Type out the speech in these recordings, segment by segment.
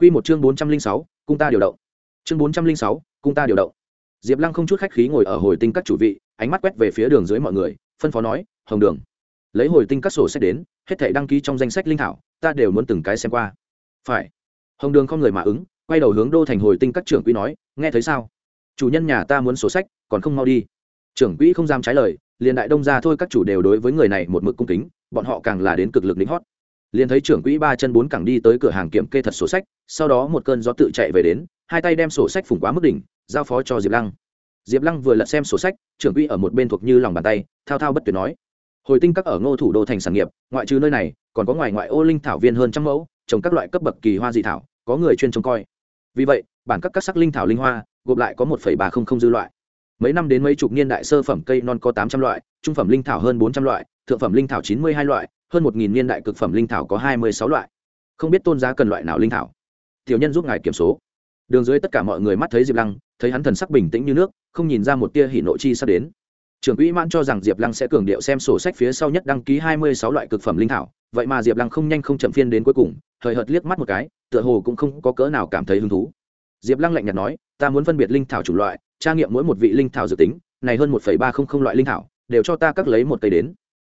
Quy một chương bốn trăm linh sáu, cung ta điều động. Chương bốn trăm linh sáu, cung ta điều động. Diệp lăng không chút khách khí ngồi ở hồi tinh các chủ vị, ánh mắt quét về phía đường dưới mọi người, phân phó nói, hồng đường, lấy hồi tinh các sổ sách đến, hết thảy đăng ký trong danh sách linh thảo, ta đều muốn từng cái xem qua. Phải. Hồng đường không người mà ứng, quay đầu hướng đô thành hồi tinh các trưởng quỹ nói, nghe thấy sao? Chủ nhân nhà ta muốn sổ sách, còn không mau đi. Trưởng quỹ không dám trái lời, liền đại đông ra thôi, các chủ đều đối với người này một mực cung kính, bọn họ càng là đến cực lực lĩnh hót liền thấy trưởng quỹ ba chân bốn cẳng đi tới cửa hàng kiểm kê thật sổ sách, sau đó một cơn gió tự chạy về đến, hai tay đem sổ sách phủng quá mức đỉnh, giao phó cho diệp lăng. Diệp lăng vừa lật xem sổ sách, trưởng quỹ ở một bên thuộc như lòng bàn tay, thao thao bất tuyệt nói, hồi tinh các ở ngô thủ đô thành sản nghiệp, ngoại trừ nơi này, còn có ngoài ngoại ô linh thảo viên hơn trăm mẫu, trồng các loại cấp bậc kỳ hoa dị thảo, có người chuyên trông coi. Vì vậy, bản các các sắc linh thảo linh hoa, gộp lại có một ba trăm linh dư loại. Mấy năm đến mấy chục niên đại sơ phẩm cây non có tám trăm loại, trung phẩm linh thảo hơn bốn trăm loại, thượng phẩm linh thảo chín mươi hai loại hơn một nghìn niên đại cực phẩm linh thảo có hai mươi sáu loại. Không biết tôn giá cần loại nào linh thảo. Tiểu nhân giúp ngài kiểm số. Đường dưới tất cả mọi người mắt thấy diệp lăng, thấy hắn thần sắc bình tĩnh như nước, không nhìn ra một tia hỉ nộ chi sắp đến. Trưởng quỹ mãn cho rằng diệp lăng sẽ cường điệu xem sổ sách phía sau nhất đăng ký hai mươi sáu loại cực phẩm linh thảo, vậy mà diệp lăng không nhanh không chậm phiên đến cuối cùng, hời hợt liếc mắt một cái, tựa hồ cũng không có cỡ nào cảm thấy hứng thú. Diệp lăng lạnh nhạt nói, ta muốn phân biệt linh thảo c loại, tra nghiệm mỗi một vị linh thảo dự tính, này hơn một ba không không loại linh thảo, đều cho ta cắt lấy một cây đến.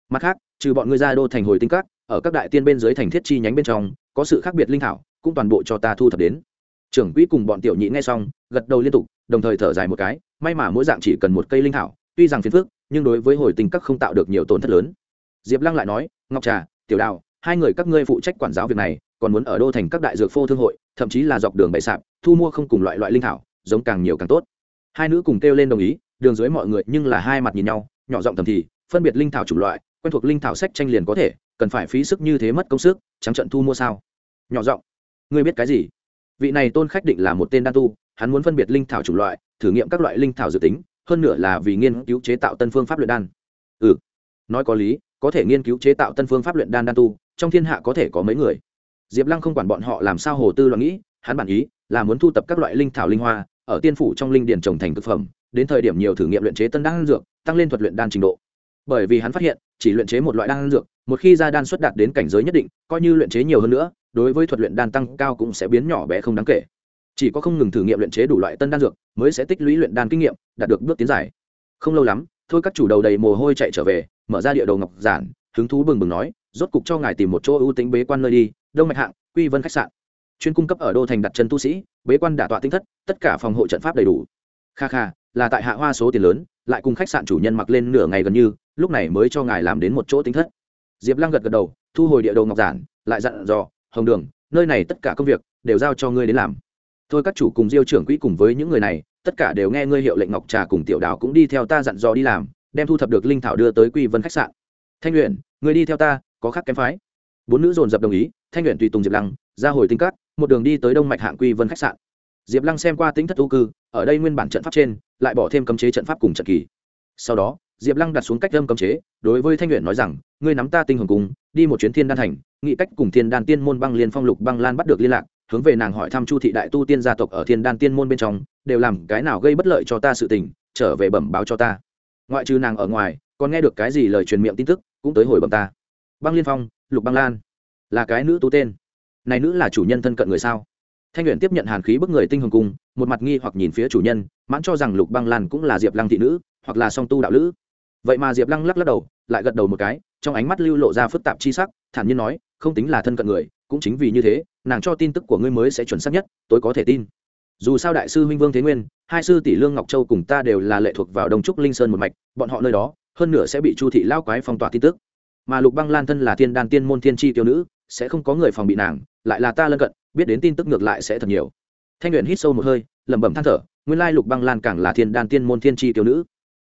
Mặt khác trừ bọn ngươi ra đô thành hồi tinh các, ở các đại tiên bên dưới thành thiết chi nhánh bên trong, có sự khác biệt linh thảo, cũng toàn bộ cho ta thu thập đến. Trưởng quỹ cùng bọn tiểu nhị nghe xong, gật đầu liên tục, đồng thời thở dài một cái, may mà mỗi dạng chỉ cần một cây linh thảo, tuy rằng phiền phức, nhưng đối với hồi tinh các không tạo được nhiều tổn thất lớn. Diệp lăng lại nói, ngọc trà, tiểu đào, hai người các ngươi phụ trách quản giáo việc này, còn muốn ở đô thành các đại dược phô thương hội, thậm chí là dọc đường bày sạp, thu mua không cùng loại loại linh thảo, giống càng nhiều càng tốt. Hai nữ cùng kêu lên đồng ý, đường dưới mọi người nhưng là hai mặt nhìn nhau, nhỏ giọng thầm thì, phân biệt linh thảo chủng loại quen thuộc linh thảo sách tranh liền có thể, cần phải phí sức như thế mất công sức, trắng trận thu mua sao? Nhỏ giọng, ngươi biết cái gì? Vị này tôn khách định là một tên đan tu, hắn muốn phân biệt linh thảo chủng loại, thử nghiệm các loại linh thảo dự tính, hơn nữa là vì nghiên cứu chế tạo tân phương pháp luyện đan. Ừ nói có lý, có thể nghiên cứu chế tạo tân phương pháp luyện đan đan tu, trong thiên hạ có thể có mấy người. Diệp lăng không quản bọn họ làm sao hồ tư lo nghĩ, hắn bản ý là muốn thu tập các loại linh thảo linh hoa, ở tiên phủ trong linh điển trồng thành thực phẩm, đến thời điểm nhiều thử nghiệm luyện chế tân đan dược, tăng lên thuật luyện đan trình độ bởi vì hắn phát hiện, chỉ luyện chế một loại đan dược, một khi ra đan xuất đạt đến cảnh giới nhất định, coi như luyện chế nhiều hơn nữa, đối với thuật luyện đan tăng cao cũng sẽ biến nhỏ bé không đáng kể. Chỉ có không ngừng thử nghiệm luyện chế đủ loại tân đan dược, mới sẽ tích lũy luyện đan kinh nghiệm, đạt được bước tiến dài. không lâu lắm, thôi các chủ đầu đầy mồ hôi chạy trở về, mở ra địa đầu ngọc giản, hứng thú bừng bừng nói, rốt cục cho ngài tìm một chỗ ưu tính bế quan nơi đi, đông mạch hạng, quy vân khách sạn. Chuyên cung cấp ở đô thành đặt chân tu sĩ, bế quan đả tọa tinh thất, tất cả phòng hộ trận pháp đầy đủ. Kha kha là tại hạ hoa số tiền lớn, lại cùng khách sạn chủ nhân mặc lên nửa ngày gần như, lúc này mới cho ngài làm đến một chỗ tinh thất. Diệp lăng gật gật đầu, thu hồi địa đồ ngọc giản, lại dặn dò, hồng đường, nơi này tất cả công việc đều giao cho ngươi đến làm. Thôi các chủ cùng diêu trưởng quỹ cùng với những người này, tất cả đều nghe ngươi hiệu lệnh ngọc trà cùng tiểu đào cũng đi theo ta dặn dò đi làm, đem thu thập được linh thảo đưa tới quy vân khách sạn. Thanh luyện người đi theo ta, có khác kém phái. Bốn nữ dồn dập đồng ý, thanh luyện tùy tùng diệp lăng, ra hồi tinh cát, một đường đi tới đông mạch hạng quy vân khách sạn diệp lăng xem qua tính thất ưu cư, ở đây nguyên bản trận pháp trên, lại bỏ thêm cấm chế trận pháp cùng trận kỳ. Sau đó, diệp lăng đặt xuống cách lâm cấm chế, đối với thanh luyện nói rằng, ngươi nắm ta tinh hồng cung đi một chuyến thiên đan thành nghị cách cùng thiên đan tiên môn băng liên phong lục băng lan bắt được liên lạc, hướng về nàng hỏi thăm chu thị đại tu tiên gia tộc ở thiên đan tiên môn bên trong, đều làm cái nào gây bất lợi cho ta sự tình, trở về bẩm báo cho ta. Ngoại trừ nàng ở ngoài, còn nghe được cái gì lời truyền miệng tin tức, cũng tới hồi bẩm ta. Băng liên phong, lục băng lan, là cái nữ tu tên. Này nữ là chủ nhân thân cận người sao? Thanh luyện tiếp nhận hàn khí bức người tinh hồng cung một mặt nghi hoặc nhìn phía chủ nhân, mãn cho rằng lục băng lan cũng là diệp lăng thị nữ, hoặc là song tu đạo lữ. Vậy mà diệp lăng lắc lắc đầu, lại gật đầu một cái, trong ánh mắt lưu lộ ra phức tạp chi sắc, thản nhiên nói, không tính là thân cận người, cũng chính vì như thế, nàng cho tin tức của ngươi mới sẽ chuẩn xác nhất, tôi có thể tin. Dù sao đại sư huynh vương thế nguyên, hai sư tỷ lương ngọc châu cùng ta đều là lệ thuộc vào đồng trúc linh sơn một mạch, bọn họ nơi đó, hơn nữa sẽ bị chu thị lao quái phong tỏa tin tức. Mà lục băng lan thân là thiên đan tiên môn thiên tri tiêu nữ, sẽ không có người phòng bị nàng, lại là ta lân cận biết đến tin tức ngược lại sẽ thật nhiều. Thanh luyện hít sâu một hơi, lẩm bẩm than thở, nguyên lai lục băng lan càng là thiên đan tiên môn thiên tri tiểu nữ.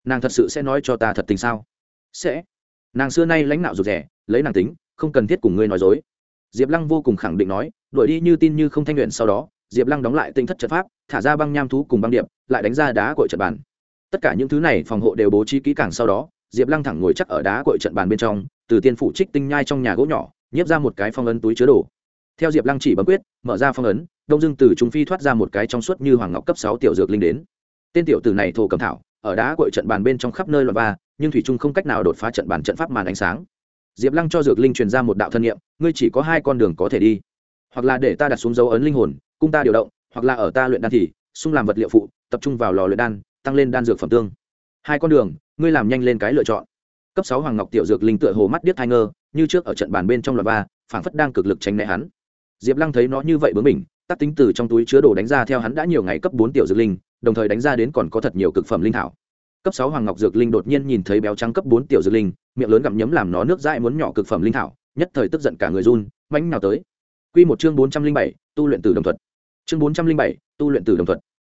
Nàng thật sự sẽ nói cho ta thật tình sao? Sẽ. Nàng xưa nay lãnh nạo rụt rẻ lấy nàng tính, không cần thiết cùng ngươi nói dối. Diệp lăng vô cùng khẳng định nói, đuổi đi như tin như không thanh luyện sau đó, diệp lăng đóng lại tinh thất trận pháp, thả ra băng nham thú cùng băng điệp, lại đánh ra đá cội trận bàn. Tất cả những thứ này phòng hộ đều bố trí kỹ càng sau đó, diệp lăng thẳng ngồi chắc ở đá cội trận bàn bên trong, từ tiên phủ trích tinh nhai trong nhà gỗ nhỏ nhếp ra một cái phong ấn túi chứa đồ theo diệp lăng chỉ bấm quyết, mở ra phong ấn, đông dưng từ trung phi thoát ra một cái trong suốt như hoàng ngọc cấp sáu tiểu dược linh đến. Tên tiểu tử này thổ cầm thảo, ở đá cội trận bàn bên trong khắp nơi loạn ba nhưng thủy trung không cách nào đột phá trận bàn trận pháp màn ánh sáng. Diệp lăng cho dược linh truyền ra một đạo thân nhiệm ngươi chỉ có hai con đường có thể đi. Hoặc là để ta đặt xuống dấu ấn linh hồn, cung ta điều động, hoặc là ở ta luyện đan thì, xung làm vật liệu phụ, tập trung vào lò luyện đan, tăng lên đan dược phẩm tương. Hai con đường, ngươi làm nhanh lên cái lựa chọn. Cấp sáu hoàng ngọc tiểu dược linh tựa hồ mắt điếc thai ngơ, như trước ở trận bàn bên trong loạt ba phảng phất đang cực lực tránh né hắn diệp lăng thấy nó như vậy bướng mình tắt tính từ trong túi chứa đồ đánh ra theo hắn đã nhiều ngày cấp bốn tiểu dược linh, đồng thời đánh ra đến còn có thật nhiều cực phẩm linh thảo. Cấp sáu hoàng ngọc dược linh đột nhiên nhìn thấy béo trắng cấp bốn tiểu dược linh, miệng lớn gặm nhấm làm nó nước dãi muốn nhỏ cực phẩm linh thảo, nhất thời tức giận cả người run, mãnh nào tới. Quy một chương bốn trăm linh bảy, tu luyện tử đồng thuật. Chương bốn trăm linh bảy, tu luyện tử đồng thuật.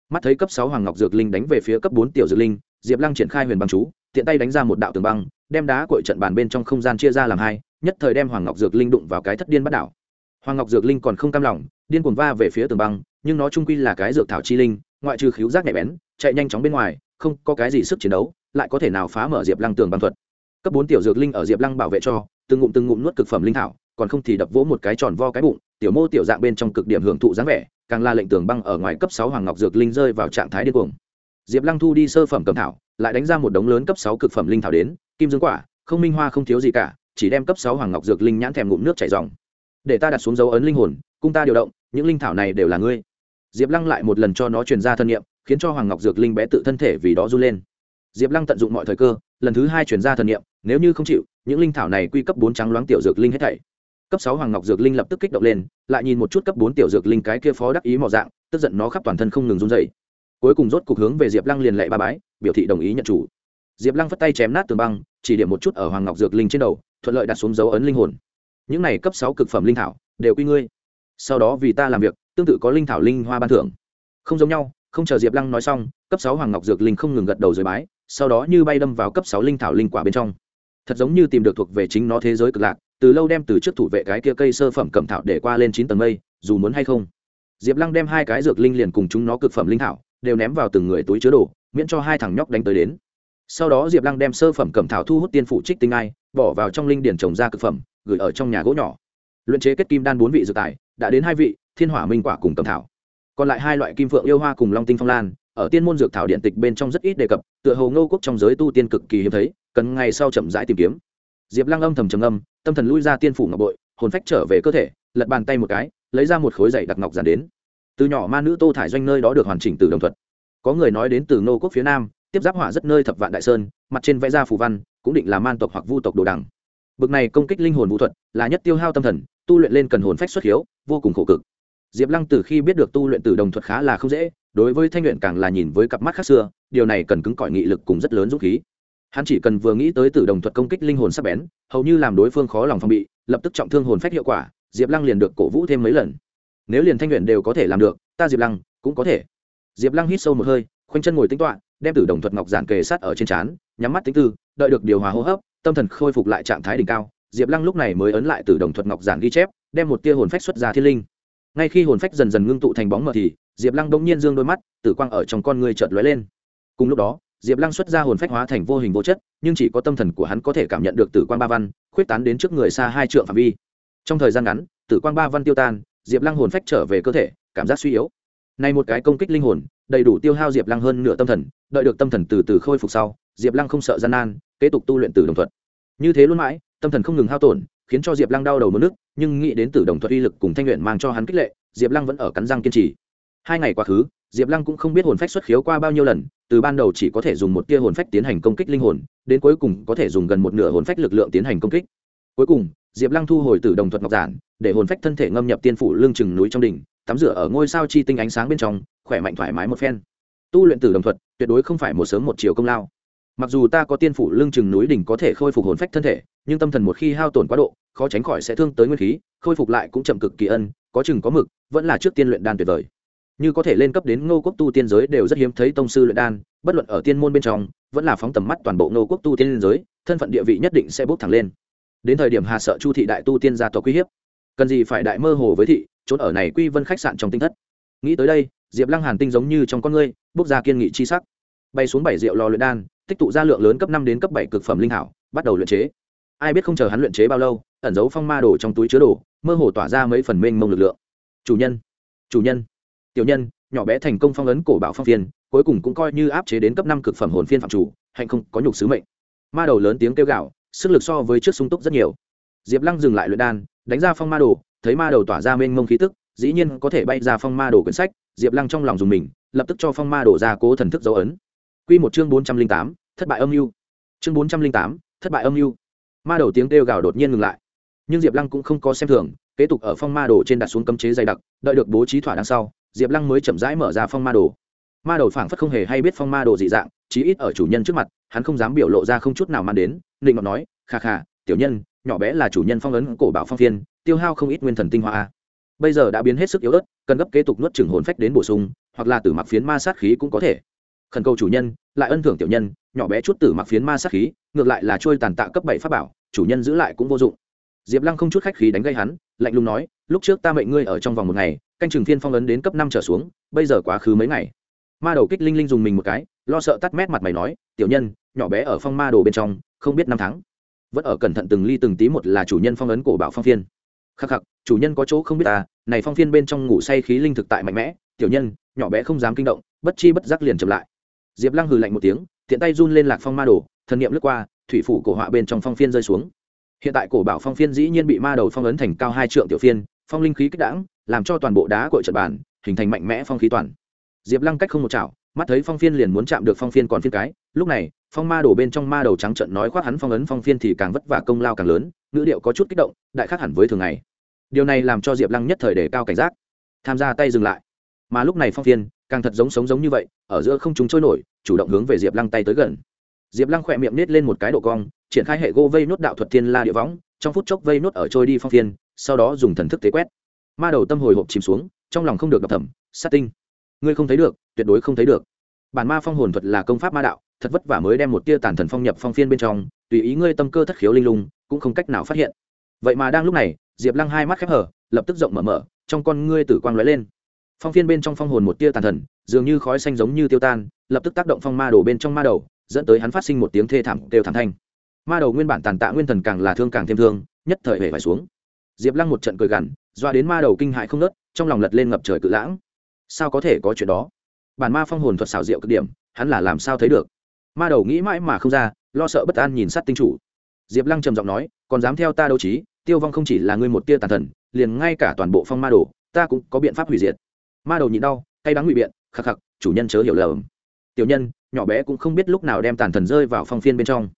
Mắt thấy cấp sáu hoàng ngọc dược linh đánh về phía cấp bốn tiểu dược linh, diệp lăng triển khai huyền băng chú, tiện tay đánh ra một đạo tường băng, đem đá cội trận bàn bên trong không gian chia ra làm hai, nhất thời đem hoàng ngọc dược linh đụng vào cái thất điên bắt đảo hoàng ngọc dược linh còn không cam lòng, điên cuồng va về phía tường băng, nhưng nó trung quy là cái dược thảo chi linh, ngoại trừ khíu giác nhạy bén, chạy nhanh chóng bên ngoài, không có cái gì sức chiến đấu, lại có thể nào phá mở diệp lăng tường băng thuật. Cấp bốn tiểu dược linh ở diệp lăng bảo vệ cho, từng ngụm từng ngụm nuốt cực phẩm linh thảo, còn không thì đập vỗ một cái tròn vo cái bụng, tiểu mô tiểu dạng bên trong cực điểm hưởng thụ dáng vẻ, càng là lệnh tường băng ở ngoài cấp sáu hoàng ngọc dược linh rơi vào trạng thái điên cuồng. Diệp lăng thu đi sơ phẩm cầm thảo, lại đánh ra một đống lớn cấp sáu cực phẩm linh thảo đến, kim dương quả, không minh hoa không thiếu gì cả, chỉ đem cấp sáu hoàng ngọc dược linh nhãn thèm ngụm nước chảy dòng để ta đặt xuống dấu ấn linh hồn, cung ta điều động, những linh thảo này đều là ngươi. Diệp lăng lại một lần cho nó truyền ra thân nhiệm khiến cho hoàng ngọc dược linh bé tự thân thể vì đó run lên. Diệp lăng tận dụng mọi thời cơ, lần thứ hai truyền ra thân nhiệm nếu như không chịu, những linh thảo này quy cấp bốn trắng loáng tiểu dược linh hết thảy. Cấp sáu hoàng ngọc dược linh lập tức kích động lên, lại nhìn một chút cấp bốn tiểu dược linh cái kia phó đắc ý mò dạng, tức giận nó khắp toàn thân không ngừng run dày cuối cùng rốt cục hướng về diệp lăng liền lệ ba bái, biểu thị đồng ý nhận chủ. Diệp lăng phất tay chém nát tường băng, chỉ điểm một chút ở hoàng ngọc dược linh trên đầu, thuận lợi đặt xuống dấu ấn linh hồn những này cấp sáu cực phẩm linh thảo đều quy ngươi. Sau đó vì ta làm việc, tương tự có linh thảo linh hoa ban thưởng. Không giống nhau, không chờ diệp lăng nói xong, cấp sáu hoàng ngọc dược linh không ngừng gật đầu dưới bái, sau đó như bay đâm vào cấp sáu linh thảo linh quả bên trong. Thật giống như tìm được thuộc về chính nó thế giới cực lạc, từ lâu đem từ trước thủ vệ cái kia cây sơ phẩm cẩm thảo để qua lên chín tầng mây, dù muốn hay không. Diệp lăng đem hai cái dược linh liền cùng chúng nó cực phẩm linh thảo đều ném vào từng người túi chứa đồ, miễn cho hai thằng nhóc đánh tới đến. Sau đó diệp lăng đem sơ phẩm cẩm thảo thu hút tiên phụ trích tinh ai bỏ vào trong linh điển trồng ra cực phẩm, gửi ở trong nhà gỗ nhỏ. Luyện chế kết kim đan bốn vị dược tài, đã đến hai vị, thiên hỏa minh quả cùng cầm thảo. Còn lại hai loại kim phượng yêu hoa cùng long tinh phong lan, ở tiên môn dược thảo điện tịch bên trong rất ít đề cập, tựa hồ ngô quốc trong giới tu tiên cực kỳ hiếm thấy, cần ngày sau chậm rãi tìm kiếm. Diệp lăng âm thầm trầm âm tâm thần lui ra tiên phủ ngọc bội, hồn phách trở về cơ thể, lật bàn tay một cái, lấy ra một khối dày đặc ngọc giản đến. Từ nhỏ ma nữ tô thải doanh nơi đó được hoàn chỉnh từ đồng thuật. Có người nói đến từ ngô quốc phía nam, tiếp giáp hỏa rất nơi thập vạn đại sơn, mặt trên vẽ ra phù văn cũng định là man tộc hoặc vu tộc đồ đằng. Bực này công kích linh hồn vũ thuật là nhất tiêu hao tâm thần, tu luyện lên cần hồn phách xuất hiếu, vô cùng khổ cực. Diệp lăng từ khi biết được tu luyện từ đồng thuật khá là không dễ, đối với thanh luyện càng là nhìn với cặp mắt khác xưa, điều này cần cứng cỏi nghị lực cùng rất lớn dũng khí. Hắn chỉ cần vừa nghĩ tới từ đồng thuật công kích linh hồn sắp bén, hầu như làm đối phương khó lòng phòng bị, lập tức trọng thương hồn phách hiệu quả, diệp lăng liền được cổ vũ thêm mấy lần. Nếu liền thanh luyện đều có thể làm được, ta diệp lăng cũng có thể. Diệp lăng hít sâu một hơi, khoanh chân ngồi tính toạ đem từ đồng thuật ngọc giản kề sát ở trên trán, nhắm mắt tính tư đợi được điều hòa hô hấp, tâm thần khôi phục lại trạng thái đỉnh cao, diệp lăng lúc này mới ấn lại từ đồng thuật ngọc giản ghi chép, đem một tia hồn phách xuất ra thiên linh. Ngay khi hồn phách dần dần ngưng tụ thành bóng mờ thì, diệp lăng bỗng nhiên dương đôi mắt, tử quang ở trong con người chợt lóe lên. Cùng lúc đó, diệp lăng xuất ra hồn phách hóa thành vô hình vô chất, nhưng chỉ có tâm thần của hắn có thể cảm nhận được tử quang ba văn, khuyết tán đến trước người xa hai trượng phạm vi. Trong thời gian ngắn, tử quang ba văn tiêu tan, diệp lăng hồn phách trở về cơ thể, cảm giác suy yếu. Nay một cái công kích linh hồn, đầy đủ tiêu hao diệp lăng hơn nửa tâm thần, đợi được tâm thần từ từ khôi phục sau, diệp lăng không sợ gian nan kế tục tu luyện từ đồng thuật như thế luôn mãi, tâm thần không ngừng hao tổn, khiến cho diệp lăng đau đầu mất nước, nhưng nghĩ đến từ đồng thuật uy lực cùng thanh luyện mang cho hắn kích lệ, diệp lăng vẫn ở cắn răng kiên trì. Hai ngày quá khứ, diệp lăng cũng không biết hồn phách xuất khiếu qua bao nhiêu lần, từ ban đầu chỉ có thể dùng một tia hồn phách tiến hành công kích linh hồn, đến cuối cùng có thể dùng gần một nửa hồn phách lực lượng tiến hành công kích. Cuối cùng, diệp lăng thu hồi từ đồng thuật ngọc giản, để hồn phách thân thể ngâm nhập tiên phủ lương chừng núi trong đỉnh, tắm rửa ở ngôi sao chi tinh ánh sáng bên trong, khỏe mạnh thoải mái một phen. Tu luyện từ đồng thuật tuyệt đối không phải một sớm một chiều công lao mặc dù ta có tiên phủ lương chừng núi đỉnh có thể khôi phục hồn phách thân thể, nhưng tâm thần một khi hao tổn quá độ, khó tránh khỏi sẽ thương tới nguyên khí, khôi phục lại cũng chậm cực kỳ ân, có chừng có mực, vẫn là trước tiên luyện đan tuyệt vời. Như có thể lên cấp đến ngô quốc tu tiên giới đều rất hiếm thấy tông sư luyện đan, bất luận ở tiên môn bên trong, vẫn là phóng tầm mắt toàn bộ ngô quốc tu tiên giới, thân phận địa vị nhất định sẽ bốc thẳng lên. Đến thời điểm hà sợ chu thị đại tu tiên gia tộc quy hiếp, cần gì phải đại mơ hồ với thị, trốn ở này quy vân khách sạn trong tinh thất. Nghĩ tới đây, diệp lăng hàn tinh giống như trong con ngươi bốc ra kiên nghị chi sắc. Bay xuống bảy rượu lò luyện đan tích tụ ra lượng lớn cấp năm đến cấp bảy cực phẩm linh hảo bắt đầu luyện chế. Ai biết không chờ hắn luyện chế bao lâu, ẩn giấu phong ma đồ trong túi chứa đồ, mơ hồ tỏa ra mấy phần mênh mông lực lượng. Chủ nhân chủ nhân, tiểu nhân, nhỏ bé thành công phong ấn cổ bảo phong phiên cuối cùng cũng coi như áp chế đến cấp năm cực phẩm hồn phiên phạm chủ, hạnh không có nhục sứ mệnh. Ma đầu lớn tiếng kêu gạo sức lực so với trước sung túc rất nhiều. Diệp lăng dừng lại luyện đan, đánh ra phong ma đồ, thấy ma đầu tỏa ra mênh mông khí tức, dĩ nhiên có thể bay ra phong ma đồ quyển sách, diệp lăng trong lòng dùng mình, lập tức cho phong ma đồ ra cố thần thức dấu ấn. Quy một chương bốn trăm linh tám, thất bại âm u. chương bốn trăm linh tám, thất bại âm u. ma đầu tiếng kêu gào đột nhiên ngừng lại nhưng diệp lăng cũng không có xem thường, kế tục ở phong ma đồ trên đặt xuống cấm chế dày đặc, đợi được bố trí thỏa đằng sau, diệp lăng mới chậm rãi mở ra phong ma đồ ma đầu phảng phất không hề hay biết phong ma đồ dị dạng, chí ít ở chủ nhân trước mặt, hắn không dám biểu lộ ra không chút nào man đến Ninh ngọc nói khà khà tiểu nhân, nhỏ bé là chủ nhân phong ấn cổ bảo phong phiên, tiêu hao không ít nguyên thần tinh hoa bây giờ đã biến hết sức yếu ớt, cần gấp kế tục nuốt chửng hồn phách đến bổ sung, hoặc là tử mặc phiến ma sát khí cũng có thể khẩn cầu chủ nhân, lại ân thưởng tiểu nhân, nhỏ bé chút tử mặc phiến ma sát khí, ngược lại là trôi tàn tạ cấp bảy pháp bảo, chủ nhân giữ lại cũng vô dụng. Diệp lăng không chút khách khí đánh gây hắn, lạnh lùng nói, lúc trước ta mệnh ngươi ở trong vòng một ngày, canh chừng phiên phong ấn đến cấp năm trở xuống, bây giờ quá khứ mấy ngày. Ma đầu kích linh linh dùng mình một cái, lo sợ tắt mét mặt mày nói, tiểu nhân, nhỏ bé ở phong ma đồ bên trong, không biết năm tháng. Vẫn ở cẩn thận từng ly từng tí một là chủ nhân phong ấn cổ bảo phong phiên. Khắc khắc, chủ nhân có chỗ không biết ta, này phong phiên bên trong ngủ say khí linh thực tại mạnh mẽ, tiểu nhân, nhỏ bé không dám kinh động, bất chi bất giác liền chậm lại diệp lăng hừ lạnh một tiếng, tiện tay run lên lạc phong ma đồ, thần niệm lướt qua, thủy phủ cổ họa bên trong phong phiên rơi xuống. Hiện tại cổ bảo phong phiên dĩ nhiên bị ma đầu phong ấn thành cao hai trượng tiểu phiên, phong linh khí kích đãng, làm cho toàn bộ đá cội trận bàn hình thành mạnh mẽ phong khí toàn. Diệp lăng cách không một chảo, mắt thấy phong phiên liền muốn chạm được phong phiên còn phiên cái, lúc này, phong ma đổ bên trong ma đầu trắng trận nói khoác hắn phong ấn phong phiên thì càng vất vả công lao càng lớn, ngữ điệu có chút kích động, đại khác hẳn với thường ngày. Điều này làm cho diệp lăng nhất thời đề cao cảnh giác. Tham gia tay dừng lại. Mà lúc này phong phiên càng thật giống sống giống như vậy, ở giữa không chúng trôi nổi, chủ động hướng về diệp lăng tay tới gần. Diệp lăng khỏe miệng nết lên một cái độ cong, triển khai hệ gô vây nốt đạo thuật thiên la địa võng, trong phút chốc vây nốt ở trôi đi phong phiên sau đó dùng thần thức tế quét. Ma đầu tâm hồi hộp chìm xuống, trong lòng không được đập thẩm sát tinh. Ngươi không thấy được, tuyệt đối không thấy được. Bản ma phong hồn thuật là công pháp ma đạo, thật vất vả mới đem một tia tàn thần phong nhập phong phiên bên trong, tùy ý ngươi tâm cơ thất khiếu linh lung, cũng không cách nào phát hiện. Vậy mà đang lúc này, diệp lăng hai mắt khép hở lập tức rộng mở mở, trong con ngươi tử quang lóe lên phong phiên bên trong phong hồn một tia tàn thần, dường như khói xanh giống như tiêu tan, lập tức tác động phong ma đổ bên trong ma đầu, dẫn tới hắn phát sinh một tiếng thê thảm đều thảm thanh. Ma đầu nguyên bản tàn tạ nguyên thần càng là thương càng thêm thương, nhất thời hề phải xuống. Diệp lăng một trận cười gằn, doa đến ma đầu kinh hại không nớt trong lòng lật lên ngập trời cự lãng. Sao có thể có chuyện đó? Bản ma phong hồn thuật xảo diệu cực điểm, hắn là làm sao thấy được? Ma đầu nghĩ mãi mà không ra, lo sợ bất an nhìn sát tinh chủ. Diệp lăng trầm giọng nói, còn dám theo ta đấu trí, tiêu vong không chỉ là ngươi một tia tàn thần, liền ngay cả toàn bộ phong ma đồ, ta cũng có biện pháp hủy diệt ma đầu nhịn đau, cay đắng ngụy biện khắc khắc chủ nhân chớ hiểu lầm. Tiểu nhân, nhỏ bé cũng không biết lúc nào đem tàn thần rơi vào phong phiên bên trong.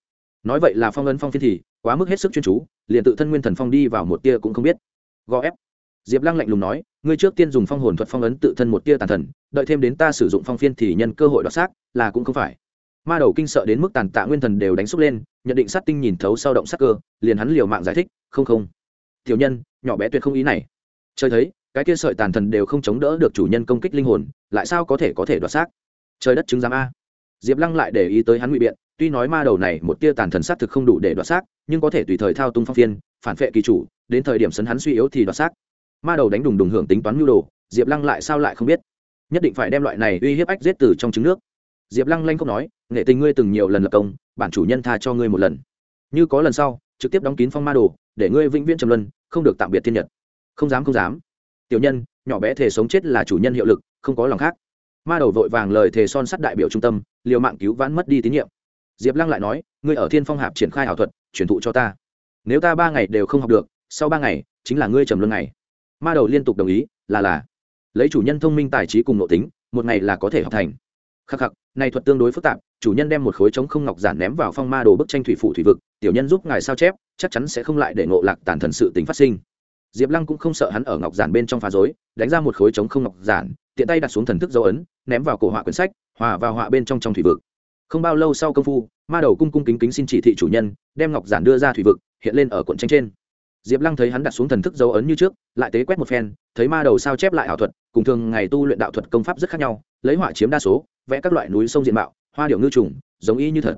Nói vậy là phong ấn phong phiên thì, quá mức hết sức chuyên chú, liền tự thân nguyên thần phong đi vào một tia cũng không biết. Gò ép. Diệp lăng lạnh lùng nói, ngươi trước tiên dùng phong hồn thuật phong ấn tự thân một tia tàn thần, đợi thêm đến ta sử dụng phong phiên thì nhân cơ hội đoạt xác, là cũng không phải. Ma đầu kinh sợ đến mức tàn tạ nguyên thần đều đánh xúc lên, nhận định sát tinh nhìn thấu sau động sắc cơ, liền hắn liều mạng giải thích, không không. Tiểu nhân, nhỏ bé tuyệt không ý này. Trời thấy cái kia sợi tàn thần đều không chống đỡ được chủ nhân công kích linh hồn, lại sao có thể có thể đoạt xác? Trời đất chứng giám a. Diệp lăng lại để ý tới hắn ngụy biện, tuy nói ma đầu này một tia tàn thần xác thực không đủ để đoạt xác, nhưng có thể tùy thời thao tung phong phiên, phản vệ kỳ chủ, đến thời điểm sấn hắn suy yếu thì đoạt xác. Ma đầu đánh đùng đùng hưởng tính toán mưu đồ, diệp lăng lại sao lại không biết? Nhất định phải đem loại này uy hiếp ách giết từ trong trứng nước. Diệp lăng lanh không nói, nghệ tình ngươi từng nhiều lần lập công, bản chủ nhân tha cho ngươi một lần. Như có lần sau, trực tiếp đóng kín phong ma đồ, để ngươi vĩnh viễn trầm luân, không được tạm biệt thiên nhật. Không dám không dám tiểu nhân, nhỏ bé thể sống chết là chủ nhân hiệu lực, không có lòng khác. Ma đầu vội vàng lời thề son sắt đại biểu trung tâm, liều mạng cứu vãn mất đi tín nhiệm. Diệp lăng lại nói, ngươi ở thiên phong hạp triển khai ảo thuật, truyền thụ cho ta. Nếu ta ba ngày đều không học được, sau ba ngày, chính là ngươi trầm luân ngày. Ma đầu liên tục đồng ý, là là. Lấy chủ nhân thông minh tài trí cùng nội tính, một ngày là có thể học thành. Khắc khắc này thuật tương đối phức tạp, chủ nhân đem một khối trống không ngọc giản ném vào phong ma đồ bức tranh thủy phủ thủy vực, tiểu nhân giúp ngài sao chép, chắc chắn sẽ không lại để ngộ lạc tàn thần sự tính phát sinh diệp lăng cũng không sợ hắn ở ngọc giản bên trong phá dối đánh ra một khối trống không ngọc giản, tiện tay đặt xuống thần thức dấu ấn, ném vào cổ họa quyển sách, hòa vào họa bên trong trong thủy vực. Không bao lâu sau công phu, ma đầu cung cung kính kính xin chỉ thị chủ nhân, đem ngọc giản đưa ra thủy vực, hiện lên ở cuộn tranh trên. Diệp lăng thấy hắn đặt xuống thần thức dấu ấn như trước, lại tế quét một phen, thấy ma đầu sao chép lại ảo thuật, cùng thường ngày tu luyện đạo thuật công pháp rất khác nhau, lấy họa chiếm đa số, vẽ các loại núi sông diện mạo, hoa điệu ngư trùng, giống y như thật.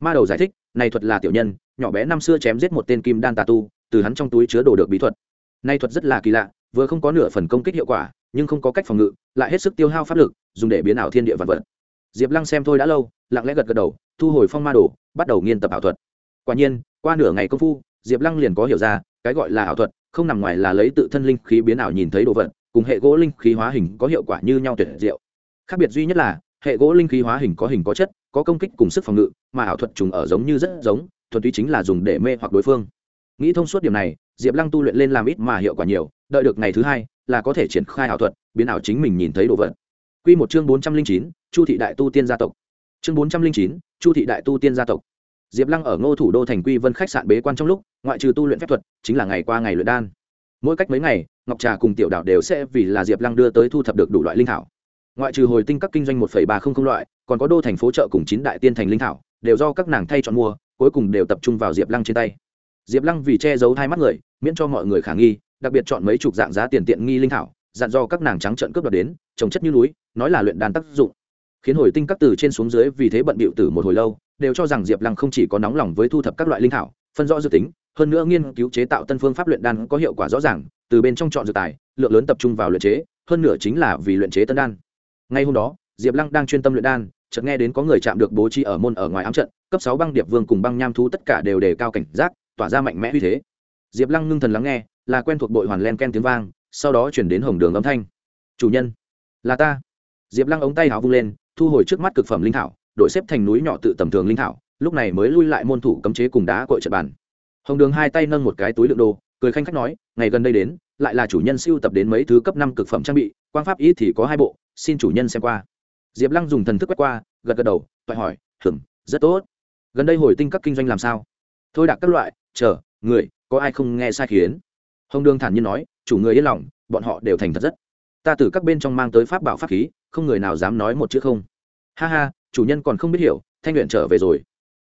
Ma đầu giải thích, này thuật là tiểu nhân, nhỏ bé năm xưa chém giết một tên kim đan tà tu, từ hắn trong túi chứa đồ được bí thuật nay thuật rất là kỳ lạ, vừa không có nửa phần công kích hiệu quả, nhưng không có cách phòng ngự, lại hết sức tiêu hao pháp lực, dùng để biến ảo thiên địa vật vật. Diệp lăng xem thôi đã lâu, lặng lẽ gật gật đầu, thu hồi phong ma đồ, bắt đầu nghiên tập ảo thuật. Quả nhiên, qua nửa ngày công phu, diệp lăng liền có hiểu ra, cái gọi là ảo thuật không nằm ngoài là lấy tự thân linh khí biến ảo nhìn thấy đồ vật, cùng hệ gỗ linh khí hóa hình có hiệu quả như nhau tuyệt diệu. Khác biệt duy nhất là, hệ gỗ linh khí hóa hình có hình có chất, có công kích cùng sức phòng ngự, mà ảo thuật trùng ở giống như rất giống, thuần túy chính là dùng để mê hoặc đối phương. Nghĩ thông suốt điểm này diệp lăng tu luyện lên làm ít mà hiệu quả nhiều, đợi được ngày thứ hai là có thể triển khai ảo thuật, biến ảo chính mình nhìn thấy đồ vật. Quy một chương bốn trăm linh chín, chu thị đại tu tiên gia tộc. Chương bốn trăm linh chín, chu thị đại tu tiên gia tộc. Diệp lăng ở ngô thủ đô thành quy vân khách sạn bế quan trong lúc, ngoại trừ tu luyện phép thuật, chính là ngày qua ngày luyện đan. Mỗi cách mấy ngày, ngọc trà cùng tiểu đạo đều sẽ vì là diệp lăng đưa tới thu thập được đủ loại linh thảo. Ngoại trừ hồi tinh các kinh doanh một ba không không loại, còn có đô thành phố chợ cùng chín đại tiên thành linh thảo, đều do các nàng thay chọn mua, cuối cùng đều tập trung vào diệp lăng trên tay diệp lăng vì che giấu hai mắt người, miễn cho mọi người khả nghi, đặc biệt chọn mấy chục dạng giá tiền tiện nghi linh thảo, dặn do các nàng trắng trợn cướp đoạt đến, trồng chất như núi, nói là luyện đan tác dụng. Khiến hồi tinh các từ trên xuống dưới vì thế bận bịu tử một hồi lâu, đều cho rằng diệp lăng không chỉ có nóng lòng với thu thập các loại linh thảo, phân rõ dự tính, hơn nữa nghiên cứu chế tạo tân phương pháp luyện đan có hiệu quả rõ ràng, từ bên trong chọn dược tài, lượng lớn tập trung vào luyện chế, hơn nữa chính là vì luyện chế tân đan. Ngay hôm đó, diệp lăng đang chuyên tâm luyện đan, chợt nghe đến có người chạm được bố trí ở môn ở ngoài ám trận, cấp sáu băng điệp vương cùng băng nham thú tất cả đều đề cao cảnh giác tỏa ra mạnh mẽ uy thế. Diệp lăng ngưng thần lắng nghe, là quen thuộc bội hoàn len ken tiếng vang, sau đó chuyển đến hồng đường âm thanh. Chủ nhân, là ta. Diệp lăng ống tay hào vung lên, thu hồi trước mắt cực phẩm linh thảo đội xếp thành núi nhỏ tự tầm thường linh thảo, lúc này mới lui lại môn thủ cấm chế cùng đá cội trận bàn. Hồng đường hai tay nâng một cái túi đựng đồ, cười khanh khách nói, ngày gần đây đến, lại là chủ nhân siêu tập đến mấy thứ cấp năm cực phẩm trang bị, quang pháp ít thì có hai bộ, xin chủ nhân xem qua. Diệp lăng dùng thần thức quét qua, gật gật đầu, toại hỏi, hừm, rất tốt. Gần đây hồi tinh các kinh doanh làm sao? Thôi đặt các loại, chờ, người, có ai không nghe sai khiến? Hồng đường thản nhiên nói, chủ người yên lòng, bọn họ đều thành thật rất. Ta từ các bên trong mang tới pháp bảo pháp khí, không người nào dám nói một chữ không. Ha ha, chủ nhân còn không biết hiểu, thanh luyện trở về rồi.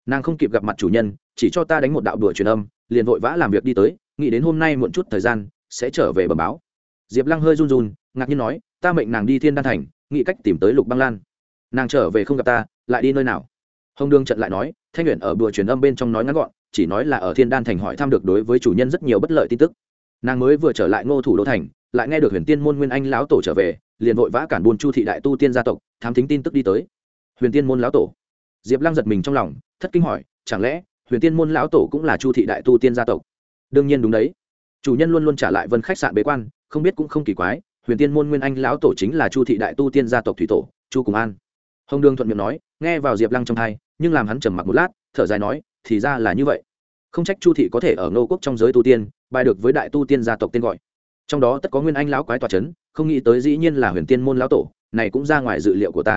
Nàng không kịp gặp mặt chủ nhân, chỉ cho ta đánh một đạo đùa truyền âm, liền vội vã làm việc đi tới, nghĩ đến hôm nay muộn chút thời gian, sẽ trở về bẩm báo. Diệp lăng hơi run run, ngạc nhiên nói, ta mệnh nàng đi thiên đan thành, nghĩ cách tìm tới lục băng lan. Nàng trở về không gặp ta, lại đi nơi nào? Hồng đương trận lại nói, thanh luyện ở bữa truyền âm bên trong nói ngắn gọn, chỉ nói là ở thiên đan thành hỏi thăm được đối với chủ nhân rất nhiều bất lợi tin tức. Nàng mới vừa trở lại ngô thủ đô thành, lại nghe được huyền tiên môn nguyên anh lão tổ trở về, liền vội vã cản buôn chu thị đại tu tiên gia tộc, thám thính tin tức đi tới. Huyền tiên môn lão tổ. Diệp lăng giật mình trong lòng, thất kinh hỏi, chẳng lẽ huyền tiên môn lão tổ cũng là chu thị đại tu tiên gia tộc? Đương nhiên đúng đấy. Chủ nhân luôn luôn trả lại vân khách sạn bế quan, không biết cũng không kỳ quái, huyền tiên môn nguyên anh lão tổ chính là chu thị đại tu tiên gia tộc thủy tổ, chu cùng an hồng đường thuận miệng nói, nghe vào diệp lăng trong thai, nhưng làm hắn trầm mặc một lát, thở dài nói, thì ra là như vậy. Không trách chu thị có thể ở ngô quốc trong giới tu tiên, bài được với đại tu tiên gia tộc tên gọi. Trong đó tất có nguyên anh lão quái tòa c h ấ n không nghĩ tới dĩ nhiên là huyền tiên môn lão tổ, này cũng ra ngoài dự liệu của ta.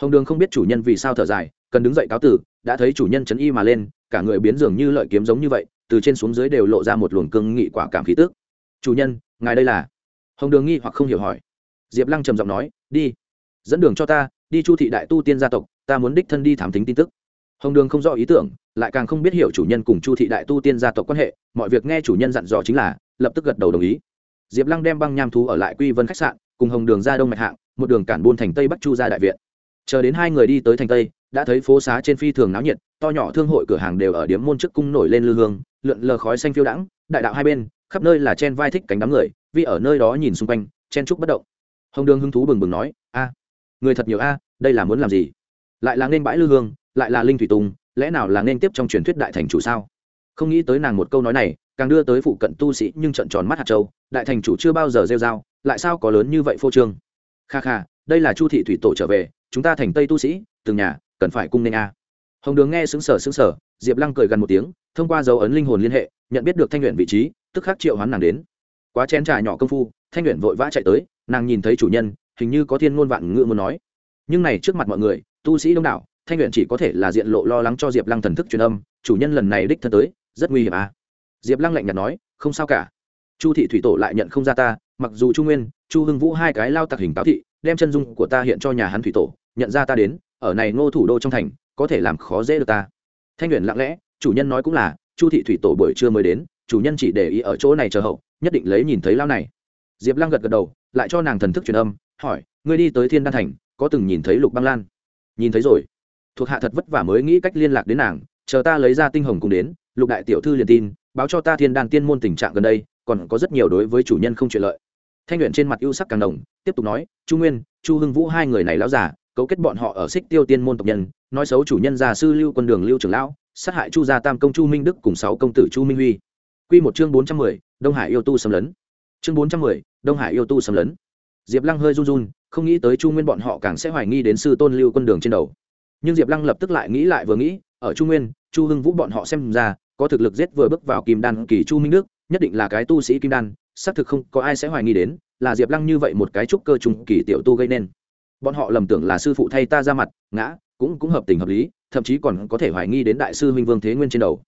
Hồng đường không biết chủ nhân vì sao thở dài, cần đứng dậy cáo tử, đã thấy chủ nhân trấn y mà lên, cả người biến dường như lợi kiếm giống như vậy, từ trên xuống dưới đều lộ ra một luồng cương nghị quả cảm khí tước chủ nhân, ngài đây là? Hồng đường nghi hoặc không hiểu hỏi. Diệp lăng trầm giọng nói, đi, dẫn đường cho ta đi chu thị đại tu tiên gia tộc, ta muốn đích thân đi thám tính tin tức. Hồng đường không rõ ý tưởng, lại càng không biết hiểu chủ nhân cùng chu thị đại tu tiên gia tộc quan hệ, mọi việc nghe chủ nhân dặn dò chính là, lập tức gật đầu đồng ý. Diệp lăng đem băng nham thú ở lại quy vân khách sạn, cùng hồng đường ra đông mạch hạng, một đường cản buôn thành tây bắc chu ra đại viện. Chờ đến hai người đi tới thành tây, đã thấy phố xá trên phi thường náo nhiệt, to nhỏ thương hội cửa hàng đều ở điếm môn trước cung nổi lên lư hương, lượn lờ khói xanh phiêu đãng, đại đạo hai bên, khắp nơi là chen vai thích cánh đám người, vì ở nơi đó nhìn xung quanh, chen trúc bất động. Hồng đường hứng thú bừng bừng nói, a người thật nhiều a, đây là muốn làm gì? Lại là nên bãi lư hương, lại là linh thủy tùng, lẽ nào là nên tiếp trong truyền thuyết đại thành chủ sao? Không nghĩ tới nàng một câu nói này, càng đưa tới phụ cận tu sĩ nhưng trận tròn mắt hạt châu, đại thành chủ chưa bao giờ rêu dao lại sao có lớn như vậy phô trương? Kha kha, đây là chu thị thủy tổ trở về, chúng ta thành tây tu sĩ, từng nhà, cần phải cung nên a. Hồng đường nghe xứng sở xứng sở diệp lăng cười gần một tiếng, thông qua dấu ấn linh hồn liên hệ, nhận biết được thanh luyện vị trí, tức khắc triệu hoán nàng đến. Quá chén trà nhỏ công phu, thanh luyện vội vã chạy tới, nàng nhìn thấy chủ nhân hình như có thiên ngôn vạn ngữ muốn nói. Nhưng này trước mặt mọi người, tu sĩ đông đảo, thanh luyện chỉ có thể là diện lộ lo lắng cho diệp lăng thần thức truyền âm, chủ nhân lần này đích thân tới, rất nguy hiểm à. Diệp lăng lạnh nhạt nói, không sao cả. Chu thị thủy tổ lại nhận không ra ta, mặc dù chu nguyên, chu hưng vũ hai cái lao tặc hình táo thị, đem chân dung của ta hiện cho nhà hắn thủy tổ, nhận ra ta đến, ở này ngô thủ đô trong thành, có thể làm khó dễ được ta. Thanh luyện lặng lẽ, chủ nhân nói cũng là, chu thị thủy tổ buổi trưa mới đến, chủ nhân chỉ để ý ở chỗ này chờ hậu, nhất định lấy nhìn thấy lao này. Diệp lăng gật gật đầu, lại cho nàng thần thức truyền âm hỏi, ngươi đi tới thiên đan thành, có từng nhìn thấy lục băng lan? Nhìn thấy rồi. Thuộc hạ thật vất vả mới nghĩ cách liên lạc đến nàng, chờ ta lấy ra tinh hồng cùng đến, lục đại tiểu thư liền tin, báo cho ta thiên đan tiên môn tình trạng gần đây, còn có rất nhiều đối với chủ nhân không chuyện lợi. Thanh luyện trên mặt ưu sắc càng đồng tiếp tục nói, chu nguyên, chu hưng vũ hai người này lão giả cấu kết bọn họ ở xích tiêu tiên môn tộc nhân, nói xấu chủ nhân già sư lưu quân đường lưu trưởng lão, sát hại chu gia tam công chu minh đức cùng sáu công tử chu minh huy. Q một chương bốn trăm mười, đông hải yêu tu xâm lấn. Chương bốn trăm mười, đông hải yêu tu xâm lấn diệp lăng hơi run run, không nghĩ tới chu nguyên bọn họ càng sẽ hoài nghi đến sư tôn lưu quân đường trên đầu. Nhưng diệp lăng lập tức lại nghĩ lại vừa nghĩ, ở chu nguyên, chu hưng vũ bọn họ xem ra, có thực lực giết vừa bước vào kim đan kỳ chu minh đức, nhất định là cái tu sĩ kim đan, xác thực không có ai sẽ hoài nghi đến, là diệp lăng như vậy một cái trúc cơ trùng kỳ tiểu tu gây nên. Bọn họ lầm tưởng là sư phụ thay ta ra mặt, ngã, cũng cũng hợp tình hợp lý, thậm chí còn có thể hoài nghi đến đại sư huynh vương thế nguyên trên đầu.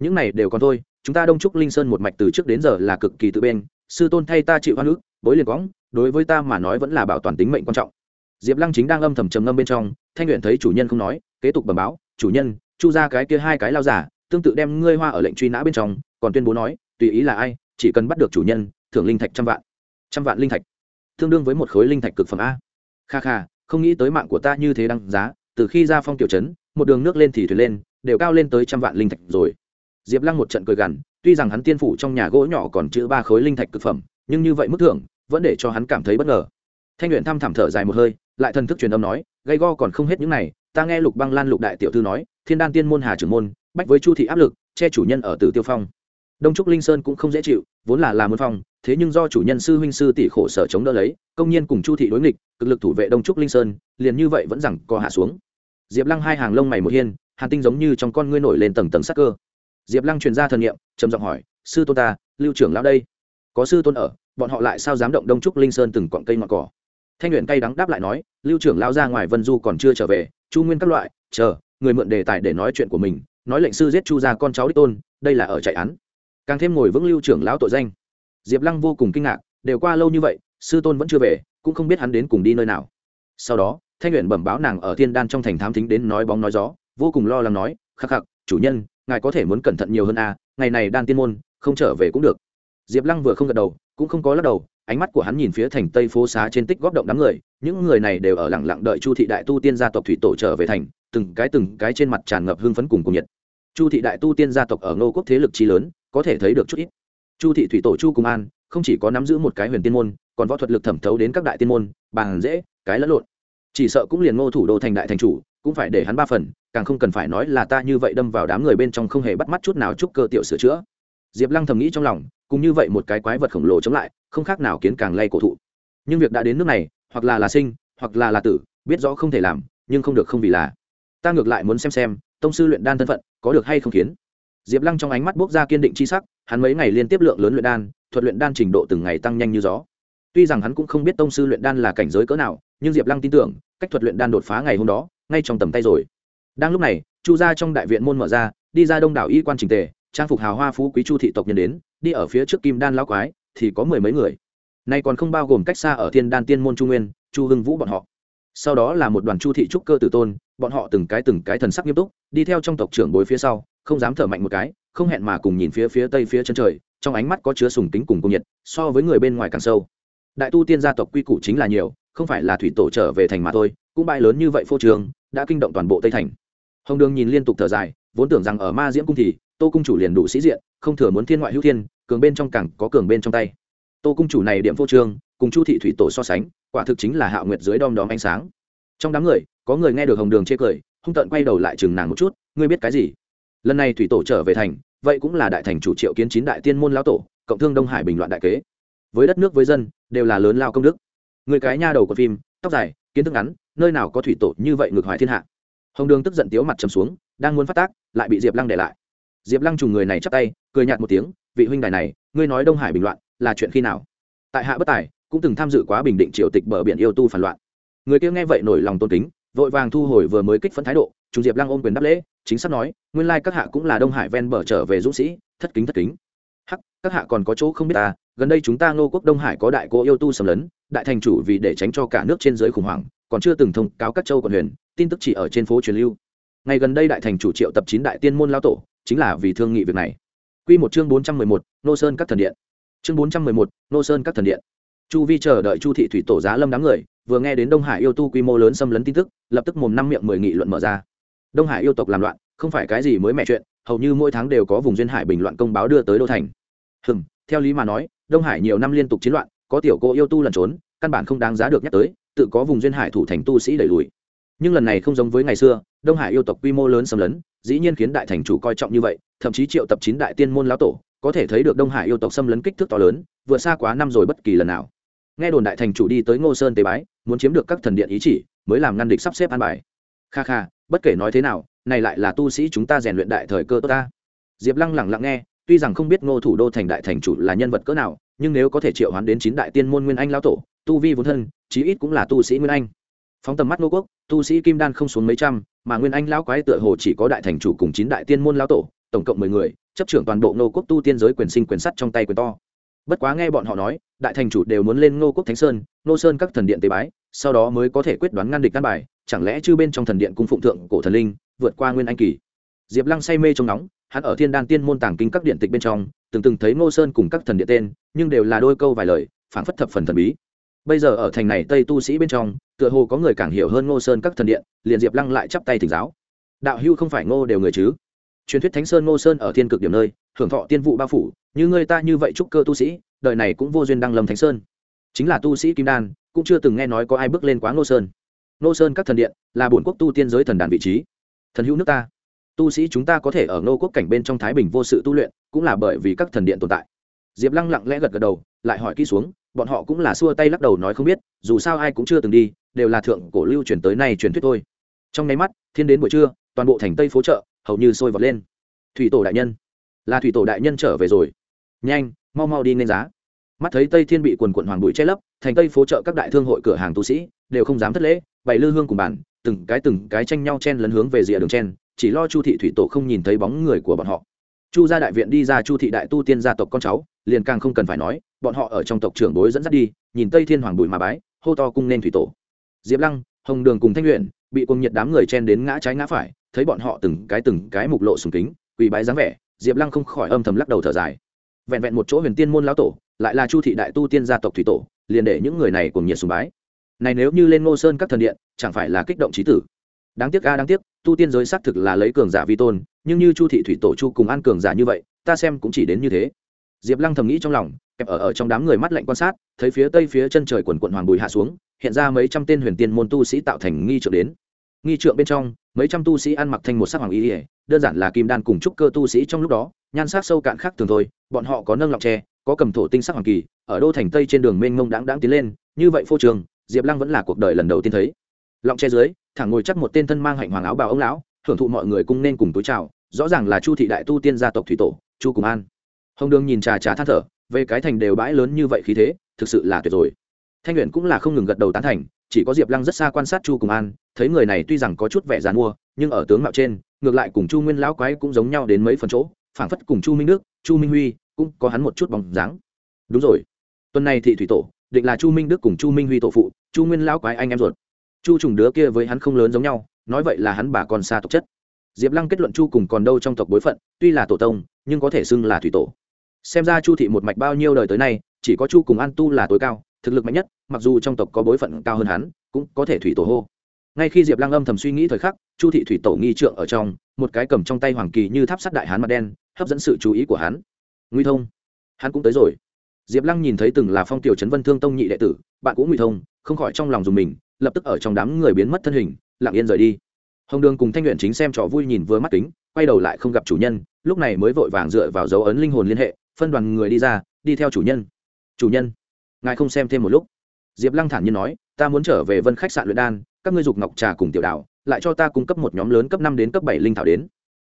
Những này đều còn thôi, chúng ta đông trúc linh sơn một mạch từ trước đến giờ là cực kỳ tự bên, sư tôn thay ta chịu hoa nước bối liền quõng, đối với ta mà nói vẫn là bảo toàn tính mệnh quan trọng. Diệp lăng chính đang âm thầm trầm ngâm bên trong, thanh luyện thấy chủ nhân không nói, kế tục bẩm báo, chủ nhân, chu ra cái kia hai cái lao giả, tương tự đem ngươi hoa ở lệnh truy nã bên trong, còn tuyên bố nói, tùy ý là ai, chỉ cần bắt được chủ nhân, thưởng linh thạch trăm vạn. Trăm vạn linh thạch. Tương đương với một khối linh thạch cực phẩm a. Kha kha, không nghĩ tới mạng của ta như thế đăng giá, từ khi ra phong tiểu trấn, một đường nước lên thì thuyền lên, đều cao lên tới trăm vạn linh thạch rồi. Diệp lăng một trận cười gằn, tuy rằng hắn tiên phủ trong nhà gỗ nhỏ còn chữ ba khối linh thạch cực phẩm, nhưng như vậy mức thưởng vẫn để cho hắn cảm thấy bất ngờ. Thanh luyện thăm thảm thở dài một hơi, lại thần thức truyền âm nói gây go còn không hết những này, ta nghe lục băng lan lục đại tiểu thư nói, thiên đan tiên môn hà trưởng môn, bách với chu thị áp lực, che chủ nhân ở tử tiêu phong. Đông trúc linh sơn cũng không dễ chịu, vốn là làm môn phong, thế nhưng do chủ nhân sư huynh sư tỷ khổ sở chống đỡ lấy, công nhiên cùng chu thị đối nghịch, cực lực thủ vệ đông trúc linh sơn, liền như vậy vẫn rằng co hạ xuống. Diệp lăng hai hàng lông mày một hiên, hàn tinh giống như trong con ngươi nổi lên tầng tầng sắc cơ. Diệp lăng truyền ra thần nghiệm trầm giọng hỏi, sư tôn ta, lưu trưởng lão đây, có sư tôn ở bọn họ lại sao dám động đông trúc linh sơn từng cọn cây ngọn cỏ? Thanh luyện cay đắng đáp lại nói lưu trưởng lão ra ngoài vân du còn chưa trở về chu nguyên các loại chờ người mượn đề tài để nói chuyện của mình nói lệnh sư giết chu ra con cháu đích tôn đây là ở chạy án. Càng thêm ngồi vững lưu trưởng lão tội danh. Diệp lăng vô cùng kinh ngạc đều qua lâu như vậy sư tôn vẫn chưa về cũng không biết hắn đến cùng đi nơi nào. Sau đó thanh luyện bẩm báo nàng ở thiên đan trong thành thám thính đến nói bóng nói gió vô cùng lo lắng nói khắc khắc chủ nhân ngài có thể muốn cẩn thận nhiều hơn a à, ngày này đan tiên môn không trở về cũng được. Diệp lăng vừa không gật đầu cũng không có lắc đầu, ánh mắt của hắn nhìn phía thành tây phố xá trên tích góp động đám người, những người này đều ở lặng lặng đợi chu thị đại tu tiên gia tộc thủy tổ trở về thành, từng cái từng cái trên mặt tràn ngập hưng phấn cùng cùng nhiệt. Chu thị đại tu tiên gia tộc ở ngô quốc thế lực chi lớn, có thể thấy được chút ít. Chu thị thủy tổ chu cùng an, không chỉ có nắm giữ một cái huyền tiên môn, còn võ thuật lực thẩm thấu đến các đại tiên môn, bàn dễ, cái lẫn lộn. Chỉ sợ cũng liền ngô thủ đô thành đại thành chủ, cũng phải để hắn ba phần, càng không cần phải nói là ta như vậy đâm vào đám người bên trong không hề bắt mắt chút nào chúc cơ tiểu sửa chữa. Diệp lăng thầm nghĩ trong lòng cùng như vậy một cái quái vật khổng lồ chống lại, không khác nào kiến càng lay cổ thụ. Nhưng việc đã đến nước này, hoặc là là sinh, hoặc là là tử, biết rõ không thể làm, nhưng không được không vì là. Ta ngược lại muốn xem xem, tông sư luyện đan thân phận, có được hay không kiến. Diệp lăng trong ánh mắt bốc ra kiên định c h i sắc, hắn mấy ngày liên tiếp lượng lớn luyện đan, thuật luyện đan trình độ từng ngày tăng nhanh như gió. Tuy rằng hắn cũng không biết tông sư luyện đan là cảnh giới cỡ nào, nhưng diệp lăng tin tưởng, cách thuật luyện đan đột phá ngày hôm đó, ngay trong tầm tay rồi. Đang lúc này, chu ra trong đại viện môn mở ra, đi ra đông đảo y quan trình tề trang phục hào hoa phú quý chu thị tộc nhân đến, đi ở phía trước kim đan lão quái, thì có mười mấy người. Nay còn không bao gồm cách xa ở thiên đan tiên môn trung nguyên, chu hưng vũ bọn họ. Sau đó là một đoàn chu thị trúc cơ tử tôn, bọn họ từng cái từng cái thần sắc nghiêm túc, đi theo trong tộc trưởng bối phía sau, không dám thở mạnh một cái, không hẹn mà cùng nhìn phía phía tây phía chân trời, trong ánh mắt có chứa sùng kính cùng công nhiệt, so với người bên ngoài càng sâu. Đại tu tiên gia tộc quy củ chính là nhiều, không phải là thủy tổ trở về thành mà thôi, cũng bãi lớn như vậy phô trường đã kinh động toàn bộ tây thành. Hồng đường nhìn liên tục thở dài, vốn tưởng rằng ở ma diễm cung thì tô cung chủ liền đủ sĩ diện, không thừa muốn thiên ngoại hữu thiên, cường bên trong cẳng có cường bên trong tay. Tô cung chủ này điểm vô trương, cùng chu thị thủy tổ so sánh, quả thực chính là hạ nguyệt dưới đom đóm ánh sáng. Trong đám người, có người nghe được hồng đường chê cười, hung tận quay đầu lại chừng nàng một chút, ngươi biết cái gì? Lần này thủy tổ trở về thành, vậy cũng là đại thành chủ triệu kiến chín đại tiên môn lão tổ, cộng thương đông hải bình loạn đại kế. Với đất nước với dân, đều là lớn lao công đức. Người cái nha đầu của phim, tóc dài, kiến thức ngắn, nơi nào có thủy tổ như vậy ngược hoài thiên hạ. Hồng đường tức giận tiếu mặt trầm xuống, đang muốn phát tác, lại bị diệp lăng để lại diệp lăng trùng người này chắp tay, cười nhạt một tiếng, vị huynh đài này, ngươi nói đông hải bình loạn, là chuyện khi nào? Tại hạ bất tài, cũng từng tham dự quá bình định triều tịch bờ biển yêu tu phản loạn. Người kia nghe vậy nổi lòng tôn kính, vội vàng thu hồi vừa mới kích phấn thái độ, chúng diệp lăng ôm quyền đáp lễ, chính xác nói, nguyên lai các hạ cũng là đông hải ven bờ trở về dũng sĩ, thất kính thất kính. Hắc, các hạ còn có chỗ không biết ta, gần đây chúng ta ngô quốc đông hải có đại cô yêu tu xâm lấn, đại thành chủ vì để tránh cho cả nước trên dưới khủng hoảng, còn chưa từng thông cáo các châu quận huyền, tin tức chỉ ở trên phố truyền lưu. Ngày gần đây đại thành chủ triệu tập chín đại tiên môn lao tổ chính là vì thương nghị việc này Quy một chương bốn trăm mười một, Nô Sơn các thần điện. Chương bốn trăm mười một, Nô Sơn các thần điện. Chu Vi chờ đợi Chu thị thủy tổ giá lâm đám người, vừa nghe đến Đông Hải yêu tu quy mô lớn xâm lấn tin tức, lập tức mồm năm miệng mười nghị luận mở ra. Đông Hải yêu tộc làm loạn, không phải cái gì mới mẹ chuyện, hầu như mỗi tháng đều có vùng duyên hải bình loạn công báo đưa tới đô thành. Hừm, theo lý mà nói, Đông Hải nhiều năm liên tục chiến loạn, có tiểu cô yêu tu lẩn trốn, căn bản không đáng giá được nhắc tới, tự có vùng duyên hải thủ thành tu sĩ đẩy lùi nhưng lần này không giống với ngày xưa, đông hải yêu tộc quy mô lớn xâm lấn, dĩ nhiên khiến đại thành chủ coi trọng như vậy, thậm chí triệu tập chín đại tiên môn lão tổ, có thể thấy được đông hải yêu tộc xâm lấn kích thước to lớn, vượt xa quá năm rồi bất kỳ lần nào. Nghe đồn đại thành chủ đi tới ngô sơn tế bái, muốn chiếm được các thần điện ý chỉ, mới làm ngăn địch sắp xếp an bài. Kha kha, bất kể nói thế nào, này lại là tu sĩ chúng ta rèn luyện đại thời cơ tốt ta. Diệp lăng lẳng lặng nghe, tuy rằng không biết ngô thủ đô thành đại thành chủ là nhân vật cỡ nào, nhưng nếu có thể triệu hoán đến chín đại tiên môn nguyên anh lão tổ, tu vi vốn thân, chí ít cũng là tu sĩ nguyên anh phóng tầm mắt ngô quốc, tu sĩ kim đan không xuống mấy trăm, mà nguyên anh lão quái tựa hồ chỉ có đại thành chủ cùng chín đại tiên môn lão tổ, tổng cộng mười người, chấp trưởng toàn bộ ngô quốc tu tiên giới quyền sinh quyền sắt trong tay quyền to. Bất quá nghe bọn họ nói, đại thành chủ đều muốn lên ngô quốc thánh sơn, ngô sơn các thần điện tế bái, sau đó mới có thể quyết đoán ngăn địch căn bài, chẳng lẽ chư bên trong thần điện cung phụng thượng cổ thần linh, vượt qua nguyên anh kỳ. Diệp lăng say mê trong nóng, hắn ở thiên đan tiên môn tàng kinh các điện tịch bên trong, từng từng thấy ngô sơn cùng các thần điện tên, nhưng đều là đôi câu vài lời, phảng phất thập phần thần bí bây giờ ở thành này tây tu sĩ bên trong, tựa hồ có người càng hiểu hơn ngô sơn các thần điện, liền diệp lăng lại chắp tay thỉnh giáo. Đạo hưu không phải ngô đều người chứ? Truyền thuyết thánh sơn ngô sơn ở thiên cực điểm nơi, hưởng thọ tiên vụ bao phủ, như người ta như vậy trúc cơ tu sĩ, đời này cũng vô duyên đăng lâm thánh sơn. Chính là tu sĩ kim đan, cũng chưa từng nghe nói có ai bước lên quá ngô sơn. Ngô sơn các thần điện là bổn quốc tu tiên giới thần đàn vị trí. Thần hữu nước ta. Tu sĩ chúng ta có thể ở ngô quốc cảnh bên trong thái bình vô sự tu luyện, cũng là bởi vì các thần điện tồn tại. Diệp lăng lặng lẽ gật gật đầu, lại hỏi kỹ xuống bọn họ cũng là xua tay lắc đầu nói không biết, dù sao ai cũng chưa từng đi, đều là thượng cổ lưu truyền tới nay truyền thuyết thôi. Trong nháy mắt, thiên đến buổi trưa, toàn bộ thành tây phố chợ, hầu như sôi vọt lên. Thủy tổ đại nhân. Là thủy tổ đại nhân trở về rồi. Nhanh, mau mau đi nên giá. Mắt thấy tây thiên bị quần quận hoàng bụi che lấp, thành tây phố chợ các đại thương hội cửa hàng tu sĩ, đều không dám thất lễ, bày lư hương cùng bản từng cái từng cái tranh nhau chen lấn hướng về rìa đường chen, chỉ lo chu thị thủy tổ không nhìn thấy bóng người của bọn họ. Chu gia đại viện đi ra chu thị đại tu tiên gia tộc con cháu, liền càng không cần phải nói bọn họ ở trong tộc trưởng bối dẫn dắt đi, nhìn tây thiên hoàng bùi mà bái, hô to cung nên thủy tổ. Diệp lăng, hồng đường cùng thanh luyện bị cùng nhiệt đám người chen đến ngã trái ngã phải, thấy bọn họ từng cái từng cái mục lộ sùng kính, quỳ bái dáng vẻ, diệp lăng không khỏi âm thầm lắc đầu thở dài. Vẹn vẹn một chỗ huyền tiên môn lão tổ, lại là chu thị đại tu tiên gia tộc thủy tổ, liền để những người này cùng nhiệt sùng bái. Này nếu như lên ngô sơn các thần điện, chẳng phải là kích động trí tử. Đáng tiếc a, đáng tiếc, tu tiên giới xác thực là lấy cường giả vi tôn, nhưng như chu thị thủy tổ chu cùng an cường giả như vậy, ta xem cũng chỉ đến như thế. Diệp lăng thầm nghĩ trong lòng kẹp ở ở trong đám người mắt lạnh quan sát, thấy phía tây phía chân trời quần quận hoàng bùi hạ xuống, hiện ra mấy trăm tên huyền tiên môn tu sĩ tạo thành nghi trượng đến. Nghi trượng bên trong, mấy trăm tu sĩ ăn mặc thành một sắc hoàng y ỉa đơn giản là kim đan cùng trúc cơ tu sĩ trong lúc đó, nhan sắc sâu cạn khác thường thôi, bọn họ có nâng lọng tre có cầm thổ tinh sắc hoàng kỳ, ở đô thành tây trên đường mênh mông đáng đáng tiến lên, như vậy phô trường, diệp lăng vẫn là cuộc đời lần đầu tiên thấy. Lọng tre dưới, thẳng ngồi chắc một tên thân mang hạnh hoàng áo bào ông lão hưởng thụ mọi người cung nên cùng túi chào, rõ ràng là chu thị đại tu tiên gia tộc thủy tổ, chu cùng an. Hồng đường nhìn trà trà than thở về cái thành đều bãi lớn như vậy khí thế, thực sự là tuyệt rồi. Thanh luyện cũng là không ngừng gật đầu tán thành, chỉ có diệp lăng rất xa quan sát chu cùng an, thấy người này tuy rằng có chút vẻ dàn mua, nhưng ở tướng mạo trên, ngược lại cùng chu nguyên lão quái cũng giống nhau đến mấy phần chỗ, phảng phất cùng chu minh đức, chu minh huy cũng có hắn một chút bóng dáng. Đúng rồi. Tuần này thị thủy tổ, định là chu minh đức cùng chu minh huy tổ phụ, chu nguyên lão quái anh em ruột. Chu trùng đứa kia với hắn không lớn giống nhau, nói vậy là hắn bà con xa tộc chất. Diệp lăng kết luận chu cùng còn đâu trong tộc bối phận, tuy là tổ tông, nhưng có thể xưng là thủy tổ xem ra chu thị một mạch bao nhiêu đời tới nay, chỉ có chu cùng an tu là tối cao, thực lực mạnh nhất, mặc dù trong tộc có bối phận cao hơn hắn, cũng có thể thủy tổ hô. Ngay khi diệp lăng âm thầm suy nghĩ thời khắc, chu thị thủy tổ nghi trượng ở trong, một cái cầm trong tay hoàng kỳ như tháp sắt đại hán mặt đen, hấp dẫn sự chú ý của hắn. Nguy thông, hắn cũng tới rồi. Diệp lăng nhìn thấy từng là phong tiểu trấn vân thương tông nhị đệ tử, bạn cũng nguy thông, không khỏi trong lòng dùng mình, lập tức ở trong đám người biến mất thân hình, lặng yên rời đi. Hồng đường cùng thanh nguyện chính xem trò vui nhìn vừa mắt kính, quay đầu lại không gặp chủ nhân, lúc này mới vội vàng dựa vào dấu ấn linh hồn liên hệ phân đoàn người đi ra, đi theo chủ nhân. Chủ nhân, ngài không xem thêm một lúc. Diệp lăng thản nhiên nói, ta muốn trở về vân khách sạn luyện đan, các ngươi dục ngọc trà cùng tiểu đạo lại cho ta cung cấp một nhóm lớn cấp năm đến cấp bảy linh thảo đến.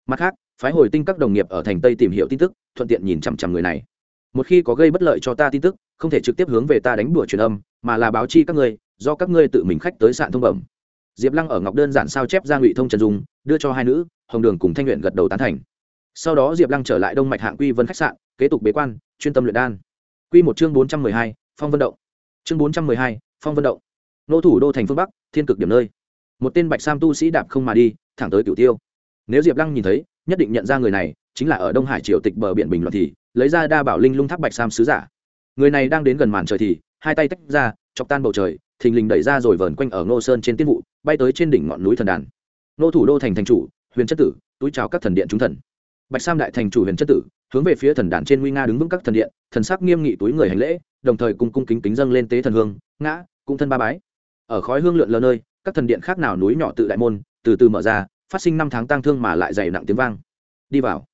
Mặt khác, phái hồi tinh các đồng nghiệp ở thành tây tìm hiểu tin tức, thuận tiện nhìn chằm chằm người này. Một khi có gây bất lợi cho ta tin tức, không thể trực tiếp hướng về ta đánh đùa truyền âm, mà là báo chi các ngươi, do các ngươi tự mình khách tới sạn thông bẩm. Diệp lăng ở ngọc đơn giản sao chép ra ngụy thông trần dung, đưa cho hai nữ, hồng đường cùng thanh luyện gật đầu tán thành. Sau đó diệp lăng trở lại đông mạch hạng quy vân khách sạn kế tục bế quan, chuyên tâm luyện đan. Quy một chương bốn trăm mười hai, phong vân động. Chương bốn trăm mười hai, phong vân động. Nô thủ đô thành phương bắc, thiên cực điểm nơi. Một tên bạch sam tu sĩ đạp không mà đi, thẳng tới cửu tiêu. Nếu diệp lăng nhìn thấy, nhất định nhận ra người này, chính là ở đông hải triều tịch bờ biển bình luận thì, lấy ra đa bảo linh lung tháp bạch sam sứ giả. Người này đang đến gần màn trời thì, hai tay tách ra, chọc tan bầu trời, thình lình đẩy ra rồi vờn quanh ở ngô sơn trên tiên vụ, bay tới trên đỉnh ngọn núi thần đàn. Nô thủ đô thành thành chủ, huyền chất tử, túi chào các thần điện chúng thần. Bạch sam đại thành chủ huyền chất tử hướng về phía thần đàn trên nguy nga đứng vững các thần điện, thần sắc nghiêm nghị túi người hành lễ, đồng thời cùng cung kính kính dâng lên tế thần hương, ngã cung thân ba bái. Ở khói hương lượn lờ nơi, các thần điện khác nào núi nhỏ tự đại môn, từ từ mở ra, phát sinh năm tháng tang thương mà lại dày nặng tiếng vang. Đi vào.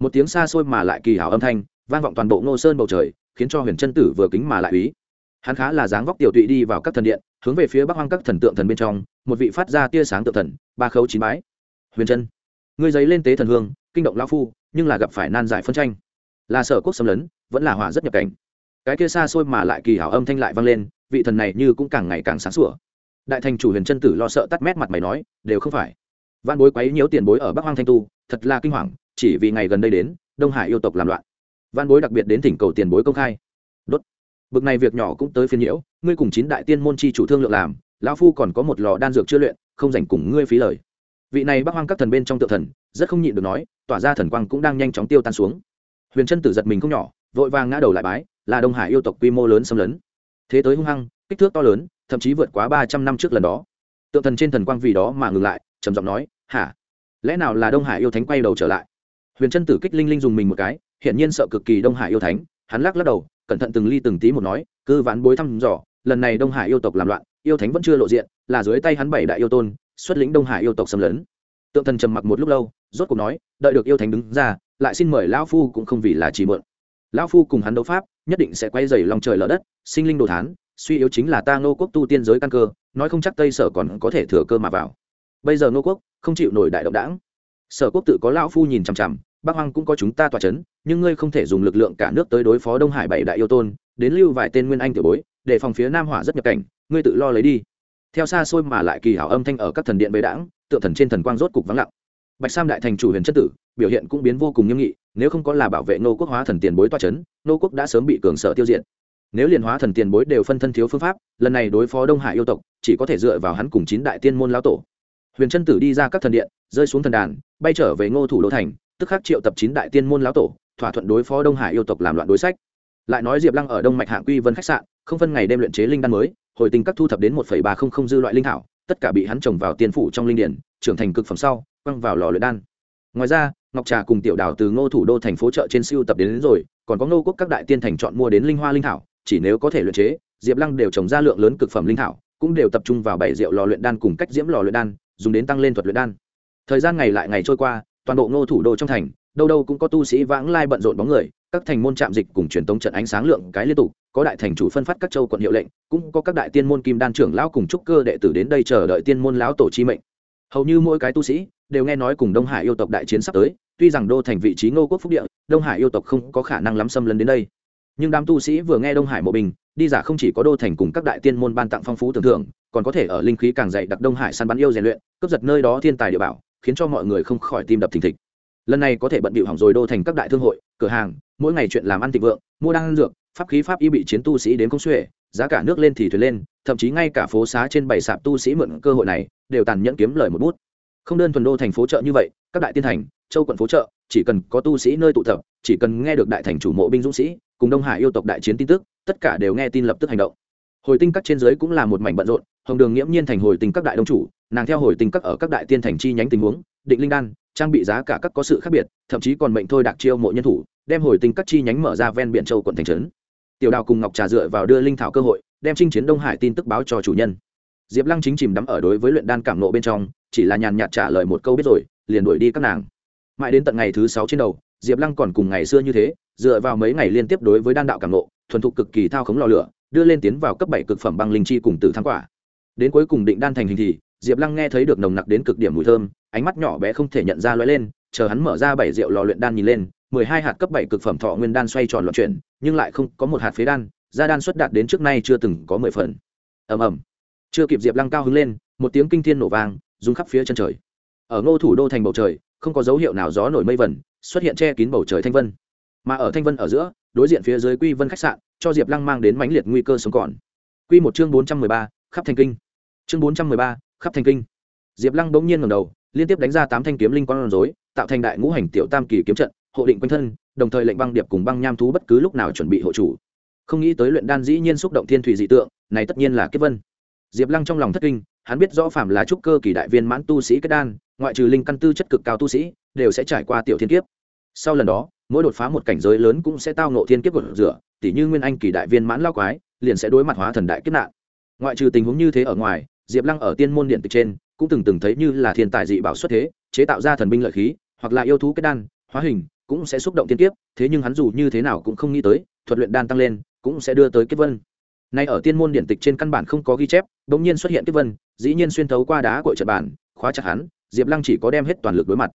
Một tiếng xa xôi mà lại kỳ hảo âm thanh, vang vọng toàn bộ ngô sơn bầu trời, khiến cho huyền chân tử vừa kính mà lại ý hắn khá là dáng vóc tiểu tụy đi vào các thần điện, hướng về phía bắc hoang các thần tượng thần bên trong, một vị phát ra tia sáng tượng thần, ba khấu chín bái. Huyền chân, ngươi giấy lên tế thần hương, kinh động lão phu nhưng là gặp phải nan giải phân tranh. Là sở quốc xâm lấn, vẫn là hỏa rất nhập cảnh. Cái kia xa xôi mà lại kỳ hảo âm thanh lại vang lên, vị thần này như cũng càng ngày càng sáng sủa. Đại thành chủ huyền chân tử lo sợ tắt mét mặt mày nói, đều không phải. Văn bối quấy nhiễu tiền bối ở bắc hoang thanh tu, thật là kinh hoàng, chỉ vì ngày gần đây đến, đông hải yêu tộc làm loạn. Văn bối đặc biệt đến thỉnh cầu tiền bối công khai. Đốt. Bực này việc nhỏ cũng tới phiên nhiễu, ngươi cùng chín đại tiên môn chi chủ thương lượng làm, lão phu còn có một lò đan dược chưa luyện, không dành cùng ngươi phí lời vị này bắc hoang các thần bên trong tượng thần, rất không nhịn được nói, tỏa ra thần quang cũng đang nhanh chóng tiêu tan xuống. Huyền chân tử giật mình không nhỏ, vội vàng ngã đầu lại bái, là đông hải yêu tộc quy mô lớn xâm lấn. Thế tới hung hăng, kích thước to lớn, thậm chí vượt quá ba trăm năm trước lần đó. Tượng thần trên thần quang vì đó mà ngừng lại, trầm giọng nói, hả? Lẽ nào là đông hải yêu thánh quay đầu trở lại? Huyền chân tử kích linh linh dùng mình một cái, hiển nhiên sợ cực kỳ đông hải yêu thánh, hắn lắc lắc đầu, cẩn thận từng ly từng tí một nói cư ván bối thăm dò, lần này đông hải yêu tộc làm loạn, yêu thánh vẫn chưa lộ diện, là dưới tay hắn bảy đại yêu tôn xuất lĩnh đông hải yêu tộc xâm lấn. Tượng thần trầm mặc một lúc lâu, rốt cuộc nói, đợi được yêu thánh đứng ra, lại xin mời lão phu cũng không vì là chỉ mượn. Lão phu cùng hắn đấu pháp, nhất định sẽ quay dày lòng trời lở đất, sinh linh đồ thán, suy yếu chính là ta ngô quốc tu tiên giới căn cơ, nói không chắc tây sở còn có thể thừa cơ mà vào. Bây giờ ngô quốc không chịu nổi đại động đảng. Sở quốc tự có lão phu nhìn chằm chằm, bắc hoang cũng có chúng ta tỏa c h ấ n nhưng ngươi không thể dùng lực lượng cả nước tới đối phó đông hải bảy đại yêu tôn, đến lưu vài tên nguyên anh tiểu bối, để phòng phía nam hỏa rất nhập cảnh, ngươi tự lo lấy đi theo xa xôi mà lại kỳ hảo âm thanh ở các thần điện bế đảng tượng thần trên thần quang rốt cục vắng lặng. Bạch sam đại thành chủ huyền chất tử, biểu hiện cũng biến vô cùng nghiêm nghị, nếu không có là bảo vệ nô quốc hóa thần tiền bối toa c h ấ n nô quốc đã sớm bị cường sở tiêu diệt. Nếu liền hóa thần tiền bối đều phân thân thiếu phương pháp, lần này đối phó đông hải yêu tộc, chỉ có thể dựa vào hắn cùng chín đại tiên môn lão tổ. Huyền chân tử đi ra các thần điện, rơi xuống thần đàn, bay trở về ngô thủ đô thành, tức khắc triệu tập chín đại tiên môn lão tổ, thỏa thuận đối phó đông hải yêu tộc làm loạn đối sách. Lại nói diệp lăng ở đông mạch hạng quy vân khách sạn, không phân ngày đêm luyện chế linh đan mới hồi tình các thu thập đến một ba không không dư loại linh thảo tất cả bị hắn trồng vào tiền phủ trong linh điển trưởng thành cực phẩm sau quăng vào lò luyện đan. Ngoài ra ngọc trà cùng tiểu đào từ ngô thủ đô thành phố chợ trên siêu tập đến, đến rồi còn có ngô quốc các đại tiên thành chọn mua đến linh hoa linh thảo chỉ nếu có thể luyện chế diệp lăng đều trồng ra lượng lớn cực phẩm linh thảo cũng đều tập trung vào bảy rượu lò luyện đan cùng cách diễm lò luyện đan dùng đến tăng lên thuật luyện đan. Thời gian ngày lại ngày trôi qua toàn bộ ngô thủ đô trong thành đâu đâu cũng có tu sĩ vãng lai bận rộn bóng người các thành môn trạm dịch cùng truyền tống trận ánh sáng lượng cái liên tục có đại thành chủ phân phát các châu quận hiệu lệnh, cũng có các đại tiên môn kim đan trưởng lão cùng trúc cơ đệ tử đến đây chờ đợi tiên môn lão tổ chi mệnh. Hầu như mỗi cái tu sĩ đều nghe nói cùng đông hải yêu tộc đại chiến sắp tới, tuy rằng đô thành vị trí ngô quốc phúc địa, đông hải yêu tộc không có khả năng lắm xâm lấn đến đây. Nhưng đám tu sĩ vừa nghe đông hải mộ bình, đi giả không chỉ có đô thành cùng các đại tiên môn ban tặng phong phú tưởng thưởng, còn có thể ở linh khí càng dày đặc đông hải săn bắn yêu rèn luyện, cướp giật nơi đó thiên tài địa bảo, khiến cho mọi người không khỏi tim đập thình thịch. Lần này có thể bận bịu hỏng rồi đô thành các đại thương hội, cửa hàng, mỗi ngày chuyện làm ăn thịnh vượng, mua đan dược pháp khí pháp y bị chiến tu sĩ đến công xuệ giá cả nước lên thì thuyền lên, thậm chí ngay cả phố xá trên bảy sạp tu sĩ mượn cơ hội này, đều tàn nhẫn kiếm lời một bút. Không đơn thuần đô thành phố chợ như vậy, các đại tiên thành, châu quận phố chợ, chỉ cần có tu sĩ nơi tụ tập, chỉ cần nghe được đại thành chủ mộ binh dũng sĩ, cùng đông hải yêu tộc đại chiến tin tức, tất cả đều nghe tin lập tức hành động. Hồi tinh các trên dưới cũng là một mảnh bận rộn, hồng đường nghiễm nhiên thành hồi tinh các đại đông chủ, nàng theo hồi tinh các ở các đại tiên thành chi nhánh tình huống, định linh đan, trang bị giá cả các có sự khác biệt, thậm chí còn mệnh thôi đặc chiêu mộ nhân thủ, đem hồi tinh các chi nhánh mở ra ven biển châu quận thành trấn tiểu đào cùng ngọc trà dựa vào đưa linh thảo cơ hội, đem chinh chiến đông hải tin tức báo cho chủ nhân. Diệp lăng chính chìm đắm ở đối với luyện đan cảm nộ bên trong, chỉ là nhàn nhạt trả lời một câu biết rồi, liền đuổi đi các nàng. Mãi đến tận ngày thứ sáu trên đầu, diệp lăng còn cùng ngày xưa như thế, dựa vào mấy ngày liên tiếp đối với đan đạo cảm nộ, thuần thục cực kỳ thao khống lò lửa, đưa lên tiến vào cấp bảy cực phẩm băng linh chi cùng tử thắng quả. Đến cuối cùng định đan thành hình thì, diệp lăng nghe thấy được nồng nặc đến cực điểm mùi thơm, ánh mắt nhỏ bé không thể nhận ra lóe lên, chờ hắn mở ra bảy rượu lò luyện đan nhìn lên mười hai hạt cấp bảy cực phẩm thọ nguyên đan xoay tròn loạn chuyển, nhưng lại không có một hạt phế đan, gia đan xuất đạt đến trước nay chưa từng có mười phần. Ầm ầm. Chưa kịp diệp lăng cao hứng lên, một tiếng kinh thiên nổ vang, rung khắp phía chân trời. Ở ngô thủ đô thành bầu trời, không có dấu hiệu nào gió nổi mây vẩn xuất hiện che kín bầu trời thanh vân. Mà ở thanh vân ở giữa, đối diện phía dưới quy vân khách sạn, cho diệp lăng mang đến mãnh liệt nguy cơ sống còn. Quy một chương bốn trăm mười ba, khắp thành kinh. Chương bốn trăm mười ba, khắp thành kinh. Diệp lăng bỗng nhiên ngầm đầu, liên tiếp đánh ra tám thanh kiếm linh quang rối, tạo thành đại ngũ hành tiểu tam kỳ kiếm trận hộ định quanh thân, đồng thời lệnh băng điệp cùng băng nham thú bất cứ lúc nào chuẩn bị hộ chủ. Không nghĩ tới luyện đan dĩ nhiên xúc động thiên thủy dị tượng, này tất nhiên là kiếp vân. Diệp lăng trong lòng thất kinh, hắn biết rõ phạm là trúc cơ kỳ đại viên mãn tu sĩ kết đan, ngoại trừ linh căn tư chất cực cao tu sĩ, đều sẽ trải qua tiểu thiên kiếp. Sau lần đó, mỗi đột phá một cảnh giới lớn cũng sẽ tao nộ thiên kiếp của rửa tỷ như nguyên anh kỳ đại viên mãn lao quái, liền sẽ đối mặt hóa thần đại kiếp nạn. Ngoại trừ tình huống như thế ở ngoài, diệp lăng ở tiên môn điện tịch trên, cũng từng từng thấy như là thiên tài dị bảo xuất thế, chế tạo ra thần binh lợi khí, hoặc là yêu thú kết đan, hóa hình cũng sẽ xúc động tiên kiếp, thế nhưng hắn dù như thế nào cũng không nghĩ tới, thuật luyện đan tăng lên, cũng sẽ đưa tới kiếp vân. Nay ở tiên môn điện tịch trên căn bản không có ghi chép đ ỗ n g nhiên xuất hiện kiếp vân, dĩ nhiên xuyên thấu qua đá cội trận bản, khóa chặt hắn, diệp lăng chỉ có đem hết toàn lực đối mặt.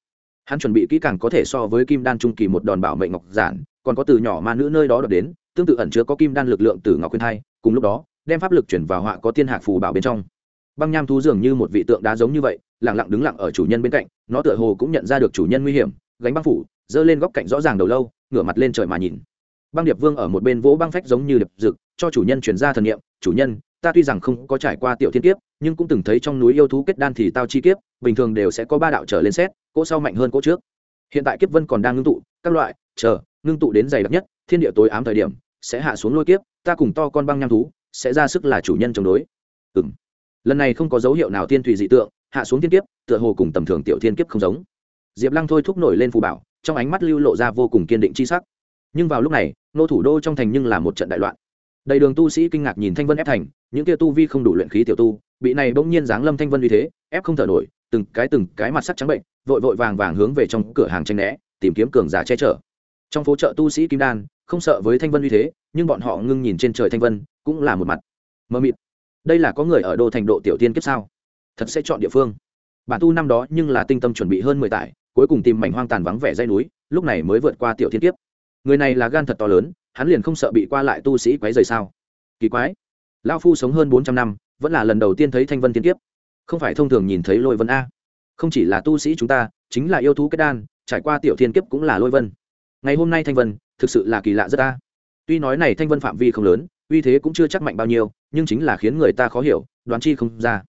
Hắn chuẩn bị kỹ càng có thể so với kim đan trung kỳ một đòn bảo mệnh ngọc giản, còn có từ nhỏ ma nữ nơi đó đọc đến, tương tự ẩn chứa có kim đan lực lượng từ ngọc khuyên thai, cùng lúc đó, đem pháp lực chuyển vào họa có tiên hạc phù bảo bên trong. Băng nham thú dường như một vị tượng đá giống như vậy lẳng lặng đứng lặng ở chủ nhân bên cạnh, nó tựa hồ cũng nhận ra được chủ nhân nguy hiểm, gánh băng phủ giơ lên góc cạnh rõ ràng đầu lâu, ngửa mặt lên trời mà nhìn. Băng điệp vương ở một bên vỗ băng phách giống như điệp rực, cho chủ nhân chuyển ra thần nghiệm chủ nhân, ta tuy rằng không có trải qua tiểu thiên kiếp, nhưng cũng từng thấy trong núi yêu thú kết đan thì tao chi kiếp, bình thường đều sẽ có ba đạo trở lên xét, cỗ sau mạnh hơn cỗ trước. Hiện tại kiếp vân còn đang ngưng tụ, các loại, chờ, ngưng tụ đến dày đặc nhất, thiên địa tối ám thời điểm, sẽ hạ xuống lôi kiếp, ta cùng to con băng nham thú, sẽ ra sức là chủ nhân chống đối. Ừng lần này không có dấu hiệu nào thiên thủy dị tượng, hạ xuống thiên kiếp, tựa hồ cùng tầm thường tiểu thiên kiếp không giống. Diệp lăng thôi thúc nổi lên phù bảo trong ánh mắt lưu lộ ra vô cùng kiên định chi sắc. Nhưng vào lúc này, nô thủ đô trong thành nhưng là một trận đại loạn. Đầy đường tu sĩ kinh ngạc nhìn thanh vân ép thành, những kia tu vi không đủ luyện khí tiểu tu, bị này bỗng nhiên giáng lâm thanh vân uy thế, ép không thở nổi, từng cái từng cái mặt sắc trắng bệnh, vội vội vàng vàng hướng về trong cửa hàng tranh né, tìm kiếm cường giả che chở. Trong phố chợ tu sĩ kim đan, không sợ với thanh vân uy thế, nhưng bọn họ ngưng nhìn trên trời thanh vân, cũng là một mặt mơ mịt. Đây là có người ở đô thành độ tiểu tiên kiếp sao? Thật sẽ chọn địa phương. Bản tu năm đó nhưng là tinh tâm chuẩn bị hơn mười tải cuối cùng tìm mảnh hoang tàn vắng vẻ dây núi, lúc này mới vượt qua tiểu thiên kiếp. Người này là gan thật to lớn, hắn liền không sợ bị qua lại tu sĩ quấy rời sao? Kỳ quái. Lao phu sống hơn bốn trăm năm, vẫn là lần đầu tiên thấy thanh vân thiên kiếp. Không phải thông thường nhìn thấy lôi vân a. Không chỉ là tu sĩ chúng ta, chính là yêu thú kết đan, trải qua tiểu thiên kiếp cũng là lôi vân. Ngày hôm nay thanh vân, thực sự là kỳ lạ rất ta tuy nói này thanh vân phạm vi không lớn, uy thế cũng chưa chắc mạnh bao nhiêu, nhưng chính là khiến người ta khó hiểu, đoán chi không ra.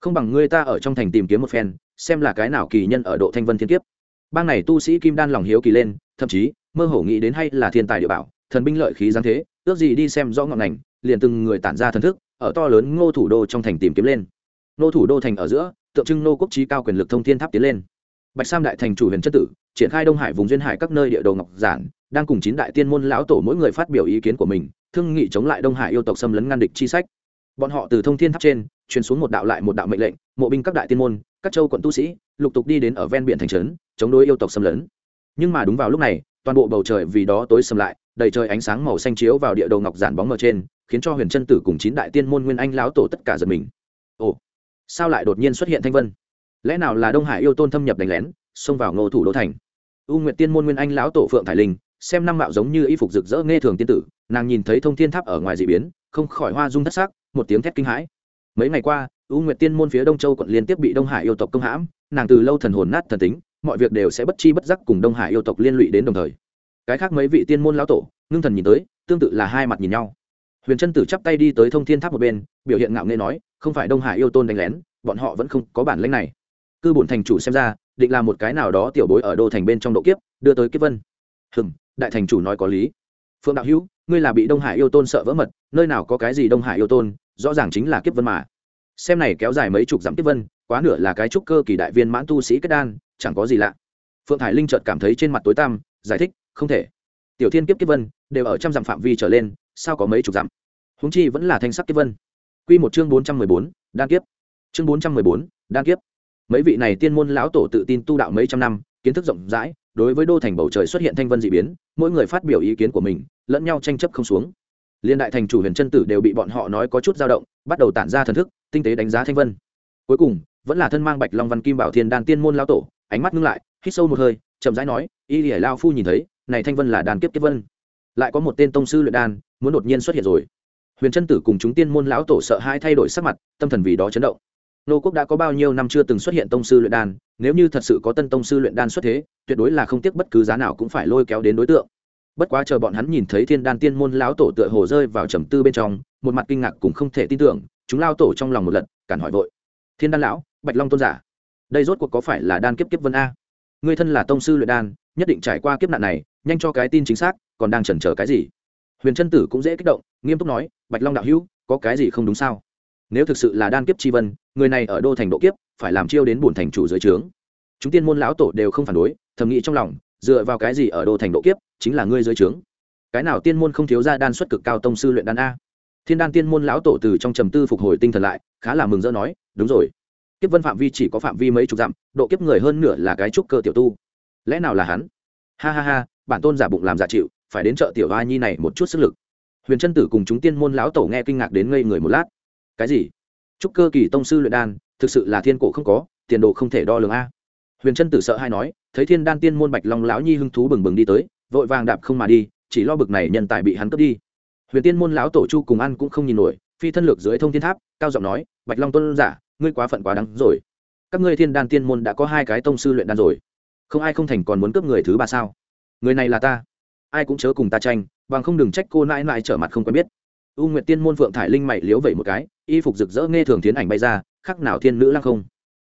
Không bằng người ta ở trong thành tìm kiếm một phen, xem là cái nào kỳ nhân ở độ thanh vân thiên kiếp bang này tu sĩ kim đan lòng hiếu kỳ lên, thậm chí, mơ hồ nghĩ đến hay là thiên tài địa bảo, thần binh lợi khí giáng thế, ước gì đi xem rõ ngọn ngành liền từng người tản ra thần thức, ở to lớn ngô thủ đô trong thành tìm kiếm lên. Ngô thủ đô thành ở giữa, tượng trưng nô quốc trí cao quyền lực thông thiên tháp tiến lên. Bạch sam đại thành chủ huyền chất tử, triển khai đông hải vùng duyên hải các nơi địa đồ ngọc giản, đang cùng chín đại tiên môn lão tổ mỗi người phát biểu ý kiến của mình, thương nghị chống lại đông hải yêu tộc xâm lấn ngăn địch chi sách. Bọn họ từ thông thiên tháp trên truyền xuống một đạo lại một đạo mệnh lệnh, mộ binh các đại tiên môn, các châu quận tu sĩ, lục tục đi đến ở ven biển thành trấn, chống đối yêu tộc xâm lấn. Nhưng mà đúng vào lúc này, toàn bộ bầu trời vì đó tối sầm lại, đầy trời ánh sáng màu xanh chiếu vào địa đầu ngọc giản bóng mờ trên, khiến cho huyền chân tử cùng chín đại tiên môn nguyên anh lão tổ tất cả giật mình. Ồ, sao lại đột nhiên xuất hiện thanh vân? Lẽ nào là đông hải yêu tôn thâm nhập đánh lén, xông vào ngô thủ đô thành? U nguyệt tiên môn nguyên anh lão tổ phượng thải linh, xem năm mạo giống như y phục rực rỡ nghe thường tiên tử, nàng nhìn thấy thông thiên tháp ở ngoài dị biến, không khỏi hoa dung thất sắc, một tiếng thét kinh hãi mấy ngày qua, u nguyệt tiên môn phía đông châu quận liên tiếp bị đông hải yêu tộc công hãm, nàng từ lâu thần hồn nát thần tính, mọi việc đều sẽ bất chi bất giác cùng đông hải yêu tộc liên lụy đến đồng thời. Cái khác mấy vị tiên môn lão tổ, ngưng thần nhìn tới, tương tự là hai mặt nhìn nhau. Huyền trân tử chắp tay đi tới thông thiên tháp một bên, biểu hiện ngạo nghê nói, không phải đông hải yêu tôn đánh lén, bọn họ vẫn không có bản lãnh này. Cư bổn thành chủ xem ra, định là một cái nào đó tiểu bối ở đô thành bên trong độ kiếp, đưa tới kiếp vân. Hừm, đại thành chủ nói có lý. Phượng đạo hữu, ngươi là bị đông hải yêu tôn sợ vỡ mật, nơi nào có cái gì đông hải yêu tôn rõ ràng chính là kiếp vân mà. Xem này kéo dài mấy chục dặm kiếp vân, quá nửa là cái trúc cơ kỳ đại viên mãn tu sĩ kết đan, chẳng có gì lạ. Phượng thải linh chợt cảm thấy trên mặt tối tăm, giải thích, không thể. Tiểu thiên kiếp kiếp vân, đều ở trăm dặm phạm vi trở lên, sao có mấy chục dặm? Húng chi vẫn là thanh sắc kiếp vân. Quy một chương bốn trăm mười bốn, đan kiếp. Chương bốn trăm mười bốn, đan kiếp. Mấy vị này tiên môn lão tổ tự tin tu đạo mấy trăm năm, kiến thức rộng rãi, đối với đô thành bầu trời xuất hiện thanh vân dị biến, mỗi người phát biểu ý kiến của mình, lẫn nhau tranh chấp không xuống liên đại thành chủ huyền chân tử đều bị bọn họ nói có chút dao động, bắt đầu tản ra thần thức, tinh tế đánh giá thanh vân. Cuối cùng, vẫn là thân mang bạch long văn kim bảo thiên đan tiên môn lao tổ, ánh mắt ngưng lại, hít sâu một hơi, chậm rãi nói, y lìa lao phu nhìn thấy, này thanh vân là đàn kiếp kiếp vân. Lại có một tên tông sư luyện đan, muốn đột nhiên xuất hiện rồi. Huyền chân tử cùng chúng tiên môn lão tổ sợ hai thay đổi sắc mặt, tâm thần vì đó chấn động. Nô quốc đã có bao nhiêu năm chưa từng xuất hiện tông sư luyện đan, nếu như thật sự có tân tông sư luyện đan xuất thế, tuyệt đối là không tiếc bất cứ giá nào cũng phải lôi kéo đến đối tượng bất quá chờ bọn hắn nhìn thấy thiên đan tiên môn lão tổ tựa hồ rơi vào trầm tư bên trong, một mặt kinh ngạc cũng không thể tin tưởng, chúng lao tổ trong lòng một lần cản hỏi vội. Thiên đan lão, bạch long tôn giả, đây rốt cuộc có phải là đan kiếp kiếp vân a? Người thân là tông sư luyện đan, nhất định trải qua kiếp nạn này, nhanh cho cái tin chính xác, còn đang chần chờ cái gì? Huyền trân tử cũng dễ kích động, nghiêm túc nói, bạch long đạo hữu, có cái gì không đúng sao? Nếu thực sự là đan kiếp Chi vân, người này ở đô thành độ kiếp, phải làm chiêu đến bổn thành chủ dưới trướng. Chúng tiên môn lão tổ đều không phản đối, thầm nghĩ trong lòng, dựa vào cái gì ở đô thành độ kiếp chính là ngươi dưới trướng. Cái nào tiên môn không thiếu ra đan xuất cực cao tông sư luyện đan a? Thiên đan tiên môn lão tổ từ trong trầm tư phục hồi tinh thần lại, khá là mừng rỡ nói, đúng rồi. Kiếp vân phạm vi chỉ có phạm vi mấy chục dặm, độ kiếp người hơn nửa là cái trúc cơ tiểu tu. Lẽ nào là hắn? Ha ha ha, bản tôn giả bụng làm giả chịu, phải đến chợ tiểu hoa nhi này một chút sức lực. Huyền trân tử cùng chúng tiên môn lão tổ nghe kinh ngạc đến ngây người một lát. Cái gì? Trúc cơ kỳ tông sư luyện đan, thực sự là thiên cổ không có, tiền đồ không thể đo lường a. Huyền trân tử sợ hay nói, thấy thiên đan tiên môn bạch long lão nhi hưng thú bừng bừng đi tới vội vàng đạp không mà đi, chỉ lo bực này nhân tài bị hắn cướp đi. Huyền tiên môn lão tổ chu cùng ăn cũng không nhìn nổi, phi thân lược dưới thông thiên tháp, cao giọng nói, bạch long tuân giả, ngươi quá phận quá đắng rồi. Các ngươi thiên đan tiên môn đã có hai cái tông sư luyện đan rồi. Không ai không thành còn muốn cướp người thứ ba sao? Người này là ta. Ai cũng chớ cùng ta tranh, bằng không đừng trách cô nãi nãi trở mặt không quen biết. U nguyệt tiên môn phượng thải linh mày liếu vẩy một cái, y phục rực rỡ nghe thường tiến ảnh bay ra khắc nào thiên nữ lăng không.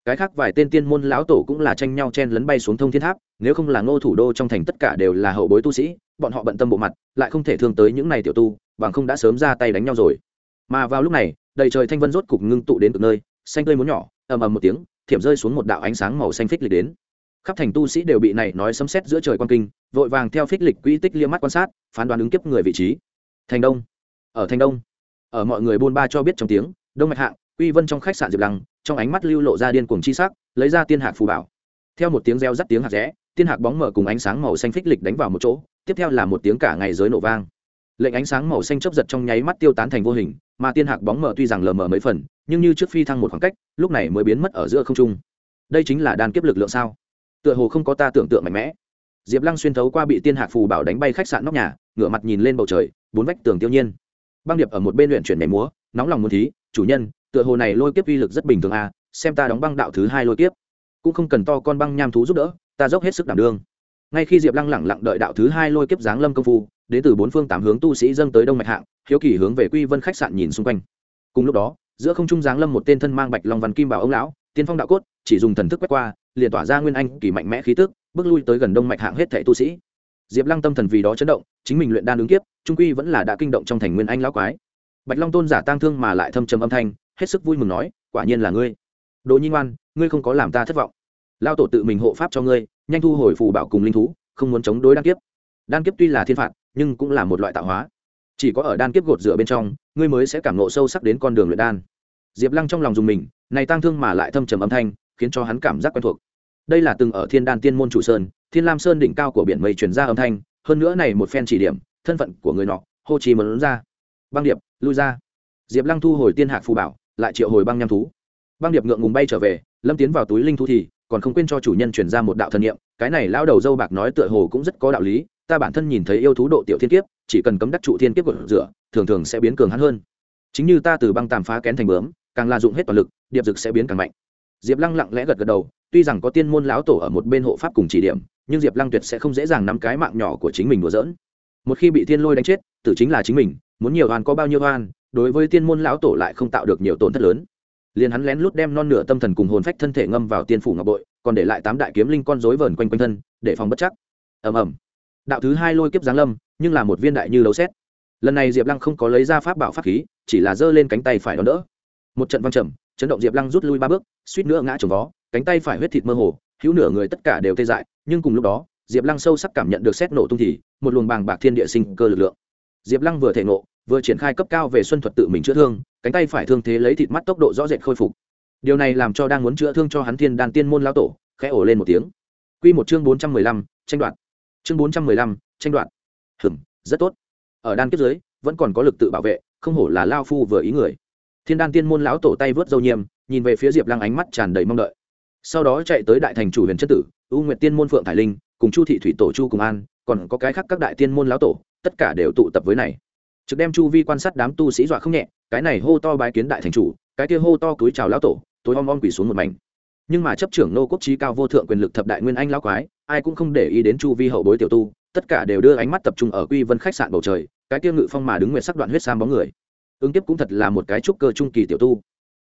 Cái khác vài tên tiên môn lão tổ cũng là tranh nhau chen lấn bay xuống thông thiên tháp nếu không là ngô thủ đô trong thành tất cả đều là hậu bối tu sĩ, bọn họ bận tâm bộ mặt, lại không thể thương tới những này tiểu tu, bằng không đã sớm ra tay đánh nhau rồi. Mà vào lúc này, đầy trời thanh vân rốt cục ngưng tụ đến cực nơi, xanh tươi muốn nhỏ, ầm ầm một tiếng, thiểm rơi xuống một đạo ánh sáng màu xanh phích lịch đến. Khắp thành tu sĩ đều bị này nói sấm sét giữa trời quan kinh, vội vàng theo phích lịch quỹ tích liếc mắt quan sát, phán đoán ứng kiếp người vị trí. Thành đông. Ở thành đông. Ở mọi người buôn ba cho biết trong tiếng, đông mạch hạng, uy vân trong khách sạn diệp lăng, trong ánh mắt lưu lộ ra điên cuồng chi sắc, lấy ra tiên hạc phù bảo theo một tiếng reo rắt tiếng hạt rẽ, tiên hạc bóng mở cùng ánh sáng màu xanh phích lịch đánh vào một chỗ, tiếp theo là một tiếng cả ngày giới nổ vang. Lệnh ánh sáng màu xanh chớp giật trong nháy mắt tiêu tán thành vô hình, mà tiên hạc bóng mở tuy rằng lờ mờ mấy phần, nhưng như trước phi thăng một khoảng cách, lúc này mới biến mất ở giữa không trung. Đây chính là đan kiếp lực lượng sao? Tựa hồ không có ta tưởng tượng mạnh mẽ. Diệp lăng xuyên thấu qua bị tiên hạc phù bảo đánh bay khách sạn nóc nhà, ngửa mặt nhìn lên bầu trời, bốn vách tường tiêu nhiên. Băng điệp ở một bên luyện chuyển nhảy múa, nóng lòng muốn thí, chủ nhân, tựa hồ này lôi kiếp uy lực rất bình thường à xem ta đóng băng đạo thứ hai lôi kiếp cũng không cần to con băng nham thú giúp đỡ, ta dốc hết sức đảm đương. Ngay khi diệp lăng lẳng lặng đợi đạo thứ hai lôi kiếp giáng lâm công phu, đến từ bốn phương tám hướng tu sĩ dâng tới đông mạch hạng, hiếu kỳ hướng về quy vân khách sạn nhìn xung quanh. Cùng lúc đó, giữa không trung giáng lâm một tên thân mang bạch long văn kim bảo ông lão, tiên phong đạo cốt, chỉ dùng thần thức quét qua, liền tỏa ra nguyên anh kỳ mạnh mẽ khí tức, bước lui tới gần đông mạch hạng hết thảy tu sĩ. Diệp lăng tâm thần vì đó chấn động, chính mình luyện đan ứng kiếp, trung quy vẫn là đã kinh động trong thành nguyên anh lão quái. Bạch long tôn giả tang thương mà lại thâm trầm âm thanh, hết sức vui mừng nói, quả nhiên là ngươi. Đồ nhi ngoan, ngươi không có làm ta thất vọng lao tổ tự mình hộ pháp cho ngươi, nhanh thu hồi phù bảo cùng linh thú, không muốn chống đối đan kiếp. Đan kiếp tuy là thiên phạt, nhưng cũng là một loại tạo hóa. Chỉ có ở đan kiếp gột rửa bên trong, ngươi mới sẽ cảm nộ sâu sắc đến con đường luyện đan. Diệp lăng trong lòng dùng mình, này tang thương mà lại thâm trầm âm thanh, khiến cho hắn cảm giác quen thuộc. Đây là từng ở thiên đan tiên môn chủ sơn, thiên lam sơn đỉnh cao của biển mây truyền ra âm thanh, hơn nữa này một phen chỉ điểm, thân phận của người nọ, hô chi lớn ra. Băng điệp, lui ra. Diệp lăng thu hồi tiên hạc phù bảo, lại triệu hồi băng nham thú. Băng điệp ngượng ngùng bay trở về, lâm tiến vào túi linh thú thì còn không quên cho chủ nhân truyền ra một đạo thần niệm, cái này lão đầu dâu bạc nói tựa hồ cũng rất có đạo lý, ta bản thân nhìn thấy yêu thú độ tiểu thiên kiếp, chỉ cần cấm đắc trụ thiên kiếp của rửa, thường thường sẽ biến cường hắn hơn. Chính như ta từ băng tàm phá kén thành bướm, càng la dụng hết toàn lực, điệp dực sẽ biến càng mạnh. Diệp lăng lặng lẽ gật gật đầu, tuy rằng có tiên môn lão tổ ở một bên hộ pháp cùng chỉ điểm, nhưng diệp lăng tuyệt sẽ không dễ dàng nắm cái mạng nhỏ của chính mình đùa dỡn một khi bị thiên lôi đánh chết, tử chính là chính mình, muốn nhiều oan có bao nhiêu oan, đối với tiên môn lão tổ lại không tạo được nhiều tổn thất lớn liền hắn lén lút đem non nửa tâm thần cùng hồn phách thân thể ngâm vào tiên phủ ngọc bội, còn để lại tám đại kiếm linh con rối vờn quanh quanh thân, để phòng bất chắc. Ầm ầm. Đạo thứ hai lôi kiếp giáng lâm, nhưng là một viên đại như lấu xét lần này diệp lăng không có lấy ra pháp bảo pháp khí, chỉ là giơ lên cánh tay phải đón đỡ. Một trận văng trầm, chấn động diệp lăng rút lui ba bước, suýt nữa ngã trồng vó, cánh tay phải huyết thịt mơ hồ, hữu nửa người tất cả đều tê dại, nhưng cùng lúc đó, diệp lăng sâu sắc cảm nhận được xét nổ tung thì, một luồng bàng bạc thiên địa sinh cơ lực lượng. Diệp lăng vừa thể nộ vừa triển khai cấp cao về xuân thuật tự mình chữa thương, cánh tay phải thương thế lấy thịt mắt tốc độ rõ rệt khôi phục. Điều này làm cho đang muốn chữa thương cho hắn thiên đan tiên môn lao tổ, khẽ ổ lên một tiếng. Q một chương bốn trăm mười lăm, tranh đoạt. Chương bốn trăm mười lăm, tranh đoạt. Hừm, rất tốt. Ở đan kiếp giới vẫn còn có lực tự bảo vệ, không hổ là lao phu vừa ý người. Thiên đan tiên môn lão tổ tay vớt dâu nhiêm nhìn về phía diệp lăng ánh mắt tràn đầy mong đợi. Sau đó chạy tới đại thành chủ huyền chất tử, u nguyệt tiên môn phượng thải linh, cùng chu thị thủy tổ chu cùng an, còn có cái khác các đại tiên môn lão tổ, tất cả đều tụ tập với này trực đem chu vi quan sát đám tu sĩ dọa không nhẹ, cái này hô to bái kiến đại thành chủ, cái kia hô to túi chào lão tổ tối om om quỳ xuống một mảnh. Nhưng mà chấp trưởng nô quốc trí cao vô thượng quyền lực thập đại nguyên anh lão quái, ai cũng không để ý đến chu vi hậu bối tiểu tu, tất cả đều đưa ánh mắt tập trung ở quy vân khách sạn bầu trời, cái kia ngự phong mà đứng nguyện sắc đoạn huyết sam bóng người. Ứng tiếp cũng thật là một cái trúc cơ trung kỳ tiểu tu.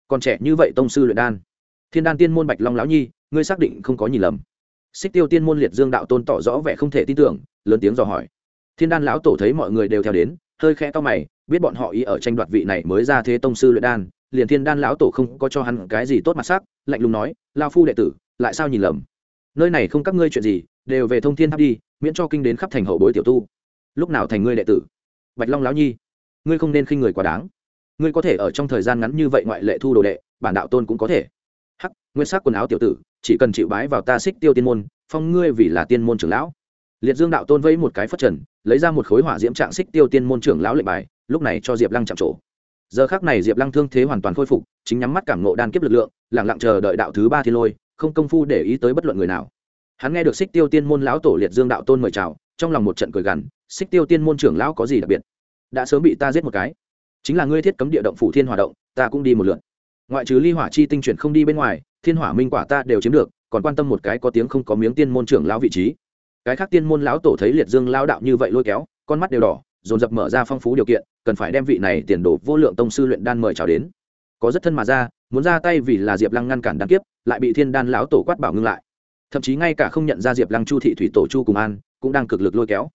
Còn trẻ như vậy tông sư luyện đan. Thiên đan tiên môn bạch long lão nhi, ngươi xác định không có nhìn lầm. Xích tiêu tiên môn liệt dương đạo tôn tỏ rõ vẻ không thể tin tưởng, lớn tiếng dò hỏi. Thiên đan lão tổ thấy mọi người đều theo đến hơi khẽ to mày, biết bọn họ ý ở tranh đoạt vị này mới ra thế tông sư luyện đan, liền thiên đan lão tổ không có cho hắn cái gì tốt mặt sắc, lạnh lùng nói lao phu đệ tử, lại sao nhìn lầm? Nơi này không các ngươi chuyện gì, đều về thông thiên tháp đi, miễn cho kinh đến khắp thành hậu bối tiểu tu. Lúc nào thành ngươi đệ tử? Bạch long lão nhi, ngươi không nên khinh người quá đáng. Ngươi có thể ở trong thời gian ngắn như vậy ngoại lệ thu đồ đệ, bản đạo tôn cũng có thể. Hắc, nguyên sắc quần áo tiểu tử, chỉ cần chịu bái vào ta xích tiêu tiên môn, phong ngươi vì là tiên môn trưởng lão liệt dương đạo tôn vẫy một cái phất trần, lấy ra một khối hỏa diễm trạng xích tiêu tiên môn trưởng lão lệnh bài, lúc này cho diệp lăng chạm trổ. Giờ khác này diệp lăng thương thế hoàn toàn khôi phục, chính nhắm mắt cảm nộ đan kiếp lực lượng lẳng lặng chờ đợi đạo thứ ba thiên lôi, không công phu để ý tới bất luận người nào. Hắn nghe được xích tiêu tiên môn lão tổ liệt dương đạo tôn mời chào, trong lòng một trận cười gằn, xích tiêu tiên môn trưởng lão có gì đặc biệt? Đã sớm bị ta giết một cái. Chính là ngươi thiết cấm địa động phủ thiên hỏa động, ta cũng đi một lượt. Ngoại trừ ly hỏa chi tinh chuyển không đi bên ngoài, thiên hỏa minh quả ta đều chiếm được, còn quan tâm một cái có tiếng không có miếng tiên môn trưởng lão vị trí cái khác tiên môn lão tổ thấy liệt dương lao đạo như vậy lôi kéo, con mắt đều đỏ, dồn dập mở ra phong phú điều kiện, cần phải đem vị này tiền đồ vô lượng tông sư luyện đan mời chào đến. Có rất thân mà ra, muốn ra tay vì là diệp lăng ngăn cản đan kiếp, lại bị thiên đan lão tổ quát bảo ngưng lại. Thậm chí ngay cả không nhận ra diệp lăng chu thị thủy tổ chu cùng an, cũng đang cực lực lôi kéo.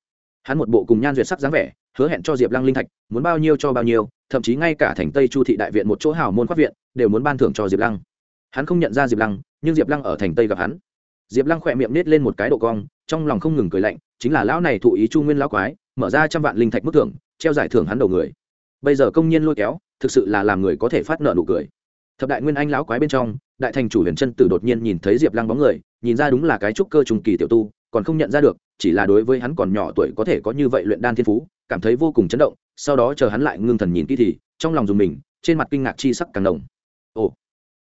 Hắn một bộ cùng nhan duyệt sắc dáng vẻ, hứa hẹn cho diệp lăng linh thạch, muốn bao nhiêu cho bao nhiêu, thậm chí ngay cả thành tây chu thị đại viện một chỗ hào môn khoác viện, đều muốn ban thưởng cho diệp lăng. Hắn không nhận ra diệp lăng, nhưng diệp lăng ở thành tây gặp hắn. Diệp lăng khỏe miệng nết lên một cái độ cong trong lòng không ngừng cười lạnh, chính là lão này thụ ý chu nguyên lão quái, mở ra trăm vạn linh thạch mức thưởng, treo giải thưởng hắn đầu người. Bây giờ công nhiên lôi kéo, thực sự là làm người có thể phát nợ nụ cười. Thập đại nguyên anh lão quái bên trong, đại thành chủ huyền chân tử đột nhiên nhìn thấy diệp lăng bóng người, nhìn ra đúng là cái trúc cơ trùng kỳ tiểu tu, còn không nhận ra được, chỉ là đối với hắn còn nhỏ tuổi có thể có như vậy luyện đan thiên phú, cảm thấy vô cùng chấn động, sau đó chờ hắn lại ngưng thần nhìn kỹ thì, trong lòng dùng mình, trên mặt kinh ngạc chi sắc càng đồng ồ,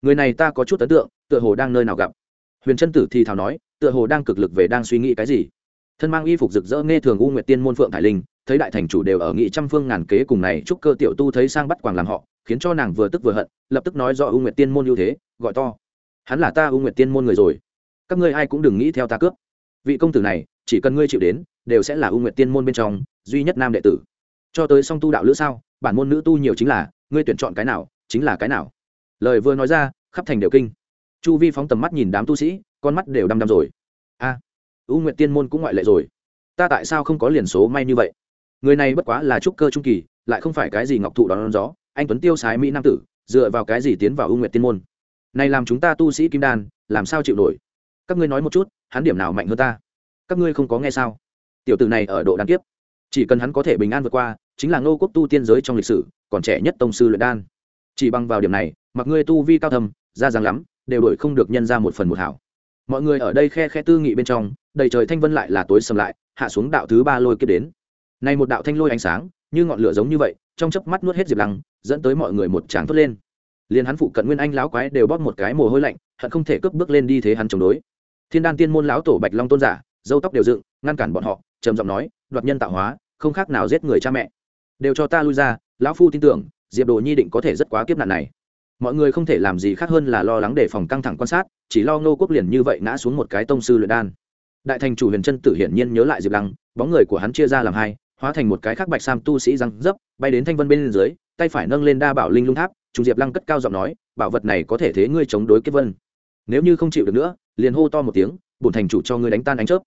người này ta có chút ấn tượng, tựa hồ đang nơi nào gặp. Huyền chân tử thì thào nói tựa hồ đang cực lực về đang suy nghĩ cái gì. Thân mang y phục rực rỡ nghe thường u nguyệt tiên môn phượng thải linh, thấy đại thành chủ đều ở nghị trăm phương ngàn kế cùng này, chúc cơ tiểu tu thấy sang bắt quàng làm họ, khiến cho nàng vừa tức vừa hận, lập tức nói do u nguyệt tiên môn ưu thế, gọi to. Hắn là ta u nguyệt tiên môn người rồi. Các ngươi ai cũng đừng nghĩ theo ta cướp. Vị công tử này, chỉ cần ngươi chịu đến, đều sẽ là u nguyệt tiên môn bên trong, duy nhất nam đệ tử. Cho tới song tu đạo lữ sao, bản môn nữ tu nhiều chính là, ngươi tuyển chọn cái nào, chính là cái nào. Lời vừa nói ra, khắp thành đều kinh. Chu vi phóng tầm mắt nhìn đám tu sĩ con mắt đều đăm đăm rồi. A, u nguyệt tiên môn cũng ngoại lệ rồi. Ta tại sao không có liền số may như vậy? Người này bất quá là trúc cơ trung kỳ, lại không phải cái gì ngọc thụ đón gió. Anh tuấn tiêu sái mỹ nam tử, dựa vào cái gì tiến vào u nguyệt tiên môn? Này làm chúng ta tu sĩ kim đan, làm sao chịu nổi? Các ngươi nói một chút, hắn điểm nào mạnh hơn ta? Các ngươi không có nghe sao? Tiểu tử này ở độ đan kiếp. Chỉ cần hắn có thể bình an vượt qua, chính là ngô quốc tu tiên giới trong lịch sử, còn trẻ nhất tông sư luyện đan. Chỉ bằng vào điểm này, mặc ngươi tu vi cao thầm ra rằng lắm, đều đổi không được nhân ra một phần một hảo mọi người ở đây khe khe tư nghị bên trong, đầy trời thanh vân lại là tối sầm lại, hạ xuống đạo thứ ba lôi kiếp đến. Nay một đạo thanh lôi ánh sáng, như ngọn lửa giống như vậy, trong chớp mắt nuốt hết diệp lăng, dẫn tới mọi người một tràng thốt lên. Liền hắn phụ cận nguyên anh lão quái đều bóp một cái mồ hôi lạnh, hận không thể cướp bước lên đi thế hắn chống đối. Thiên đan tiên môn lão tổ bạch long tôn giả, dâu tóc đều dựng, ngăn cản bọn họ, trầm giọng nói, đoạt nhân tạo hóa, không khác nào giết người cha mẹ. Đều cho ta lui ra, lão phu tin tưởng, diệp đồ nhi định có thể rất quá kiếp nạn này mọi người không thể làm gì khác hơn là lo lắng đề phòng căng thẳng quan sát, chỉ lo ngô quốc liền như vậy ngã xuống một cái tông sư luyện đan. Đại thành chủ huyền Trân tử hiển nhiên nhớ lại diệp lăng, bóng người của hắn chia ra làm hai, hóa thành một cái khác bạch sam tu sĩ răng dấp, bay đến thanh vân bên dưới, tay phải nâng lên đa bảo linh lung tháp, trùng diệp lăng cất cao giọng nói, bảo vật này có thể thế ngươi chống đối kiếp vân. Nếu như không chịu được nữa, liền hô to một tiếng, bổn thành chủ cho ngươi đánh tan ánh chớp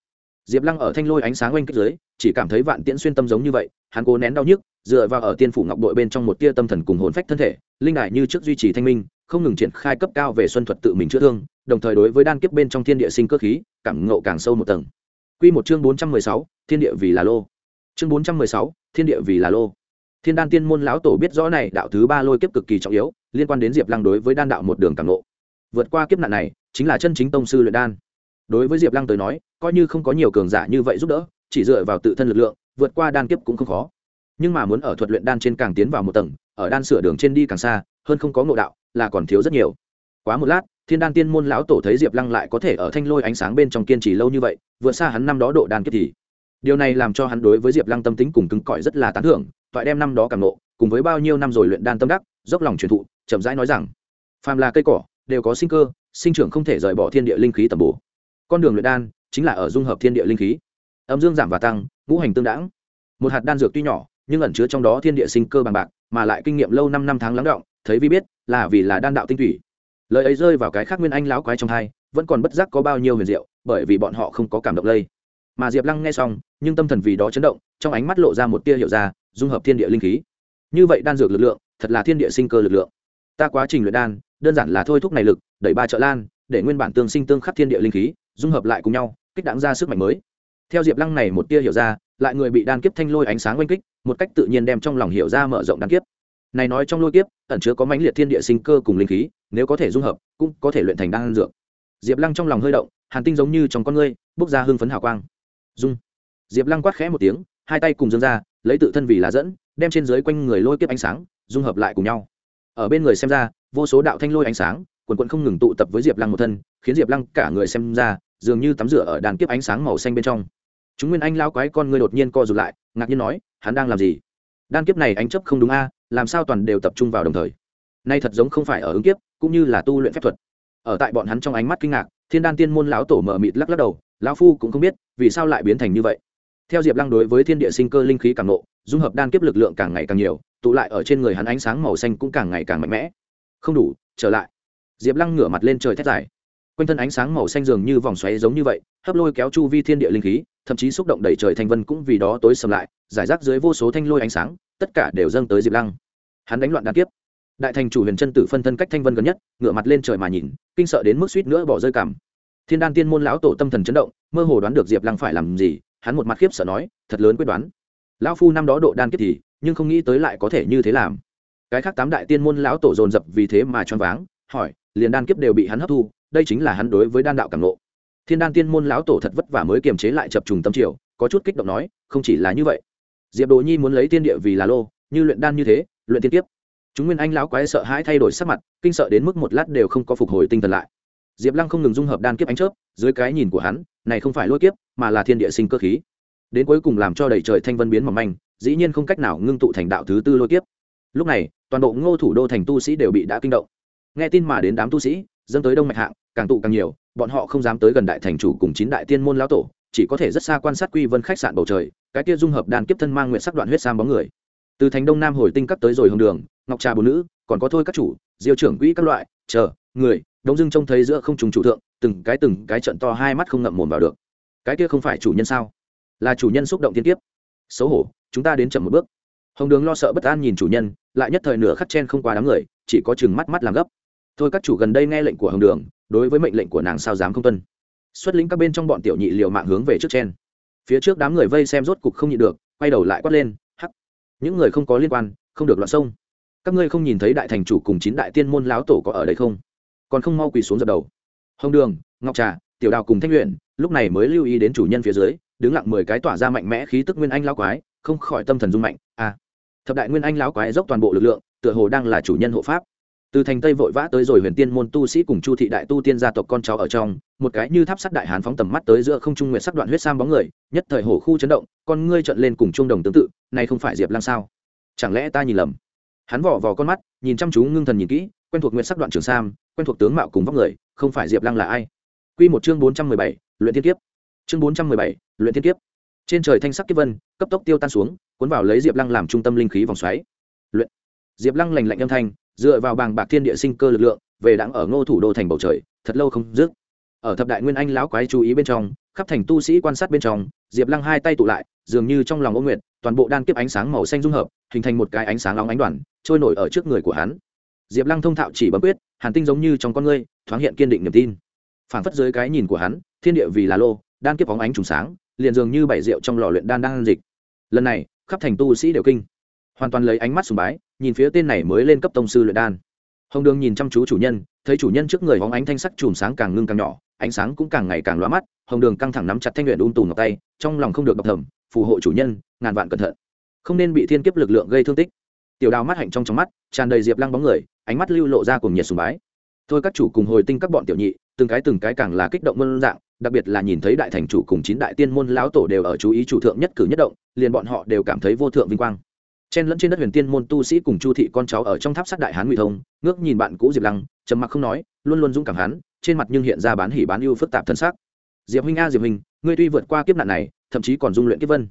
diệp lăng ở thanh lôi ánh sáng oanh kích dưới chỉ cảm thấy vạn tiễn xuyên tâm giống như vậy hắn cố nén đau nhức dựa vào ở tiên phủ ngọc đội bên trong một tia tâm thần cùng hồn phách thân thể linh đại như trước duy trì thanh minh không ngừng triển khai cấp cao về xuân thuật tự mình chữa thương đồng thời đối với đan kiếp bên trong thiên địa sinh cơ khí cảm ngộ càng sâu một tầng Quy một chương bốn trăm mười sáu, thiên địa vì là lô. Chương bốn trăm mười sáu, thiên địa vì là lô. Thiên đan tiên môn lão tổ biết rõ này đạo thứ ba lôi kiếp cực kỳ trọng yếu, liên quan đến Diệp Lăng đối với đan đạo một đường cảm ngộ. Vượt qua kiếp nạn này, chính là chân chính tông sư luyện đan. Đối với Diệp Lăng tới nói, coi như không có nhiều cường giả như vậy giúp đỡ, chỉ dựa vào tự thân lực lượng, vượt qua đan kiếp cũng không khó. Nhưng mà muốn ở thuật luyện đan trên càng tiến vào một tầng, ở đan sửa đường trên đi càng xa, hơn không có ngộ đạo, là còn thiếu rất nhiều. Quá một lát, Thiên đan tiên môn lão tổ thấy Diệp Lăng lại có thể ở thanh lôi ánh sáng bên trong kiên trì lâu như vậy, vượt xa hắn năm đó độ đan kiếp thì. Điều này làm cho hắn đối với Diệp Lăng tâm tính cùng cứng cỏi rất là tán thưởng, toại đem năm đó càng nộ, cùng với bao nhiêu năm rồi luyện đan tâm đắc, dốc lòng truyền thụ, chậm rãi nói rằng, phàm là cây cỏ, đều có sinh cơ, sinh trưởng không thể rời bỏ thiên địa linh khí tầm bổ. Con đường luyện đan chính là ở dung hợp thiên địa linh khí. Âm dương giảm và tăng, ngũ hành tương đãng. Một hạt đan dược tuy nhỏ, nhưng ẩn chứa trong đó thiên địa sinh cơ bằng bạc, mà lại kinh nghiệm lâu năm năm tháng lắng đọng, thấy vi biết, là vì là đan đạo tinh thủy. Lời ấy rơi vào cái khác nguyên anh lão quái trong hai, vẫn còn bất giác có bao nhiêu huyền diệu, bởi vì bọn họ không có cảm động lây. Mà Diệp Lăng nghe xong, nhưng tâm thần vì đó chấn động, trong ánh mắt lộ ra một tia hiệu ra, dung hợp thiên địa linh khí. Như vậy đan dược lực lượng, thật là thiên địa sinh cơ lực lượng. Ta quá trình luyện đan, đơn giản là thôi thúc này lực, đẩy ba trợ lan, để nguyên bản tương sinh tương khắc thiên địa linh khí, dung hợp lại cùng nhau, kích đáng ra sức mạnh mới. Theo Diệp Lăng này một tia hiểu ra, lại người bị đan kiếp thanh lôi ánh sáng quanh kích, một cách tự nhiên đem trong lòng hiểu ra mở rộng đan kiếp. Này nói trong lôi kiếp, ẩn chứa có mãnh liệt thiên địa sinh cơ cùng linh khí, nếu có thể dung hợp, cũng có thể luyện thành đan dược. Diệp Lăng trong lòng hơi động, hàn tinh giống như trong con ngươi, bốc ra hưng phấn hào quang. Dung. Diệp Lăng quát khẽ một tiếng, hai tay cùng dương ra, lấy tự thân vì là dẫn, đem trên dưới quanh người lôi kiếp ánh sáng, dung hợp lại cùng nhau. Ở bên người xem ra, vô số đạo thanh lôi ánh sáng, quần quận không ngừng tụ tập với Diệp Lăng một thân, khiến Diệp Lăng cả người xem ra, dường như tắm rửa ở đàn kiếp ánh sáng màu xanh bên trong. Chúng nguyên anh lao quái con ngươi đột nhiên co rụt lại ngạc nhiên nói hắn đang làm gì? Đan kiếp này ánh chấp không đúng a làm sao toàn đều tập trung vào đồng thời? Nay thật giống không phải ở ứng kiếp cũng như là tu luyện phép thuật. Ở tại bọn hắn trong ánh mắt kinh ngạc thiên đan tiên môn lão tổ mở mịt lắc lắc đầu lão phu cũng không biết vì sao lại biến thành như vậy. Theo diệp lăng đối với thiên địa sinh cơ linh khí càng nộ dung hợp đan kiếp lực lượng càng ngày càng nhiều tụ lại ở trên người hắn ánh sáng màu xanh cũng càng ngày càng mạnh mẽ. Không đủ trở lại. Diệp lăng ngửa mặt lên trời thét dài quanh thân ánh sáng màu xanh dường như vòng xoáy giống như vậy, hấp lôi kéo chu vi thiên địa linh khí, thậm chí xúc động đẩy trời thanh vân cũng vì đó tối sầm lại, giải rác dưới vô số thanh lôi ánh sáng, tất cả đều dâng tới diệp lăng. Hắn đánh loạn đan kiếp. Đại thành chủ huyền chân tử phân thân cách thanh vân gần nhất, ngửa mặt lên trời mà nhìn, kinh sợ đến mức suýt nữa bỏ rơi cảm. Thiên đan tiên môn lão tổ tâm thần chấn động, mơ hồ đoán được diệp lăng phải làm gì, hắn một mặt khiếp sợ nói, thật lớn quyết đoán. Lão phu năm đó độ đan kiếp thì, nhưng không nghĩ tới lại có thể như thế làm. Cái khác tám đại tiên môn lão tổ dồn dập vì thế mà choáng váng, hỏi, liền đan kiếp đều bị hắn hấp thu đây chính là hắn đối với đan đạo cảm nộ. Thiên đan tiên môn lão tổ thật vất vả mới kiềm chế lại chập trùng tâm triều, có chút kích động nói, không chỉ là như vậy. Diệp đồ nhi muốn lấy tiên địa vì là lô, như luyện đan như thế, luyện tiên tiếp chúng nguyên anh lão quái sợ hãi thay đổi sắc mặt, kinh sợ đến mức một lát đều không có phục hồi tinh thần lại. Diệp lăng không ngừng dung hợp đan kiếp ánh chớp, dưới cái nhìn của hắn, này không phải lôi kiếp, mà là thiên địa sinh cơ khí. Đến cuối cùng làm cho đầy trời thanh vân biến mỏng manh, dĩ nhiên không cách nào ngưng tụ thành đạo thứ tư lôi kiếp. Lúc này, toàn bộ ngô thủ đô thành tu sĩ đều bị đã kinh động. Nghe tin mà đến đám tu sĩ dâng tới đông mạch hạng, càng tụ càng nhiều, bọn họ không dám tới gần đại thành chủ cùng chín đại tiên môn lão tổ, chỉ có thể rất xa quan sát quy vân khách sạn bầu trời, cái kia dung hợp đan kiếp thân mang nguyện sắc đoạn huyết sam bóng người. Từ thành đông nam hồi tinh cấp tới rồi hồng đường, ngọc trà bốn nữ, còn có thôi các chủ, diêu trưởng quỹ các loại, chờ, người, đông dưng trông thấy giữa không trùng chủ thượng, từng cái từng cái trận to hai mắt không ngậm mồm vào được. Cái kia không phải chủ nhân sao? Là chủ nhân xúc động tiên tiếp xấu hổ, chúng ta đến chậm một bước. Hồng đường lo sợ bất an nhìn chủ nhân, lại nhất thời nửa khắc chen không qua đám người, chỉ có chừng mắt mắt làm gấp thôi các chủ gần đây nghe lệnh của hồng đường đối với mệnh lệnh của nàng sao dám không tuân. Xuất lĩnh các bên trong bọn tiểu nhị liều mạng hướng về trước trên. phía trước đám người vây xem rốt cục không nhịn được quay đầu lại quát lên hắc những người không có liên quan không được loạn sông. Các ngươi không nhìn thấy đại thành chủ cùng chín đại tiên môn láo tổ có ở đây không? Còn không mau quỳ xuống dập đầu. Hồng đường ngọc trà tiểu đào cùng thanh luyện lúc này mới lưu ý đến chủ nhân phía dưới đứng lặng mười cái tỏa ra mạnh mẽ khí tức nguyên anh lao quái không khỏi tâm thần rung mạnh a à, thập đại nguyên anh lao quái dốc toàn bộ lực lượng tựa hồ đang là chủ nhân hộ pháp từ thành tây vội vã tới rồi huyền tiên môn tu sĩ cùng chu thị đại tu tiên gia tộc con cháu ở trong, một cái như tháp sắt đại hán phóng tầm mắt tới giữa không trung nguyện sắc đoạn huyết sam bóng người, nhất thời hổ khu chấn động, con ngươi trận lên cùng trung đồng tương tự, này không phải diệp lang sao? Chẳng lẽ ta nhìn lầm? Hắn vỏ vò con mắt, nhìn chăm chú ngưng thần nhìn kỹ, quen thuộc nguyện sắc đoạn trường sam, quen thuộc tướng mạo cùng vóc người, không phải diệp lăng là ai? Q một chương bốn trăm mười bảy, luyện thiên kiếp. Chương bốn trăm mười bảy, luyện thiên kiếp. Trên trời thanh sắc kiếp vân, cấp tốc tiêu tan xuống, cuốn vào lấy diệp lăng làm trung tâm linh khí vòng xoáy. Luyện. Diệp lăng lành lạnh âm thanh dựa vào bàng bạc thiên địa sinh cơ lực lượng, về đặng ở ngô thủ đô thành bầu trời, thật lâu không dứt. Ở thập đại nguyên anh lão quái chú ý bên trong, khắp thành tu sĩ quan sát bên trong, diệp lăng hai tay tụ lại, dường như trong lòng ô nguyện, toàn bộ đan kiếp ánh sáng màu xanh dung hợp, hình thành một cái ánh sáng nóng ánh đoàn, trôi nổi ở trước người của hắn. Diệp lăng thông thạo chỉ bấm quyết, hàn tinh giống như trong con ngươi, thoáng hiện kiên định niềm tin. Phản phất dưới cái nhìn của hắn, thiên địa vì là lô, đan kiếp bóng ánh trùng sáng, liền dường như bảy rượu trong lò luyện đan đang dịch. Lần này, khắp thành tu sĩ đều kinh. Hoàn toàn lấy ánh mắt sùng bái nhìn phía tên này mới lên cấp tông sư luyện đan. Hồng đường nhìn chăm chú chủ nhân, thấy chủ nhân trước người hóng ánh thanh sắc chùm sáng càng ngưng càng nhỏ, ánh sáng cũng càng ngày càng lóa mắt, hồng đường căng thẳng nắm chặt thanh luyện ung tù ngọc tay, trong lòng không được độc thầm, phù hộ chủ nhân, ngàn vạn cẩn thận. Không nên bị thiên kiếp lực lượng gây thương tích. Tiểu đào mắt hạnh trong trong mắt, tràn đầy diệp lăng bóng người, ánh mắt lưu lộ ra cùng nhiệt sùng bái. Thôi các chủ cùng hồi tinh các bọn tiểu nhị, từng cái từng cái càng là kích động mơn dạng, đặc biệt là nhìn thấy đại thành chủ cùng chín đại tiên môn lão tổ đều ở chú ý chủ thượng nhất cử nhất động, liền bọn họ đều cảm thấy vô thượng vinh quang chen lẫn trên đất huyền tiên môn tu sĩ cùng chu thị con cháu ở trong tháp sát đại hán ngụy thông, ngước nhìn bạn cũ diệp lăng, trầm mặc không nói, luôn luôn dũng cảm hắn, trên mặt nhưng hiện ra bán hỉ bán ưu phức tạp thân xác. Diệp huynh a, diệp huynh, ngươi tuy vượt qua kiếp nạn này, thậm chí còn dung luyện kiếp vân.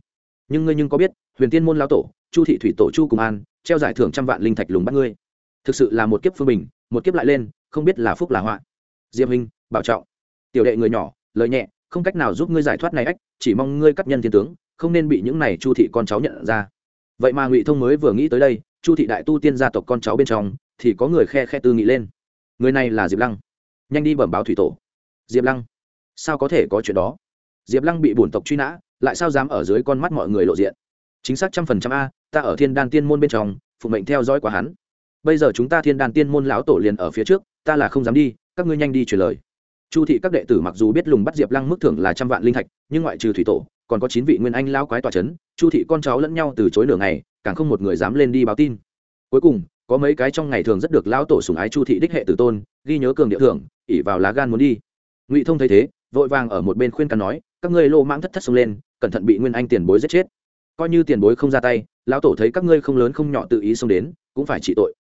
Nhưng ngươi nhưng có biết, huyền tiên môn lao tổ, chu thị thủy tổ chu cùng an, treo giải thưởng trăm vạn linh thạch lùng bắt ngươi. Thực sự là một kiếp phương bình, một kiếp lại lên, không biết là phúc là họa. Diệp huynh, bảo trọng. Tiểu đệ người nhỏ, lời nhẹ, không cách nào giúp ngươi giải thoát này ách, chỉ mong ngươi cắt nhân thiên tướng, không nên bị những này chu thị con cháu nhận ra vậy mà ngụy thông mới vừa nghĩ tới đây, chu thị đại tu tiên gia tộc con cháu bên trong, thì có người khe khe tư nghĩ lên. Người này là diệp lăng. Nhanh đi bẩm báo thủy tổ. Diệp lăng, sao có thể có chuyện đó? Diệp lăng bị bổn tộc truy nã, lại sao dám ở dưới con mắt mọi người lộ diện? Chính xác trăm phần trăm a, ta ở thiên đan tiên môn bên trong, phụ mệnh theo dõi quá hắn. Bây giờ chúng ta thiên đan tiên môn lão tổ liền ở phía trước, ta là không dám đi, các ngươi nhanh đi truyền lời. Chu thị các đệ tử mặc dù biết lùng bắt diệp lăng mức thưởng là trăm vạn linh thạch, nhưng ngoại trừ thủy tổ còn có chín vị nguyên anh lao quái tòa c h ấ n chu thị con cháu lẫn nhau từ chối nửa ngày, càng không một người dám lên đi báo tin. Cuối cùng, có mấy cái trong ngày thường rất được lão tổ sùng ái chu thị đích hệ tử tôn, ghi nhớ cường địa thưởng ỉ vào lá gan muốn đi. Ngụy thông thấy thế, vội vàng ở một bên khuyên cắn nói, các ngươi lô mãng thất thất xông lên, cẩn thận bị nguyên anh tiền bối giết chết. Coi như tiền bối không ra tay, lão tổ thấy các ngươi không lớn không nhỏ tự ý xông đến, cũng phải trị tội.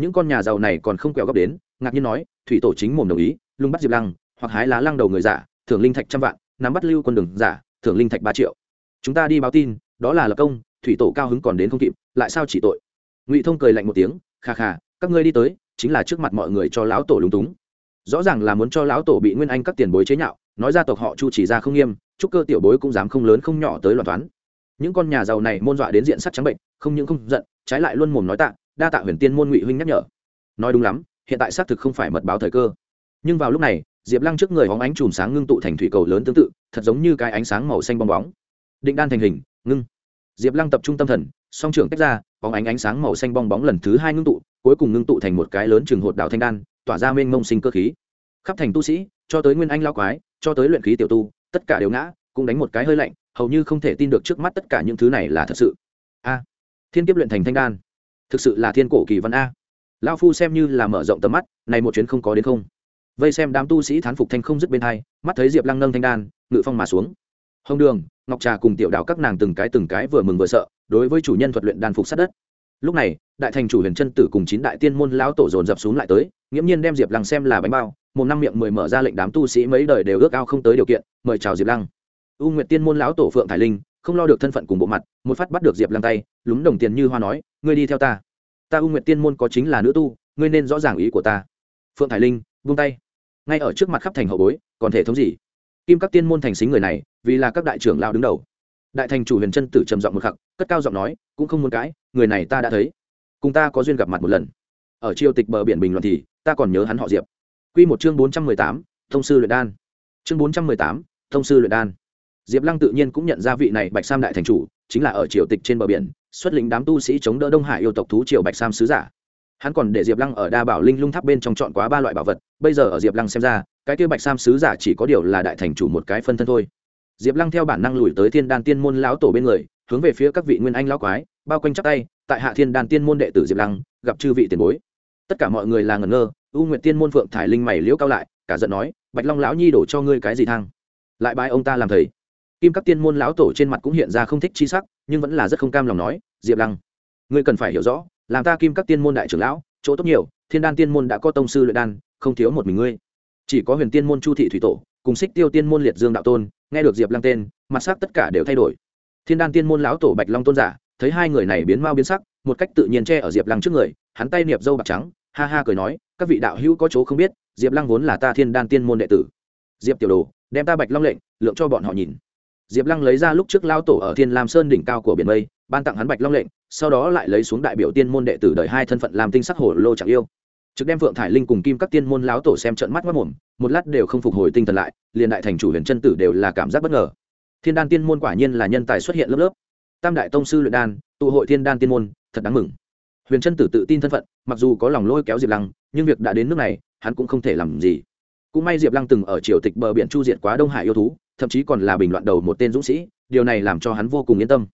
Những con nhà giàu này còn không quẹo gấp đến, ngạc nhiên nói, thủy tổ chính mồm đồng ý, lung bắt diệp lăng, hoặc hái lá lăng đầu người giả, thưởng linh thạch trăm vạn, nắm bắt lưu quân đường giả thưởng linh thạch ba triệu. Chúng ta đi báo tin, đó là lập công, thủy tổ cao hứng còn đến không kịp, lại sao chỉ tội? Ngụy thông cười lạnh một tiếng, kha kha, các ngươi đi tới, chính là trước mặt mọi người cho lão tổ lúng túng. Rõ ràng là muốn cho lão tổ bị nguyên anh các tiền bối chế nhạo, nói ra tộc họ chu chỉ ra không nghiêm, chúc cơ tiểu bối cũng dám không lớn không nhỏ tới loạn toán những con nhà giàu này môn dọa đến diện sắc trắng bệnh, không những không giận, trái lại luôn mồm nói tạ, đa tạ huyền tiên môn ngụy huynh nhắc nhở. Nói đúng lắm, hiện tại xác thực không phải mật báo thời cơ. Nhưng vào lúc này diệp lăng trước người hóng ánh chùm sáng ngưng tụ thành thủy cầu lớn tương tự, thật giống như cái ánh sáng màu xanh bong bóng. Định đan thành hình, ngưng. Diệp lăng tập trung tâm thần, song trưởng tách ra bóng ánh ánh sáng màu xanh bong bóng lần thứ hai ngưng tụ, cuối cùng ngưng tụ thành một cái lớn trường hột đảo thanh đan, tỏa ra mênh mông sinh cơ khí. Khắp thành tu sĩ, cho tới nguyên anh lao quái, cho tới luyện khí tiểu tu, tất cả đều ngã, cũng đánh một cái hơi lạnh, hầu như không thể tin được trước mắt tất cả những thứ này là thật sự. A. Thiên kiếp luyện thành thanh đan. Thực sự là thiên cổ kỳ văn a. Lao phu xem như là mở rộng tầm mắt, này một chuyến không có đến không vây xem đám tu sĩ thán phục thanh không dứt bên hai, mắt thấy diệp lăng nâng thanh đan, ngự phong mà xuống. Hồng đường, ngọc trà cùng tiểu đạo các nàng từng cái từng cái vừa mừng vừa sợ, đối với chủ nhân thuật luyện đan phục sát đất. Lúc này, đại thành chủ huyền chân tử cùng chín đại tiên môn lão tổ dồn dập xuống lại tới, nghiễm nhiên đem diệp lăng xem là bánh bao, một năm miệng mười mở ra lệnh đám tu sĩ mấy đời đều ước ao không tới điều kiện, mời chào diệp lăng. U nguyện tiên môn lão tổ phượng thải linh, không lo được thân phận cùng bộ mặt, một phát bắt được diệp lăng tay, lúng đồng tiền như hoa nói, ngươi đi theo ta. Ta u nguyện tiên môn có chính là nữ tu, ngươi nên rõ ràng ý của ta. Phượng thải linh vung tay ngay ở trước mặt khắp thành hậu bối, còn thể thống gì? Kim các tiên môn thành xính người này, vì là các đại trưởng lao đứng đầu. Đại thành chủ huyền chân tử trầm giọng một khắc, cất cao giọng nói, cũng không muốn cãi, người này ta đã thấy. Cùng ta có duyên gặp mặt một lần. Ở triều tịch bờ biển bình luận thì, ta còn nhớ hắn họ diệp. Quy một chương bốn trăm mười tám, thông sư luyện đan. Chương bốn trăm mười tám, thông sư luyện đan. Diệp lăng tự nhiên cũng nhận ra vị này bạch sam đại thành chủ, chính là ở triều tịch trên bờ biển, xuất lĩnh đám tu sĩ chống đỡ đông hải yêu tộc thú triều bạch sam sứ giả hắn còn để diệp lăng ở đa bảo linh lung tháp bên trong chọn quá ba loại bảo vật, bây giờ ở diệp lăng xem ra, cái kia bạch sam sứ giả chỉ có điều là đại thành chủ một cái phân thân thôi. Diệp lăng theo bản năng lùi tới thiên đan tiên môn lão tổ bên người, hướng về phía các vị nguyên anh lão quái, bao quanh chắc tay, tại hạ thiên đan tiên môn đệ tử diệp lăng, gặp chư vị tiền bối. Tất cả mọi người là ngẩn ngơ, u nguyện tiên môn phượng thải linh mày liễu cao lại, cả giận nói, bạch long lão nhi đổ cho ngươi cái gì thang? Lại bãi ông ta làm thầy. Kim các tiên môn lão tổ trên mặt cũng hiện ra không thích chi sắc, nhưng vẫn là rất không cam lòng nói, diệp lăng, ngươi cần phải hiểu rõ làm ta kim các tiên môn đại trưởng lão, chỗ tốt nhiều, thiên đan tiên môn đã có tông sư luyện đan, không thiếu một mình ngươi. Chỉ có huyền tiên môn chu thị thủy tổ, cùng xích tiêu tiên môn liệt dương đạo tôn, nghe được diệp lăng tên, mặt sắc tất cả đều thay đổi. Thiên đan tiên môn lão tổ bạch long tôn giả, thấy hai người này biến mau biến sắc, một cách tự nhiên che ở diệp lăng trước người, hắn tay niệp dâu bạc trắng, ha ha cười nói, các vị đạo hữu có chỗ không biết, diệp lăng vốn là ta thiên đan tiên môn đệ tử. Diệp tiểu đồ, đem ta bạch long lệnh, lượng cho bọn họ nhìn. Diệp lăng lấy ra lúc trước lao tổ ở thiên lam sơn đỉnh cao của biển mây ban tặng hắn bạch long lệnh, sau đó lại lấy xuống đại biểu tiên môn đệ tử đời hai thân phận làm tinh sắc hồ lô chẳng yêu. Trực đem phượng thải linh cùng kim các tiên môn láo tổ xem trận mắt mất mồm, một lát đều không phục hồi tinh thần lại, liền đại thành chủ huyền chân tử đều là cảm giác bất ngờ. Thiên đan tiên môn quả nhiên là nhân tài xuất hiện lớp lớp. Tam đại tông sư luyện đan, tụ hội thiên đan tiên môn, thật đáng mừng. Huyền chân tử tự tin thân phận, mặc dù có lòng lôi kéo diệp lăng, nhưng việc đã đến nước này, hắn cũng không thể làm gì. Cũng may diệp lăng từng ở triều tịch bờ biển chu diện quá đông hải yêu thú, thậm chí còn là bình loạn đầu một tên dũng sĩ, điều này làm cho hắn vô cùng yên tâm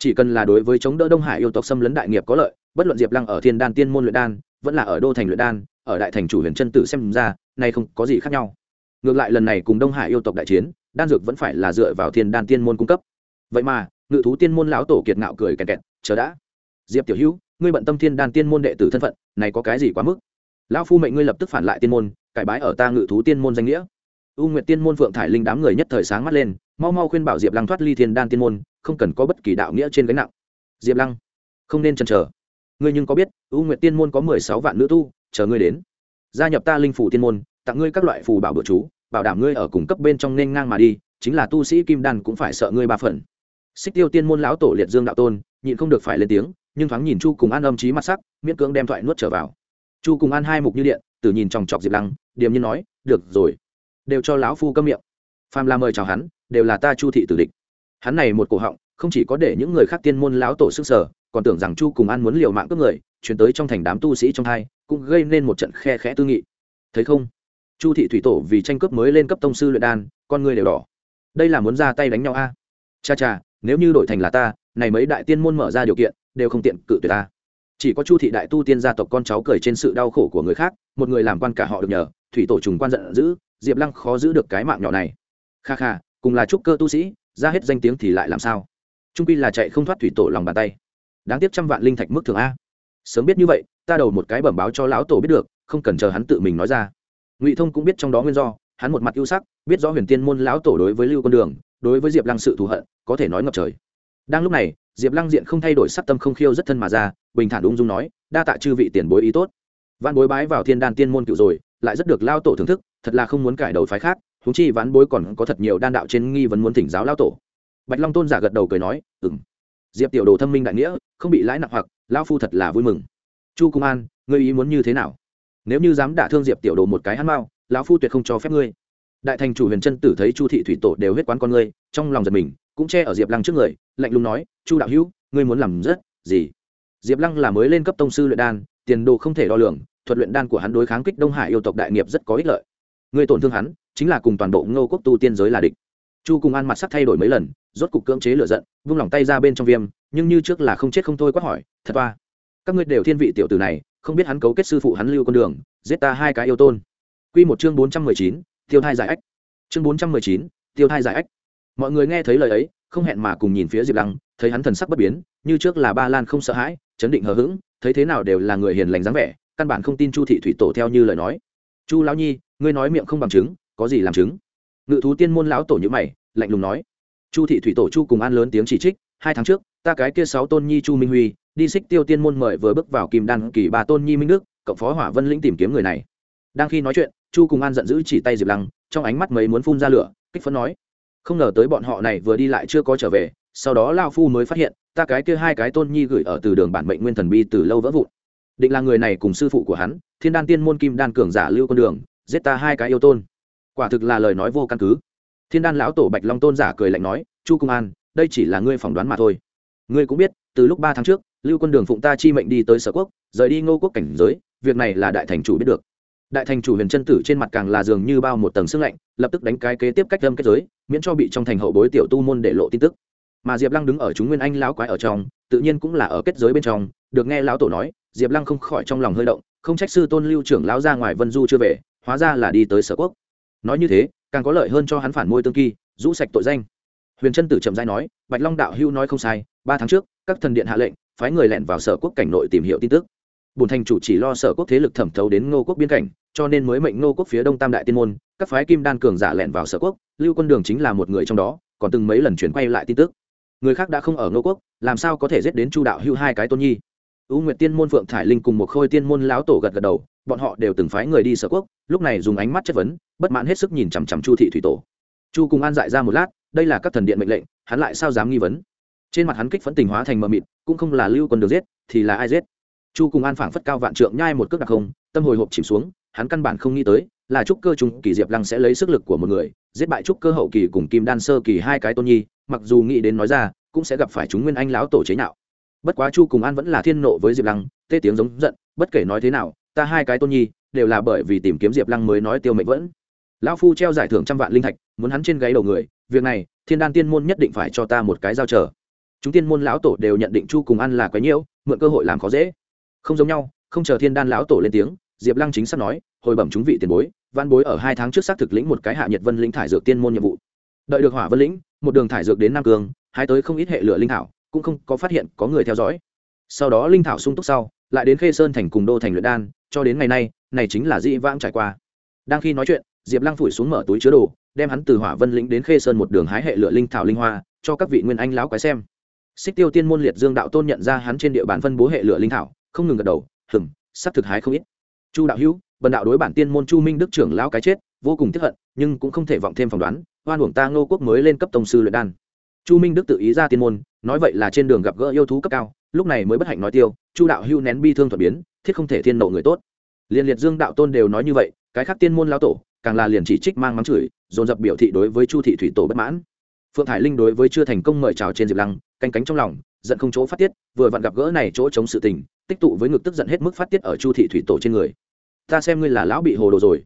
chỉ cần là đối với chống đỡ đông hải yêu tộc xâm lấn đại nghiệp có lợi, bất luận diệp lăng ở thiên đan tiên môn luyện đan, vẫn là ở đô thành luyện đan, ở đại thành chủ huyền chân tử xem ra nay không có gì khác nhau. Ngược lại lần này cùng đông hải yêu tộc đại chiến, đan dược vẫn phải là dựa vào thiên đan tiên môn cung cấp. Vậy mà, ngự thú tiên môn lão tổ kiệt ngạo cười kẹt kẹt, chờ đã. Diệp tiểu hữu, ngươi bận tâm thiên đan tiên môn đệ tử thân phận, này có cái gì quá mức? Lão phu mệnh ngươi lập tức phản lại tiên môn, cải bái ở ta ngự thú tiên môn danh nghĩa. U nguyệt tiên môn phượng thải linh đám người nhất thời sáng mắt lên mau mau khuyên bảo diệp lăng thoát ly thiên đan tiên môn, không cần có bất kỳ đạo nghĩa trên gánh nặng. Diệp lăng, không nên chần chờ. Ngươi nhưng có biết u nguyệt tiên môn có mười sáu vạn nữ tu, chờ ngươi đến. Gia nhập ta linh phủ tiên môn, tặng ngươi các loại phù bảo bữa chú, bảo đảm ngươi ở cùng cấp bên trong nên ngang mà đi, chính là tu sĩ kim đan cũng phải sợ ngươi ba phần. Xích tiêu tiên môn lão tổ liệt dương đạo tôn, nhịn không được phải lên tiếng, nhưng thoáng nhìn chu cùng an âm trí mặt sắc, miễn cưỡng đem thoại nuốt trở vào. Chu cùng an hai mục như điện từ nhìn chòng chọc diệp lăng, điềm nhiên nói, được rồi, đều cho lão phu câm miệng phàm là mời chào hắn, đều là ta chu thị tử địch. Hắn này một cổ họng, không chỉ có để những người khác tiên môn lão tổ sức sở, còn tưởng rằng chu cùng an muốn liều mạng cướp người, chuyển tới trong thành đám tu sĩ trong hai, cũng gây nên một trận khe khẽ tư nghị. Thấy không? Chu thị thủy tổ vì tranh cướp mới lên cấp tông sư luyện đan, con người đều đỏ. Đây là muốn ra tay đánh nhau a? Cha cha, nếu như đổi thành là ta, này mấy đại tiên môn mở ra điều kiện, đều không tiện cự tuyệt ta. Chỉ có chu thị đại tu tiên gia tộc con cháu cười trên sự đau khổ của người khác, một người làm quan cả họ được nhờ, thủy tổ trùng quan giận dữ, diệp lăng khó giữ được cái mạng nhỏ này kha kha, cùng là trúc cơ tu sĩ, ra hết danh tiếng thì lại làm sao? Trung pi là chạy không thoát thủy tổ lòng bàn tay. Đáng tiếc trăm vạn linh thạch mức thường a. Sớm biết như vậy, ta đầu một cái bẩm báo cho lão tổ biết được, không cần chờ hắn tự mình nói ra. Ngụy thông cũng biết trong đó nguyên do, hắn một mặt ưu sắc, biết rõ huyền tiên môn lão tổ đối với lưu con đường, đối với diệp lăng sự thù hận, có thể nói ngập trời. Đang lúc này, diệp lăng diện không thay đổi sắc tâm không khiêu rất thân mà ra, bình thản ung dung nói, đa tạ chư vị tiền bối ý tốt. Văn bối bái vào thiên đan tiên môn cựu rồi, lại rất được lao tổ thưởng thức, thật là không muốn cải đầu phái khác huống chi ván bối còn có thật nhiều đan đạo trên nghi vấn muốn thỉnh giáo lao tổ. Bạch long tôn giả gật đầu cười nói ừng diệp tiểu đồ thâm minh đại nghĩa, không bị lãi nặng hoặc lao phu thật là vui mừng. Chu công an, ngươi ý muốn như thế nào? Nếu như dám đả thương diệp tiểu đồ một cái hắn mao lão phu tuyệt không cho phép ngươi. Đại thành chủ huyền trân tử thấy chu thị thủy tổ đều hết quán con ngươi, trong lòng giật mình, cũng che ở diệp lăng trước người, lạnh lùng nói, chu đạo hữu, ngươi muốn làm rất gì? Diệp lăng là mới lên cấp tông sư luyện đan, tiền đồ không thể đo lường, thuật luyện đan của hắn đối kháng kích đông hải yêu tộc đại nghiệp rất có ích lợi người tổn thương hắn, chính là cùng toàn bộ ngô quốc tu tiên giới là địch. Chu cùng an mặt sắc thay đổi mấy lần, rốt cục cưỡng chế lựa giận, vung lòng tay ra bên trong viêm, nhưng như trước là không chết không thôi quát hỏi, thật toa các ngươi đều thiên vị tiểu tử này, không biết hắn cấu kết sư phụ hắn lưu con đường, giết ta hai cái yêu tôn. Quy một chương bốn trăm mười chín, tiêu thai giải ách. Chương bốn trăm mười chín, tiêu thai giải ách. Mọi người nghe thấy lời ấy, không hẹn mà cùng nhìn phía diệp lăng, thấy hắn thần sắc bất biến, như trước là ba lan không sợ hãi, chấn định hờ hững, thấy thế nào đều là người hiền lành dáng vẻ, căn bản không tin chu thị thủy tổ theo như lời nói chu lão nhi, ngươi nói miệng không bằng chứng có gì làm chứng ngự thú tiên môn lão tổ như mày, lạnh lùng nói. Chu thị thủy tổ chu cùng an lớn tiếng chỉ trích, hai tháng trước, ta cái kia sáu tôn nhi chu minh huy, đi xích tiêu tiên môn mời vừa bước vào kim đan kỳ ba tôn nhi minh đức cộng phó hỏa vân lĩnh tìm kiếm người này. Đang khi nói chuyện, chu cùng an giận dữ chỉ tay diệp lăng, trong ánh mắt mấy muốn phun ra lửa, kích phấn nói. Không ngờ tới bọn họ này vừa đi lại chưa có trở về, sau đó lao phu mới phát hiện, ta cái kia hai cái tôn nhi gửi ở từ đường bản mệnh nguyên thần bi từ lâu vỡ vụn định là người này cùng sư phụ của hắn, thiên đan tiên môn kim đan cường giả lưu con đường, giết ta hai cái yêu tôn. Quả thực là lời nói vô căn cứ. Thiên đan lão tổ bạch long tôn giả cười lạnh nói, chu công an, đây chỉ là ngươi phỏng đoán mà thôi. Ngươi cũng biết, từ lúc ba tháng trước, lưu quân đường phụng ta chi mệnh đi tới sở quốc, rời đi ngô quốc cảnh giới, việc này là đại thành chủ biết được. Đại thành chủ huyền chân tử trên mặt càng là dường như bao một tầng sương lạnh, lập tức đánh cái kế tiếp cách lâm kết giới, miễn cho bị trong thành hậu bối tiểu tu môn để lộ tin tức. Mà diệp lăng đứng ở chúng nguyên anh lão quái ở trong, tự nhiên cũng là ở kết giới bên trong, được nghe lão tổ nói diệp lăng không khỏi trong lòng hơi động, không trách sư tôn lưu trưởng lão ra ngoài vân du chưa về, hóa ra là đi tới sở quốc. Nói như thế, càng có lợi hơn cho hắn phản môi tương kỳ, rũ sạch tội danh. Huyền trân tử trầm giai nói, bạch long đạo hưu nói không sai, ba tháng trước, các thần điện hạ lệnh, phái người lẻn vào sở quốc cảnh nội tìm hiểu tin tức. Bùn thành chủ chỉ lo sở quốc thế lực thẩm thấu đến ngô quốc biên cảnh, cho nên mới mệnh ngô quốc phía đông tam đại tiên môn, các phái kim đan cường giả lẻn vào sở quốc, lưu quân đường chính là một người trong đó, còn từng mấy lần chuyển quay lại tin tức. Người khác đã không ở ngô quốc, làm sao có thể giết đến chu đạo hưu hai cái tôn nhi? U nguyệt tiên môn, phượng thải linh cùng một khôi tiên môn lão tổ gật gật đầu, bọn họ đều từng phái người đi sở quốc, lúc này dùng ánh mắt chất vấn, bất mãn hết sức nhìn chằm chằm chu thị thủy tổ. Chu cùng an dại ra một lát, đây là các thần điện mệnh lệnh, hắn lại sao dám nghi vấn? Trên mặt hắn kích phấn tình hóa thành mờ mịt, cũng không là lưu quân được giết, thì là ai giết? Chu cùng an phảng phất cao vạn trượng nhai một cước đặc không, tâm hồi hộp chìm xuống, hắn căn bản không nghĩ tới, là trúc cơ trung kỳ diệp lăng sẽ lấy sức lực của một người, giết bại trúc cơ hậu kỳ cùng kim đan sơ kỳ hai cái tôn nhi, mặc dù nghĩ đến nói ra, cũng sẽ gặp phải chúng nguyên anh lão tổ chế nhạo bất quá chu cùng an vẫn là thiên nộ với diệp lăng, tê tiếng giống giận, bất kể nói thế nào, ta hai cái tôn nhi, đều là bởi vì tìm kiếm diệp lăng mới nói tiêu mệnh vẫn. Lão phu treo giải thưởng trăm vạn linh thạch, muốn hắn trên gáy đầu người, việc này, thiên đan tiên môn nhất định phải cho ta một cái giao trở. chúng tiên môn lão tổ đều nhận định chu cùng ăn là quái nhiễu, mượn cơ hội làm khó dễ. Không giống nhau, không chờ thiên đan lão tổ lên tiếng, diệp lăng chính xác nói, hồi bẩm chúng vị tiền bối văn bối ở hai tháng trước xác thực lĩnh một cái hạ nhiệt vân lĩnh thải dược tiên môn nhiệm vụ. Đợi được hỏa vân lĩnh, một đường thải dược đến nam cương hai tới không ít hệ lửa linh thảo cũng không có phát hiện có người theo dõi. Sau đó linh thảo sung túc sau, lại đến khê sơn thành cùng đô thành luyện đan, cho đến ngày nay, này chính là dĩ vãng trải qua. Đang khi nói chuyện, diệp lăng phủi xuống mở túi chứa đồ, đem hắn từ hỏa vân lĩnh đến khê sơn một đường hái hệ lựa linh thảo linh hoa, cho các vị nguyên anh lão quái xem. Xích tiêu tiên môn liệt dương đạo tôn nhận ra hắn trên địa bàn phân bố hệ lựa linh thảo, không ngừng gật đầu hừng sắp thực hái không ít. Chu đạo hữu, bần đạo đối bản tiên môn chu minh đức trưởng lão cái chết, vô cùng tiếp hận, nhưng cũng không thể vọng thêm phỏng đoán, oan uổng ta ngô quốc mới lên cấp tổng sư luyện đan. Chu minh đức tự ý ra tiên môn nói vậy là trên đường gặp gỡ yêu thú cấp cao, lúc này mới bất hạnh nói tiêu, chu đạo hưu nén bi thương thuật biến, thiết không thể thiên nộ người tốt. Liền liệt dương đạo tôn đều nói như vậy, cái khác tiên môn lão tổ, càng là liền chỉ trích mang mắng chửi, dồn dập biểu thị đối với chu thị thủy tổ bất mãn. Phượng hải linh đối với chưa thành công mời chào trên diệp lăng, canh cánh trong lòng, giận không chỗ phát tiết, vừa vặn gặp gỡ này chỗ chống sự tình, tích tụ với ngực tức giận hết mức phát tiết ở chu thị thủy tổ trên người. Ta xem ngươi là lão bị hồ đồ rồi.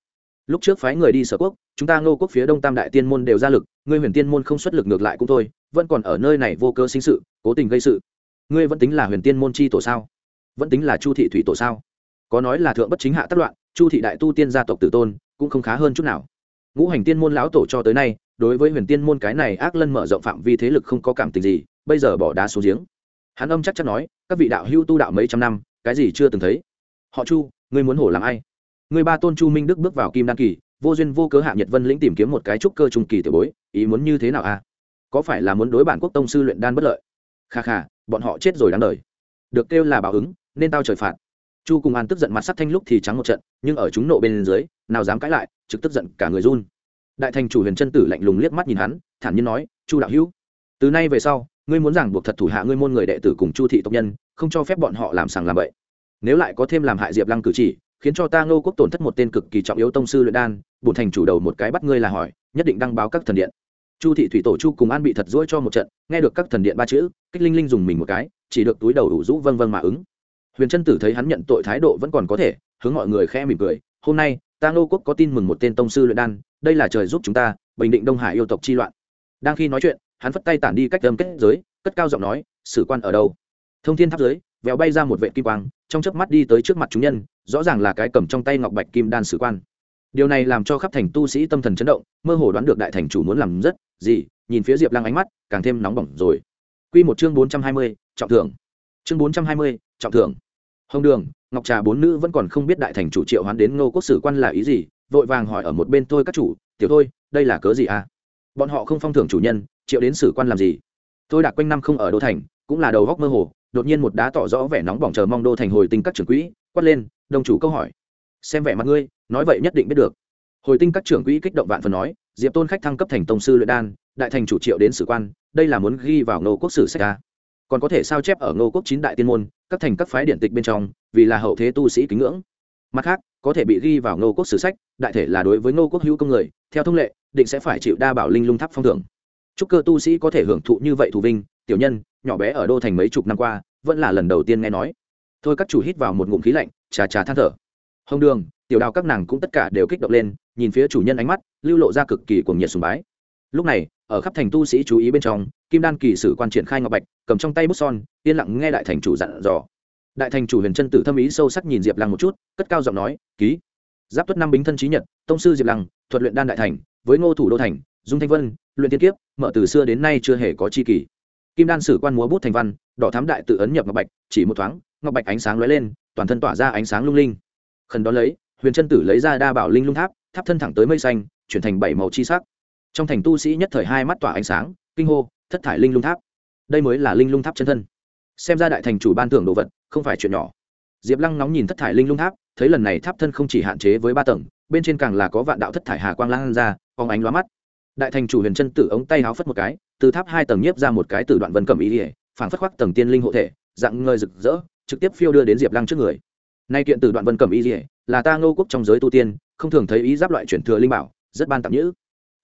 Lúc trước phái người đi sở quốc, chúng ta ngô quốc phía đông tam đại tiên môn đều ra lực, ngươi huyền tiên môn không xuất lực ngược lại cũng thôi vẫn còn ở nơi này vô cơ sinh sự, cố tình gây sự. Ngươi vẫn tính là huyền tiên môn chi tổ sao? Vẫn tính là chu thị thủy tổ sao? Có nói là thượng bất chính hạ tất loạn, chu thị đại tu tiên gia tộc tử tôn, cũng không khá hơn chút nào. Ngũ hành tiên môn lão tổ cho tới nay, đối với huyền tiên môn cái này ác lân mở rộng phạm vi thế lực không có cảm tình gì, bây giờ bỏ đá xuống giếng. Hắn âm chắc chắn nói, các vị đạo hưu tu đạo mấy trăm năm, cái gì chưa từng thấy? Họ chu, ngươi muốn hổ làm ai? Người ba tôn chu minh đức bước vào kim đan kỳ, vô duyên vô cớ hạ nhật vân lĩnh tìm kiếm một cái trúc cơ trung kỳ tiểu bối, ý muốn như thế nào a à? Có phải là muốn đối bản quốc tông sư luyện đan bất lợi? Kha kha, bọn họ chết rồi đáng đời. Được kêu là báo ứng, nên tao trời phạt. Chu cùng an tức giận mặt sắc thanh lúc thì trắng một trận, nhưng ở chúng nộ bên dưới, nào dám cãi lại, trực tức giận cả người run. Đại thành chủ huyền chân tử lạnh lùng liếc mắt nhìn hắn, thản nhiên nói, chu đạo hữu, từ nay về sau, ngươi muốn giảng buộc thật thủ hạ ngươi môn người đệ tử cùng chu thị tộc nhân, không cho phép bọn họ làm sàng làm bậy. Nếu lại có thêm làm hại diệp lăng cử chỉ, khiến cho ta ngô quốc tổn thất một tên cực kỳ trọng yếu tông sư luyện đan bùn thành chủ đầu một cái bắt ngươi là hỏi, nhất định đăng báo các thần điện chu thị thủy tổ chu cùng an bị thật rỗi cho một trận, nghe được các thần điện ba chữ, kích linh linh dùng mình một cái, chỉ được túi đầu đủ rũ vâng vâng mà ứng. Huyền trân tử thấy hắn nhận tội thái độ vẫn còn có thể, hướng mọi người khẽ mỉm cười, hôm nay, ta ngô quốc có tin mừng một tên tông sư luyện đan, đây là trời giúp chúng ta, bình định đông hải yêu tộc chi loạn. Đang khi nói chuyện, hắn phất tay tản đi cách âm kết giới, cất cao giọng nói, sử quan ở đâu? Thông thiên tháp giới, vèo bay ra một vệ kim quang, trong chớp mắt đi tới trước mặt chúng nhân, rõ ràng là cái cầm trong tay ngọc bạch kim đan sử quan. Điều này làm cho khắp thành tu sĩ tâm thần chấn động, mơ hồ đoán được đại thành chủ muốn làm rất gì? Nhìn phía diệp lăng ánh mắt, càng thêm nóng bỏng rồi. Q một chương bốn trăm hai mươi, trọng thưởng. Chương bốn trăm hai mươi, trọng thưởng. Hồng đường, ngọc trà bốn nữ vẫn còn không biết đại thành chủ triệu hoán đến ngô quốc sử quan là ý gì, vội vàng hỏi ở một bên thôi các chủ, tiểu thôi, đây là cớ gì à? Bọn họ không phong thưởng chủ nhân, triệu đến sử quan làm gì? Tôi đã quanh năm không ở đô thành, cũng là đầu góc mơ hồ, đột nhiên một đá tỏ rõ vẻ nóng bỏng chờ mong đô thành hồi tinh các trưởng quỹ, quát lên, đồng chủ câu hỏi. Xem vẻ mặt ngươi, nói vậy nhất định biết được. Hồi tinh các trưởng quỹ kích động vạn phần nói diệp tôn khách thăng cấp thành tông sư luyện đan, đại thành chủ triệu đến sử quan, đây là muốn ghi vào ngô quốc sử sách ta còn có thể sao chép ở ngô quốc chín đại tiên môn, các thành các phái điện tịch bên trong, vì là hậu thế tu sĩ kính ngưỡng. Mặt khác, có thể bị ghi vào ngô quốc sử sách, đại thể là đối với ngô quốc hữu công người, theo thông lệ, định sẽ phải chịu đa bảo linh lung tháp phong thưởng. Chúc cơ tu sĩ có thể hưởng thụ như vậy thù vinh, tiểu nhân, nhỏ bé ở đô thành mấy chục năm qua, vẫn là lần đầu tiên nghe nói. Thôi các chủ hít vào một ngụm khí lạnh trà trà than thở. Hồng đường tiểu đào các nàng cũng tất cả đều kích động lên, nhìn phía chủ nhân ánh mắt, lưu lộ ra cực kỳ cuồng nhiệt sùng bái. Lúc này, ở khắp thành tu sĩ chú ý bên trong, kim đan kỳ sử quan triển khai ngọc bạch, cầm trong tay bút son, yên lặng nghe đại thành chủ dặn dò. Đại thành chủ huyền chân tử thâm ý sâu sắc nhìn diệp lăng một chút, cất cao giọng nói, ký. Giáp tuất năm bính thân trí nhật, tông sư diệp lăng, thuật luyện đan đại thành, với ngô thủ đô thành, dung thanh vân, luyện tiên kiếp, mở từ xưa đến nay chưa hề có chi kỳ. Kim đan sử quan múa bút thành văn, đỏ thám đại tự ấn nhập ngọc bạch, chỉ một thoáng, ngọc bạch ánh sáng lóe lên, toàn thân tỏa ra ánh sáng lung linh. Khẩn đó lấy huyền Trân tử lấy ra đa bảo linh lung tháp tháp thân thẳng tới mây xanh, chuyển thành bảy màu chi sắc. Trong thành tu sĩ nhất thời hai mắt tỏa ánh sáng, kinh hô, thất thải linh lung tháp. Đây mới là linh lung tháp chân thân. Xem ra đại thành chủ ban thưởng đồ vật, không phải chuyện nhỏ. Diệp lăng nóng nhìn thất thải linh lung tháp, thấy lần này tháp thân không chỉ hạn chế với ba tầng, bên trên càng là có vạn đạo thất thải hà quang lan ra, phóng ánh lóa mắt. Đại thành chủ huyền chân tử ống tay háo phất một cái, từ tháp hai tầng nhiếp ra một cái từ đoạn vân cầm ý ỉa phản phất khoác tầng tiên linh hộ thể, dạng ngơi rực rỡ, trực tiếp phiêu đưa đến diệp lăng trước người nay kiện từ đoạn vân Cẩm Y ỉa là ta ngô quốc trong giới tu tiên, không thường thấy ý giáp loại chuyển thừa linh bảo, rất ban tặng nhữ.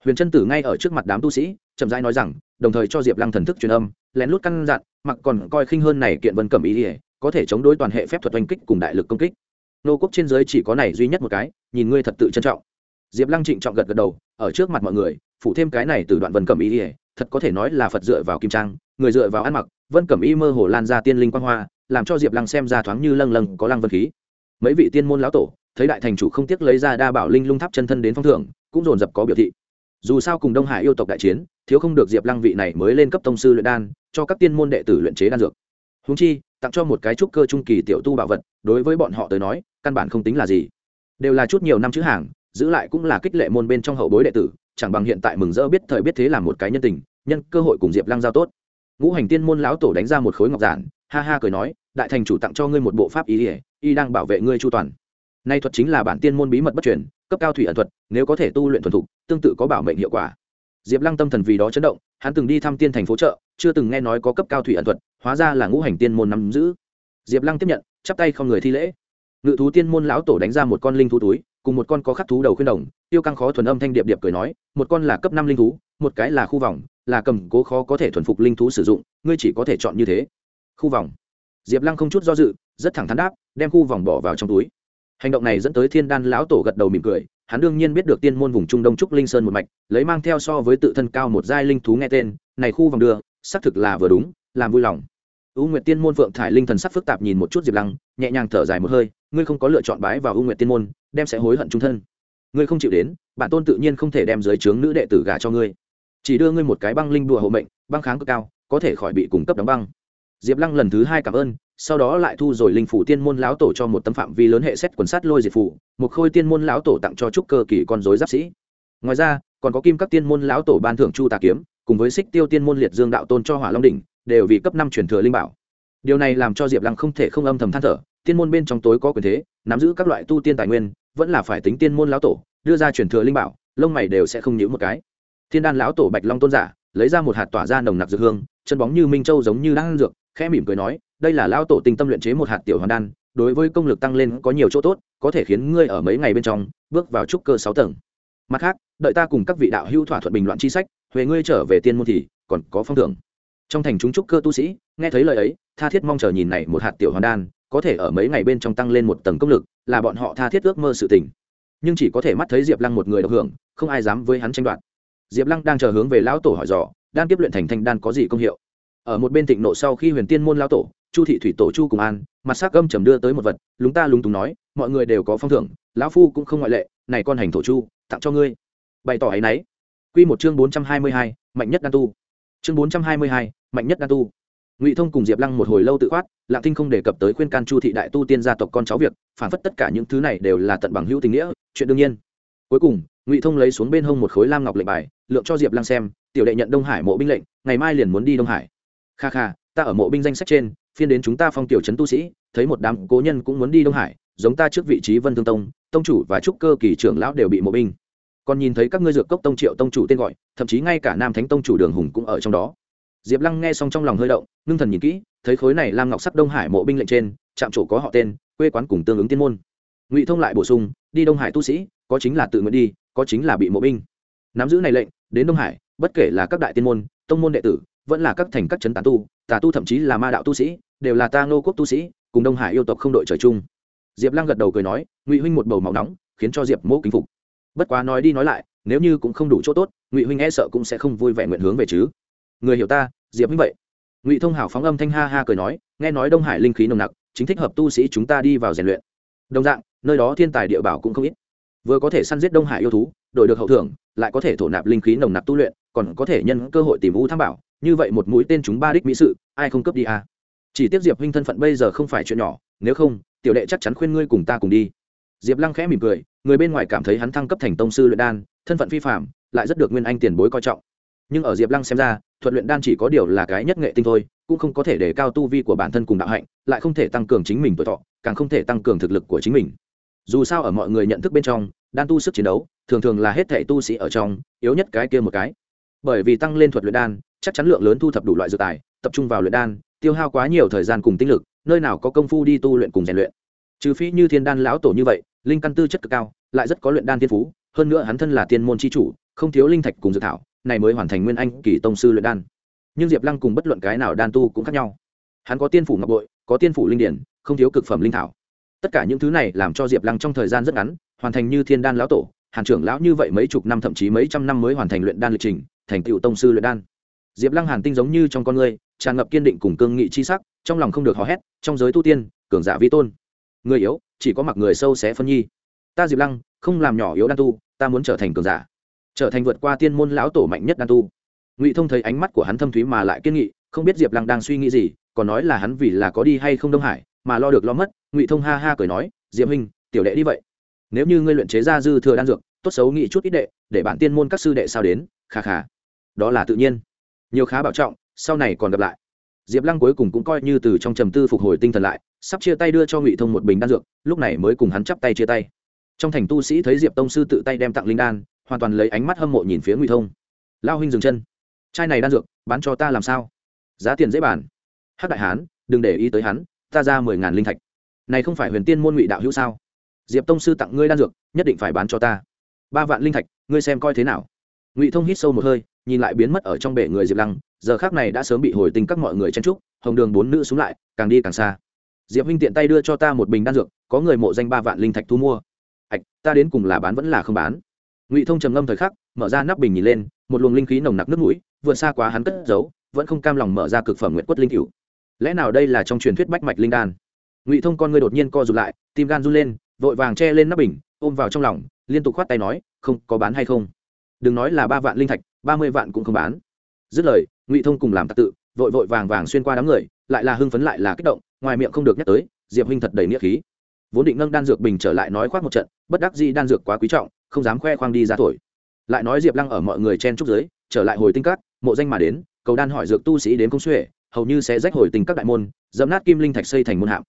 Huyền Trân tử ngay ở trước mặt đám tu sĩ, chậm rãi nói rằng, đồng thời cho diệp lăng thần thức truyền âm, lén lút căn dặn, mặc còn coi khinh hơn này kiện vân Cẩm Y ỉa có thể chống đối toàn hệ phép thuật oanh kích cùng đại lực công kích. Nô quốc trên giới chỉ có này duy nhất một cái, nhìn ngươi thật tự trân trọng. Diệp lăng trịnh trọng gật gật đầu, ở trước mặt mọi người, phủ thêm cái này từ đoạn vân cẩm y ỉa thật có thể nói là phật dựa vào kim trang, người dựa vào ăn mặc, vân cẩm y mơ hồ lan ra tiên linh quang hoa làm cho diệp lăng xem ra thoáng như lâng lâng có lăng vân khí. Mấy vị tiên môn lão tổ, thấy đại thành chủ không tiếc lấy ra đa bảo linh lung tháp chân thân đến phong thưởng, cũng dồn dập có biểu thị. Dù sao cùng đông hải yêu tộc đại chiến, thiếu không được diệp lăng vị này mới lên cấp tông sư luyện đan, cho các tiên môn đệ tử luyện chế đan dược. Húng chi, tặng cho một cái trúc cơ trung kỳ tiểu tu bảo vật, đối với bọn họ tới nói, căn bản không tính là gì. Đều là chút nhiều năm chữ hàng, giữ lại cũng là kích lệ môn bên trong hậu bối đệ tử, chẳng bằng hiện tại mừng rỡ biết thời biết thế làm một cái nhân tình, nhân cơ hội cùng diệp lăng giao tốt. Ngũ hành tiên môn lão tổ đánh ra một khối ngọc giản, ha ha cười nói đại thành chủ tặng cho ngươi một bộ pháp ý ỉa, y đang bảo vệ ngươi chu toàn. Nay thuật chính là bản tiên môn bí mật bất truyền, cấp cao thủy ẩn thuật, nếu có thể tu luyện thuần thục, tương tự có bảo mệnh hiệu quả. Diệp lăng tâm thần vì đó chấn động, hắn từng đi thăm tiên thành phố chợ, chưa từng nghe nói có cấp cao thủy ẩn thuật, hóa ra là ngũ hành tiên môn nắm giữ. Diệp lăng tiếp nhận, chắp tay không người thi lễ. Ngự thú tiên môn lão tổ đánh ra một con linh thú túi, cùng một con có khắc thú đầu khuyên đồng, tiêu căng khó thuần âm thanh điệp điệp cười nói, một con là cấp năm linh thú, một cái là khu vòng, là cầm cố khó có thể thuần phục linh thú sử dụng, ngươi chỉ có thể chọn như thế. Khu vòng diệp lăng không chút do dự rất thẳng thắn đáp đem khu vòng bỏ vào trong túi hành động này dẫn tới thiên đan lão tổ gật đầu mỉm cười hắn đương nhiên biết được tiên môn vùng trung đông trúc linh sơn một mạch lấy mang theo so với tự thân cao một giai linh thú nghe tên này khu vòng đưa xác thực là vừa đúng làm vui lòng U Nguyệt Tiên môn Phượng Thải Linh thần sắc phức tạp nhìn một chút Diệp Lăng, nhẹ nhàng thở dài một hơi, ngươi không có lựa chọn bái vào U Nguyệt Tiên môn, đem sẽ hối hận trung thân. Ngươi không chịu đến, bản tôn tự nhiên không thể đem dưới trướng nữ đệ tử gả cho ngươi. Chỉ đưa ngươi một cái băng linh đùa hộ mệnh, băng kháng cực cao, có thể khỏi bị cung cấp đóng băng diệp lăng lần thứ hai cảm ơn, sau đó lại thu rồi linh phủ tiên môn lão tổ cho một tấm phạm vi lớn hệ xét quần sát lôi diệt phủ, một khôi tiên môn lão tổ tặng cho trúc cơ kỳ con dối giáp sĩ. Ngoài ra, còn có kim các tiên môn lão tổ ban thưởng chu tà kiếm, cùng với xích tiêu tiên môn liệt dương đạo tôn cho hỏa long đỉnh, đều vì cấp năm truyền thừa linh bảo. Điều này làm cho diệp lăng không thể không âm thầm than thở, tiên môn bên trong tối có quyền thế, nắm giữ các loại tu tiên tài nguyên, vẫn là phải tính tiên môn lão tổ, đưa ra truyền thừa linh bảo, lông mày đều sẽ không nhữ một cái. Thiên đan lão tổ bạch long tôn giả, lấy ra một hạt tỏa ra nồng nặc dược hương, chân bóng như minh châu giống như đang dược khẽ mỉm cười nói, đây là lão tổ tinh tâm luyện chế một hạt tiểu hoàn đan, đối với công lực tăng lên có nhiều chỗ tốt, có thể khiến ngươi ở mấy ngày bên trong bước vào trúc cơ sáu tầng. Mặt khác, đợi ta cùng các vị đạo hữu thỏa thuận bình loạn chi sách, huệ ngươi trở về tiên môn thì còn có phong thưởng. Trong thành chúng trúc cơ tu sĩ, nghe thấy lời ấy, tha thiết mong chờ nhìn này một hạt tiểu hoàn đan, có thể ở mấy ngày bên trong tăng lên một tầng công lực, là bọn họ tha thiết ước mơ sự tình. Nhưng chỉ có thể mắt thấy diệp lăng một người độc hưởng, không ai dám với hắn tranh đoạt. Diệp lăng đang chờ hướng về lão tổ hỏi dò, đan tiếp luyện thành thanh đan có gì công hiệu? Ở một bên thịnh nộ sau khi huyền tiên môn lão tổ, chu thị thủy tổ chu cùng an, mặt s á c gâm trầm đưa tới một vật, lúng ta lúng túng nói, mọi người đều có phong thưởng, lão phu cũng không ngoại lệ, này con hành thổ chu, tặng cho ngươi. Bày tỏ áy náy q một chương bốn trăm hai mươi hai, mạnh nhất đan tu. Chương bốn trăm hai mươi hai, mạnh nhất đan tu. Ngụy thông cùng diệp lăng một hồi lâu tự khoát, lạng thinh không đề cập tới khuyên can chu thị đại tu tiên gia tộc con cháu việc, phản phất tất cả những thứ này đều là tận bằng hữu tình nghĩa, chuyện đương nhiên. Cuối cùng, ngụy thông lấy xuống bên hông một khối lam ngọc lệnh bài, lượng cho diệp lăng xem, tiểu đệ nhận đông hải mộ binh lệnh, ngày mai liền muốn đi đông hải kha kha, ta ở mộ binh danh sách trên, phiên đến chúng ta phong tiểu trấn tu sĩ, thấy một đám cố nhân cũng muốn đi đông hải, giống ta trước vị trí vân thương tông tông chủ và trúc cơ kỳ trưởng lão đều bị mộ binh. Còn nhìn thấy các ngươi dược cốc tông triệu tông chủ tên gọi, thậm chí ngay cả nam thánh tông chủ đường hùng cũng ở trong đó. Diệp lăng nghe xong trong lòng hơi động, ngưng thần nhìn kỹ, thấy khối này lam ngọc sắc đông hải mộ binh lệnh trên, trạm chỗ có họ tên, quê quán cùng tương ứng tiên môn. Ngụy thông lại bổ sung, đi đông hải tu sĩ, có chính là tự nguyện đi, có chính là bị mộ binh. Nắm giữ này lệnh, đến đông hải, bất kể là các đại tiên môn, tông môn đệ tử vẫn là các thành các trấn tán tu, tà tu thậm chí là ma đạo tu sĩ, đều là ta ngô quốc tu sĩ, cùng đông hải yêu tộc không đội trời chung. Diệp lăng gật đầu cười nói, ngụy huynh một bầu máu nóng, khiến cho diệp mỗ kính phục. Bất quá nói đi nói lại, nếu như cũng không đủ chỗ tốt, ngụy huynh e sợ cũng sẽ không vui vẻ nguyện hướng về chứ. Người hiểu ta, diệp huynh vậy. Ngụy thông hảo phóng âm thanh ha ha cười nói, nghe nói đông hải linh khí nồng nặc, chính thích hợp tu sĩ chúng ta đi vào rèn luyện. Đồng dạng, nơi đó thiên tài địa bảo cũng không ít. Vừa có thể săn giết đông hải yêu thú, đổi được hậu thưởng, lại có thể thổ nạp linh khí nồng nặc tu luyện, còn có thể nhân cơ hội tìm u tham bảo như vậy một mũi tên chúng ba đích mỹ sự, ai không cấp đi à. chỉ tiếp diệp huynh thân phận bây giờ không phải chuyện nhỏ, nếu không, tiểu đệ chắc chắn khuyên ngươi cùng ta cùng đi. Diệp lăng khẽ mỉm cười, người bên ngoài cảm thấy hắn thăng cấp thành tông sư luyện đan, thân phận phi phạm lại rất được nguyên anh tiền bối coi trọng. Nhưng ở diệp lăng xem ra, thuật luyện đan chỉ có điều là cái nhất nghệ tinh thôi, cũng không có thể để cao tu vi của bản thân cùng đạo hạnh, lại không thể tăng cường chính mình tuổi thọ, càng không thể tăng cường thực lực của chính mình. Dù sao ở mọi người nhận thức bên trong, đan tu sức chiến đấu, thường thường là hết thể tu sĩ ở trong, yếu nhất cái kia một cái bởi vì tăng lên thuật luyện đan, chắc chắn lượng lớn thu thập đủ loại dược tài, tập trung vào luyện đan, tiêu hao quá nhiều thời gian cùng tinh lực, nơi nào có công phu đi tu luyện cùng rèn luyện. Trừ phi như thiên đan lão tổ như vậy, linh căn tư chất cực cao, lại rất có luyện đan thiên phú, hơn nữa hắn thân là tiên môn c h i chủ, không thiếu linh thạch cùng dược thảo, này mới hoàn thành nguyên anh kỳ tông sư luyện đan. Nhưng diệp lăng cùng bất luận cái nào đan tu cũng khác nhau. Hắn có tiên phủ ngọc bội, có tiên phủ linh điển, không thiếu cực phẩm linh thảo. Tất cả những thứ này làm cho diệp lăng trong thời gian rất ngắn, hoàn thành như thiên đan lão tổ, hàn trưởng lão như vậy mấy chục năm thậm chí mấy trăm năm mới hoàn thành luyện đan lịch trình thành tựu tông sư luyện đan. Diệp lăng hàn tinh giống như trong con người, tràn ngập kiên định cùng cương nghị chi sắc, trong lòng không được hò hét, trong giới tu tiên, cường giả vi tôn. Người yếu, chỉ có mặc người sâu xé phân nhi. Ta diệp lăng, không làm nhỏ yếu đan tu, ta muốn trở thành cường giả. Trở thành vượt qua tiên môn lão tổ mạnh nhất đan tu. Ngụy thông thấy ánh mắt của hắn thâm thúy mà lại kiên nghị, không biết diệp lăng đang suy nghĩ gì, còn nói là hắn vì là có đi hay không đông hải, mà lo được lo mất, ngụy thông ha ha cười nói, diệp huynh, tiểu đệ đi vậy. Nếu như ngươi luyện chế ra dư thừa đan dược, tốt xấu nghĩ chút ít đệ, để bản tiên môn các sư đệ sao đến khà khà đó là tự nhiên. Nhiều khá bảo trọng, sau này còn gặp lại. Diệp lăng cuối cùng cũng coi như từ trong trầm tư phục hồi tinh thần lại, sắp chia tay đưa cho ngụy thông một bình đan dược, lúc này mới cùng hắn chắp tay chia tay. Trong thành tu sĩ thấy diệp tông sư tự tay đem tặng linh đan, hoàn toàn lấy ánh mắt hâm mộ nhìn phía ngụy thông. Lao huynh dừng chân. Chai này đan dược, bán cho ta làm sao? Giá tiền dễ bàn. Hát đại hán, đừng để ý tới hắn, ta ra mười ngàn linh thạch. Này không phải huyền tiên môn ngụy đạo hữu sao? Diệp tông sư tặng ngươi đan dược, nhất định phải bán cho ta. Ba vạn linh thạch, ngươi xem coi thế nào. Ngụy thông hít sâu một hơi nhìn lại biến mất ở trong bể người diệp lăng, giờ khác này đã sớm bị hồi tình các mọi người chen trúc hồng đường bốn nữ xuống lại, càng đi càng xa. Diệp huynh tiện tay đưa cho ta một bình đan dược, có người mộ danh ba vạn linh thạch thu mua. Ạch ta đến cùng là bán vẫn là không bán. Ngụy thông trầm ngâm thời khắc, mở ra nắp bình nhìn lên, một luồng linh khí nồng nặc nước mũi vượt xa quá hắn cất giấu, vẫn không cam lòng mở ra cực phẩm nguyện quất linh cựu lẽ nào đây là trong truyền thuyết bách mạch linh đan? Ngụy thông con ngươi đột nhiên co rụt lại, tim gan run lên, vội vàng che lên nắp bình, ôm vào trong lòng, liên tục khoát tay nói, không, có bán hay không? Đừng nói là ba vạn linh thạch, ba mươi vạn cũng không bán. Dứt lời, ngụy thông cùng làm tạc tự, vội vội vàng vàng xuyên qua đám người, lại là hưng phấn lại là kích động, ngoài miệng không được nhắc tới, diệp huynh thật đầy nghĩa khí. Vốn định nâng đan dược bình trở lại nói khoác một trận, bất đắc dĩ đan dược quá quý trọng, không dám khoe khoang đi ra thổi. Lại nói diệp lăng ở mọi người chen trúc giới trở lại hồi tinh cát mộ danh mà đến, cầu đan hỏi dược tu sĩ đến công xuệ hầu như sẽ rách hồi tình các đại môn, dẫm nát kim linh thạch xây thành môn hạm.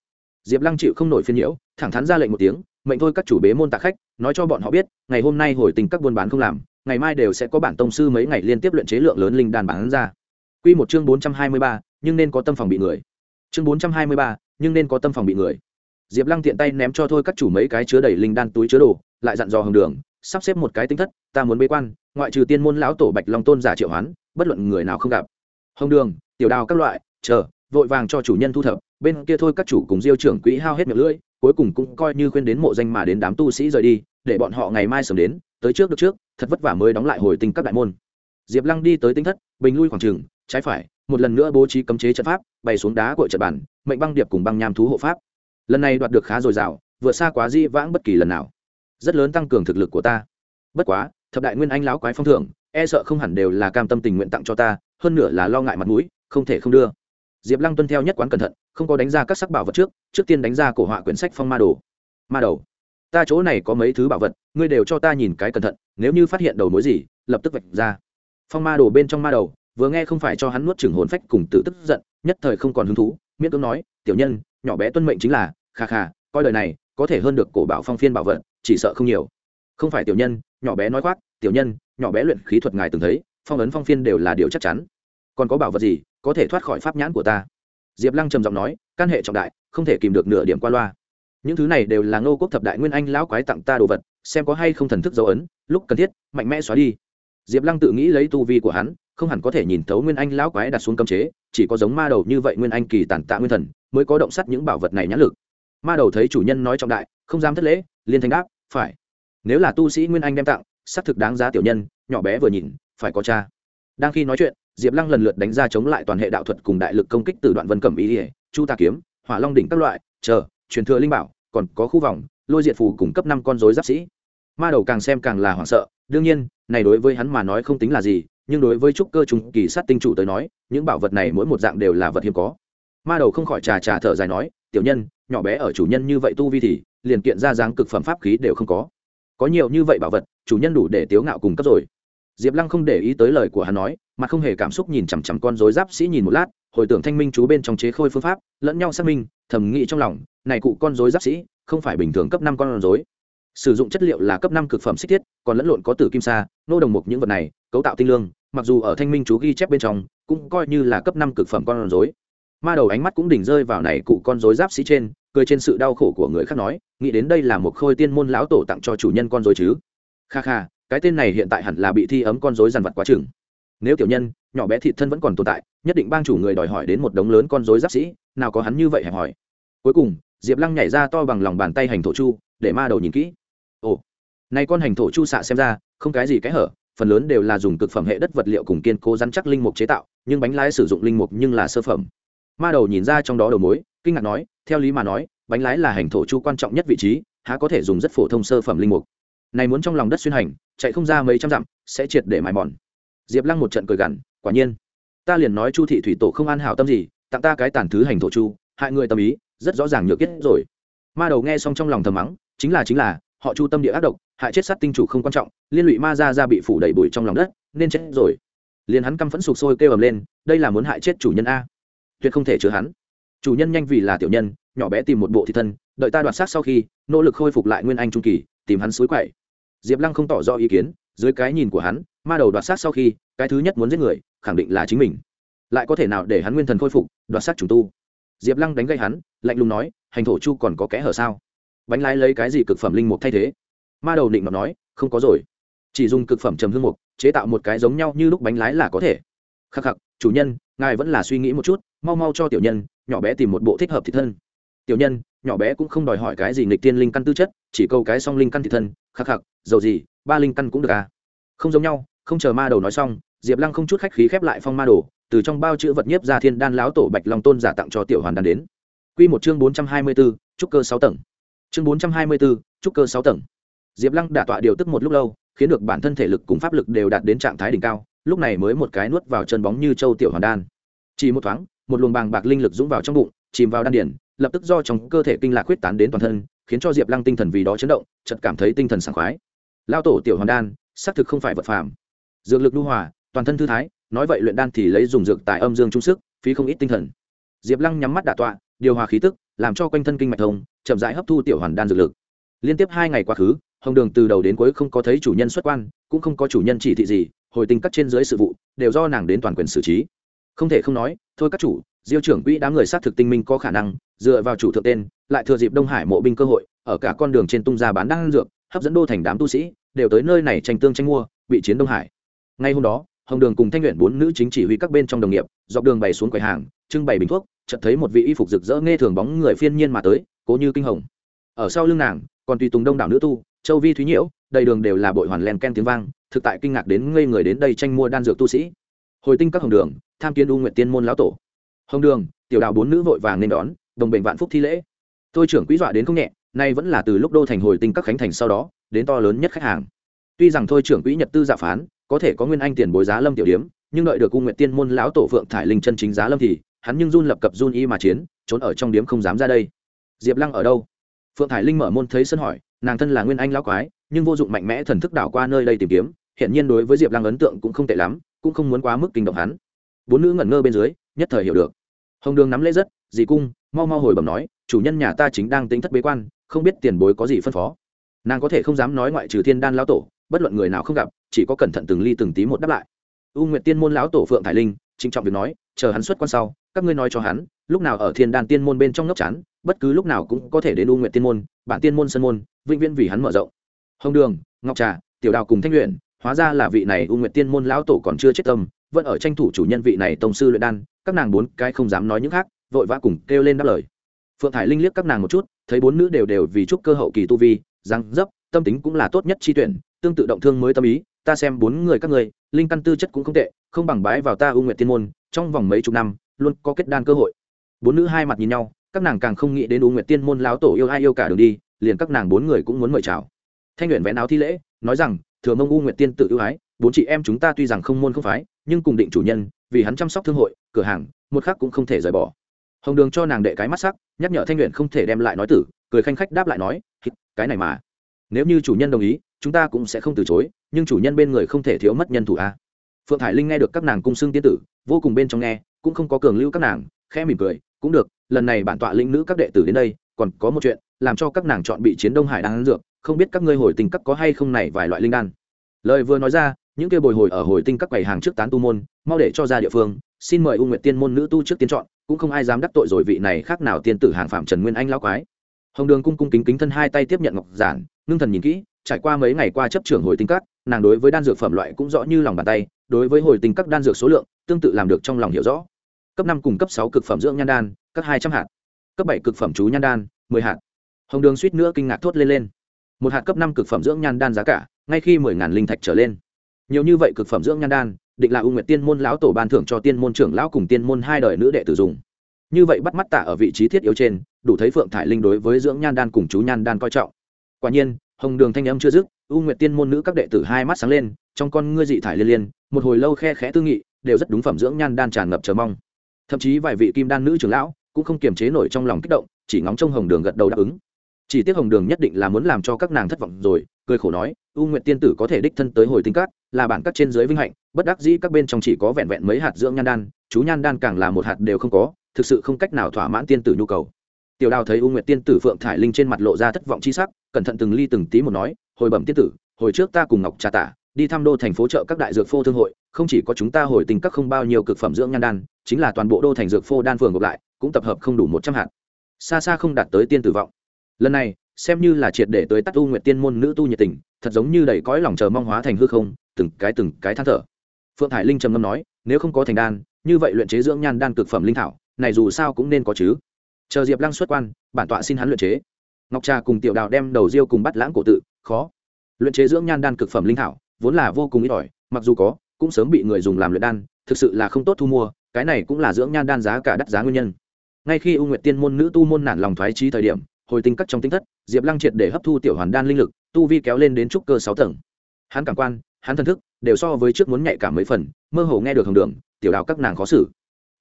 Diệp lăng chịu không nổi phiên nhiễu, thẳng thắn ra lệnh một tiếng, mệnh thôi các chủ bế môn tạ khách, nói cho bọn họ biết, ngày hôm nay hồi tình các buôn bán không làm ngày mai đều sẽ có bản tông sư mấy ngày liên tiếp luyện chế lượng lớn linh đan bán ra Quy một chương bốn trăm hai mươi ba, nhưng nên có tâm phòng bị người. Chương bốn trăm hai mươi ba, nhưng nên có tâm phòng bị người. Diệp Lăng tiện tay ném cho thôi các chủ mấy cái chứa đầy linh đan túi chứa đồ, lại dặn dò hồng đường, sắp xếp một cái tinh thất, ta muốn bế quan, ngoại trừ tiên môn lão tổ Bạch Long tôn giả triệu hoán, bất luận người nào không gặp. Hồng đường, tiểu đào các loại, chờ, vội vàng cho chủ nhân thu thập, bên kia thôi các chủ cùng Diêu trưởng quỹ hao hết miệng lưỡi, cuối cùng cũng coi như khuyên đến mộ danh mà đến đám tu sĩ rời đi, để bọn họ ngày mai sớm đến, tới trước được trước, thật vất vả mới đóng lại hồi tinh các đại môn. Diệp Lăng đi tới tinh thất, bình lui khoảng trường, trái phải, một lần nữa bố trí cấm chế trận pháp, bày xuống đá của trận bản, mệnh băng điệp cùng băng nham thú hộ pháp. Lần này đoạt được khá dồi dào, vượt xa quá di vãng bất kỳ lần nào. Rất lớn tăng cường thực lực của ta. Bất quá, thập đại nguyên anh lão quái phong thưởng, e sợ không hẳn đều là cam tâm tình nguyện tặng cho ta, hơn nữa là lo ngại mặt mũi, không thể không đưa. Diệp Lăng tuân theo nhất quán cẩn thận, không có đánh ra các sắc bảo vật trước, trước tiên đánh ra cổ họa quyển sách phong ma đồ. Ma đầu, ta chỗ này có mấy thứ bảo vật, ngươi đều cho ta nhìn cái cẩn thận, nếu như phát hiện đầu mối gì, lập tức vạch ra. Phong ma đồ bên trong ma đầu, vừa nghe không phải cho hắn nuốt chửng hồn phách cùng tự tức giận nhất thời không còn hứng thú miễn cưỡng nói tiểu nhân nhỏ bé tuân mệnh chính là kha kha coi đời này có thể hơn được cổ bảo phong phiên bảo vật chỉ sợ không nhiều. Không phải tiểu nhân nhỏ bé nói khoác tiểu nhân nhỏ bé luyện khí thuật ngài từng thấy phong ấn phong phiên đều là điều chắc chắn. Còn có bảo vật gì có thể thoát khỏi pháp nhãn của ta? Diệp lăng trầm giọng nói căn hệ trọng đại không thể kìm được nửa điểm qua loa những thứ này đều là ngô quốc thập đại nguyên anh lão quái tặng ta đồ vật, xem có hay không thần thức dấu ấn, lúc cần thiết, mạnh mẽ xóa đi. Diệp lăng tự nghĩ lấy tu vi của hắn, không hẳn có thể nhìn thấu nguyên anh lão quái đặt xuống cấm chế, chỉ có giống ma đầu như vậy nguyên anh kỳ tàn tạ nguyên thần, mới có động sắt những bảo vật này nhãn lực. Ma đầu thấy chủ nhân nói trọng đại, không dám thất lễ, liên thanh đáp, phải. Nếu là tu sĩ nguyên anh đem tặng, xác thực đáng giá tiểu nhân, nhỏ bé vừa nhìn, phải có cha. Đang khi nói chuyện, diệp lăng lần lượt đánh ra chống lại toàn hệ đạo thuật cùng đại lực công kích từ đoạn vân cẩm ý ỉa chu tà kiếm, hỏa long đỉnh các loại, chờ truyền thừa linh bảo, còn có khu vòng, lôi diệt phù cùng cấp năm con dối giáp sĩ. Ma đầu càng xem càng là hoảng sợ, đương nhiên, này đối với hắn mà nói không tính là gì, nhưng đối với trúc cơ trùng kỳ sát tinh chủ tới nói, những bảo vật này mỗi một dạng đều là vật hiếm có. Ma đầu không khỏi trà trà thở dài nói, tiểu nhân, nhỏ bé ở chủ nhân như vậy tu vi thì, liền kiện ra dáng cực phẩm pháp khí đều không có. Có nhiều như vậy bảo vật, chủ nhân đủ để tiếu ngạo cùng cấp rồi. Diệp lăng không để ý tới lời của hắn nói, mà không hề cảm xúc nhìn chằm chằm con dối giáp sĩ nhìn một lát, hồi tưởng thanh minh chú bên trong chế khôi phương pháp, lẫn nhau xác minh, thầm nghĩ trong lòng này cụ con rối giáp sĩ, không phải bình thường cấp năm con rối. Sử dụng chất liệu là cấp năm cực phẩm xích thiết, còn lẫn lộn có tử kim sa, nô đồng mục những vật này, cấu tạo tinh lương, mặc dù ở thanh minh chú ghi chép bên trong, cũng coi như là cấp năm cực phẩm con rối. Ma đầu ánh mắt cũng đỉnh rơi vào này cụ con rối giáp sĩ trên, cười trên sự đau khổ của người khác nói, nghĩ đến đây là một khôi tiên môn lão tổ tặng cho chủ nhân con rối chứ? Kha kha, cái tên này hiện tại hẳn là bị thi ấm con rối dằn vặt quá chừng. Nếu tiểu nhân, nhỏ bé thịt thân vẫn còn tồn tại, nhất định bang chủ người đòi hỏi đến một đống lớn con rối giáp sĩ, nào có hắn như vậy hẹp hỏi. Cuối cùng diệp lăng nhảy ra to bằng lòng bàn tay hành thổ chu, để ma đầu nhìn kỹ. Ồ, này con hành thổ chu xạ xem ra, không cái gì cái hở, phần lớn đều là dùng cực phẩm hệ đất vật liệu cùng kiên cố rắn chắc linh mục chế tạo, nhưng bánh lái sử dụng linh mục nhưng là sơ phẩm. Ma đầu nhìn ra trong đó đầu mối, kinh ngạc nói, theo lý mà nói, bánh lái là hành thổ chu quan trọng nhất vị trí, há có thể dùng rất phổ thông sơ phẩm linh mục. Này muốn trong lòng đất xuyên hành, chạy không ra mấy trăm dặm, sẽ triệt để mài mòn. Diệp lăng một trận cười gằn, quả nhiên. Ta liền nói chu thị thủy tổ không an hảo tâm gì, tặng ta cái tàn thứ hành thổ chu, hại người tâm ý rất rõ ràng nhược kết rồi. Ma đầu nghe xong trong lòng thầm mắng, chính là chính là, họ chu tâm địa ác độc, hại chết sát tinh chủ không quan trọng, liên lụy ma ra ra bị phủ đầy bụi trong lòng đất, nên chết rồi. Liền hắn căm phẫn sụp sôi kêu ầm lên, đây là muốn hại chết chủ nhân a. Tuyệt không thể chứa hắn. Chủ nhân nhanh vì là tiểu nhân, nhỏ bé tìm một bộ thị thân, đợi ta đoạt sát sau khi, nỗ lực khôi phục lại nguyên anh trung kỳ, tìm hắn suối quậy. Diệp lăng không tỏ rõ ý kiến, dưới cái nhìn của hắn, ma đầu đoạt sát sau khi, cái thứ nhất muốn giết người, khẳng định là chính mình. Lại có thể nào để hắn nguyên thần khôi phục, đoạt sát trùng tu? Diệp lăng đánh gây hắn, lạnh lùng nói, hành thổ chu còn có kẽ hở sao? Bánh lái lấy cái gì cực phẩm linh mục thay thế? Ma đầu định mà nói, không có rồi. Chỉ dùng cực phẩm trầm hương mục, chế tạo một cái giống nhau như lúc bánh lái là có thể. Khắc khắc, chủ nhân, ngài vẫn là suy nghĩ một chút, mau mau cho tiểu nhân, nhỏ bé tìm một bộ thích hợp thị thân. Tiểu nhân, nhỏ bé cũng không đòi hỏi cái gì nghịch tiên linh căn tư chất, chỉ câu cái song linh căn thị thân, khắc khắc, dầu gì, ba linh căn cũng được à? Không giống nhau, không chờ ma đầu nói xong, diệp lăng không chút khách khí khép lại phong ma đồ từ trong bao chữ vật nhiếp ra thiên đan lão tổ bạch long tôn giả tặng cho tiểu hoàn đan đến. Quy một chương bốn trăm hai mươi b ố trúc cơ sáu tầng. Chương bốn trăm hai mươi b ố trúc cơ sáu tầng. Diệp lăng đả tọa điều tức một lúc lâu, khiến được bản thân thể lực cùng pháp lực đều đạt đến trạng thái đỉnh cao, lúc này mới một cái nuốt vào chân bóng như châu tiểu hoàn đan. Chỉ một thoáng, một luồng bàng bạc linh lực dũng vào trong bụng, chìm vào đan điển lập tức do trong cơ thể kinh lạc huyết tán đến toàn thân, khiến cho diệp lăng tinh thần vì đó chấn động, chợt cảm thấy tinh thần sảng khoái. Lao tổ tiểu hoàn đan, xác thực không phải vật phàm. Dược lực lưu hòa, toàn thân thư thái nói vậy luyện đan thì lấy dùng dược tại âm dương trung sức, phí không ít tinh thần. Diệp lăng nhắm mắt đả tọa, điều hòa khí tức, làm cho quanh thân kinh mạch thông, chậm rãi hấp thu tiểu hoàn đan dược lực. Liên tiếp hai ngày quá khứ, hồng đường từ đầu đến cuối không có thấy chủ nhân xuất quan, cũng không có chủ nhân chỉ thị gì, hồi tình cắt trên dưới sự vụ, đều do nàng đến toàn quyền xử trí. Không thể không nói, thôi các chủ, diêu trưởng quỹ đám người sát thực tinh minh có khả năng, dựa vào chủ thượng tên, lại thừa dịp đông hải mộ binh cơ hội, ở cả con đường trên tung ra bán đan dược, hấp dẫn đô thành đám tu sĩ, đều tới nơi này tranh tương tranh mua, bị chiến đông hải. Ngay hôm đó hồng đường cùng thanh luyện bốn nữ chính chỉ huy các bên trong đồng nghiệp, dọc đường bày xuống quầy hàng, trưng bày bình thuốc, chợt thấy một vị y phục rực rỡ nghe thường bóng người phiên nhiên mà tới, cố như kinh hồng. Ở sau lưng nàng, còn tùy tùng đông đảo nữ tu, châu vi thúy nhiễu, đầy đường đều là bội hoàn len ken tiếng vang, thực tại kinh ngạc đến ngây người đến đây tranh mua đan dược tu sĩ. Hồi tinh các hồng đường, tham kiến u nguyện tiên môn lão tổ. Hồng đường, tiểu đạo bốn nữ vội vàng nên đón, đồng bệnh vạn phúc thi lễ. Tôi trưởng quý dọa đến không nhẹ, nay vẫn là từ lúc đô thành hồi tinh các khánh thành sau đó, đến to lớn nhất khách hàng. Tuy rằng thôi trưởng quỹ nhật tư giả phán có thể có nguyên anh tiền bối giá lâm tiểu điếm, nhưng đợi được cung nguyện tiên môn lão tổ phượng thải linh chân chính giá lâm thì, hắn nhưng run lập cập run y mà chiến, trốn ở trong điếm không dám ra đây. Diệp lăng ở đâu? Phượng thải linh mở môn thấy sân hỏi, nàng thân là nguyên anh lão quái, nhưng vô dụng mạnh mẽ thần thức đảo qua nơi đây tìm kiếm hiện nhiên đối với diệp lăng ấn tượng cũng không tệ lắm, cũng không muốn quá mức kinh động hắn. Bốn nữ ngẩn ngơ bên dưới, nhất thời hiểu được. Hồng đường nắm lễ rất, dì cung, mau mau hồi bẩm nói, chủ nhân nhà ta chính đang tính thất bế quan, không biết tiền bối có gì phân phó nàng có thể không dám nói ngoại trừ thiên đan lão tổ, bất luận người nào không gặp, chỉ có cẩn thận từng ly từng tí một đáp lại. U nguyệt tiên môn lão tổ phượng thải linh trinh trọng việc nói, chờ hắn xuất quan sau, các ngươi nói cho hắn, lúc nào ở thiên đan tiên môn bên trong ngốc chán, bất cứ lúc nào cũng có thể đến u nguyệt tiên môn, bản tiên môn sân môn, vĩnh viễn vì hắn mở rộng. Hồng đường, ngọc trà, tiểu đào cùng thanh luyện hóa ra là vị này u nguyệt tiên môn lão tổ còn chưa chết tâm, vẫn ở tranh thủ chủ nhân vị này tông sư luyện đan, các nàng bốn cái không dám nói những khác, vội vã cùng kêu lên đáp lời. Phượng thải linh liếc các nàng một chút, thấy bốn nữ đều đều vì chúc cơ hậu kỳ tu vi răng dấp, tâm tính cũng là tốt nhất chi tuyển, tương tự động thương mới tâm ý, ta xem bốn người các người linh căn tư chất cũng không tệ, không bằng bái vào ta ưu nguyện tiên môn, trong vòng mấy chục năm, luôn có kết đan cơ hội. Bốn nữ hai mặt nhìn nhau, các nàng càng không nghĩ đến ưu nguyện tiên môn láo tổ yêu ai yêu cả đường đi, liền các nàng bốn người cũng muốn mời chào. Thanh nguyện vẽ áo thi lễ, nói rằng, thừa mông u nguyện tiên tự ưu ái, bốn chị em chúng ta tuy rằng không môn không phái, nhưng cùng định chủ nhân, vì hắn chăm sóc thương hội, cửa hàng, một khác cũng không thể rời bỏ. Hồng đường cho nàng đệ cái mắt sắc, nhắc nhở thanh nguyện không thể đem lại nói tử, cười khanh khách đáp lại nói cái này mà. Nếu như chủ nhân đồng ý, chúng ta cũng sẽ không từ chối, nhưng chủ nhân bên người không thể thiếu mất nhân thủ a. Phượng thải linh nghe được các nàng cung xưng tiên tử, vô cùng bên trong nghe, cũng không có cường lưu các nàng, khẽ mỉm cười, cũng được, lần này bản tọa linh nữ các đệ tử đến đây, còn có một chuyện, làm cho các nàng chọn bị chiến đông hải đang ăn dược, không biết các ngươi hồi tình các có hay không này vài loại linh đan. Lời vừa nói ra, những kia bồi hồi ở hồi tinh các quầy hàng trước tán tu môn, mau để cho ra địa phương, xin mời u nguyệt tiên môn nữ tu trước tiên chọn, cũng không ai dám đắc tội rồi vị này khác nào tiên tử hàng phạm trần nguyên anh lão quái hồng đường cung cung kính kính thân hai tay tiếp nhận ngọc giản, ngưng thần nhìn kỹ, trải qua mấy ngày qua chấp trưởng hồi tinh các, nàng đối với đan dược phẩm loại cũng rõ như lòng bàn tay, đối với hồi tinh các đan dược số lượng, tương tự làm được trong lòng hiểu rõ. Cấp năm cùng cấp sáu cực phẩm dưỡng nhan đan các hai trăm hạt. Cấp bảy cực phẩm chú nhan đan, mười hạt. Hồng đường suýt nữa kinh ngạc thốt lên lên. Một hạt cấp năm cực phẩm dưỡng nhan đan giá cả, ngay khi mười ngàn linh thạch trở lên. Nhiều như vậy cực phẩm dưỡng nhan đan, định là ưu nguyệt tiên môn lão tổ ban thưởng cho tiên môn trưởng lão cùng tiên môn hai đời nữ đệ tử dùng như vậy bắt mắt tạ ở vị trí thiết yếu trên, đủ thấy phượng thải linh đối với dưỡng nhan đan cùng chú nhan đan coi trọng. Quả nhiên, hồng đường thanh âm chưa dứt, u nguyệt tiên môn nữ các đệ tử hai mắt sáng lên, trong con ngươi dị thải liên liên, một hồi lâu khe khẽ tư nghị, đều rất đúng phẩm dưỡng nhan đan tràn ngập chờ mong. Thậm chí vài vị kim đan nữ trưởng lão cũng không kiềm chế nổi trong lòng kích động, chỉ ngóng trông hồng đường gật đầu đáp ứng. Chỉ tiếc hồng đường nhất định là muốn làm cho các nàng thất vọng rồi, cười khổ nói, u nguyệt tiên tử có thể đích thân tới hồi tinh cát, là bản các trên dưới vinh hạnh, bất đắc dĩ các bên trong chỉ có vẹn vẹn mấy hạt dưỡng nhan đan, chú nhan đan càng là một hạt đều không có thực sự không cách nào thỏa mãn tiên tử nhu cầu. Tiểu đào thấy u nguyệt tiên tử phượng thải linh trên mặt lộ ra thất vọng chi sắc, cẩn thận từng ly từng tí một nói, hồi bẩm tiên tử, hồi trước ta cùng ngọc trà tả, đi thăm đô thành phố chợ các đại dược phô thương hội, không chỉ có chúng ta hồi tình các không bao nhiêu cực phẩm dưỡng nhan đan, chính là toàn bộ đô thành dược phô đan phường gộp lại, cũng tập hợp không đủ một trăm hạt. Xa xa không đạt tới tiên tử vọng. Lần này, xem như là triệt để tới tắt u nguyệt tiên môn nữ tu nhiệt tình, thật giống như đầy cõi lòng chờ mong hóa thành hư không, từng cái từng cái than thở. Phượng thải linh trầm ngâm nói, nếu không có thành đan, như vậy luyện chế dưỡng nhan đan cực phẩm linh thảo này dù sao cũng nên có chứ. Chờ diệp lăng xuất quan, bản tọa xin hắn luyện chế. Ngọc trà cùng tiểu đào đem đầu riêu cùng bắt lãng cổ tự, khó. Luyện chế dưỡng nhan đan cực phẩm linh thảo, vốn là vô cùng ít ỏi, mặc dù có, cũng sớm bị người dùng làm luyện đan, thực sự là không tốt thu mua, cái này cũng là dưỡng nhan đan giá cả đắt giá nguyên nhân. Ngay khi u nguyệt tiên môn nữ tu môn nản lòng thoái trí thời điểm, hồi tinh cắt trong tinh thất, diệp lăng triệt để hấp thu tiểu hoàn đan linh lực, tu vi kéo lên đến trúc cơ sáu tầng. Hắn cảm quan, hắn thân thức, đều so với trước muốn nhạy cảm mấy phần, mơ hồ nghe được hồng đường, tiểu đào các nàng khó xử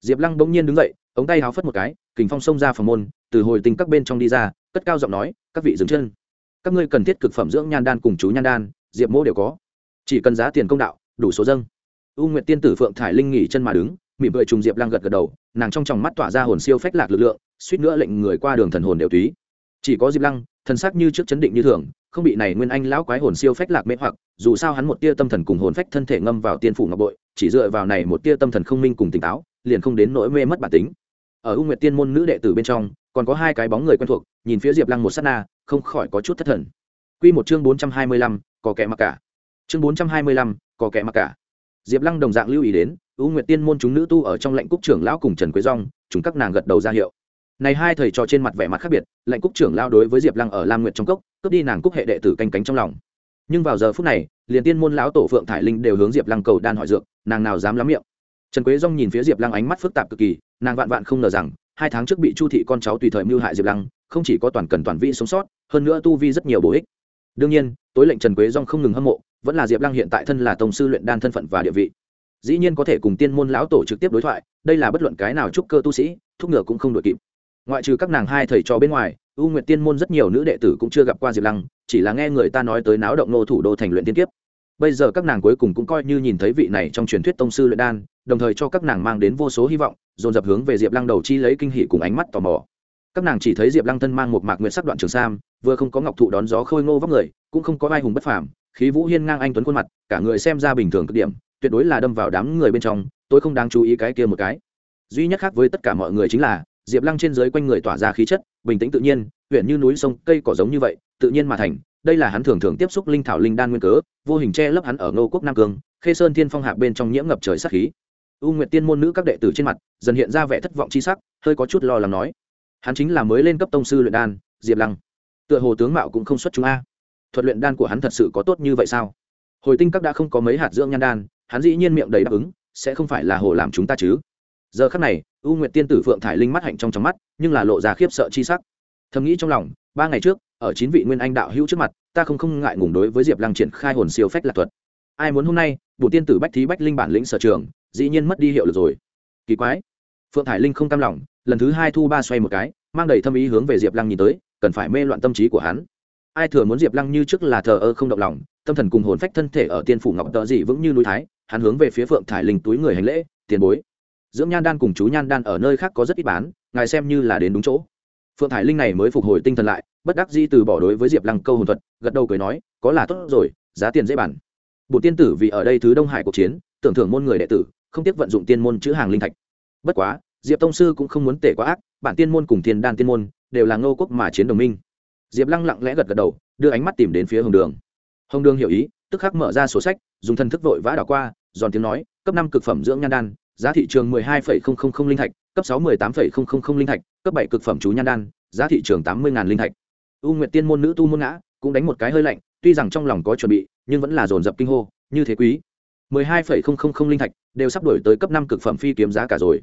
diệp lăng bỗng nhiên đứng dậy, ống tay háo phất một cái, kình phong xông ra phòng môn, từ hồi tình các bên trong đi ra, cất cao giọng nói, các vị dừng chân. Các ngươi cần thiết cực phẩm dưỡng nhan đan cùng chú nhan đan, diệp mỗ đều có. Chỉ cần giá tiền công đạo, đủ số dâng. U nguyệt tiên tử phượng thải linh nghỉ chân mà đứng, mỉm cười trùng diệp lăng gật gật đầu, nàng trong tròng mắt tỏa ra hồn siêu phách lạc lực lượng, suýt nữa lệnh người qua đường thần hồn đều túy. Chỉ có diệp lăng, thần sắc như trước chấn định như thường không bị này nguyên anh lão quái hồn siêu phách lạc mê hoặc, dù sao hắn một tia tâm thần cùng hồn phách thân thể ngâm vào tiên phủ ngọc bội, chỉ dựa vào này một tia tâm thần không minh cùng tỉnh táo, liền không đến nỗi mê mất bản tính. Ở u nguyệt tiên môn nữ đệ tử bên trong, còn có hai cái bóng người quen thuộc, nhìn phía diệp lăng một s á t na, không khỏi có chút thất thần. Q một chương bốn trăm hai mươi lăm, có kẻ mặc cả. Chương bốn trăm hai mươi lăm, có kẻ mặc cả. Diệp lăng đồng dạng lưu ý đến, u nguyệt tiên môn chúng nữ tu ở trong lệnh cúc trưởng lão cùng trần quế rong chúng các nàng gật đầu ra hiệu này hai thầy trò trên mặt vẻ mặt khác biệt lệnh cúc trưởng lao đối với diệp lăng ở lam nguyệt trong cốc, cướp đi nàng cúc hệ đệ tử canh cánh trong lòng. Nhưng vào giờ phút này, liền tiên môn lão tổ phượng thải linh đều hướng diệp lăng cầu đan hỏi dược, nàng nào dám lắm miệng. Trần quế rong nhìn phía diệp lăng ánh mắt phức tạp cực kỳ, nàng vạn vạn không ngờ rằng, hai tháng trước bị chu thị con cháu tùy thời mưu hại diệp lăng, không chỉ có toàn cần toàn vi sống sót, hơn nữa tu vi rất nhiều bổ ích. Đương nhiên, tối lệnh trần quế rong không ngừng hâm mộ, vẫn là diệp lăng hiện tại thân là tổng sư luyện đan thân phận và địa vị. Dĩ nhiên có thể cùng tiên môn lão tổ trực tiếp đối thoại, đây là bất luận cái nào trúc cơ tu sĩ, thúc ngựa cũng không đội kịp ngoại trừ các nàng hai thầy trò bên ngoài, u nguyệt tiên môn rất nhiều nữ đệ tử cũng chưa gặp qua diệp lăng, chỉ là nghe người ta nói tới náo động nô thủ đô thành luyện tiên kiếp. Bây giờ các nàng cuối cùng cũng coi như nhìn thấy vị này trong truyền thuyết tông sư luyện đan, đồng thời cho các nàng mang đến vô số hy vọng, dồn dập hướng về diệp lăng đầu chi lấy kinh hỷ cùng ánh mắt tò mò. Các nàng chỉ thấy diệp lăng thân mang một mạc nguyện sắc đoạn trường sam, vừa không có ngọc thụ đón gió khôi ngô vóc người, cũng không có ai hùng bất phàm, khí vũ hiên ngang anh tuấn khuôn mặt, cả người xem ra bình thường cực điểm, tuyệt đối là đâm vào đám người bên trong, tôi không đáng chú ý cái kia một cái. Duy nhất khác với tất cả mọi người chính là diệp lăng trên dưới quanh người tỏa ra khí chất, bình tĩnh tự nhiên, huyện như núi sông, cây cỏ giống như vậy, tự nhiên mà thành, đây là hắn thường thường tiếp xúc linh thảo linh đan nguyên cớ, vô hình che lấp hắn ở ngô quốc nam cương, khê sơn thiên phong hạ bên trong nhiễm ngập trời sắc khí. U nguyệt tiên môn nữ các đệ tử trên mặt, dần hiện ra vẻ thất vọng chi sắc, hơi có chút lo lắng nói, hắn chính là mới lên cấp tông sư luyện đan, diệp lăng. Tựa hồ tướng mạo cũng không xuất chúng a. Thuật luyện đan của hắn thật sự có tốt như vậy sao? Hồi tinh các đã không có mấy hạt dưỡng nhan đan, hắn dĩ nhiên miệng đầy đáp ứng, sẽ không phải là hồ làm chúng ta chứ? Giờ khắc này, u nguyệt tiên tử phượng thải linh mắt hạnh trong trong mắt, nhưng là lộ ra khiếp sợ chi sắc. Thầm nghĩ trong lòng, ba ngày trước, ở chín vị nguyên anh đạo hữu trước mặt, ta không không ngại ngùng đối với diệp lăng triển khai hồn siêu phách lạc thuật. Ai muốn hôm nay bộ tiên tử bách thí bách linh bản lĩnh sở trường, dĩ nhiên mất đi hiệu lực rồi. Kỳ quái. Phượng thải linh không cam lòng, lần thứ hai thu ba xoay một cái, mang đầy thâm ý hướng về diệp lăng nhìn tới, cần phải mê loạn tâm trí của hắn. Ai thừa muốn diệp lăng như trước là thờ ơ không động lòng, tâm thần cùng hồn phách thân thể ở tiên phủ ngọc tợ dị vững như núi thái, hắn hướng về phía phượng thải linh túi người hành lễ, tiền bối dưỡng nhan đan cùng chú nhan đan ở nơi khác có rất ít bán, ngài xem như là đến đúng chỗ. Phượng thải linh này mới phục hồi tinh thần lại, bất đắc di từ bỏ đối với diệp lăng câu hồn thuật, gật đầu cười nói, có là tốt rồi, giá tiền dễ bản bộ tiên tử vì ở đây thứ đông hải cuộc chiến, tưởng thưởng môn người đệ tử, không tiếc vận dụng tiên môn chữ hàng linh thạch. Bất quá, diệp tông sư cũng không muốn tể quá ác, bản tiên môn cùng thiên đan tiên môn đều là ngô quốc mà chiến đồng minh. Diệp lăng lặng lẽ gật gật đầu, đưa ánh mắt tìm đến phía hồng đường. Hồng đường hiểu ý, tức khắc mở ra sổ sách, dùng thân thức vội vã đảo qua, giòn tiếng nói, cấp năm cực phẩm dưỡng nhan đan giá thị trường mười hai phẩy không không không linh thạch cấp sáu mười tám phẩy không không không linh thạch cấp bảy cực phẩm chú nhan đan giá thị trường tám mươi ngàn linh thạch. U nguyệt tiên môn nữ tu môn ngã cũng đánh một cái hơi lạnh tuy rằng trong lòng có chuẩn bị nhưng vẫn là dồn dập kinh hô như thế quý. mười hai phẩy không không không linh thạch đều sắp đổi tới cấp năm cực phẩm phi kiếm giá cả rồi.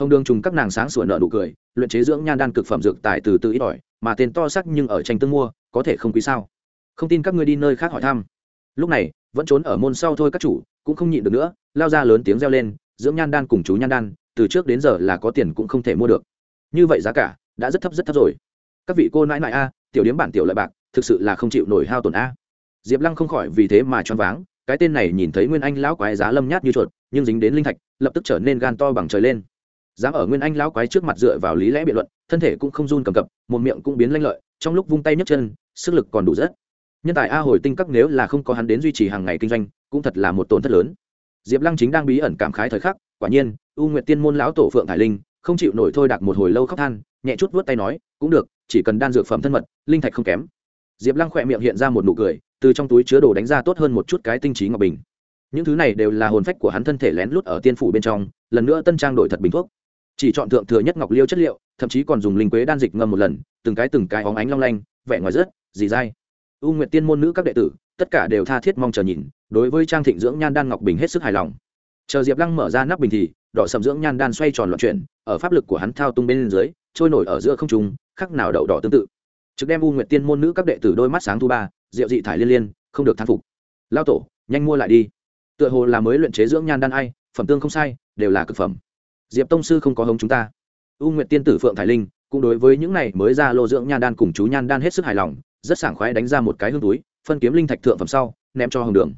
Hồng đường trùng các nàng sáng sủa nở nụ cười luyện chế dưỡng nhan đan cực phẩm dược tài từ từ ít đòi, mà tiền to sắc nhưng ở tranh tương mua có thể không quý sao? Không tin các ngươi đi nơi khác hỏi thăm. Lúc này vẫn trốn ở môn sau thôi các chủ cũng không nhịn được nữa lao ra lớn tiếng reo lên dưỡng nhan đan cùng chú nhan đan, từ trước đến giờ là có tiền cũng không thể mua được. Như vậy giá cả đã rất thấp rất thấp rồi. Các vị cô nãi nãi a, tiểu điếm bản tiểu lợi bạc, thực sự là không chịu nổi hao tổn a. Diệp lăng không khỏi vì thế mà choáng váng, cái tên này nhìn thấy nguyên anh lão quái giá lâm nhát như chuột, nhưng dính đến linh thạch, lập tức trở nên gan to bằng trời lên. Dám ở nguyên anh lão quái trước mặt dựa vào lý lẽ biện luận, thân thể cũng không run cầm cập, một miệng cũng biến lanh lợi, trong lúc vung tay nhấc chân, sức lực còn đủ rất. Nhân tài a hồi tinh các nếu là không có hắn đến duy trì hàng ngày kinh doanh, cũng thật là một tổn thất lớn diệp lăng chính đang bí ẩn cảm khái thời khắc, quả nhiên, u nguyệt tiên môn lão tổ phượng hải linh, không chịu nổi thôi đặt một hồi lâu khóc than, nhẹ chút vớt tay nói, cũng được, chỉ cần đan dược phẩm thân mật, linh thạch không kém. Diệp lăng khỏe miệng hiện ra một nụ cười, từ trong túi chứa đồ đánh ra tốt hơn một chút cái tinh trí ngọc bình. Những thứ này đều là hồn phách của hắn thân thể lén lút ở tiên phủ bên trong, lần nữa tân trang đổi thật bình thuốc. Chỉ chọn thượng thừa nhất ngọc liêu chất liệu, thậm chí còn dùng linh quế đan dịch ngâm một lần, từng cái từng cái óng ánh long lanh, vẻ ngoài rất, dì dai. U nguyệt tiên môn nữ các đệ tử tất cả đều tha thiết mong chờ nhìn, đối với trang thịnh dưỡng nhan đan ngọc bình hết sức hài lòng. Chờ diệp lăng mở ra nắp bình thì, đỏ sầm dưỡng nhan đan xoay tròn loạn chuyển, ở pháp lực của hắn thao tung bên dưới, trôi nổi ở giữa không trung, khắc nào đậu đỏ tương tự. Trực đem u nguyệt tiên môn nữ các đệ tử đôi mắt sáng thu ba, diệu dị thải liên liên, không được thán phục. Lao tổ, nhanh mua lại đi. Tựa hồ là mới luyện chế dưỡng nhan đan ai, phẩm tương không sai, đều là cực phẩm. Diệp tông sư không có hống chúng ta. U nguyệt tiên tử phượng thải linh, cũng đối với những này mới ra lô dưỡng nhan đan cùng chú nhan đan hết sức hài lòng, rất sảng khoái đánh ra một cái hương túi phân kiếm linh thạch thượng phẩm sau, ném cho hồng đường.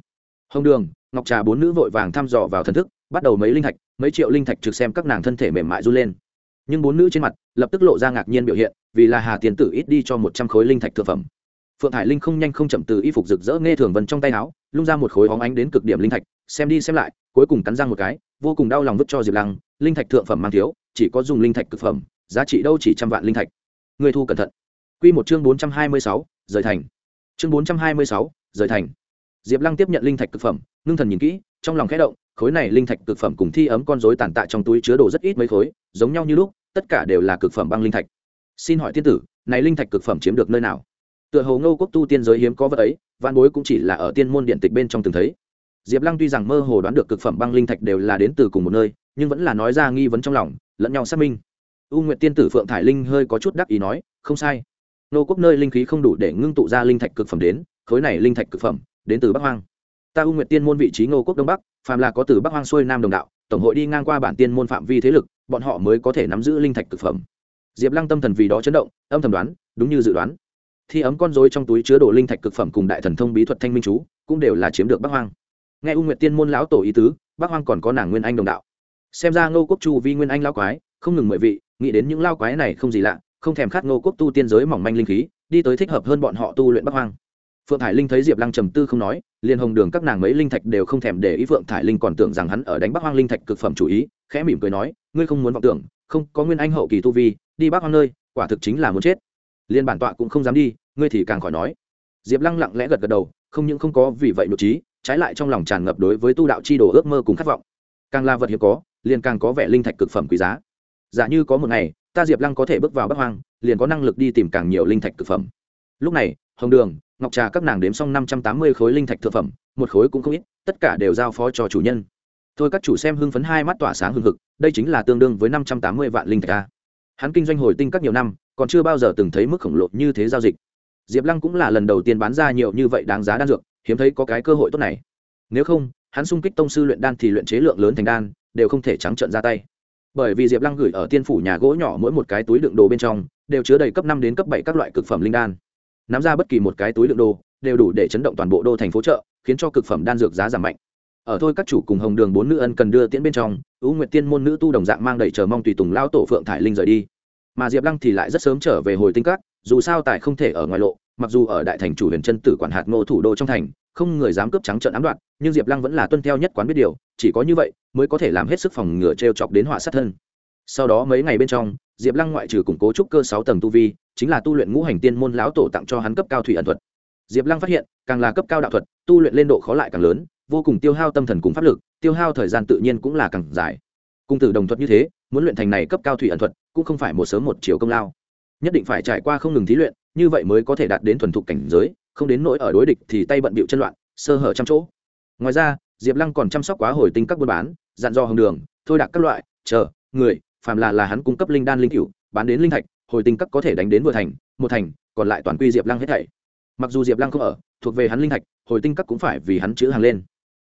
Hồng đường, ngọc trà bốn nữ vội vàng thăm dò vào thần thức, bắt đầu mấy linh thạch, mấy triệu linh thạch trực xem các nàng thân thể mềm mại run lên. Nhưng bốn nữ trên mặt lập tức lộ ra ngạc nhiên biểu hiện, vì là hà tiền tử ít đi cho một trăm khối linh thạch thượng phẩm. Phượng hải linh không nhanh không chậm từ y phục rực rỡ nghe thường vân trong tay áo, lung ra một khối hóng ánh đến cực điểm linh thạch, xem đi xem lại, cuối cùng cắn răng một cái, vô cùng đau lòng vứt cho diệp lăng, linh thạch thượng phẩm mang thiếu, chỉ có dùng linh thạch cực phẩm, giá trị đâu chỉ trăm vạn linh thạch. Người thu cẩn thận. Q một chương bốn trăm hai mươi sáu, rời thành chương bốn trăm hai mươi sáu, rời thành. Diệp lăng tiếp nhận linh thạch cực phẩm, ngưng thần nhìn kỹ, trong lòng khẽ động, khối này linh thạch cực phẩm cùng thi ấm con dối tàn tạ trong túi chứa đồ rất ít mấy khối, giống nhau như lúc, tất cả đều là cực phẩm băng linh thạch. Xin hỏi tiên tử, này linh thạch cực phẩm chiếm được nơi nào? Tựa hồ ngô quốc tu tiên giới hiếm có vật ấy văn bối cũng chỉ là ở tiên môn điện tịch bên trong từng thấy. Diệp lăng tuy rằng mơ hồ đoán được cực phẩm băng linh thạch đều là đến từ cùng một nơi, nhưng vẫn là nói ra nghi vấn trong lòng, lẫn nhau xác minh. U nguyệt tiên tử phượng thải linh hơi có chút đắc ý nói, không sai nô quốc nơi linh khí không đủ để ngưng tụ ra linh thạch cực phẩm đến, khối này linh thạch cực phẩm đến từ bắc hoang. Ta u nguyệt tiên môn vị trí ngô quốc đông bắc, phàm là có từ bắc hoang xuôi nam đồng đạo, tổng hội đi ngang qua bản tiên môn phạm vi thế lực, bọn họ mới có thể nắm giữ linh thạch cực phẩm. Diệp lăng tâm thần vì đó chấn động, âm thầm đoán, đúng như dự đoán. Thi ấm con dối trong túi chứa đồ linh thạch cực phẩm cùng đại thần thông bí thuật thanh minh chú, cũng đều là chiếm được bắc hoang. Nghe u nguyệt tiên môn lão tổ ý tứ, bắc hoang còn có nàng nguyên anh đồng đạo. Xem ra ngô quốc chu vi nguyên anh lao quái, không ngừng mười vị, nghĩ đến những lao quái này không gì lạ không thèm khát ngô quốc tu tiên giới mỏng manh linh khí, đi tới thích hợp hơn bọn họ tu luyện bắc hoang. Phượng thải linh thấy diệp lăng trầm tư không nói, liền hồng đường các nàng mấy linh thạch đều không thèm để ý phượng thải linh còn tưởng rằng hắn ở đánh bắc hoang linh thạch cực phẩm chủ ý, khẽ mỉm cười nói, ngươi không muốn vọng tưởng, không, có nguyên anh hậu kỳ tu vi, đi bắc hoang nơi, quả thực chính là muốn chết. Liên bản tọa cũng không dám đi, ngươi thì càng khỏi nói. Diệp lăng lặng lẽ gật gật đầu, không những không có vì vậy nội trí, trái lại trong lòng tràn ngập đối với tu đạo chi đồ ước mơ cùng khát vọng. Càng là vật hiếm có, liền càng có vẻ linh thạch cực phẩm quý giá. Giả như có một ngày ta diệp lăng có thể bước vào bắc hoang, liền có năng lực đi tìm càng nhiều linh thạch thực phẩm. Lúc này, hồng đường, ngọc trà các nàng đếm xong năm trăm tám mươi khối linh thạch thực phẩm, một khối cũng không ít, tất cả đều giao phó cho chủ nhân. Thôi các chủ xem hưng phấn hai mắt tỏa sáng hưng hực, đây chính là tương đương với năm trăm tám mươi vạn linh thạch a. Hắn kinh doanh hồi tinh các nhiều năm, còn chưa bao giờ từng thấy mức khổng lồ như thế giao dịch. Diệp lăng cũng là lần đầu tiên bán ra nhiều như vậy đáng giá đan dược, hiếm thấy có cái cơ hội tốt này. Nếu không, hắn sung kích tông sư luyện đan thì luyện chế lượng lớn thành đan, đều không thể trắng trợn ra tay bởi vì diệp lăng gửi ở tiên phủ nhà gỗ nhỏ mỗi một cái túi đựng đồ bên trong, đều chứa đầy cấp năm đến cấp bảy các loại cực phẩm linh đan. Nắm ra bất kỳ một cái túi đựng đồ, đều đủ để chấn động toàn bộ đô thành phố chợ, khiến cho cực phẩm đan dược giá giảm mạnh. Ở thôi các chủ cùng hồng đường bốn nữ ân cần đưa tiễn bên trong ưu nguyệt tiên môn nữ tu đồng dạng mang đầy chờ mong tùy tùng lao tổ phượng thải linh rời đi. Mà diệp lăng thì lại rất sớm trở về hồi tinh các, dù sao tài không thể ở ngoài lộ mặc dù ở đại thành chủ huyền chân tử quản hạt ngô thủ đô trong thành, không người dám cướp trắng trợn ám đoạn nhưng diệp lăng vẫn là tuân theo nhất quán biết điều, chỉ có như vậy mới có thể làm hết sức phòng ngừa t r e o chọc đến họa sát thân. Sau đó mấy ngày bên trong, diệp lăng ngoại trừ củng cố trúc cơ sáu tầng tu vi, chính là tu luyện ngũ hành tiên môn lão tổ tặng cho hắn cấp cao thủy ẩn thuật. Diệp lăng phát hiện, càng là cấp cao đạo thuật, tu luyện lên độ khó lại càng lớn, vô cùng tiêu hao tâm thần cùng pháp lực, tiêu hao thời gian tự nhiên cũng là càng dài. Cung tử đồng thuật như thế, muốn luyện thành này cấp cao thủy ẩn thuật, cũng không phải một sớm một chiều công lao. Nhất định phải trải qua không ngừng thí luyện như vậy mới có thể đạt đến thuần thục cảnh giới, không đến nỗi ở đối địch thì tay bận bịu chân loạn, sơ hở trăm chỗ. Ngoài ra, diệp lăng còn chăm sóc quá hồi tinh các buôn bán, dặn dò hồng đường, thôi đạc các loại, chờ, người, phàm là là hắn cung cấp linh đan linh cựu bán đến linh thạch, hồi tinh các có thể đánh đến vừa thành, một thành, còn lại toàn quy diệp lăng hết thảy. Mặc dù diệp lăng không ở, thuộc về hắn linh thạch, hồi tinh các cũng phải vì hắn chữ hàng lên.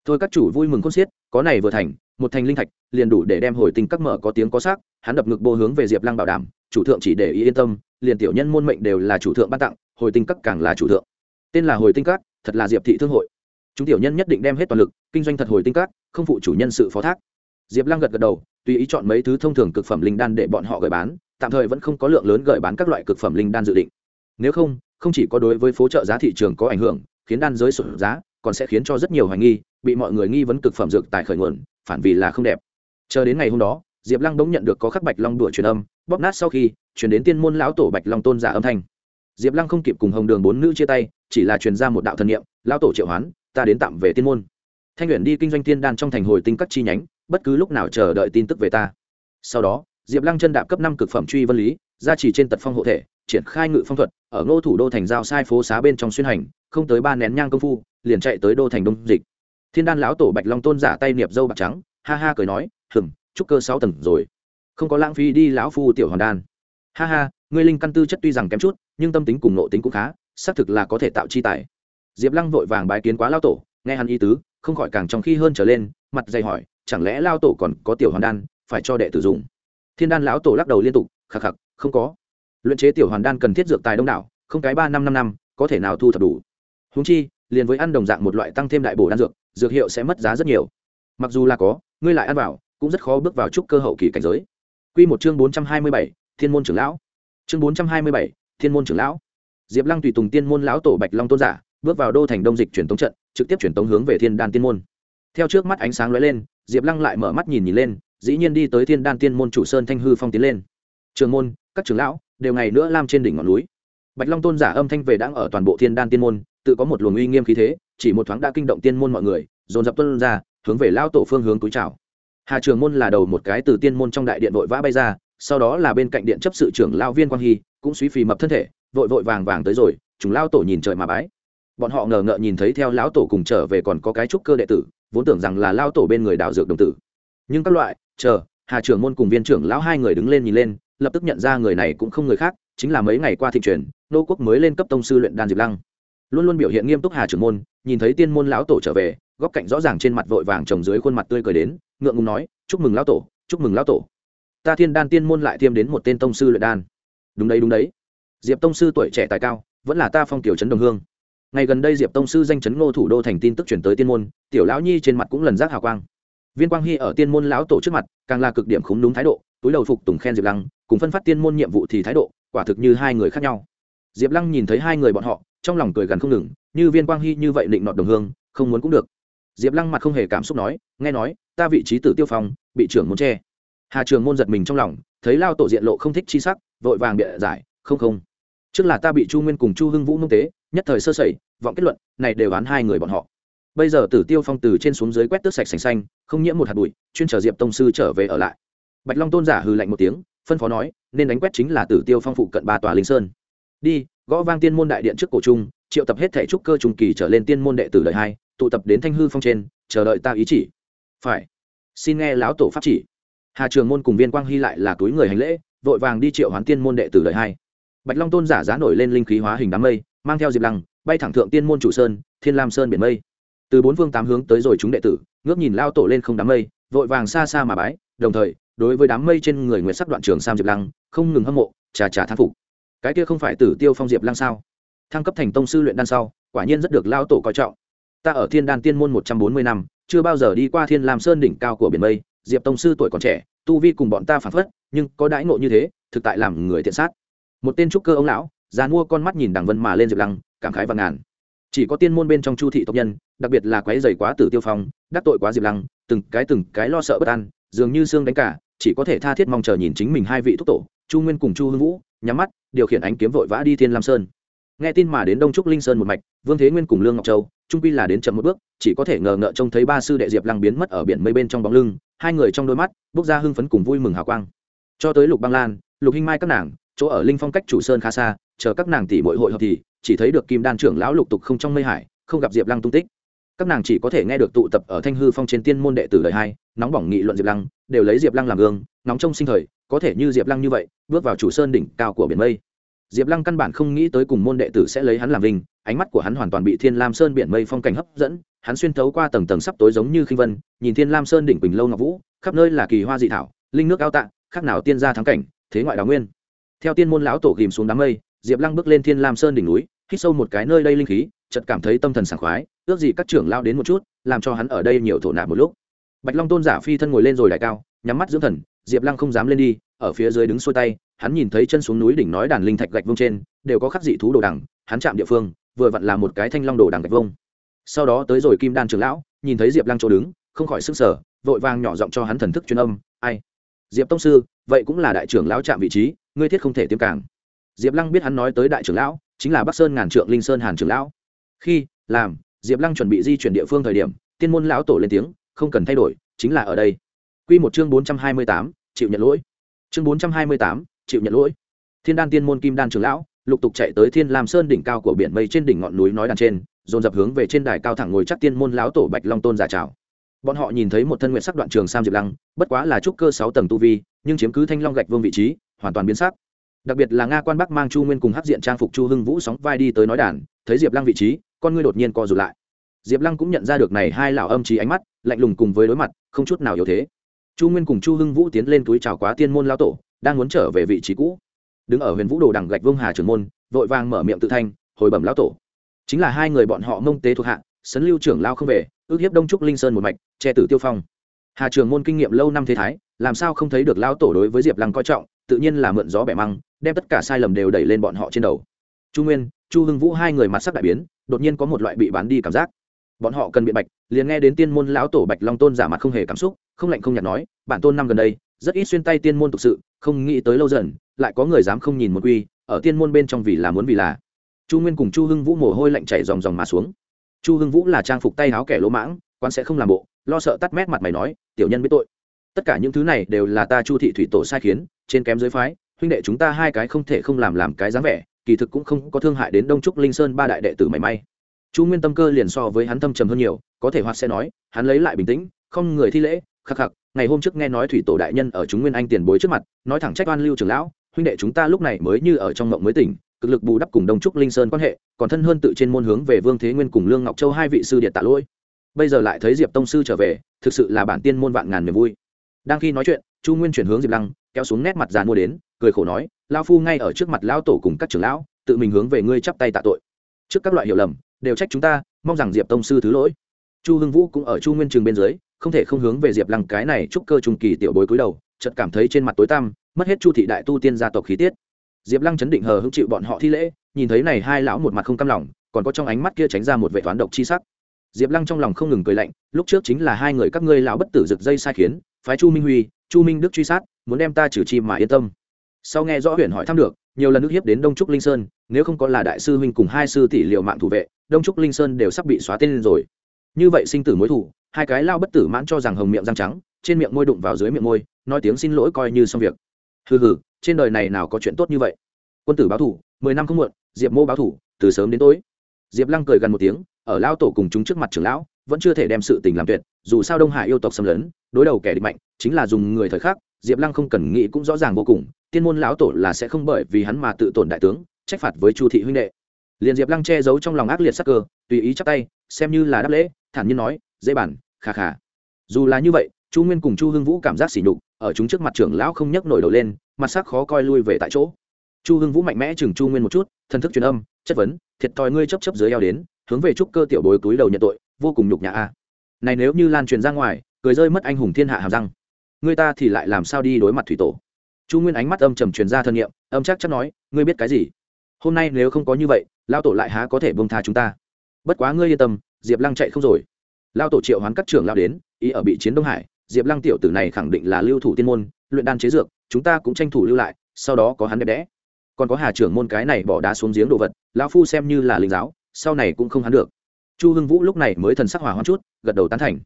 Thôi các chủ vui mừng khôn xiết, có này vừa thành, một thành linh thạch, liền đủ để đem hồi tinh các mở có tiếng có xác, hắn đập ngực bô hướng về diệp lăng bảo đảm, chủ thượng chỉ để ý yên tâm liền tiểu nhân môn mệnh đều là chủ thượng ban tặng, hồi tinh các càng là chủ thượng. Tên là hồi tinh các, thật là diệp thị thương hội. Chúng tiểu nhân nhất định đem hết toàn lực, kinh doanh thật hồi tinh các, không phụ chủ nhân sự phó thác. Diệp lăng gật gật đầu, tùy ý chọn mấy thứ thông thường cực phẩm linh đan để bọn họ gửi bán, tạm thời vẫn không có lượng lớn gửi bán các loại cực phẩm linh đan dự định. Nếu không không chỉ có đối với phố trợ giá thị trường có ảnh hưởng, khiến đan giới sụt giá, còn sẽ khiến cho rất nhiều hoài nghi, bị mọi người nghi vấn cực phẩm dược tại khởi nguồn, phản vì là không đẹp. Chờ đến ngày hôm đó diệp lăng bỗng nhận được có khắc bạch long đùa truyền âm, bóp nát sau khi chuyển đến tiên môn lão tổ bạch long tôn giả âm thanh. Diệp lăng không kịp cùng hồng đường bốn nữ chia tay, chỉ là truyền ra một đạo thần m lão tổ triệu hoán, ta đến tạm về tiên môn. Thanh luyện đi kinh doanh tiên đan trong thành hồi tinh các chi nhánh, bất cứ lúc nào chờ đợi tin tức về ta. Sau đó, diệp lăng chân đạp cấp năm cực phẩm truy vân lý, gia chỉ trên tật phong hộ thể, triển khai ngự phong thuật, ở ngô thủ đô thành giao sai phố xá bên trong xuyên hành, không tới ba nén nhang công phu, liền chạy tới đô thành đông dịch. Thiên đan lão tổ bạch long tôn giả tay niệp dâu bạc trắng, ha ha cười nói hừng trúc cơ sáu tầng rồi. Không có lãng phí đi lão phu tiểu hoàn đan. Ha ha ngươi linh căn tư chất tuy rằng kém chút nhưng tâm tính cùng nội tính cũng khá xác thực là có thể tạo chi tài. Diệp lăng vội vàng bái kiến quá lao tổ nghe hắn y tứ không khỏi càng trong khi hơn trở lên mặt dày hỏi chẳng lẽ lao tổ còn có tiểu hoàn đan phải cho đệ tử dùng? Thiên đan lão tổ lắc đầu liên tục khà khà, không có. Luyện chế tiểu hoàn đan cần thiết dược tài đông đảo không cái ba năm năm năm có thể nào thu thập đủ. Húng chi liền với ăn đồng dạng một loại tăng thêm đại bổ đan dược dược hiệu sẽ mất giá rất nhiều. Mặc dù là có ngươi lại ăn vào cũng rất khó bước vào trúc cơ hậu kỳ cảnh giới Quy một chương bốn trăm hai mươi bảy, Thiên môn trưởng lão. Chương bốn trăm hai mươi bảy, Thiên môn trưởng lão. Diệp Lăng tùy tùng Tiên môn lão tổ Bạch Long tôn giả, bước vào đô thành Đông Dịch truyền tống trận, trực tiếp truyền tống hướng về Thiên Đan Tiên môn. Theo trước mắt ánh sáng lóe lên, Diệp Lăng lại mở mắt nhìn nhìn lên, dĩ nhiên đi tới Thiên Đan Tiên môn chủ sơn Thanh hư phong tiến lên. Trường môn, các trưởng lão đều ngày nữa lam trên đỉnh ngọn núi. Bạch Long tôn giả âm thanh về đang ở toàn bộ Thiên Đan Tiên môn, tự có một luồng uy nghiêm khí thế, chỉ một thoáng đã kinh động tiên môn mọi người, dồn dập tuân ra, hướng về lão tổ phương hướng túi chào hà trường môn là đầu một cái từ tiên môn trong đại điện vội vã bay ra, sau đó là bên cạnh điện chấp sự trưởng lao viên quang hy, cũng suy phì mập thân thể, vội vội vàng vàng tới rồi chúng lao tổ nhìn trời mà bái. Bọn họ ngờ ngợ nhìn thấy theo lão tổ cùng trở về còn có cái trúc cơ đệ tử, vốn tưởng rằng là lao tổ bên người đạo dược đồng tử. Nhưng các loại, chờ, hà trưởng môn cùng viên trưởng lão hai người đứng lên nhìn lên, lập tức nhận ra người này cũng không người khác, chính là mấy ngày qua thị truyền, nô quốc mới lên cấp tông sư luyện đan diệp lăng. Luôn luôn biểu hiện nghiêm túc hà trưởng môn, nhìn thấy tiên môn lão tổ trở về góc cạnh rõ ràng trên mặt vội vàng trồng dưới khuôn mặt tươi cười đến, ngượng ngùng nói, chúc mừng lão tổ, chúc mừng lão tổ. Ta thiên đan tiên môn lại thêm đến một tên tông sư luyện đan. Đúng đấy đúng đấy. Diệp tông sư tuổi trẻ tài cao, vẫn là ta phong tiểu trấn đồng hương. Ngày gần đây diệp tông sư danh chấn ngô thủ đô thành tin tức chuyển tới tiên môn, tiểu lão nhi trên mặt cũng lần giác hào quang. Viên quang hy ở tiên môn lão tổ trước mặt, càng là cực điểm khúng đúng thái độ, túi đầu phục tùng khen diệp lăng, cùng phân phát tiên môn nhiệm vụ thì thái độ, quả thực như hai người khác nhau. Diệp lăng nhìn thấy hai người bọn họ, trong lòng cười gần không ngừng, như viên quang hy như vậy định nọt đồng hương, không muốn cũng được diệp lăng mặt không hề cảm xúc nói, nghe nói, ta vị trí tử tiêu phong, bị trưởng môn che. Hà trường môn giật mình trong lòng, thấy lao tổ diện lộ không thích chi sắc, vội vàng bịa giải, không không. Trước là ta bị chu nguyên cùng chu hưng vũ nông tế, nhất thời sơ sẩy, vọng kết luận, này đều oán hai người bọn họ. Bây giờ tử tiêu phong từ trên xuống dưới quét tước sạch sành xanh, không nhiễm một hạt bụi, chuyên trở diệp tông sư trở về ở lại. Bạch long tôn giả hừ lạnh một tiếng, phân phó nói, nên đánh quét chính là tử tiêu phong phụ cận ba tòa linh sơn. Đi, gõ vang tiên môn đại điện trước cổ trung, triệu tập hết thể trúc cơ trung kỳ trở lên tiên môn đệ tử đời hai tụ tập đến thanh hư phong trên, chờ đợi ta ý chỉ. Phải. Xin nghe lão tổ pháp chỉ. Hà trường môn cùng viên quang hy lại là túi người hành lễ, vội vàng đi triệu hoán tiên môn đệ tử đời hai. Bạch long tôn giả giá nổi lên linh khí hóa hình đám mây, mang theo diệp lăng, bay thẳng thượng tiên môn chủ sơn, thiên lam sơn biển mây. Từ bốn phương tám hướng tới rồi chúng đệ tử, ngước nhìn lao tổ lên không đám mây, vội vàng xa xa mà bái, đồng thời, đối với đám mây trên người nguyện sắc đoạn trường sam diệp lăng, không ngừng hâm mộ trà trà thán phục. Cái kia không phải tử tiêu phong diệp lăng sao? Thăng cấp thành tông sư luyện đan sau, quả nhiên rất được lao tổ coi trọng ta ở thiên đan tiên môn một trăm bốn mươi năm, chưa bao giờ đi qua thiên lam sơn đỉnh cao của biển mây, diệp tông sư tuổi còn trẻ, tu vi cùng bọn ta phản phất, nhưng có đãi ngộ như thế, thực tại làm người thiện sát. Một tên trúc cơ ông lão, già mua con mắt nhìn đằng vân mà lên diệp lăng, cảm khái và ngàn. Chỉ có tiên môn bên trong chu thị tộc nhân, đặc biệt là quái dày quá tử tiêu phong, đắc tội quá diệp lăng, từng cái từng cái lo sợ bất an, dường như xương đánh cả, chỉ có thể tha thiết mong chờ nhìn chính mình hai vị thúc tổ, chu nguyên cùng chu hưng vũ, nhắm mắt, điều khiển ánh kiếm vội vã đi thiên lam sơn. Nghe tin mà đến đông trúc linh sơn một mạch, vương thế nguyên cùng lương ngọc châu trung quy là đến chậm một bước, chỉ có thể ngờ ngợ trông thấy ba sư đệ diệp lăng biến mất ở biển mây bên trong bóng lưng, hai người trong đôi mắt bước ra hưng phấn cùng vui mừng hào quang. Cho tới lục băng lan, lục hinh mai các nàng, chỗ ở linh phong cách chủ sơn khá xa, chờ các nàng tỷ mỗi hội hợp thì, chỉ thấy được kim đan trưởng lão lục tục không trong mây hải, không gặp diệp lăng tung tích. Các nàng chỉ có thể nghe được tụ tập ở thanh hư phong trên tiên môn đệ tử đời hai nóng bỏng nghị luận diệp lăng, đều lấy diệp lăng làm gương nóng trong sinh thời, có thể như diệp lăng như vậy, bước vào chủ sơn đỉnh cao của biển mây diệp lăng căn bản không nghĩ tới cùng môn đệ tử sẽ lấy hắn làm vinh, ánh mắt của hắn hoàn toàn bị thiên lam sơn biển mây phong cảnh hấp dẫn, hắn xuyên thấu qua tầng tầng sắp tối giống như khinh vân, nhìn thiên lam sơn đỉnh bình lâu ngọc vũ, khắp nơi là kỳ hoa dị thảo, linh nước cao tạ, khác nào tiên gia thắng cảnh, thế ngoại đào nguyên. Theo tiên môn lão tổ ghìm xuống đám mây, diệp lăng bước lên thiên lam sơn đỉnh núi, hít sâu một cái nơi đây linh khí, chợt cảm thấy tâm thần sảng khoái, ước gì các trưởng lao đến một chút, làm cho hắn ở đây nhiều thổ nạp một lúc. Bạch long tôn giả phi thân ngồi lên rồi đại cao, nhắm mắt dưỡng thần, diệp lăng không dám lên đi, ở phía dưới đứng xuôi tay hắn nhìn thấy chân xuống núi đỉnh nói đàn linh thạch gạch vông trên, đều có khắc dị thú đồ đằng, hắn chạm địa phương, vừa vặn là một cái thanh long đồ đằng gạch vông sau đó tới rồi kim đan trưởng lão, nhìn thấy diệp lăng chỗ đứng, không khỏi sức sở vội vàng nhỏ giọng cho hắn thần thức truyền âm, ai? Diệp tông sư, vậy cũng là đại trưởng lão chạm vị trí, ngươi thiết không thể tiêm càng. Diệp lăng biết hắn nói tới đại trưởng lão, chính là bắc sơn ngàn trượng linh sơn hàn trưởng lão. Khi, làm, diệp lăng chuẩn bị di chuyển địa phương thời điểm, tiên môn lão tổ lên tiếng, không cần thay đổi, chính là ở đây. Q một chương bốn trăm hai mươi tám, chịu nhận lỗi. Chương bốn trăm hai mươi tám chịu nhận lỗi. Thiên đan tiên môn kim đan trưởng lão, lục tục chạy tới thiên lam sơn đỉnh cao của biển mây trên đỉnh ngọn núi nói đàn trên, dồn dập hướng về trên đài cao thẳng ngồi chắc tiên môn lão tổ bạch long tôn giả trào bọn họ nhìn thấy một thân nguyện sắc đoạn trường sam diệp lăng, bất quá là trúc cơ sáu tầng tu vi, nhưng chiếm cứ thanh long gạch vương vị trí, hoàn toàn biến sắc. Đặc biệt là nga quan bắc mang chu nguyên cùng hắc diện trang phục chu hưng vũ sóng vai đi tới nói đàn, thấy diệp lăng vị trí, con ngươi đột nhiên co rụt lại. Diệp lăng cũng nhận ra được này hai lão âm trí ánh mắt, lạnh lùng cùng với đối mặt, không chút nào yếu thế. Chu nguyên cùng chu hưng vũ tiến lên túi chào quá tiên môn lão tổ đang muốn trở về vị trí cũ. Đứng ở huyền vũ đồ đằng gạch vương hà trưởng môn, vội vàng mở miệng tự thanh, hồi bẩm lão tổ. Chính là hai người bọn họ mông tế thuộc hạ, sấn lưu trưởng lao không về, ước hiếp đông trúc linh sơn một mạch, che tử tiêu phong. Hà trường môn kinh nghiệm lâu năm thế thái, làm sao không thấy được lao tổ đối với diệp lăng coi trọng, tự nhiên là mượn gió bẻ măng, đem tất cả sai lầm đều đẩy lên bọn họ trên đầu. Chu nguyên, chu hưng vũ hai người mặt sắc đại biến, đột nhiên có một loại bị bán đi cảm giác. Bọn họ cần biện bạch, liền nghe đến tiên môn lão tổ bạch long tôn giả mặt không hề cảm xúc, không lạnh không nhạt nói, bản tôn năm gần đây rất ít xuyên tay tiên môn thực sự, không nghĩ tới lâu dần, lại có người dám không nhìn một quy, ở tiên môn bên trong vì là muốn vì là. Chu nguyên cùng chu hưng vũ mồ hôi lạnh chảy dòng dòng mà xuống. Chu hưng vũ là trang phục tay áo kẻ lỗ mãng quan sẽ không làm bộ, lo sợ tắt mét mặt mày nói, tiểu nhân biết tội. Tất cả những thứ này đều là ta chu thị thủy tổ sai khiến, trên kém dưới phái, huynh đệ chúng ta hai cái không thể không làm làm cái dáng vẻ, kỳ thực cũng không có thương hại đến đông trúc linh sơn ba đại đệ tử mảy may. Chu nguyên tâm cơ liền so với hắn thâm trầm hơn nhiều, có thể hoạt sẽ nói, hắn lấy lại bình tĩnh, không người thi lễ, khắc khắc ngày hôm trước nghe nói thủy tổ đại nhân ở chúng nguyên anh tiền bối trước mặt, nói thẳng trách oan lưu trưởng lão, huynh đệ chúng ta lúc này mới như ở trong mộng mới tỉnh, cực lực bù đắp cùng đông trúc linh sơn quan hệ, còn thân hơn tự trên môn hướng về vương thế nguyên cùng lương ngọc châu hai vị sư điện tạ lỗi. Bây giờ lại thấy diệp tông sư trở về, thực sự là bản tiên môn vạn ngàn niềm vui. Đang khi nói chuyện, chu nguyên chuyển hướng diệp lăng, kéo xuống nét mặt dàn mua đến, cười khổ nói lao phu ngay ở trước mặt lão tổ cùng các trưởng lão, tự mình hướng về ngươi chắp tay tạ tội. Trước các loại hiểu lầm, đều trách chúng ta, mong rằng diệp tông sư thứ lỗi. Chu hưng vũ cũng ở chu nguyên trường bên dưới không thể không hướng về diệp lăng cái này chúc cơ trung kỳ tiểu bối cúi đầu, chợt cảm thấy trên mặt tối tăm, mất hết chu thị đại tu tiên gia tộc khí tiết. Diệp lăng chấn định hờ hững chịu bọn họ thi lễ, nhìn thấy này hai lão một mặt không cam lòng, còn có trong ánh mắt kia tránh ra một vệ toán độc chi sắc. Diệp lăng trong lòng không ngừng cười lạnh, lúc trước chính là hai người các ngươi lão bất tử rực dây sai khiến, phái chu minh huy, chu minh đức truy sát, muốn đem ta trừ chi mà yên tâm. Sau nghe rõ huyện hỏi thăm được, nhiều lần nước hiếp đến đông trúc linh sơn, nếu không có là đại sư huynh cùng hai sư tỷ liệu mạng thủ vệ, đông trúc linh sơn đều sắp bị xóa tên rồi. Như vậy sinh tử mối thủ hai cái lao bất tử mãn cho rằng hồng miệng răng trắng, trên miệng môi đụng vào dưới miệng môi, nói tiếng xin lỗi coi như xong việc. Hừ hừ, trên đời này nào có chuyện tốt như vậy? Quân tử báo thủ, mười năm không muộn, diệp mô báo thủ, từ sớm đến tối. Diệp lăng cười gần một tiếng, ở lao tổ cùng chúng trước mặt trưởng lão, vẫn chưa thể đem sự tình làm tuyệt, dù sao đông hải yêu tộc xâm lấn, đối đầu kẻ địch mạnh, chính là dùng người thời khắc, diệp lăng không cần nghĩ cũng rõ ràng vô cùng, tiên môn lão tổ là sẽ không bởi vì hắn mà tự tổn đại tướng, trách phạt với chu thị huynh đệ. Liền diệp lăng che giấu trong lòng ác liệt sắc cơ, tùy ý chắc tay, xem như là đáp lễ, thản nhiên nói, dễ bản khà khà dù là như vậy, chu nguyên cùng chu hưng vũ cảm giác sỉ nhục, ở chúng trước mặt trưởng lão không nhấc nổi đầu lên, mặt sắc khó coi lui về tại chỗ. Chu hưng vũ mạnh mẽ chừng chu nguyên một chút thân thức truyền âm, chất vấn, thiệt thòi ngươi chấp chấp dưới eo đến, hướng về trúc cơ tiểu bối túi đầu nhận tội, vô cùng nhục nhã a. Này nếu như lan truyền ra ngoài, cười rơi mất anh hùng thiên hạ hàm răng. Người ta thì lại làm sao đi đối mặt thủy tổ? Chu nguyên ánh mắt âm trầm truyền ra thân nhiệm âm chắc chắc nói, ngươi biết cái gì? Hôm nay nếu không có như vậy lao tổ lại há có thể bông tha chúng ta? Bất quá ngươi yên tâm, diệp lăng chạy không rồi lao tổ triệu hoán các trưởng lao đến, ý ở bị chiến đông hải, diệp lăng tiểu tử này khẳng định là lưu thủ tiên môn, luyện đan chế dược, chúng ta cũng tranh thủ lưu lại, sau đó có hắn đẹp đẽ. Còn có hà trưởng môn cái này bỏ đá xuống giếng đồ vật, lão phu xem như là linh giáo, sau này cũng không hắn được. Chu hưng vũ lúc này mới thần sắc hỏa hoãn chút, gật đầu tán thành.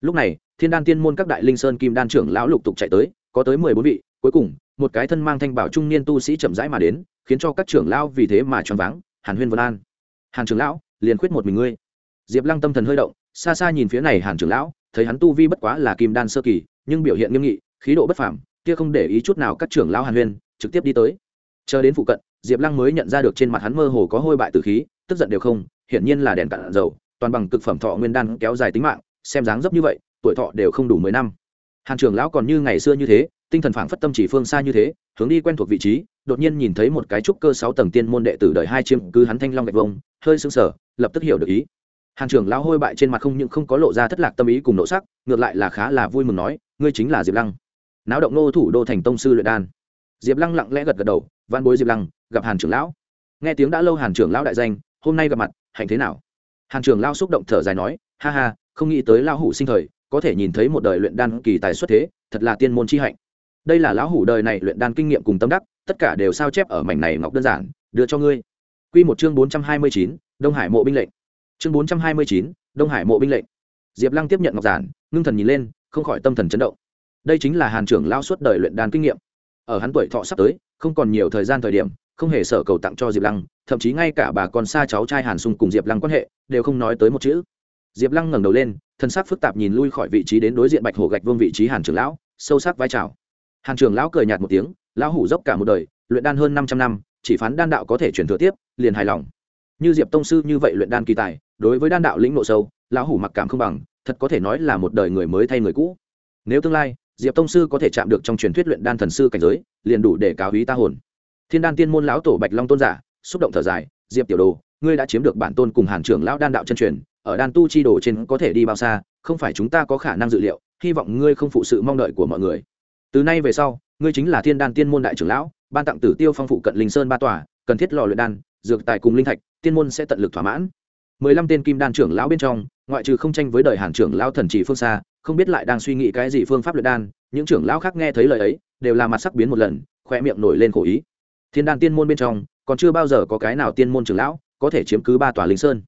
Lúc này, thiên đan tiên môn các đại linh sơn kim đan trưởng lão lục tục chạy tới, có tới mười bốn vị, cuối cùng, một cái thân mang thanh bảo trung niên tu sĩ chậm rãi mà đến, khiến cho các trưởng lão vì thế mà choáng váng, hàn huyên vân an. Hàn trưởng lão, liền khuyết một mình ngươi. Diệp lăng tâm thần hơi động xa xa nhìn phía này hàn trưởng lão, thấy hắn tu vi bất quá là kim đan sơ kỳ, nhưng biểu hiện nghiêm nghị, khí độ bất phảm kia không để ý chút nào các trưởng lão hàn huyên, trực tiếp đi tới. Chờ đến phụ cận, diệp lăng mới nhận ra được trên mặt hắn mơ hồ có hôi bại từ khí, tức giận đều không, hiển nhiên là đèn cạn dầu, toàn bằng cực phẩm thọ nguyên đan kéo dài tính mạng, xem dáng dấp như vậy, tuổi thọ đều không đủ mười năm. Hàn trưởng lão còn như ngày xưa như thế, tinh thần phảng phất tâm chỉ phương xa như thế, hướng đi quen thuộc vị trí, đột nhiên nhìn thấy một cái trúc cơ sáu tầng tiên môn đệ tử đời hai chiêm cứ hắn thanh long gạch vông, hơi sưng sở lập tức hiểu được ý hàn trưởng lão hôi bại trên mặt không những không có lộ ra thất lạc tâm ý cùng nộ sắc ngược lại là khá là vui mừng nói ngươi chính là diệp lăng. Náo động nô thủ đô thành tông sư luyện đan. Diệp lăng lặng lẽ gật gật đầu văn bối diệp lăng gặp hàn trưởng lão. Nghe tiếng đã lâu hàn trưởng lão đại danh hôm nay gặp mặt hạnh thế nào? Hàn trưởng lão xúc động thở dài nói ha ha không nghĩ tới lão hủ sinh thời có thể nhìn thấy một đời luyện đan kỳ tài xuất thế thật là tiên môn chi hạnh. Đây là lão hủ đời này luyện đan kinh nghiệm cùng tâm đắc tất cả đều sao chép ở mảnh này ngọc đơn giản đưa cho ngươi. Quy một chương bốn trăm hai mươi chín, Đông Hải mộ binh lệnh. Chương bốn trăm hai mươi chín, Đông Hải mộ binh lệnh. Diệp Lăng tiếp nhận ngọc giản, ngưng thần nhìn lên, không khỏi tâm thần chấn động. Đây chính là Hàn trưởng lão suốt đời luyện đan kinh nghiệm. Ở hắn tuổi thọ sắp tới, không còn nhiều thời gian thời điểm, không hề sợ cầu tặng cho Diệp Lăng, thậm chí ngay cả bà con xa cháu trai Hàn Sung cùng Diệp Lăng quan hệ, đều không nói tới một chữ. Diệp Lăng ngẩng đầu lên, thân sắc phức tạp nhìn lui khỏi vị trí đến đối diện Bạch Hổ gạch vương vị trí Hàn trưởng lão, sâu sắc vai chào. Hàn trưởng lão cười nhạt một tiếng, lão hủ dốc cả một đời, luyện đan hơn 500 năm, chỉ phán đan đạo có thể truyền thừa tiếp, liền hài lòng. Như Diệp tông sư như vậy luyện đan kỳ tài, đối với đan đạo lĩnh nộ sâu, lão hủ mặc cảm không bằng, thật có thể nói là một đời người mới thay người cũ. Nếu tương lai, diệp tông sư có thể chạm được trong truyền thuyết luyện đan thần sư cảnh giới liền đủ để cáo ý ta hồn thiên đan tiên môn lão tổ bạch long tôn giả xúc động thở dài diệp tiểu đồ ngươi đã chiếm được bản tôn cùng hàn trưởng lão đan đạo chân truyền ở đan tu chi đồ trên có thể đi bao xa không phải chúng ta có khả năng dự liệu hy vọng ngươi không phụ sự mong đợi của mọi người từ nay về sau ngươi chính là thiên đan tiên môn đại trưởng lão ban tặng tử tiêu phong phụ cận linh sơn ba tòa cần thiết lò luyện đan dược tài cùng linh thạch, tiên môn sẽ tận lực thỏa mãn. Mười lăm tên kim đan trưởng lão bên trong, ngoại trừ không tranh với đời hàn trưởng lão thần chỉ phương xa, không biết lại đang suy nghĩ cái gì phương pháp luyện đan, những trưởng lão khác nghe thấy lời ấy, đều là mặt sắc biến một lần khoe miệng nổi lên khổ ý. Thiên đan tiên môn bên trong, còn chưa bao giờ có cái nào tiên môn trưởng lão có thể chiếm cứ ba tòa linh sơn.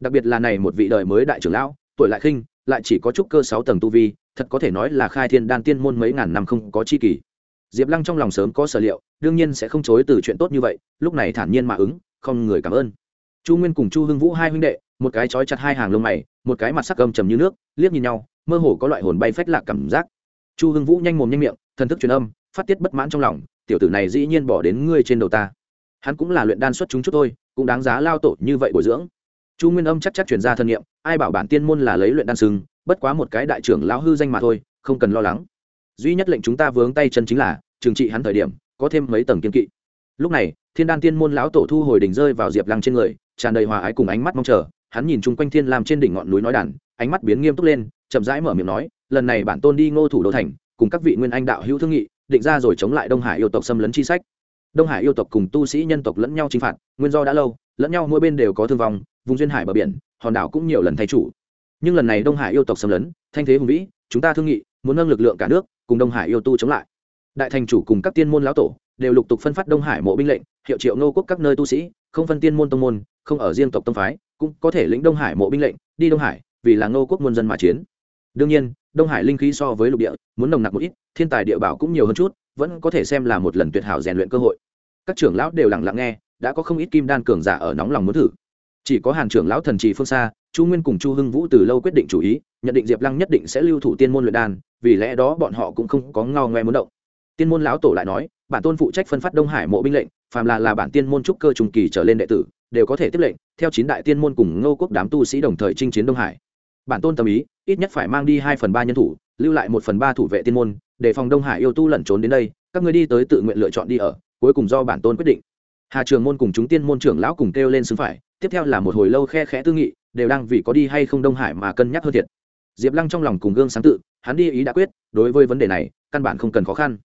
Đặc biệt là này một vị đời mới đại trưởng lão, tuổi lại khinh, lại chỉ có chút cơ sáu tầng tu vi, thật có thể nói là khai thiên đan tiên môn mấy ngàn năm không có chi kỳ diệp lăng trong lòng sớm có sở liệu, đương nhiên sẽ không chối từ chuyện tốt như vậy, lúc này thản nhiên mà ứng không người cảm ơn. Chu nguyên cùng chu hưng vũ hai huynh đệ, một cái trói chặt hai hàng lông mày, một cái mặt sắc gầm trầm như nước, liếc nhìn nhau, mơ hồ có loại hồn bay phách lạc cảm giác. Chu hưng vũ nhanh mồm nhanh miệng, thần thức truyền âm, phát tiết bất mãn trong lòng, tiểu tử này dĩ nhiên bỏ đến ngươi trên đầu ta. Hắn cũng là luyện đan xuất chúng chút thôi, cũng đáng giá lao tổ như vậy bồi dưỡng. Chu nguyên âm chắc chắc chuyển ra thân nhiệm ai bảo bản tiên môn là lấy luyện đan sưng bất quá một cái đại trưởng lão hư danh mà thôi, không cần lo lắng. Duy nhất lệnh chúng ta vướng tay chân chính là, trừng trị hắn thời điểm, có thêm mấy tầng kiên kỵ lúc này, thiên đan tiên môn lão tổ thu hồi đỉnh rơi vào diệp lăng trên người, tràn đầy hòa ái cùng ánh mắt mong chờ, hắn nhìn chung quanh thiên lam trên đỉnh ngọn núi nói đàn, ánh mắt biến nghiêm túc lên, chậm rãi mở miệng nói, lần này bản tôn đi ngô thủ đô thành, cùng các vị nguyên anh đạo hữu thương nghị, định ra rồi chống lại đông hải yêu tộc xâm lấn chi sách. Đông hải yêu tộc cùng tu sĩ nhân tộc lẫn nhau chinh phạt, nguyên do đã lâu, lẫn nhau mỗi bên đều có thương vong, vùng duyên hải bờ biển, hòn đảo cũng nhiều lần thay chủ. Nhưng lần này đông hải yêu tộc xâm lấn, thanh thế hùng vĩ, chúng ta thương nghị, muốn nâng lực lượng cả nước, cùng đông hải yêu tu chống lại đại thành chủ cùng các tiên môn lão tổ đều lục tục phân phát đông hải mộ binh lệnh, hiệu triệu nô quốc các nơi tu sĩ, không phân tiên môn tông môn, không ở riêng tộc tông phái, cũng có thể lĩnh đông hải mộ binh lệnh, đi đông hải, vì là nô quốc muôn dân mà chiến. Đương nhiên, đông hải linh khí so với lục địa, muốn nồng nặc một ít, thiên tài địa bảo cũng nhiều hơn chút, vẫn có thể xem là một lần tuyệt hảo rèn luyện cơ hội. Các trưởng lão đều lặng lặng nghe, đã có không ít kim đan cường giả ở nóng lòng muốn thử. Chỉ có hàn trưởng lão thần trì phương xa, chu nguyên cùng chu hưng vũ từ lâu quyết định chủ ý, nhận định diệp lăng nhất định sẽ lưu thủ tiên môn luyện đan, vì lẽ đó bọn họ cũng không có ngao ngoe muốn động tiên môn lão tổ lại nói, bản tôn phụ trách phân phát đông hải mộ binh lệnh, phàm là là bản tiên môn trúc cơ trùng kỳ trở lên đệ tử, đều có thể tiếp lệnh, theo chín đại tiên môn cùng ngô quốc đám tu sĩ đồng thời chinh chiến đông hải. Bản tôn tâm ý, ít nhất phải mang đi hai phần ba nhân thủ, lưu lại một phần ba thủ vệ tiên môn, để phòng đông hải yêu tu lẩn trốn đến đây, các người đi tới tự nguyện lựa chọn đi ở, cuối cùng do bản tôn quyết định. Hà trường môn cùng chúng tiên môn trưởng lão cùng kêu lên xứng phải, tiếp theo là một hồi lâu khe khẽ tư nghị, đều đang vì có đi hay không đông hải mà cân nhắc hơn thiệt. Diệp lăng trong lòng cùng gương sáng tự, hắn đi ý đã quyết, đối với vấn đề này, căn bản không cần khó khăn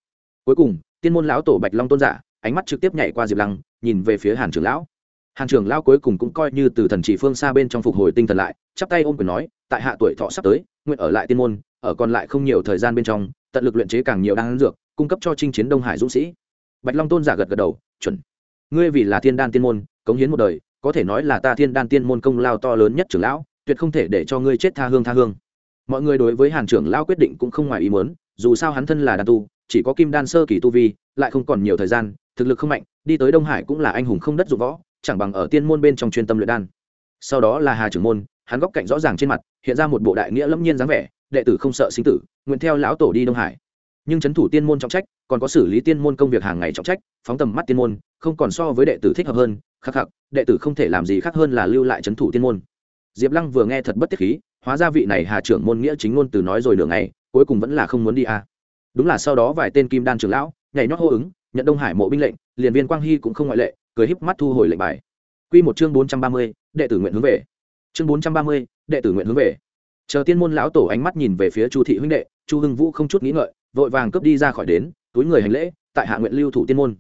cuối cùng, tiên môn lão tổ bạch long tôn giả, ánh mắt trực tiếp nhảy qua diệp lăng, nhìn về phía hàn trưởng lão. Hàn trưởng lão cuối cùng cũng coi như từ thần chỉ phương xa bên trong phục hồi tinh thần lại, chắp tay ôm quyền nói, tại hạ tuổi thọ sắp tới, nguyện ở lại tiên môn, ở còn lại không nhiều thời gian bên trong, tận lực luyện chế càng nhiều đan dược, cung cấp cho chinh chiến đông hải dũng sĩ. Bạch long tôn giả gật gật đầu, chuẩn. Ngươi vì là thiên đan tiên môn, cống hiến một đời, có thể nói là ta thiên đan tiên môn công lao to lớn nhất trưởng lão, tuyệt không thể để cho ngươi chết tha hương tha hương. Mọi người đối với hàn trưởng lão quyết định cũng không ngoài ý muốn, dù sao hắn thân là đan tu chỉ có kim đan sơ kỳ tu vi, lại không còn nhiều thời gian, thực lực không mạnh, đi tới đông hải cũng là anh hùng không đất dụng võ, chẳng bằng ở tiên môn bên trong chuyên tâm luyện đan. Sau đó là hà trưởng môn, hắn góc cạnh rõ ràng trên mặt, hiện ra một bộ đại nghĩa lẫm nhiên dáng vẻ, đệ tử không sợ sinh tử, nguyện theo lão tổ đi đông hải. Nhưng c h ấ n thủ tiên môn trọng trách, còn có xử lý tiên môn công việc hàng ngày trọng trách, phóng tầm mắt tiên môn, không còn so với đệ tử thích hợp hơn, khắc khắc, đệ tử không thể làm gì khác hơn là lưu lại c h ấ n thủ tiên môn. Diệp lăng vừa nghe thật bất tiết khí, hóa ra vị này hà trưởng môn nghĩa chính ngôn từ nói rồi nửa ngày, cuối cùng vẫn là không muốn đi à đúng là sau đó vài tên kim đan trưởng lão, nhảy nhót hô ứng, nhận đông hải mộ binh lệnh, liền viên quang hy cũng không ngoại lệ, cười híp mắt thu hồi lệnh bài. Q một chương bốn trăm ba mươi, đệ tử nguyện hướng về. Chương bốn trăm ba mươi, đệ tử nguyện hướng về. Chờ tiên môn lão tổ ánh mắt nhìn về phía chu thị huynh đệ, chu hưng vũ không chút nghĩ ngợi, vội vàng cướp đi ra khỏi đến, túi người hành lễ, tại hạ nguyện lưu thủ tiên môn.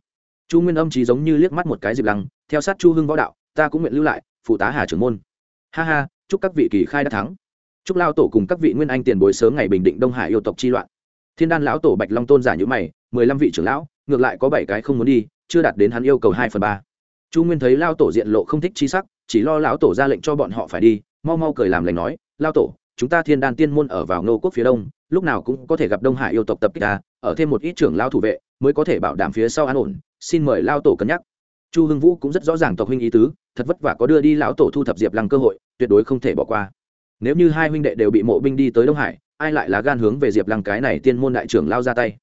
Chu nguyên âm trí giống như liếc mắt một cái dịp lăng, theo sát chu hưng võ đạo, ta cũng nguyện lưu lại, phụ tá hà trưởng môn. Ha ha, chúc các vị kỳ khai đã thắng. Chúc lao tổ cùng các vị nguyên anh tiền bối sớm ngày bình định đông hải yêu tộc chi loạn thiên đan lão tổ bạch long tôn giả nhữ mày, mười lăm vị trưởng lão, ngược lại có bảy cái không muốn đi, chưa đạt đến hắn yêu cầu hai phần ba. Chu nguyên thấy lao tổ diện lộ không thích chi sắc, chỉ lo lão tổ ra lệnh cho bọn họ phải đi, mau mau cười làm lành nói lao tổ, chúng ta thiên đan tiên môn ở vào nô quốc phía đông, lúc nào cũng có thể gặp đông hải yêu tộc tập kích ta, ở thêm một ít trưởng lao thủ vệ, mới có thể bảo đảm phía sau an ổn, xin mời lao tổ cân nhắc. Chu hưng vũ cũng rất rõ ràng tộc huynh ý tứ, thật vất vả có đưa đi lão tổ thu thập diệp lăng cơ hội, tuyệt đối không thể bỏ qua. Nếu như hai huynh đệ đều bị mộ binh đi tới đông hải ai lại là gan hướng về diệp lăng cái này tiên môn đại trưởng lao ra tay?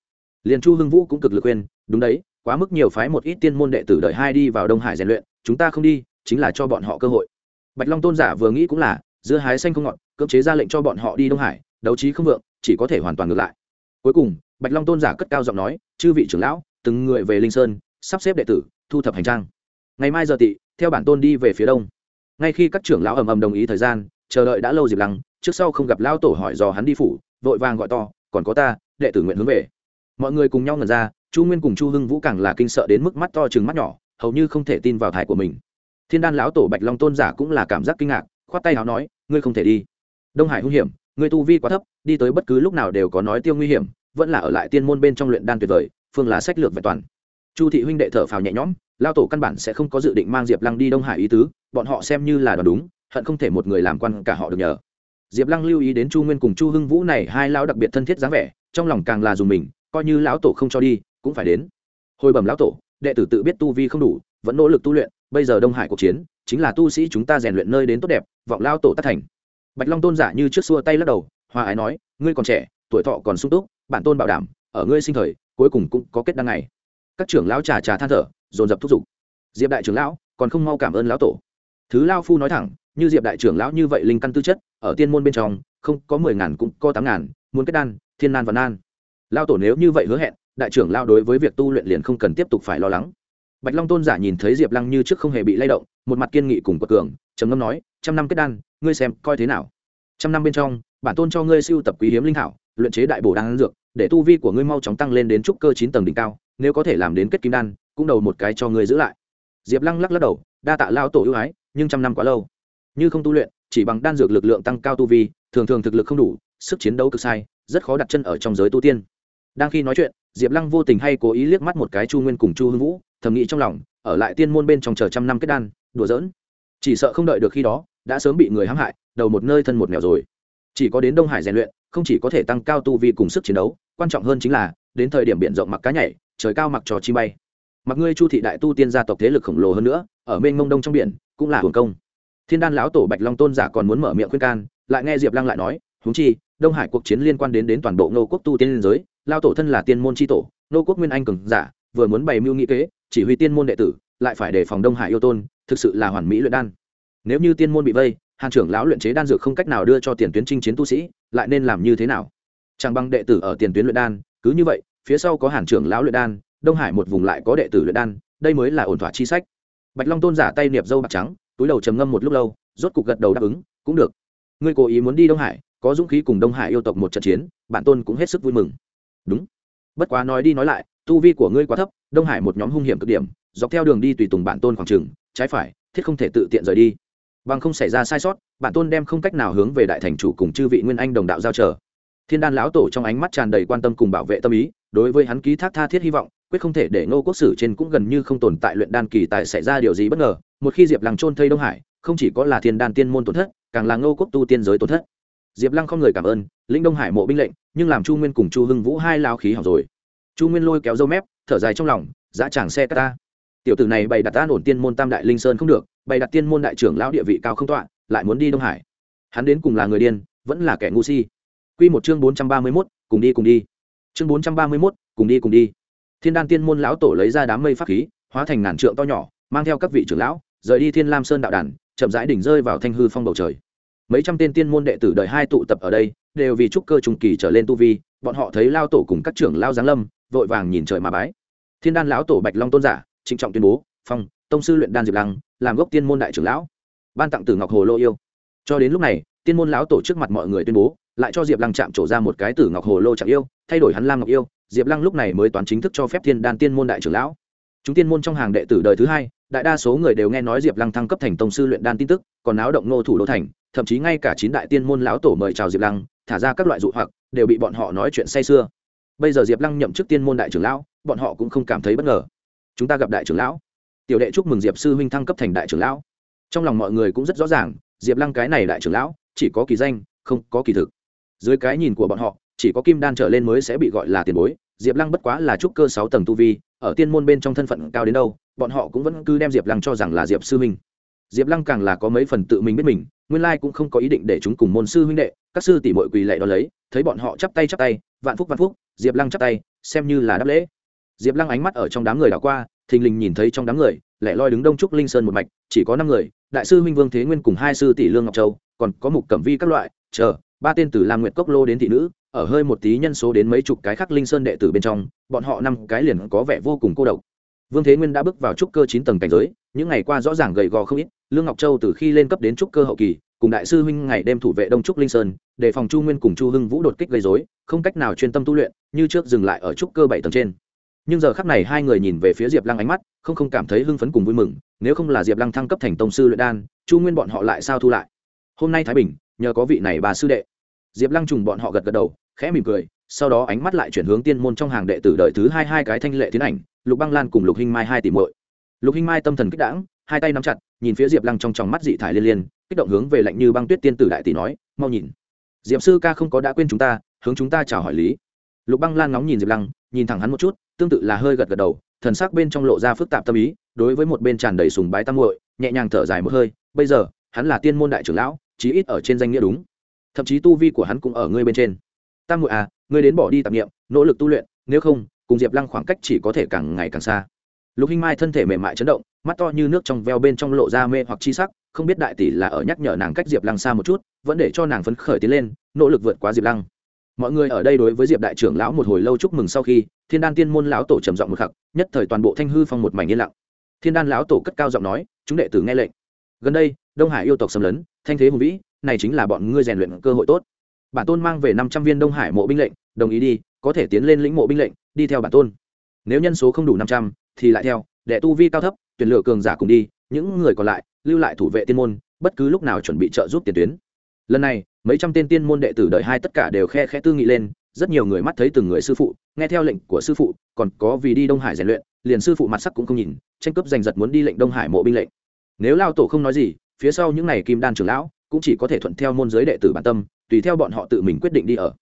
Liền chu hưng vũ cũng cực lực khuyên, đúng đấy quá mức nhiều phái một ít tiên môn đệ tử đợi hai đi vào đông hải rèn luyện chúng ta không đi chính là cho bọn họ cơ hội. Bạch long tôn giả vừa nghĩ cũng là giữa hái xanh không ngọt cưỡng chế ra lệnh cho bọn họ đi đông hải đấu trí không vượng chỉ có thể hoàn toàn ngược lại. Cuối cùng bạch long tôn giả cất cao giọng nói chư vị trưởng lão từng người về linh sơn sắp xếp đệ tử thu thập hành trang. Ngày mai giờ tị theo bản tôn đi về phía đông. Ngay khi các trưởng lão ầm ầm đồng ý thời gian chờ đợi đã lâu diệp lăng trước sau không gặp lão tổ hỏi dò hắn đi phủ, vội vàng gọi to, còn có ta, đệ tử nguyện hướng về. Mọi người cùng nhau ngần ra, chu nguyên cùng chu hưng vũ càng là kinh sợ đến mức mắt to chừng mắt nhỏ, hầu như không thể tin vào thải của mình. Thiên đan lão tổ bạch long tôn giả cũng là cảm giác kinh ngạc, khoát tay áo nói, ngươi không thể đi. Đông hải hung hiểm, ngươi tu vi quá thấp, đi tới bất cứ lúc nào đều có nói tiêu nguy hiểm, vẫn là ở lại tiên môn bên trong luyện đan tuyệt vời, phương là sách lược vẹn toàn. Chu thị huynh đệ thở phào nhẹ nhõm lao tổ căn bản sẽ không có dự định mang diệp lăng đi đông hải ý tứ, bọn họ xem như là đoán đúng, hận không thể một người làm quan cả họ được nhờ diệp lăng lưu ý đến chu nguyên cùng chu hưng vũ này hai lão đặc biệt thân thiết dáng vẻ, trong lòng càng là dùng mình, coi như lão tổ không cho đi, cũng phải đến. Hồi bẩm lão tổ, đệ tử tự biết tu vi không đủ, vẫn nỗ lực tu luyện, bây giờ đông hải cuộc chiến, chính là tu sĩ chúng ta rèn luyện nơi đến tốt đẹp, vọng lao tổ tác thành. Bạch long tôn giả như trước xua tay lắc đầu hoa ái nói, ngươi còn trẻ, tuổi thọ còn sung túc, bản tôn bảo đảm, ở ngươi sinh thời, cuối cùng cũng có kết đăng ngày. Các trưởng lão trà trà than thở, dồn dập thúc giục. Diệp đại trưởng lão, còn không mau cảm ơn lão tổ. Thứ lao phu nói thẳng như diệp đại trưởng lão như vậy linh căn tư chất, ở tiên môn bên trong, không, có mười ngàn cũng có tám ngàn, muốn kết đan, thiên nan và nan. Lao tổ nếu như vậy hứa hẹn, đại trưởng lao đối với việc tu luyện liền không cần tiếp tục phải lo lắng. Bạch long tôn giả nhìn thấy diệp lăng như trước không hề bị lay động, một mặt kiên nghị cùng quật cường, trầm ngâm nói, trăm năm kết đan, ngươi xem coi thế nào? Trăm năm bên trong, bản tôn cho ngươi siêu tập quý hiếm linh thảo, luyện chế đại bổ đan dược, để tu vi của ngươi mau chóng tăng lên đến trúc cơ chín tầng đỉnh cao, nếu có thể làm đến kết kim đan, cũng đầu một cái cho ngươi giữ lại. Diệp lăng lắc lắc đầu, đa tạ lao tổ ưu ái, nhưng trăm năm quá lâu như không tu luyện, chỉ bằng đan dược lực lượng tăng cao tu vi, thường thường thực lực không đủ, sức chiến đấu cực sai, rất khó đặt chân ở trong giới tu tiên. Đang khi nói chuyện, diệp lăng vô tình hay cố ý liếc mắt một cái chu nguyên cùng chu hưng vũ, thầm nghĩ trong lòng, ở lại tiên môn bên trong chờ trăm năm kết đan, đùa giỡn. Chỉ sợ không đợi được khi đó, đã sớm bị người hãm hại, đầu một nơi thân một mèo rồi. Chỉ có đến đông hải rèn luyện, không chỉ có thể tăng cao tu vi cùng sức chiến đấu, quan trọng hơn chính là, đến thời điểm biển rộng mặc cá nhảy, trời cao mặc trò chi bay. Mặc ngươi chu thị đại tu tiên gia tộc thế lực khổng lồ hơn nữa, ở bên mông đông trong biển, cũng là hưởng công thiên đan lão tổ bạch long tôn giả còn muốn mở miệng khuyên can, lại nghe diệp lăng lại nói húng chi, đông hải cuộc chiến liên quan đến đến toàn bộ nô quốc tu tiên liên giới lao tổ thân là tiên môn tri tổ nô quốc nguyên anh cường giả, vừa muốn bày mưu nghĩ kế, chỉ huy tiên môn đệ tử, lại phải đề phòng đông hải yêu tôn, thực sự là hoàn mỹ luyện đan. Nếu như tiên môn bị vây, hàn trưởng lão luyện chế đan dược không cách nào đưa cho tiền tuyến chinh chiến tu sĩ, lại nên làm như thế nào? Chẳng bằng đệ tử ở tiền tuyến luyện đan, cứ như vậy, phía sau có hàn trưởng lão luyện đan, đông hải một vùng lại có đệ tử luyện đan, đây mới là ổn thỏa chi sách. Bạch long tôn giả tay niệp dâu bạc trắng túi đầu trầm ngâm một lúc lâu, rốt cục gật đầu đáp ứng, cũng được. Ngươi cố ý muốn đi đông hải, có dũng khí cùng đông hải yêu tộc một trận chiến bản tôn cũng hết sức vui mừng. Đúng. Bất quá nói đi nói lại, tu vi của ngươi quá thấp, đông hải một nhóm hung hiểm cực điểm, dọc theo đường đi tùy tùng bản tôn khoảng trừng trái phải, thiết không thể tự tiện rời đi. Bằng không xảy ra sai sót bản tôn đem không cách nào hướng về đại thành chủ cùng chư vị nguyên anh đồng đạo giao trở thiên đan lão tổ trong ánh mắt tràn đầy quan tâm cùng bảo vệ tâm ý, đối với hắn ký thác tha thiết hy vọng quyết không thể để ngô quốc sử trên cũng gần như không tồn tại luyện đan kỳ tài xảy ra điều gì bất ngờ. Một khi diệp lăng trôn thây đông hải không chỉ có là thiên đan tiên môn tổn thất càng là ngô quốc tu tiên giới tổn thất. Diệp lăng không người cảm ơn lĩnh đông hải mộ binh lệnh nhưng làm chu nguyên cùng chu hưng vũ hai lao khí hỏng rồi. Chu nguyên lôi kéo râu mép thở dài trong lòng dã chàng xe ta. Tiểu tử này bày đặt an ổn tiên môn tam đại linh sơn không được bày đặt tiên môn đại trưởng lão địa vị cao không tọa lại muốn đi đông hải. Hắn đến cùng là người điên vẫn là kẻ ngu si. Quy một chương bốn trăm ba mươi 431, cùng đi cùng đi. Chương bốn trăm ba mươi 431, cùng đi cùng đi. Thiên Đan Tiên môn lão tổ lấy ra đám mây pháp khí, hóa thành ngàn trượng to nhỏ, mang theo các vị trưởng lão, rời đi Thiên Lam Sơn đạo đàn, chậm rãi đỉnh rơi vào thanh hư phong bầu trời. Mấy trăm tên tiên môn đệ tử đời hai tụ tập ở đây, đều vì trúc cơ trùng kỳ trở lên tu vi, bọn họ thấy lao tổ cùng các trưởng lão giáng lâm, vội vàng nhìn trời mà bái. Thiên Đan lão tổ Bạch Long tôn giả, trịnh trọng tuyên bố, phong, tông sư luyện đan diệp lăng, làm gốc tiên môn đại trưởng lão. Ban tặng từ Ngọc Hồ Lô yêu. Cho đến lúc này, tiên môn lão tổ trước mặt mọi người tuyên bố, lại cho diệp lăng chạm trổ ra một cái tử ngọc hồ lô chẳng yêu, thay đổi hắn lam ngọc yêu, diệp lăng lúc này mới toán chính thức cho phép thiên đan tiên môn đại trưởng lão. Chúng tiên môn trong hàng đệ tử đời thứ hai, đại đa số người đều nghe nói diệp lăng thăng cấp thành tông sư luyện đan tin tức, còn áo động nô thủ đô thành, thậm chí ngay cả chín đại tiên môn lão tổ mời chào diệp lăng, thả ra các loại dụ hoặc, đều bị bọn họ nói chuyện say sưa. Bây giờ diệp lăng nhậm chức tiên môn đại trưởng lão, bọn họ cũng không cảm thấy bất ngờ. Chúng ta gặp đại trưởng lão. Tiểu đệ chúc mừng diệp sư huynh thăng cấp thành đại trưởng lão. Trong lòng mọi người cũng rất rõ ràng, diệp lăng cái này đại trưởng lão, chỉ có kỳ danh, không có kỳ thực dưới cái nhìn của bọn họ, chỉ có kim đan trở lên mới sẽ bị gọi là tiền bối, diệp lăng bất quá là trúc cơ sáu tầng tu vi, ở tiên môn bên trong thân phận cao đến đâu, bọn họ cũng vẫn cứ đem diệp lăng cho rằng là diệp sư huynh. Diệp lăng càng là có mấy phần tự mình biết mình, nguyên lai cũng không có ý định để chúng cùng môn sư huynh đệ, các sư tỷ mội quỳ lệ đ ó lấy, thấy bọn họ chắp tay chắp tay, vạn phúc vạn phúc, diệp lăng chắp tay, xem như là đáp lễ. Diệp lăng ánh mắt ở trong đám người đảo qua, thình lình nhìn thấy trong đám người, lẻ loi đứng đông trúc linh sơn một mạch, chỉ có năm người, đại sư huynh vương thế nguyên cùng hai sư tỷ lương ngọc châu, còn có mục cẩm vi các loại, chờ ba tên từ lam nguyệt cốc lô đến thị nữ, ở hơi một tí nhân số đến mấy chục cái khác linh sơn đệ tử bên trong, bọn họ năm cái liền có vẻ vô cùng cô độc. Vương thế nguyên đã bước vào trúc cơ chín tầng cảnh giới, những ngày qua rõ ràng gầy gò không ít, lương ngọc châu từ khi lên cấp đến trúc cơ hậu kỳ, cùng đại sư huynh ngày đêm thủ vệ đông trúc linh sơn, để phòng chu nguyên cùng chu hưng vũ đột kích gây dối không cách nào chuyên tâm tu luyện, như trước dừng lại ở trúc cơ bảy tầng trên. Nhưng giờ khắc này hai người nhìn về phía diệp lăng ánh mắt, không không cảm thấy hưng phấn cùng vui mừng, nếu không là diệp lăng thăng cấp thành tông sư luyện đan, chu nguyên bọn họ lại sao thu lại? Hôm nay thái bình, nhờ có vị này bà sư đệ diệp lăng trùng bọn họ gật gật đầu, khẽ mỉm cười, sau đó ánh mắt lại chuyển hướng tiên môn trong hàng đệ tử đợi thứ hai hai cái thanh lệ tiến ảnh, lục băng lan cùng lục hinh mai hai tỷ muội. Lục hinh mai tâm thần kích đãng, hai tay nắm chặt, nhìn phía diệp lăng trong tròng mắt dị thải liên liên, kích động hướng về lạnh như băng tuyết tiên tử đại tỷ nói, mau nhìn. Diệp sư ca không có đã quên chúng ta, hướng chúng ta chào hỏi lý. Lục băng lan ngóng nhìn diệp lăng, nhìn thẳng hắn một chút, tương tự là hơi gật gật đầu, thần sắc bên trong lộ ra phức tạp tâm ý, đối với một bên tràn đầy sùng bái tam muội, nhẹ nhàng thở dài một hơi, bây giờ, hắn là tiên môn đại trưởng lão, chí ít ở trên danh nghĩa đúng thậm chí tu vi của hắn cũng ở ngươi bên trên. Tam muội à ngươi đến bỏ đi tạp nghiệm nỗ lực tu luyện, nếu không, cùng diệp lăng khoảng cách chỉ có thể càng ngày càng xa. Lục hinh mai thân thể mềm mại chấn động, mắt to như nước trong veo bên trong lộ ra mê hoặc chi sắc, không biết đại tỷ là ở nhắc nhở nàng cách diệp lăng xa một chút, vẫn để cho nàng phấn khởi tiến lên, nỗ lực vượt qua diệp lăng. Mọi người ở đây đối với diệp đại trưởng lão một hồi lâu chúc mừng sau khi, thiên đan tiên môn lão tổ trầm giọng một khặc nhất thời toàn bộ thanh hư phong một mảnh yên lặng. Thiên đan lão tổ cất cao giọng nói, chúng đệ tử nghe lệnh. Gần đây, đông hải yêu tộc xâm lấn, thanh thế hùng vĩ này chính là bọn ngươi rèn luyện cơ hội tốt. Bản tôn mang về năm trăm viên đông hải mộ binh lệnh, đồng ý đi, có thể tiến lên lĩnh mộ binh lệnh, đi theo bản tôn. Nếu nhân số không đủ năm trăm, thì lại theo, đệ tu vi cao thấp, tuyển lựa cường giả cùng đi, những người còn lại, lưu lại thủ vệ tiên môn, bất cứ lúc nào chuẩn bị trợ giúp tiền tuyến. Lần này, mấy trăm tên tiên môn đệ tử đợi hai tất cả đều khe khẽ tư nghị lên, rất nhiều người mắt thấy từng người sư phụ, nghe theo lệnh của sư phụ, còn có vì đi đông hải rèn luyện, liền sư phụ mặt sắc cũng không nhìn, tranh cướp giành giật muốn đi lệnh đông hải mộ binh lệnh. Nếu lao tổ không nói gì, phía sau những n à y kim đan trưởng lão cũng chỉ có thể thuận theo môn giới đệ tử bản tâm, tùy theo bọn họ tự mình quyết định đi ở.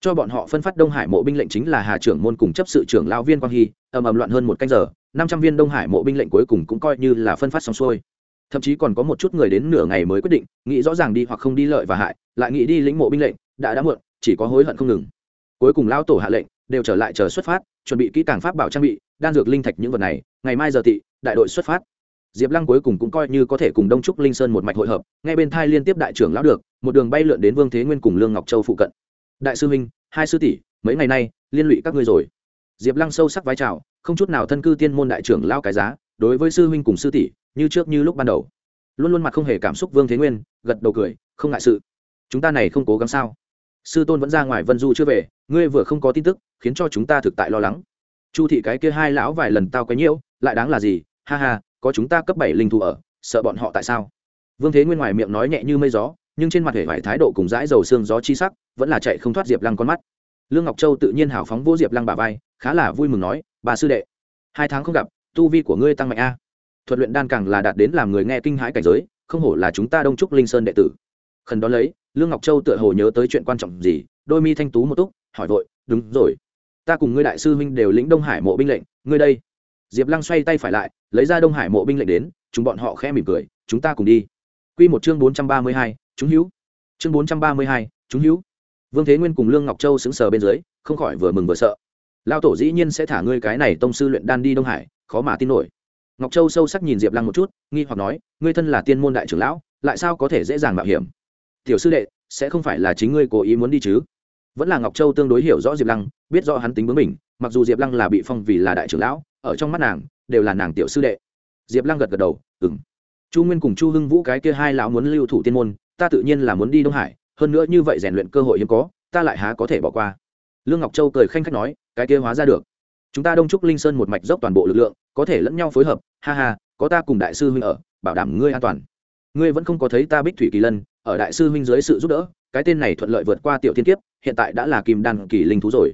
Cho bọn họ phân phát đông hải mộ binh lệnh chính là hà trưởng môn cùng chấp sự trưởng lão viên quang hy, ầm ầm loạn hơn một canh giờ, năm trăm viên đông hải mộ binh lệnh cuối cùng cũng coi như là phân phát xong xuôi. Thậm chí còn có một chút người đến nửa ngày mới quyết định, nghĩ rõ ràng đi hoặc không đi lợi và hại, lại nghĩ đi lĩnh mộ binh lệnh, đã đã muộn, chỉ có hối hận không ngừng. Cuối cùng lão tổ hạ lệnh, đều trở lại chờ xuất phát, chuẩn bị kỹ càng pháp bảo trang bị, đan dược linh thạch những vật này, ngày mai giờ tị, đại đội xuất phát diệp lăng cuối cùng cũng coi như có thể cùng đông trúc linh sơn một mạch hội hợp, ngay bên thai liên tiếp đại trưởng lão được, một đường bay lượn đến vương thế nguyên cùng lương ngọc châu phụ cận. Đại sư huynh, hai sư tỷ, mấy ngày nay, liên lụy các ngươi rồi. Diệp lăng sâu sắc vái chào, không chút nào thân cư tiên môn đại trưởng lao cái giá, đối với sư huynh cùng sư tỷ, như trước như lúc ban đầu. Luôn luôn mặt không hề cảm xúc vương thế nguyên, gật đầu cười, không ngại sự. Chúng ta này không cố gắng sao? Sư tôn vẫn ra ngoài vân du chưa về, ngươi vừa không có tin tức, khiến cho chúng ta thực tại lo lắng. Chu thị cái kia hai lão vài lần tao quấy nhiễu, lại đáng là gì? Ha ha có chúng ta cấp bảy linh thú ở, sợ bọn họ tại sao? Vương thế nguyên ngoài miệng nói nhẹ như mây gió, nhưng trên mặt hệ vải thái độ cùng dãi dầu xương gió chi sắc, vẫn là chạy không thoát diệp lăng con mắt. Lương ngọc châu tự nhiên hào phóng vô diệp lăng bà vai, khá là vui mừng nói, bà sư đệ, hai tháng không gặp, tu vi của ngươi tăng mạnh a. Thuật luyện đan càng là đạt đến làm người nghe kinh hãi cảnh giới, không hổ là chúng ta đông trúc linh sơn đệ tử. Khẩn đó lấy, lương ngọc châu tựa hồ nhớ tới chuyện quan trọng gì, đôi mi thanh tú một túc, hỏi vội, đúng rồi, ta cùng ngươi đại sư huynh đều lĩnh đông hải mộ binh lệnh, ngươi đây diệp lăng xoay tay phải lại, lấy ra đông hải mộ binh lệnh đến, chúng bọn họ khẽ mỉm cười, chúng ta cùng đi. Q một chương bốn trăm ba mươi hai, chúng hữu. Chương bốn trăm ba mươi hai, chúng hữu. Vương thế nguyên cùng lương ngọc châu xứng sờ bên dưới, không khỏi vừa mừng vừa sợ. Lao tổ dĩ nhiên sẽ thả ngươi cái này tông sư luyện đan đi đông hải, khó mà tin nổi. Ngọc châu sâu sắc nhìn diệp lăng một chút, nghi hoặc nói, ngươi thân là tiên môn đại trưởng lão, lại sao có thể dễ dàng mạo hiểm? Tiểu sư đệ, sẽ không phải là chính ngươi cố ý muốn đi chứ? Vẫn là ngọc châu tương đối hiểu rõ diệp lăng, biết rõ hắn tính bướng mình mặc dù diệp lăng là bị phong vì là đại trưởng lão, ở trong mắt nàng, đều là nàng tiểu sư đệ. Diệp lăng gật gật đầu ừng chu nguyên cùng chu hưng vũ cái kia hai lão muốn lưu thủ tiên môn, ta tự nhiên là muốn đi đông hải, hơn nữa như vậy rèn luyện cơ hội hiếm có, ta lại há có thể bỏ qua. Lương ngọc châu cười khanh khách nói, cái kia hóa ra được. Chúng ta đông trúc linh sơn một mạch dốc toàn bộ lực lượng, có thể lẫn nhau phối hợp, ha ha, có ta cùng đại sư huynh ở, bảo đảm ngươi an toàn. Ngươi vẫn không có thấy ta bích thủy kỳ lân, ở đại sư huynh dưới sự giúp đỡ, cái tên này thuận lợi vượt qua tiểu thiên kiếp, hiện tại đã là kim đan kỳ linh thú rồi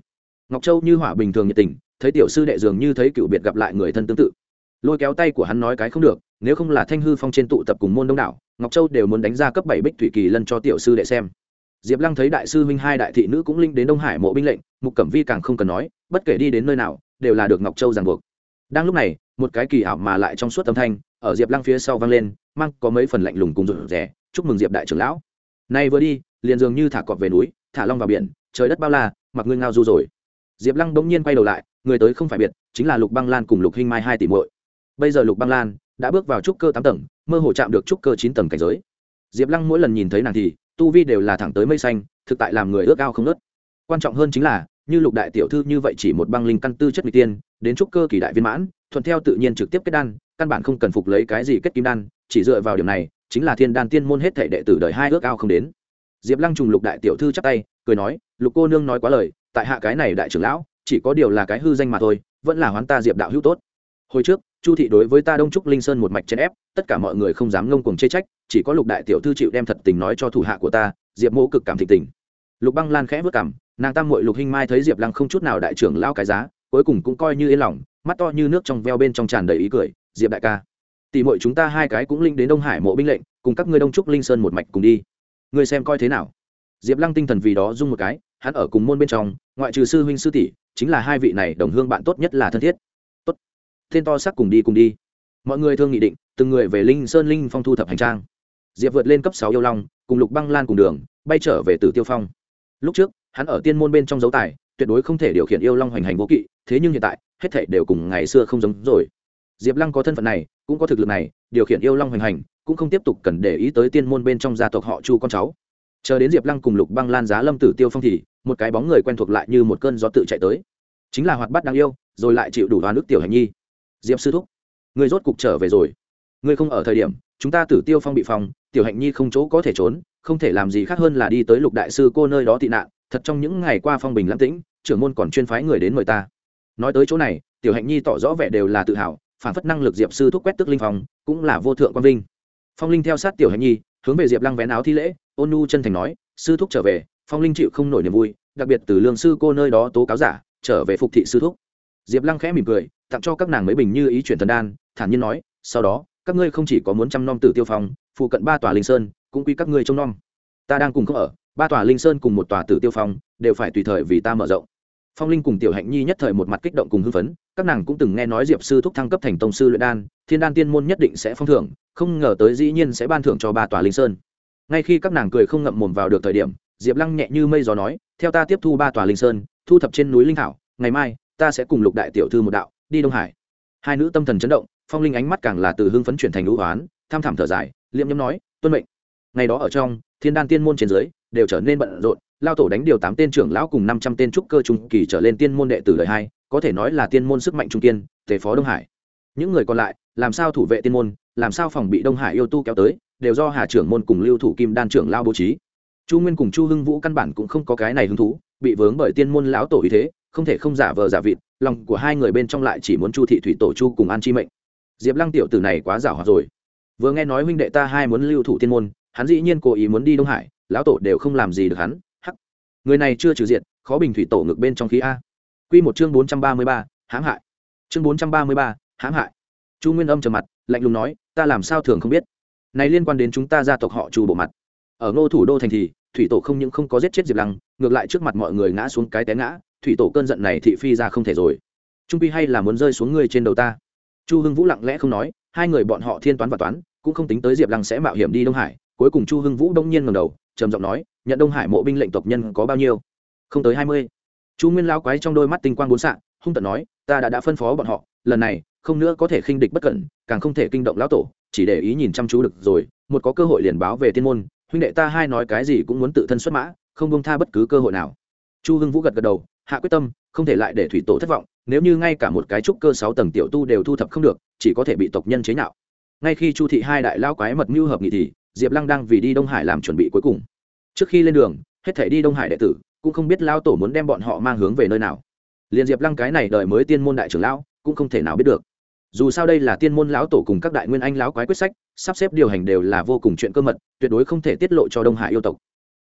ngọc châu như hỏa bình thường nhiệt tình, thấy tiểu sư đệ dường như thấy cựu biệt gặp lại người thân tương tự. Lôi kéo tay của hắn nói cái không được, nếu không là thanh hư phong trên tụ tập cùng môn đông đảo, ngọc châu đều muốn đánh ra cấp bảy bích thủy kỳ lân cho tiểu sư đệ xem. Diệp lăng thấy đại sư huynh hai đại thị nữ cũng linh đến đông hải mộ binh lệnh, mục cẩm vi càng không cần nói, bất kể đi đến nơi nào, đều là được ngọc châu ràng buộc. Đang lúc này, một cái kỳ ảo mà lại trong suốt âm thanh, ở diệp lăng phía sau vang lên, mang có mấy phần lạnh lùng cùng rụt rè, chúc mừng diệp đại trưởng lão. Nay vừa đi, liền dường như thả cọp về núi, thả long vào biển, trời đất bao la, mặc ngươi ngao du rồi diệp lăng bỗng nhiên quay đầu lại, người tới không phải biệt, chính là lục băng lan cùng lục hinh mai hai tỷ muội. Bây giờ lục băng lan đã bước vào trúc cơ tám tầng, mơ hồ chạm được trúc cơ chín tầng cảnh giới. Diệp lăng mỗi lần nhìn thấy nàng thì, tu vi đều là thẳng tới mây xanh, thực tại làm người ước ao không nớt quan trọng hơn chính là, như lục đại tiểu thư như vậy chỉ một băng linh căn tư chất n tiên, đến trúc cơ kỳ đại viên mãn, thuận theo tự nhiên trực tiếp kết đan, căn bản không cần phục lấy cái gì kết kim đan, chỉ dựa vào điểm này, chính là thiên đan tiên môn hết thể đệ tử đời hai ước ao không đến. Diệp lăng trùng lục đại tiểu thư chắc tay, cười nói, lục cô nương nói quá lời tại hạ cái này đại trưởng lão, chỉ có điều là cái hư danh mà thôi, vẫn là hoán ta diệp đạo hữu tốt. Hồi trước, chu thị đối với ta đông trúc linh sơn một mạch chèn ép, tất cả mọi người không dám ngông cuồng chê trách, chỉ có lục đại tiểu thư chịu đem thật tình nói cho thủ hạ của ta, diệp mỗ cực cảm thịnh tình. Lục băng lan khẽ vất cảm nàng tam mội lục hinh mai thấy diệp lăng không chút nào đại trưởng lao cái giá, cuối cùng cũng coi như yên lòng, mắt to như nước trong veo bên trong tràn đầy ý cười, diệp đại ca, tỷ mội chúng ta hai cái cũng linh đến đông hải mộ binh lệnh, cùng các ngươi đông trúc linh sơn một mạch cùng đi. Ngươi xem coi thế nào? Diệp lăng tinh thần vì đó dung một cái, hắn ở cùng môn bên trong ngoại trừ sư huynh sư tỷ, chính là hai vị này đồng hương bạn tốt nhất là thân thiết. Tốt. Tên to sắc cùng đi cùng đi. Mọi người thương nghị định, từng người về linh sơn linh phong thu thập hành trang. Diệp vượt lên cấp sáu yêu long, cùng lục băng lan cùng đường, bay trở về tử tiêu phong. Lúc trước, hắn ở tiên môn bên trong dấu tài, tuyệt đối không thể điều khiển yêu long hoành hành vô kỵ, thế nhưng hiện tại, hết thể đều cùng ngày xưa không giống rồi. Diệp lăng có thân phận này, cũng có thực lực này, điều khiển yêu long hoành hành, cũng không tiếp tục cần để ý tới tiên môn bên trong gia tộc họ chu con cháu. Chờ đến diệp lăng cùng lục băng lan giá lâm tử tiêu phong thì một cái bóng người quen thuộc lại như một cơn gió tự chạy tới. Chính là hoạt bát đáng yêu rồi lại chịu đủ hoa nước tiểu hành nhi. Diệp sư thúc người rốt cục trở về rồi. Người không ở thời điểm chúng ta tử tiêu phong bị phòng, tiểu hạnh nhi không chỗ có thể trốn không thể làm gì khác hơn là đi tới lục đại sư cô nơi đó tị nạn thật trong những ngày qua phong bình lãng tĩnh trưởng môn còn chuyên phái người đến mời ta. Nói tới chỗ này tiểu hạnh nhi tỏ rõ vẻ đều là tự hào phản phất năng lực diệp sư thúc quét tức linh phong cũng là vô thượng quang vinh. Phong linh theo sát tiểu hạnh nhi hướng về diệp lăng vén áo thi lễ ôn nu chân thành nói sư thúc trở về phong linh chịu không nổi niềm vui, đặc biệt từ lương sư cô nơi đó tố cáo giả, trở về phục thị sư thúc. Diệp lăng khẽ mỉm cười, tặng cho các nàng mấy bình như ý chuyển thần đan, thản nhiên nói, sau đó, các ngươi không chỉ có muốn chăm nom tử tiêu phong, phụ cận ba tòa linh sơn, cũng quy các ngươi trông nom. Ta đang cùng không ở, ba tòa linh sơn cùng một tòa tử tiêu phong, đều phải tùy thời vì ta mở rộng. Phong linh cùng tiểu hạnh nhi nhất thời một mặt kích động cùng hưng phấn, các nàng cũng từng nghe nói diệp sư thúc thăng cấp thành tông sư luyện đan, thiên đan tiên môn nhất định sẽ phong thưởng, không ngờ tới dĩ nhiên sẽ ban thưởng cho ba tòa linh sơn. Ngay khi các nàng cười không ngậm mồm vào được thời điểm diệp lăng nhẹ như mây gió nói, theo ta tiếp thu ba tòa linh sơn, thu thập trên núi linh thảo, ngày mai, ta sẽ cùng lục đại tiểu thư một đạo, đi đông hải. Hai nữ tâm thần chấn động, phong linh ánh mắt càng là từ hưng phấn chuyển thành lũ hoán, tham thảm thở dài, liệm nhâm nói, tuân mệnh. Ngày đó ở trong, thiên đan tiên môn trên dưới, đều trở nên bận rộn, lao tổ đánh điều tám tên trưởng lão cùng năm trăm tên trúc cơ trung kỳ trở lên tiên môn đệ tử đời hai có thể nói là tiên môn sức mạnh trung tiên tề phó đông hải. Những người còn lại, làm sao thủ vệ tiên môn, làm sao phòng bị đông hải yêu tu kéo tới, đều do hà trưởng môn cùng lưu thủ kim đan trưởng lao bố trí chu nguyên cùng chu hưng vũ căn bản cũng không có cái này hứng thú, bị vướng bởi tiên môn lão tổ ý thế, không thể không giả vờ giả vịt, lòng của hai người bên trong lại chỉ muốn chu thị thủy tổ chu cùng an chi mệnh. Diệp lăng tiểu tử này quá giả hoạt rồi. Vừa nghe nói huynh đệ ta hai muốn lưu thủ tiên môn, hắn dĩ nhiên cố ý muốn đi đông hải, lão tổ đều không làm gì được hắn. Hắc. Người này chưa trừ diện khó bình thủy tổ ngực bên trong khí a. Q một chương bốn trăm ba mươi ba, hãm hại. Chương bốn trăm ba mươi ba, hãm hại. Chu nguyên âm trầm mặt, lạnh lùng nói, ta làm sao thường không biết? Này liên quan đến chúng ta gia tộc họ chu bộ mặt ở ngô thủ đô thành thì, thủy tổ không những không có giết chết diệp lăng, ngược lại trước mặt mọi người ngã xuống cái té ngã, thủy tổ cơn giận này thị phi ra không thể rồi. Trung pi hay là muốn rơi xuống ngươi trên đầu ta? Chu hưng vũ lặng lẽ không nói, hai người bọn họ thiên toán và toán, cũng không tính tới diệp lăng sẽ mạo hiểm đi đông hải. Cuối cùng chu hưng vũ đông nhiên ngầm đầu, trầm giọng nói, nhận đông hải mộ binh lệnh tộc nhân có bao nhiêu? Không tới hai mươi. Chu nguyên lao quái trong đôi mắt tinh quang bốn xạ hung tận nói, ta đã đã phân phó bọn họ, lần này, không nữa có thể khinh địch bất cẩn, càng không thể kinh động lão tổ, chỉ để ý nhìn chăm chú được rồi, một có cơ hội liền báo về tiên môn huynh đệ ta hai nói cái gì cũng muốn tự thân xuất mã, không bông tha bất cứ cơ hội nào. Chu hưng vũ gật gật đầu, hạ quyết tâm, không thể lại để thủy tổ thất vọng, nếu như ngay cả một cái trúc cơ sáu tầng tiểu tu đều thu thập không được, chỉ có thể bị tộc nhân chế nhạo. Ngay khi chu thị hai đại lao quái mật mưu hợp nghị thì, diệp lăng đang vì đi đông hải làm chuẩn bị cuối cùng. Trước khi lên đường, hết thể đi đông hải đệ tử, cũng không biết lao tổ muốn đem bọn họ mang hướng về nơi nào. Liền diệp lăng cái này đợi mới tiên môn đại trưởng lão, cũng không thể nào biết được. Dù sao đây là tiên môn lão tổ cùng các đại nguyên anh lão quái quyết sách sắp xếp điều hành đều là vô cùng chuyện cơ mật, tuyệt đối không thể tiết lộ cho đông hải yêu tộc.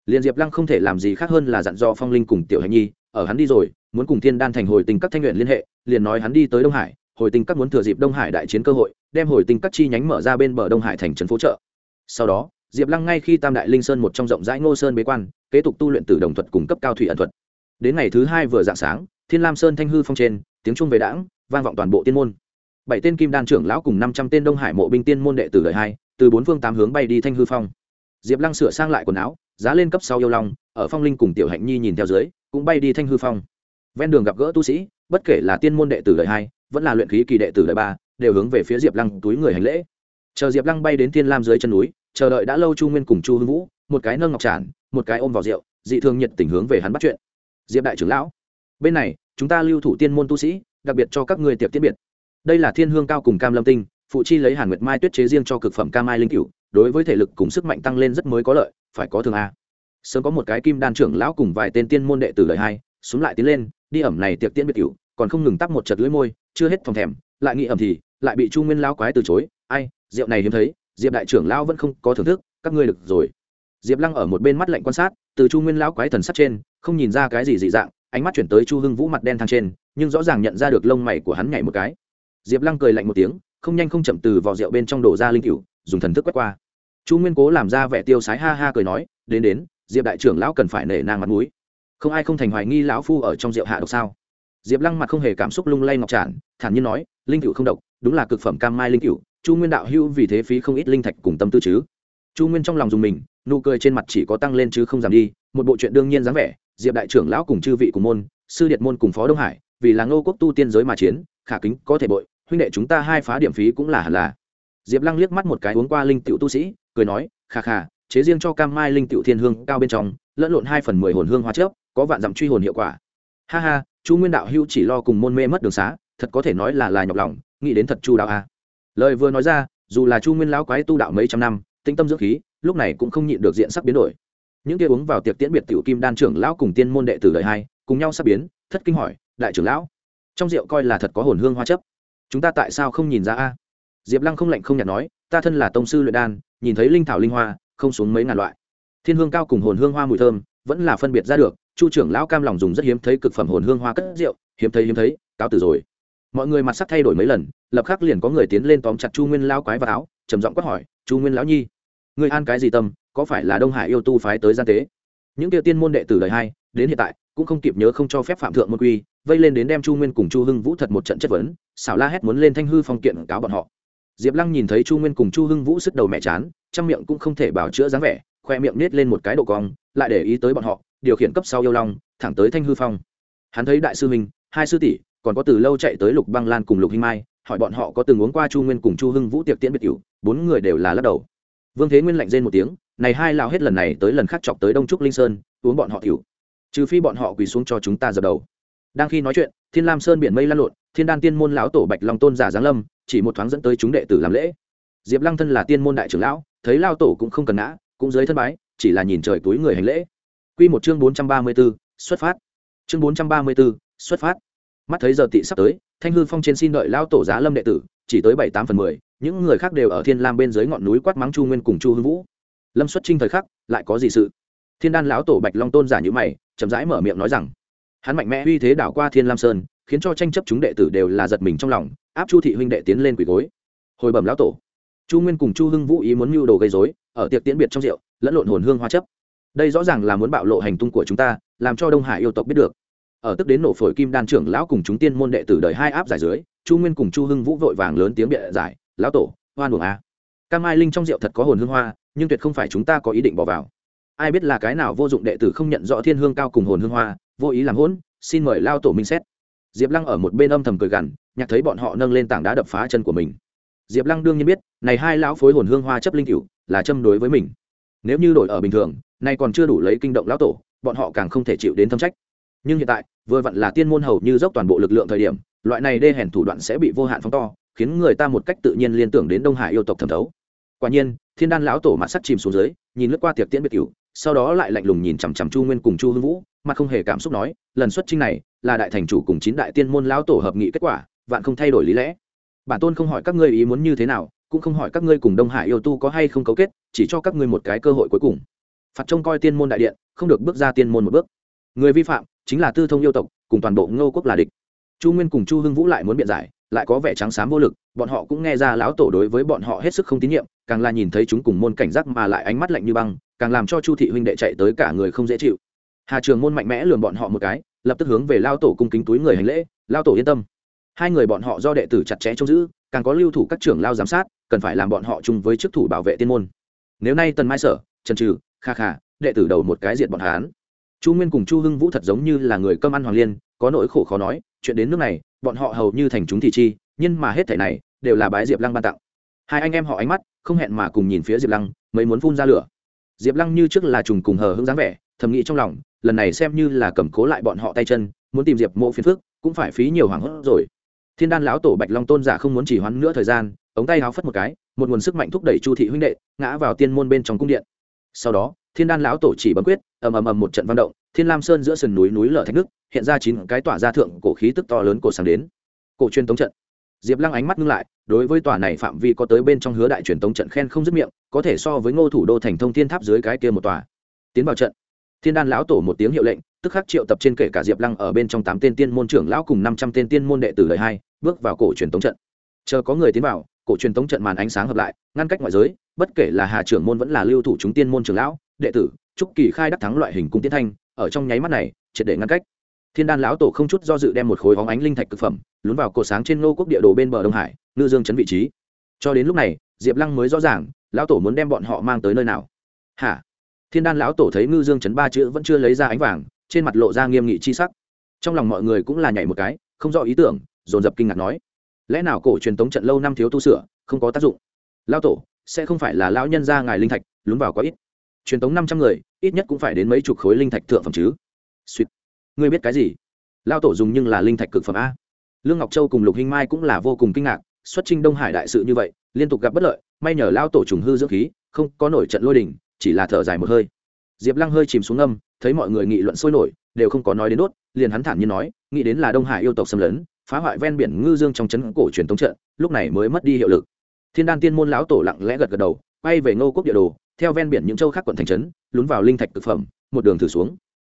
Liền diệp lăng không thể làm gì khác hơn là dặn dò phong linh cùng tiểu hành nhi, ở hắn đi rồi, muốn cùng thiên đan thành hồi tình các thanh nguyện liên hệ, liền nói hắn đi tới đông hải, hồi tình các muốn thừa dịp đông hải đại chiến cơ hội, đem hồi tình các chi nhánh mở ra bên bờ đông hải thành trấn phố trợ sau đó, diệp lăng ngay khi tam đại linh sơn một trong rộng rãi ngô sơn bế quan, kế tục tu luyện từ đồng thuật cùng cấp cao thủy ẩn thuật. Đến ngày thứ hai vừa dạng sáng, thiên lam sơn thanh hư phong trên, tiếng trung về đảng vang vọng toàn bộ tiên môn bảy tên kim đan trưởng lão cùng năm trăm tên đông hải mộ binh tiên môn đệ tử đời hai, từ bốn phương tám hướng bay đi thanh hư phong. Diệp lăng sửa sang lại quần áo, giá lên cấp sau yêu long, ở phong linh cùng tiểu hạnh nhi nhìn theo dưới, cũng bay đi thanh hư phong. Ven đường gặp gỡ tu sĩ, bất kể là tiên môn đệ tử đời hai, vẫn là luyện khí kỳ đệ tử đời ba, đều hướng về phía diệp lăng túi người hành lễ. Chờ diệp lăng bay đến thiên lam dưới chân núi, chờ đợi đã lâu chu nguyên cùng chu hưng vũ, một cái nâng ngọc tràn, một cái ôm vào rượu, dị thường nhiệt tình hướng về hắn bắt chuyện. Diệp đại trưởng lão, bên này, chúng ta lưu thủ tiên môn tu sĩ, đặc biệt cho các người tiệc tiết biệt đây là thiên hương cao cùng cam lâm tinh, phụ chi lấy hàn nguyệt mai tuyết chế riêng cho cực phẩm cam mai linh cựu đối với thể lực cùng sức mạnh tăng lên rất mới có lợi, phải có thường a. Sớm có một cái kim đan trưởng lão cùng vài tên tiên môn đệ tử lời hai xuống lại tiến lên, đi ẩm này tiệc tiễn biệt cựu còn không ngừng tắp một chật lưỡi môi, chưa hết phòng thèm, lại nghĩ ẩm thì, lại bị chu nguyên lão quái từ chối, ai, rượu này hiếm thấy, diệp đại trưởng lão vẫn không có thưởng thức, các ngươi được rồi. Diệp lăng ở một bên mắt lạnh quan sát, từ chu nguyên lão quái thần sắt trên, không nhìn ra cái gì dị dạng, ánh mắt chuyển tới chu hưng vũ mặt đen thang trên, nhưng rõ ràng nhận ra được lông mày của hắn nhảy một cái diệp lăng cười lạnh một tiếng, không nhanh không chậm từ vỏ rượu bên trong đổ ra linh cựu dùng thần thức quét qua. Chu nguyên cố làm ra vẻ tiêu sái ha ha cười nói, đến đến, diệp đại trưởng lão cần phải nể nang mặt mũi. Không ai không thành hoài nghi lão phu ở trong rượu hạ độc sao? Diệp lăng mặt không hề cảm xúc lung lay ngọc tràn, thản nhiên nói, linh cựu không độc, đúng là cực phẩm cam mai linh cựu chu nguyên đạo hữu vì thế phí không ít linh thạch cùng tâm tư chứ. Chu nguyên trong lòng dùng mình, nụ cười trên mặt chỉ có tăng lên chứ không giảm đi, một bộ chuyện đương nhiên dáng vẻ, diệp đại trưởng lão cùng chư vị cùng môn, sư điện môn cùng phó đông hải, vì là ngô quốc tu tiên giới mà chiến, khả kính có thể bội huynh đệ chúng ta hai phá điểm phí cũng là hẳn là. Diệp lăng liếc mắt một cái uống qua linh tiểu tu sĩ, cười nói khà khà chế riêng cho cam mai linh tiểu thiên hương cao bên trong, lẫn lộn hai phần mười hồn hương hoa chớp, có vạn dặm truy hồn hiệu quả. Ha ha, chu nguyên đạo hưu chỉ lo cùng môn mê mất đường xá, thật có thể nói là là nhọc lòng, nghĩ đến thật chu đạo a. Lời vừa nói ra, dù là chu nguyên lão quái tu đạo mấy trăm năm tĩnh tâm dưỡng khí, lúc này cũng không nhịn được diện sắc biến đổi. Những kia uống vào tiệc tiễn biệt tiểu kim đan trưởng lão cùng tiên môn đệ tử đời hai, cùng nhau sắp biến, thất kinh hỏi, đại trưởng lão, trong rượu coi là thật có hồn hương hoa chấp chúng ta tại sao không nhìn ra a? Diệp lăng không lạnh không nhạt nói, ta thân là tông sư luyện đan, nhìn thấy linh thảo linh hoa, không xuống mấy ngàn loại. Thiên hương cao cùng hồn hương hoa mùi thơm, vẫn là phân biệt ra được, chu trưởng lão cam lòng dùng rất hiếm thấy cực phẩm hồn hương hoa cất rượu, hiếm thấy hiếm thấy, cáo từ rồi. Mọi người mặt sắc thay đổi mấy lần, lập khắc liền có người tiến lên tóm chặt chu nguyên lao quái vào áo, trầm giọng quát hỏi, chu nguyên lão nhi người an cái gì tâm, có phải là đông hải yêu tu phái tới gian tế? Những kia tiên môn đệ tử đời hai đến hiện tại, cũng không kịp nhớ không cho phép phạm thượng môn quy vây lên đến đem chu nguyên cùng chu hưng vũ thật một trận chất vấn, xảo la hét muốn lên thanh hư phong kiện cáo bọn họ. Diệp lăng nhìn thấy chu nguyên cùng chu hưng vũ sức đầu mẹ chán, trong miệng cũng không thể bảo chữa dáng vẻ, khoe miệng nết lên một cái độ cong, lại để ý tới bọn họ, điều khiển cấp sau yêu long, thẳng tới thanh hư phong. Hắn thấy đại sư minh hai sư tỷ, còn có từ lâu chạy tới lục băng lan cùng lục hinh mai, hỏi bọn họ có từng uống qua chu nguyên cùng chu hưng vũ tiệc tiễn biệt cựu bốn người đều là lắc đầu. Vương thế nguyên lạnh rên một tiếng, này hai lao hết lần này tới lần khác chọc tới đông trúc linh sơn, uống bọn họ tiểu. Trừ phi bọn họ quỳ xuống cho chúng ta dập đầu đang khi nói chuyện, thiên lam sơn biển mây lan lộn, thiên đan tiên môn lão tổ bạch long tôn giả giáng lâm, chỉ một thoáng dẫn tới chúng đệ tử làm lễ. Diệp lăng thân là tiên môn đại trưởng lão, thấy lao tổ cũng không cần ngã, cũng dưới thân bái, chỉ là nhìn trời túi người hành lễ. Q một chương bốn trăm ba mươi b ố xuất phát. Chương bốn trăm ba mươi b ố xuất phát. Mắt thấy giờ tị sắp tới, thanh hư phong trên xin đợi lao tổ giá lâm đệ tử, chỉ tới bảy tám phần mười, những người khác đều ở thiên lam bên dưới ngọn núi quát mắng chu nguyên cùng chu hưng vũ. Lâm xuất trinh thời khắc, lại có gì sự? Thiên đan lão tổ bạch long tôn giả nhữ mày, chậm rãi mở miệng nói rằng hắn mạnh mẽ uy thế đảo qua thiên lam sơn, khiến cho tranh chấp chúng đệ tử đều là giật mình trong lòng, áp chu thị huynh đệ tiến lên quỳ gối. Hồi bẩm lão tổ, chu nguyên cùng chu hưng vũ ý muốn mưu đồ gây dối ở tiệc tiễn biệt trong rượu, lẫn lộn hồn hương hoa chấp. Đây rõ ràng là muốn bạo lộ hành tung của chúng ta, làm cho đông hải yêu tộc biết được. Ở tức đến nổ phổi kim đan trưởng lão cùng chúng tiên môn đệ tử đời hai áp giải dưới, chu nguyên cùng chu hưng vũ vội vàng lớn tiếng bịa giải, lão tổ hoan buồng a. Cam mai linh trong rượu thật có hồn hương hoa, nhưng tuyệt không phải chúng ta có ý định bỏ vào. Ai biết là cái nào vô dụng đệ tử không nhận rõ thiên hương cao cùng hồn hương hoa vô ý làm hỗn, xin mời lao tổ minh xét. Diệp lăng ở một bên âm thầm cười gằn, nhạc thấy bọn họ nâng lên tảng đá đập phá chân của mình. Diệp lăng đương nhiên biết, này hai lão phối hồn hương hoa chấp linh cựu là châm đối với mình. Nếu như đổi ở bình thường, nay còn chưa đủ lấy kinh động lão tổ, bọn họ càng không thể chịu đến thâm trách. Nhưng hiện tại, vừa vặn là tiên môn hầu như dốc toàn bộ lực lượng thời điểm, loại này đê hèn thủ đoạn sẽ bị vô hạn phóng to, khiến người ta một cách tự nhiên liên tưởng đến đông hải yêu tộc thẩm thấu. Quả nhiên, thiên đan lão tổ mặt sắc chìm xuống dưới, nhìn lướt qua tiệc tiễn biệt cửu sau đó lại lạnh lùng nhìn chằm chằm chu nguyên cùng chu hưng vũ mà không hề cảm xúc nói, lần xuất trinh này là đại thành chủ cùng chín đại tiên môn lão tổ hợp nghị kết quả, vạn không thay đổi lý lẽ. Bản tôn không hỏi các ngươi ý muốn như thế nào, cũng không hỏi các ngươi cùng đông hải yêu tu có hay không cấu kết, chỉ cho các ngươi một cái cơ hội cuối cùng. Phạt trông coi tiên môn đại điện, không được bước ra tiên môn một bước. Người vi phạm chính là tư thông yêu tộc, cùng toàn bộ ngô quốc là địch. Chu nguyên cùng chu hưng vũ lại muốn biện giải, lại có vẻ trắng xám vô lực, bọn họ cũng nghe ra lão tổ đối với bọn họ hết sức không tín nhiệm, càng là nhìn thấy chúng cùng môn cảnh giác mà lại ánh mắt lạnh như băng càng làm cho chu thị huynh đệ chạy tới cả người không dễ chịu. Hà trường môn mạnh mẽ lườm bọn họ một cái, lập tức hướng về lao tổ cung kính túi người hành lễ, lao tổ yên tâm. Hai người bọn họ do đệ tử chặt chẽ trông giữ, càng có lưu thủ các trưởng lao giám sát, cần phải làm bọn họ chung với chức thủ bảo vệ tiên môn. Nếu nay tần mai sở, trần trừ, kha kha, đệ tử đầu một cái diệt bọn hán chu nguyên cùng chu hưng vũ thật giống như là người cơm ăn hoàng liên, có nỗi khổ khó nói, chuyện đến nước này, bọn họ hầu như thành chúng thị chi, nhưng mà hết thể này đều là bái diệp lăng ban tặng. Hai anh em họ ánh mắt không hẹn mà cùng nhìn phía diệp lăng, mấy muốn phun ra lửa diệp lăng như trước là trùng cùng hờ hững dáng vẻ, thầm nghĩ trong lòng, lần này xem như là cầm cố lại bọn họ tay chân, muốn tìm diệp mộ phiền phước cũng phải phí nhiều hoảng hốt rồi. Thiên đan lão tổ bạch long tôn giả không muốn chỉ hoãn nữa thời gian, ống tay háo phất một cái, một nguồn sức mạnh thúc đẩy chu thị huynh đệ, ngã vào tiên môn bên trong cung điện. Sau đó, thiên đan lão tổ chỉ bấm quyết, ầm ầm ầm một trận văn động, thiên lam sơn giữa sườn núi núi lở thạch nước, hiện ra chín cái tỏa ra thượng cổ khí tức to lớn cổ sáng đến. Cổ truyền tống trận. Diệp lăng ánh mắt ngưng lại đối với tòa này phạm vi có tới bên trong hứa đại truyền tống trận khen không dứt miệng, có thể so với ngô thủ đô thành thông thiên tháp dưới cái kia một tòa. Tiến vào trận. Thiên đan lão tổ một tiếng hiệu lệnh, tức khắc triệu tập trên kể cả diệp lăng ở bên trong tám tên tiên môn trưởng lão cùng năm trăm tên tiên môn đệ tử đời hai, bước vào cổ truyền tống trận. Chờ có người tiến vào, cổ truyền tống trận màn ánh sáng hợp lại, ngăn cách ngoại giới, bất kể là hà trưởng môn vẫn là lưu thủ chúng tiên môn trưởng lão, đệ tử trúc kỳ khai đắc thắng loại hình cung tiến thanh, ở trong nháy mắt này, triệt để ngăn cách thiên đan lão tổ không chút do dự đem một khối hóng ánh linh thạch thực phẩm, lún vào cổ sáng trên nô quốc địa đồ bên bờ đông hải, ngư dương chấn vị trí. Cho đến lúc này, diệp lăng mới rõ ràng, lão tổ muốn đem bọn họ mang tới nơi nào. Hả? Thiên đan lão tổ thấy ngư dương chấn ba chữ vẫn chưa lấy ra ánh vàng, trên mặt lộ ra nghiêm nghị chi sắc. Trong lòng mọi người cũng là nhảy một cái, không rõ ý tưởng, dồn dập kinh ngạc nói, lẽ nào cổ truyền tống trận lâu năm thiếu tu sửa, không có tác dụng? Lão tổ, sẽ không phải là lão nhân ra ngài linh thạch, lún vào có ít. Truyền tống năm trăm người, ít nhất cũng phải đến mấy chục khối linh thạch thượng phẩm chứ. Suýt ngươi biết cái gì? Lao tổ dùng nhưng là linh thạch cực phẩm a. Lương ngọc châu cùng lục hinh mai cũng là vô cùng kinh ngạc, xuất trinh đông hải đại sự như vậy, liên tục gặp bất lợi, may nhờ lao tổ trùng hư dưỡng khí, không có nổi trận lôi đình, chỉ là thở dài một hơi. Diệp lăng hơi chìm xuống âm thấy mọi người nghị luận sôi nổi, đều không có nói đến đốt, liền hắn thản nhiên nói, nghĩ đến là đông hải yêu tộc xâm lấn, phá hoại ven biển ngư dương trong trấn cổ truyền thống trận, lúc này mới mất đi hiệu lực. Thiên đan tiên môn lão tổ lặng lẽ gật gật đầu, quay về ngô quốc địa đồ, theo ven biển những châu khác quận thành trấn, lún vào linh thạch thực phẩm, một đường thử xuống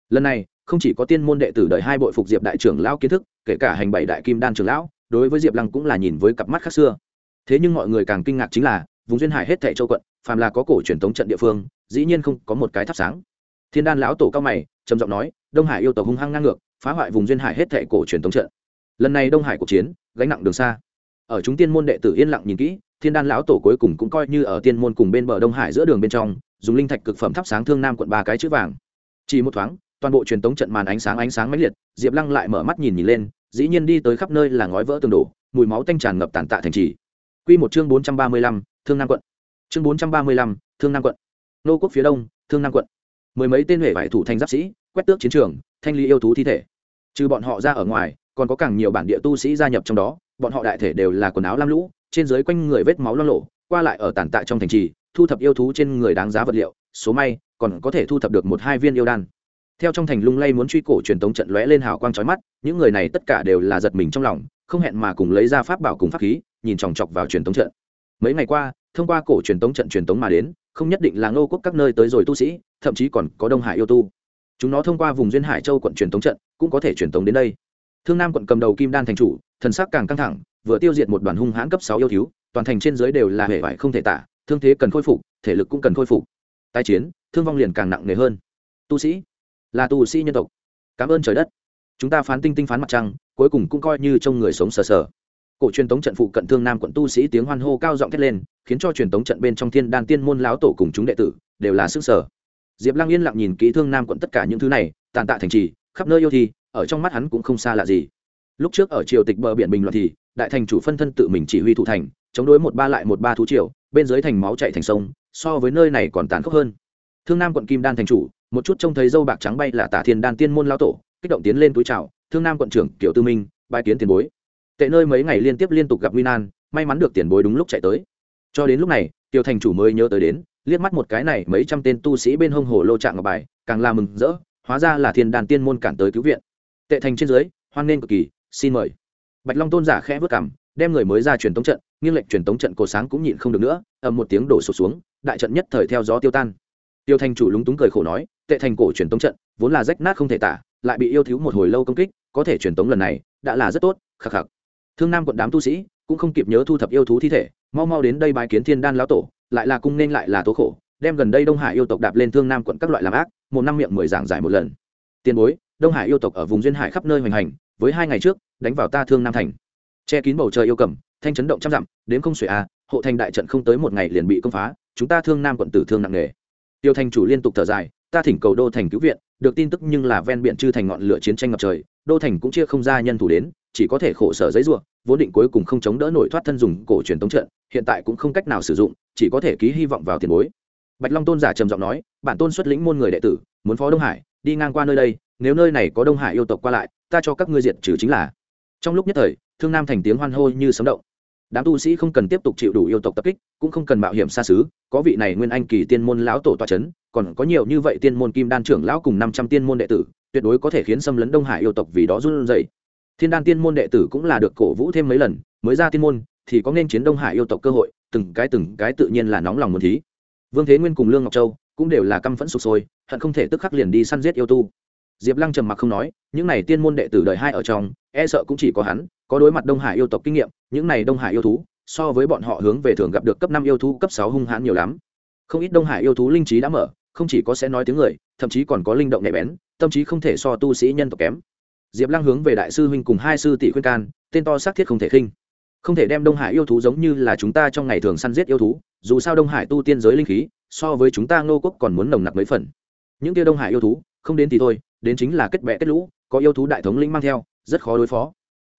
lần này, không chỉ có tiên môn đệ tử đợi hai bội phục diệp đại trưởng lão kiến thức, kể cả hành bảy đại kim đan trưởng lão, đối với diệp lăng cũng là nhìn với cặp mắt khác xưa. Thế nhưng mọi người càng kinh ngạc chính là, vùng duyên hải hết thệ châu quận, phàm là có cổ truyền thống trận địa phương, dĩ nhiên không có một cái thắp sáng. Thiên đan lão tổ cao mày, trầm giọng nói, đông hải yêu tộc hung hăng ngang ngược, phá hoại vùng duyên hải hết thệ cổ truyền thống trận. Lần này đông hải cuộc chiến, gánh nặng đường xa. Ở chúng tiên môn đệ tử yên lặng nhìn kỹ, thiên đan lão tổ cuối cùng cũng coi như ở tiên môn cùng bên bờ đông hải giữa đường bên trong, dùng linh thạch cực phẩm thắp sáng thương nam quận ba cái chữ vàng. Chỉ một thoáng toàn bộ truyền tống trận màn ánh sáng ánh sáng mãnh liệt, diệp lăng lại mở mắt nhìn nhìn lên, dĩ nhiên đi tới khắp nơi là ngói vỡ tường đổ, mùi máu tanh tràn ngập tàn tạ thành trì. Q một chương bốn trăm ba mươi lăm, thương nam quận. Chương bốn trăm ba mươi lăm, thương nam quận. Nô quốc phía đông, thương nam quận. Mười mấy tên huệ vải thủ thanh giáp sĩ, quét tước chiến trường, thanh lý yêu thú thi thể. Trừ bọn họ ra ở ngoài, còn có càng nhiều bản địa tu sĩ gia nhập trong đó, bọn họ đại thể đều là quần áo lam lũ, trên dưới quanh người vết máu lo lộ, qua lại ở tàn tạ trong thành trì, thu thập yêu thú trên người đáng giá vật liệu, số may, còn có thể thu thập được một hai viên yêu đan theo trong thành lung lay muốn truy cổ truyền tống trận lóe lên hào quang chói mắt, những người này tất cả đều là giật mình trong lòng, không hẹn mà cùng lấy ra pháp bảo cùng pháp khí, nhìn chòng chọc vào truyền tống trận. Mấy ngày qua, thông qua cổ truyền tống trận truyền tống mà đến, không nhất định là ngô quốc các nơi tới rồi tu sĩ, thậm chí còn có đông hải yêu tu. Chúng nó thông qua vùng duyên hải châu quận truyền tống trận, cũng có thể truyền tống đến đây. Thương nam quận cầm đầu kim đan thành chủ, thần sắc càng căng thẳng, vừa tiêu diệt một đoàn hung hãn cấp sáu yêu thiếu, toàn thành trên dưới đều là hệ vải không thể tả, thương thế cần khôi phục, thể lực cũng cần khôi phục. Tai chiến, thương vong liền càng nặng nề hơn. Tu sĩ là tu sĩ nhân tộc. Cảm ơn trời đất. Chúng ta phán tinh tinh phán mặt trăng, cuối cùng cũng coi như trông người sống sờ sờ. Cổ truyền tống trận phụ cận thương nam quận tu sĩ tiếng hoan hô cao giọng thét lên, khiến cho truyền tống trận bên trong thiên đan tiên môn láo tổ cùng chúng đệ tử đều là sức sở diệp lăng yên lặng nhìn kỹ thương nam quận tất cả những thứ này, tàn tạ thành trì, khắp nơi yêu thi ở trong mắt hắn cũng không xa lạ gì. Lúc trước ở triều tịch bờ biển bình loạn thì, đại thành chủ phân thân tự mình chỉ huy thủ thành, chống đối một ba lại một ba thú triều, bên dưới thành máu chạy thành sông, so với nơi này còn tàn khốc hơn. Thương nam quận kim đan thành chủ một chút trông thấy dâu bạc trắng bay là tả thiên đan tiên môn lao tổ, kích động tiến lên túi trào thương nam quận trưởng kiểu tư minh bài kiến tiền bối. Tệ nơi mấy ngày liên tiếp liên tục gặp nguy nan, may mắn được tiền bối đúng lúc chạy tới. Cho đến lúc này tiểu thành chủ mới nhớ tới đến, liếc mắt một cái này mấy trăm tên tu sĩ bên hông hồ lô trạng ngọc bài, càng làm mừng rỡ, hóa ra là thiên đàn tiên môn cản tới cứu viện. Tệ thành trên dưới, hoan nghênh cực kỳ, xin mời. Bạch long tôn giả khẽ vất cảm đem người mới ra truyền tống trận, nghiêng lệnh truyền tống trận cổ sáng cũng nhịn không được nữa, ầm một tiếng đổ sụt xuống, đại trận nhất thời theo gió tiêu tan tiêu thành chủ lúng túng cười khổ nói, tệ thành cổ truyền tống trận, vốn là rách nát không thể tả, lại bị yêu thiếu một hồi lâu công kích, có thể truyền tống lần này, đã là rất tốt, khắc khắc. Thương nam quận đám tu sĩ cũng không kịp nhớ thu thập yêu thú thi thể, mau mau đến đây bái kiến thiên đan lão tổ, lại là cung nên lại là tố khổ, đem gần đây đông hải yêu tộc đạp lên thương nam quận các loại làm ác, một năm miệng mười giảng giải một lần. Tiền bối, đông hải yêu tộc ở vùng duyên hải khắp nơi hoành hành, với hai ngày trước, đánh vào ta thương nam thành. Che kín bầu trời yêu cầm, thanh chấn động trăm dặm đến không xuể a hộ thành đại trận không tới một ngày liền bị công phá, chúng ta thương nam quận tử thương nặng nề tiêu thành chủ liên tục thở dài, ta thỉnh cầu đô thành cứu viện, được tin tức nhưng là ven biển chư thành ngọn lửa chiến tranh ngập trời, đô thành cũng chia không ra nhân thủ đến, chỉ có thể khổ sở giấy ruộng vốn định cuối cùng không chống đỡ nổi thoát thân dùng cổ truyền tống trận, hiện tại cũng không cách nào sử dụng, chỉ có thể ký hy vọng vào tiền bối. Bạch long tôn giả trầm giọng nói, bản tôn xuất lĩnh môn người đệ tử, muốn phó đông hải, đi ngang qua nơi đây, nếu nơi này có đông hải yêu tộc qua lại, ta cho các ngươi diệt trừ chính là. Trong lúc nhất thời, thương nam thành tiếng hoan hô như sấm động đám tu sĩ không cần tiếp tục chịu đủ yêu tộc tập kích, cũng không cần mạo hiểm xa xứ, có vị này nguyên anh kỳ tiên môn lão tổ toa c h ấ n còn có nhiều như vậy tiên môn kim đan trưởng lão cùng năm trăm tiên môn đệ tử, tuyệt đối có thể khiến xâm lấn đông hải yêu tộc vì đó run r u dậy thiên đan tiên môn đệ tử cũng là được cổ vũ thêm mấy lần, mới ra tiên môn, thì có nên chiến đông hải yêu tộc cơ hội, từng cái từng cái tự nhiên là nóng lòng muốn thí. Vương thế nguyên cùng lương ngọc châu cũng đều là căm phẫn sụp sôi, hận không thể tức khắc liền đi săn giết yêu tu. Diệp lăng trầm mặc không nói, những n à y tiên môn đệ tử đời hai ở trong e sợ cũng chỉ có hắn, có đối mặt đông hải yêu tộc kinh nghiệm, những này đông hải yêu thú, so với bọn họ hướng về thường gặp được cấp năm yêu thú, cấp sáu hung hãn nhiều lắm. Không ít đông hải yêu thú linh trí đã mở, không chỉ có sẽ nói tiếng người, thậm chí còn có linh động nhạy bén, tâm trí không thể so tu sĩ nhân tộc kém. Diệp lăng hướng về đại sư huynh cùng hai sư tỷ khuyên can, tên to xác thiết không thể khinh. Không thể đem đông hải yêu thú giống như là chúng ta trong ngày thường săn giết yêu thú, dù sao đông hải tu tiên giới linh khí, so với chúng ta ngô quốc còn muốn nồng nặc mấy phần. Những tia đông hải yêu thú, không đến thì thôi, đến chính là kết bệ kết lũ, có yêu thú đại thống linh mang theo rất khó đối phó.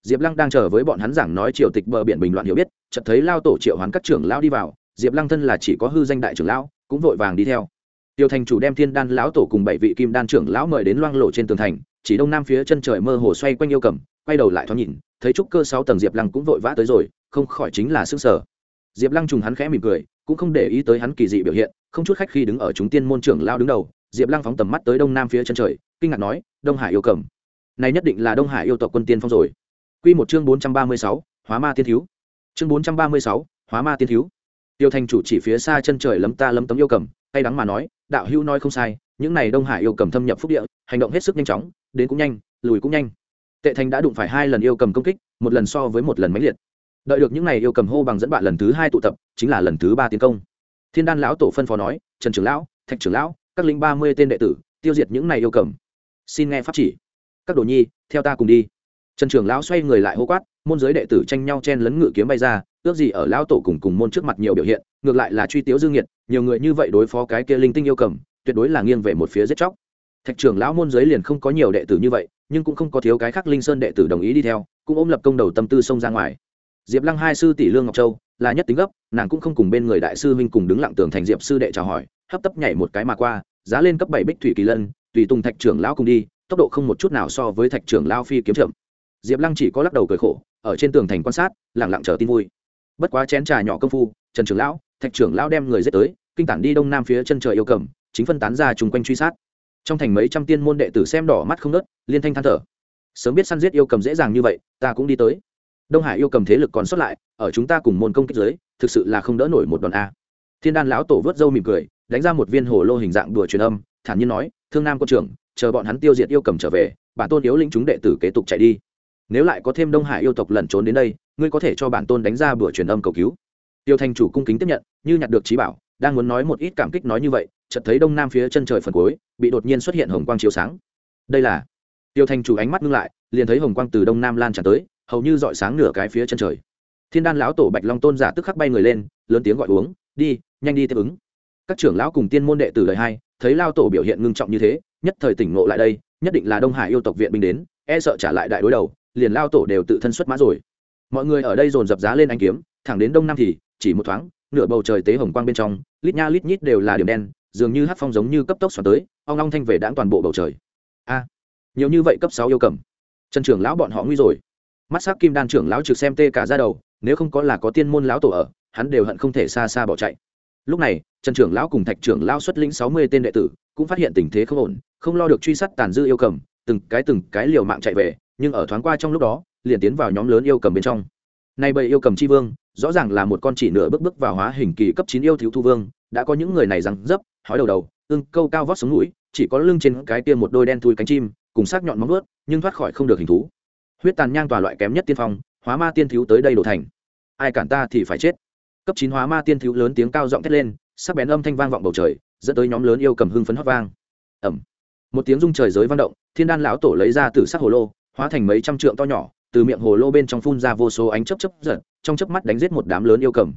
Diệp lăng đang chờ với bọn hắn giảng nói triều tịch bờ biển bình loạn hiểu biết, chợt thấy lao tổ triệu hoán các trưởng lão đi vào, diệp lăng thân là chỉ có hư danh đại trưởng lão, cũng vội vàng đi theo. Tiêu thành chủ đem thiên đan lão tổ cùng bảy vị kim đan trưởng lão mời đến loang lộ trên tường thành, chỉ đông nam phía chân trời mơ hồ xoay quanh yêu cầm, quay đầu lại thoáng nhìn, thấy trúc cơ sáu tầng diệp lăng cũng vội vã tới rồi, không khỏi chính là xương sở. Diệp lăng trùng hắn khẽ mỉm cười, cũng không để ý tới hắn kỳ dị biểu hiện, không chút khách khi đứng ở chúng tiên môn trưởng lao đứng đầu, diệp lăng phóng tầm mắt tới đông nam phía chân trời, kinh ngạc nói, đông hải yêu cầm này nhất định là đông hải yêu tộc quân tiên phong rồi. Q một chương bốn trăm ba mươi sáu, hóa ma tiên thiếu. Chương bốn trăm ba mươi sáu, hóa ma tiên thiếu. Tiêu thành chủ chỉ phía xa chân trời lấm ta lấm tấm yêu cầm hay đắng mà nói, đạo hữu nói không sai, những này đông hải yêu cầm thâm nhập phúc địa, hành động hết sức nhanh chóng, đến cũng nhanh, lùi cũng nhanh. Tệ thành đã đụng phải hai lần yêu cầm công kích, một lần so với một lần máy liệt. Đợi được những này yêu cầm hô bằng dẫn bạn lần thứ hai tụ tập, chính là lần thứ ba tiến công. Thiên đan lão tổ phân phó nói, trần trưởng lão, thạch trưởng lão, các linh ba mươi tên đệ tử, tiêu diệt những này yêu cầm. Xin nghe pháp chỉ các đồ nhi, theo ta cùng đi. Trần trưởng lão xoay người lại hô quát, môn giới đệ tử tranh nhau chen lấn ngự kiếm bay ra, ước gì ở lão tổ cùng cùng môn trước mặt nhiều biểu hiện, ngược lại là truy tiếu dương nhiệt nhiều người như vậy đối phó cái kia linh tinh yêu cầm, tuyệt đối là nghiêng về một phía giết chóc. Thạch trưởng lão môn giới liền không có nhiều đệ tử như vậy, nhưng cũng không có thiếu cái khác linh sơn đệ tử đồng ý đi theo, cũng ôm lập công đầu tâm tư xông ra ngoài. Diệp lăng hai sư tỷ lương ngọc châu, là nhất tính gấp, nàng cũng không cùng bên người đại sư huynh cùng đứng lặng tường thành diệp sư đệ chào hỏi, hấp tấp nhảy một cái mà qua, giá lên cấp bảy bích thủy kỳ lân, tùy tùng thạch trưởng lão cùng đi tốc độ không một chút nào so với thạch trưởng lao phi kiếm chậm. Diệp lăng chỉ có lắc đầu cười khổ, ở trên tường thành quan sát lẳng lặng chờ tin vui. Bất quá chén trà nhỏ công phu, trần trưởng lão, thạch trưởng lão đem người dết tới, kinh tản đi đông nam phía chân trời yêu cầm, chính phân tán ra chung quanh truy sát. Trong thành mấy trăm tiên môn đệ tử xem đỏ mắt không nớt liên thanh than thở. Sớm biết săn giết yêu cầm dễ dàng như vậy, ta cũng đi tới. Đông hải yêu cầm thế lực còn sót lại, ở chúng ta cùng môn công kích giới thực sự là không đỡ nổi một đòn a. Thiên đan lão tổ vớt râu mỉm cười, đánh ra một viên hồ lô hình dạng đùa truyền âm, thản nhiên nói, thương nam quân trưởng chờ bọn hắn tiêu diệt yêu cầm trở về, bản tôn yếu linh chúng đệ tử kế tục chạy đi. Nếu lại có thêm đông hải yêu tộc lẩn trốn đến đây, ngươi có thể cho bản tôn đánh ra bữa truyền âm cầu cứu. Tiêu thành chủ cung kính tiếp nhận, như nhặt được trí bảo, đang muốn nói một ít cảm kích nói như vậy, chợt thấy đông nam phía chân trời phần cuối, bị đột nhiên xuất hiện hồng quang chiếu sáng. Đây là, tiêu thành chủ ánh mắt ngưng lại, liền thấy hồng quang từ đông nam lan tràn tới, hầu như dọi sáng nửa cái phía chân trời. Thiên đan lão tổ bạch long tôn giả tức khắc bay người lên, lớn tiếng gọi uống, đi, nhanh đi tiếp ứng. Các trưởng lão cùng tiên môn đệ tử đời hai, thấy lao tổ biểu hiện ngưng trọng như thế nhất thời tỉnh ngộ lại đây, nhất định là đông hải yêu tộc viện binh đến e sợ trả lại đại đối đầu, liền lao tổ đều tự thân xuất mã rồi. Mọi người ở đây dồn dập giá lên anh kiếm, thẳng đến đông nam thì chỉ một thoáng, nửa bầu trời tế hồng quang bên trong, lít nha lít nhít đều là điểm đen, dường như hát phong giống như cấp tốc xoắn tới, ong long thanh về đãng toàn bộ bầu trời. A, nhiều như vậy cấp sáu yêu cầm. Trần trưởng lão bọn họ nguy rồi. Mắt s kim đan trưởng lão trực xem tê cả ra đầu, nếu không có là có tiên môn lão tổ ở, hắn đều hận không thể xa xa bỏ chạy. Lúc này, trần trưởng lão cùng thạch trưởng lão xuất lĩnh sáu mươi tên đệ tử, cũng phát hiện tình thế không ổn không lo được truy sát tàn dư yêu cầm, từng cái từng cái liều mạng chạy về, nhưng ở thoáng qua trong lúc đó, liền tiến vào nhóm lớn yêu cầm bên trong. Nay bầy yêu cầm c h i vương, rõ ràng là một con chỉ nửa bước bước vào hóa hình kỳ cấp chín yêu thiếu thu vương, đã có những người này rằng dấp, hói đầu đầu, ưng câu cao vót xuống mũi chỉ có lưng trên cái kia một đôi đen thui cánh chim, cùng sắc nhọn móng ướt nhưng thoát khỏi không được hình thú. Huyết tàn nhang tòa loại kém nhất tiên phong, hóa ma tiên thiếu tới đây đổ thành. Ai cản ta thì phải chết. Cấp chín hóa ma tiên thiếu lớn tiếng cao giọng thét lên, sắc bén âm thanh vang vọng bầu trời, dẫn tới nhóm lớn yêu cầm hưng phấn hót vang. Ẩm một tiếng rung trời giới vang động, thiên đan lão tổ lấy ra từ sắc hồ lô, hóa thành mấy trăm trượng to nhỏ, từ miệng hồ lô bên trong phun ra vô số ánh chấp chấp giật, trong chớp mắt đánh giết một đám lớn yêu cầm.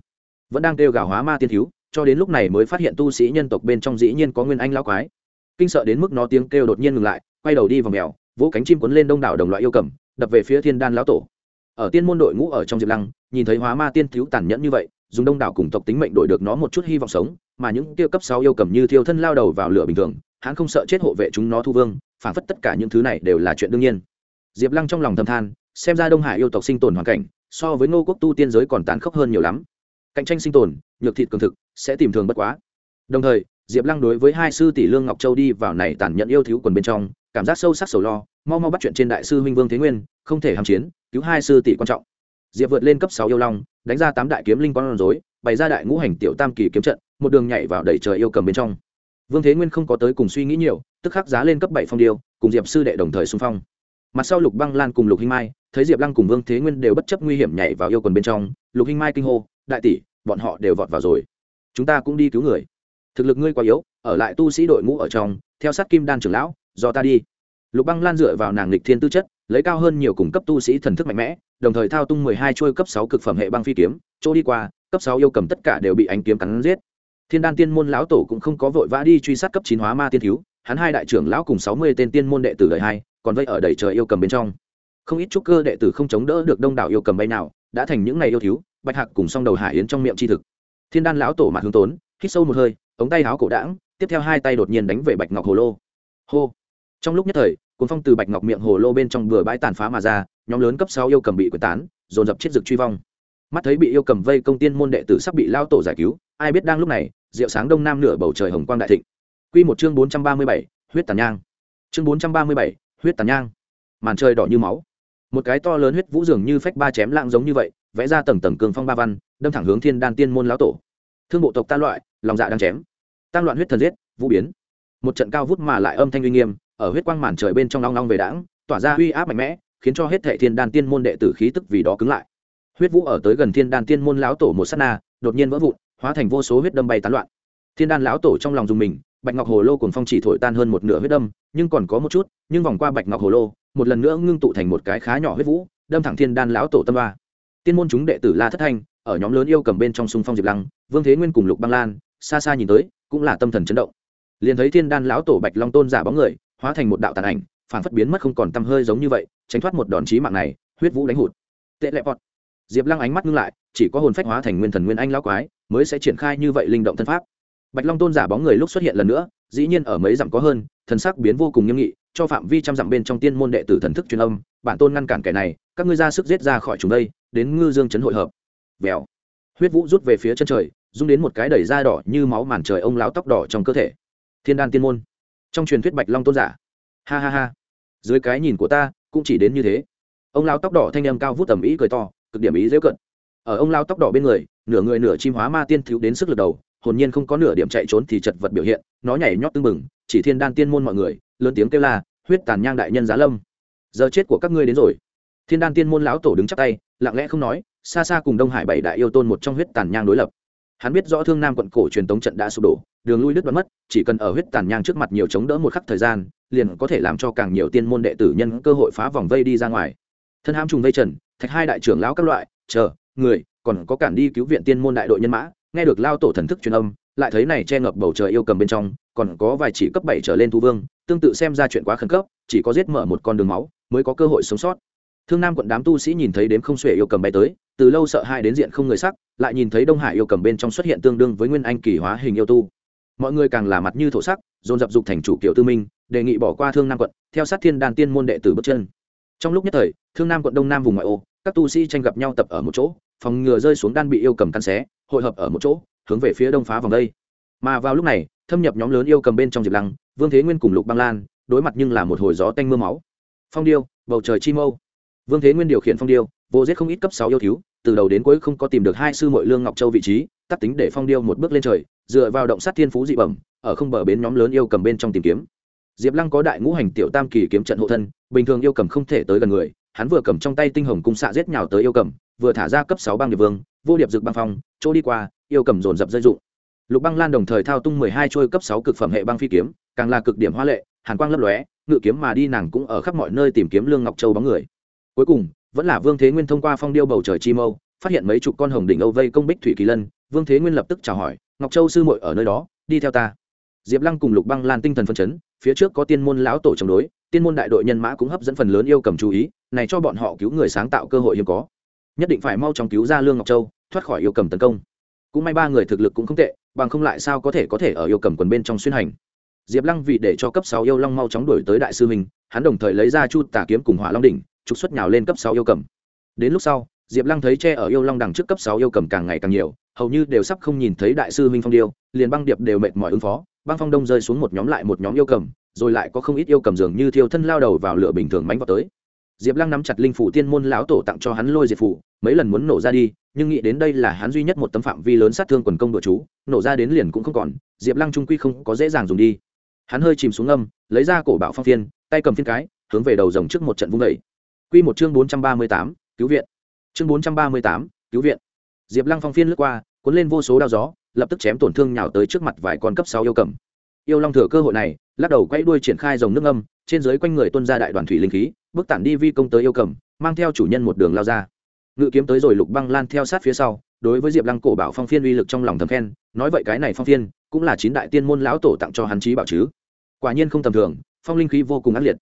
Vẫn đang kêu gào hóa ma tiên thiếu, cho đến lúc này mới phát hiện tu sĩ nhân tộc bên trong dĩ nhiên có nguyên anh lão quái. Kinh sợ đến mức nó tiếng kêu đột nhiên ngừng lại, quay đầu đi vào mèo, vỗ cánh chim cuốn lên đông đảo đồng loại yêu cầm, đập về phía thiên đan lão tổ. Ở tiên môn đội ngũ ở trong diệp lăng, nhìn thấy hóa ma tiên thiếu tàn nhẫn như vậy, dùng đông đảo cùng tộc tính mệnh đổi được nó một chút hy vọng sống, mà những kia cấp sáu yêu cầm như thiêu thân lao đầu vào lửa bình thường hắn không sợ chết hộ vệ chúng nó thu vương, phản phất tất cả những thứ này đều là chuyện đương nhiên. Diệp lăng trong lòng thầm than, xem ra đông hải yêu tộc sinh tồn hoàn cảnh, so với ngô quốc tu tiên giới còn tán khốc hơn nhiều lắm. Cạnh tranh sinh tồn, nhược thịt cường thực, sẽ tìm thường bất quá. Đồng thời, diệp lăng đối với hai sư tỷ lương ngọc châu đi vào này tàn nhẫn yêu thiếu quần bên trong, cảm giác sâu sắc sầu lo, mau mau bắt chuyện trên đại sư huynh vương thế nguyên, không thể hàm chiến, cứu hai sư tỷ quan trọng. Diệp vượt lên cấp sáu yêu long, đánh ra tám đại kiếm linh con rối, bày ra đại ngũ hành tiểu tam kỳ kiếm trận, một đường nhảy vào đẩy trời yêu cầm bên trong vương thế nguyên không có tới cùng suy nghĩ nhiều, tức khắc giá lên cấp bảy phong điêu, cùng diệp sư đệ đồng thời xung phong. Mặt sau lục băng lan cùng lục hinh mai, thấy diệp lăng cùng vương thế nguyên đều bất chấp nguy hiểm nhảy vào yêu quần bên trong, lục hinh mai kinh hô, đại tỷ, bọn họ đều vọt vào rồi. Chúng ta cũng đi cứu người. Thực lực ngươi quá yếu, ở lại tu sĩ đội ngũ ở trong, theo sát kim đan trưởng lão, do ta đi. Lục băng lan dựa vào nàng lịch thiên tư chất, lấy cao hơn nhiều cùng cấp tu sĩ thần thức mạnh mẽ, đồng thời thao tung mười hai trôi cấp sáu cực phẩm hệ băng phi kiếm, chỗ đi qua, cấp sáu yêu cầm tất cả đều bị ánh kiếm cắn giết thiên đan tiên môn lão tổ cũng không có vội vã đi truy sát cấp chín hóa ma tiên thiếu, hắn hai đại trưởng lão cùng sáu mươi tên tiên môn đệ tử đời hai, còn vây ở đầy trời yêu cầm bên trong. Không ít trúc cơ đệ tử không chống đỡ được đông đảo yêu cầm bay nào, đã thành những ngày yêu thiếu, bạch hạc cùng song đầu hải yến trong miệng chi thực. Thiên đan lão tổ mặt hướng tốn, hít sâu một hơi, ống tay áo cổ đãng, tiếp theo hai tay đột nhiên đánh về bạch ngọc hồ lô. Hô! Trong lúc nhất thời, cuốn phong từ bạch ngọc miệng hồ lô bên trong vừa bãi tàn phá mà ra, nhóm lớn cấp sáu yêu cầm bị quyết tán, dồn dập chết dực truy vong. Mắt thấy bị yêu cầm vây công tiên môn đệ tử sắp bị lao tổ giải cứu, ai biết đang lúc này rượu sáng đông nam nửa bầu trời hồng quang đại thịnh. Quy một chương bốn trăm ba mươi bảy, huyết tàn nhang. Chương bốn trăm ba mươi bảy, huyết tàn nhang. Màn trời đỏ như máu. Một cái to lớn huyết vũ dường như phách ba chém lạng giống như vậy, vẽ ra tầng tầng cường phong ba văn, đâm thẳng hướng thiên đan tiên môn lão tổ. Thương bộ tộc ta loại, lòng dạ đang chém. Tăng loạn huyết thần giết, vũ biến. Một trận cao vút mà lại âm thanh uy nghiêm, ở huyết quang màn trời bên trong long long về đãng, tỏa ra uy áp mạnh mẽ, khiến cho hết thệ thiên đan tiên môn đệ tử khí tức vì đó cứng lại. Huyết vũ ở tới gần thiên đan tiên môn lão tổ một sát na, đột nhiên vỡ vụn hóa thành vô số huyết đâm bay tán loạn. Thiên đan lão tổ trong lòng dùng mình, bạch ngọc hồ lô cùng phong chỉ thổi tan hơn một nửa huyết đâm, nhưng còn có một chút, nhưng vòng qua bạch ngọc hồ lô, một lần nữa ngưng tụ thành một cái khá nhỏ huyết vũ, đâm thẳng thiên đan lão tổ tâm ba. Tiên môn chúng đệ tử la thất thanh, ở nhóm lớn yêu cầm bên trong sung phong diệp lăng, vương thế nguyên cùng lục băng lan, xa xa nhìn tới, cũng là tâm thần chấn động. Liền thấy thiên đan lão tổ bạch long tôn giả bóng người, hóa thành một đạo tàn ảnh phản phất biến mất không còn tăm hơi giống như vậy, tránh thoát một đòn chí mạng này, huyết vũ đánh hụt. Tệ lệ vọt. Diệp lăng ánh mắt ngưng lại, chỉ có hồn phách hóa thành nguyên thần nguyên anh lão quái mới sẽ triển khai như vậy linh động thân pháp. Bạch long tôn giả bóng người lúc xuất hiện lần nữa, dĩ nhiên ở mấy dặm có hơn, thần sắc biến vô cùng nghiêm nghị, cho phạm vi trăm dặm bên trong tiên môn đệ tử thần thức truyền âm, bản tôn ngăn cản kẻ này, các ngươi ra sức giết ra khỏi chúng đây, đến ngư dương chấn hội hợp. Vèo. Huyết vũ rút về phía chân trời dung đến một cái đẩy da đỏ như máu màn trời ông lão tóc đỏ trong cơ thể. Thiên đan tiên môn. Trong truyền thuyết bạch long tôn giả. Ha ha ha. Dưới cái nhìn của ta, cũng chỉ đến như thế. Ông lão tóc đỏ thanh âm cao vút tầm ý cười to, cực điểm ý dễ cận. Ở ông lão tóc đỏ bên người nửa người nửa chim hóa ma tiên thiếu đến sức lực đầu, hồn nhiên không có nửa điểm chạy trốn thì chật vật biểu hiện, nó nhảy nhót tưng bừng, chỉ thiên đan tiên môn mọi người, lớn tiếng kêu la, huyết tàn nhang đại nhân giá lâm. Giờ chết của các ngươi đến rồi. Thiên đan tiên môn lão tổ đứng chắp tay, lặng lẽ không nói, xa xa cùng đông hải bảy đại yêu tôn một trong huyết tàn nhang đối lập. Hắn biết rõ thương nam quận cổ truyền tống trận đã sụp đổ, đường lui đứt đoạn mất, chỉ cần ở huyết tàn nhang trước mặt nhiều chống đỡ một khắc thời gian, liền có thể làm cho càng nhiều tiên môn đệ tử nhân cơ hội phá vòng vây đi ra ngoài. Thân ham trùng vây trần, thạch hai đại trưởng lão các loại, chờ, người còn có cản đi cứu viện tiên môn đại đội nhân mã, nghe được lao tổ thần thức truyền âm, lại thấy này che ngập bầu trời yêu cầm bên trong, còn có vài chỉ cấp bảy trở lên thu vương, tương tự xem ra chuyện quá khẩn cấp, chỉ có giết mở một con đường máu mới có cơ hội sống sót. Thương nam quận đám tu sĩ nhìn thấy đếm không xuể yêu cầm bay tới, từ lâu sợ hai đến diện không người sắc, lại nhìn thấy đông hải yêu cầm bên trong xuất hiện tương đương với nguyên anh kỳ hóa hình yêu tu. Mọi người càng là mặt như thổ sắc, dồn dập dục thành chủ kiểu tư minh, đề nghị bỏ qua thương nam quận, theo sát thiên đàn tiên môn đệ tử bước chân. Trong lúc nhất thời, thương nam quận đông nam vùng ngoại ô các tu sĩ tranh gặp nhau tập ở một chỗ, phòng ngừa rơi xuống đan bị yêu cầm căn xé, hội hợp ở một chỗ, hướng về phía đông phá vòng đây. Mà vào lúc này, thâm nhập nhóm lớn yêu cầm bên trong diệp lăng, vương thế nguyên cùng lục băng lan, đối mặt nhưng là một hồi gió tanh m ư a máu. Phong điêu, bầu trời chi mâu. Vương thế nguyên điều khiển phong điêu, vô giết không ít cấp sáu yêu thiếu từ đầu đến cuối không có tìm được hai sư mội lương ngọc châu vị trí tắt tính để phong điêu một bước lên trời, dựa vào động sát thiên phú dị bẩm, ở không bờ bến nhóm lớn yêu cầm bên trong tìm kiếm. Diệp lăng có đại ngũ hành tiểu tam kỳ kiếm trận hộ thân, bình thường yêu cầm không thể tới gần người hắn vừa cầm trong tay tinh hồng cung xạ giết nhào tới yêu cầm, vừa thả ra cấp sáu băng điệp vương, vô điệp dực băng phong, chỗ đi qua, yêu cầm dồn dập dây dụng. Lục băng lan đồng thời thao tung mười hai trôi cấp sáu cực phẩm hệ băng phi kiếm, càng là cực điểm hoa lệ, hàn quang lấp lóe, ngự kiếm mà đi nàng cũng ở khắp mọi nơi tìm kiếm lương ngọc châu bóng người. Cuối cùng, vẫn là vương thế nguyên thông qua phong điêu bầu trời chi mâu, phát hiện mấy chục con hồng đỉnh âu vây công bích thủy kỳ lân, vương thế nguyên lập tức chào hỏi, ngọc châu sư muội ở nơi đó, đi theo ta. Diệp lăng cùng lục băng lan tinh thần phân chấn, phía trước có tiên môn lão tổ chống đối tiên môn đại đội nhân mã cũng hấp dẫn phần lớn yêu cầm chú ý, này cho bọn họ cứu người sáng tạo cơ hội hiếm có. Nhất định phải mau chóng cứu ra lương ngọc châu, thoát khỏi yêu cầm tấn công. Cũng may ba người thực lực cũng không tệ, bằng không lại sao có thể có thể ở yêu cầm quần bên trong xuyên hành. Diệp lăng vì để cho cấp sáu yêu long mau chóng đổi tới đại sư mình hắn đồng thời lấy ra chu tà kiếm cùng hỏa long đỉnh, trục xuất nhào lên cấp sáu yêu cầm. Đến lúc sau, diệp lăng thấy tre ở yêu long đằng trước cấp sáu yêu cầm càng ngày càng nhiều, hầu như đều sắp không nhìn thấy đại sư minh phong điêu, liền băng điệp đều mệt mỏi ứng phó, băng phong đông rơi xuống một nhóm lại một nhóm yêu cầm rồi lại có không ít yêu cầm dường như thiêu thân lao đầu vào lửa bình thường mánh vào tới. Diệp lăng nắm chặt linh phủ tiên môn lão tổ tặng cho hắn lôi diệt phủ, mấy lần muốn nổ ra đi, nhưng nghĩ đến đây là hắn duy nhất một tấm phạm vi lớn sát thương quần công đội chú, nổ ra đến liền cũng không còn, diệp lăng trung quy không có dễ dàng dùng đi. Hắn hơi chìm xuống âm lấy ra cổ bạo phong phiên, tay cầm phiên cái, hướng về đầu rồng trước một trận vung vẩy q một chương bốn trăm ba mươi tám, cứu viện. Chương bốn trăm ba mươi tám, cứu viện. Diệp lăng phong phiên lướt qua, cuốn lên vô số đao gió, lập tức chém tổn thương nhào tới trước mặt vài con cấp sáu yêu cầm yêu long thừa cơ hội này, lắc đầu quay đuôi triển khai dòng nước âm trên dưới quanh người tuân ra đại đoàn thủy linh khí, bước tản đi vi công tới yêu cầm, mang theo chủ nhân một đường lao ra. Ngự kiếm tới rồi lục băng lan theo sát phía sau, đối với diệp lăng cổ bảo phong phiên uy lực trong lòng thầm khen, nói vậy cái này phong phiên, cũng là chín đại tiên môn lão tổ tặng cho hắn trí bảo chứ. Quả nhiên không tầm thường, phong linh khí vô cùng ác liệt.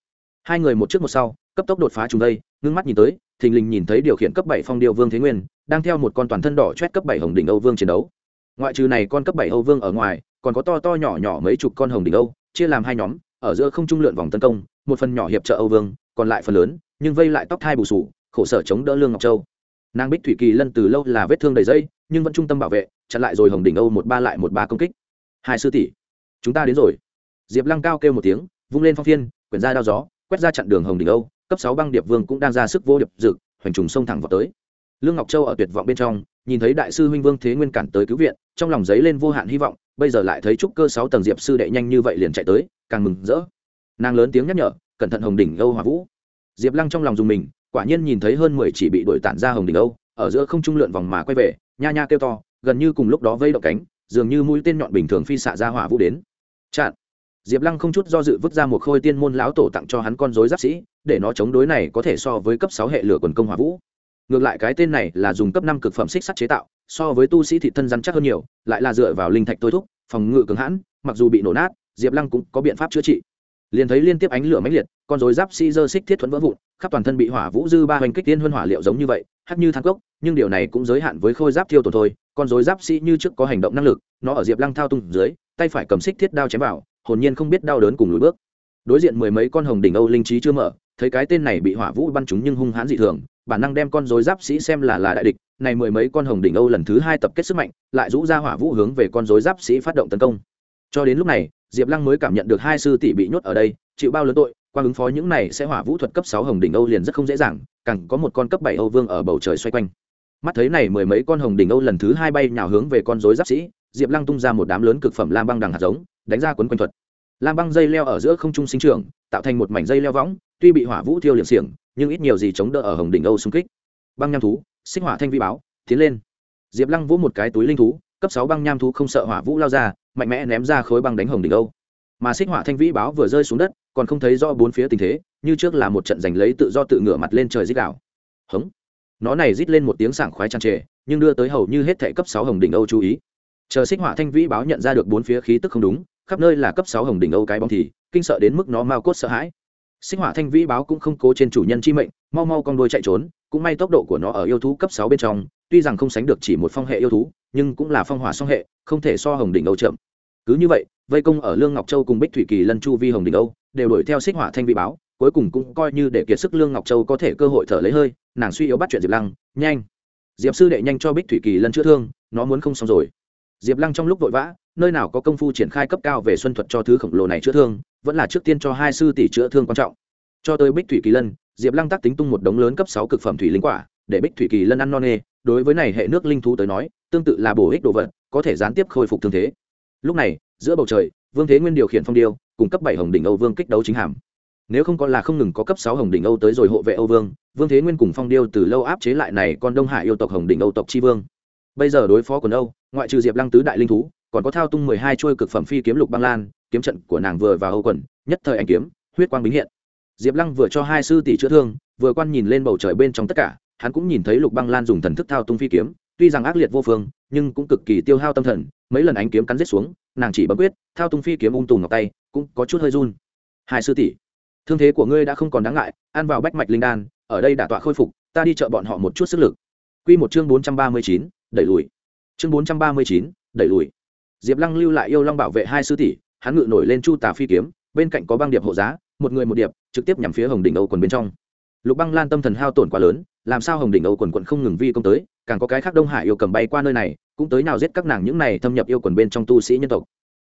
Hai người một trước một sau, cấp tốc đột phá chúng đây, ngưng mắt nhìn tới, thình lình nhìn thấy điều khiển cấp bảy phong điêu vương thế nguyên, đang theo một con toàn thân đỏ chét cấp bảy hồng đỉnh âu vương chiến đấu. Ngoại trừ này con cấp bảy âu vương ở ngoài còn có to to nhỏ nhỏ mấy chục con hồng đỉnh âu, chia làm hai nhóm, ở giữa không trung lượn vòng tấn công, một phần nhỏ hiệp trợ âu vương, còn lại phần lớn, nhưng vây lại tóc thai bù sù, khổ sở chống đỡ lương ngọc châu. Nàng bích thủy kỳ lân từ lâu là vết thương đầy dây, nhưng vẫn trung tâm bảo vệ, chặn lại rồi hồng đỉnh âu một ba lại một ba công kích. Hai sư tỷ, chúng ta đến rồi. Diệp lăng cao kêu một tiếng, vung lên phong phiên, quyển ra đao gió, quét ra chặn đường hồng đỉnh âu, cấp sáu băng điệp vương cũng đang ra sức vô điệp dực hoành trùng sông thẳng vào tới lương ngọc châu ở tuyệt vọng bên trong, nhìn thấy đại sư huynh vương thế nguyên cản tới cứu viện, trong lòng giấy lên vô hạn hy vọng, bây giờ lại thấy trúc cơ sáu tầng diệp sư đệ nhanh như vậy liền chạy tới, càng mừng rỡ. Nàng lớn tiếng nhắc nhở, cẩn thận hồng đỉnh âu hòa vũ. Diệp lăng trong lòng dùng mình, quả nhiên nhìn thấy hơn mười chỉ bị đội tản ra hồng đỉnh âu, ở giữa không trung lượn vòng mà quay về, nha nha kêu to, gần như cùng lúc đó vây động cánh, dường như mũi tên nhọn bình thường phi xạ ra hỏa vũ đến. Chặn. Diệp lăng không chút do dự vứt ra một khôi tiên môn lão tổ tặng cho hắn con dối giáp sĩ, để nó chống đối này có thể so với cấp sáu hệ lửa quần công hỏa vũ ngược lại cái tên này là dùng cấp năm cực phẩm xích sắt chế tạo, so với tu sĩ thị thân rắn chắc hơn nhiều, lại là dựa vào linh thạch tôi thúc, phòng ngự cứng hãn, mặc dù bị nổ nát, diệp lăng cũng có biện pháp chữa trị. Liền thấy liên tiếp ánh lửa mãnh liệt, con dối giáp sĩ dơ xích thiết thuẫn vỡ vụn, khắp toàn thân bị hỏa vũ dư ba hoành kích tiên huân hỏa liệu giống như vậy hắt như thang cốc, nhưng điều này cũng giới hạn với khôi giáp thiêu tổn thôi, con dối giáp sĩ như trước có hành động năng lực, nó ở diệp lăng thao tung dưới, tay phải cầm xích thiết đao chém vào, hồn nhiên không biết đau đớn cùng lùi bước. Đối diện mười mấy con hồng đỉnh âu linh trí chưa mở, thấy cái tên này bị hỏa vũ bắn trúng nhưng hung hãn dị thường bản năng đem con dối giáp sĩ xem là là đại địch, này mười mấy con hồng đỉnh âu lần thứ hai tập kết sức mạnh, lại rũ ra hỏa vũ hướng về con dối giáp sĩ phát động tấn công. Cho đến lúc này, diệp lăng mới cảm nhận được hai sư tỷ bị nhốt ở đây, chịu bao lớn tội, qua ứng phó những này sẽ hỏa vũ thuật cấp sáu hồng đỉnh âu liền rất không dễ dàng, càng có một con cấp bảy âu vương ở bầu trời xoay quanh. Mắt thấy này mười mấy con hồng đỉnh âu lần thứ hai bay nhào hướng về con dối giáp sĩ, diệp lăng tung ra một đám lớn cực phẩm lam băng đằng hạt giống, đánh ra quấn quanh thuật. Lam băng dây leo ở giữa không trung sinh trưởng, tạo thành một mảnh dây leo võng, tuy bị hỏa vũ thiêu liệm xiềng nhưng ít nhiều gì chống đỡ ở hồng đỉnh âu xung kích. Băng nham thú, xích hỏa thanh vi báo, tiến lên. Diệp lăng vỗ một cái túi linh thú, cấp sáu băng nham thú không sợ hỏa vũ lao ra, mạnh mẽ ném ra khối băng đánh hồng đỉnh âu. Mà xích hỏa thanh vĩ báo vừa rơi xuống đất, còn không thấy do bốn phía tình thế, như trước là một trận giành lấy tự do tự ngửa mặt lên trời dích đạo hống. Nó này rít lên một tiếng sảng khoái tràn trề, nhưng đưa tới hầu như hết thệ cấp sáu hồng đỉnh âu chú ý. Chờ xích hỏa thanh vĩ báo nhận ra được bốn phía khí tức không đúng, khắp nơi là cấp sáu hồng đỉnh âu cái bóng thì, kinh sợ đến mức nó mau cốt sợ hãi xích hỏa thanh vĩ báo cũng không cố trên chủ nhân chi mệnh, mau mau con đôi chạy trốn, cũng may tốc độ của nó ở yêu thú cấp sáu bên trong, tuy rằng không sánh được chỉ một phong hệ yêu thú, nhưng cũng là phong hỏa song hệ, không thể so hồng đỉnh âu chậm. Cứ như vậy, vây công ở lương ngọc châu cùng bích thủy kỳ lân chu vi hồng đỉnh âu, đều đuổi theo xích hỏa thanh vĩ báo, cuối cùng cũng coi như để kiệt sức lương ngọc châu có thể cơ hội thở lấy hơi, nàng suy yếu bắt chuyện diệp lăng, nhanh. Diệp sư đệ nhanh cho bích thủy kỳ lân chữa thương, nó muốn không xong rồi diệp lăng trong lúc vội vã, nơi nào có công phu triển khai cấp cao về xuân thuật cho thứ khổng lồ này chữa thương, vẫn là trước tiên cho hai sư tỷ chữa thương quan trọng. Cho tới bích thủy kỳ lân, diệp lăng tác tính tung một đống lớn cấp sáu cực phẩm thủy linh quả, để bích thủy kỳ lân ăn non nê, đối với này hệ nước linh thú tới nói, tương tự là bổ ích đồ vật, có thể gián tiếp khôi phục thương thế. Lúc này, giữa bầu trời, vương thế nguyên điều khiển phong điêu, cùng cấp bảy hồng đỉnh âu vương kích đấu chính hàm. Nếu không có là không ngừng có cấp sáu hồng đỉnh âu tới rồi hộ vệ âu vương vương thế nguyên cùng phong điêu từ lâu áp chế lại này con đông hải yêu tộc hồng đỉnh âu tộc tri vương bây giờ đối phó quần âu ngoại trừ diệp lăng tứ đại linh thú còn có thao tung mười hai chuôi cực phẩm phi kiếm lục băng lan kiếm trận của nàng vừa vào âu quần nhất thời anh kiếm huyết quang bính hiện. Diệp lăng vừa cho hai sư tỷ chữa thương vừa quan nhìn lên bầu trời bên trong tất cả hắn cũng nhìn thấy lục băng lan dùng thần thức thao tung phi kiếm tuy rằng ác liệt vô phương nhưng cũng cực kỳ tiêu hao tâm thần mấy lần ánh kiếm cắn giết xuống nàng chỉ bấm quyết thao tung phi kiếm ung tùng ngọc tay cũng có chút hơi run. Hai sư tỷ thương thế của ngươi đã không còn đáng ngại ăn vào bách mạch linh đan ở đây đả tọa khôi phục ta đi chợ bọn họ một chút sức lực. Quy một chương bốn trăm ba mươi chín, đẩy lùi. Chương bốn trăm ba mươi chín, đẩy lùi. Diệp lăng lưu lại yêu long bảo vệ hai sư tỷ, hắn ngự nổi lên chu tà phi kiếm, bên cạnh có băng điệp hộ giá, một người một điệp, trực tiếp nhằm phía hồng đỉnh âu quần bên trong. Lục băng lan tâm thần hao tổn quá lớn, làm sao hồng đỉnh âu quần quận không ngừng vi công tới, càng có cái khác đông hải yêu cầm bay qua nơi này, cũng tới nào giết các nàng những này thâm nhập yêu quần bên trong tu sĩ nhân tộc.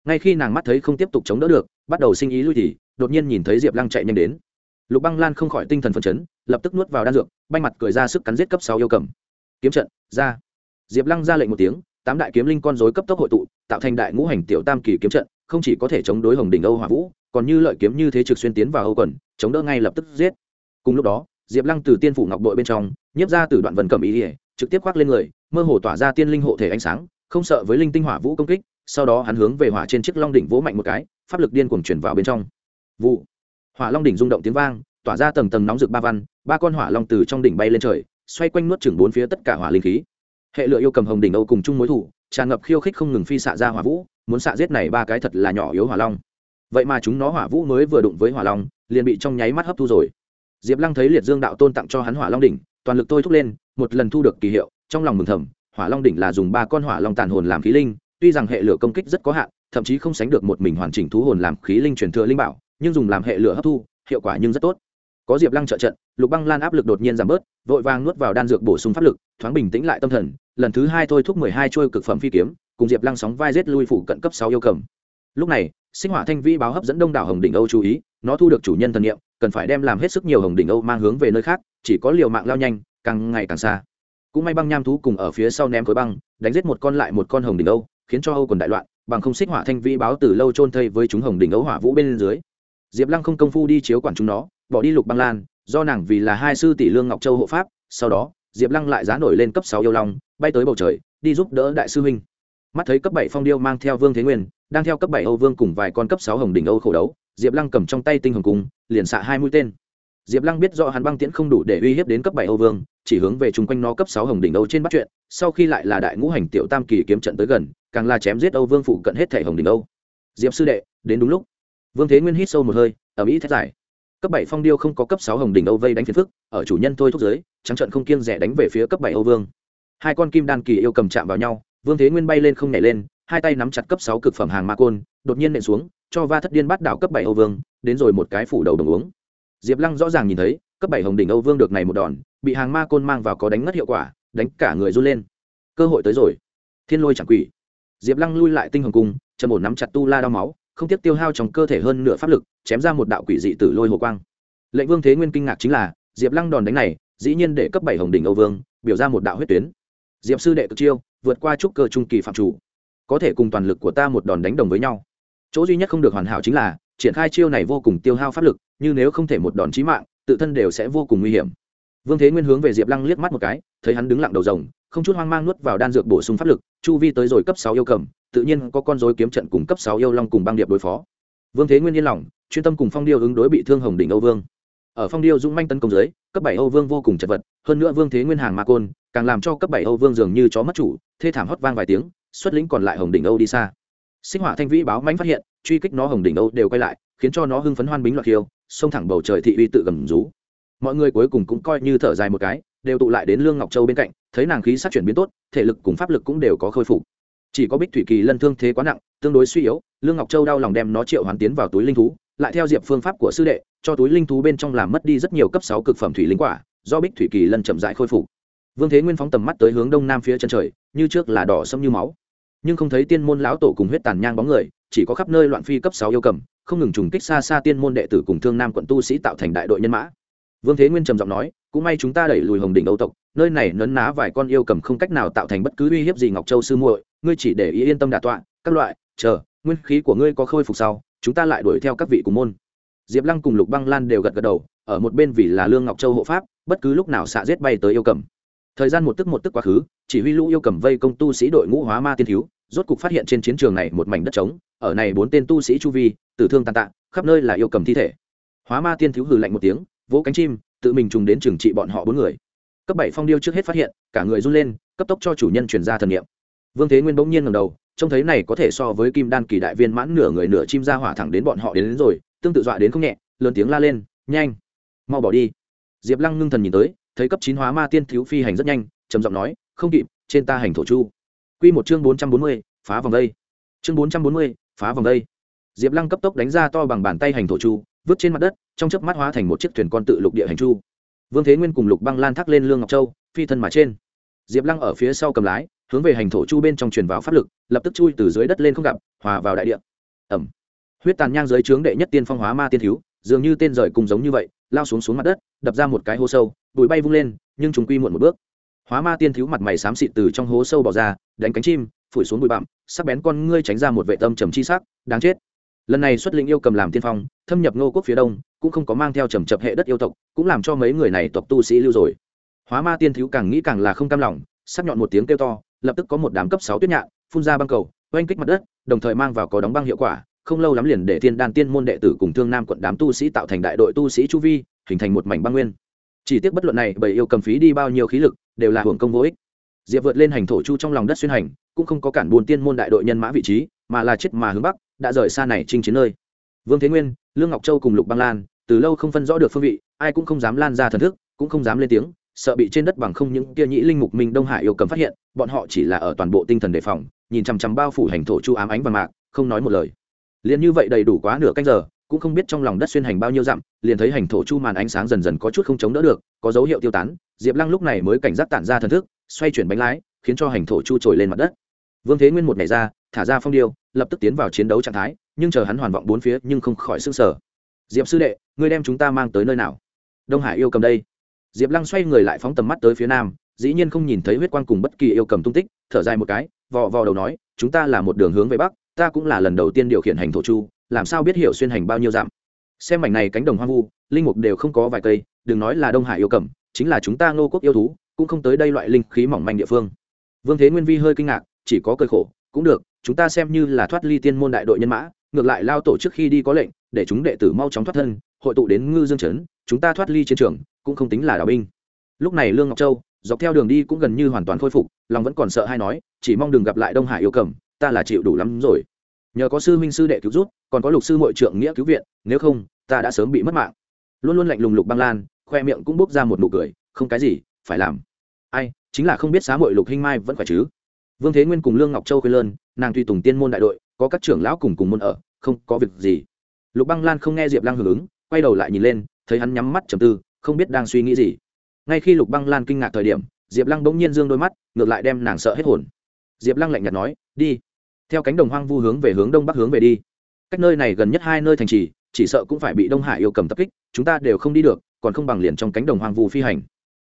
Ngay khi nàng mắt thấy không tiếp tục chống đỡ được, bắt đầu sinh ý lui thì, đột nhiên nhìn thấy diệp lăng chạy nhanh đến. Lục băng lan không khỏi tinh thần phấn chấn, lập tức nuốt vào đan dược, banh mặt cười ra sức cắn giết cấp sáu yêu cầm. Kiếm trận, ra diệp lăng ra lệnh một tiếng, tám đại kiếm linh con dối cấp tốc hội tụ, tạo thành đại ngũ hành tiểu tam kỳ kiếm trận, không chỉ có thể chống đối hồng đỉnh âu hỏa vũ, còn như lợi kiếm như thế trực xuyên tiến vào âu quần, chống đỡ ngay lập tức giết. Cùng lúc đó, diệp lăng từ tiên phủ ngọc bội bên trong, nhiếp ra từ đoạn vần cầm ý ỉa trực tiếp khoác lên người, mơ hồ tỏa ra tiên linh hộ thể ánh sáng, không sợ với linh tinh hỏa vũ công kích, sau đó hắn hướng về hỏa trên chiếc long đỉnh vỗ mạnh một cái, pháp lực điên cuồng chuyển vào bên trong. Vụ. Hỏa long đỉnh rung động tiếng vang, tỏa ra tầng tầng nóng rực ba văn, ba con hỏa long từ trong đỉnh bay lên trời, xoay quanh nuốt chừng bốn phía tất cả hỏa linh khí hệ lựa yêu cầm hồng đỉnh âu cùng chung mối thủ, tràn ngập khiêu khích không ngừng phi xạ ra hỏa vũ, muốn xạ giết này ba cái thật là nhỏ yếu hỏa long. Vậy mà chúng nó hỏa vũ mới vừa đụng với hỏa long, liền bị trong nháy mắt hấp thu rồi. Diệp lăng thấy liệt dương đạo tôn tặng cho hắn hỏa long đỉnh, toàn lực tôi thúc lên, một lần thu được kỳ hiệu, trong lòng mừng thầm, hỏa long đỉnh là dùng ba con hỏa long tàn hồn làm khí linh, tuy rằng hệ lửa công kích rất có hạn, thậm chí không sánh được một mình hoàn chỉnh thú hồn làm khí linh truyền thừa linh bảo, nhưng dùng làm hệ lửa hấp thu, hiệu quả nhưng rất tốt. Có diệp lăng trợ trận, lục băng lan áp lực đột nhiên giảm bớt, vội vàng nuốt vào đan dược bổ sung pháp lực, thoáng bình tĩnh lại tâm thần lần thứ hai thôi thúc mười hai trôi cực phẩm phi kiếm, cùng diệp lăng sóng vai rết lui phủ cận cấp sáu yêu cầm. Lúc này, sinh hỏa thanh vĩ báo hấp dẫn đông đảo hồng đỉnh âu chú ý, nó thu được chủ nhân thần nghiệm cần phải đem làm hết sức nhiều hồng đỉnh âu mang hướng về nơi khác, chỉ có liều mạng lao nhanh, càng ngày càng xa. Cũng may băng nham thú cùng ở phía sau ném khối băng, đánh giết một con lại một con hồng đỉnh âu, khiến cho âu còn đại loạn, bằng không xích hỏa thanh vĩ báo từ lâu trôn thây với chúng hồng đỉnh âu hỏa vũ bên dưới. Diệp lăng không công phu đi chiếu quản chúng nó, bỏ đi lục băng lan, do nàng vì là hai sư tỷ lương ngọc châu hộ pháp, sau đó, diệp lăng lại giá nổi lên cấp sáu yêu long bay tới bầu trời, đi giúp đỡ đại sư huynh. Mắt thấy cấp bảy phong điêu mang theo vương thế nguyên, đang theo cấp bảy âu vương cùng vài con cấp sáu hồng đỉnh âu khổ đấu, diệp lăng cầm trong tay tinh hồng cung, liền xạ hai mũi tên. Diệp lăng biết do hắn băng tiễn không đủ để uy hiếp đến cấp bảy âu vương, chỉ hướng về chung quanh nó cấp sáu hồng đỉnh âu trên bắt chuyện, sau khi lại là đại ngũ hành tiểu tam kỳ kiếm trận tới gần, càng là chém giết âu vương phụ cận hết thể hồng đỉnh âu. Diệp sư đệ, đến đúng lúc. Vương thế nguyên hít sâu một hơi ở mỹ thét giải cấp bảy phong điêu không có cấp sáu hồng đỉnh âu vây đánh phiền phức, ở chủ nhân thôi thúc giới, trắng trận không kiêng rẻ đánh về phía cấp bảy âu vương hai con kim đan kỳ yêu cầm chạm vào nhau, vương thế nguyên bay lên không nhảy lên, hai tay nắm chặt cấp sáu cực phẩm hàng ma côn, đột nhiên nện xuống, cho va thất điên bắt đảo cấp bảy âu vương, đến rồi một cái phủ đầu đồng uống. Diệp lăng rõ ràng nhìn thấy, cấp bảy hồng đỉnh âu vương được này một đòn, bị hàng ma côn mang vào có đánh ngất hiệu quả, đánh cả người run lên. Cơ hội tới rồi. Thiên lôi chẳng quỷ. Diệp lăng lui lại tinh hồng cung chân một nắm chặt tu la đau máu, không tiếc tiêu hao trong cơ thể hơn nửa pháp lực, chém ra một đạo quỷ dị tử lôi hồ quang. Lệnh vương thế nguyên kinh ngạc chính là, diệp lăng đòn đánh này, dĩ nhiên để cấp bảy hồng đỉnh âu vương, biểu ra một đạo huyết tuyến diệp sư đệ cực chiêu, vượt qua trúc cơ trung kỳ phạm chủ. Có thể cùng toàn lực của ta một đòn đánh đồng với nhau. Chỗ duy nhất không được hoàn hảo chính là, triển khai chiêu này vô cùng tiêu hao pháp lực, như nếu không thể một đòn chí mạng, tự thân đều sẽ vô cùng nguy hiểm. Vương thế nguyên hướng về diệp lăng liếc mắt một cái, thấy hắn đứng lặng đầu rồng, không chút hoang mang nuốt vào đan dược bổ sung pháp lực, chu vi tới rồi cấp sáu yêu cầm, tự nhiên có con dối kiếm trận cùng cấp sáu yêu long cùng băng điệp đối phó. Vương thế nguyên yên lòng, chuyên tâm cùng phong điêu ứng đối bị thương hồng đỉnh âu vương. Ở phong điêu dũng manh tấn công dưới, cấp bảy âu vương vô cùng chật vật, hơn nữa vương thế nguyên hàng ma côn càng làm cho cấp bảy âu vương dường như chó mất chủ, thê thảm hót vang vài tiếng, xuất lĩnh còn lại hồng đỉnh âu đi xa. Sinh hỏa thanh vĩ báo mãnh phát hiện, truy kích nó hồng đỉnh âu đều quay lại, khiến cho nó hưng phấn hoan bính loạt khiêu, xông thẳng bầu trời thị uy tự gầm rú. Mọi người cuối cùng cũng coi như thở dài một cái, đều tụ lại đến lương ngọc châu bên cạnh, thấy nàng khí sắc chuyển biến tốt, thể lực cùng pháp lực cũng đều có khôi phục. Chỉ có bích thủy kỳ lân thương thế quá nặng, tương đối suy yếu, lương ngọc châu đau lòng đem nó triệu hoán tiến vào túi linh thú, lại theo diệp phương pháp của sư đệ, cho túi linh thú bên trong làm mất đi rất nhiều cấp sáu cực phẩm thủy linh quả, do bích thủy kỳ lân chậm rãi khôi phục vương thế nguyên phóng tầm mắt tới hướng đông nam phía chân trời, như trước là đỏ sâm như máu. Nhưng không thấy tiên môn lão tổ cùng huyết tàn nhang bóng người, chỉ có khắp nơi loạn phi cấp sáu yêu cầm, không ngừng trùng kích xa xa tiên môn đệ tử cùng thương nam quận tu sĩ tạo thành đại đội nhân mã. Vương thế nguyên trầm giọng nói, cũng may chúng ta đẩy lùi hồng đỉnh âu tộc, nơi này nấn ná vài con yêu cầm không cách nào tạo thành bất cứ uy hiếp gì ngọc châu sư muội, ngươi chỉ để ý yên tâm đà tọa, các loại, chờ, nguyên khí của ngươi có khôi phục sau, chúng ta lại đuổi theo các vị cùng môn. Diệp lăng cùng lục băng lan đều gật gật đầu, ở một bên vì là lương ngọc châu hộ pháp, bất cứ lúc nào xạ giết bay tới yêu cầm thời gian một tức một tức quá khứ chỉ huy lũ yêu cầm vây công tu sĩ đội ngũ hóa ma tiên thiếu rốt cục phát hiện trên chiến trường này một mảnh đất trống ở này bốn tên tu sĩ chu vi tử thương tàn tạ khắp nơi là yêu cầm thi thể. Hóa ma tiên thiếu hừ lạnh một tiếng vỗ cánh chim tự mình trùng đến trừng trị bọn họ bốn người. Cấp bảy phong điêu trước hết phát hiện cả người run lên cấp tốc cho chủ nhân truyền ra thần niệm. Vương thế nguyên bỗng nhiên ngầm đầu trông thấy này có thể so với kim đan kỳ đại viên mãn nửa người nửa chim ra hỏa thẳng đến bọn họ đến, đến rồi tương tự dọa đến không nhẹ lớn tiếng la lên nhanh mau bỏ đi. Diệp lăng ngưng thần nhìn tới thấy cấp chín hóa ma tiên thiếu phi hành rất nhanh, trầm giọng nói, không kịp, trên ta hành thổ chu. Quy một chương bốn trăm bốn mươi, phá vòng đây. Chương bốn trăm bốn mươi, phá vòng đây. Diệp lăng cấp tốc đánh ra to bằng bàn tay hành thổ chu, vứt trên mặt đất, trong chớp mắt hóa thành một chiếc thuyền con tự lục địa hành chu. Vương thế nguyên cùng lục băng lan thác lên lương ngọc châu, phi thân mà trên. Diệp lăng ở phía sau cầm lái, hướng về hành thổ chu bên trong truyền vào pháp lực, lập tức chui từ dưới đất lên không gặp, hòa vào đại địa. Ẩm. Huyết tàn nhang dưới trướng đệ nhất tiên phong hóa ma tiên thiếu, dường như tên rời cùng giống như vậy, lao xuống xuống mặt đất đập ra một cái hố sâu, bụi bay vung lên, nhưng chúng quy muộn một bước. Hóa ma tiên thiếu mặt mày xám xịt từ trong hố sâu bỏ ra, đánh cánh chim, phủi xuống bụi bặm, sắc bén con ngươi tránh ra một vệ tâm trầm chi sắc, đáng chết. Lần này xuất lĩnh yêu cầm làm tiên phong, thâm nhập ngô quốc phía đông, cũng không có mang theo trầm chập hệ đất yêu tộc, cũng làm cho mấy người này tộc tu sĩ lưu rồi. Hóa ma tiên thiếu càng nghĩ càng là không cam lòng, sắc nhọn một tiếng kêu to, lập tức có một đám cấp sáu tuyết nhạn, phun ra băng cầu, oanh kích mặt đất, đồng thời mang vào có đóng băng hiệu quả, không lâu lắm liền để thiên đan tiên môn đệ tử cùng thương nam quận đám tu sĩ tạo thành đại đội tu sĩ chu vi hình thành một mảnh băng nguyên. Chỉ tiếc bất luận này, bởi yêu cầm phí đi bao nhiêu khí lực, đều là hưởng công vô ích. Diệp vượt lên hành thổ chu trong lòng đất xuyên hành, cũng không có cản buồn tiên môn đại đội nhân mã vị trí, mà là chết mà hướng bắc, đã rời xa này chinh chiến nơi. Vương thế nguyên, lương ngọc châu cùng lục băng lan, từ lâu không phân rõ được phương vị, ai cũng không dám lan ra thần thức, cũng không dám lên tiếng, sợ bị trên đất bằng không những kia nhĩ linh mục minh đông hải yêu cầm phát hiện, bọn họ chỉ là ở toàn bộ tinh thần đề phòng, nhìn chằm chằm bao phủ hành thổ chu ám ánh và mạc, không nói một lời. Liền như vậy đầy đủ quá nửa canh giờ cũng không biết trong lòng đất xuyên hành bao nhiêu dặm, liền thấy hành thổ chu màn ánh sáng dần dần có chút không chống đỡ được, có dấu hiệu tiêu tán, diệp lăng lúc này mới cảnh giác tản ra thần thức, xoay chuyển bánh lái, khiến cho hành thổ chu trồi lên mặt đất. Vương thế nguyên một ngày ra, thả ra phong điêu, lập tức tiến vào chiến đấu trạng thái, nhưng chờ hắn hoàn vọng bốn phía nhưng không khỏi s ư n g sở diệp sư đệ, ngươi đem chúng ta mang tới nơi nào? Đông hải yêu cầm đây. Diệp lăng xoay người lại phóng tầm mắt tới phía nam, dĩ nhiên không nhìn thấy huyết quang cùng bất kỳ yêu cầm tung tích, thở dài một cái, vò vò đầu nói, chúng ta là một đường hướng về bắc, ta cũng là lần đầu tiên điều khiển hành thổ chu làm sao biết hiểu xuyên hành bao nhiêu dặm? Xem mảnh này cánh đồng hoang vu, linh mục đều không có vài cây, đừng nói là đông hải yêu cầm, chính là chúng ta ngô quốc yêu thú, cũng không tới đây loại linh khí mỏng manh địa phương. Vương thế nguyên vi hơi kinh ngạc, chỉ có cơi khổ, cũng được, chúng ta xem như là thoát ly tiên môn đại đội nhân mã, ngược lại lao tổ trước khi đi có lệnh, để chúng đệ tử mau chóng thoát thân, hội tụ đến ngư dương trấn, chúng ta thoát ly chiến trường, cũng không tính là đạo binh. Lúc này lương ngọc châu, dọc theo đường đi cũng gần như hoàn toàn khôi phục, lòng vẫn còn sợ hay nói, chỉ mong đừng gặp lại đông hải yêu cầm, ta là chịu đủ lắm rồi. Nhờ có sư minh sư đệ cứu rút còn có lục sư mội trượng nghĩa cứu viện, nếu không, ta đã sớm bị mất mạng. Luôn luôn lạnh lùng lục băng lan, khoe miệng cũng bốc ra một nụ cười, không cái gì, phải làm. Ai, chính là không biết xá mội lục hinh mai vẫn phải chứ? Vương thế nguyên cùng lương ngọc châu khuyên lơn, nàng tùy tùng tiên môn đại đội, có các trưởng lão cùng cùng môn ở, không có việc gì. Lục băng lan không nghe diệp lăng hưởng ứng, quay đầu lại nhìn lên, thấy hắn nhắm mắt trầm tư, không biết đang suy nghĩ gì. Ngay khi lục băng lan kinh ngạc thời điểm, diệp lăng bỗng nhiên dương đôi mắt, ngược lại đem nàng sợ hết hồn. Diệp lăng lạnh nhạt nói, đi. Theo cánh đồng hoang vu hướng về hướng đông bắc hướng về đi cách nơi này gần nhất hai nơi thành trì, chỉ sợ cũng phải bị đông hải yêu cầm tập kích, chúng ta đều không đi được, còn không bằng liền trong cánh đồng hoang vu phi hành.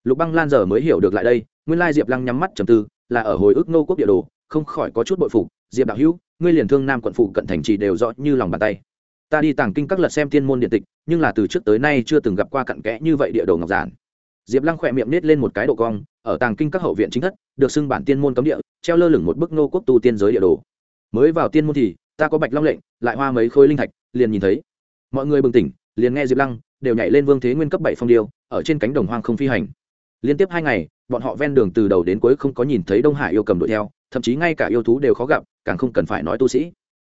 Lục băng lan giờ mới hiểu được lại đây, nguyên lai diệp lăng nhắm mắt trầm tư, là ở hồi ức nô quốc địa đồ, không khỏi có chút bội phục. Diệp đạo hữu, ngươi liền thương nam quận phụ cận thành trì đều rõ như lòng bàn tay. Ta đi tàng kinh các lật xem tiên môn điện tịch, nhưng là từ trước tới nay chưa từng gặp qua cặn kẽ như vậy địa đồ ngọc giản. Diệp lăng khỏe miệng nết lên một cái độ cong, ở tàng kinh các hậu viện chính thất, được xưng bản tiên môn cấm địa, treo lơ lửng một bức nô quốc tu tiên giới địa đồ. Mới vào tiên môn thì ta có bạch long lệnh, lại hoa mấy khối linh thạch, liền nhìn thấy. Mọi người bừng tỉnh, liền nghe diệp lăng đều nhảy lên vương thế nguyên cấp bảy phong điêu, ở trên cánh đồng hoang không phi hành. Liên tiếp hai ngày, bọn họ ven đường từ đầu đến cuối không có nhìn thấy đông hải yêu cầm đuổi theo, thậm chí ngay cả yêu thú đều khó gặp, càng không cần phải nói tu sĩ.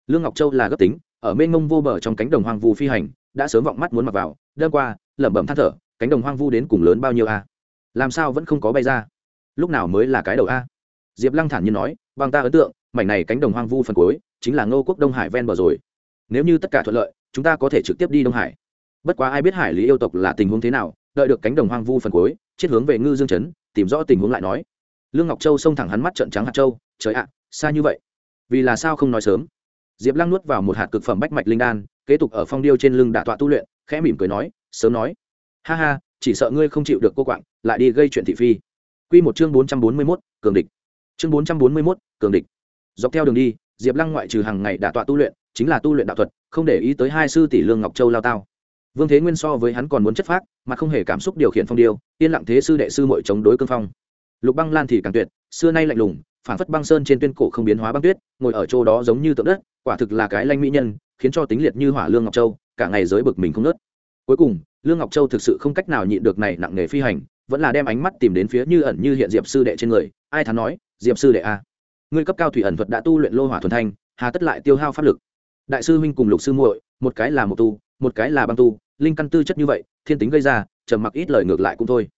Lương ngọc châu là gấp tính, ở mênh mông vô bờ trong cánh đồng hoang vu phi hành, đã sớm vọng mắt muốn mặc vào đơn qua, lẩm bẩm than thở, cánh đồng hoang vu đến cùng lớn bao nhiêu a? Làm sao vẫn không có bay ra? Lúc nào mới là cái đầu a? Diệp lăng thản nhiên nói, bằng ta ấn tượng, mảnh này cánh đồng hoang vu phần cuối chính là ngô quốc đông hải ven bờ rồi. Nếu như tất cả thuận lợi, chúng ta có thể trực tiếp đi đông hải. Bất quá ai biết hải lý yêu tộc là tình huống thế nào, đợi được cánh đồng hoang vu phần cuối, chết hướng về ngư dương chấn tìm rõ tình huống lại nói. Lương ngọc châu xông thẳng hắn mắt trận trắng hạt châu, trời ạ, xa như vậy. Vì là sao không nói sớm? Diệp lăng nuốt vào một hạt cực phẩm bách mạch linh đan, kế tục ở phong điêu trên lưng đả tọa tu luyện, khẽ mỉm cười nói, sớm nói. Ha ha, chỉ sợ ngươi không chịu được cô quạng, lại đi gây chuyện thị phi. Q một chương bốn trăm bốn mươi mốt, cường địch. Chương bốn trăm bốn mươi mốt, cường địch. Dọc theo đường đi diệp lăng ngoại trừ hàng ngày đả tọa tu luyện, chính là tu luyện đạo thuật, không để ý tới hai sư tỷ lương ngọc châu lao tao. Vương thế nguyên so với hắn còn muốn chất phác, mà không hề cảm xúc điều khiển phong điêu, yên lặng thế sư đệ sư mội chống đối cương phong. Lục băng lan thì càng tuyệt, xưa nay lạnh lùng phản phất băng sơn trên tuyên cổ không biến hóa băng tuyết, ngồi ở chỗ đó giống như tượng đất, quả thực là cái lanh mỹ nhân, khiến cho tính liệt như hỏa lương ngọc châu, cả ngày giới bực mình không nớt cuối cùng, lương ngọc châu thực sự không cách nào nhịn được này nặng nề phi hành, vẫn là đem ánh mắt tìm đến phía như ẩn như hiện diệp sư đệ trên người, ai thắn nói, diệp sư đệ a ngươi cấp cao thủy ẩn thuật đã tu luyện lô hỏa thuần thanh, hà tất lại tiêu hao pháp lực. Đại sư huynh cùng lục sư muội, một cái là một tu, một cái là băng tu, linh căn tư chất như vậy, thiên tính gây ra, trầm mặc ít lời ngược lại cũng thôi.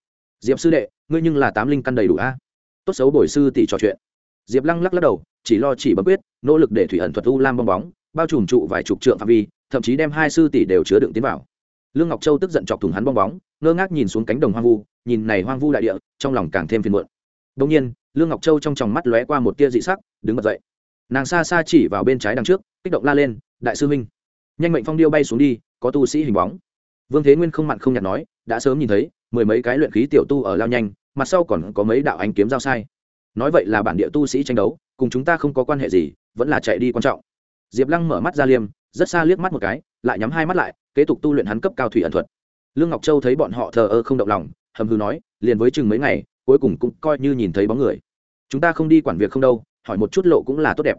Diệp sư đệ, ngươi nhưng là tám linh căn đầy đủ a. Tốt xấu bồi sư tỷ trò chuyện. Diệp lăng lắc lắc đầu, chỉ lo chỉ bấm quyết, nỗ lực để thủy ẩn thuật u lam bong bóng, bao trùm trụ vài chục trượng phạm vi, thậm chí đem hai sư tỷ đều chứa đựng tiến vào. Lương ngọc châu tức giận chọc thủng hắn bong bóng, ngơ ngác nhìn xuống cánh đồng hoang vu, nhìn này hoang vu đại địa, trong lòng càng thêm phiền muộn. Đông nhiên lương ngọc châu trong tròng mắt lóe qua một tia dị sắc, đứng bật dậy. Nàng xa xa chỉ vào bên trái đằng trước, kích động la lên, đại sư huynh, nhanh mệnh phong điêu bay xuống đi, có tu sĩ hình bóng. Vương thế nguyên không mặn không nhạt nói, đã sớm nhìn thấy, mười mấy cái luyện khí tiểu tu ở lao nhanh, mặt sau còn có mấy đạo ánh kiếm giao sai. Nói vậy là bản địa tu sĩ tranh đấu, cùng chúng ta không có quan hệ gì, vẫn là chạy đi quan trọng. Diệp lăng mở mắt ra liêm, rất xa liếc mắt một cái, lại nhắm hai mắt lại, kế tục tu luyện hắn cấp cao thủy ẩn thuật. Lương ngọc châu thấy bọn họ thờ ơ không động lòng, hầm hư nói, liền với chừng mấy ngày, cuối cùng cũng coi như nhìn thấy bóng người chúng ta không đi quản việc không đâu, hỏi một chút lộ cũng là tốt đẹp.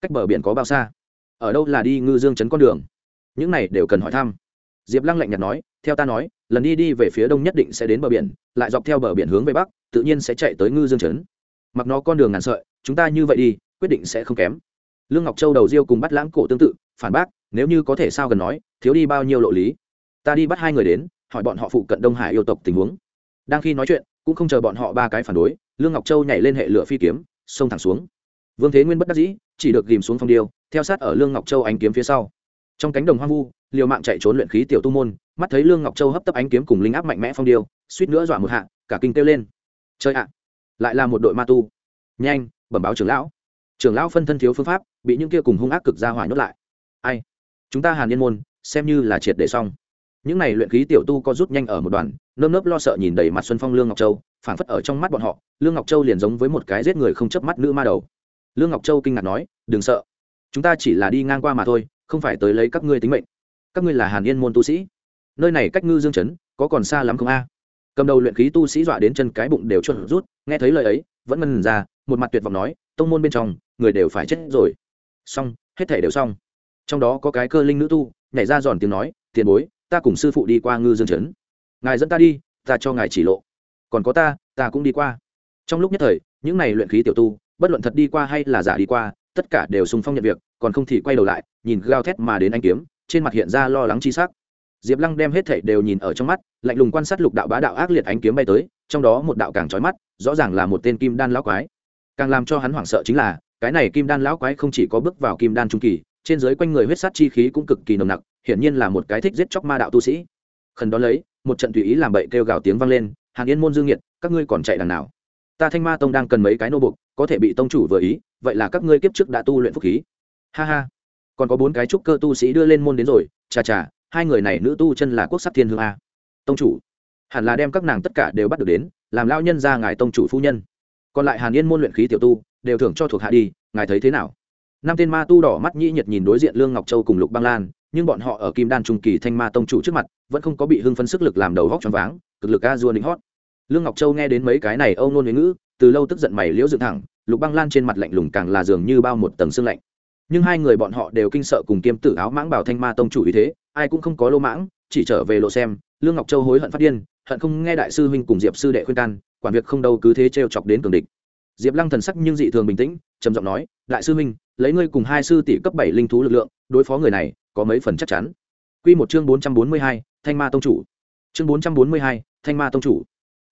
Cách bờ biển có bao xa? Ở đâu là đi ngư dương chấn con đường? Những này đều cần hỏi thăm. Diệp lăng lạnh nhạt nói, theo ta nói, lần đi đi về phía đông nhất định sẽ đến bờ biển, lại dọc theo bờ biển hướng về bắc, tự nhiên sẽ chạy tới ngư dương chấn. Mặc nó con đường ngàn sợi, chúng ta như vậy đi, quyết định sẽ không kém. Lương ngọc châu đầu riêu cùng bắt lãng cổ tương tự, phản bác, nếu như có thể sao gần nói, thiếu đi bao nhiêu lộ lý? Ta đi bắt hai người đến, hỏi bọn họ phụ cận đông hải yêu tộc tình huống. Đang khi nói chuyện cũng không chờ bọn họ ba cái phản đối, lương ngọc châu nhảy lên hệ lửa phi kiếm, xông thẳng xuống. Vương thế nguyên bất đắc dĩ, chỉ được ghìm xuống phong điêu, theo sát ở lương ngọc châu ánh kiếm phía sau. Trong cánh đồng hoang vu, liều mạng chạy trốn luyện khí tiểu tu môn, mắt thấy lương ngọc châu hấp tấp ánh kiếm cùng linh áp mạnh mẽ phong điêu, suýt nữa dọa một hạ, cả kinh kêu lên. Chơi ạ! Lại là một đội ma tu. Nhanh, bẩm báo trưởng lão. Trưởng lão phân thân thiếu phương pháp, bị những kia cùng hung ác cực ra hỏa nhốt lại. Ai? Chúng ta hàn yên môn, xem như là triệt để xong những này luyện khí tiểu tu có rút nhanh ở một đoàn, nơm nớp lo sợ nhìn đầy mặt xuân phong lương ngọc châu, phảng phất ở trong mắt bọn họ, lương ngọc châu liền giống với một cái giết người không chớp mắt nữ ma đầu. Lương ngọc châu kinh ngạc nói, đừng sợ, chúng ta chỉ là đi ngang qua mà thôi, không phải tới lấy các ngươi tính mệnh. Các ngươi là hàn yên môn tu sĩ. Nơi này cách ngư dương chấn có còn xa lắm không a? Cầm đầu luyện khí tu sĩ dọa đến chân cái bụng đều chuột rút, nghe thấy lời ấy, vẫn ngần ra, một mặt tuyệt vọng nói, tông môn bên trong, người đều phải chết rồi. Xong, hết thể đều xong. Trong đó có cái cơ linh nữ tu, nhảy ra giòn tiếng nói, tiền bối ta cùng sư phụ đi qua ngư dương trấn, ngài dẫn ta đi ta cho ngài chỉ lộ. Còn có ta ta cũng đi qua. Trong lúc nhất thời những này luyện khí tiểu tu bất luận thật đi qua hay là giả đi qua tất cả đều sung phong nhận việc còn không thì quay đầu lại nhìn gao thét mà đến anh kiếm trên mặt hiện ra lo lắng chi sắc. Diệp lăng đem hết thảy đều nhìn ở trong mắt lạnh lùng quan sát lục đạo bá đạo ác liệt ánh kiếm bay tới trong đó một đạo càng trói mắt rõ ràng là một tên kim đan lão quái. Càng làm cho hắn hoảng sợ chính là cái này kim đan lão quái không chỉ có bước vào kim đan trung kỳ trên dưới quanh người huyết sát chi khí cũng cực kỳ nồng nặc hiển nhiên là một cái thích giết chóc ma đạo tu sĩ. Khẩn đó lấy, một trận tùy ý làm bậy kêu gào tiếng vang lên, hàng yên môn dương nhiệt các ngươi còn chạy đằng nào? Ta thanh ma tông đang cần mấy cái nô bục có thể bị tông chủ vừa ý, vậy là các ngươi kiếp trước đã tu luyện phúc khí. Ha ha. Còn có bốn cái trúc cơ tu sĩ đưa lên môn đến rồi, chà chà, hai người này nữ tu chân là quốc sắc thiên hương a. Tông chủ. Hẳn là đem các nàng tất cả đều bắt được đến, làm lao nhân ra ngài tông chủ phu nhân. Còn lại hàn yên môn luyện khí tiểu tu, đều thưởng cho thuộc hạ đi, ngài thấy thế nào? Năm tên ma tu đỏ mắt nhĩ nhật nhìn đối diện lương ngọc châu cùng lục băng lan nhưng bọn họ ở kim đan trung kỳ thanh ma tông chủ trước mặt, vẫn không có bị hưng phấn sức lực làm đầu vóc choáng váng, cực lực a dua đính hót. Lương ngọc châu nghe đến mấy cái này âu nôn huế ngữ, từ lâu tức giận mày liễu dựng thẳng, lục băng lan trên mặt lạnh lùng càng là dường như bao một tầng xương lạnh. Nhưng hai người bọn họ đều kinh sợ cùng kiêm tử áo mãng bảo thanh ma tông chủ ý thế, ai cũng không có lô mãng, chỉ trở về lộ xem, lương ngọc châu hối hận phát điên, hận không nghe đại sư huynh cùng diệp sư đệ khuyên can, quản việc không đâu cứ thế trêu chọc đến cường địch. Diệp lăng thần sắc nhưng dị thường bình tĩnh, trầm giọng nói, đại sư huynh, lấy ngươi cùng hai sư tỷ cấp bảy linh thú lực lượng, đối phó người này có mấy phần chắc chắn. Quy một chương bốn trăm bốn mươi hai, thanh ma tông chủ. Chương bốn trăm bốn mươi hai, thanh ma tông chủ.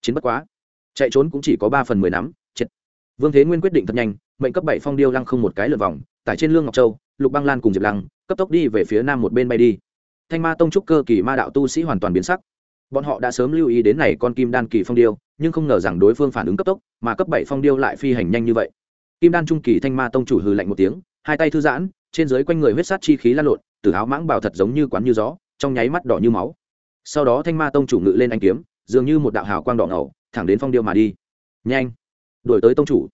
Chiến bất quá. Chạy trốn cũng chỉ có ba phần mười nắm chết vương thế nguyên quyết định thật nhanh, mệnh cấp bảy phong điêu lăng không một cái lượt vòng, tải trên lương ngọc châu, lục băng lan cùng diệp lăng, cấp tốc đi về phía nam một bên bay đi. Thanh ma tông trúc cơ kỳ ma đạo tu sĩ hoàn toàn biến sắc. Bọn họ đã sớm lưu ý đến này con kim đan kỳ phong điêu, nhưng không ngờ rằng đối phương phản ứng cấp tốc, mà cấp bảy phong điêu lại phi hành nhanh như vậy. Kim đan trung kỳ thanh ma tông chủ hừ lạnh một tiếng, hai tay thư giãn, trên dưới quanh người huyết sát chi khí lan lộn từ áo mãng bào thật giống như quán như gió, trong nháy mắt đỏ như máu. Sau đó thanh ma tông chủ ngự lên anh kiếm, dường như một đạo hào quang đỏ ngầu, thẳng đến phong điêu mà đi. Nhanh, đuổi tới tông chủ.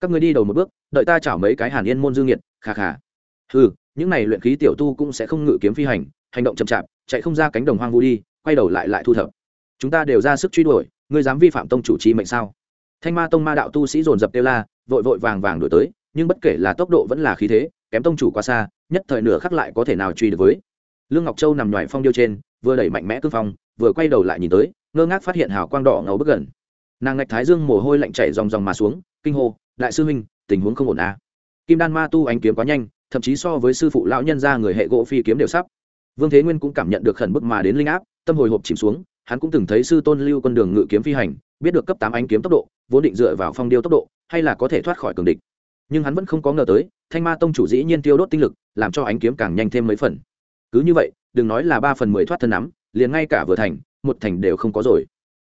Các người đi đầu một bước, đợi ta chảo mấy cái hàn yên môn dương nghiệt khà khà ừ những này luyện khí tiểu tu cũng sẽ không ngự kiếm phi hành hành động chậm chạp, chạy không ra cánh đồng hoang vu đi, quay đầu lại lại thu thập. Chúng ta đều ra sức truy đuổi, ngươi dám vi phạm tông chủ chi mệnh sao? Thanh ma tông ma đạo tu sĩ dồn dập kêu la, vội vội vàng vàng đuổi tới nhưng bất kể là tốc độ vẫn là khí thế, kém tông chủ quá xa, nhất thời nửa khắc lại có thể nào truy được với. Lương ngọc châu nằm ngoài phong điêu trên, vừa đẩy mạnh mẽ cương phong, vừa quay đầu lại nhìn tới, ngơ ngác phát hiện hào quang đỏ ngầu bất gần. Nàng ngạch thái dương mồ hôi lạnh chảy dòng dòng mà xuống, kinh hô, đại sư huynh, tình huống không ổn à. kim đan ma tu ánh kiếm quá nhanh, thậm chí so với sư phụ lão nhân ra người hệ gỗ phi kiếm đều sắp. Vương thế nguyên cũng cảm nhận được khẩn bức mà đến linh áp, tâm hồi hộp chìm xuống, hắn cũng từng thấy sư tôn lưu con đường ngự kiếm phi hành, biết được cấp tám ánh kiếm tốc độ, vốn định dựa vào phong điêu tốc độ, hay là có thể thoát khỏi cường địch nhưng hắn vẫn không có ngờ tới, thanh ma tông chủ dĩ nhiên tiêu đốt tinh lực, làm cho ánh kiếm càng nhanh thêm mấy phần. Cứ như vậy, đừng nói là ba phần mười thoát thân nắm, liền ngay cả vừa thành, một thành đều không có rồi.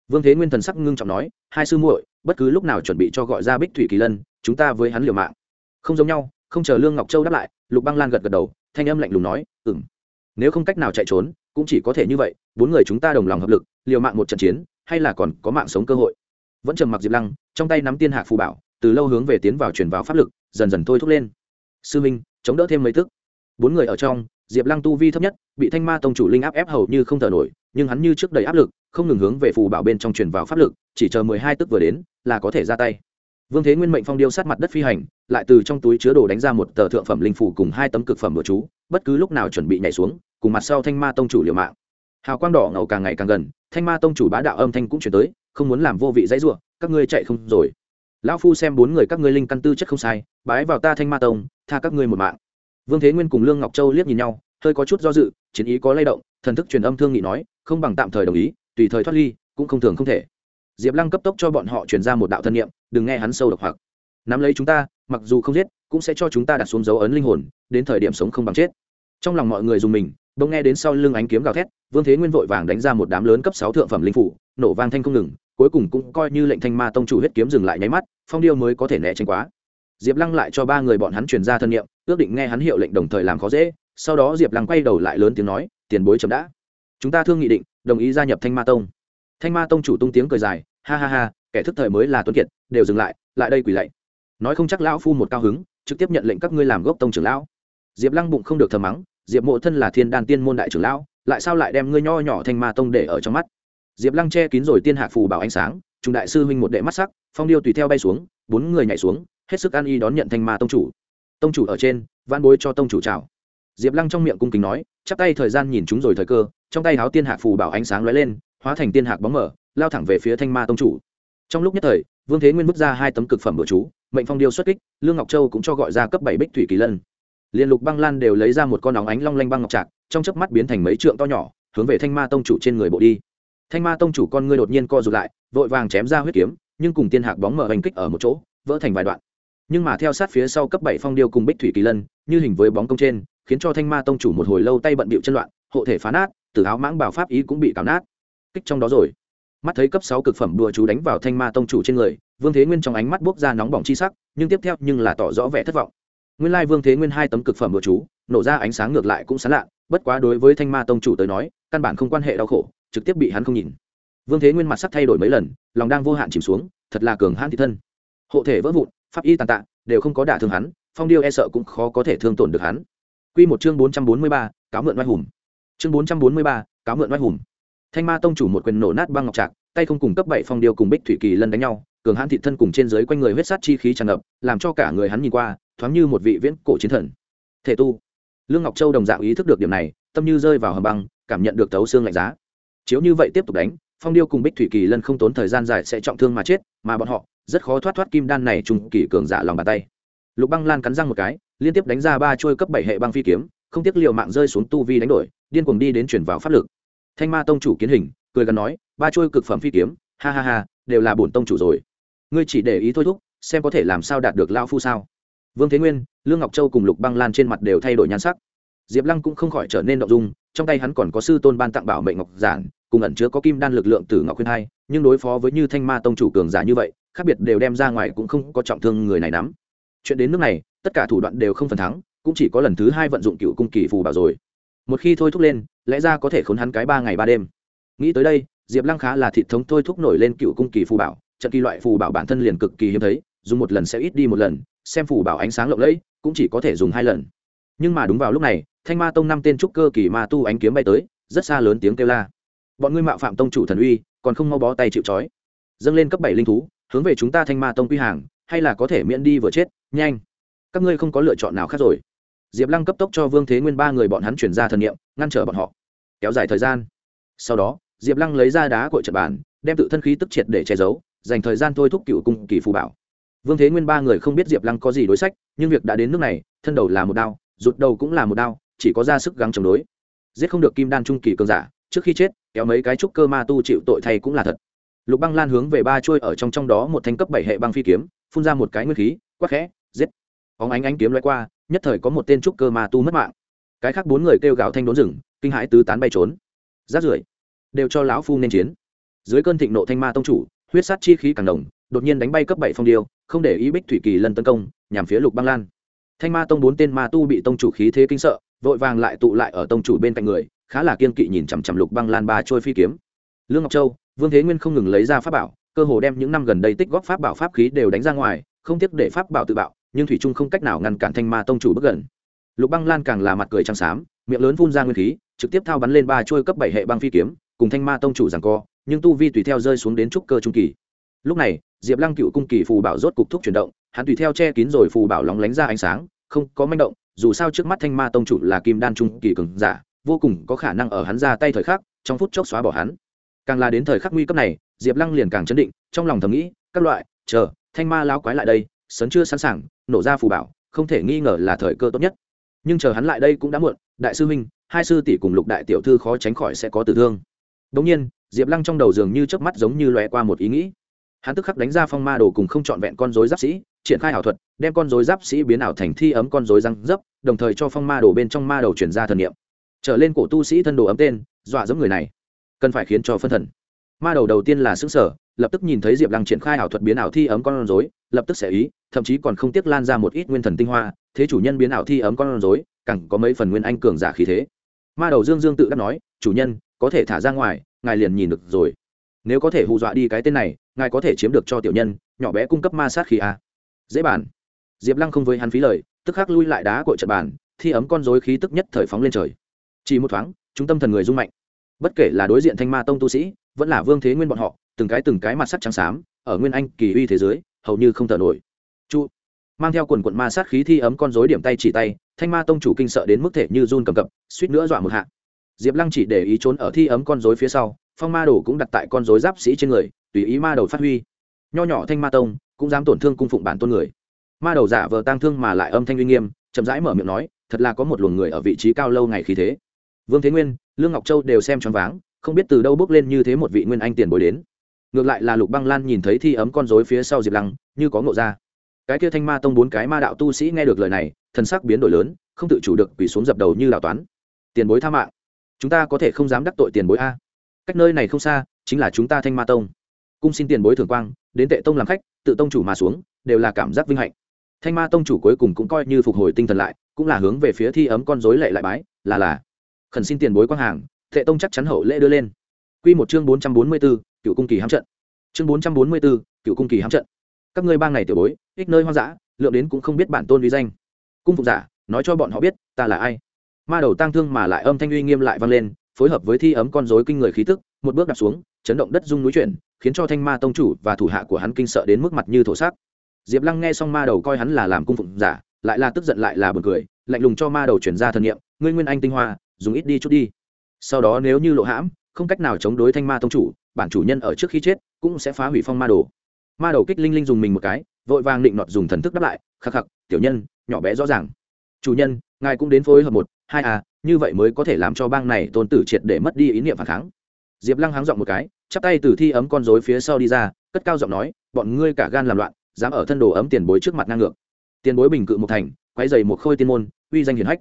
Vương thế nguyên thần sắc ngưng trọng nói, hai sư muội, bất cứ lúc nào chuẩn bị cho gọi ra bích thủy kỳ lân, chúng ta với hắn liều mạng. Không giống nhau, không chờ lương ngọc châu đáp lại, lục băng lan gật gật đầu, thanh âm lạnh lùng nói ừng nếu không cách nào chạy trốn, cũng chỉ có thể như vậy, bốn người chúng ta đồng lòng hợp lực, liều mạng một trận chiến, hay là còn có mạng sống cơ hội. Vẫn trầm mặc diệp lăng, trong tay nắm tiên hạc phù bảo từ lâu hướng về tiến vào chuyển vào pháp lực, dần dần thôi thúc lên. Sư minh, chống đỡ thêm mấy thức. Bốn người ở trong, diệp lăng tu vi thấp nhất, bị thanh ma tông chủ linh áp ép hầu như không thở nổi, nhưng hắn như trước đầy áp lực, không ngừng hướng về phù bảo bên trong truyền vào pháp lực, chỉ chờ mười hai tức vừa đến, là có thể ra tay. Vương thế nguyên mệnh phong điêu sát mặt đất phi hành, lại từ trong túi chứa đồ đánh ra một tờ thượng phẩm linh phủ cùng hai tấm cực phẩm bữa chú, bất cứ lúc nào chuẩn bị nhảy xuống, cùng mặt sau thanh ma tông chủ liều mạng. Hào quang đỏ ngầu càng ngày càng gần, thanh ma tông chủ bá đạo âm thanh cũng chuyển tới, không muốn làm vô vị dãy ruộng các ngươi chạy không rồi lão phu xem bốn người các ngươi linh căn tư chất không sai, bái vào ta thanh ma tông, tha các ngươi một mạng. Vương thế nguyên cùng lương ngọc châu liếc nhìn nhau, hơi có chút do dự, chiến ý có lay động, thần thức truyền âm thương nghị nói, không bằng tạm thời đồng ý, tùy thời thoát ly, cũng không thường không thể. Diệp lăng cấp tốc cho bọn họ truyền ra một đạo thân nhiệm đừng nghe hắn sâu độc hoặc. Nắm lấy chúng ta, mặc dù không giết, cũng sẽ cho chúng ta đặt xuống dấu ấn linh hồn, đến thời điểm sống không bằng chết. Trong lòng mọi người dùng mình, bỗng nghe đến sau lưng ánh kiếm gào thét, vương thế nguyên vội vàng đánh ra một đám lớn cấp sáu thượng phẩm linh phủ nổ vang thanh không ngừng, cuối cùng cũng coi như lệnh thanh ma tông chủ huyết kiếm dừng lại nháy mắt, phong điêu mới có thể né tránh quá. Diệp lăng lại cho ba người bọn hắn truyền ra thân nhiệm ước định nghe hắn hiệu lệnh đồng thời làm khó dễ, sau đó diệp lăng quay đầu lại lớn tiếng nói, tiền bối chấm đã. Chúng ta thương nghị định, đồng ý gia nhập thanh ma tông. Thanh ma tông chủ tung tiếng cười dài, ha ha ha, kẻ thức thời mới là tuấn kiệt, đều dừng lại lại đây quỳ lạy. Nói không chắc lão phu một cao hứng, trực tiếp nhận lệnh các ngươi làm gốc tông trưởng lão. Diệp lăng bụng không được thờ mắng, diệp mộ thân là thiên đan tiên môn đại trưởng lão, lại sao lại đem ngươi nho nhỏ thanh ma tông để ở trong mắt? Diệp lăng che kín rồi tiên hạ phù bảo ánh sáng Trung đại sư huynh một đệ mắt sắc, phong điêu tùy theo bay xuống, bốn người nhảy xuống, hết sức an y đón nhận thanh ma tông chủ. Tông chủ ở trên van bối cho tông chủ chào. Diệp lăng trong miệng cung kính nói, chắp tay thời gian nhìn chúng rồi thời cơ, trong tay háo tiên hạc phù bảo ánh sáng lóe lên, hóa thành tiên hạc bóng mở, lao thẳng về phía thanh ma tông chủ. Trong lúc nhất thời, vương thế nguyên bước ra hai tấm cực phẩm bữa chú, mệnh phong điêu xuất kích, lương ngọc châu cũng cho gọi ra cấp bảy bích thủy kỳ lân. Liên lục băng lan đều lấy ra một con nóng ánh long lanh băng ngọc trạc, trong chớp mắt biến thành mấy trượng to nhỏ, hướng về thanh ma tông chủ trên người bộ đi thanh ma tông chủ con ngươi đột nhiên co rụt lại, vội vàng chém ra huyết kiếm, nhưng cùng tiên hạc bóng mở hành kích ở một chỗ, vỡ thành vài đoạn. Nhưng mà theo sát phía sau cấp bảy phong điêu cùng bích thủy kỳ lân, như hình với bóng công trên, khiến cho thanh ma tông chủ một hồi lâu tay bận bịu chân loạn, hộ thể phá nát từ áo mãng bảo pháp ý cũng bị cào nát. Kích trong đó rồi. Mắt thấy cấp sáu cực phẩm đùa chú đánh vào thanh ma tông chủ trên người, vương thế nguyên trong ánh mắt bốc ra nóng bỏng chi sắc, nhưng tiếp theo nhưng là tỏ rõ vẻ thất vọng. Nguyên lai vương thế nguyên hai tấm cực phẩm đùa chú, nổ ra ánh sáng ngược lại cũng sán lạ, bất quá đối với thanh ma tông chủ tới nói, căn bản không quan hệ đau khổ trực tiếp bị hắn không nhìn vương thế nguyên mặt sắc thay đổi mấy lần lòng đang vô hạn chìm xuống thật là cường hãn thị thân hộ thể vỡ vụn pháp y tàn tạ đều không có đả thương hắn phong điêu e sợ cũng khó có thể thương tổn được hắn Quy một chương 443, cáo mượn oai hùng. Chương 443, cáo mượn oai hùng. Thanh Ma tông chủ một quyền nổ nát băng ngọc trạc, tay không cùng cấp 7 phong điêu cùng Bích Thủy Kỳ lân đánh nhau, cường hãn thị thân cùng trên dưới quanh người huyết sát chi khí tràn ngập, làm cho cả người hắn nhìn qua, thoáng như một vị viễn cổ chiến thần. Thể tu. Lương Ngọc Châu đồng dạng ý thức được điểm này, tâm như rơi vào hầm băng, cảm nhận được tấu xương lạnh giá. Chiếu như vậy tiếp tục đánh, phong điêu cùng Bích Thủy Kỳ lân không tốn thời gian dài sẽ trọng thương mà chết, mà bọn họ rất khó thoát thoát kim đan này trùng kỳ cường giả lòng bàn tay. Lục Băng Lan cắn răng một cái, liên tiếp đánh ra ba chuôi cấp bảy hệ băng phi kiếm không tiếc liệu mạng rơi xuống tu vi đánh đổi điên cuồng đi đến chuyển vào pháp lực. Thanh ma tông chủ kiến hình cười gần nói ba chuôi cực phẩm phi kiếm ha ha ha đều là bổn tông chủ rồi. Ngươi chỉ để ý thôi thúc xem có thể làm sao đạt được lao phu sao. Vương thế nguyên lương ngọc châu cùng lục băng lan trên mặt đều thay đổi nhan sắc diệp lăng cũng không khỏi trở nên động dung, trong tay hắn còn có sư tôn ban tặng bảo mệnh ngọc giản, cùng ẩn chứa có kim đan lực lượng từ ngọc khuyên hai, nhưng đối phó với như thanh ma tông chủ cường giả như vậy, khác biệt đều đem ra ngoài cũng không có trọng thương người này nắm chuyện đến nước này, tất cả thủ đoạn đều không phần thắng, cũng chỉ có lần thứ hai vận dụng cựu cung kỳ phù bảo rồi. Một khi thôi thúc lên, lẽ ra có thể khốn hắn cái ba ngày ba đêm. Nghĩ tới đây, diệp lăng khá là thị thống thôi thúc nổi lên cựu cung kỳ phù bảo, trận kỳ loại phù bảo bản thân liền cực kỳ hiếm thấy, dùng một lần sẽ ít đi một lần, xem phù bảo ánh sáng lộng lẫy, cũng chỉ có thể dùng hai lần. Nhưng mà đúng vào lúc này thanh ma tông năm tên trúc cơ kỳ ma tu ánh kiếm bay tới, rất xa lớn tiếng kêu la. Bọn ngươi mạo phạm tông chủ thần uy, còn không mau bó tay chịu trói. Dâng lên cấp bảy linh thú, hướng về chúng ta thanh ma tông quy hàng, hay là có thể miễn đi vừa chết, nhanh. Các ngươi không có lựa chọn nào khác rồi. Diệp lăng cấp tốc cho vương thế nguyên ba người bọn hắn chuyển ra thần nghiệm ngăn trở bọn họ. Kéo dài thời gian. Sau đó, diệp lăng lấy ra đá cội trật bàn, đem tự thân khí tức triệt để che giấu, dành thời gian thôi thúc cựu cung kỳ phù bảo. Vương thế nguyên ba người không biết diệp lăng có gì đối sách, nhưng việc đã đến nước này, thân đầu là một đao, rụt đầu cũng là một đao chỉ có ra sức gắng chống đối. Giết không được kim đan trung kỳ cường giả, trước khi chết, kéo mấy cái trúc cơ ma tu chịu tội thay cũng là thật. Lục băng lan hướng về ba trôi ở trong trong đó một thanh cấp bảy hệ băng phi kiếm, phun ra một cái nguyên khí, quắc khẽ, giết. Óng ánh ánh kiếm loại qua, nhất thời có một tên trúc cơ ma tu mất mạng. Cái khác bốn người kêu gào thanh đốn rừng, kinh hãi tứ tán bay trốn. Rát rưởi, đều cho lão phu nên chiến. Dưới cơn thịnh nộ thanh ma tông chủ, huyết sát chi khí càng đồng đột nhiên đánh bay cấp bảy phong điêu, không để ý bích thủy kỳ lân tấn công, nhằm phía lục băng lan. Thanh ma tông bốn tên ma tu bị tông chủ khí thế kinh sợ vội vàng lại tụ lại ở tông chủ bên cạnh người, khá là kiên kỵ nhìn chằm chằm lục băng lan ba trôi phi kiếm. Lương ngọc châu, vương thế nguyên không ngừng lấy ra pháp bảo, cơ hồ đem những năm gần đây tích góp pháp bảo pháp khí đều đánh ra ngoài, không tiếc để pháp bảo tự bạo, nhưng thủy trung không cách nào ngăn cản thanh ma tông chủ bước gần. Lục băng lan càng là mặt cười trắng xám, miệng lớn phun ra nguyên khí, trực tiếp thao bắn lên ba trôi cấp bảy hệ băng phi kiếm, cùng thanh ma tông chủ rằng co, nhưng tu vi tùy theo rơi xuống đến trúc cơ trung kỳ. Lúc này, diệp lăng cựu cung kỳ phù bảo rốt cục thúc chuyển động, hắn tùy theo che kín rồi phù bảo lóng lánh ra ánh sáng, không có manh động dù sao trước mắt thanh ma tông chủ là kim đan trung kỳ cường giả, vô cùng có khả năng ở hắn ra tay thời khắc, trong phút chốc xóa bỏ hắn. Càng là đến thời khắc nguy cấp này, diệp lăng liền càng chấn định, trong lòng thầm nghĩ, các loại, chờ, thanh ma lao quái lại đây sấn chưa sẵn sàng, nổ ra phù bảo, không thể nghi ngờ là thời cơ tốt nhất. Nhưng chờ hắn lại đây cũng đã muộn, đại sư huynh, hai sư tỷ cùng lục đại tiểu thư khó tránh khỏi sẽ có tử thương. Đống nhiên, diệp lăng trong đầu dường như chớp mắt giống như lóe qua một ý nghĩ. Hắn tức khắc đánh ra phong ma đồ cùng không trọn vẹn con dối giáp sĩ triển khai ảo thuật, đem con dối giáp sĩ biến ảo thành thi ấm con dối răng dấp, đồng thời cho phong ma đồ bên trong ma đầu chuyển ra thần niệm. Trở lên cổ tu sĩ thân đồ ấm tên, dọa giống người này. Cần phải khiến cho phân thần. Ma đầu đầu tiên là xứng sở lập tức nhìn thấy diệp lăng triển khai ảo thuật biến ảo thi ấm con rối, lập tức sẽ ý, thậm chí còn không tiếc lan ra một ít nguyên thần tinh hoa, thế chủ nhân biến ảo thi ấm con rối, càng có mấy phần nguyên anh cường giả khí thế. Ma đầu dương dương tự đắc nói, chủ nhân, có thể thả ra ngoài, ngài liền nhìn được rồi. Nếu có thể hù dọa đi cái tên này, ngài có thể chiếm được cho tiểu nhân, nhỏ bé cung cấp ma sát khí a dễ bàn. Diệp lăng không với hắn phí lời, tức khắc lui lại đá cội trận bàn, thi ấm con dối khí tức nhất thời phóng lên trời. Chỉ một thoáng, trung tâm thần người rung mạnh. Bất kể là đối diện thanh ma tông tu sĩ, vẫn là vương thế nguyên bọn họ, từng cái từng cái mặt sắc trắng xám, ở nguyên anh, kỳ uy thế giới, hầu như không thở nổi. Chu. Mang theo quần quận ma sát khí thi ấm con dối điểm tay chỉ tay, thanh ma tông chủ kinh sợ đến mức thể như run cầm cập, suýt nữa dọa một hạ. Diệp lăng chỉ để ý trốn ở thi ấm con dối phía sau, phong ma đồ cũng đặt tại con dối giáp sĩ trên người, tùy ý ma đầu phát huy. Nho nhỏ thanh ma tông cũng dám tổn thương cung phụng bản tôn người. Ma đầu giả vờ tang thương mà lại âm thanh uy nghiêm, chậm rãi mở miệng nói, thật là có một luồng người ở vị trí cao lâu ngày khí thế. Vương thế nguyên, lương ngọc châu đều xem choáng váng, không biết từ đâu bước lên như thế một vị nguyên anh tiền bối đến. Ngược lại là lục băng lan nhìn thấy thi ấm con dối phía sau diệp lăng, như có ngộ ra. Cái kia thanh ma tông bốn cái ma đạo tu sĩ nghe được lời này, thần sắc biến đổi lớn, không tự chủ được quỳ xuống dập đầu như đạo toán. Tiền bối tha mạng. Chúng ta có thể không dám đắc tội tiền bối a. Cách nơi này không xa, chính là chúng ta thanh ma tông. Cung xin tiền bối thường quang đến tệ tông làm khách, tự tông chủ mà xuống, đều là cảm giác vinh hạnh. Thanh ma tông chủ cuối cùng cũng coi như phục hồi tinh thần lại, cũng là hướng về phía thi ấm con dối lệ lại bái, là là, khẩn xin tiền bối quang hàng, tệ tông chắc chắn hậu lễ đưa lên. Q một chương bốn trăm bốn mươi b ố cựu cung kỳ hám trận. Chương bốn trăm bốn mươi b ố cựu cung kỳ hám trận. Các ngươi bang này tiểu bối ích nơi hoang dã, lượng đến cũng không biết bản tôn uy danh. Cung phục giả, nói cho bọn họ biết, ta là ai? Ma đầu tăng thương mà lại âm thanh uy nghiêm lại vang lên, phối hợp với thi ấm con dối kinh người khí tức, một bước đạp xuống, chấn động đất rung núi chuyển khiến cho thanh ma tông chủ và thủ hạ của hắn kinh sợ đến mức mặt như thổ sắc diệp lăng nghe xong ma đầu coi hắn là làm cung phụng giả, lại là tức giận lại là buồn cười, lạnh lùng cho ma đầu chuyển ra thần nhiệm ngươi nguyên anh tinh hoa, dùng ít đi chút đi. Sau đó nếu như lộ hãm, không cách nào chống đối thanh ma tông chủ, bản chủ nhân ở trước khi chết cũng sẽ phá hủy phong ma đồ. Ma đầu kích linh linh dùng mình một cái, vội vàng định nọt dùng thần thức đáp lại, khắc khắc, tiểu nhân, nhỏ bé rõ ràng. Chủ nhân, ngài cũng đến phối hợp một, hai à như vậy mới có thể làm cho bang này tôn tử triệt để mất đi ý niệm phản kháng diệp lăng háng giọng một cái, chắp tay từ thi ấm con dối phía sau đi ra, cất cao giọng nói, bọn ngươi cả gan làm loạn, dám ở thân đồ ấm tiền bối trước mặt ngang ngược. Tiền bối bình cự một thành quay dày một khôi tiên môn, uy danh hiển hách.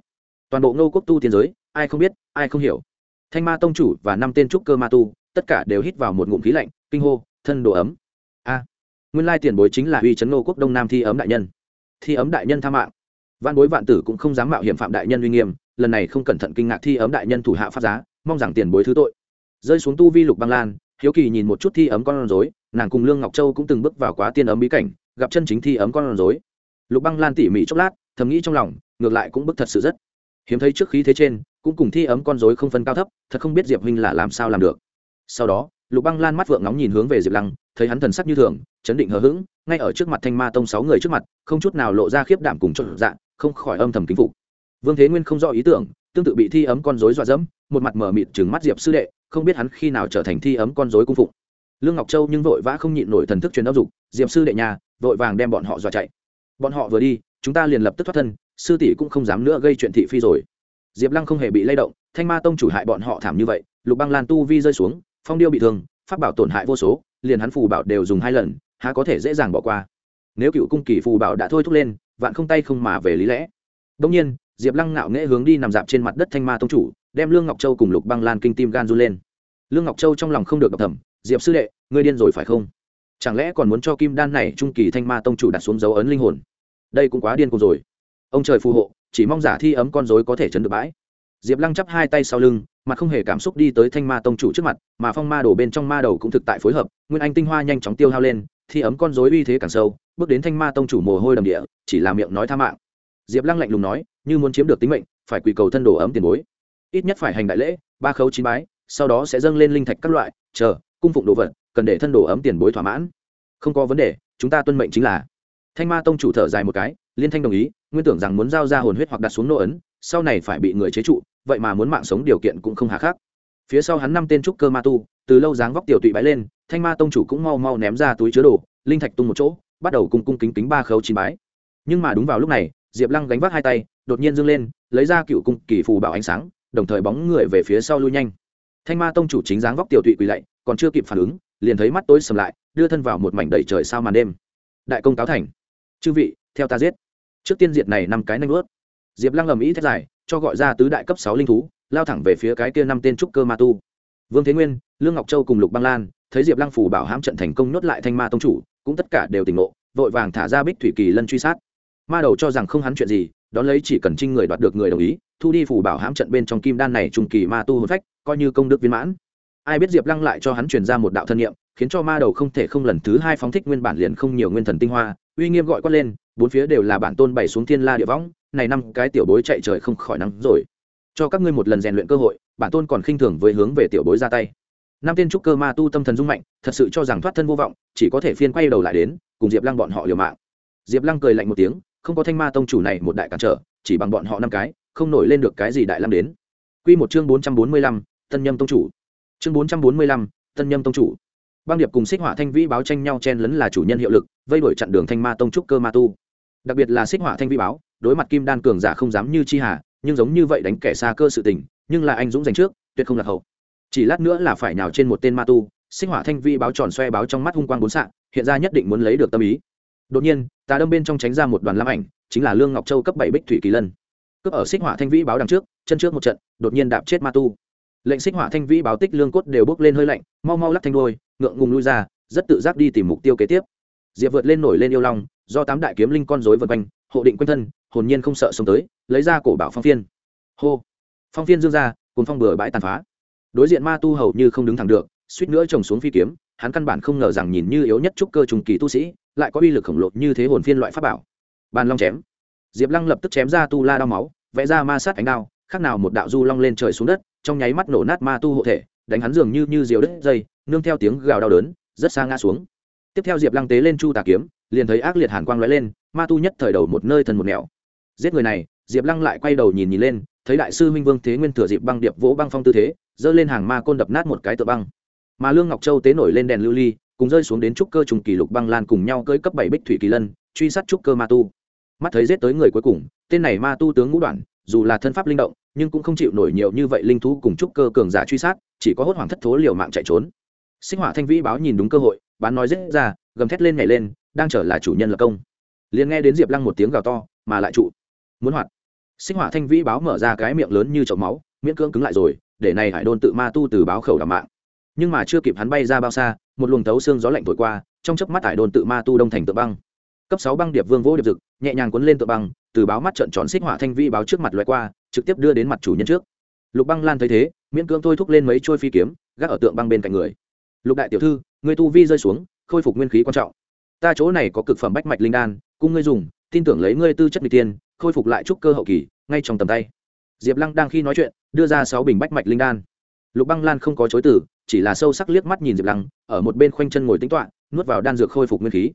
Toàn bộ ngô quốc tu tiên giới, ai không biết, ai không hiểu. Thanh ma tông chủ và năm tên trúc cơ ma tu, tất cả đều hít vào một ngụm khí lạnh, kinh hô, thân đồ ấm. A. Nguyên lai tiền bối chính là uy chấn ngô quốc đông nam thi ấm đại nhân. Thi ấm đại nhân tha mạng. Văn bối vạn tử cũng không dám mạo hiểm phạm đại nhân uy nghiêm, lần này không cẩn thận kinh ngạc thi ấm đại nhân thủ hạ phát giá, mong rằng tiền bối thứ tội rơi xuống tu vi lục băng lan, hiếu kỳ nhìn một chút thi ấm con rối, nàng cùng lương ngọc châu cũng từng bước vào quá tiên ấm bí cảnh, gặp chân chính thi ấm con rối. Lục băng lan tỉ mỉ chốc lát, thầm nghĩ trong lòng, ngược lại cũng bức thật sự rất hiếm thấy trước khí thế trên, cũng cùng thi ấm con rối không phân cao thấp, thật không biết diệp huynh là làm sao làm được. Sau đó, lục băng lan mắt vượng nóng nhìn hướng về diệp lăng, thấy hắn thần sắc như thường, chấn định hờ hững, ngay ở trước mặt thanh ma tông sáu người trước mặt, không chút nào lộ ra khiếp đảm cùng trộn dạng không khỏi âm thầm kính phục. Vương thế nguyên không rõ ý tưởng tương tự bị thi ấm con rối dọa dẫm, một mặt mở mịt trừng mắt diệp sư đệ, không biết hắn khi nào trở thành thi ấm con rối cung phụng. Lương ngọc châu nhưng vội vã không nhịn nổi thần thức truyền áp dục, diệp sư đệ nhà, vội vàng đem bọn họ dọa chạy. Bọn họ vừa đi, chúng ta liền lập tức thoát thân, sư tỷ cũng không dám nữa gây chuyện thị phi rồi. Diệp lăng không hề bị lay động, thanh ma tông chủ hại bọn họ thảm như vậy, lục băng lan tu vi rơi xuống, phong điêu bị thương phát bảo tổn hại vô số, liền hắn phù bảo đều dùng hai lần, há có thể dễ dàng bỏ qua. Nếu cựu cung kỳ phù bảo đã thôi thúc lên, vạn không tay không mà về lý lẽ. Đông nhiên diệp lăng ngạo nghễ hướng đi nằm dạp trên mặt đất thanh ma tông chủ, đem lương ngọc châu cùng lục băng lan kinh tim gan run lên. Lương ngọc châu trong lòng không được đọc thầm, diệp sư đệ, ngươi điên rồi phải không? Chẳng lẽ còn muốn cho kim đan này trung kỳ thanh ma tông chủ đặt xuống dấu ấn linh hồn? Đây cũng quá điên cuồng rồi. Ông trời phù hộ, chỉ mong giả thi ấm con dối có thể chấn được bãi. Diệp lăng chắp hai tay sau lưng, mặt không hề cảm xúc đi tới thanh ma tông chủ trước mặt, mà phong ma đổ bên trong ma đầu cũng thực tại phối hợp, nguyên anh tinh hoa nhanh chóng tiêu hao lên, thi ấm con dối uy thế càng sâu, bước đến thanh ma tông chủ mồ hôi đầm địa, chỉ là miệng nói tha mạng diệp lăng lạnh lùng nói, như muốn chiếm được tính mệnh, phải quỳ cầu thân đồ ấm tiền bối. Ít nhất phải hành đại lễ, ba khấu chín bái, sau đó sẽ dâng lên linh thạch các loại, chờ, cung phụng đồ vật, cần để thân đồ ấm tiền bối thỏa mãn. Không có vấn đề, chúng ta tuân mệnh chính là. Thanh ma tông chủ thở dài một cái, liên thanh đồng ý, nguyên tưởng rằng muốn giao ra hồn huyết hoặc đặt xuống nô ấn, sau này phải bị người chế trụ, vậy mà muốn mạng sống điều kiện cũng không hà khắc. Phía sau hắn năm tên trúc cơ ma tu, từ lâu dáng vóc tiểu tụy bãi lên, thanh ma tông chủ cũng mau mau ném ra túi chứa đồ, linh thạch tung một chỗ, bắt đầu cung cung kính kính ba khấu chín bái. Nhưng mà đúng vào lúc này diệp lăng gánh vác hai tay, đột nhiên dâng lên, lấy ra cựu cung kỳ phù bảo ánh sáng, đồng thời bóng người về phía sau lui nhanh. Thanh ma tông chủ chính dáng vóc tiểu tụy quỳ lạy, còn chưa kịp phản ứng, liền thấy mắt tối sầm lại, đưa thân vào một mảnh đầy trời sao màn đêm. Đại công cáo thành. Chư vị, theo ta giết. Trước tiên diệt này năm cái nanh ướt diệp lăng ầm ĩ thét dài, cho gọi ra tứ đại cấp sáu linh thú, lao thẳng về phía cái kia năm tên trúc cơ ma tu. Vương thế nguyên, lương ngọc châu cùng lục băng lan, thấy diệp lăng phủ bảo hãm trận thành công nhốt lại thanh ma tông chủ, cũng tất cả đều tỉnh ngộ, vội vàng thả ra bích thủy kỳ lân truy sát ma đầu cho rằng không hắn chuyện gì, đón lấy chỉ cần trinh người đoạt được người đồng ý, thu đi phủ bảo hãm trận bên trong kim đan này trùng kỳ ma tu hồn phách, coi như công đức viên mãn. Ai biết diệp lăng lại cho hắn truyền ra một đạo thân nhiệm khiến cho ma đầu không thể không lần thứ hai phóng thích nguyên bản liền không nhiều nguyên thần tinh hoa, uy nghiêm gọi quát lên, bốn phía đều là bản tôn bày xuống thiên la địa võng, này năm cái tiểu bối chạy trời không khỏi nắng rồi. Cho các ngươi một lần rèn luyện cơ hội, bản tôn còn khinh thường với hướng về tiểu bối ra tay. Năm tiên trúc cơ ma tu tâm thần dung mạnh, thật sự cho rằng thoát thân vô vọng, chỉ có thể phiên quay đầu lại đến, cùng diệp lăng bọn họ liều mạng. Diệp lăng cười lạnh một tiếng không có thanh ma tông chủ này một đại cản trở, chỉ bằng bọn họ năm cái, không nổi lên được cái gì đại lăng đến. Q một chương bốn trăm bốn mươi lăm, tân nhâm tông chủ. Chương bốn trăm bốn mươi lăm, tân nhâm tông chủ. Băng điệp cùng xích hỏa thanh vĩ báo tranh nhau chen lấn là chủ nhân hiệu lực, vây đuổi chặn đường thanh ma tông trúc cơ ma tu. Đặc biệt là xích hỏa thanh vĩ báo, đối mặt kim đan cường giả không dám như chi hà, nhưng giống như vậy đánh kẻ xa cơ sự tình, nhưng là anh dũng giành trước, tuyệt không lạc hậu. Chỉ lát nữa là phải nhào trên một tên ma tu, xích hỏa thanh vĩ báo tròn xoe báo trong mắt hung quang bốn xạ hiện ra nhất định muốn lấy được tâm ý đột nhiên, tà đâm bên trong tránh ra một đoàn lam ảnh, chính là lương ngọc châu cấp bảy bích thủy kỳ lân. Cướp ở xích hỏa thanh vĩ báo đằng trước, chân trước một trận, đột nhiên đạp chết ma tu. Lệnh xích hỏa thanh vĩ báo tích lương cốt đều bước lên hơi lạnh, mau mau lắc thanh đôi ngượng ngùng lui ra, rất tự giác đi tìm mục tiêu kế tiếp. Diệp vượt lên nổi lên yêu long, do tám đại kiếm linh con dối vượt quanh, hộ định quanh thân, hồn nhiên không sợ sống tới, lấy ra cổ bảo phong phiên. Hô! Phong phiên dương ra cùng phong bừa bãi tàn phá. Đối diện ma tu hầu như không đứng thẳng được, suýt nữa trồng xuống phi kiếm, hắn căn bản không ngờ rằng nhìn như yếu nhất trúc cơ trùng kỳ tu sĩ lại có uy lực khổng lồ như thế hồn phiên loại pháp bảo. Bàn long chém. Diệp lăng lập tức chém ra tu la đao máu, vẽ ra ma sát ánh đao, khác nào một đạo du long lên trời xuống đất, trong nháy mắt nổ nát ma tu hộ thể, đánh hắn dường như như diều đất dây, nương theo tiếng gào đau đớn, rất xa ngã xuống. Tiếp theo diệp lăng tế lên chu tà kiếm, liền thấy ác liệt hàn quang lóe lên, ma tu nhất thời đầu một nơi thần một nẻo. Giết người này, diệp lăng lại quay đầu nhìn nhìn lên, thấy đại sư minh vương thế nguyên thừa dịp băng điệp vỗ băng phong tư thế, giơ lên hàng ma côn đập nát một cái tựa băng. Mà lương ngọc châu tế nổi lên đèn lưu ly cùng rơi xuống đến trúc cơ trùng kỷ lục băng lan cùng nhau cưỡi cấp bảy bích thủy kỳ lân, truy sát trúc cơ ma tu. Mắt thấy giết tới người cuối cùng, tên này ma tu tướng ngũ đoạn, dù là thân pháp linh động, nhưng cũng không chịu nổi nhiều như vậy linh thú cùng trúc cơ cường giả truy sát, chỉ có hốt hoảng thất thố liều mạng chạy trốn. Sinh hỏa thanh vĩ báo nhìn đúng cơ hội, bán nói giết ra, gầm thét lên nhảy lên, đang trở là chủ nhân lập công. Liền nghe đến diệp lăng một tiếng gào to, mà lại trụ. Muốn hoạt. Sinh hỏa thanh vĩ báo mở ra cái miệng lớn như chậu máu, miễn cưỡng cứng lại rồi, để này hải đôn tự ma tu từ báo khẩu đảm mạng. Nhưng mà chưa kịp hắn bay ra bao xa một luồng thấu xương gió lạnh thổi qua, trong chớp mắt ải đồn tự ma tu đông thành tự băng. Cấp sáu băng điệp vương vỗ điệp dực, nhẹ nhàng cuốn lên tự băng, từ báo mắt trận tròn xích hỏa thanh vi báo trước mặt loại qua, trực tiếp đưa đến mặt chủ nhân trước. Lục băng lan thấy thế, miễn cưỡng thôi thúc lên mấy trôi phi kiếm, gác ở tượng băng bên cạnh người. Lục đại tiểu thư, người tu vi rơi xuống, khôi phục nguyên khí quan trọng. Ta chỗ này có cực phẩm bách mạch linh đan, cung ngươi dùng, tin tưởng lấy ngươi tư chất n tiên, khôi phục lại trúc cơ hậu kỳ, ngay trong tầm tay. Diệp lăng đang khi nói chuyện, đưa ra sáu bình bách mạch linh đan. Lục băng lan không có chối từ chỉ là sâu sắc liếc mắt nhìn diệp lăng, ở một bên khoanh chân ngồi tính toạ nuốt vào đan dược khôi phục nguyên khí.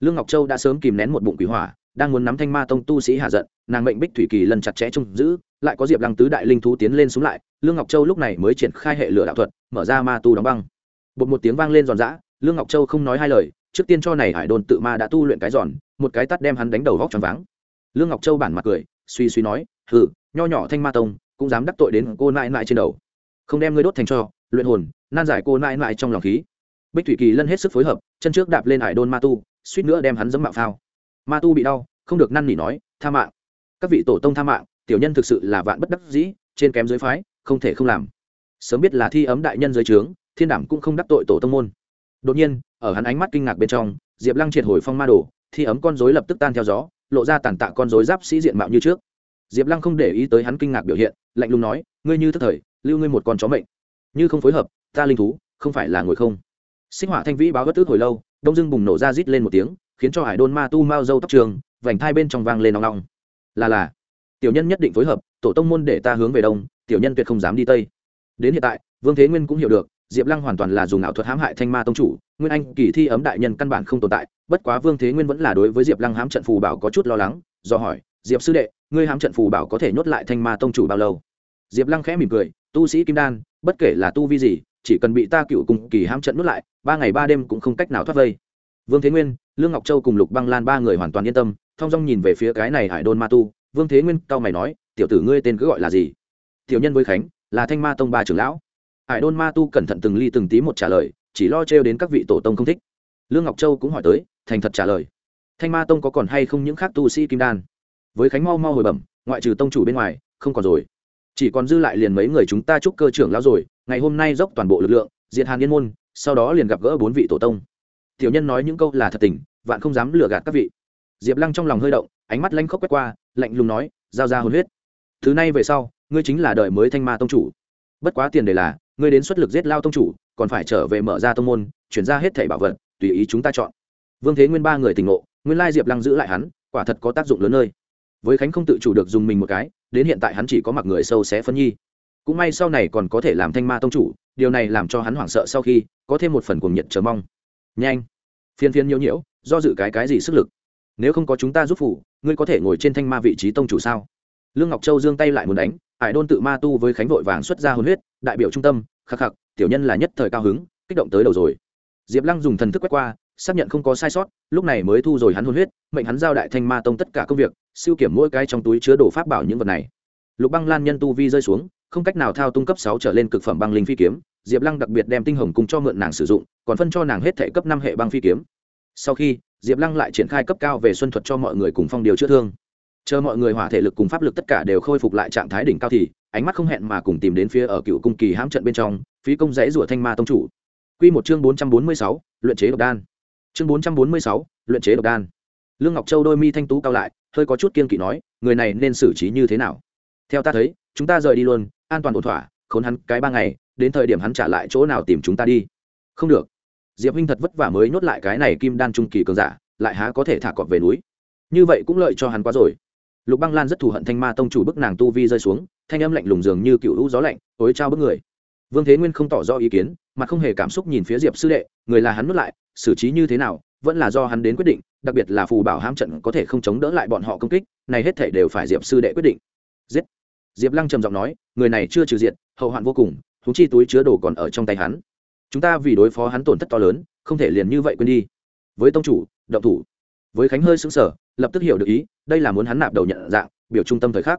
Lương ngọc châu đã sớm kìm nén một bụng quỷ hỏa, đang muốn nắm thanh ma tông tu sĩ hạ giận, nàng mệnh bích thủy kỳ lần chặt chẽ trông giữ, lại có diệp lăng tứ đại linh thú tiến lên xuống lại, lương ngọc châu lúc này mới triển khai hệ lửa đạo thuật, mở ra ma tu đóng băng. Bột một tiếng vang lên giòn giã, lương ngọc châu không nói hai lời, trước tiên cho này hải đồn tự ma đã tu luyện cái giòn, một cái tắt đem hắn đánh đầu vóc tròn váng. Lương ngọc châu bản mặt cười, suy suy nói, hừ, nho nhỏ thanh ma tông, cũng dám đắc tội đến cô nại nại trên đầu. Không đem ngươi đốt thành cho, luyện hồn nan giải cô nãi nãi trong lòng khí. Bích thủy kỳ lân hết sức phối hợp, chân trước đạp lên hải đôn ma tu, suýt nữa đem hắn dẫm mạo phao. Ma tu bị đau, không được năn nỉ nói, tha mạng. Các vị tổ tông tha mạng, tiểu nhân thực sự là vạn bất đắc dĩ, trên kém dưới phái, không thể không làm. Sớm biết là thi ấm đại nhân dưới trướng, thiên đảm cũng không đắc tội tổ tông môn. Đột nhiên, ở hắn ánh mắt kinh ngạc bên trong, diệp lăng triệt hồi phong ma đồ, thi ấm con dối lập tức tan theo gió, lộ ra tàn tạ con dối giáp sĩ diện mạo như trước. Diệp lăng không để ý tới hắn kinh ngạc biểu hiện, lạnh lùng nói, ngươi như thức thời, lưu ngươi một con chó mệnh. Như không phối hợp ta linh thú, không phải là ngồi không. Sinh hỏa thanh vĩ báo bất tức hồi lâu, đông dưng bùng nổ ra rít lên một tiếng, khiến cho hải đôn ma tu mao dâu tóc trường, vành thai bên trong vang lên nong nong. Là là, tiểu nhân nhất định phối hợp, tổ tông môn để ta hướng về đông, tiểu nhân tuyệt không dám đi tây. Đến hiện tại, vương thế nguyên cũng hiểu được, diệp lăng hoàn toàn là dùng ảo thuật hãm hại thanh ma tông chủ, nguyên anh kỳ thi ấm đại nhân căn bản không tồn tại, bất quá vương thế nguyên vẫn là đối với diệp lăng hãm trận phù bảo có chút lo lắng, do hỏi, diệp sư đệ, ngươi hãm trận phù bảo có thể nhốt lại thanh ma tông chủ bao lâu? Diệp lăng khẽ mỉm cười, tu sĩ kim đan, bất kể là tu vi gì chỉ cần bị ta cựu cùng kỳ hãm trận nuốt lại, ba ngày ba đêm cũng không cách nào thoát vây. Vương thế nguyên, lương ngọc châu cùng lục băng lan ba người hoàn toàn yên tâm, thong dong nhìn về phía cái này hải đôn ma tu. Vương thế nguyên cao mày nói, tiểu tử ngươi tên cứ gọi là gì? Tiểu nhân với khánh, là thanh ma tông ba trưởng lão. Hải đôn ma tu cẩn thận từng ly từng tí một trả lời, chỉ lo trêu đến các vị tổ tông không thích. Lương ngọc châu cũng hỏi tới, thành thật trả lời, thanh ma tông có còn hay không những khác tu sĩ kim đan? Với khánh mau mau hồi bẩm, ngoại trừ tông chủ bên ngoài, không còn rồi. Chỉ còn dư lại liền mấy người chúng ta chúc cơ trưởng lão rồi ngày hôm nay dốc toàn bộ lực lượng, diệt hàn yên môn, sau đó liền gặp gỡ bốn vị tổ tông. Tiểu nhân nói những câu là thật tình, vạn không dám lừa gạt các vị. Diệp lăng trong lòng hơi động, ánh mắt lanh khóc quét qua, lạnh lùng nói, giao ra hồn huyết. Thứ này về sau, ngươi chính là đời mới thanh ma tông chủ. Bất quá tiền đề là, ngươi đến xuất lực giết lao tông chủ, còn phải trở về mở ra tông môn, chuyển ra hết thẻ bảo vật, tùy ý chúng ta chọn. Vương thế nguyên ba người tỉnh ngộ, nguyên lai diệp lăng giữ lại hắn, quả thật có tác dụng lớn nơi. Với khánh không tự chủ được dùng mình một cái, đến hiện tại hắn chỉ có mặc người sâu xé phân nhi cũng may sau này còn có thể làm thanh ma tông chủ, điều này làm cho hắn hoảng sợ sau khi có thêm một phần cuồng nhiệt chờ mong. Nhanh! Phiên phiên nhiễu nhiễu, do dự cái cái gì sức lực? Nếu không có chúng ta giúp phụ ngươi có thể ngồi trên thanh ma vị trí tông chủ sao? Lương ngọc châu giương tay lại muốn đánh ải đôn tự ma tu với khánh vội vàng xuất ra hồn huyết, đại biểu trung tâm, khắc khắc, tiểu nhân là nhất thời cao hứng, kích động tới đầu rồi. Diệp lăng dùng thần thức quét qua, xác nhận không có sai sót, lúc này mới thu rồi hắn hồn huyết, mệnh hắn giao đại thanh ma tông tất cả công việc, siêu kiểm mỗi cái trong túi chứa đồ pháp bảo những vật này. Lục băng lan nhân tu vi rơi xuống không cách nào thao tung cấp sáu trở lên cực phẩm băng linh phi kiếm, diệp lăng đặc biệt đem tinh hồng cùng cho mượn nàng sử dụng, còn phân cho nàng hết thể cấp năm hệ băng phi kiếm. Sau khi, diệp lăng lại triển khai cấp cao về xuân thuật cho mọi người cùng phong điều chữa thương. Chờ mọi người hỏa thể lực cùng pháp lực tất cả đều khôi phục lại trạng thái đỉnh cao thì, ánh mắt không hẹn mà cùng tìm đến phía ở cựu cung kỳ hãm trận bên trong, phí công dãy rủa thanh ma tông chủ. Q một chương bốn trăm bốn mươi sáu, luyện chế độc đan. Chương bốn trăm bốn mươi sáu, luyện chế độc đan. Lương ngọc châu đôi mi thanh tú cao lại, hơi có chút kiên kỵ nói, người này nên xử trí như thế nào? Theo ta thấy, chúng ta rời đi luôn an toàn ổn thỏa, khốn hắn cái ba ngày, đến thời điểm hắn trả lại chỗ nào tìm chúng ta đi. Không được. Diệp huynh thật vất vả mới nhốt lại cái này kim đan trung kỳ cường giả, lại há có thể thả cọp về núi. Như vậy cũng lợi cho hắn quá rồi. Lục băng lan rất thù hận thanh ma tông chủ bức nàng tu vi rơi xuống, thanh âm lạnh lùng dường như cựu lũ gió lạnh, ối trao bức người. Vương thế nguyên không tỏ rõ ý kiến, mà không hề cảm xúc nhìn phía diệp sư đệ, người là hắn nuốt lại, xử trí như thế nào, vẫn là do hắn đến quyết định, đặc biệt là phù bảo hãm trận có thể không chống đỡ lại bọn họ công kích, này hết thể đều phải diệp sư đệ quyết định. Giết diệp lăng trầm giọng nói, người này chưa trừ diệt, hậu hoạn vô cùng thú chi túi chứa đồ còn ở trong tay hắn. Chúng ta vì đối phó hắn tổn thất to lớn, không thể liền như vậy quên đi. Với tông chủ, động thủ. Với khánh hơi xứng sở lập tức hiểu được ý, đây là muốn hắn nạp đầu nhận dạng, biểu trung tâm thời khắc.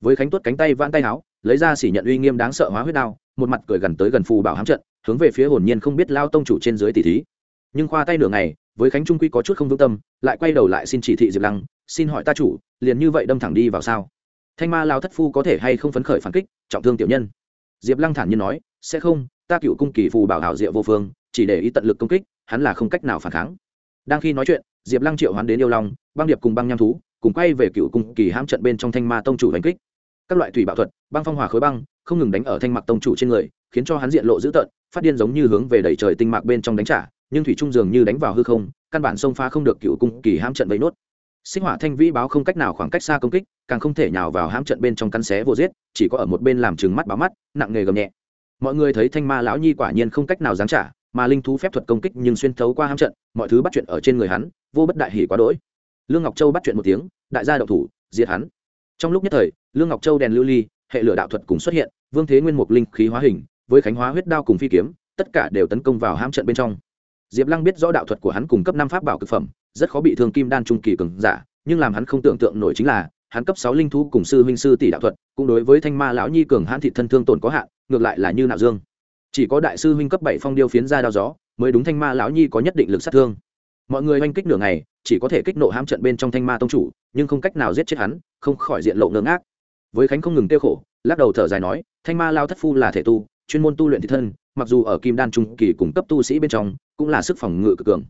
Với khánh tuốt cánh tay vãn tay áo lấy ra xỉ nhận uy nghiêm đáng sợ hóa huyết đao, một mặt cười gần tới gần phù bảo hám trận, hướng về phía hồn nhiên không biết lao tông chủ trên dưới tỷ thí. Nhưng khoa tay nửa ngày, với khánh trung quy có chút không vững tâm, lại quay đầu lại xin chỉ thị diệp lăng, xin hỏi ta chủ, liền như vậy đâm thẳng đi vào sao? Thanh ma lao thất phu có thể hay không phấn khởi phản kích, trọng thương tiểu nhân. Diệp lăng thản nhiên nói, sẽ không, ta cựu cung kỳ phù bảo hảo diệu vô phương, chỉ để ý tận lực công kích, hắn là không cách nào phản kháng. Đang khi nói chuyện, diệp lăng triệu hắn đến yêu long, băng điệp cùng băng nham thú, cùng quay về cựu cung kỳ hãm trận bên trong thanh ma tông chủ đánh kích. Các loại thủy bảo thuật, băng phong hòa khối băng, không ngừng đánh ở thanh mặc tông chủ trên người, khiến cho hắn diện lộ dữ tợn, phát điên giống như hướng về đẩy trời tinh mạc bên trong đánh trả, nhưng thủy trung dường như đánh vào hư không, căn bản xông phá không được cựu cung kỳ hãm trận vây nốt sinh hỏa thanh vĩ báo không cách nào khoảng cách xa công kích, càng không thể nhào vào hãm trận bên trong cắn xé vô giết, chỉ có ở một bên làm trừng mắt báo mắt, nặng nghề gầm nhẹ. Mọi người thấy thanh ma lão nhi quả nhiên không cách nào giáng trả, mà linh thú phép thuật công kích nhưng xuyên thấu qua hãm trận, mọi thứ bắt chuyện ở trên người hắn, vô bất đại hỉ quá đỗi. Lương ngọc châu bắt chuyện một tiếng, đại gia đậu thủ, diệt hắn. Trong lúc nhất thời, lương ngọc châu đèn lưu ly, hệ lửa đạo thuật cùng xuất hiện, vương thế nguyên mục linh khí hóa hình, với khánh hóa huyết đao cùng phi kiếm, tất cả đều tấn công vào hãm trận bên trong. Diệp lăng biết rõ đạo thuật của hắn cùng cấp năm pháp bảo cực phẩm rất khó bị thương kim đan trung kỳ cường giả, nhưng làm hắn không tưởng tượng nổi chính là, hắn cấp sáu linh thú cùng sư huynh sư tỷ đạo thuật, cũng đối với thanh ma lão nhi cường hãn thị thân thương tổn có hạn, ngược lại là như nạo dương. Chỉ có đại sư huynh cấp bảy phong điêu phiến ra đao gió, mới đúng thanh ma lão nhi có nhất định lực sát thương. Mọi người oanh kích nửa ngày, chỉ có thể kích nộ hãm trận bên trong thanh ma tông chủ, nhưng không cách nào giết chết hắn, không khỏi diện lộ ngưỡng ngác. Với khánh không ngừng tiêu khổ, lắc đầu thở dài nói, thanh ma lao thất phu là thể tu, chuyên môn tu luyện thị thân, mặc dù ở kim đan trung kỳ cùng cấp tu sĩ bên trong, cũng là sức phòng ngự cực cường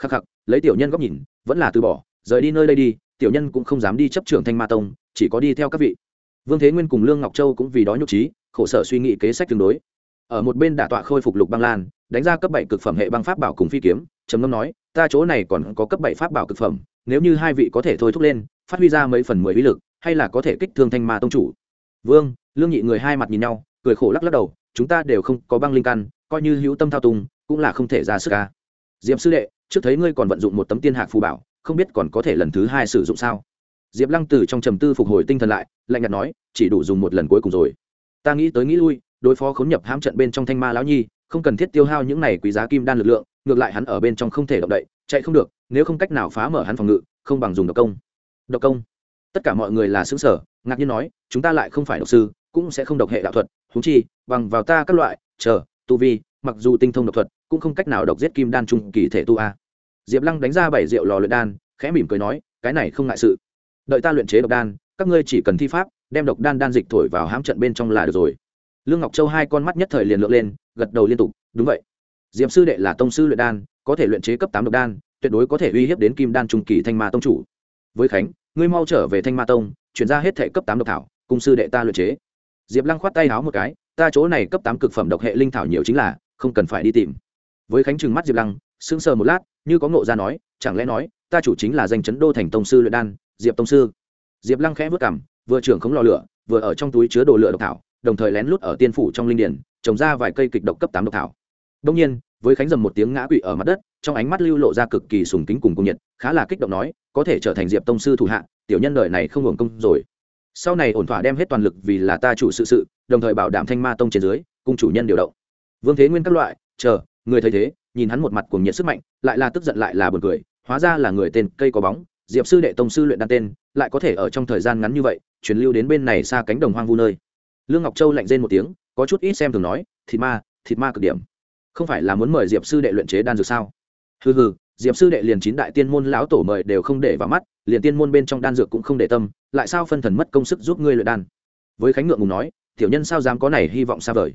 khắc khắc, lấy tiểu nhân góc nhìn, vẫn là từ bỏ, rời đi nơi đây đi, tiểu nhân cũng không dám đi chấp trưởng thanh ma tông, chỉ có đi theo các vị. Vương thế nguyên cùng lương ngọc châu cũng vì đó nhục trí, khổ sở suy nghĩ kế sách tương đối. Ở một bên đả tọa khôi phục lục băng lan, đánh ra cấp bảy cực phẩm hệ băng pháp bảo cùng phi kiếm, trầm ngâm nói, ta chỗ này còn có cấp bảy pháp bảo cực phẩm, nếu như hai vị có thể thôi thúc lên, phát huy ra mấy phần mười uy lực, hay là có thể kích thương thanh ma tông chủ. Vương, lương nhị người hai mặt nhìn nhau, cười khổ lắc lắc đầu, chúng ta đều không có băng linh căn, coi như hữu tâm thao tùng cũng là không thể ra sức ca diệp sư đệ trước thấy ngươi còn vận dụng một tấm tiên hạc phù bảo, không biết còn có thể lần thứ hai sử dụng sao? Diệp lăng từ trong trầm tư phục hồi tinh thần lại, lạnh nhạt nói, chỉ đủ dùng một lần cuối cùng rồi. Ta nghĩ tới nghĩ lui, đối phó khốn nhập hãm trận bên trong thanh ma lão nhi, không cần thiết tiêu hao những này quý giá kim đan lực lượng, ngược lại hắn ở bên trong không thể động đậy, chạy không được, nếu không cách nào phá mở hắn phòng ngự, không bằng dùng độc công. Độc công? Tất cả mọi người là xứng sở ngạc nhiên nói, chúng ta lại không phải độc sư, cũng sẽ không độc hệ đạo thuật húng chi, bằng vào ta các loại, chờ, tu vi, mặc dù tinh thông độc thuật cũng không cách nào độc giết kim đan trung kỳ thể tu a. Diệp lăng đánh ra bảy rượu lò luyện đan, khẽ mỉm cười nói, cái này không ngại sự. Đợi ta luyện chế độc đan, các ngươi chỉ cần thi pháp, đem độc đan đan dịch thổi vào hãm trận bên trong là được rồi. Lương ngọc châu hai con mắt nhất thời liền lượn lên, gật đầu liên tục, đúng vậy. Diệp sư đệ là tông sư luyện đan, có thể luyện chế cấp tám độc đan, tuyệt đối có thể uy hiếp đến kim đan trung kỳ thanh ma tông chủ. Với khánh, ngươi mau trở về thanh ma tông, chuyển ra hết thể cấp tám độc thảo, cùng sư đệ ta luyện chế. Diệp lăng khoát tay háo một cái, ta chỗ này cấp tám cực phẩm độc hệ linh thảo nhiều chính là, không cần phải đi tìm với khánh trừng mắt diệp lăng, sững sờ một lát, như có ngộ ra nói, chẳng lẽ nói, ta chủ chính là danh chấn đô thành tông sư luyện đan, diệp tông sư. Diệp lăng khẽ vất cảm vừa trưởng khống lò lửa, vừa ở trong túi chứa đồ lửa độc thảo, đồng thời lén lút ở tiên phủ trong linh điển, trồng ra vài cây kịch độc cấp tám độc thảo. Đông nhiên, với khánh dầm một tiếng ngã quỵ ở mặt đất, trong ánh mắt lưu lộ ra cực kỳ sùng kính cùng cung nhiệt, khá là kích động nói, có thể trở thành diệp tông sư thủ hạ, tiểu nhân đời này không hưởng công rồi. Sau này ổn thỏa đem hết toàn lực vì là ta chủ sự sự, đồng thời bảo đảm thanh ma tông trên dưới cùng chủ nhân điều động. Vương thế nguyên các loại, chờ người thấy thế, nhìn hắn một mặt cuồng nhiệt sức mạnh, lại là tức giận lại là buồn cười, hóa ra là người tên cây có bóng, diệp sư đệ tông sư luyện đan tên, lại có thể ở trong thời gian ngắn như vậy, truyền lưu đến bên này xa cánh đồng hoang vu nơi. Lương ngọc châu lạnh rên một tiếng, có chút ít xem thường nói, thịt ma thịt ma cực điểm. Không phải là muốn mời diệp sư đệ luyện chế đan dược sao? Hừ hừ, diệp sư đệ liền chín đại tiên môn lão tổ mời đều không để vào mắt, liền tiên môn bên trong đan dược cũng không để tâm, lại sao phân thần mất công sức giúp ngươi luyện đan? Với khánh ngượng ngùng nói, tiểu nhân sao dám có này hy vọng xa vời?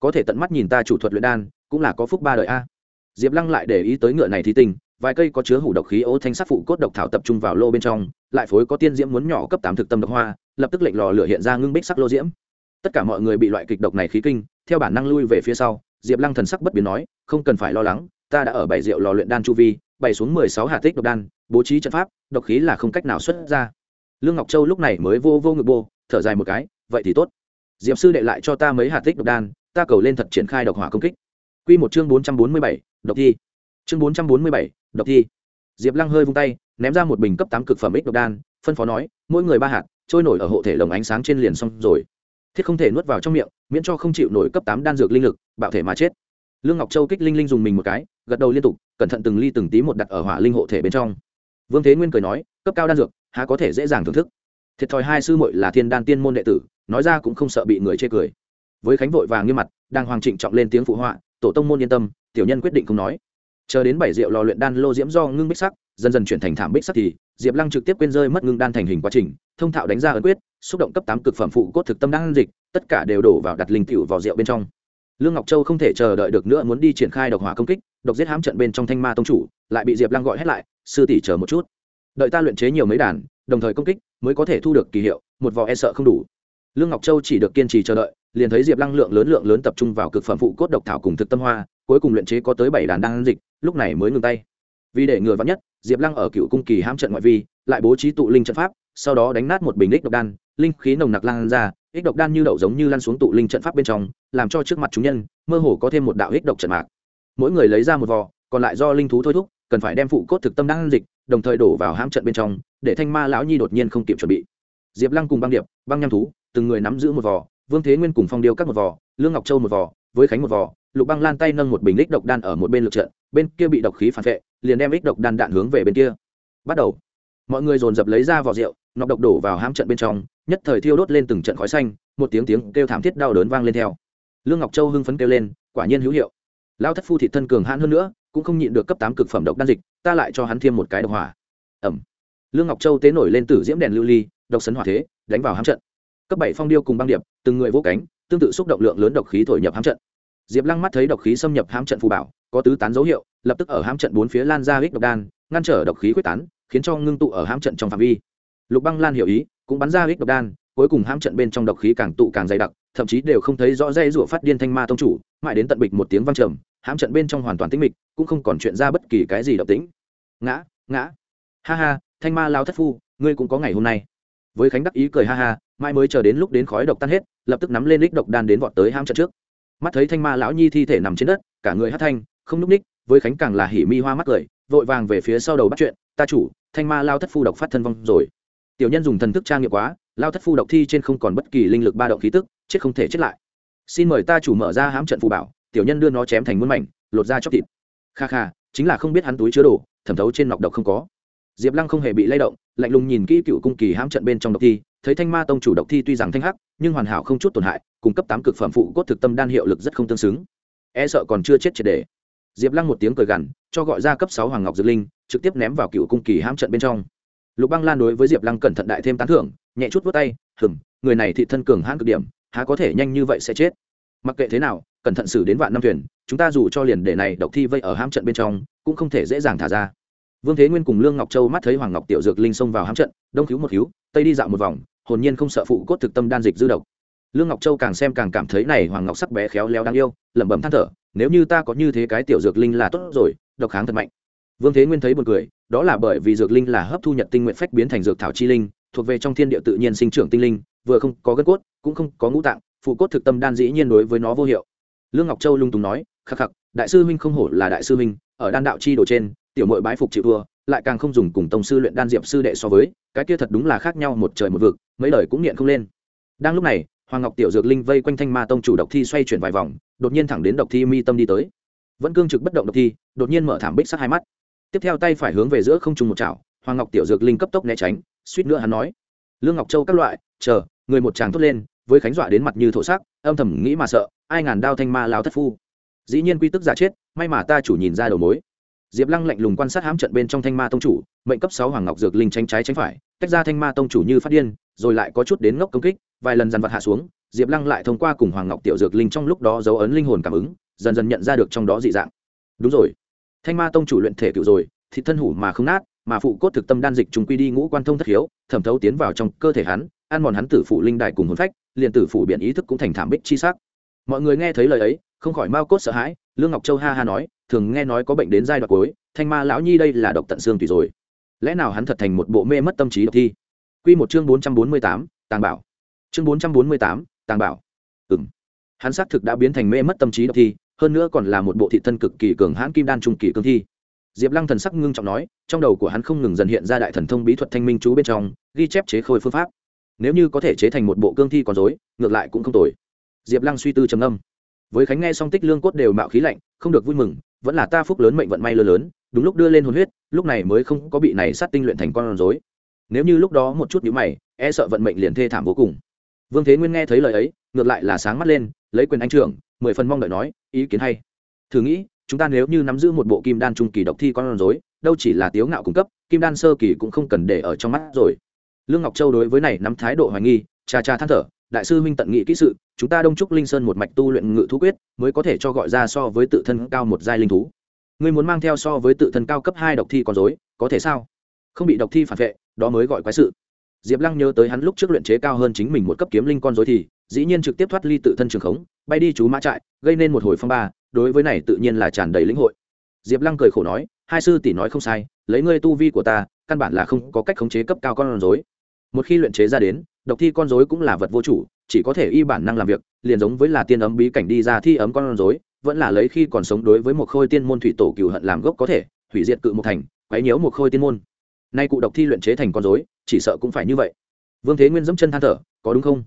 Có thể tận mắt nhìn ta chủ thuật luyện đan cũng là có phúc ba đời a. Diệp lăng lại để ý tới ngựa này thì tình vài cây có chứa hủ độc khí ô thanh sắc phụ cốt độc thảo tập trung vào lô bên trong, lại phối có tiên diễm muốn nhỏ cấp tám thực tâm độc hoa, lập tức lệnh lò lửa hiện ra ngưng bích sắc lô diễm. Tất cả mọi người bị loại kịch độc này khí kinh, theo bản năng lui về phía sau, diệp lăng thần sắc bất biến nói, không cần phải lo lắng, ta đã ở bảy rượu lò luyện đan chu vi, bày xuống mười sáu hạt tích độc đan, bố trí trận pháp, độc khí là không cách nào xuất ra. Lương ngọc châu lúc này mới vô vô ngực bô, thở dài một cái, vậy thì tốt. Diệp sư đệ lại cho ta mấy hạt tích độc đan, ta cầu lên thật triển khai độc hỏa công kích quy một chương bốn trăm bốn mươi bảy, độc thi. Chương bốn trăm bốn mươi bảy, độc thi. Diệp lăng hơi vung tay, ném ra một bình cấp tám cực phẩm ích độc đan, phân phó nói, mỗi người ba hạt, trôi nổi ở hộ thể lồng ánh sáng trên liền xong rồi. Thiết không thể nuốt vào trong miệng, miễn cho không chịu nổi cấp tám đan dược linh lực, bạo thể mà chết. Lương ngọc châu kích linh linh dùng mình một cái, gật đầu liên tục, cẩn thận từng ly từng tí một đặt ở hỏa linh hộ thể bên trong. Vương thế nguyên cười nói, cấp cao đan dược, há có thể dễ dàng thưởng thức. Thiệt thòi hai sư muội là thiên đan tiên môn đệ tử, nói ra cũng không sợ bị người chê cười. Với khánh vội vàng nghiêm mặt đang hoàng trịnh trọng lên tiếng phụ họa tổ tông môn yên tâm, tiểu nhân quyết định không nói. Chờ đến bảy rượu lò luyện đan lô diễm do ngưng bích sắc, dần dần chuyển thành thảm bích sắc thì, diệp lăng trực tiếp quên rơi mất ngưng đan thành hình quá trình, thông thạo đánh ra ấn quyết, xúc động cấp tám cực phẩm phụ cốt thực tâm đan dịch, tất cả đều đổ vào đặt linh cựu vào rượu bên trong. Lương ngọc châu không thể chờ đợi được nữa muốn đi triển khai độc hỏa công kích, độc giết hám trận bên trong thanh ma tông chủ, lại bị diệp lăng gọi hết lại, sư tỷ chờ một chút. Đợi ta luyện chế nhiều mấy đàn, đồng thời công kích, mới có thể thu được kỳ hiệu, một vò e sợ không đủ. Lương ngọc châu chỉ được kiên trì chờ đợi liền thấy diệp lăng lượng lớn lượng lớn tập trung vào cực phẩm phụ cốt độc thảo cùng thực tâm hoa, cuối cùng luyện chế có tới bảy đàn đan dịch, lúc này mới ngừng tay. Vì để ngừa vắn nhất, diệp lăng ở cựu cung kỳ hãm trận ngoại vi, lại bố trí tụ linh trận pháp, sau đó đánh nát một bình ích độc đan, linh khí nồng nặc lan ra ích độc đan như đậu giống như lan xuống tụ linh trận pháp bên trong, làm cho trước mặt chúng nhân, mơ hồ có thêm một đạo ích độc trận mạc. Mỗi người lấy ra một vò, còn lại do linh thú thôi thúc, cần phải đem phụ cốt thực tâm đan dịch, đồng thời đổ vào hãm trận bên trong, để thanh ma lão nhi đột nhiên không kịp chuẩn bị. Diệp lăng cùng băng điệp, băng nham thú, từng người nắm giữ một vò vương thế nguyên cùng phong điêu các một vò, lương ngọc châu một vò, với khánh một vò, lục băng lan tay nâng một bình lích độc đan ở một bên lực trận, bên kia bị độc khí phản vệ, liền đem ích độc đan đạn hướng về bên kia. Bắt đầu. Mọi người dồn dập lấy ra vỏ rượu, nọc độc đổ vào hãm trận bên trong, nhất thời thiêu đốt lên từng trận khói xanh, một tiếng tiếng kêu thảm thiết đau đớn vang lên theo. Lương ngọc châu hưng phấn kêu lên, quả nhiên hữu hiệu. Lao thất phu thị thân cường hãn hơn nữa, cũng không nhịn được cấp tám cực phẩm độc đan dịch, ta lại cho hắn thêm một cái độc hỏa. Ẩm. Lương ngọc châu tế nổi lên tử diễm đèn lưu ly, độc sấn hỏa thế, đánh vào hám trận cấp bảy phong điêu cùng băng điệp, từng người vô cánh, tương tự xúc động lượng lớn độc khí thổi nhập hám trận. Diệp lăng mắt thấy độc khí xâm nhập hám trận phù bảo, có tứ tán dấu hiệu, lập tức ở hám trận bốn phía lan ra hích độc đan, ngăn trở độc khí quyết tán, khiến cho ngưng tụ ở hám trận trong phạm vi. Lục băng lan hiểu ý, cũng bắn ra hích độc đan, cuối cùng hám trận bên trong độc khí càng tụ càng dày đặc, thậm chí đều không thấy rõ dây rủa phát điên thanh ma tông chủ, mãi đến tận bịch một tiếng vang trầm hám trận bên trong hoàn toàn tĩnh mịch, cũng không còn chuyện ra bất kỳ cái gì động tĩnh. Ngã ngã. Ha ha, thanh ma lao thất phu, ngươi cũng có ngày hôm nay. Với khánh đắc ý cười ha ha mai mới chờ đến lúc đến khói độc tan hết, lập tức nắm lên lích độc đan đến vọt tới hám trận trước. Mắt thấy thanh ma lão nhi thi thể nằm trên đất, cả người hát thanh, không núp ních với khánh càng là hỉ mi hoa mắt cười, vội vàng về phía sau đầu bắt chuyện, ta chủ, thanh ma lao thất phu độc phát thân vong rồi. Tiểu nhân dùng thần thức trang nghiệm quá, lao thất phu độc thi trên không còn bất kỳ linh lực ba động khí tức, chết không thể chết lại. Xin mời ta chủ mở ra hám trận phù bảo. Tiểu nhân đưa nó chém thành muôn mảnh, lột ra chóc thịt. Kha kha, chính là không biết hắn túi chứa đồ, thẩm thấu trên nọc độc không có. Diệp lăng không hề bị lay động, lạnh lùng nhìn kỹ cựu cung kỳ hám trận bên trong độc thi thấy thanh ma tông chủ độc thi tuy rằng thanh hắc, nhưng hoàn hảo không chút tổn hại, cung cấp tám cực phẩm phụ cốt thực tâm đan hiệu lực rất không tương xứng. E sợ còn chưa chết triệt đề diệp lăng một tiếng cười gằn, cho gọi ra cấp sáu hoàng ngọc dược linh, trực tiếp ném vào cựu cung kỳ hãm trận bên trong. Lục băng lan đối với diệp lăng cẩn thận đại thêm tán thưởng, nhẹ chút vỗ tay hừng người này thị thân cường hãn cực điểm, há có thể nhanh như vậy sẽ chết? Mặc kệ thế nào, cẩn thận xử đến vạn năm thuyền, chúng ta dù cho liền để này độc thi vây ở hãm trận bên trong, cũng không thể dễ dàng thả ra. Vương thế nguyên cùng lương ngọc châu mắt thấy hoàng ngọc tiểu dược linh xông vào hãm trận, đông cứu một cứu, tây đi dạo một vòng hồn nhiên không sợ phụ cốt thực tâm đan dịch dư độc. Lương ngọc châu càng xem càng cảm thấy này hoàng ngọc sắc bé khéo léo đáng yêu, lẩm bẩm than thở, nếu như ta có như thế cái tiểu dược linh là tốt rồi, độc kháng thật mạnh. Vương thế nguyên thấy buồn cười, đó là bởi vì dược linh là hấp thu nhật tinh nguyện phách biến thành dược thảo chi linh, thuộc về trong thiên địa tự nhiên sinh trưởng tinh linh, vừa không có gân cốt, cũng không có ngũ tạng, phụ cốt thực tâm đan dĩ nhiên đối với nó vô hiệu. Lương ngọc châu lung tùng nói, khắc khắc, đại sư huynh không hổ là đại sư huynh, ở đan đạo chi đồ trên, tiểu mội bái phục chịu thua lại càng không dùng cùng tông sư luyện đan diệp sư đệ so với, cái kia thật đúng là khác nhau một trời một vực, mấy lời cũng nghiện không lên. Đang lúc này, hoàng ngọc tiểu dược linh vây quanh thanh ma tông chủ độc thi xoay chuyển vài vòng, đột nhiên thẳng đến độc thi mi tâm đi tới. Vẫn cương trực bất động độc thi, đột nhiên mở thảm bích sắc hai mắt. Tiếp theo tay phải hướng về giữa không trùng một chảo, hoàng ngọc tiểu dược linh cấp tốc né tránh, suýt nữa hắn nói, lương ngọc châu các loại, chờ, người một chàng thốt lên, với khánh dọa đến mặt như thổ sắc, âm thầm nghĩ mà sợ, ai ngàn đao thanh ma lao thất phu. Dĩ nhiên quy tức giả chết, may mà ta chủ nhìn ra đầu mối diệp lăng lạnh lùng quan sát hám trận bên trong thanh ma tông chủ, mệnh cấp sáu hoàng ngọc dược linh tranh trái tránh phải, tách ra thanh ma tông chủ như phát điên, rồi lại có chút đến ngốc công kích, vài lần dằn vặt hạ xuống, diệp lăng lại thông qua cùng hoàng ngọc tiểu dược linh trong lúc đó dấu ấn linh hồn cảm ứng, dần dần nhận ra được trong đó dị dạng. Đúng rồi. Thanh ma tông chủ luyện thể cựu rồi, thì thân hủ mà không nát, mà phụ cốt thực tâm đan dịch trùng quy đi ngũ quan thông thất hiếu thẩm thấu tiến vào trong cơ thể hắn, ăn mòn hắn tử phụ linh đài cùng hồn phách, liền tử phụ biện ý thức cũng thành thảm bích chi sắc. Mọi người nghe thấy lời ấy, không khỏi mau cốt sợ hãi, lương ngọc châu ha ha nói thường nghe nói có bệnh đến giai đoạn cuối, thanh ma lão nhi đây là độc tận xương tùy rồi. Lẽ nào hắn thật thành một bộ mê mất tâm trí độc thi? Quy một chương bốn trăm bốn mươi tám, tàng bảo. Chương bốn trăm bốn mươi tám, tàng bảo. Ừm. Hắn xác thực đã biến thành mê mất tâm trí độc thi, hơn nữa còn là một bộ thị thân cực kỳ cường hãn kim đan trung kỳ cương thi. Diệp lăng thần sắc ngưng trọng nói, trong đầu của hắn không ngừng dần hiện ra đại thần thông bí thuật thanh minh chú bên trong, ghi chép chế khôi phương pháp. Nếu như có thể chế thành một bộ cương thi còn dối, ngược lại cũng không tồi. Diệp lăng suy tư trầm âm với khánh nghe song tích lương cốt đều mạo khí lạnh, không được vui mừng vẫn là ta phúc lớn mệnh vận may lơ lớn, đúng lúc đưa lên hồn huyết, lúc này mới không có bị này sát tinh luyện thành con rối. Nếu như lúc đó một chút nhữ mày e sợ vận mệnh liền thê thảm vô cùng. Vương thế nguyên nghe thấy lời ấy, ngược lại là sáng mắt lên, lấy quyền anh trưởng, mười phần mong đợi nói, ý kiến hay. Thử nghĩ, chúng ta nếu như nắm giữ một bộ kim đan trung kỳ độc thi con rối, đâu chỉ là tiếu ngạo cung cấp, kim đan sơ kỳ cũng không cần để ở trong mắt rồi. Lương ngọc châu đối với này nắm thái độ hoài nghi, cha cha than thở, đại sư huynh tận nghị kỹ sự chúng ta đông trúc linh sơn một mạch tu luyện ngự thú quyết, mới có thể cho gọi ra so với tự thân cao một giai linh thú. Ngươi muốn mang theo so với tự thân cao cấp hai độc thi con dối có thể sao? Không bị độc thi phản vệ, đó mới gọi quái sự. Diệp lăng nhớ tới hắn lúc trước luyện chế cao hơn chính mình một cấp kiếm linh con dối thì, dĩ nhiên trực tiếp thoát ly tự thân trường khống, bay đi chú mã trại, gây nên một hồi phong ba, đối với này tự nhiên là tràn đầy lĩnh hội. Diệp lăng cười khổ nói, hai sư tỷ nói không sai, lấy ngươi tu vi của ta, căn bản là không có cách khống chế cấp cao con rối một khi luyện chế ra đến, độc thi con rối cũng là vật vô chủ, chỉ có thể y bản năng làm việc, liền giống với là tiên ấm bí cảnh đi ra thi ấm con rối, vẫn là lấy khi còn sống đối với một khôi tiên môn thủy tổ cừu hận làm gốc có thể, hủy diệt cự một thành, quấy nhiễu một khôi tiên môn. Nay cụ độc thi luyện chế thành con rối, chỉ sợ cũng phải như vậy. Vương thế nguyên dẫm chân than thở, có đúng không?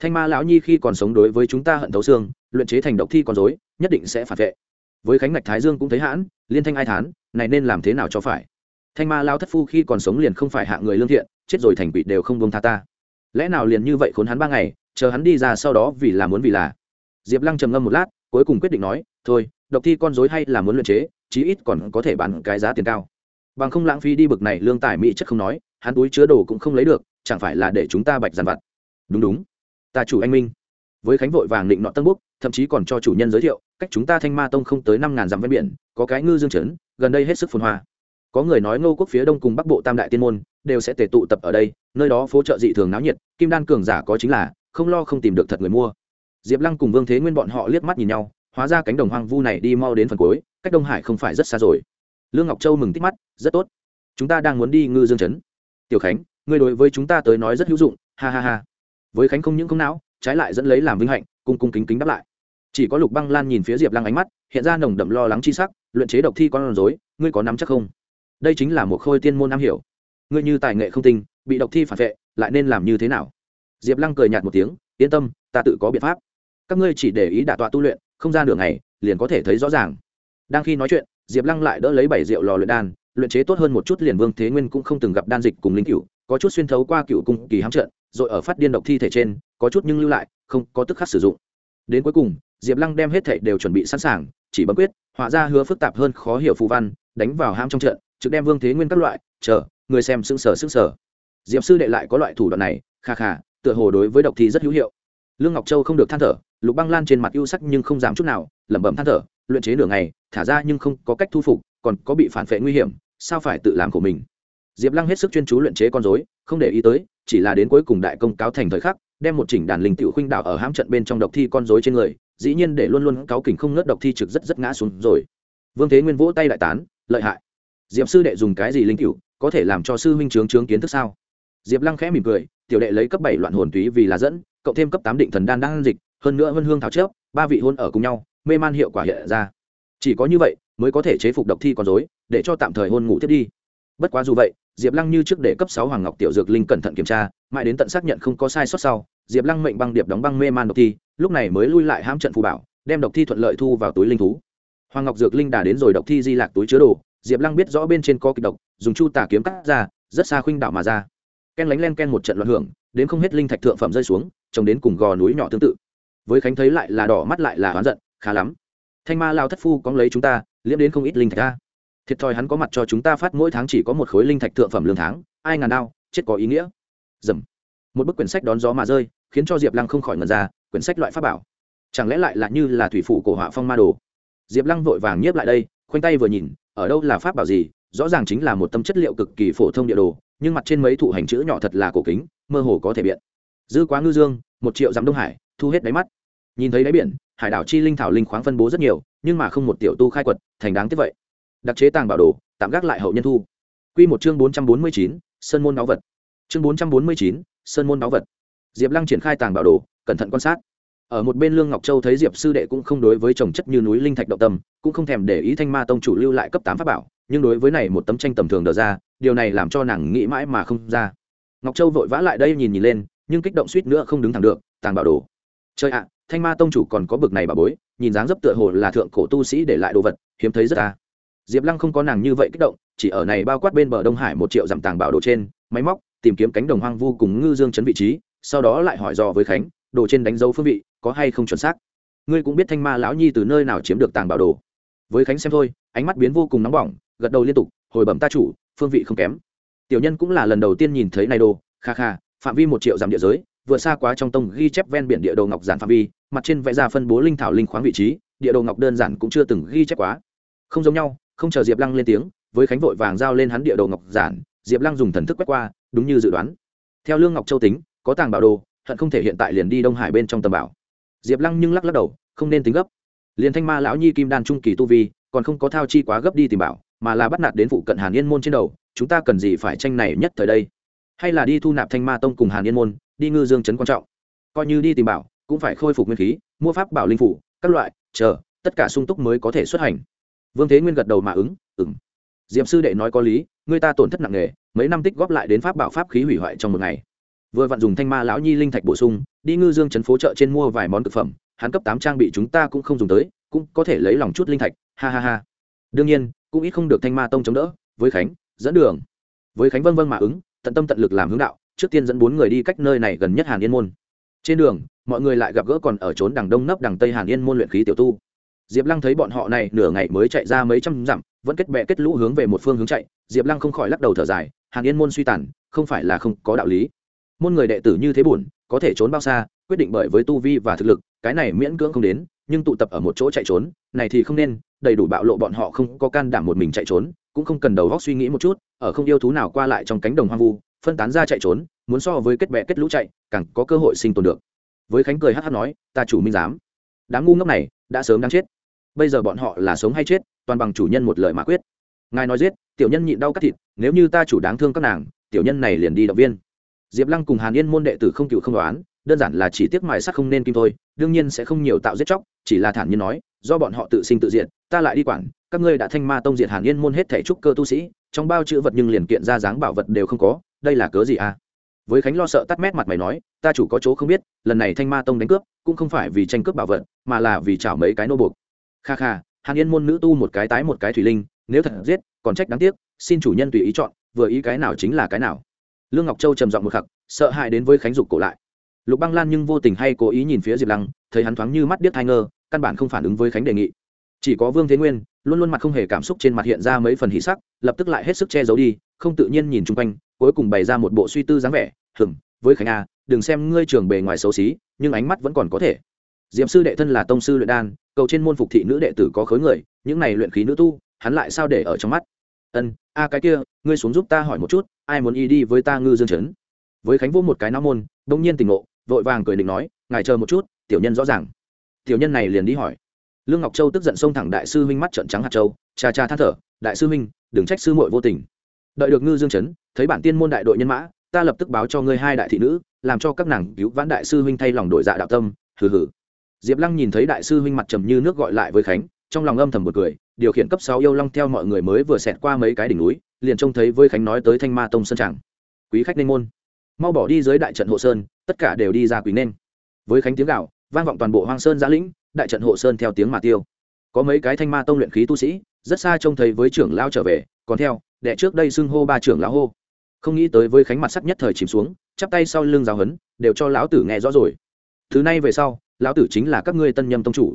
Thanh ma lão nhi khi còn sống đối với chúng ta hận thấu xương, luyện chế thành độc thi con dối nhất định sẽ phản vệ. Với khánh ngạch thái dương cũng thấy hãn, liên thanh ai thán, này nên làm thế nào cho phải? Thanh ma lao thất phu khi còn sống liền không phải hạ người lương thiện chết rồi thành quỷ đều không buông tha ta. Lẽ nào liền như vậy khốn hắn ba ngày, chờ hắn đi ra sau đó vì là muốn vì là. Diệp lăng trầm ngâm một lát, cuối cùng quyết định nói, thôi, độc thi con dối hay là muốn luyện chế, chí ít còn có thể bán cái giá tiền cao. Bằng không lãng phí đi bực này lương tài mỹ chất không nói, hắn túi chứa đồ cũng không lấy được, chẳng phải là để chúng ta bạch dàn vặt. Đúng đúng. Ta chủ anh minh. Với khánh vội vàng định nọ tân búc, thậm chí còn cho chủ nhân giới thiệu, cách chúng ta thanh ma tông không tới năm ngàn dặm ven biển, có cái ngư dương trấn, gần đây hết sức phồn hoa có người nói ngô quốc phía đông cùng bắc bộ tam đại tiên môn đều sẽ tề tụ tập ở đây, nơi đó phố chợ dị thường náo nhiệt, kim đan cường giả có chính là, không lo không tìm được thật người mua. Diệp lăng cùng vương thế nguyên bọn họ liếc mắt nhìn nhau, hóa ra cánh đồng hoang vu này đi mau đến phần cuối, cách đông hải không phải rất xa rồi. Lương ngọc châu mừng tích mắt, rất tốt. Chúng ta đang muốn đi ngư dương chấn tiểu khánh, ngươi đối với chúng ta tới nói rất hữu dụng, ha ha ha. Với khánh không những không não trái lại dẫn lấy làm vinh hạnh, cung cung kính kính đáp lại. Chỉ có lục băng lan nhìn phía diệp lăng ánh mắt, hiện ra nồng đậm lo lắng chi sắc, luyện chế độc thi con rối, ngươi có nắm chắc không? Đây chính là một khôi tiên môn am hiểu. Ngươi như tài nghệ không tinh, bị độc thi phản vệ, lại nên làm như thế nào? Diệp lăng cười nhạt một tiếng, yên tâm, ta tự có biện pháp. Các ngươi chỉ để ý đả tọa tu luyện, không ra nửa ngày, liền có thể thấy rõ ràng. Đang khi nói chuyện, diệp lăng lại đỡ lấy bảy rượu lò luyện đan, luyện chế tốt hơn một chút liền vương thế nguyên cũng không từng gặp đan dịch cùng linh cựu có chút xuyên thấu qua cựu cung kỳ hám trận, rồi ở phát điên độc thi thể trên, có chút nhưng lưu lại, không có tức khắc sử dụng. Đến cuối cùng, diệp lăng đem hết thảy đều chuẩn bị sẵn sàng, chỉ bấm quyết, họa ra hứa phức tạp hơn khó hiểu phù văn, đánh vào ham trong trận trực đem vương thế nguyên các loại, chờ, người xem sững sờ sững sờ. Diệp sư đệ lại có loại thủ đoạn này, kha kha, tựa hồ đối với độc thi rất hữu hiệu. Lương ngọc châu không được than thở, lục băng lan trên mặt ưu sắc nhưng không giảm chút nào, lẩm bẩm than thở, luyện chế nửa ngày, thả ra nhưng không có cách thu phục, còn có bị phản vệ nguy hiểm, sao phải tự làm của mình? Diệp lăng hết sức chuyên chú luyện chế con dối không để ý tới, chỉ là đến cuối cùng đại công cáo thành thời khắc, đem một chỉnh đàn linh tiểu khuynh đảo ở hãm trận bên trong độc thi con dối trên người, dĩ nhiên để luôn luôn cáo kỉnh không ngớt độc thi trực rất rất ngã xuống rồi. Vương thế nguyên vỗ tay đại tán, lợi hại diệp sư đệ dùng cái gì linh cựu có thể làm cho sư huynh trướng trướng kiến thức sao? Diệp lăng khẽ mỉm cười, tiểu đệ lấy cấp bảy loạn hồn túy vì là dẫn, cộng thêm cấp tám định thần đan đang dịch, hơn nữa vân hương thảo chớp, ba vị hôn ở cùng nhau, mê man hiệu quả hiện ra. Chỉ có như vậy, mới có thể chế phục độc thi con dối để cho tạm thời hôn ngủ thiết đi. Bất quá dù vậy, diệp lăng như trước để cấp sáu hoàng ngọc tiểu dược linh cẩn thận kiểm tra, mãi đến tận xác nhận không có sai sót sau, diệp lăng mệnh băng điệp đóng băng mê man độc thi, lúc này mới lui lại hãm trận phù bảo, đem độc thi thuận lợi thu vào túi linh thú. Hoàng ngọc dược linh đà đến rồi, độc thi di lạc túi chứa đồ diệp lăng biết rõ bên trên có kịch độc, dùng chu tà kiếm cắt ra, rất xa khuynh đảo mà ra. Ken lánh len ken một trận loạn hưởng, đến không hết linh thạch thượng phẩm rơi xuống, trồng đến cùng gò núi nhỏ tương tự. Với khánh thấy lại là đỏ mắt lại là oán giận, khá lắm. Thanh ma lao thất phu cóng lấy chúng ta, liếm đến không ít linh thạch ra. Thiệt thòi hắn có mặt cho chúng ta phát mỗi tháng chỉ có một khối linh thạch thượng phẩm lương tháng, ai ngàn đao, chết có ý nghĩa. Dầm. Một bức quyển sách đón gió mà rơi, khiến cho diệp lăng không khỏi ngần ra, quyển sách loại pháp bảo. Chẳng lẽ lại là như là thủy phủ cổ họa phong ma đồ? Diệp lăng vội vàng nhiếp lại đây khoanh tay vừa nhìn, ở đâu là pháp bảo gì, rõ ràng chính là một tâm chất liệu cực kỳ phổ thông địa đồ, nhưng mặt trên mấy thụ hành chữ nhỏ thật là cổ kính, mơ hồ có thể biện. Dư quá ngư dương, một triệu dặm đông hải, thu hết đáy mắt. Nhìn thấy đáy biển, hải đảo chi linh thảo linh khoáng phân bố rất nhiều, nhưng mà không một tiểu tu khai quật, thành đáng tiếc vậy. Đặc chế tàng bảo đồ, tạm gác lại hậu nhân thu. Quy một chương bốn trăm bốn mươi chín, sơn môn báu vật. Chương bốn trăm bốn mươi chín, sơn môn báu vật. Diệp lăng triển khai tàng bảo đồ, cẩn thận quan sát ở một bên lương ngọc châu thấy diệp sư đệ cũng không đối với trồng chất như núi linh thạch động tâm, cũng không thèm để ý thanh ma tông chủ lưu lại cấp tám pháp bảo, nhưng đối với này một tấm tranh tầm thường đờ ra, điều này làm cho nàng nghĩ mãi mà không ra. Ngọc châu vội vã lại đây nhìn nhìn lên, nhưng kích động suýt nữa không đứng thẳng được, tàng bảo đồ. Chơi ạ, thanh ma tông chủ còn có bực này bà bối, nhìn dáng dấp tựa hồ là thượng cổ tu sĩ để lại đồ vật, hiếm thấy rất ta diệp lăng không có nàng như vậy kích động, chỉ ở này bao quát bên bờ đông hải một triệu dặm tàng bảo đồ trên, máy móc, tìm kiếm cánh đồng hoang vu cùng ngư dương chấn vị trí, sau đó lại hỏi dò với khánh, đồ trên đánh dấu phương vị có hay không chuẩn xác. Ngươi cũng biết thanh ma lão nhi từ nơi nào chiếm được tàng bảo đồ. Với khánh xem thôi, ánh mắt biến vô cùng nóng bỏng, gật đầu liên tục, hồi bẩm ta chủ, phương vị không kém. Tiểu nhân cũng là lần đầu tiên nhìn thấy này đồ, kha kha, phạm vi một triệu dặm địa giới, vừa xa quá trong tông ghi chép ven biển địa đồ ngọc giản phạm vi, mặt trên vẽ ra phân bố linh thảo linh khoáng vị trí, địa đồ ngọc đơn giản cũng chưa từng ghi chép quá. Không giống nhau, không chờ diệp lăng lên tiếng, với khánh vội vàng giao lên hắn địa đồ ngọc giản, diệp lăng dùng thần thức quét qua, đúng như dự đoán. Theo lương ngọc châu tính, có tàng bảo đồ, hận không thể hiện tại liền đi đông hải bên trong tầm bảo diệp lăng nhưng lắc lắc đầu, không nên tính gấp. Liền thanh ma lão nhi kim đan trung kỳ tu vi, còn không có thao chi quá gấp đi tìm bảo, mà là bắt nạt đến phụ cận hàn yên môn trên đầu, chúng ta cần gì phải tranh này nhất thời đây? Hay là đi thu nạp thanh ma tông cùng hàn yên môn, đi ngư dương chấn quan trọng. Coi như đi tìm bảo, cũng phải khôi phục nguyên khí, mua pháp bảo linh phủ, các loại, chờ, tất cả sung túc mới có thể xuất hành. Vương thế nguyên gật đầu mà ứng ừng diệm sư đệ nói có lý, người ta tổn thất nặng nề, mấy năm tích góp lại đến pháp bảo pháp khí hủy hoại trong một ngày. Vừa vặn dùng thanh ma lão nhi linh thạch bổ sung đi ngư dương trấn phố chợ trên mua vài món thực phẩm, hắn cấp tám trang bị chúng ta cũng không dùng tới, cũng có thể lấy lòng chút linh thạch, ha ha ha. Đương nhiên, cũng ít không được thanh ma tông chống đỡ, với khánh, dẫn đường. Với khánh vân vân mà ứng, tận tâm tận lực làm hướng đạo, trước tiên dẫn bốn người đi cách nơi này gần nhất hàn yên môn. Trên đường, mọi người lại gặp gỡ còn ở trốn đằng đông nấp đằng tây hàn yên môn luyện khí tiểu tu. Diệp lăng thấy bọn họ này nửa ngày mới chạy ra mấy trăm dặm, vẫn kết bẹ kết lũ hướng về một phương hướng chạy. Diệp lăng không khỏi lắc đầu thở dài, hàn yên môn suy tàn, không phải là không có đạo lý. Môn người đệ tử như thế buồn có thể trốn bao xa, quyết định bởi với tu vi và thực lực, cái này miễn cưỡng không đến, nhưng tụ tập ở một chỗ chạy trốn, này thì không nên, đầy đủ bạo lộ bọn họ không có can đảm một mình chạy trốn, cũng không cần đầu góc suy nghĩ một chút, ở không yêu thú nào qua lại trong cánh đồng hoang vu, phân tán ra chạy trốn, muốn so với kết bè kết lũ chạy, càng có cơ hội sinh tồn được. Với khánh cười hát hát nói, ta chủ minh dám đám ngu ngốc này đã sớm đáng chết. Bây giờ bọn họ là sống hay chết, toàn bằng chủ nhân một lời mà quyết. Ngài nói giết, tiểu nhân nhịn đau cắt thịt, nếu như ta chủ đáng thương các nàng, tiểu nhân này liền đi động viên diệp lăng cùng hàn yên môn đệ tử không cựu không đoán, đơn giản là chỉ tiếc mài sắc không nên kim thôi, đương nhiên sẽ không nhiều tạo giết chóc, chỉ là thản nhiên nói, do bọn họ tự sinh tự diện ta lại đi quản, các ngươi đã thanh ma tông diệt hàn yên môn hết thể trúc cơ tu sĩ, trong bao chữ vật nhưng liền kiện ra dáng bảo vật đều không có, đây là cớ gì à? Với khánh lo sợ tắt mét mặt mày nói, ta chủ có chỗ không biết, lần này thanh ma tông đánh cướp, cũng không phải vì tranh cướp bảo vật, mà là vì chảo mấy cái nô buộc. Kha kha, hàn yên môn nữ tu một cái tái một cái thủy linh, nếu thật giết, còn trách đáng tiếc, xin chủ nhân tùy ý chọn, vừa ý cái nào chính là cái nào lương ngọc châu trầm giọng một khắc, sợ hãi đến với khánh dục cổ lại. Lục băng lan nhưng vô tình hay cố ý nhìn phía diệp lăng, thấy hắn thoáng như mắt điếc thai ngơ, căn bản không phản ứng với khánh đề nghị. Chỉ có vương thế nguyên, luôn luôn mặt không hề cảm xúc trên mặt hiện ra mấy phần hỉ sắc, lập tức lại hết sức che giấu đi, không tự nhiên nhìn chung quanh, cuối cùng bày ra một bộ suy tư dáng vẻ hừng với khánh a đừng xem ngươi trường bề ngoài xấu xí, nhưng ánh mắt vẫn còn có thể. Diệm sư đệ thân là tông sư luyện đan, cầu trên môn phục thị nữ đệ tử có khối người, những này luyện khí nữ tu, hắn lại sao để ở trong mắt? Ân, a, cái kia, ngươi xuống giúp ta hỏi một chút, ai muốn y đi với ta ngư dương chấn với khánh vô một cái nó môn đông nhiên tỉnh ngộ, vội vàng cười định nói, ngài chờ một chút, tiểu nhân rõ ràng. Tiểu nhân này liền đi hỏi. Lương ngọc châu tức giận xông thẳng đại sư huynh mắt trận trắng hạt châu, cha cha than thở, đại sư huynh, đừng trách sư muội vô tình. Đợi được ngư dương chấn thấy bản tiên môn đại đội nhân mã, ta lập tức báo cho ngươi hai đại thị nữ, làm cho các nàng cứu vãn đại sư huynh thay lòng đổi dạ đạo tâm. Hừ hừ. Diệp lăng nhìn thấy đại sư huynh mặt trầm như nước gọi lại với khánh trong lòng âm thầm một cười, điều khiển cấp sáu yêu long theo mọi người mới vừa xẹt qua mấy cái đỉnh núi, liền trông thấy với khánh nói tới thanh ma tông sơn tràng. Quý khách nên môn. Mau bỏ đi dưới đại trận hộ sơn, tất cả đều đi ra quý nên. Với khánh tiếng gạo vang vọng toàn bộ hoang sơn giã lĩnh, đại trận hộ sơn theo tiếng mà tiêu. Có mấy cái thanh ma tông luyện khí tu sĩ, rất xa trông thấy với trưởng lao trở về, còn theo, đệ trước đây xưng hô ba trưởng lão hô. Không nghĩ tới với khánh mặt sắc nhất thời chìm xuống, chắp tay sau lưng giáo hấn đều cho lão tử nghe rõ rồi. Thứ này về sau, lão tử chính là các ngươi tân nhâm tông chủ.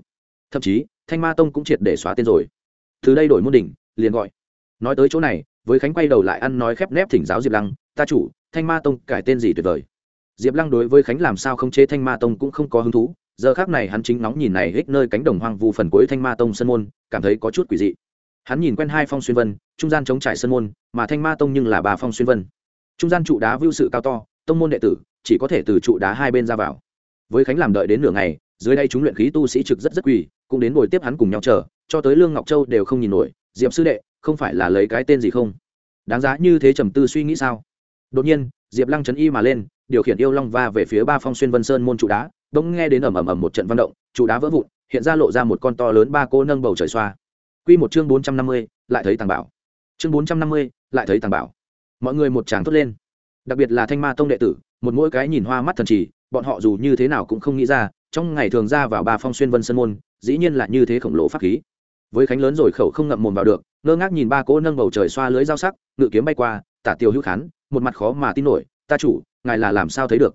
Thậm chí thanh ma tông cũng triệt để xóa tên rồi. Từ đây đổi môn đỉnh, liền gọi. Nói tới chỗ này, với khánh quay đầu lại ăn nói khép nép thỉnh giáo diệp lăng, ta chủ, thanh ma tông cải tên gì tuyệt vời? Diệp lăng đối với khánh làm sao không chế thanh ma tông cũng không có hứng thú, giờ khác này hắn chính nóng nhìn này hích nơi cánh đồng hoang vu phần cuối thanh ma tông sân môn, cảm thấy có chút quỷ dị. Hắn nhìn quen hai phong xuyên vân, trung gian chống trải sân môn, mà thanh ma tông nhưng là ba phong xuyên vân. Trung gian trụ đá vưu sự cao to, tông môn đệ tử, chỉ có thể từ trụ đá hai bên ra vào. Với khánh làm đợi đến nửa ngày, dưới đây chúng luyện khí tu sĩ trực rất rất quỳ cũng đến ngồi tiếp hắn cùng nhau chờ cho tới lương ngọc châu đều không nhìn nổi diệp sư đệ không phải là lấy cái tên gì không đáng giá như thế trầm tư suy nghĩ sao đột nhiên diệp lăng chấn y mà lên điều khiển yêu long va về phía ba phong xuyên vân sơn môn trụ đá bỗng nghe đến ầm ầm ầm một trận văn động trụ đá vỡ vụn hiện ra lộ ra một con to lớn ba cô nâng bầu trời xoa Quy một chương bốn trăm năm mươi, lại thấy tàng bảo. Chương bốn trăm năm mươi, lại thấy tàng bảo. Mọi người một tràng thốt lên. Đặc biệt là Thanh Ma tông đệ tử, một mỗi cái nhìn hoa mắt thần chỉ, bọn họ dù như thế nào cũng không nghĩ ra, trong ngày thường ra vào ba phong xuyên vân sơn môn, dĩ nhiên là như thế khổng lồ pháp khí. Với khánh lớn rồi khẩu không ngậm mồm vào được, ngơ ngác nhìn ba cỗ nâng bầu trời xoa lưới dao sắc, ngự kiếm bay qua, tả tiêu hữu khán, một mặt khó mà tin nổi, ta chủ, ngài là làm sao thấy được?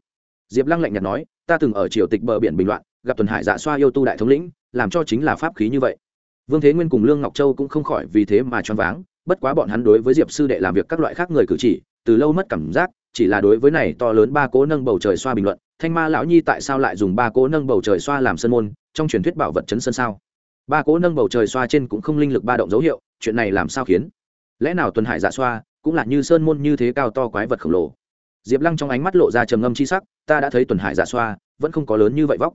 Diệp Lăng lạnh nhạt nói, ta từng ở triều tịch bờ biển bình loạn, gặp tuần hải dạ xoa yêu tu đại thống lĩnh, làm cho chính là pháp khí như vậy vương thế nguyên cùng lương ngọc châu cũng không khỏi vì thế mà choáng váng bất quá bọn hắn đối với diệp sư đệ làm việc các loại khác người cử chỉ từ lâu mất cảm giác chỉ là đối với này to lớn ba cố nâng bầu trời xoa bình luận, thanh ma lão nhi tại sao lại dùng ba cố nâng bầu trời xoa làm sân môn, trong truyền thuyết bảo vật chấn sân sao? Ba cố nâng bầu trời xoa trên cũng không linh lực ba động dấu hiệu, chuyện này làm sao khiến? Lẽ nào tuần hải dạ xoa cũng là như sơn môn như thế cao to quái vật khổng lồ? Diệp lăng trong ánh mắt lộ ra trầm ngâm c h i sắc, ta đã thấy tuần hải dạ xoa, vẫn không có lớn như vậy vóc.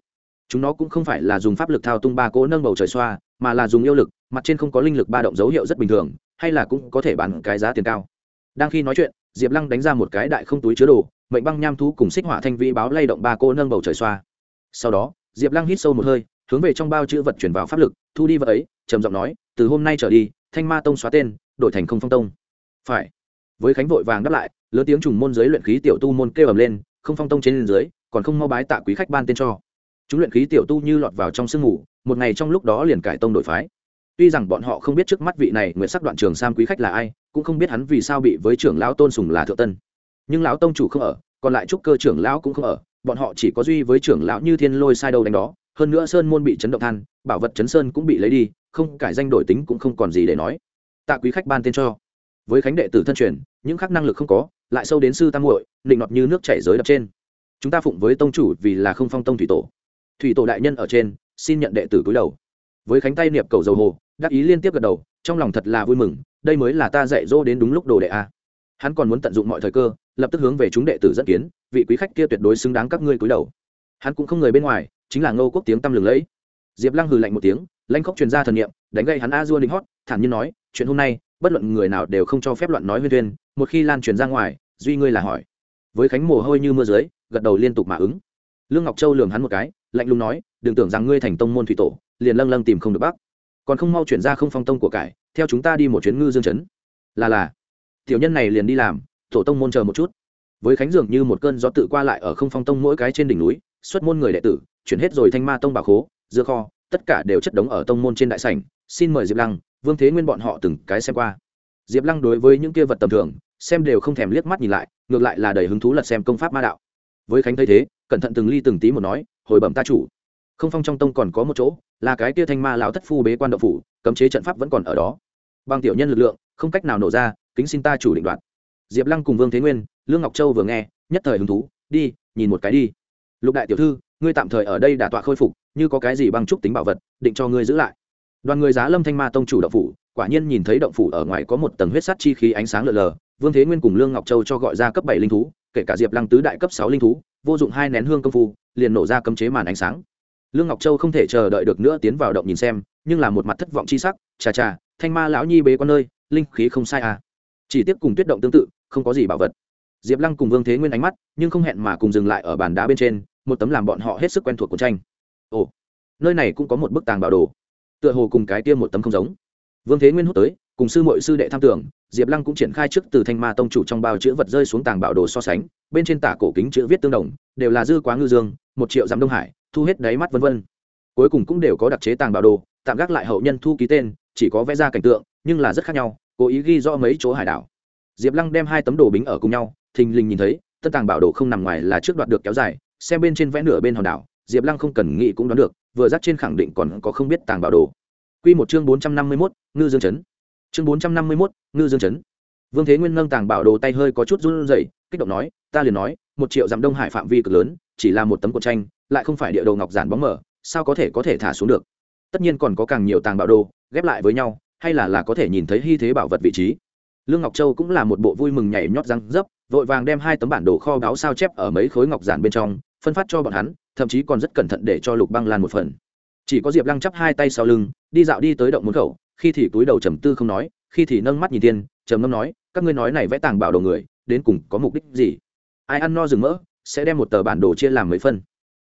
Chúng nó cũng không phải là dùng pháp lực thao tung ba cố nâng bầu trời xoa, mà là dùng yêu lực, mặt trên không có linh lực ba động dấu hiệu rất bình thường, hay là cũng có thể bán cái giá tiền cao. Đang khi nói chuyện diệp lăng đánh ra một cái đại không túi chứa đồ, mệnh băng nham thú cùng xích hỏa thanh vĩ báo lay động ba cô nâng bầu trời xoa. Sau đó, diệp lăng hít sâu một hơi, hướng về trong bao chữ vật chuyển vào pháp lực, thu đi vợ ấy, trầm giọng nói, từ hôm nay trở đi, thanh ma tông xóa tên, đổi thành không phong tông. Phải. Với khánh vội vàng đáp lại, lớn tiếng trùng môn giới luyện khí tiểu tu môn kêu ầm lên, không phong tông trên dưới, còn không mau bái tạ quý khách ban tên cho. Chúng luyện khí tiểu tu như lọt vào trong sương mù, một ngày trong lúc đó liền cải tông đổi phái tuy rằng bọn họ không biết trước mắt vị này Nguyệt sắc đoạn trường sam quý khách là ai, cũng không biết hắn vì sao bị với trưởng lão tôn sùng là thượng tân. Nhưng lão tông chủ không ở, còn lại trúc cơ trưởng lão cũng không ở, bọn họ chỉ có duy với trưởng lão như thiên lôi sai đâu đánh đó. Hơn nữa sơn môn bị chấn động than, bảo vật chấn sơn cũng bị lấy đi, không cải danh đổi tính cũng không còn gì để nói. Tạ quý khách ban tên cho. Với khánh đệ tử thân truyền, những khác năng lực không có, lại sâu đến sư tam muội định nọt như nước chảy giới đập trên. Chúng ta phụng với tông chủ vì là không phong tông thủy tổ. Thủy tổ đại nhân ở trên, xin nhận đệ tử cúi đầu. Với khánh tay niệm cầu dầu hồ đắc ý liên tiếp gật đầu, trong lòng thật là vui mừng, đây mới là ta dạy dỗ đến đúng lúc đồ đệ a. Hắn còn muốn tận dụng mọi thời cơ, lập tức hướng về chúng đệ tử dẫn kiến, vị quý khách kia tuyệt đối xứng đáng các ngươi cúi đầu. Hắn cũng không người bên ngoài, chính là ngô quốc tiếng tăm lừng lẫy. Diệp lăng hừ lạnh một tiếng lanh khóc truyền ra thần niệm, đánh gây hắn a dua linh hót, thản nhiên nói, chuyện hôm nay, bất luận người nào đều không cho phép loạn nói huyên thuyên, một khi lan truyền ra ngoài, duy ngươi là hỏi. Với khánh mồ hôi như mưa dưới, gật đầu liên tục mà ứng. Lương ngọc châu lường hắn một cái, lạnh lùng nói, đừng tưởng rằng ngươi thành tông môn thủy tổ, liền lâng lâng tìm không được bác còn không mau chuyển ra không phong tông của cải, theo chúng ta đi một chuyến ngư dương chấn. Là là. Tiểu nhân này liền đi làm, tổ tông môn chờ một chút. Với khánh dường như một cơn gió tự qua lại ở không phong tông mỗi cái trên đỉnh núi, xuất môn người đệ tử, chuyển hết rồi thanh ma tông bà khố, dưa kho, tất cả đều chất đống ở tông môn trên đại sảnh. Xin mời diệp lăng, vương thế nguyên bọn họ từng cái xem qua. Diệp lăng đối với những kia vật tầm thường, xem đều không thèm liếc mắt nhìn lại, ngược lại là đầy hứng thú lật xem công pháp ma đạo. Với khánh thấy thế, cẩn thận từng ly từng tí một nói, hồi bẩm ta chủ. Không phong trong tông còn có một chỗ là cái kia thanh ma lão thất phu bế quan đậu phủ, cấm chế trận pháp vẫn còn ở đó. Bằng tiểu nhân lực lượng, không cách nào nổ ra, kính xin ta chủ định đoạt diệp lăng cùng vương thế nguyên, lương ngọc châu vừa nghe, nhất thời hứng thú, đi, nhìn một cái đi. Lục đại tiểu thư, ngươi tạm thời ở đây đả tọa khôi phục, như có cái gì băng trúc tính bảo vật, định cho ngươi giữ lại. Đoàn người giá lâm thanh ma tông chủ động phủ, quả nhiên nhìn thấy động phủ ở ngoài có một tầng huyết sắt chi khí ánh sáng lờ lờ, vương thế nguyên cùng lương ngọc châu cho gọi ra cấp bảy linh thú, kể cả diệp lăng tứ đại cấp sáu linh thú, vô dụng hai nén hương công phu, liền nổ ra cấm chế màn ánh sáng lương ngọc châu không thể chờ đợi được nữa tiến vào động nhìn xem, nhưng là một mặt thất vọng chi sắc, chà chà, thanh ma lão nhi bế con nơi, linh khí không sai à. Chỉ tiếp cùng tuyết động tương tự, không có gì bảo vật. Diệp lăng cùng vương thế nguyên ánh mắt, nhưng không hẹn mà cùng dừng lại ở bàn đá bên trên, một tấm làm bọn họ hết sức quen thuộc của tranh. Ồ, nơi này cũng có một bức tàng bảo đồ. Tựa hồ cùng cái kia một tấm không giống. Vương thế nguyên hút tới, cùng sư mội sư đệ tham tưởng, diệp lăng cũng triển khai trước từ thanh ma tông chủ trong bao chữ vật rơi xuống tàng bảo đồ so sánh, bên trên tả cổ kính chữ viết tương đồng, đều là dư quá ngư dương, một triệu dặm đông hải thu hết đáy mắt vân vân. Cuối cùng cũng đều có đặc chế tàng bảo đồ, tạm gác lại hậu nhân thu ký tên, chỉ có vẽ ra cảnh tượng, nhưng là rất khác nhau, cố ý ghi rõ mấy chỗ hải đảo. Diệp lăng đem hai tấm đồ bính ở cùng nhau, thình lình nhìn thấy tân tàng bảo đồ không nằm ngoài là trước đoạt được kéo dài, xem bên trên vẽ nửa bên hòn đảo, diệp lăng không cần nghĩ cũng đoán được, vừa dắt trên khẳng định còn có không biết tàng bảo đồ. Q một chương bốn trăm năm mươi mốt, ngư dương chấn. Chương bốn trăm năm mươi mốt, ngư dương chấn. Vương thế nguyên nâng tàng bảo đồ tay hơi có chút run rẩy, kích động nói, ta liền nói, một triệu dặm đông hải phạm vi cực lớn, chỉ là một tấm cột tranh lại không phải địa đồ ngọc giản bóng mở, sao có thể có thể thả xuống được? Tất nhiên còn có càng nhiều tàng bảo đồ, ghép lại với nhau, hay là là có thể nhìn thấy hy thế bảo vật vị trí. Lương ngọc châu cũng là một bộ vui mừng nhảy nhót răng dấp, vội vàng đem hai tấm bản đồ kho đáo sao chép ở mấy khối ngọc giản bên trong, phân phát cho bọn hắn, thậm chí còn rất cẩn thận để cho lục băng lan một phần. Chỉ có diệp lăng chắp hai tay sau lưng, đi dạo đi tới động môn khẩu, khi thì túi đầu trầm tư không nói, khi thì nâng mắt nhìn tiên, trầm ngâm nói, các ngươi nói này vẽ tàng bảo đồ người, đến cùng có mục đích gì? Ai ăn no rừng mỡ, sẽ đem một tờ bản đồ chia làm mấy phân?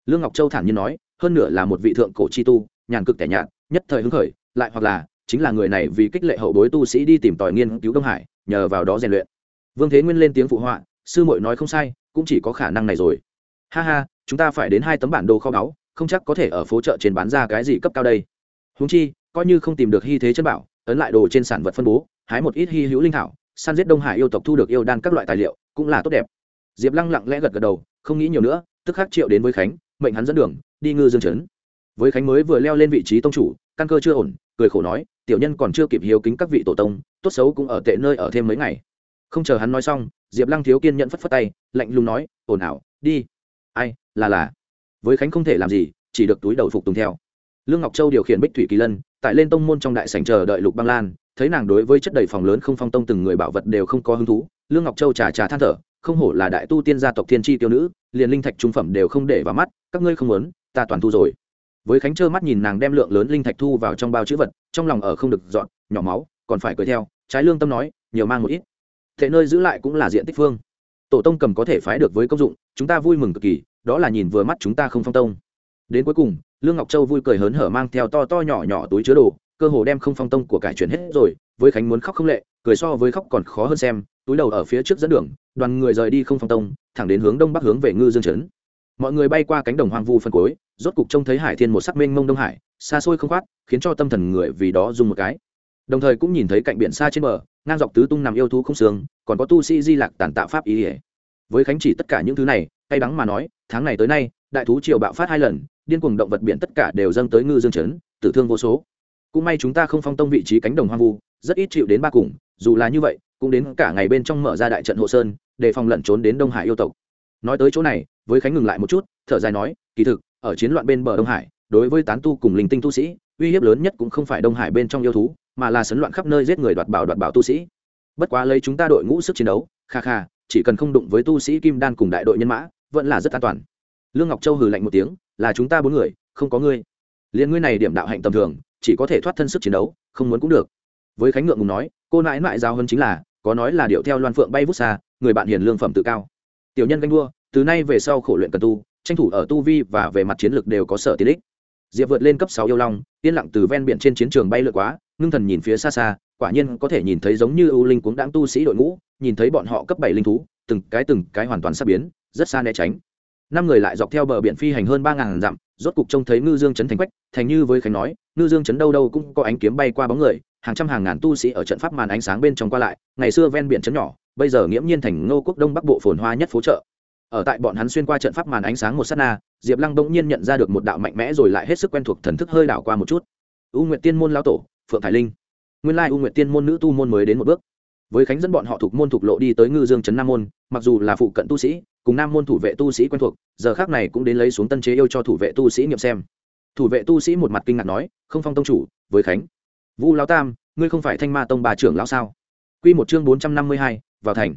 Lương ngọc châu thản nhiên nói, hơn nữa là một vị thượng cổ chi tu, nhàn cực tẻ nhạt, nhất thời hứng khởi, lại hoặc là chính là người này vì kích lệ hậu bối tu sĩ đi tìm tòi nghiên cứu đông hải, nhờ vào đó rèn luyện. Vương thế nguyên lên tiếng phụ họa, sư muội nói không sai, cũng chỉ có khả năng này rồi. Ha ha, chúng ta phải đến hai tấm bản đồ kho báu, không chắc có thể ở phố chợ trên bán ra cái gì cấp cao đây. Húng chi, coi như không tìm được hy thế chân bảo, ấn lại đồ trên sản vật phân bố, hái một ít hy hữu linh thảo, săn giết đông hải yêu tộc thu được yêu đan các loại tài liệu, cũng là tốt đẹp. Diệp lăng lặng lẽ gật gật đầu, không nghĩ nhiều nữa, tức khắc triệu đến với khánh mệnh hắn dẫn đường, đi ngư dương trấn. Với khánh mới vừa leo lên vị trí tông chủ, căn cơ chưa ổn, cười khổ nói, tiểu nhân còn chưa kịp hiếu kính các vị tổ tông, tốt xấu cũng ở tệ nơi ở thêm mấy ngày. Không chờ hắn nói xong, diệp lăng thiếu kiên nhận phất phất tay, lạnh lùng nói, ồn ào, đi. Ai, là là. Với khánh không thể làm gì, chỉ được túi đầu phục tùng theo. Lương ngọc châu điều khiển bích thủy kỳ lân, tại lên tông môn trong đại sảnh chờ đợi lục băng lan, thấy nàng đối với chất đầy phòng lớn không phong tông từng người bảo vật đều không có hứng thú, lương ngọc châu trà trà than thở, không hổ là đại tu tiên gia tộc thiên tri tiêu nữ, liền linh thạch trung phẩm đều không để vào mắt các ngươi không muốn, ta toàn thu rồi. Với khánh trơ mắt nhìn nàng đem lượng lớn linh thạch thu vào trong bao chữ vật, trong lòng ở không được dọn, nhỏ máu, còn phải cười theo, trái lương tâm nói, nhiều mang một ít. Thế nơi giữ lại cũng là diện tích phương. Tổ tông cầm có thể phái được với công dụng, chúng ta vui mừng cực kỳ, đó là nhìn vừa mắt chúng ta không phong tông. Đến cuối cùng, lương ngọc châu vui cười hớn hở mang theo to to nhỏ nhỏ túi chứa đồ, cơ hồ đem không phong tông của cải chuyển hết rồi, với khánh muốn khóc không lệ, cười so với khóc còn khó hơn xem, túi đầu ở phía trước dẫn đường, đoàn người rời đi không phong tông, thẳng đến hướng đông bắc hướng về ngư dương trấn mọi người bay qua cánh đồng hoang vu phân cối rốt cục trông thấy hải thiên một sắc mênh mông đông hải, xa xôi không khoát, khiến cho tâm thần người vì đó dùng một cái. Đồng thời cũng nhìn thấy cạnh biển xa trên bờ, ngang dọc tứ tung nằm yêu thú không sướng còn có tu sĩ di lạc tàn tạo pháp ý ỉa. Với khánh chỉ tất cả những thứ này, cay đắng mà nói, tháng này tới nay, đại thú triều bạo phát hai lần, điên cuồng động vật biển tất cả đều dâng tới ngư dương chấn tử thương vô số. Cũng may chúng ta không phong tông vị trí cánh đồng hoang vu, rất ít chịu đến ba cùng, dù là như vậy, cũng đến cả ngày bên trong mở ra đại trận hộ sơn, để phòng lẩn trốn đến đông hải yêu tộc. Nói tới chỗ này với khánh ngừng lại một chút, thở dài nói, kỳ thực, ở chiến loạn bên bờ đông hải, đối với tán tu cùng linh tinh tu sĩ, uy hiếp lớn nhất cũng không phải đông hải bên trong yêu thú, mà là sấn loạn khắp nơi giết người đoạt bảo đoạt bảo tu sĩ. Bất quá lấy chúng ta đội ngũ sức chiến đấu, kha kha, chỉ cần không đụng với tu sĩ kim đan cùng đại đội nhân mã, vẫn là rất an toàn. Lương ngọc châu hừ lạnh một tiếng, là chúng ta bốn người, không có ngươi. Liền ngươi này điểm đạo hạnh tầm thường, chỉ có thể thoát thân sức chiến đấu, không muốn cũng được. Với khánh ngượng ngùng nói, cô nãi nãi giao hơn chính là, có nói là điệu theo loan phượng bay vút xa, người bạn hiền lương phẩm tự cao. Tiểu nhân ganh đua từ nay về sau khổ luyện cần tu, tranh thủ ở tu vi và về mặt chiến lược đều có sở tiến ích diệp vượt lên cấp sáu yêu long, yên lặng từ ven biển trên chiến trường bay lượn quá, ngưng thần nhìn phía xa xa, quả nhiên có thể nhìn thấy giống như ưu linh cuống đáng tu sĩ đội ngũ, nhìn thấy bọn họ cấp bảy linh thú, từng cái từng cái hoàn toàn sắp biến, rất xa né tránh. Năm người lại dọc theo bờ biển phi hành hơn ba ngàn dặm, rốt cục trông thấy ngư dương chấn thành quách, thành như với khánh nói, ngư dương chấn đâu đâu cũng có ánh kiếm bay qua bóng người, hàng trăm hàng ngàn tu sĩ ở trận pháp màn ánh sáng bên trong qua lại, ngày xưa ven biển chấn nhỏ, bây giờ nghiễm nhiên thành ngô quốc đông bắc bộ phồn hoa nhất phố chợ ở tại bọn hắn xuyên qua trận pháp màn ánh sáng một sát na, diệp lăng bỗng nhiên nhận ra được một đạo mạnh mẽ rồi lại hết sức quen thuộc thần thức hơi đảo qua một chút. U nguyệt tiên môn lão tổ, phượng thái linh. Nguyên lai u nguyệt tiên môn nữ tu môn mới đến một bước. Với khánh dẫn bọn họ thuộc môn thuộc lộ đi tới ngư dương trấn nam môn, mặc dù là phụ cận tu sĩ, cùng nam môn thủ vệ tu sĩ quen thuộc, giờ khác này cũng đến lấy xuống tân chế yêu cho thủ vệ tu sĩ nghiệm xem. Thủ vệ tu sĩ một mặt kinh ngạc nói, không phong tông chủ, với khánh. Vu lão tam, ngươi không phải thanh ma tông bà trưởng lão sao? Q một chương bốn trăm năm mươi hai, vào thành.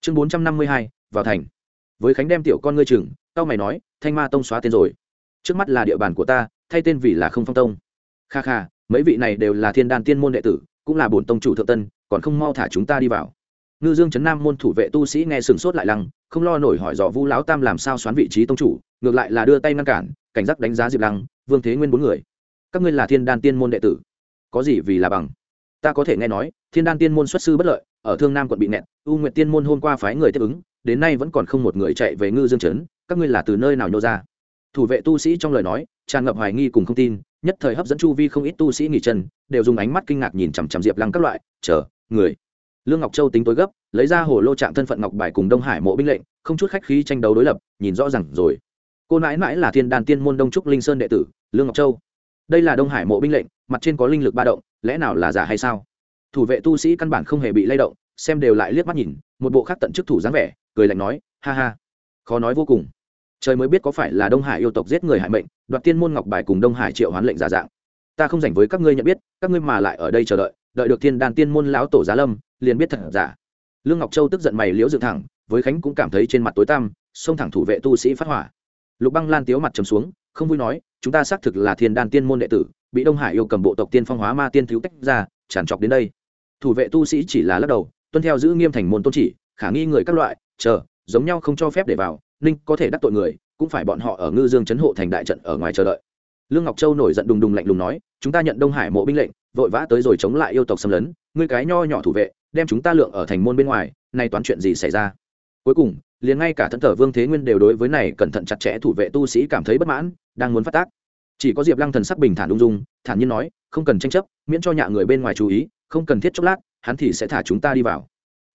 Chương bốn trăm năm mươi hai, vào thành với khánh đem tiểu con ngươi chừng, tao mày nói, thanh ma tông xóa tên rồi. Trước mắt là địa bàn của ta, thay tên vì là không phong tông. Kha kha, mấy vị này đều là thiên đan tiên môn đệ tử, cũng là bổn tông chủ thượng tân, còn không mau thả chúng ta đi vào. Ngư dương trấn nam môn thủ vệ tu sĩ nghe sừng sốt lại lăng, không lo nổi hỏi dò vu lão tam làm sao xoán vị trí tông chủ, ngược lại là đưa tay ngăn cản, cảnh giác đánh giá diệp lăng, vương thế nguyên bốn người, các ngươi là thiên đan tiên môn đệ tử, có gì vì là bằng? Ta có thể nghe nói, thiên đan tiên môn xuất sư bất lợi, ở thương nam quận bị nẹt u nguyệt tiên môn hôm qua phái người tiếp ứng đến nay vẫn còn không một người chạy về ngư dương trấn, các ngươi là từ nơi nào nhô ra? Thủ vệ tu sĩ trong lời nói, tràn ngập hoài nghi cùng không tin, nhất thời hấp dẫn chu vi không ít tu sĩ nghỉ chân, đều dùng ánh mắt kinh ngạc nhìn chằm chằm diệp lăng các loại, chờ, người. Lương ngọc châu tính tối gấp, lấy ra hồ lô trạng thân phận ngọc bài cùng đông hải mộ binh lệnh, không chút khách khí tranh đấu đối lập, nhìn rõ rằng rồi. Cô nãi mãi là thiên đàn tiên môn đông trúc linh sơn đệ tử, lương ngọc châu. Đây là đông hải mộ binh lệnh, mặt trên có linh lực ba động, lẽ nào là giả hay sao? Thủ vệ tu sĩ căn bản không hề bị lay động, xem đều lại liếc mắt nhìn, một bộ khác tận chức thủ dáng vẻ cười lạnh nói, ha ha, khó nói vô cùng. Trời mới biết có phải là đông hải yêu tộc giết người hại mệnh, đoạt tiên môn ngọc bài cùng đông hải triệu hoán lệnh giả dạng. Ta không dành với các ngươi nhận biết, các ngươi mà lại ở đây chờ đợi đợi được thiên đàn tiên môn lão tổ giá lâm, liền biết thật giả. Lương ngọc châu tức giận mày liễu dựng thẳng, với khánh cũng cảm thấy trên mặt tối tăm, xông thẳng thủ vệ tu sĩ phát hỏa. Lục băng lan tiếu mặt trầm xuống, không vui nói, chúng ta xác thực là thiên đan tiên môn đệ tử, bị đông hải yêu cầm bộ tộc tiên phong hóa ma tiên thiếu tách ra, tràn trọc đến đây. Thủ vệ tu sĩ chỉ là lắc đầu, tuân theo giữ nghiêm thành môn tôn chỉ, khả nghi người các loại chờ, giống nhau không cho phép để vào, ninh có thể đắc tội người, cũng phải bọn họ ở ngư dương chấn hộ thành đại trận ở ngoài chờ đợi. Lương ngọc châu nổi giận đùng đùng lạnh lùng nói, chúng ta nhận đông hải mộ binh lệnh, vội vã tới rồi chống lại yêu tộc xâm lấn, ngươi cái nho nhỏ thủ vệ, đem chúng ta lượng ở thành môn bên ngoài, nay toán chuyện gì xảy ra? Cuối cùng, liền ngay cả thân thờ vương thế nguyên đều đối với này cẩn thận chặt chẽ thủ vệ tu sĩ cảm thấy bất mãn, đang muốn phát tác. Chỉ có diệp lăng thần sắc bình thản ung dung, thản nhiên nói, không cần tranh chấp, miễn cho nhạ người bên ngoài chú ý, không cần thiết chốc lát, hắn thì sẽ thả chúng ta đi vào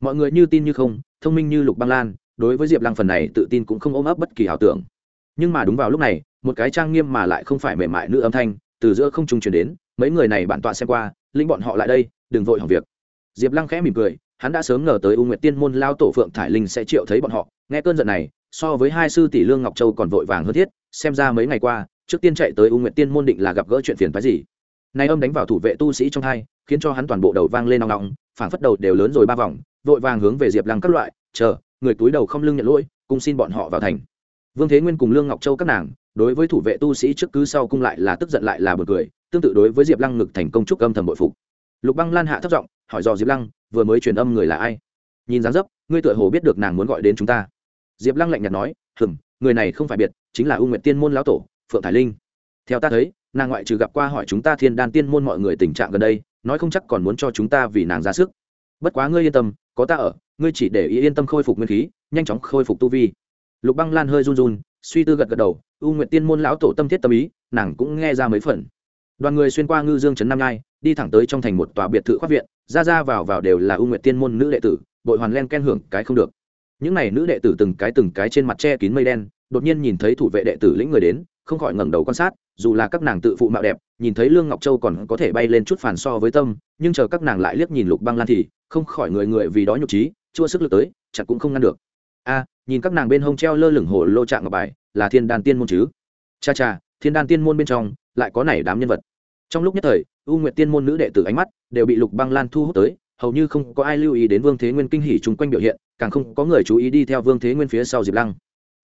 mọi người như tin như không, thông minh như lục băng lan, đối với diệp lăng phần này tự tin cũng không ôm ấp bất kỳ ảo tưởng. Nhưng mà đúng vào lúc này, một cái trang nghiêm mà lại không phải mềm mại nữ âm thanh từ giữa không trung truyền đến, mấy người này bản tọa xem qua, linh bọn họ lại đây, đừng vội hỏng việc. Diệp lăng khẽ mỉm cười, hắn đã sớm ngờ tới u nguyệt tiên môn lao tổ phượng thải linh sẽ triệu thấy bọn họ. Nghe cơn giận này, so với hai sư tỷ lương ngọc châu còn vội vàng hơn thiết, xem ra mấy ngày qua, trước tiên chạy tới u nguyệt tiên môn định là gặp gỡ chuyện phiền phái gì. Nay âm đánh vào thủ vệ tu sĩ trong hai, khiến cho hắn toàn bộ đầu vang lên nòng nòng phảng phất đầu đều lớn rồi ba vòng vội vàng hướng về diệp lăng các loại, chờ, người túi đầu không lưng nhận lỗi, cùng xin bọn họ vào thành. Vương thế nguyên cùng lương ngọc châu các nàng, đối với thủ vệ tu sĩ trước cứ sau cung lại là tức giận lại là bật cười, tương tự đối với diệp lăng ngực thành công trúc âm thầm bội phục. Lục băng lan hạ thấp giọng, hỏi dò diệp lăng, vừa mới truyền âm người là ai? Nhìn dáng dấp, ngươi tựa hồ biết được nàng muốn gọi đến chúng ta. Diệp lăng lạnh nhạt nói, hừm, người này không phải biệt, chính là u nguyệt tiên môn lão tổ, phượng thái linh. Theo ta thấy, nàng ngoại trừ gặp qua hỏi chúng ta thiên đan tiên môn mọi người tình trạng gần đây, nói không chắc còn muốn cho chúng ta vì nàng ra sức. Bất quá ngươi yên tâm có ta ở, ngươi chỉ để ý yên tâm khôi phục nguyên khí, nhanh chóng khôi phục tu vi. Lục băng lan hơi run run, suy tư gật gật đầu, u nguyệt tiên môn lão tổ tâm thiết tâm ý, nàng cũng nghe ra mấy phần. Đoàn người xuyên qua ngư dương trấn nam ngai đi thẳng tới trong thành một tòa biệt thự khoác viện, ra ra vào vào đều là u nguyệt tiên môn nữ đệ tử, bội hoàn len ken hưởng cái không được. Những n à y nữ đệ tử từng cái từng cái trên mặt che kín mây đen, đột nhiên nhìn thấy thủ vệ đệ tử lĩnh người đến không khỏi ngẩng đầu quan sát, dù là các nàng tự phụ mạo đẹp, nhìn thấy lương ngọc châu còn có thể bay lên chút phản so với tâm, nhưng chờ các nàng lại liếc nhìn lục băng lan thì không khỏi người người vì đó nhục trí chua sức lực tới, chặt cũng không ngăn được. A, nhìn các nàng bên hông treo lơ lửng hồ lô trạng ngọc bài, là thiên đàn tiên môn chứ? Cha cha, thiên đan tiên môn bên trong lại có này đám nhân vật. Trong lúc nhất thời, u nguyệt tiên môn nữ đệ tử ánh mắt đều bị lục băng lan thu hút tới, hầu như không có ai lưu ý đến vương thế nguyên kinh hỉ chung quanh biểu hiện, càng không có người chú ý đi theo vương thế nguyên phía sau diệp lăng.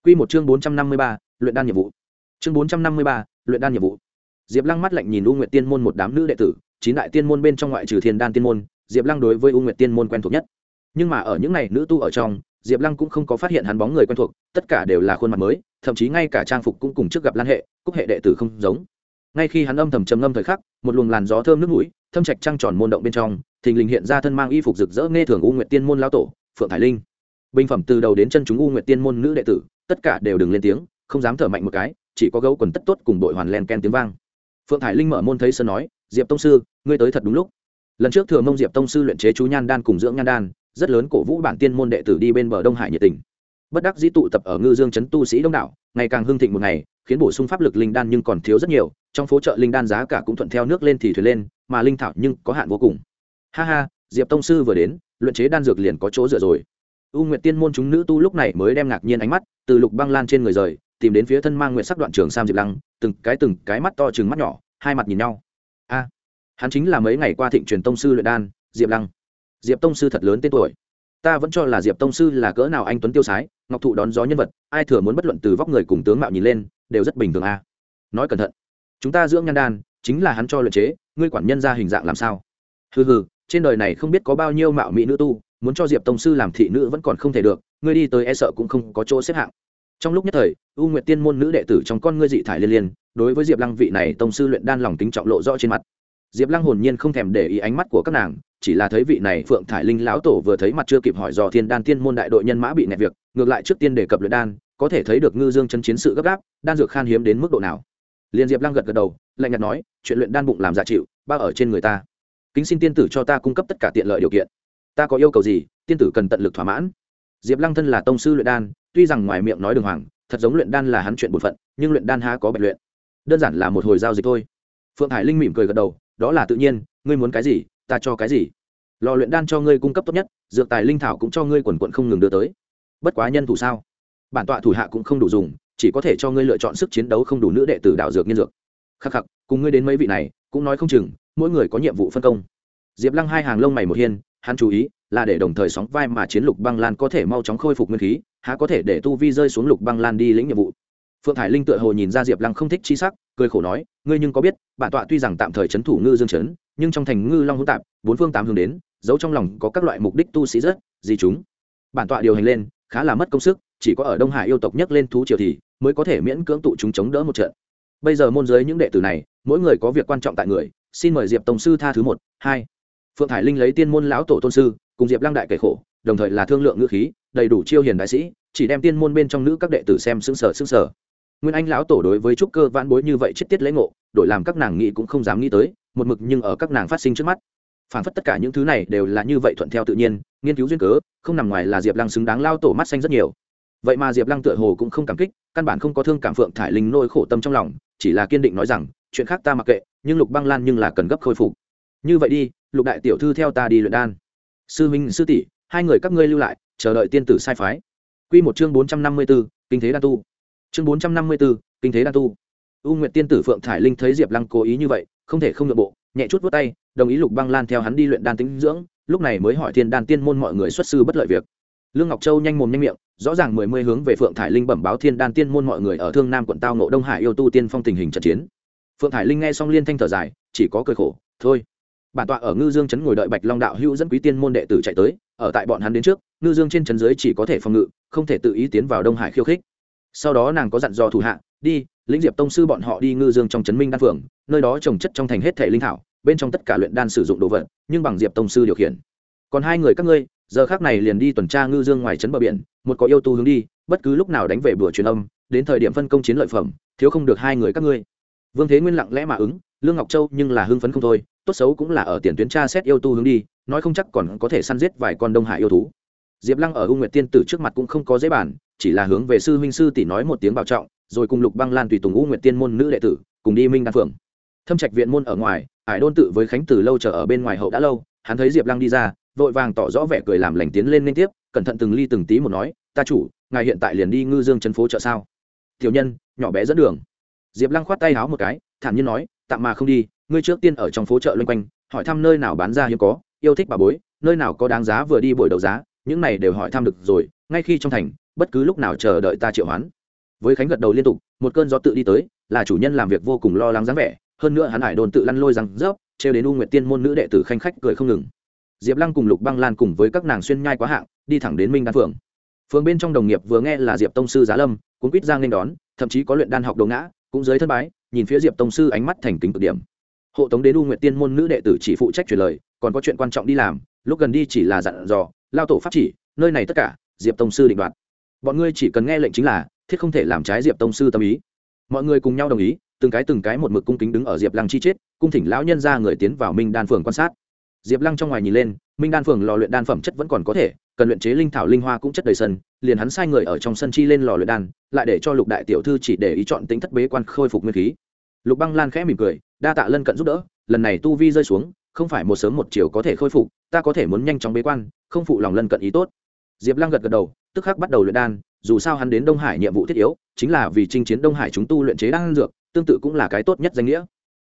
Q một chương bốn trăm năm mươi ba, luyện đan nhiệm vụ chương bốn trăm năm mươi ba, luyện đan nhiệm vụ. Diệp lăng mắt lạnh nhìn u nguyệt tiên môn một đám nữ đệ tử, chín đại tiên môn bên trong ngoại trừ thiên đan tiên môn, diệp lăng đối với u nguyệt tiên môn quen thuộc nhất. Nhưng mà ở những n à y nữ tu ở trong, diệp lăng cũng không có phát hiện hắn bóng người quen thuộc, tất cả đều là khuôn mặt mới, thậm chí ngay cả trang phục cũng cùng trước gặp lan hệ, cúc hệ đệ tử không giống. Ngay khi hắn âm thầm trầm ngâm thời khắc, một luồng làn gió thơm nước mũi, thâm trạch trăng tròn môn động bên trong, thình lình hiện ra thân mang y phục rực rỡ nghe thường u nguyệt tiên môn lao tổ, phượng thái linh. Bình phẩm từ đầu đến chân chúng u nguyệt tiên môn nữ đệ tử, tất cả đều đừng lên tiếng, không dám thở mạnh một cái chỉ có gấu quần tất tốt cùng đội hoàn len ken tiếng vang. Phượng hải linh mở môn thấy sơn nói, diệp tông sư, ngươi tới thật đúng lúc. Lần trước thừa mông diệp tông sư luyện chế chú nhan đan cùng dưỡng nhan đan, rất lớn cổ vũ bản tiên môn đệ tử đi bên bờ đông hải nhiệt tình. Bất đắc dĩ tụ tập ở ngư dương trấn tu sĩ đông đảo, ngày càng hưng thịnh một ngày, khiến bổ sung pháp lực linh đan nhưng còn thiếu rất nhiều, trong phố chợ linh đan giá cả cũng thuận theo nước lên thì thuyền lên, mà linh thảo nhưng có hạn vô cùng. Ha ha, diệp tông sư vừa đến, luyện chế đan dược liền có chỗ dựa rồi. U nguyệt tiên môn chúng nữ tu lúc này mới đem ngạc nhiên ánh mắt từ lục băng lan trên người rời tìm đến phía thân mang nguyện sắc đoạn trường sam diệp lăng, từng cái từng cái mắt to chừng mắt nhỏ, hai mặt nhìn nhau. A, hắn chính là mấy ngày qua thịnh truyền tông sư luyện đan, diệp lăng. Diệp tông sư thật lớn tên tuổi. Ta vẫn cho là diệp tông sư là cỡ nào anh tuấn tiêu sái, ngọc thụ đón gió nhân vật, ai thừa muốn bất luận từ vóc người cùng tướng mạo nhìn lên, đều rất bình thường a. Nói cẩn thận, chúng ta dưỡng nhan đan, chính là hắn cho luyện chế, ngươi quản nhân ra hình dạng làm sao? Hừ hừ, trên đời này không biết có bao nhiêu mạo mỹ nữ tu, muốn cho diệp tông sư làm thị nữ vẫn còn không thể được, ngươi đi tới e sợ cũng không có chỗ xếp hạng trong lúc nhất thời, u nguyệt tiên môn nữ đệ tử trong con ngươi dị thải liên liên, đối với diệp lăng vị này tông sư luyện đan lòng tính trọng lộ rõ trên mặt. Diệp lăng hồn nhiên không thèm để ý ánh mắt của các nàng, chỉ là thấy vị này phượng thải linh lão tổ vừa thấy mặt chưa kịp hỏi dò thiên đan tiên môn đại đội nhân mã bị nẹt việc, ngược lại trước tiên đề cập luyện đan, có thể thấy được ngư dương chân chiến sự gấp gáp, đan dược khan hiếm đến mức độ nào. Liền diệp lăng gật gật đầu, lạnh nhạt nói, chuyện luyện đan bụng làm giả chịu, bao ở trên người ta. Kính xin tiên tử cho ta cung cấp tất cả tiện lợi điều kiện. Ta có yêu cầu gì, tiên tử cần tận lực thỏa mãn. Diệp lăng thân là tông sư luyện đan tuy rằng ngoài miệng nói đường hoàng, thật giống luyện đan là hắn chuyện bổn phận, nhưng luyện đan há có bạch luyện. Đơn giản là một hồi giao dịch thôi. Phượng hải linh mỉm cười gật đầu, đó là tự nhiên, ngươi muốn cái gì, ta cho cái gì. Lò luyện đan cho ngươi cung cấp tốt nhất, dược tài linh thảo cũng cho ngươi quần quận không ngừng đưa tới. Bất quá nhân thủ sao? Bản tọa thủ hạ cũng không đủ dùng, chỉ có thể cho ngươi lựa chọn sức chiến đấu không đủ nữ đệ tử đạo dược nhân dược. Khắc khắc, cùng ngươi đến mấy vị này, cũng nói không chừng, mỗi người có nhiệm vụ phân công. Diệp lăng hai hàng lông mày một hiên, hắn chú ý là để đồng thời sóng vai mà chiến lục băng lan có thể mau chóng khôi phục nguyên khí, há có thể để tu vi rơi xuống lục băng lan đi lĩnh nhiệm vụ. Phượng thải linh tựa hồ nhìn ra diệp lăng không thích chi sắc, cười khổ nói, ngươi nhưng có biết, bản tọa tuy rằng tạm thời c h ấ n thủ ngư dương chấn, nhưng trong thành ngư long hỗn tạp, bốn phương tám hướng đến, giấu trong lòng có các loại mục đích tu sĩ rất gì chúng. Bản tọa điều hành lên, khá là mất công sức, chỉ có ở đông hải yêu tộc nhấc lên thú triều thì mới có thể miễn cưỡng tụ chúng chống đỡ một trận. Bây giờ môn giới những đệ tử này, mỗi người có việc quan trọng tại người, xin mời diệp tổng sư tha thứ một, hai. Phượng thải linh lấy tiên môn lão tổ tôn sư cùng diệp lăng đại kể khổ, đồng thời là thương lượng ngữ khí, đầy đủ chiêu hiền đại sĩ, chỉ đem tiên môn bên trong nữ các đệ tử xem xứng sở xứng sở nguyên anh lão tổ đối với trúc cơ vãn bối như vậy chết tiết lễ ngộ, đổi làm các nàng nghĩ cũng không dám nghĩ tới, một mực nhưng ở các nàng phát sinh trước mắt. Phản phất tất cả những thứ này đều là như vậy thuận theo tự nhiên, nghiên cứu duyên cớ, không nằm ngoài là diệp lăng xứng đáng lao tổ mắt xanh rất nhiều. Vậy mà diệp lăng tựa hồ cũng không cảm kích, căn bản không có thương cảm phượng thải linh nôi khổ tâm trong lòng, chỉ là kiên định nói rằng, chuyện khác ta mặc kệ, nhưng lục băng lan nhưng là cần gấp khôi phục. Như vậy đi, lục đại tiểu thư theo ta đi luyện đan sư minh sư tỷ, hai người các ngươi lưu lại, chờ đợi tiên tử sai phái. Q một chương bốn trăm năm mươi b ố kinh thế đa tu. Chương bốn trăm năm mươi b ố kinh thế đa tu. U nguyệt tiên tử phượng thải linh thấy diệp lăng cố ý như vậy, không thể không nội bộ, nhẹ chút vút tay, đồng ý lục băng lan theo hắn đi luyện đan tính dưỡng, lúc này mới hỏi thiên đan tiên môn mọi người xuất sư bất lợi việc. Lương ngọc châu nhanh mồm nhanh miệng, rõ ràng mười mươi hướng về phượng thải linh bẩm báo thiên đan tiên môn mọi người ở thương nam quận tao nộ đông hải yêu tu tiên phong tình hình trận chiến. Phượng thải linh nghe xong liên thanh thở dài, chỉ có cười khổ, thôi bản tọa ở ngư dương trấn ngồi đợi bạch long đạo hữu dẫn quý tiên môn đệ tử chạy tới, ở tại bọn hắn đến trước, ngư dương trên trấn dưới chỉ có thể phòng ngự, không thể tự ý tiến vào đông hải khiêu khích. Sau đó nàng có dặn dò thủ hạ, đi, lĩnh diệp tông sư bọn họ đi ngư dương trong trấn minh đan phường nơi đó trồng chất trong thành hết thể linh thảo, bên trong tất cả luyện đan sử dụng đồ vật, nhưng bằng diệp tông sư điều khiển. Còn hai người các ngươi, giờ khác này liền đi tuần tra ngư dương ngoài trấn bờ biển, một có yêu tu hướng đi, bất cứ lúc nào đánh về bữa truyền âm, đến thời điểm phân công chiến lợi phẩm, thiếu không được hai người các ngươi. Vương thế nguyên lặng lẽ mà ứng lương ngọc châu nhưng là hưng phấn không thôi, tốt xấu cũng là ở tiền tuyến tra xét yêu tu hướng đi, nói không chắc còn có thể săn giết vài con đông hải yêu thú. Diệp lăng ở u nguyệt tiên tử trước mặt cũng không có dễ bản chỉ là hướng về sư huynh sư tỷ nói một tiếng bảo trọng, rồi cùng lục băng lan tùy tùng u nguyệt tiên môn nữ đệ tử, cùng đi minh đan phượng. Thâm trạch viện môn ở ngoài, hải đôn tự với khánh từ lâu chờ ở bên ngoài hậu đã lâu, hắn thấy diệp lăng đi ra, vội vàng tỏ rõ vẻ cười làm lành tiến lên liên tiếp, cẩn thận từng ly từng tí một nói, ta chủ, ngài hiện tại liền đi ngư dương chân phố chợ sao? Tiểu nhân, nhỏ bé dẫn đường. Diệp lăng khoát tay háo một cái, thản nhiên nói tạm mà không đi, ngươi trước tiên ở trong phố chợ loanh quanh, hỏi thăm nơi nào bán ra hiếm có, yêu thích bà bối, nơi nào có đáng giá vừa đi buổi đấu giá, những này đều hỏi thăm được rồi, ngay khi trong thành, bất cứ lúc nào chờ đợi ta triệu hoán. Với khánh gật đầu liên tục, một cơn gió tự đi tới, là chủ nhân làm việc vô cùng lo lắng dáng vẻ, hơn nữa hắn hải đồn tự lăn lôi rằng rớp, trêu đến u nguyệt tiên môn nữ đệ tử khanh khách cười không ngừng. Diệp lăng cùng lục băng lan cùng với các nàng xuyên nhai quá hạng, đi thẳng đến minh đan phượng. Phường bên trong đồng nghiệp vừa nghe là diệp tông sư giá lâm cũng quýt giang nên đón, thậm chí có luyện đan học đồ ngã, cũng dưới thân bái nhìn phía diệp tông sư ánh mắt thành kính cực điểm hộ tống đến u nguyệt tiên môn nữ đệ tử chỉ phụ trách truyền lời còn có chuyện quan trọng đi làm lúc gần đi chỉ là dặn dò lao tổ pháp chỉ nơi này tất cả diệp tông sư định đoạt bọn ngươi chỉ cần nghe lệnh chính là thiết không thể làm trái diệp tông sư tâm ý mọi người cùng nhau đồng ý từng cái từng cái một mực cung kính đứng ở diệp lăng chi chết cung thỉnh lão nhân ra người tiến vào minh đan phường quan sát diệp lăng trong ngoài nhìn lên minh đan phường lò luyện đan phẩm chất vẫn còn có thể cần luyện chế linh thảo linh hoa cũng chất đầy sân liền hắn sai người ở trong sân chi lên lò luyện đan, lại để cho lục đại tiểu thư chỉ để ý chọn tính thất bế quan khôi phục nguyên khí. Lục băng lan khẽ mỉm cười, đa tạ lân cận giúp đỡ, lần này tu vi rơi xuống, không phải một sớm một chiều có thể khôi phục, ta có thể muốn nhanh chóng bế quan, không phụ lòng lân cận ý tốt. Diệp lăng gật gật đầu, tức khắc bắt đầu luyện đan, dù sao hắn đến đông hải nhiệm vụ thiết yếu, chính là vì chinh chiến đông hải chúng tu luyện chế đan dược, tương tự cũng là cái tốt nhất danh nghĩa.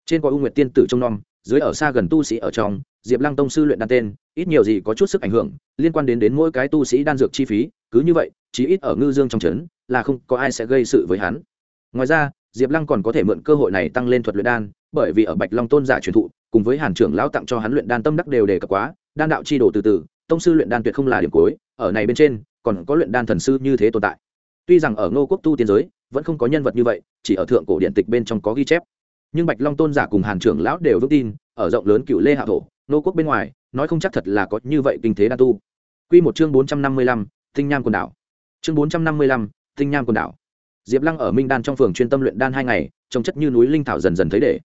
Trên có u nguyệt tiên tử trông nom, dưới ở xa gần tu sĩ ở trong diệp lăng tông sư luyện đan tên, ít nhiều gì có chút sức ảnh hưởng, liên quan đến đến mỗi cái tu sĩ đan dược chi phí, cứ như vậy, chí ít ở ngư dương trong trấn, là không có ai sẽ gây sự với hắn. Ngoài ra, diệp lăng còn có thể mượn cơ hội này tăng lên thuật luyện đan, bởi vì ở bạch long tôn giả truyền thụ, cùng với hàn trưởng lão tặng cho hắn luyện đan tâm đắc đều đề cập quá, đan đạo chi đồ từ từ, tông sư luyện đan tuyệt không là điểm cuối, ở này bên trên, còn có luyện đan thần sư như thế tồn tại. Tuy rằng ở ngô quốc tu tiên giới, vẫn không có nhân vật như vậy, chỉ ở thượng cổ điện tịch bên trong có ghi chép. Nhưng bạch long tôn giả cùng hàn trưởng lão đều vững tin, ở rộng lớn cựu lê hạ thổ Nô quốc bên ngoài, nói không chắc thật là có như vậy kinh thế đan tu. Q một chương bốn trăm năm mươi lăm, tinh nham quần đảo. Chương bốn trăm năm mươi lăm, tinh nham quần đảo. Diệp lăng ở minh đan trong phường chuyên tâm luyện đan hai ngày, trông chất như núi linh thảo dần dần thấy để.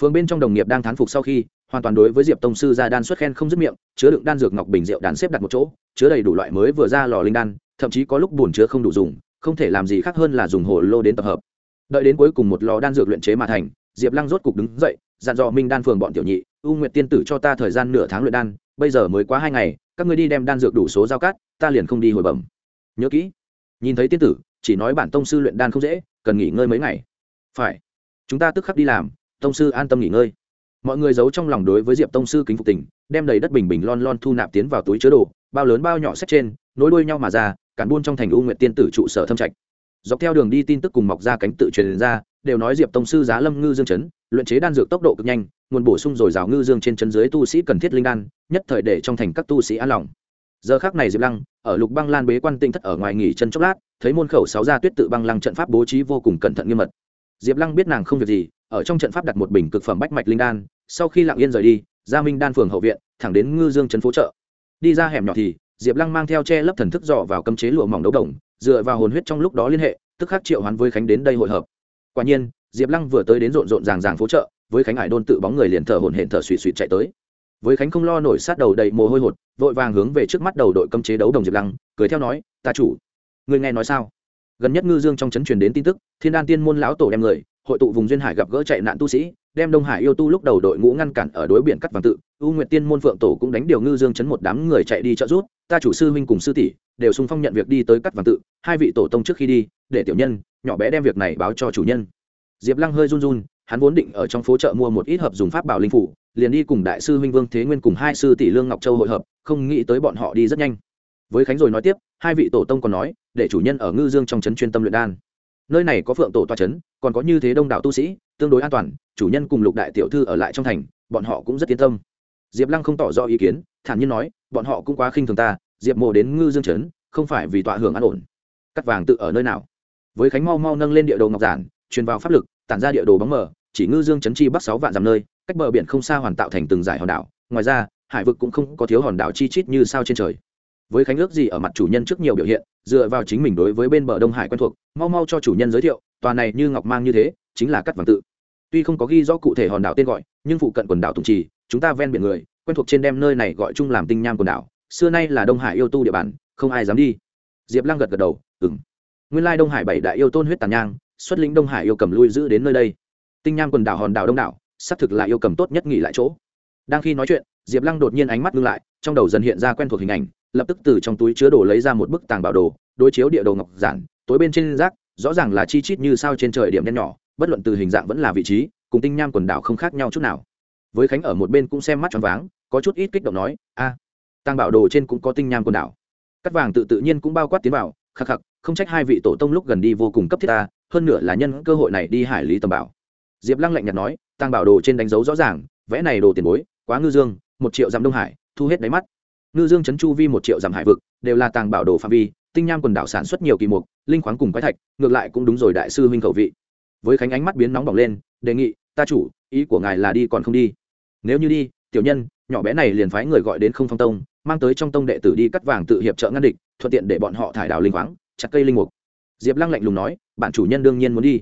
Phường bên trong đồng nghiệp đang thán phục sau khi, hoàn toàn đối với diệp tông sư ra đan xuất khen không dứt miệng, chứa đựng đan dược ngọc bình rượu đàn xếp đặt một chỗ, chứa đầy đủ loại mới vừa ra lò linh đan, thậm chí có lúc bùn chứa không đủ dùng, không thể làm gì khác hơn là dùng hồ lô đến tập hợp. Đợi đến cuối cùng một lò đan dược luyện chế mà thành diệp lăng rốt cục đứng dậy, dặn dò minh đan phường bọn tiểu nhị, u nguyệt tiên tử cho ta thời gian nửa tháng luyện đan, bây giờ mới quá hai ngày, các ngươi đi đem đan dược đủ số giao cát ta liền không đi hồi bẩm. Nhớ kỹ. Nhìn thấy tiên tử, chỉ nói bản tông sư luyện đan không dễ, cần nghỉ ngơi mấy ngày. Phải, chúng ta tức khắc đi làm, tông sư an tâm nghỉ ngơi. Mọi người giấu trong lòng đối với diệp tông sư kính phục tình, đem đầy đất bình bình lon lon thu nạp tiến vào túi chứa đồ, bao lớn bao nhỏ xét trên, nối đuôi nhau mà ra cản buôn trong thành u nguyệt tiên tử trụ sở thâm trạch dọc theo đường đi tin tức cùng mọc ra cánh tự truyền ra, đều nói diệp tông sư giá lâm ngư dương chấn, luyện chế đan dược tốc độ cực nhanh, nguồn bổ sung dồi dào ngư dương trên chân dưới tu sĩ cần thiết linh đan, nhất thời để trong thành các tu sĩ an lòng. Giờ khác này diệp lăng, ở lục băng lan bế quan tinh thất ở ngoài nghỉ chân chốc lát, thấy môn khẩu sáu gia tuyết tự băng lăng trận pháp bố trí vô cùng cẩn thận nghiêm mật. Diệp lăng biết nàng không việc gì, ở trong trận pháp đặt một bình cực phẩm bách mạch linh đan, sau khi lặng yên rời đi, gia minh đan phường hậu viện, thẳng đến ngư dương trấn phố chợ. Đi ra hẻm nhỏ thì, diệp lăng mang theo che lấp thần thức dọ vào cấm chế lụa mỏng đấu đồng dựa vào hồn huyết trong lúc đó liên hệ, tức khắc triệu hoán với khánh đến đây hội hợp. Quả nhiên, diệp lăng vừa tới đến rộn rộn ràng ràng phố chợ, với khánh hải đôn tự bóng người liền thở hồn hển thở suỵ suỵ chạy tới. Với khánh không lo nổi sát đầu đầy mồ hôi hột, vội vàng hướng về trước mắt đầu đội cấm chế đấu đồng diệp lăng, cười theo nói, ta chủ, người nghe nói sao? Gần nhất ngư dương trong trấn truyền đến tin tức, thiên đan tiên môn lão tổ đem người, hội tụ vùng duyên hải gặp gỡ chạy nạn tu sĩ, đem đông hải yêu tu lúc đầu đội ngũ ngăn cản ở đối biển cắt vàng tự. U nguyệt tiên môn phượng tổ cũng đánh điều ngư dương chấn một đám người chạy đi trợ rút ta chủ sư huynh cùng sư tỷ đều sung phong nhận việc đi tới cắt vàng tự, hai vị tổ tông trước khi đi, để tiểu nhân, nhỏ bé đem việc này báo cho chủ nhân. Diệp lăng hơi run run, hắn vốn định ở trong phố chợ mua một ít hợp dùng pháp bảo linh phủ, liền đi cùng đại sư huynh vương thế nguyên cùng hai sư tỷ lương ngọc châu hội hợp, không nghĩ tới bọn họ đi rất nhanh. Với khánh rồi nói tiếp, hai vị tổ tông còn nói, để chủ nhân ở ngư dương trong trấn chuyên tâm luyện đan. Nơi này có phượng tổ toa trấn, còn có như thế đông đảo tu sĩ, tương đối an toàn, chủ nhân cùng lục đại tiểu thư ở lại trong thành, bọn họ cũng rất yên tâm. Diệp lăng không tỏ rõ ý kiến, thản nhiên nói, bọn họ cũng quá khinh thường ta diệp mộ đến ngư dương trấn, không phải vì tọa hưởng an ổn. Cắt vàng tự ở nơi nào? Với khánh mau mau nâng lên địa đồ ngọc giản, truyền vào pháp lực, tản ra địa đồ bóng mờ, chỉ ngư dương trấn chi bắc sáu vạn dặm nơi, cách bờ biển không xa hoàn tạo thành từng dải hòn đảo. Ngoài ra, hải vực cũng không có thiếu hòn đảo chi chít như sao trên trời. Với khánh ước gì ở mặt chủ nhân trước nhiều biểu hiện, dựa vào chính mình đối với bên bờ đông hải quen thuộc, mau mau cho chủ nhân giới thiệu, tòa này như ngọc mang như thế, chính là cắt vàng tự. Tuy không có ghi rõ cụ thể hòn đảo tên gọi, nhưng phụ cận quần đảo tùng trì, chúng ta ven biển người, quen thuộc trên đem nơi này gọi chung làm tinh nham quần đảo xưa nay là đông hải yêu tu địa bàn, không ai dám đi. Diệp lăng gật gật đầu ừng nguyên lai đông hải bảy đại yêu tôn huyết tàn nhang, xuất lĩnh đông hải yêu cầm lui giữ đến nơi đây. Tinh nham quần đảo, hòn đảo đông đảo, xác thực là yêu cầm tốt nhất nghỉ lại chỗ. Đang khi nói chuyện, diệp lăng đột nhiên ánh mắt ngưng lại, trong đầu dần hiện ra quen thuộc hình ảnh, lập tức từ trong túi chứa đồ lấy ra một bức tàng bảo đồ, đối chiếu địa đồ ngọc giản, tối bên trên rác, rõ ràng là chi chít như sao trên trời điểm đen nhỏ, bất luận từ hình dạng vẫn là vị trí, cùng tinh nham quần đảo không khác nhau chút nào. Với khánh ở một bên cũng xem mắt tròn váng, có chút ít kích động nói, a tàng bảo đồ trên cũng có tinh nham quần đảo. Cắt vàng tự tự nhiên cũng bao quát tiến vào, khắc khắc, không trách hai vị tổ tông lúc gần đi vô cùng cấp thiết ta, hơn nữa là nhân cơ hội này đi hải lý tầm bảo. Diệp lăng lạnh nhạt nói, tàng bảo đồ trên đánh dấu rõ ràng, vẽ này đồ tiền bối, quá ngư dương, một triệu dặm đông hải, thu hết đáy mắt. Ngư dương trấn chu vi một triệu dặm hải vực, đều là tàng bảo đồ phạm vi, tinh nham quần đảo sản xuất nhiều kỳ mục, linh khoáng cùng quái thạch, ngược lại cũng đúng rồi đại sư huynh khẩu vị. Với khánh ánh mắt biến nóng bỏng lên, đề nghị, ta chủ, ý của ngài là đi còn không đi? Nếu như đi, tiểu nhân, nhỏ bé này liền phái người gọi đến không phong tông mang tới trong tông đệ tử đi cắt vàng tự hiệp trợ ngăn địch, thuận tiện để bọn họ thải đào linh khoáng, chặt cây linh mục. Diệp lăng lạnh lùng nói bạn chủ nhân đương nhiên muốn đi.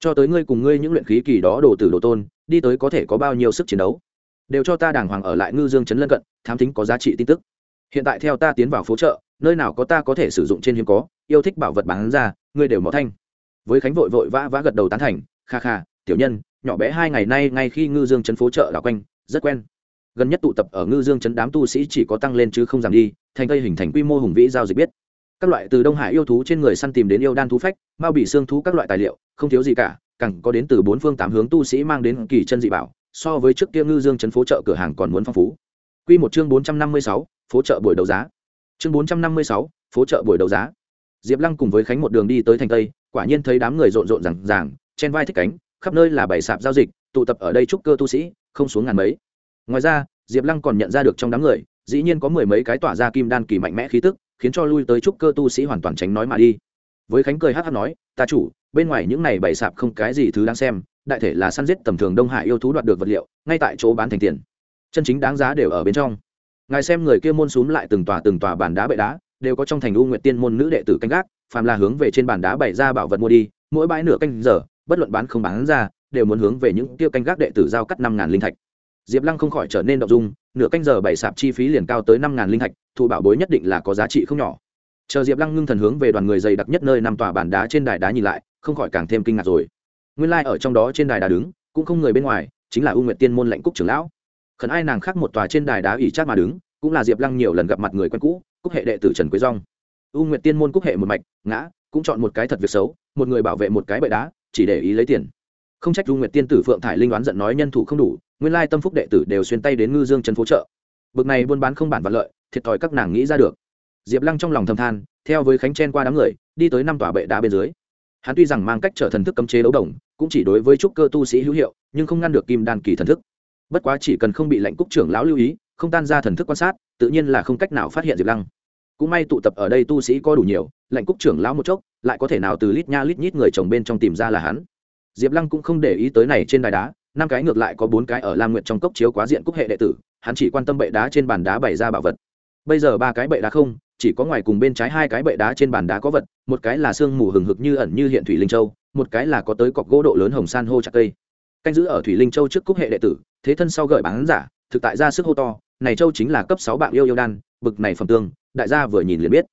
Cho tới ngươi cùng ngươi những luyện khí kỳ đó đồ tử đồ tôn, đi tới có thể có bao nhiêu sức chiến đấu? Đều cho ta đàng hoàng ở lại ngư dương Trấn lân cận, thám tính có giá trị tin tức. Hiện tại theo ta tiến vào phố chợ, nơi nào có ta có thể sử dụng trên hiếm có, yêu thích bảo vật bán ra, ngươi đều mỏ thanh. Với khánh vội vội vã vã gật đầu tán thành, kha kha, tiểu nhân, nhỏ bé hai ngày nay ngay khi ngư dương Trấn phố chợ đảo quanh, rất quen gần nhất tụ tập ở ngư dương chấn đám tu sĩ chỉ có tăng lên chứ không giảm đi thành tây hình thành quy mô hùng vĩ giao dịch biết các loại từ đông hải yêu thú trên người săn tìm đến yêu đan thú phách mao bị xương thú các loại tài liệu không thiếu gì cả càng có đến từ bốn phương tám hướng tu sĩ mang đến kỳ chân dị bảo so với trước kia ngư dương chấn phố chợ cửa hàng còn muốn phong phú Quy một chương bốn trăm năm mươi sáu, phố chợ buổi đấu giá. Chương bốn trăm năm mươi sáu, phố chợ buổi đấu giá. Diệp Lăng cùng với Khánh một đường đi tới thành Tây, quả nhiên thấy đám người rộn rộn rằng ràng, chen vai thích cánh, khắp nơi là bày sạp giao dịch, tụ tập ở đây trúc cơ tu sĩ, không xuống ngàn mấy. Ngoài ra, Diệp Lăng còn nhận ra được trong đám người, dĩ nhiên có mười mấy cái tỏa ra kim đan kỳ mạnh mẽ khí tức, khiến cho lui tới trúc cơ tu sĩ hoàn toàn tránh nói mà đi. Với Khánh cười hắc hắc nói, "Ta chủ, bên ngoài những này bày sạp không cái gì thứ đáng xem, đại thể là săn giết tầm thường đông hải yêu thú đoạt được vật liệu ngay tại chỗ bán thành tiền. Chân chính đáng giá đều ở bên trong. Ngài xem người kia môn xúm lại từng tòa từng tòa bàn đá bệ đá đều có trong thành u nguyện tiên môn nữ đệ tử canh gác phàm là hướng về trên bàn đá bày ra bảo vật mua đi mỗi bãi nửa canh giờ bất luận bán không bán ra đều muốn hướng về những tiêu canh gác đệ tử giao cắt năm ngàn linh thạch diệp lăng không khỏi trở nên động dung, nửa canh giờ bảy sạp chi phí liền cao tới năm ngàn linh thạch, thụ bảo bối nhất định là có giá trị không nhỏ. Chờ diệp lăng ngưng thần hướng về đoàn người dày đặc nhất nơi nằm tòa bàn đá trên đài đá nhìn lại, không khỏi càng thêm kinh ngạc rồi. Nguyên lai、like、ở trong đó trên đài đá đứng, cũng không người bên ngoài, chính là u nguyệt tiên môn lệnh cúc trưởng lão. Khẩn ai nàng khác một tòa trên đài đá ủy chát mà đứng, cũng là diệp lăng nhiều lần gặp mặt người quen cũ, cúc hệ đệ tử trần quế dong u nguyệt tiên môn cúc hệ một mạch, ngã, cũng chọn một cái thật việc xấu, một người bảo vệ một cái bệ đá, chỉ để ý lấy tiền. Không trách u nguyệt tiên tử phượng thải linh đoán giận nói nhân thủ không đủ nguyên lai tâm phúc đệ tử đều xuyên tay đến ngư dương trần phố chợ. Bực này buôn bán không bản vạn lợi, thiệt thòi các nàng nghĩ ra được. Diệp lăng trong lòng thầm than, theo với khánh chen qua đám người, đi tới năm tòa bệ đá bên dưới. Hắn tuy rằng mang cách trở thần thức cấm chế đấu đồng, cũng chỉ đối với trúc cơ tu sĩ hữu hiệu, nhưng không ngăn được kim đan kỳ thần thức. Bất quá chỉ cần không bị lệnh cúc trưởng lão lưu ý, không tan ra thần thức quan sát, tự nhiên là không cách nào phát hiện diệp lăng. Cũng may tụ tập ở đây tu sĩ có đủ nhiều, lệnh cúc trưởng lão một chốc, lại có thể nào từ lít nha lít nhít người chồng bên trong tìm ra là hắn. Diệp lăng cũng không để ý tới này trên đài đá năm cái ngược lại có bốn cái ở lam nguyện trong cốc chiếu quá diện cúc hệ đệ tử, hắn chỉ quan tâm bệ đá trên bàn đá bày ra bảo vật. Bây giờ ba cái bệ đá không, chỉ có ngoài cùng bên trái hai cái bệ đá trên bàn đá có vật, một cái là sương mù hừng hực như ẩn như hiện thủy linh châu, một cái là có tới cọc gỗ độ lớn hồng san hô chặt cây. Canh giữ ở thủy linh châu trước cúc hệ đệ tử, thế thân sau gợi bán giả, thực tại ra sức hô to, này châu chính là cấp sáu bạn yêu yêu đan, bực này phẩm tương, đại gia vừa nhìn liền biết.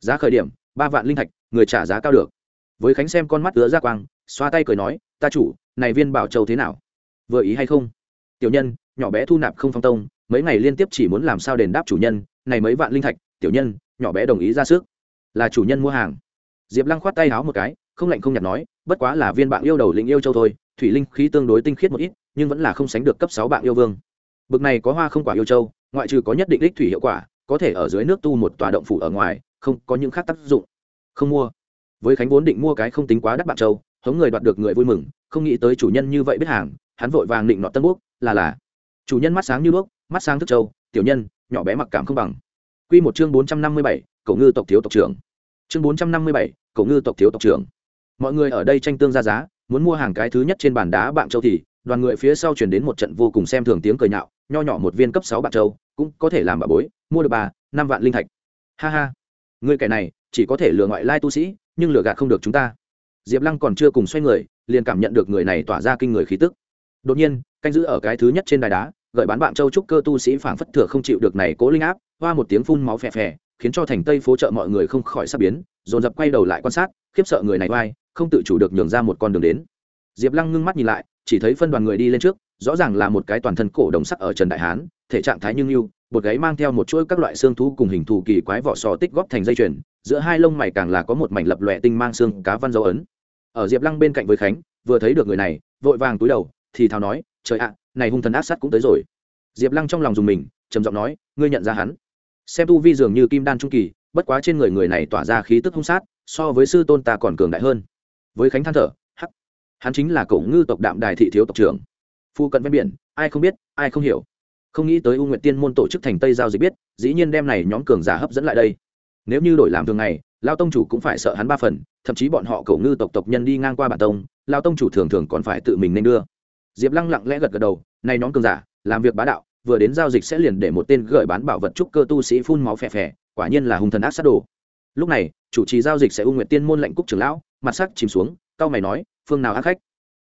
Giá khởi điểm, ba vạn linh thạch, người trả giá cao được. Với khánh xem con mắt ứa ra quang, xoa tay cười nói, ta chủ, này viên bảo châu thế nào? Vừa ý hay không? Tiểu nhân, nhỏ bé thu nạp không phong tông, mấy ngày liên tiếp chỉ muốn làm sao đền đáp chủ nhân, này mấy vạn linh thạch, tiểu nhân, nhỏ bé đồng ý ra sức. Là chủ nhân mua hàng. Diệp lăng khoát tay háo một cái, không lạnh không nhạt nói, bất quá là viên bạn yêu đầu lĩnh yêu châu thôi, thủy linh khí tương đối tinh khiết một ít, nhưng vẫn là không sánh được cấp sáu bạn yêu vương. Bực này có hoa không quả yêu châu, ngoại trừ có nhất định đích thủy hiệu quả, có thể ở dưới nước tu một tòa động phủ ở ngoài, không có những khác tác dụng. Không mua. Với khánh vốn định mua cái không tính quá đắt bạn châu, hống người đoạt được người vui mừng, không nghĩ tới chủ nhân như vậy biết hàng hắn vội vàng định nọ tân bút là là chủ nhân mắt sáng như đuốc mắt sáng thức châu tiểu nhân nhỏ bé mặc cảm không bằng Quy một chương bốn trăm năm mươi bảy cậu ngư tộc thiếu tộc trưởng. Chương bốn trăm năm mươi bảy cậu ngư tộc thiếu tộc trưởng. Mọi người ở đây tranh tương ra giá, muốn mua hàng cái thứ nhất trên bàn đá bạn châu thì, đoàn người phía sau truyền đến một trận vô cùng xem thường tiếng cười nhạo, nho nhỏ một viên cấp sáu bạn châu, cũng có thể làm bà bối, mua được bà, năm vạn linh thạch. Ha ha, ngươi kẻ này, chỉ có thể lừa ngoại lai tu sĩ, nhưng lừa gạt không được chúng ta. Diệp Lăng còn chưa cùng xoay người, liền cảm nhận được người này tỏa ra kinh người khí tức. Đột nhiên, canh giữ ở cái thứ nhất trên đài đá, gợi bán bạn châu trúc cơ tu sĩ phảng phất thừa không chịu được này cố linh áp, hoa một tiếng phun máu phè phè khiến cho thành tây phố chợ mọi người không khỏi sắp biến dồn dập quay đầu lại quan sát khiếp sợ người này vai không tự chủ được nhường ra một con đường đến. Diệp lăng ngưng mắt nhìn lại chỉ thấy phân đoàn người đi lên trước rõ ràng là một cái toàn thân cổ đồng sắc ở trần đại hán thể trạng thái như yêu bột gáy mang theo một chuỗi các loại xương thú cùng hình thù kỳ quái vỏ sò tích góp thành dây chuyền giữa hai lông mày càng là có một mảnh lập lòe tinh mang xương cá văn dấu ấn. Ở diệp lăng bên cạnh với khánh vừa thấy được người này vội vàng túi đầu thì thào nói, trời ạ, này hung thần ác sát cũng tới rồi. Diệp lăng trong lòng dùng mình, trầm giọng nói, ngươi nhận ra hắn. Xem tu vi dường như kim đan trung kỳ, bất quá trên người người này tỏa ra khí tức hung sát, so với sư tôn ta còn cường đại hơn. Với khánh than thở, hắc, hắn chính là cậu ngư tộc đạm đài thị thiếu tộc trưởng. Phu cận ven biển, ai không biết, ai không hiểu. Không nghĩ tới u nguyện tiên môn tổ chức thành tây giao dịch biết, dĩ nhiên đem này nhóm cường giả hấp dẫn lại đây. Nếu như đổi làm thường ngày, lao tông chủ cũng phải sợ hắn ba phần, thậm chí bọn họ cầu ngư tộc tộc nhân đi ngang qua bản tông, lao tông chủ thường thường còn phải tự mình nên đưa diệp lăng lặng lẽ gật gật đầu nay nhóm cường giả, làm việc bá đạo, vừa đến giao dịch sẽ liền để một tên gửi bán bảo vật trúc cơ tu sĩ phun máu phè phè, quả nhiên là hung thần ác sát đồ. Lúc này, chủ trì giao dịch sẽ u nguyện tiên môn lệnh cúc trưởng lão, mặt sắc chìm xuống cao mày nói, phương nào ác khách?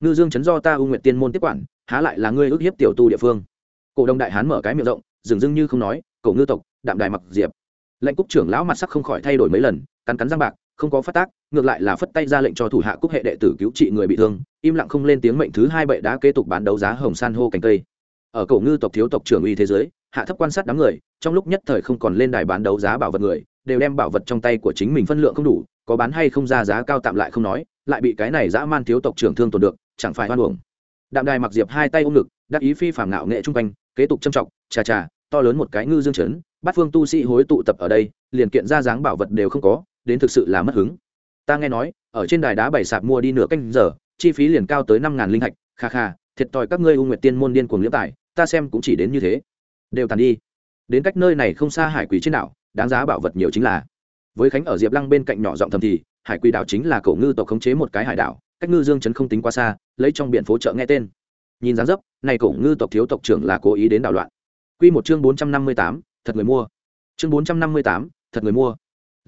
Ngư dương chấn do ta u nguyện tiên môn tiếp quản, há lại là ngươi ước hiếp tiểu tu địa phương? Cổ đông đại hán mở cái miệng rộng dường dưng như không nói, cổ ngư tộc, đạm đài mặc diệp. Lệnh cúc trưởng lão mặt sắc không khỏi thay đổi mấy lần, cắn cắn răng bạc không có phát tác, ngược lại là phất tay ra lệnh cho thủ hạ cúc hệ đệ tử cứu trị người bị thương, im lặng không lên tiếng mệnh thứ hai bệ đã kế tục bán đấu giá hồng san hô cành cây. Ở cổ ngư tộc thiếu tộc trưởng uy thế giới, hạ thấp quan sát đám người, trong lúc nhất thời không còn lên đài bán đấu giá bảo vật người, đều đem bảo vật trong tay của chính mình phân lượng không đủ, có bán hay không ra giá cao tạm lại không nói, lại bị cái này dã man thiếu tộc trưởng thương tổn được, chẳng phải hoan uổng. Đạm đài mặc diệp hai tay ôm ngực, đắc ý phi phàm ngạo nghệ trung quanh, kế tục châm trọng trà trà to lớn một cái ngư dương chấn, bát phương tu sĩ hối tụ tập ở đây, liền kiện ra dáng bảo vật đều không có đến thực sự là mất hứng. Ta nghe nói, ở trên đài đá bảy sạp mua đi nửa canh giờ, chi phí liền cao tới năm ngàn linh thạch kha kha, thiệt thòi các ngươi u nguyệt tiên môn điên cuồng liễm tài, ta xem cũng chỉ đến như thế. Đều tàn đi. Đến cách nơi này không xa hải quỷ trên đảo, đáng giá bảo vật nhiều chính là. Với khánh ở diệp lăng bên cạnh nhỏ giọng thầm thì, hải quỷ đảo chính là cậu ngư tộc khống chế một cái hải đảo, cách ngư dương chấn không tính quá xa, lấy trong biển phố chợ nghe tên. Nhìn dáng dấp, này cậu ngư tộc thiếu tộc trưởng là cố ý đến đảo loạn. Q một chương bốn trăm năm mươi tám, thật người mua. Chương bốn trăm năm mươi tám, thật người mua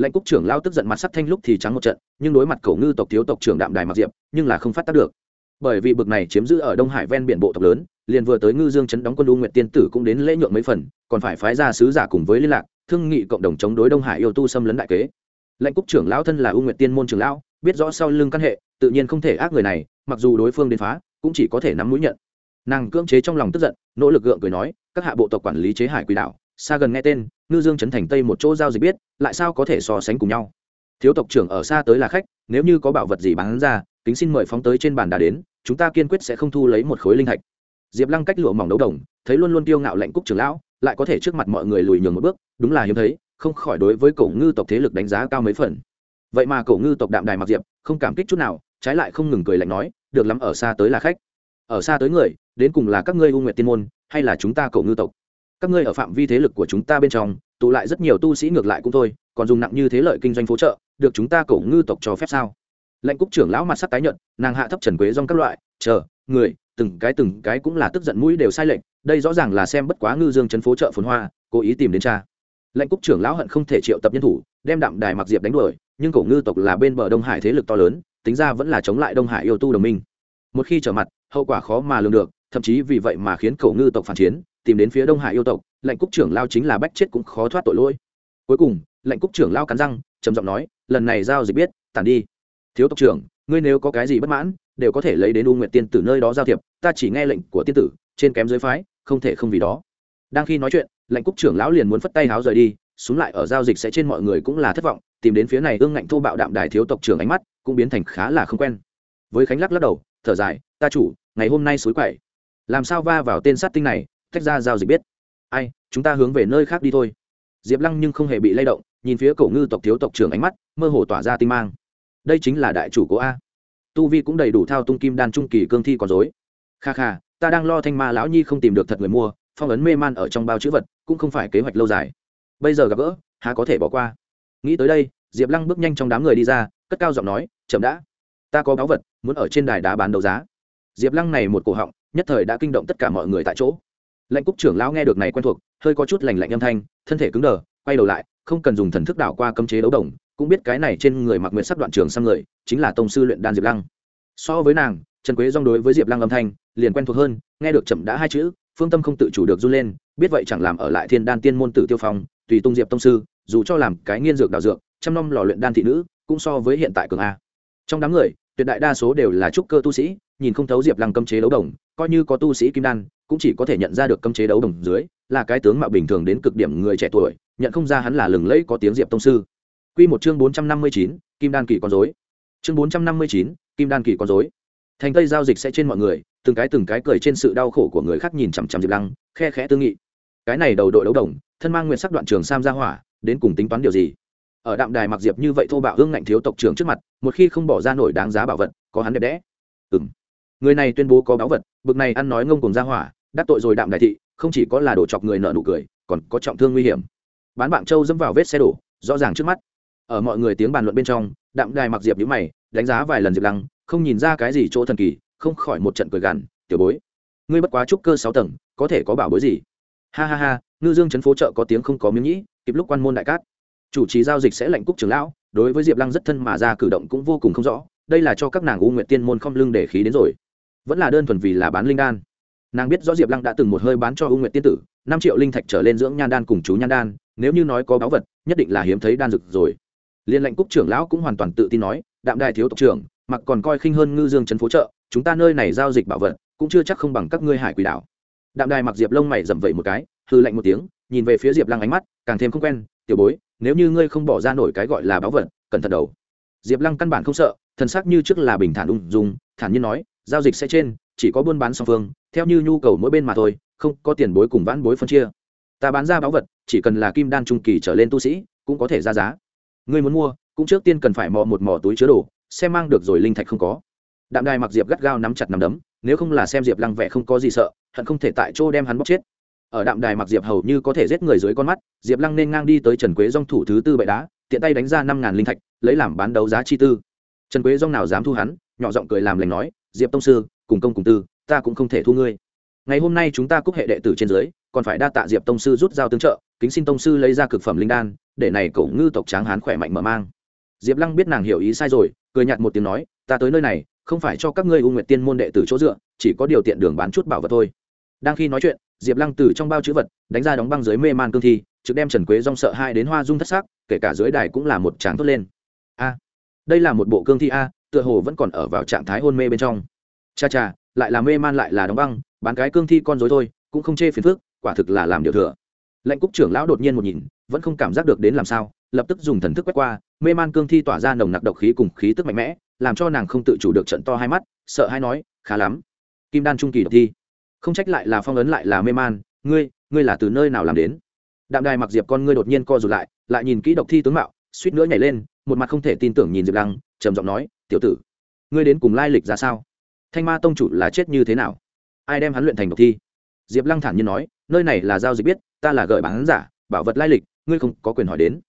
lệnh cúc trưởng lao tức giận mặt sắt thanh lúc thì trắng một trận, nhưng đối mặt cậu ngư tộc thiếu tộc trưởng đạm đài mặc diệp, nhưng là không phát tác được. Bởi vì bực này chiếm giữ ở đông hải ven biển bộ tộc lớn, liền vừa tới ngư dương chấn đóng quân u nguyệt tiên tử cũng đến lễ nhượng mấy phần, còn phải phái ra sứ giả cùng với liên lạc, thương nghị cộng đồng chống đối đông hải yêu tu xâm lấn đại kế. Lệnh cúc trưởng lão thân là u nguyệt tiên môn trưởng lão, biết rõ sau lưng căn hệ, tự nhiên không thể ác người này, mặc dù đối phương đến phá, cũng chỉ có thể nắm mũi nhận. Nàng cưỡng chế trong lòng tức giận, nỗ lực gượng cười nói, các hạ bộ tộc quản lý chế hải quỷ đảo xa gần nghe tên ngư dương chấn thành tây một chỗ giao dịch biết, lại sao có thể so sánh cùng nhau? Thiếu tộc trưởng ở xa tới là khách, nếu như có bảo vật gì bán ra, kính xin mời phóng tới trên bàn đà đến, chúng ta kiên quyết sẽ không thu lấy một khối linh thạch. Diệp lăng cách lụa mỏng đấu đồng, thấy luôn luôn tiêu ngạo lệnh cúc trưởng lão, lại có thể trước mặt mọi người lùi nhường một bước, đúng là hiếm thấy, không khỏi đối với cổ ngư tộc thế lực đánh giá cao mấy phần. Vậy mà cổ ngư tộc đạm đài mặc diệp, không cảm kích chút nào, trái lại không ngừng cười lạnh nói, được lắm, ở xa tới là khách. Ở xa tới người, đến cùng là các ngươi u nguyệt tiên môn, hay là chúng ta cổ ngư tộc? Các ngươi ở phạm vi thế lực của chúng ta bên trong, tụ lại rất nhiều tu sĩ ngược lại cũng thôi, còn dùng nặng như thế lợi kinh doanh phố trợ được chúng ta cổ ngư tộc cho phép sao? Lệnh cúc trưởng lão mặt sắc tái nhận nàng hạ thấp trần quế dong các loại, chờ, người, từng cái từng cái cũng là tức giận mũi đều sai lệnh đây rõ ràng là xem bất quá ngư dương trấn phố chợ phồn hoa, cố ý tìm đến cha. Lệnh cúc trưởng lão hận không thể triệu tập nhân thủ, đem đạm đài mặc diệp đánh đuổi, nhưng cổ ngư tộc là bên bờ đông hải thế lực to lớn, tính ra vẫn là chống lại đông hải yêu tu đồng minh. Một khi trở mặt, hậu quả khó mà lường được, thậm chí vì vậy mà khiến cổ ngư tộc phản chiến tìm đến phía đông hải yêu tộc, lệnh cúc trưởng lao chính là bách chết cũng khó thoát tội lỗi. Cuối cùng, lệnh cúc trưởng lao cắn răng, trầm giọng nói, lần này giao dịch biết, tản đi. Thiếu tộc trưởng, ngươi nếu có cái gì bất mãn, đều có thể lấy đến u nguyệt tiên tử nơi đó giao thiệp, ta chỉ nghe lệnh của tiên tử, trên kém dưới phái, không thể không vì đó. Đang khi nói chuyện, lệnh cúc trưởng lão liền muốn phất tay háo rời đi xuống lại ở giao dịch sẽ trên mọi người cũng là thất vọng, tìm đến phía này ương ngạnh thô bạo đạm đài thiếu tộc trưởng ánh mắt cũng biến thành khá là không quen. Với khánh lắc lắc đầu, thở dài, ta chủ, ngày hôm nay suối quậy. Làm sao va vào tên sát tinh này tách ra giao dịch biết. Ai, chúng ta hướng về nơi khác đi thôi. Diệp lăng nhưng không hề bị lay động, nhìn phía cổ ngư tộc thiếu tộc trưởng ánh mắt, mơ hồ tỏa ra tinh mang. Đây chính là đại chủ của a. Tu vi cũng đầy đủ thao tung kim đan trung kỳ cương thi còn dối. Kha kha, ta đang lo thanh ma lão nhi không tìm được thật người mua, phong ấn mê man ở trong bao chữ vật, cũng không phải kế hoạch lâu dài. Bây giờ gặp gỡ, há có thể bỏ qua. Nghĩ tới đây, diệp lăng bước nhanh trong đám người đi ra, cất cao giọng nói, chậm đã. Ta có báu vật, muốn ở trên đài đá bán đấu giá. Diệp lăng này một cổ họng, nhất thời đã kinh động tất cả mọi người tại chỗ lệnh cúc trưởng lão nghe được này quen thuộc, hơi có chút lành lạnh âm thanh, thân thể cứng đờ, quay đầu lại, không cần dùng thần thức đảo qua cấm chế đấu đồng, cũng biết cái này trên người mặc nguyện sắc đoạn trường sang người, chính là tông sư luyện đan diệp lăng. So với nàng, trần quế dong đối với diệp lăng âm thanh, liền quen thuộc hơn, nghe được chậm đã hai chữ, phương tâm không tự chủ được run lên, biết vậy chẳng làm ở lại thiên đan tiên môn tử tiêu phong, tùy tung diệp tông sư, dù cho làm cái nghiên dược đào dược, trăm năm lò luyện đan thị nữ, cũng so với hiện tại cường a. Trong đám người, tuyệt đại đa số đều là trúc cơ tu sĩ, nhìn không thấu diệp lăng cấm chế đấu đồng coi như có tu sĩ kim đan, cũng chỉ có thể nhận ra được cấm chế đấu đồng dưới, là cái tướng mạo bình thường đến cực điểm người trẻ tuổi, nhận không ra hắn là lừng lẫy có tiếng diệp tông sư. Quy một chương bốn trăm năm mươi chín, kim đan kỳ con rối. Chương bốn trăm năm mươi chín, kim đan kỳ con rối. Thành tây giao dịch sẽ trên mọi người, từng cái từng cái cười trên sự đau khổ của người khác nhìn chằm chằm diệp lăng, khe khẽ tư nghị. Cái này đầu đội đấu đồng, thân mang nguyện sắc đoạn trường sam ra hỏa, đến cùng tính toán điều gì? Ở đạm đài mặc diệp như vậy thô bạo, hương ngạnh thiếu tộc trưởng trước mặt, một khi không bỏ ra nổi đáng giá bảo vật, có hắn đẹp đẽ. Ừng người này tuyên bố có báu vật, bực này ăn nói ngông cùng ra hỏa, đắc tội rồi đạm đại thị, không chỉ có là đổ chọc người nợ nụ cười, còn có trọng thương nguy hiểm. Bán bạn châu dẫm vào vết xe đổ, rõ ràng trước mắt. Ở mọi người tiếng bàn luận bên trong, đạm đài mặc diệp nhữ mày, đánh giá vài lần diệp lăng, không nhìn ra cái gì chỗ thần kỳ, không khỏi một trận cười gằn, tiểu bối, ngươi bất quá trúc cơ sáu tầng, có thể có bảo bối gì? Ha ha ha, ngư dương trấn phố chợ có tiếng không có miếng nhĩ, kịp lúc quan môn đại cát. Chủ trì giao dịch sẽ lệnh cúc trưởng lão, đối với diệp lăng rất thân mà ra cử động cũng vô cùng không rõ, đây là cho các nàng u nguyện tiên môn không lưng để khí đến rồi vẫn là đơn thuần vì là bán linh đan. Nàng biết rõ diệp lăng đã từng một hơi bán cho u nguyện tiên tử, năm triệu linh thạch trở lên dưỡng nhan đan cùng chú nhan đan, nếu như nói có báu vật, nhất định là hiếm thấy đan dược rồi. Liên lệnh cúc trưởng lão cũng hoàn toàn tự tin nói, đạm đại thiếu tộc trưởng, mặc còn coi khinh hơn ngư dương trấn phố chợ, chúng ta nơi này giao dịch bảo vật, cũng chưa chắc không bằng các ngươi hải quỷ đảo. Đạm đài mặc diệp lông mày dầm vẩy một cái hư lạnh một tiếng, nhìn về phía diệp lăng ánh mắt, càng thêm không quen, tiểu bối, nếu như ngươi không bỏ ra nổi cái gọi là báu vật, cẩn thận đầu. Diệp lăng căn bản không sợ, thần sắc như trước là bình thản ung dung, thản nhiên nói giao dịch sẽ trên, chỉ có buôn bán song phương, theo như nhu cầu mỗi bên mà thôi, không có tiền bối cùng vãn bối phân chia. Ta bán ra báu vật, chỉ cần là kim đan trung kỳ trở lên tu sĩ, cũng có thể ra giá. Ngươi muốn mua, cũng trước tiên cần phải mò một mò túi chứa đồ, xem mang được rồi linh thạch không có. Đạm đài mặc diệp gắt gao nắm chặt nắm đấm, nếu không là xem diệp lăng vẻ không có gì sợ, hận không thể tại chỗ đem hắn bóc chết. Ở đạm đài mặc diệp hầu như có thể giết người dưới con mắt, diệp lăng nên ngang đi tới trần quế dong thủ thứ tư bệ đá, tiện tay đánh ra năm ngàn linh thạch, lấy làm bán đấu giá chi tư. Trần quế dong nào dám thu hắn, nhỏ giọng cười làm lành nói diệp tông sư, cùng công cùng tư, ta cũng không thể thu ngươi. Ngày hôm nay chúng ta cúc hệ đệ tử trên dưới, còn phải đa tạ diệp tông sư rút dao tương trợ, kính xin tông sư lấy ra cực phẩm linh đan, để này cậu ngư tộc tráng hán khỏe mạnh mở mang. Diệp lăng biết nàng hiểu ý sai rồi, cười nhạt một tiếng nói, ta tới nơi này, không phải cho các ngươi u nguyệt tiên môn đệ tử chỗ dựa, chỉ có điều tiện đường bán chút bảo vật thôi. Đang khi nói chuyện, diệp lăng từ trong bao chữ vật, đánh ra đóng băng dưới mê man cương thi, trực đem trần quế rong sợ hai đến hoa dung thất xác kể cả dưới đài cũng là một tráng thốt lên. A, đây là một bộ cương thi a tựa hồ vẫn còn ở vào trạng thái hôn mê bên trong. Cha cha, lại là mê man lại là đóng băng, bán cái cương thi con dối thôi, cũng không chê phiền phức, quả thực là làm điều thừa. Lệnh cúc trưởng lão đột nhiên một nhìn, vẫn không cảm giác được đến làm sao, lập tức dùng thần thức quét qua, mê man cương thi tỏa ra nồng nặc độc khí cùng khí tức mạnh mẽ, làm cho nàng không tự chủ được trận to hai mắt, sợ hay nói, khá lắm, kim đan trung kỳ độc thi. Không trách lại là phong ấn lại là mê man, ngươi ngươi là từ nơi nào làm đến? Đạm đài mặc diệp con ngươi đột nhiên co rụt lại lại nhìn kỹ độc thi tướng mạo, suýt nữa nhảy lên, một mặt không thể tin tưởng nhìn diệp lăng, trầm giọng nói tiểu tử, ngươi đến cùng lai lịch ra sao? Thanh ma tông chủ là chết như thế nào? Ai đem hắn luyện thành độc thi? Diệp lăng thản nhiên nói, nơi này là giao dịch biết, ta là gợi bán giả, bảo vật lai lịch, ngươi không có quyền hỏi đến.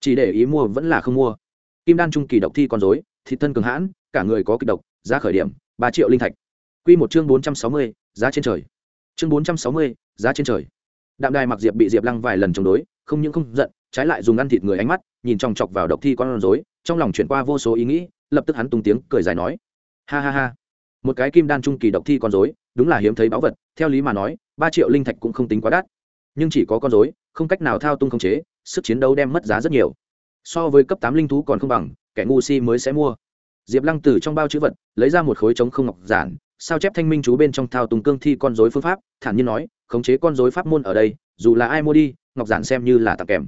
Chỉ để ý mua vẫn là không mua. Kim đan trung kỳ độc thi con dối thịt thân cường hãn, cả người có kịch độc, giá khởi điểm, ba triệu linh thạch. Q một chương bốn trăm sáu mươi, giá trên trời. Chương bốn trăm sáu mươi, giá trên trời. Đạm đài mặc diệp bị diệp lăng vài lần chống đối không những không giận, trái lại dùng ăn thịt người ánh mắt, nhìn chòng chọc vào độc thi con rối, trong lòng chuyển qua vô số ý nghĩ, lập tức hắn tung tiếng cười dài nói, ha ha ha, một cái kim đan trung kỳ độc thi con rối, đúng là hiếm thấy báu vật, theo lý mà nói, ba triệu linh thạch cũng không tính quá đắt. Nhưng chỉ có con rối, không cách nào thao tung không chế, sức chiến đấu đem mất giá rất nhiều. So với cấp tám linh thú còn không bằng, kẻ ngu si mới sẽ mua. Diệp lăng từ trong bao chữ vật, lấy ra một khối trống không ngọc giản, sao chép thanh minh chú bên trong thao tùng cương thi con dối phương pháp, thản nhiên nói, khống chế con dối pháp môn ở đây, dù là ai mua đi ngọc giản xem như là tặng kèm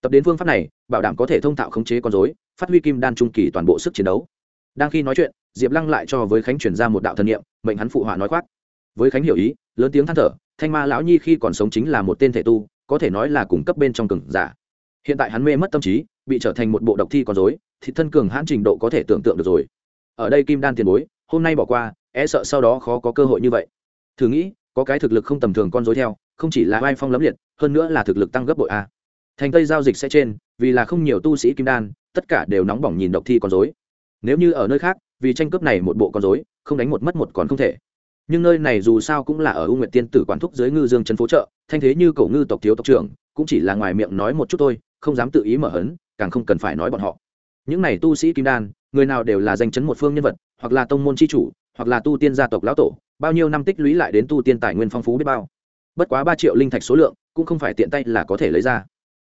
tập đến phương pháp này bảo đảm có thể thông thạo khống chế con dối phát huy kim đan trung kỳ toàn bộ sức chiến đấu đang khi nói chuyện diệp lăng lại cho với khánh chuyển ra một đạo thần nghiệm mệnh hắn phụ họa nói khoác với khánh hiểu ý lớn tiếng than thở thanh ma lão nhi khi còn sống chính là một tên thể tu có thể nói là cung cấp bên trong cừng giả hiện tại hắn mê mất tâm trí bị trở thành một bộ độc thi con dối thì thân cường hãn trình độ có thể tưởng tượng được rồi ở đây kim đan tiền bối hôm nay bỏ qua e sợ sau đó khó có cơ hội như vậy thử nghĩ có cái thực lực không tầm thường con dối theo không chỉ là vai phong lấm liệt hơn nữa là thực lực tăng gấp bội a. Thành tây giao dịch sẽ trên vì là không nhiều tu sĩ kim đan tất cả đều nóng bỏng nhìn độc thi con dối nếu như ở nơi khác vì tranh cướp này một bộ con dối không đánh một mất một còn không thể. Nhưng nơi này dù sao cũng là ở u Nguyệt tiên tử quản thúc dưới ngư dương trấn phố chợ, thanh thế như cổ ngư tộc thiếu tộc trưởng cũng chỉ là ngoài miệng nói một chút thôi không dám tự ý mở hấn càng không cần phải nói bọn họ. Những này tu sĩ kim đan người nào đều là danh chấn một phương nhân vật hoặc là tông môn c h i chủ hoặc là tu tiên gia tộc lão tổ bao nhiêu năm tích lũy lại đến tu tiên tài nguyên phong phú biết bao bất quá ba triệu linh thạch số lượng cũng không phải tiện tay là có thể lấy ra.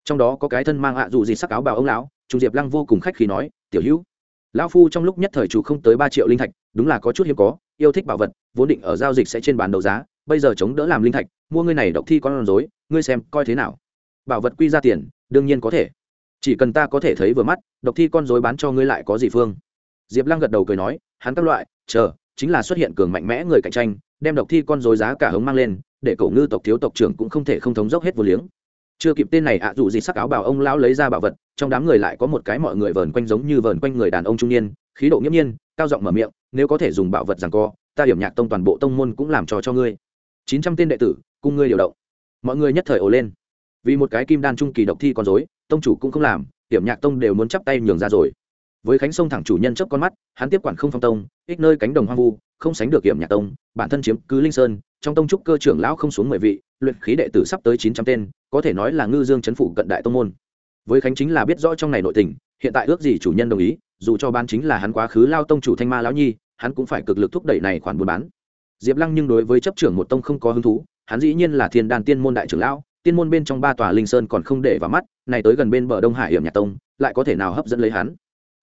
Trong đó có cái thân mang ạ à dù gì sắc áo bào ông lão, trung diệp lăng vô cùng khách khi nói, tiểu hữu, lão phu trong lúc nhất thời chủ không tới ba triệu linh thạch, đúng là có chút hiếm có, yêu thích bảo vật, vốn định ở giao dịch sẽ trên bàn đấu giá, bây giờ chống đỡ làm linh thạch, mua ngươi này độc thi con rối, ngươi xem coi thế nào. Bảo vật quy ra tiền, đương nhiên có thể. Chỉ cần ta có thể thấy vừa mắt, độc thi con rối bán cho ngươi lại có gì phương? Diệp lăng gật đầu cười nói, hắn các loại, chờ, chính là xuất hiện cường mạnh mẽ người cạnh tranh, đem độc thi con rối giá cả hống mang lên để cậu ngư tộc thiếu tộc trưởng cũng không thể không thống dốc hết vô liếng. Chưa kịp tên này ạ à dù gì sắc áo bảo ông lão lấy ra bảo vật, trong đám người lại có một cái mọi người vờn quanh giống như vờn quanh người đàn ông trung niên, khí độ nghiễm nhiên, cao giọng mở miệng, nếu có thể dùng bảo vật rằng co, ta điểm nhạc tông toàn bộ tông môn cũng làm trò cho ngươi. Chín trăm tên đệ tử, cùng ngươi điều động. Mọi người nhất thời ồ lên. Vì một cái kim đan trung kỳ độc thi con dối tông chủ cũng không làm điểm nhạc tông đều muốn chắp tay nhường ra rồi. Với khánh sông thẳng chủ nhân chấp con mắt, hắn tiếp quản không phong tông ích nơi cánh đồng hoang vu không sánh được hiểm nhạc tông, bản thân chiếm cứ linh sơn, trong tông trúc cơ trưởng lão không xuống mười vị, luyện khí đệ tử sắp tới chín trăm tên, có thể nói là ngư dương chấn phủ cận đại tông môn. Với khánh chính là biết rõ trong này nội tình, hiện tại ước gì chủ nhân đồng ý, dù cho ban chính là hắn quá khứ lao tông chủ thanh ma lão nhi, hắn cũng phải cực lực thúc đẩy này khoản buôn bán. Diệp lăng nhưng đối với chấp trưởng một tông không có hứng thú, hắn dĩ nhiên là thiên đàn tiên môn đại trưởng lão, tiên môn bên trong ba tòa linh sơn còn không để vào mắt, này tới gần bên bờ đông hải hiểm nhạc tông, lại có thể nào hấp dẫn lấy hắn?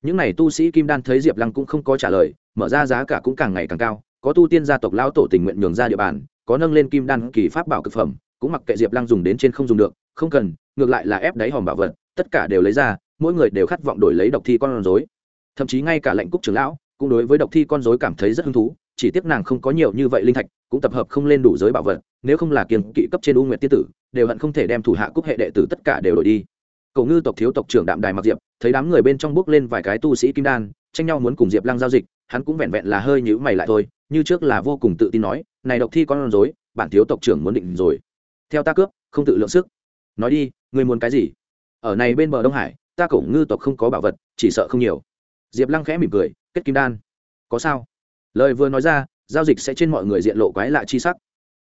Những n à y tu sĩ kim đan thấy diệp lăng cũng không có trả lời mở ra giá cả cũng càng ngày càng cao, có tu tiên gia tộc lão tổ tình nguyện nhường ra địa bàn, có nâng lên kim đan kỳ pháp bảo cực phẩm, cũng mặc kệ diệp lăng dùng đến trên không dùng được, không cần, ngược lại là ép đáy hòm bảo vật, tất cả đều lấy ra, mỗi người đều khát vọng đổi lấy độc thi con rối. Thậm chí ngay cả lệnh cúc trưởng lão cũng đối với độc thi con rối cảm thấy rất hứng thú, chỉ tiếc nàng không có nhiều như vậy linh thạch, cũng tập hợp không lên đủ giới bảo vật, nếu không là kiềng kỵ cấp trên u nguyệt tiết tử, đều hận không thể đem thủ hạ cúc hệ đệ tử tất cả đều đổi đi. Cầu ngư tộc thiếu tộc trưởng đạm đài mặc diệp thấy đám người bên trong bước lên vài cái tu sĩ kim đan, tranh nhau muốn cùng diệp lăng giao dịch hắn cũng vẹn vẹn là hơi nhữ mày lại thôi, như trước là vô cùng tự tin nói, này độc thi con rối, bản thiếu tộc trưởng muốn định rồi. Theo ta cướp, không tự lượng sức. Nói đi, ngươi muốn cái gì? Ở này bên bờ đông hải, ta cổng ngư tộc không có bảo vật, chỉ sợ không nhiều. Diệp lăng khẽ mỉm cười, kết kim đan. Có sao? Lời vừa nói ra, giao dịch sẽ trên mọi người diện lộ quái lạ chi sắc.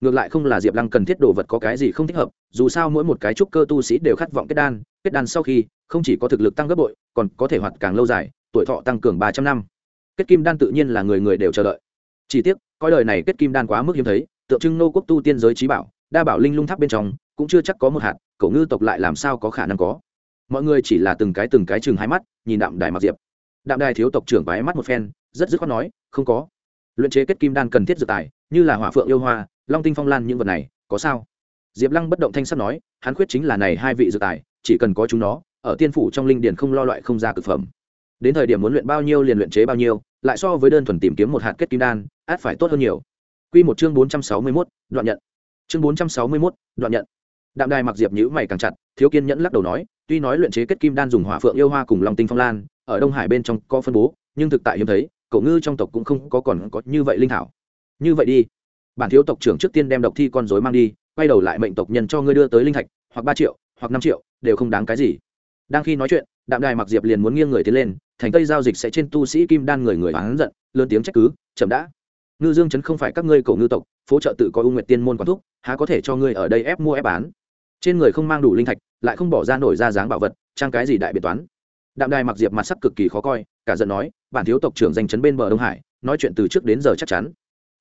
Ngược lại không là diệp lăng cần thiết đồ vật có cái gì không thích hợp, dù sao mỗi một cái trúc cơ tu sĩ đều khát vọng kết đan kết đan sau khi, không chỉ có thực lực tăng gấp bội, còn có thể hoạt càng lâu dài, tuổi thọ tăng cường ba trăm năm kết kim đan tự nhiên là người người đều chờ đợi. Chỉ tiếc coi đời này kết kim đan quá mức hiếm thấy, tượng trưng nô quốc tu tiên giới trí bảo, đa bảo linh lung tháp bên trong, cũng chưa chắc có một hạt cậu ngư tộc lại làm sao có khả năng có. Mọi người chỉ là từng cái từng cái chừng hai mắt, nhìn đạm đài mặc diệp. Đạm đài thiếu tộc trưởng bái mắt một phen, rất dứt khoát nói, không có. Luyện chế kết kim đan cần thiết dự tài, như là hỏa phượng yêu hoa, long tinh phong lan những vật này, có sao? Diệp lăng bất động thanh sắt nói, hắn khuyết chính là này hai vị dự tài, chỉ cần có chúng nó, ở tiên phủ trong linh điền không lo loại không ra cực phẩm đến thời điểm muốn luyện bao nhiêu liền luyện chế bao nhiêu lại so với đơn thuần tìm kiếm một hạt kết kim đan át phải tốt hơn nhiều Quy một chương bốn trăm sáu mươi mốt đoạn nhận. Chương bốn trăm sáu mươi mốt đoạn nhận. Đạm Đài mặc Diệp nhíu mày càng chặt, Thiếu Kiên nhẫn lắc đầu nói, tuy nói luyện chế kết kim đan dùng hỏa phượng yêu hoa cùng long tinh phong lan, ở Đông Hải bên trong có phân bố, nhưng thực tại hiếm thấy, cậu ngư trong tộc cũng không có còn có như vậy linh thảo. Như vậy đi, bản thiếu tộc trưởng trước tiên đem độc thi con rối mang đi, quay đầu lại mệnh tộc nhân cho ngươi đưa tới linh thạch, hoặc ba triệu, hoặc năm triệu, đều không đáng cái gì. Đang khi nói chuyện, Đạm Đài mặc Diệp liền muốn nghiêng người tiến lên, thành tây giao dịch sẽ trên tu sĩ kim đan người người oán giận, lớn tiếng trách cứ, chậm đã. Ngư dương chấn không phải các ngươi cổ ngư tộc phố trợ tự có ưu nguyệt tiên môn quản thúc há có thể cho ngươi ở đây ép mua ép bán? Trên người không mang đủ linh thạch lại không bỏ ra nổi ra dáng bảo vật trang cái gì đại biệt toán. Đạm đài mặc diệp mặt sắc cực kỳ khó coi cả giận nói bản thiếu tộc trưởng danh chấn bên bờ đông hải nói chuyện từ trước đến giờ chắc chắn.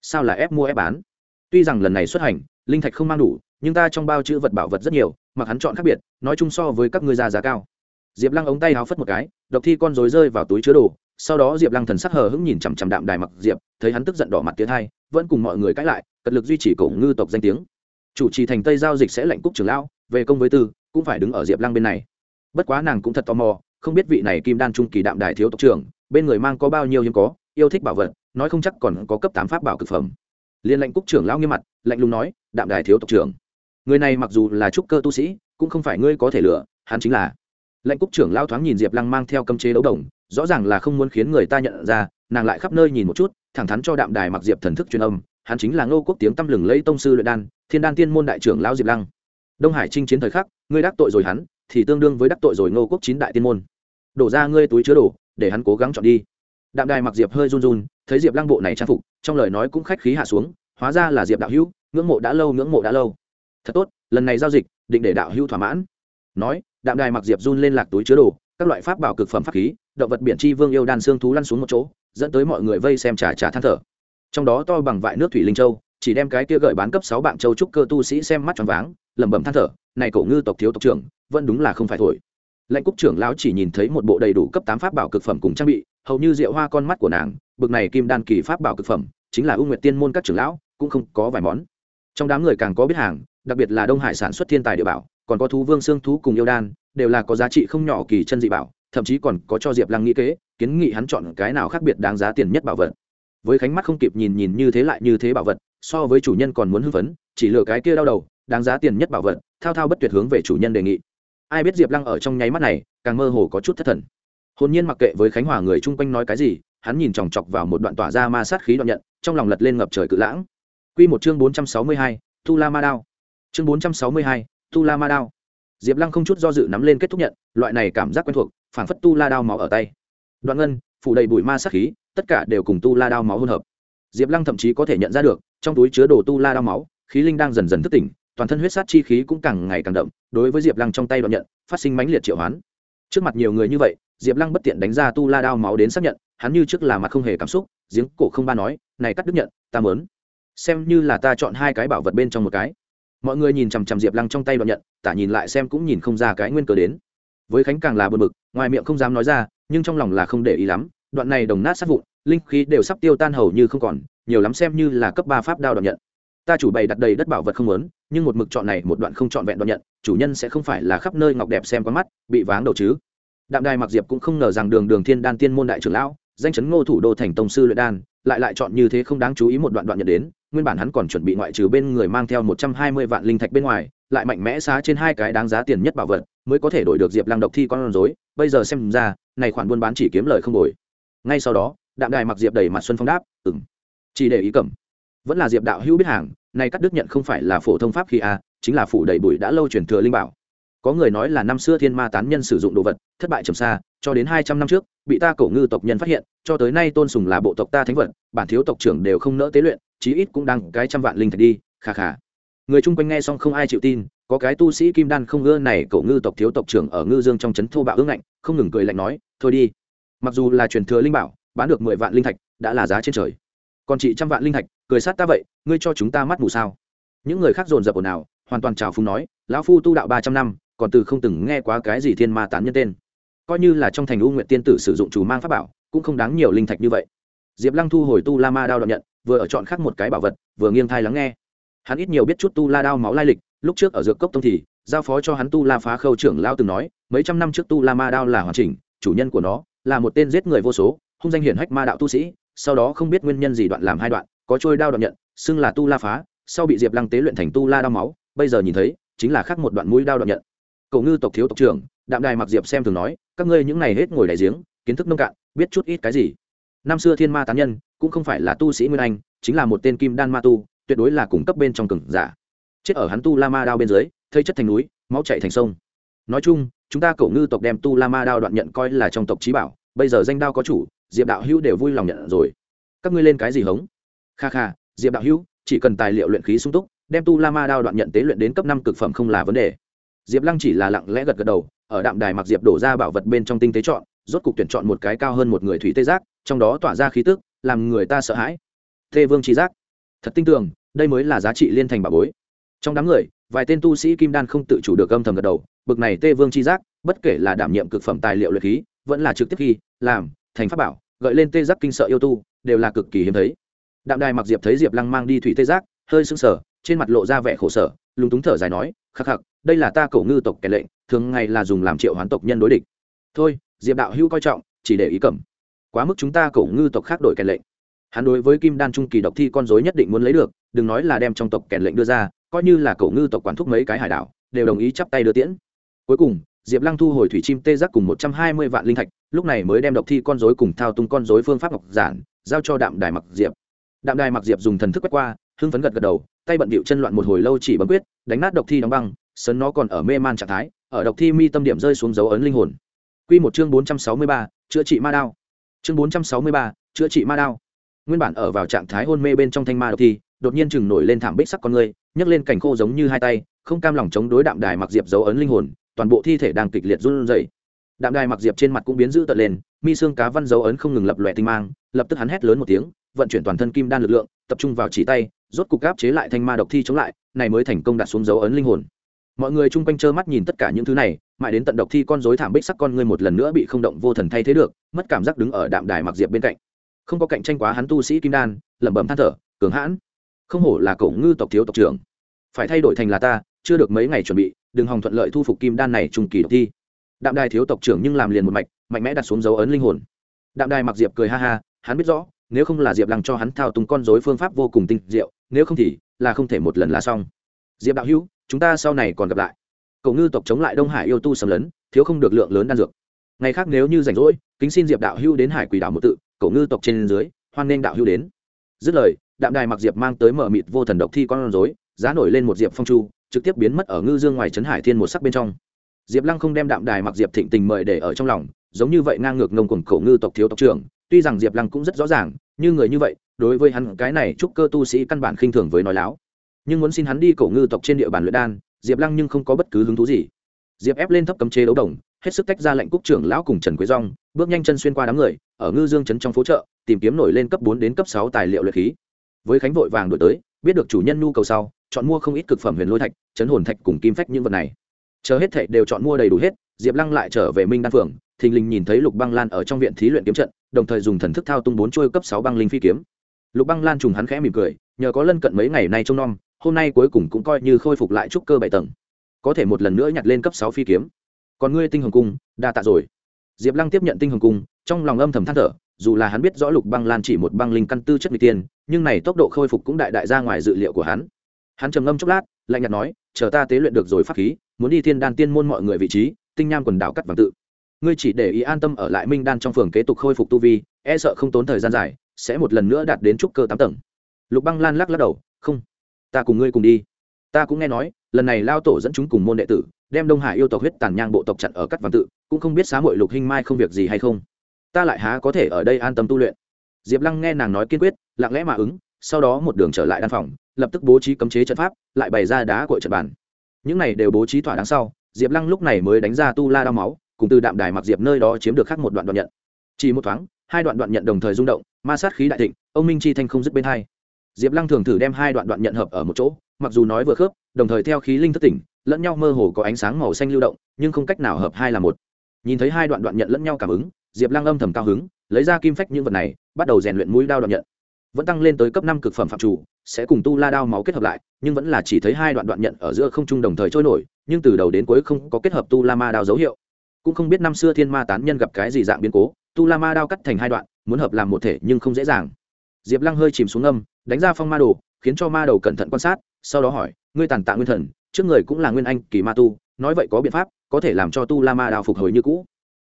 Sao là ép mua ép bán? Tuy rằng lần này xuất hành linh thạch không mang đủ nhưng ta trong bao chữ vật bảo vật rất nhiều mặc hắn chọn khác biệt nói chung so với các ngươi ra giá cao diệp lăng ống tay háo phất một cái, độc thi con rối rơi vào túi chứa đồ, sau đó diệp lăng thần sắc hờ hững nhìn chằm chằm đạm đài mặc diệp, thấy hắn tức giận đỏ mặt tiến hai, vẫn cùng mọi người cãi lại, cật lực duy trì cổ ngư tộc danh tiếng. Chủ trì thành tây giao dịch sẽ lệnh cúc trưởng lão, về công với tư, cũng phải đứng ở diệp lăng bên này. Bất quá nàng cũng thật tò mò, không biết vị này kim đan trung kỳ đạm đài thiếu tộc trưởng, bên người mang có bao nhiêu hiếm có, yêu thích bảo vật, nói không chắc còn có cấp tám pháp bảo cực phẩm. Liên lệnh cúc trưởng lão nghiêm mặt, lạnh lùng nói, đạm đài thiếu tộc trưởng, người này mặc dù là trúc cơ tu sĩ, cũng không phải ngươi có thể lựa hắn chính là lệnh cúc trưởng lão thoáng nhìn diệp lăng mang theo cấm chế đấu đồng, rõ ràng là không muốn khiến người ta nhận ra, nàng lại khắp nơi nhìn một chút, thẳng thắn cho đạm đài mặc diệp thần thức truyền âm, hắn chính là ngô quốc tiếng tăm lừng lấy tông sư luyện đan, thiên đan tiên môn đại trưởng lão diệp lăng. Đông hải chinh chiến thời khắc, ngươi đắc tội rồi hắn, thì tương đương với đắc tội rồi ngô quốc chín đại tiên môn. Đổ ra ngươi túi chứa đồ, để hắn cố gắng chọn đi. Đạm đài mặc diệp hơi run run, thấy diệp lăng bộ này trang phục, trong lời nói cũng khách khí hạ xuống, hóa ra là diệp đạo hữu, ngưỡng mộ đã lâu, ngưỡng mộ đã lâu. Thật tốt, lần này giao dịch, định để đạo hữu thỏa mãn. Nói đạm đài mặc diệp run lên lạc túi chứa đồ, các loại pháp bảo cực phẩm pháp khí, động vật biển chi vương yêu đan xương thú lăn xuống một chỗ, dẫn tới mọi người vây xem trà trà than thở. Trong đó to bằng vại nước thủy linh châu, chỉ đem cái kia gợi bán cấp sáu bạn châu trúc cơ tu sĩ xem mắt tròn váng, lẩm bẩm than thở, này cổ ngư tộc thiếu tộc trưởng, vẫn đúng là không phải thổi. Lệnh cúc trưởng lão chỉ nhìn thấy một bộ đầy đủ cấp tám pháp bảo cực phẩm cùng trang bị, hầu như rượu hoa con mắt của nàng, bực này kim đan kỳ pháp bảo cực phẩm, chính là ưu nguyệt tiên môn các trưởng lão, cũng không có vài món. Trong đám người càng có biết hàng, đặc biệt là đông hải sản xuất thiên tài địa bảo còn có thú vương xương thú cùng yêu đan, đều là có giá trị không nhỏ kỳ chân dị bảo, thậm chí còn có cho diệp lăng nghĩ kế, kiến nghị hắn chọn cái nào khác biệt đáng giá tiền nhất bảo vật. Với khánh mắt không kịp nhìn nhìn như thế lại như thế bảo vật, so với chủ nhân còn muốn hưng phấn, chỉ lựa cái kia đau đầu, đáng giá tiền nhất bảo vật, thao thao bất tuyệt hướng về chủ nhân đề nghị. Ai biết diệp lăng ở trong nháy mắt này, càng mơ hồ có chút thất thần. Hồn nhiên mặc kệ với khánh hòa người chung quanh nói cái gì, hắn nhìn chòng chọc vào một đoạn tỏa ra ma sát khí đoạn nhận, trong lòng lật lên ngập trời cự lãng. Q một chương bốn trăm sáu mươi hai tu la ma đao. Chương bốn trăm sáu mươi hai tu la ma đao. Diệp lăng không chút do dự nắm lên kết thúc nhận, loại này cảm giác quen thuộc, phảng phất tu la đao máu ở tay. Đoạn ngân, phủ đầy bụi ma sát khí, tất cả đều cùng tu la đao máu hỗn hợp. Diệp lăng thậm chí có thể nhận ra được, trong túi chứa đồ tu la đao máu, khí linh đang dần dần thức tỉnh, toàn thân huyết sát chi khí cũng càng ngày càng đậm, đối với diệp lăng trong tay đoạn nhận, phát sinh mãnh liệt triệu hoán. Trước mặt nhiều người như vậy, diệp lăng bất tiện đánh ra tu la đao máu đến xác nhận, hắn như trước là mặt không hề cảm xúc, giếng cổ không ba nói, này cắt đứt nhận, ta mớn xem như là ta chọn hai cái bảo vật bên trong một cái mọi người nhìn chằm chằm diệp lăng trong tay đoạn nhận, tả nhìn lại xem cũng nhìn không ra cái nguyên cớ đến. Với khánh càng là bờ mực ngoài miệng không dám nói ra, nhưng trong lòng là không để ý lắm. Đoạn này đồng nát sát vụn, linh khí đều sắp tiêu tan hầu như không còn, nhiều lắm xem như là cấp ba pháp đao đoạn nhận. Ta chủ bày đặt đầy đất bảo vật không lớn nhưng một mực chọn này, một đoạn không chọn vẹn đoạn nhận, chủ nhân sẽ không phải là khắp nơi ngọc đẹp xem con mắt, bị váng đầu chứ. Đạm đài mặc diệp cũng không ngờ rằng đường đường thiên đan tiên môn đại trưởng lão, danh chấn ngô thủ đô thành tông sư luyện đan, lại lại chọn như thế không đáng chú ý một đoạn đoạn nhận đến nguyên bản hắn còn chuẩn bị ngoại trừ bên người mang theo một trăm hai mươi vạn linh thạch bên ngoài lại mạnh mẽ xá trên hai cái đáng giá tiền nhất bảo vật mới có thể đổi được diệp lăng độc thi con rối. Bây giờ xem ra này khoản buôn bán chỉ kiếm lời không đổi. Ngay sau đó đạm đài mặc diệp đẩy mặt xuân phong đáp ừm, chỉ để ý cẩm, vẫn là diệp đạo hữu biết hàng này cắt đứt nhận không phải là phổ thông pháp khí a chính là phủ đầy bụi đã lâu truyền thừa linh bảo có người nói là năm xưa thiên ma tán nhân sử dụng đồ vật, thất bại trầm xa, cho đến hai trăm năm trước, bị ta cổ ngư tộc nhân phát hiện, cho tới nay tôn sùng là bộ tộc ta thánh vật, bản thiếu tộc trưởng đều không nỡ tế luyện, chí ít cũng đang cái trăm vạn linh thạch đi khà khà người chung quanh nghe xong không ai chịu tin, có cái tu sĩ kim đan không ưa này cổ ngư tộc thiếu tộc trưởng ở ngư dương trong trấn thô bạo ương ngạnh, không ngừng cười lạnh nói, thôi đi, mặc dù là truyền thừa linh bảo, bán được mười vạn linh thạch, đã là giá trên trời. Còn chị trăm vạn linh thạch, cười sát ta vậy, ngươi cho chúng ta mắt mù sao? Những người khác dồn dập ồn ào, hoàn toàn trào phúng nói, lão phu tu đạo ba trăm năm còn từ không từng nghe quá cái gì thiên ma tán nhân tên. Coi như là trong thành u nguyện tiên tử sử dụng chủ mang pháp bảo, cũng không đáng nhiều linh thạch như vậy. Diệp lăng thu hồi tu la ma đao đoạn nhận, vừa ở chọn khác một cái bảo vật, vừa nghiêng thai lắng nghe. Hắn ít nhiều biết chút tu la đao máu lai lịch, lúc trước ở dược cốc tông thì, giao phó cho hắn tu la phá khâu trưởng lao từng nói, mấy trăm năm trước tu la ma đao là hoàn chỉnh, chủ nhân của nó là một tên giết người vô số, hung danh hiển hách ma đạo tu sĩ, sau đó không biết nguyên nhân gì đoạn làm hai đoạn, có trôi đao đoạn nhận, xưng là tu la phá, sau bị diệp lăng tế luyện thành tu la đao máu, bây giờ nhìn thấy, chính là khác một đoạn mũi đao đoạn nhận cậu ngư tộc thiếu tộc trưởng, đạm đài mặc diệp xem thường nói, các ngươi những này hết ngồi đại giếng, kiến thức nông cạn, biết chút ít cái gì? Năm xưa thiên ma tán nhân, cũng không phải là tu sĩ nguyên anh, chính là một tên kim đan ma tu, tuyệt đối là cung cấp bên trong cừng giả. Chết ở hắn tu la ma đao bên dưới, thây chất thành núi, máu chạy thành sông. Nói chung, chúng ta cậu ngư tộc đem tu la ma đao đoạn nhận coi là trong tộc trí bảo, bây giờ danh đao có chủ, diệp đạo hữu đều vui lòng nhận rồi. Các ngươi lên cái gì hống? Kha kha, diệp đạo hữu, chỉ cần tài liệu luyện khí sung túc, đem tu la ma đao đoạn nhận tế luyện đến cấp năm cực phẩm không là vấn đề diệp lăng chỉ là lặng lẽ gật gật đầu, ở đạm đài mặc diệp đổ ra bảo vật bên trong tinh tế chọn, rốt cục tuyển chọn một cái cao hơn một người thủy tê giác, trong đó tỏa ra khí tức, làm người ta sợ hãi. Tê vương trí giác. Thật tin tưởng đây mới là giá trị liên thành bảo bối. Trong đám người, vài tên tu sĩ kim đan không tự chủ được âm thầm gật đầu, bực này tê vương chi giác, bất kể là đảm nhiệm cực phẩm tài liệu luyện khí, vẫn là trực tiếp khi, làm, thành pháp bảo, gợi lên tê giác kinh sợ yêu tu, đều là cực kỳ hiếm thấy. Đạm đài mặc diệp thấy diệp lăng mang đi thủy tê giác, hơi sưng sở trên mặt lộ ra vẻ khổ sở, lúng túng thở dài nói khắc khắc, đây là ta cổ ngư tộc kẻ lệnh, thường ngày là dùng làm triệu hoán tộc nhân đối địch. Thôi, diệp đạo hữu coi trọng, chỉ để ý cẩm. quá mức chúng ta cổ ngư tộc khác đổi kẻ lệnh. Hắn đối với kim đan trung kỳ độc thi con dối nhất định muốn lấy được, đừng nói là đem trong tộc kẻ lệnh đưa ra, coi như là cổ ngư tộc quản thúc mấy cái hải đảo, đều đồng ý chắp tay đưa tiễn. Cuối cùng, diệp lăng thu hồi thủy chim tê giác cùng một trăm hai mươi vạn linh thạch, lúc này mới đem độc thi con dối cùng thao tung con dối phương pháp ngọc giản, giao cho đạm đài mặc diệp. Đạm đài mặc diệp dùng thần thức quét qua hưng phấn gật gật đầu, tay bận bịu chân loạn một hồi lâu chỉ bấm quyết, đánh nát độc thi đóng băng, sấn nó còn ở mê man trạng thái, ở độc thi mi tâm điểm rơi xuống dấu ấn linh hồn. Quy một chương bốn trăm sáu mươi ba, chữa trị ma đao. Chương bốn trăm sáu mươi ba, chữa trị ma đao. Nguyên bản ở vào trạng thái hôn mê bên trong thanh ma độc thi, đột nhiên chừng nổi lên thảm bích sắc con người, nhấc lên cảnh khô giống như hai tay, không cam lòng chống đối đạm đài mặc diệp dấu ấn linh hồn, toàn bộ thi thể đang kịch liệt run rẩy. Đạm đài mặc diệp trên mặt cũng biến dữ tợn lên, mi xương cá văn dấu ấn không ngừng lập lòe tinh mang, lập tức hắn hét lớn một tiếng vận chuyển toàn thân kim đan lực lượng, tập trung vào chỉ tay, rốt cục áp chế lại thanh ma độc thi chống lại, này mới thành công đặt xuống dấu ấn linh hồn. Mọi người chung quanh trơ mắt nhìn tất cả những thứ này, mãi đến tận độc thi con dối thảm bích sắc con ngươi một lần nữa bị không động vô thần thay thế được, mất cảm giác đứng ở đạm đài mặc diệp bên cạnh. Không có cạnh tranh quá hắn tu sĩ kim đan, lẩm bẩm than thở, cường hãn, không hổ là cậu ngư tộc thiếu tộc trưởng. Phải thay đổi thành là ta, chưa được mấy ngày chuẩn bị, đừng hòng thuận lợi thu phục kim đan này trùng kỳ độc thi. Đạm đài thiếu tộc trưởng nhưng làm liền một mạch, mạnh mẽ đặt xuống dấu ấn linh hồn. Đạm đài mặc diệp cười ha ha, hắn biết rõ nếu không là diệp lăng cho hắn thao túng con dối phương pháp vô cùng tinh diệu, nếu không thì là không thể một lần là xong. Diệp đạo hữu, chúng ta sau này còn gặp lại. Cậu ngư tộc chống lại đông hải yêu tu sầm lấn, thiếu không được lượng lớn đan dược. Ngày khác nếu như rảnh rỗi, kính xin diệp đạo hữu đến hải quỷ đảo một tự, cậu ngư tộc trên dưới, hoan nghênh đạo hữu đến. Dứt lời, đạm đài mặc diệp mang tới mở mịt vô thần độc thi con rối, giá nổi lên một diệp phong chu, trực tiếp biến mất ở ngư dương ngoài trấn hải thiên một sắc bên trong. Diệp lăng không đem đạm đài mặc diệp thịnh tình mời để ở trong lòng, giống như vậy ngang ngược ngông cùng cổ ngư tộc thiếu tộc trưởng tuy rằng diệp lăng cũng rất rõ ràng, như người như vậy, đối với hắn cái này trúc cơ tu sĩ căn bản khinh thường với nói láo. Nhưng muốn xin hắn đi cổ ngư tộc trên địa bàn luyện đan, diệp lăng nhưng không có bất cứ hứng thú gì. Diệp ép lên thấp cấm chế đấu đồng, hết sức tách ra lệnh cúc trưởng lão cùng trần quế rong bước nhanh chân xuyên qua đám người, ở ngư dương trấn trong phố chợ, tìm kiếm nổi lên cấp bốn đến cấp sáu tài liệu luyện khí. Với khánh vội vàng đổi tới, biết được chủ nhân nhu cầu sau, chọn mua không ít cực phẩm huyền lôi thạch, chấn hồn thạch cùng kim phách những vật này. Chờ hết thệ đều chọn mua đầy đủ hết, diệp lăng lại trở về minh đan phường thình lình nhìn thấy lục băng lan ở trong viện thí luyện kiếm trận đồng thời dùng thần thức thao tung bốn trôi cấp sáu băng linh phi kiếm. Lục băng lan trùng hắn khẽ mỉm cười, nhờ có lân cận mấy ngày nay trông nom, hôm nay cuối cùng cũng coi như khôi phục lại trúc cơ bảy tầng. Có thể một lần nữa nhặt lên cấp sáu phi kiếm. Còn ngươi tinh hồng cung, đa tạ rồi. Diệp lăng tiếp nhận tinh hồng cung, trong lòng âm thầm than thở, dù là hắn biết rõ lục băng lan chỉ một băng linh căn tư chất n g tiên, nhưng này tốc độ khôi phục cũng đại đại ra ngoài dự liệu của hắn. Hắn trầm ngâm chốc lát, lạnh nhạt nói, chờ ta tế luyện được rồi pháp khí, muốn đi thiên đan tiên môn mọi người vị trí, tinh nham quần đảo cắt vàng tự ngươi chỉ để ý an tâm ở lại minh đan trong phường kế tục khôi phục tu vi e sợ không tốn thời gian dài, sẽ một lần nữa đạt đến trúc cơ tám tầng. Lục băng lan lắc lắc đầu, không, ta cùng ngươi cùng đi. Ta cũng nghe nói, lần này lao tổ dẫn chúng cùng môn đệ tử, đem đông hải yêu tộc huyết tàn nhang bộ tộc chặn ở cắt văn tự, cũng không biết xá hội lục hinh mai không việc gì hay không. Ta lại há có thể ở đây an tâm tu luyện. Diệp lăng nghe nàng nói kiên quyết, lặng lẽ mà ứng, sau đó một đường trở lại đan phòng, lập tức bố trí cấm chế trận pháp, lại bày ra đá cội trận bàn. Những này đều bố trí thỏa đáng sau, diệp lăng lúc này mới đánh ra tu la đao máu cùng từ đạm đài mặc diệp nơi đó chiếm được khác một đoạn đoạn nhận. Chỉ một thoáng, hai đoạn đoạn nhận đồng thời rung động, ma sát khí đại thịnh, ông minh chi thanh không dứt bên hai. Diệp lăng thường thử đem hai đoạn đoạn nhận hợp ở một chỗ, mặc dù nói vừa khớp, đồng thời theo khí linh thất tỉnh, lẫn nhau mơ hồ có ánh sáng màu xanh lưu động, nhưng không cách nào hợp hai là một. Nhìn thấy hai đoạn đoạn nhận lẫn nhau cảm ứng, diệp lăng âm thầm cao hứng, lấy ra kim phách những vật này, bắt đầu rèn luyện mũi đao đoạn nhận. Vẫn tăng lên tới cấp năm cực phẩm phạm chủ, sẽ cùng tu la đao máu kết hợp lại, nhưng vẫn là chỉ thấy hai đoạn đoạn nhận ở giữa không trung đồng thời trôi nổi, nhưng từ đầu đến cuối không có kết hợp tu la ma đao dấu hiệu cũng không biết năm xưa thiên ma tán nhân gặp cái gì dạng biến cố, tu la ma đao cắt thành hai đoạn, muốn hợp làm một thể nhưng không dễ dàng. Diệp lăng hơi chìm xuống âm, đánh ra phong ma đồ, khiến cho ma đầu cẩn thận quan sát, sau đó hỏi, ngươi tàn tạ nguyên thần, trước người cũng là nguyên anh, kỳ ma tu, nói vậy có biện pháp, có thể làm cho tu la ma đao phục hồi như cũ?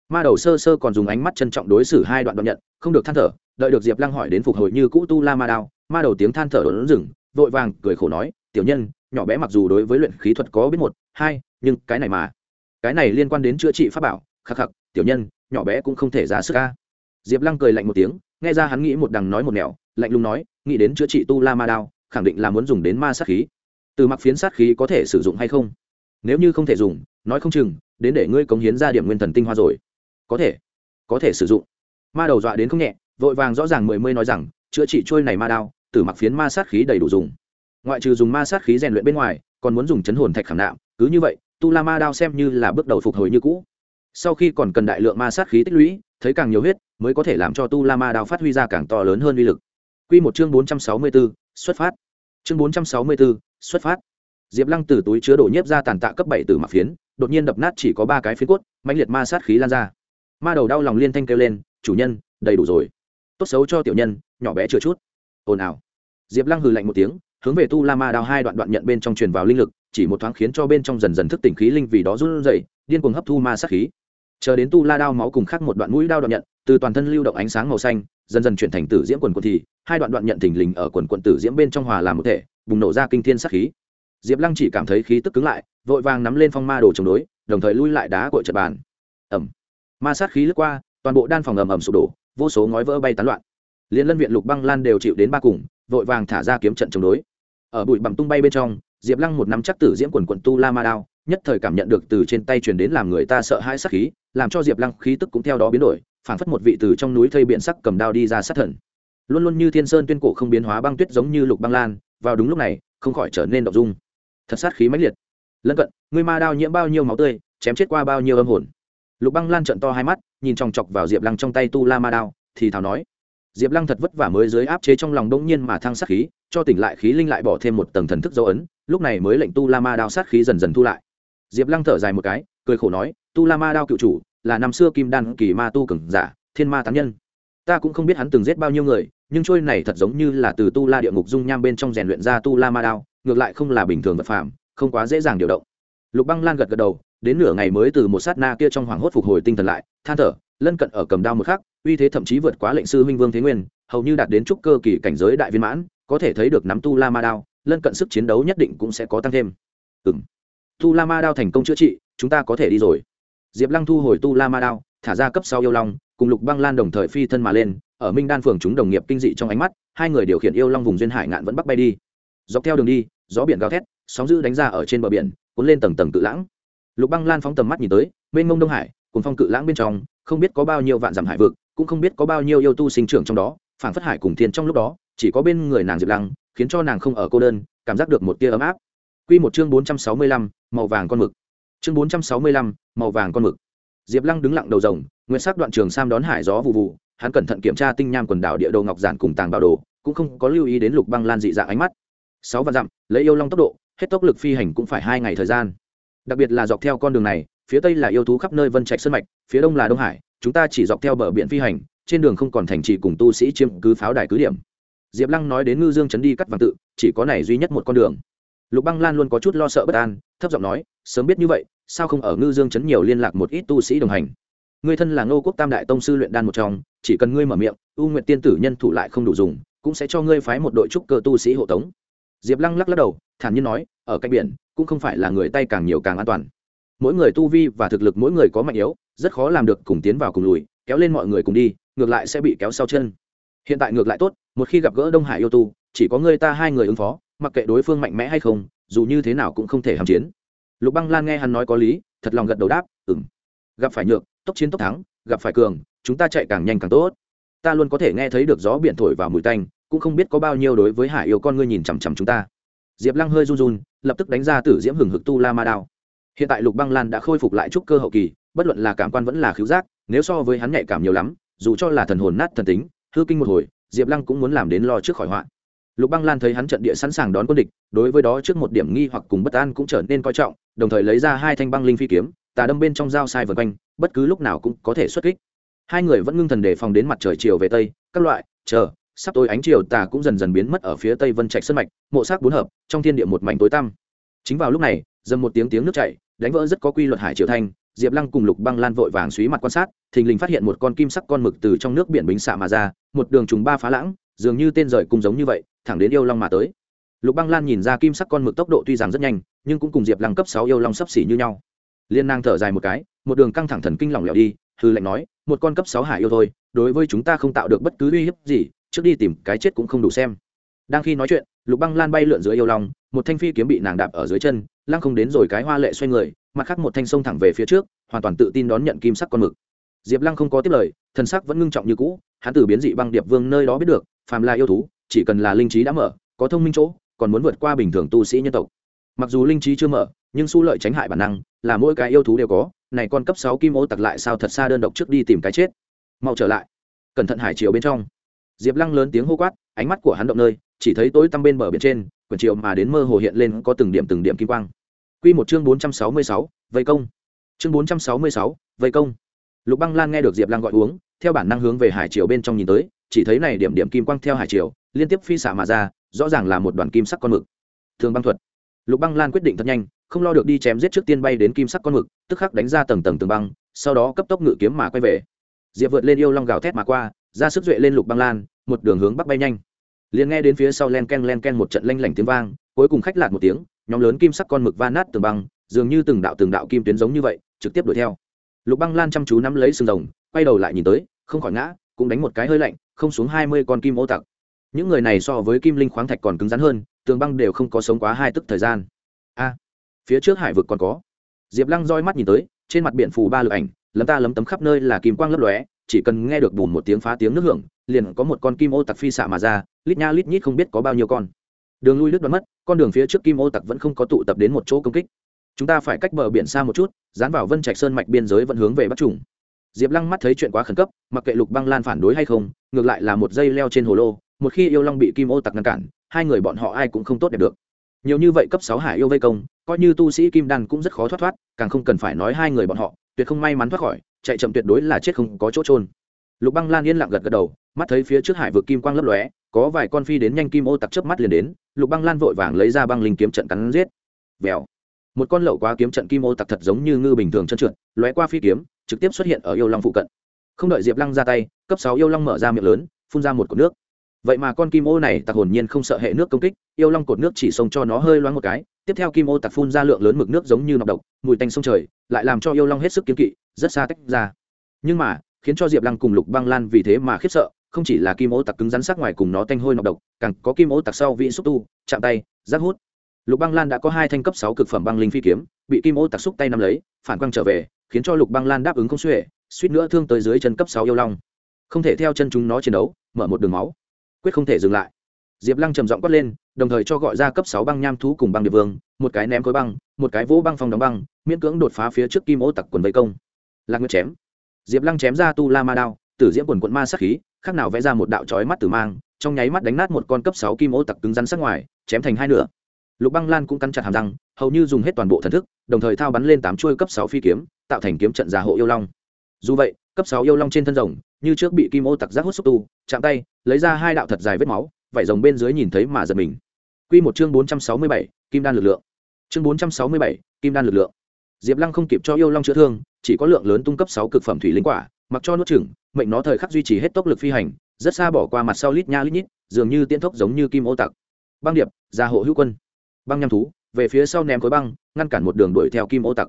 Ma đầu sơ sơ còn dùng ánh mắt trân trọng đối xử hai đoạn đoạn nhận, không được than thở, đợi được diệp lăng hỏi đến phục hồi như cũ tu la ma đao, ma đầu tiếng than thở đốn rừng vội vàng cười khổ nói, tiểu nhân, nhỏ bé mặc dù đối với luyện khí thuật có biết một, hai, nhưng cái này mà cái này liên quan đến chữa trị pháp bảo, khắc khắc, tiểu nhân, nhỏ bé cũng không thể ra sức ca diệp lăng cười lạnh một tiếng, nghe ra hắn nghĩ một đằng nói một nẻo, lạnh lùng nói, nghĩ đến chữa trị tu la ma đao, khẳng định là muốn dùng đến ma sát khí. Từ mặc phiến sát khí có thể sử dụng hay không? Nếu như không thể dùng, nói không chừng, đến để ngươi cống hiến ra điểm nguyên thần tinh hoa rồi. Có thể có thể sử dụng. Ma đầu dọa đến không nhẹ, vội vàng rõ ràng mười mươi nói rằng, chữa trị trôi này ma đao, từ mặc phiến ma sát khí đầy đủ dùng. Ngoại trừ dùng ma sát khí rèn luyện bên ngoài, còn muốn dùng chấn hồn thạch khảm nạm, cứ như vậy tu la ma đao xem như là bước đầu phục hồi như cũ. Sau khi còn cần đại lượng ma sát khí tích lũy, thấy càng nhiều huyết, mới có thể làm cho tu la ma đao phát huy ra càng to lớn hơn uy lực. Q một chương bốn trăm sáu mươi b ố xuất phát. Chương bốn trăm sáu mươi b ố xuất phát. Diệp lăng từ túi chứa đổ nhiếp ra tàn tạ cấp bảy từ mặc phiến, đột nhiên đập nát chỉ có ba cái phiến cốt mạnh liệt ma sát khí lan ra. Ma đầu đau lòng liên thanh kêu lên, chủ nhân, đầy đủ rồi. Tốt xấu cho tiểu nhân, nhỏ bé chưa chút. Ồn ào. Diệp lăng hừ lạnh một tiếng, hướng về tu la ma đao hai đoạn đoạn nhận bên trong truyền vào linh lực chỉ một thoáng khiến cho bên trong dần dần thức tỉnh khí linh vì đó run rẩy, điên cuồng hấp thu ma sát khí. Chờ đến tu la đao máu cùng khắc một đoạn mũi đao đoạn nhận từ toàn thân lưu động ánh sáng màu xanh dần dần chuyển thành tử diễm quần quần thì hai đoạn đoạn nhận thình lình ở quần quần tử diễm bên trong hòa làm một thể bùng nổ ra kinh thiên sát khí. Diệp lăng chỉ cảm thấy khí tức cứng lại vội vàng nắm lên phong ma đồ chống đối đồng thời lui lại đá của trận bàn. Ầm! ma sát khí lướt qua toàn bộ đan phòng ầm ầm sụp đổ vô số ngói vỡ bay tán loạn. Liên lân viện lục băng lan đều chịu đến ba cùng vội vàng thả ra kiếm trận chống đối. Ở bụi bặm tung bay bên trong diệp lăng một năm chắc tử diễm quần quận tu la ma đao, nhất thời cảm nhận được từ trên tay truyền đến làm người ta sợ hãi sát khí, làm cho diệp lăng khí tức cũng theo đó biến đổi, phảng phất một vị từ trong núi thây biện sắc cầm đao đi ra sát thần. Luôn luôn như thiên sơn tuyên cổ không biến hóa băng tuyết giống như lục băng lan, vào đúng lúc này, không khỏi trở nên đ ộ n g dung. Thật sát khí mãnh liệt. Lân cận, người ma đao nhiễm bao nhiêu máu tươi, chém chết qua bao nhiêu âm hồn. Lục băng lan trận to hai mắt, nhìn chòng chọc vào diệp lăng trong tay tu la ma đao, thì thào nói diệp lăng thật vất vả mới dưới áp chế trong lòng đông nhiên mà thăng sát khí, cho tỉnh lại khí linh lại bỏ thêm một tầng thần thức dấu ấn, lúc này mới lệnh tu la ma đao sát khí dần dần thu lại. Diệp lăng thở dài một cái, cười khổ nói, tu la ma đao cựu chủ, là năm xưa kim đan kỳ ma tu cường giả, thiên ma tán nhân. Ta cũng không biết hắn từng giết bao nhiêu người, nhưng trôi này thật giống như là từ tu la địa ngục dung nham bên trong rèn luyện ra tu la ma đao, ngược lại không là bình thường vật phạm không quá dễ dàng điều động. Lục băng lan gật gật đầu, đến nửa ngày mới từ một sát na kia trong hoàng hốt phục hồi tinh thần lại, than thở, lân cận ở cầm đao một khắc uy thế thậm chí vượt quá lệnh sư minh vương thế nguyên, hầu như đạt đến trúc cơ kỳ cảnh giới đại viên mãn, có thể thấy được nắm tu la ma đao, lân cận sức chiến đấu nhất định cũng sẽ có tăng thêm. Ừ m tu la ma đao thành công chữa trị, chúng ta có thể đi rồi. Diệp lăng thu hồi tu la ma đao, thả ra cấp sau yêu long, cùng lục băng lan đồng thời phi thân mà lên, ở minh đan phường chúng đồng nghiệp kinh dị trong ánh mắt, hai người điều khiển yêu long vùng duyên hải ngạn vẫn bắc bay đi. Dọc theo đường đi, gió biển gào thét, sóng dữ đánh ra ở trên bờ biển, cuốn lên tầng tầng cự lãng. Lục băng lan phóng tầm mắt nhìn tới, mênh mông đông hải cùng phong cự lãng bên trong, không biết có bao nhiêu vạn dặm hải vực cũng không biết có bao nhiêu yêu tu sinh trưởng trong đó phản phất hải cùng thiên trong lúc đó, chỉ có bên người nàng diệp lăng, khiến cho nàng không ở cô đơn, cảm giác được một tia ấm áp. Q một chương bốn trăm sáu mươi lăm, màu vàng con mực. Chương bốn trăm sáu mươi lăm, màu vàng con mực. Diệp lăng đứng lặng đầu rồng nguyên sắc đoạn trường sam đón hải gió vụ vụ hắn cẩn thận kiểm tra tinh nham quần đảo địa đồ ngọc giản cùng tàng bảo đồ, cũng không có lưu ý đến lục băng lan dị dạng ánh mắt. Sáu vạn dặm, lấy yêu long tốc độ, hết tốc lực phi hành cũng phải hai ngày thời gian. Đặc biệt là dọc theo con đường này, phía tây là yêu thú khắp nơi vân trạch sân mạch, phía đông là đông hải chúng ta chỉ dọc theo bờ biển phi hành, trên đường không còn thành trì cùng tu sĩ chiếm cứ pháo đài cứ điểm. Diệp lăng nói đến ngư dương Trấn đi cắt vàng tự, chỉ có này duy nhất một con đường. Lục băng lan luôn có chút lo sợ bất an, thấp giọng nói, sớm biết như vậy, sao không ở ngư dương Trấn nhiều liên lạc một ít tu sĩ đồng hành? Người thân là ngô quốc tam đại tông sư luyện đan một trong, chỉ cần ngươi mở miệng, u nguyện tiên tử nhân thủ lại không đủ dùng, cũng sẽ cho ngươi phái một đội trúc cơ tu sĩ hộ tống. Diệp lăng lắc lắc đầu, thản nhiên nói, ở cạnh biển, cũng không phải là người tay càng nhiều càng an toàn mỗi người tu vi và thực lực mỗi người có mạnh yếu, rất khó làm được cùng tiến vào cùng lùi, kéo lên mọi người cùng đi, ngược lại sẽ bị kéo sau chân. Hiện tại ngược lại tốt, một khi gặp gỡ đông hải yêu tu, chỉ có người ta hai người ứng phó, mặc kệ đối phương mạnh mẽ hay không, dù như thế nào cũng không thể hàm chiến. Lục băng lan nghe hắn nói có lý, thật lòng gật đầu đáp ừng gặp phải nhược, tốc chiến tốc thắng, gặp phải cường, chúng ta chạy càng nhanh càng tốt. Ta luôn có thể nghe thấy được gió biển thổi vào mùi tanh, cũng không biết có bao nhiêu đối với hải yêu con ngươi nhìn chằm chằm chúng ta. Diệp lăng hơi run run, lập tức đánh ra tử diễm hừng hực tu la ma đao hiện tại lục băng lan đã khôi phục lại trúc cơ hậu kỳ, bất luận là cảm quan vẫn là khiếu giác, nếu so với hắn nhạy cảm nhiều lắm, dù cho là thần hồn nát thần tính, hư kinh một hồi, diệp lăng cũng muốn làm đến lo trước khỏi họa. Lục băng lan thấy hắn trận địa sẵn sàng đón quân địch, đối với đó trước một điểm nghi hoặc cùng bất an cũng trở nên coi trọng, đồng thời lấy ra hai thanh băng linh phi kiếm, tà đâm bên trong dao sai vượt quanh, bất cứ lúc nào cũng có thể xuất kích. Hai người vẫn ngưng thần đề phòng đến mặt trời chiều về tây, các loại, chờ, sắp tối ánh chiều tà cũng dần dần biến mất ở phía tây vân trạch sân mạch, mộ sắc bốn hợp, trong thiên địa một mảnh tối tăm. Chính vào lúc này, dầm một tiếng tiếng nước chảy đánh vỡ rất có quy luật hải triều thanh, diệp lăng cùng lục băng lan vội vàng xúy mặt quan sát, thình lình phát hiện một con kim sắc con mực từ trong nước biển bính xạ mà ra, một đường trùng ba phá lãng, dường như tên rời cùng giống như vậy, thẳng đến yêu long mà tới. Lục băng lan nhìn ra kim sắc con mực tốc độ tuy rằng rất nhanh, nhưng cũng cùng diệp lăng cấp sáu yêu long sấp xỉ như nhau. Liên năng thở dài một cái, một đường căng thẳng thần kinh lỏng lẻo đi, hư lệnh nói, một con cấp sáu hải yêu thôi, đối với chúng ta không tạo được bất cứ uy hiếp gì, trước đi tìm cái chết cũng không đủ xem. Đang khi nói chuyện, lục băng lan bay lượn dưới yêu long, một thanh phi kiếm bị nàng đạp ở dưới chân lăng không đến rồi cái hoa lệ xoay người, mặt khác một thanh sông thẳng về phía trước, hoàn toàn tự tin đón nhận kim sắc con mực. Diệp lăng không có tiếp lời, thần sắc vẫn ngưng trọng như cũ, hắn từ biến dị băng điệp vương nơi đó biết được, phàm là yêu thú, chỉ cần là linh trí đã mở, có thông minh chỗ, còn muốn vượt qua bình thường tu sĩ nhân tộc. Mặc dù linh trí chưa mở, nhưng su lợi tránh hại bản năng, là mỗi cái yêu thú đều có, này con cấp sáu kim ô tặc lại sao thật xa đơn độc trước đi tìm cái chết. Mau trở lại. Cẩn thận hải chiều bên trong. Diệp lăng lớn tiếng hô quát, ánh mắt của hắn động nơi chỉ thấy tối tăm bên bờ biển trên, quyển triệu mà đến mơ hồ hiện lên có từng điểm từng điểm kim quang. Quy một chương bốn trăm sáu mươi sáu, vây công. Chương bốn trăm sáu mươi sáu, vây công. Lục băng lan nghe được diệp lăng gọi uống, theo bản năng hướng về hải triều bên trong nhìn tới, chỉ thấy này điểm điểm kim quang theo hải triều, liên tiếp phi xạ mà ra, rõ ràng là một đoàn kim sắc con mực. Thường băng thuật. Lục băng lan quyết định thật nhanh, không lo được đi chém giết trước tiên bay đến kim sắc con mực, tức khắc đánh ra tầng tầng tường băng, sau đó cấp tốc ngự kiếm mà quay về. Diệp vượt lên yêu long gào thét mà qua, ra sức duệ lên lục băng lan, một đường hướng bắc bay nhanh liền nghe đến phía sau len ken len ken một trận lanh lảnh tiếng vang, cuối cùng khách lạc một tiếng, nhóm lớn kim sắc con mực va nát tường băng, dường như từng đạo từng đạo kim tuyến giống như vậy, trực tiếp đuổi theo. Lục băng lan chăm chú nắm lấy sừng rồng, quay đầu lại nhìn tới, không khỏi ngã, cũng đánh một cái hơi lạnh, không xuống hai mươi con kim ô tặc. Những người này so với kim linh khoáng thạch còn cứng rắn hơn, tường băng đều không có sống quá hai tức thời gian. A, phía trước hải vực còn có. Diệp lăng roi mắt nhìn tới, trên mặt biển phù ba lực ảnh, lấm ta lấm tấm khắp nơi là kim quang lấp lóe, chỉ cần nghe được bùn một tiếng phá tiếng nước hưởng, liền có một con kim ô tặc phi xạ mà ra lít nha lít nhít không biết có bao nhiêu con. Đường lui lướt đoán mất, con đường phía trước kim ô tặc vẫn không có tụ tập đến một chỗ công kích. Chúng ta phải cách bờ biển xa một chút, dán vào vân trạch sơn mạch biên giới vẫn hướng về bắc trùng diệp lăng mắt thấy chuyện quá khẩn cấp, mặc kệ lục băng lan phản đối hay không, ngược lại là một dây leo trên hồ lô, một khi yêu long bị kim ô tặc ngăn cản, hai người bọn họ ai cũng không tốt đẹp được. Nhiều như vậy cấp sáu hải yêu vây công, coi như tu sĩ kim đan cũng rất khó thoát thoát, càng không cần phải nói hai người bọn họ, tuyệt không may mắn thoát khỏi, chạy chậm tuyệt đối là chết không có chỗ trôn lục băng lan yên lặng gật gật đầu, mắt thấy phía trước hải vực kim quang lấp lóe, có vài con phi đến nhanh kim ô tặc chớp mắt liền đến, lục băng lan vội vàng lấy ra băng linh kiếm trận cắn giết. Vèo. Một con lậu quá kiếm trận kim ô tặc thật giống như ngư bình thường chân trượt, lóe qua phi kiếm, trực tiếp xuất hiện ở yêu long phụ cận. Không đợi diệp lăng ra tay, cấp sáu yêu long mở ra miệng lớn, phun ra một cột nước. Vậy mà con kim ô này, tặc hồn nhiên không sợ hệ nước công kích, yêu long cột nước chỉ xông cho nó hơi loáng một cái, tiếp theo kim ô tặc phun ra lượng lớn mực nước giống như nọc độc, mùi tanh sông trời, lại làm cho yêu long hết sức kiếm kỵ, rất xa tách ra. Nhưng mà khiến cho diệp lăng cùng lục băng lan vì thế mà khiếp sợ, không chỉ là kim ô tặc cứng rắn sắc ngoài cùng nó tanh hôi nọc độc, càng có kim ô tặc sau vị xúc tu, chạm tay, rác hút. Lục băng lan đã có hai thanh cấp sáu cực phẩm băng linh phi kiếm, bị kim ô tặc xúc tay nắm lấy, phản quang trở về, khiến cho lục băng lan đáp ứng không xuể, suýt nữa thương tới dưới chân cấp sáu yêu long. Không thể theo chân chúng nó chiến đấu, mở một đường máu. Quyết không thể dừng lại. Diệp lăng trầm giọng quát lên, đồng thời cho gọi ra cấp sáu băng nham thú cùng băng địa vương, một cái ném khối băng, một cái vỗ băng phong đóng băng, miễn cưỡng đột phá phía trước kim ô tặc quần vây công. Lạc nguyệt chém diệp lăng chém ra tu la ma đao, tử diễm quần quận ma sắc khí, khác nào vẽ ra một đạo trói mắt tử mang, trong nháy mắt đánh nát một con cấp sáu kim ô tặc cứng rắn sắc ngoài, chém thành hai nửa. Lục băng lan cũng cắn chặt hàm răng, hầu như dùng hết toàn bộ thần thức, đồng thời thao bắn lên tám chuôi cấp sáu phi kiếm, tạo thành kiếm trận giả hộ yêu long. Dù vậy, cấp sáu yêu long trên thân rồng, như trước bị kim ô tặc giác hút xúc tu, chạm tay, lấy ra hai đạo thật dài vết máu, vảy rồng bên dưới nhìn thấy mà giật mình. Quy một chương bốn trăm sáu mươi bảy, kim đan lực lượng. Chương bốn trăm sáu mươi bảy, kim đan lực lượng. Diệp lăng không kịp cho yêu long chữa thương chỉ có lượng lớn tung cấp sáu cực phẩm thủy linh quả, mặc cho nuốt chửng, mệnh nó thời khắc duy trì hết tốc lực phi hành, rất xa bỏ qua mặt sau lít nha lít nhít, dường như tiễn tốc giống như kim ô tặc. Băng điệp, gia hộ hữu quân. Băng nham thú, về phía sau ném khối băng, ngăn cản một đường đuổi theo kim ô tặc.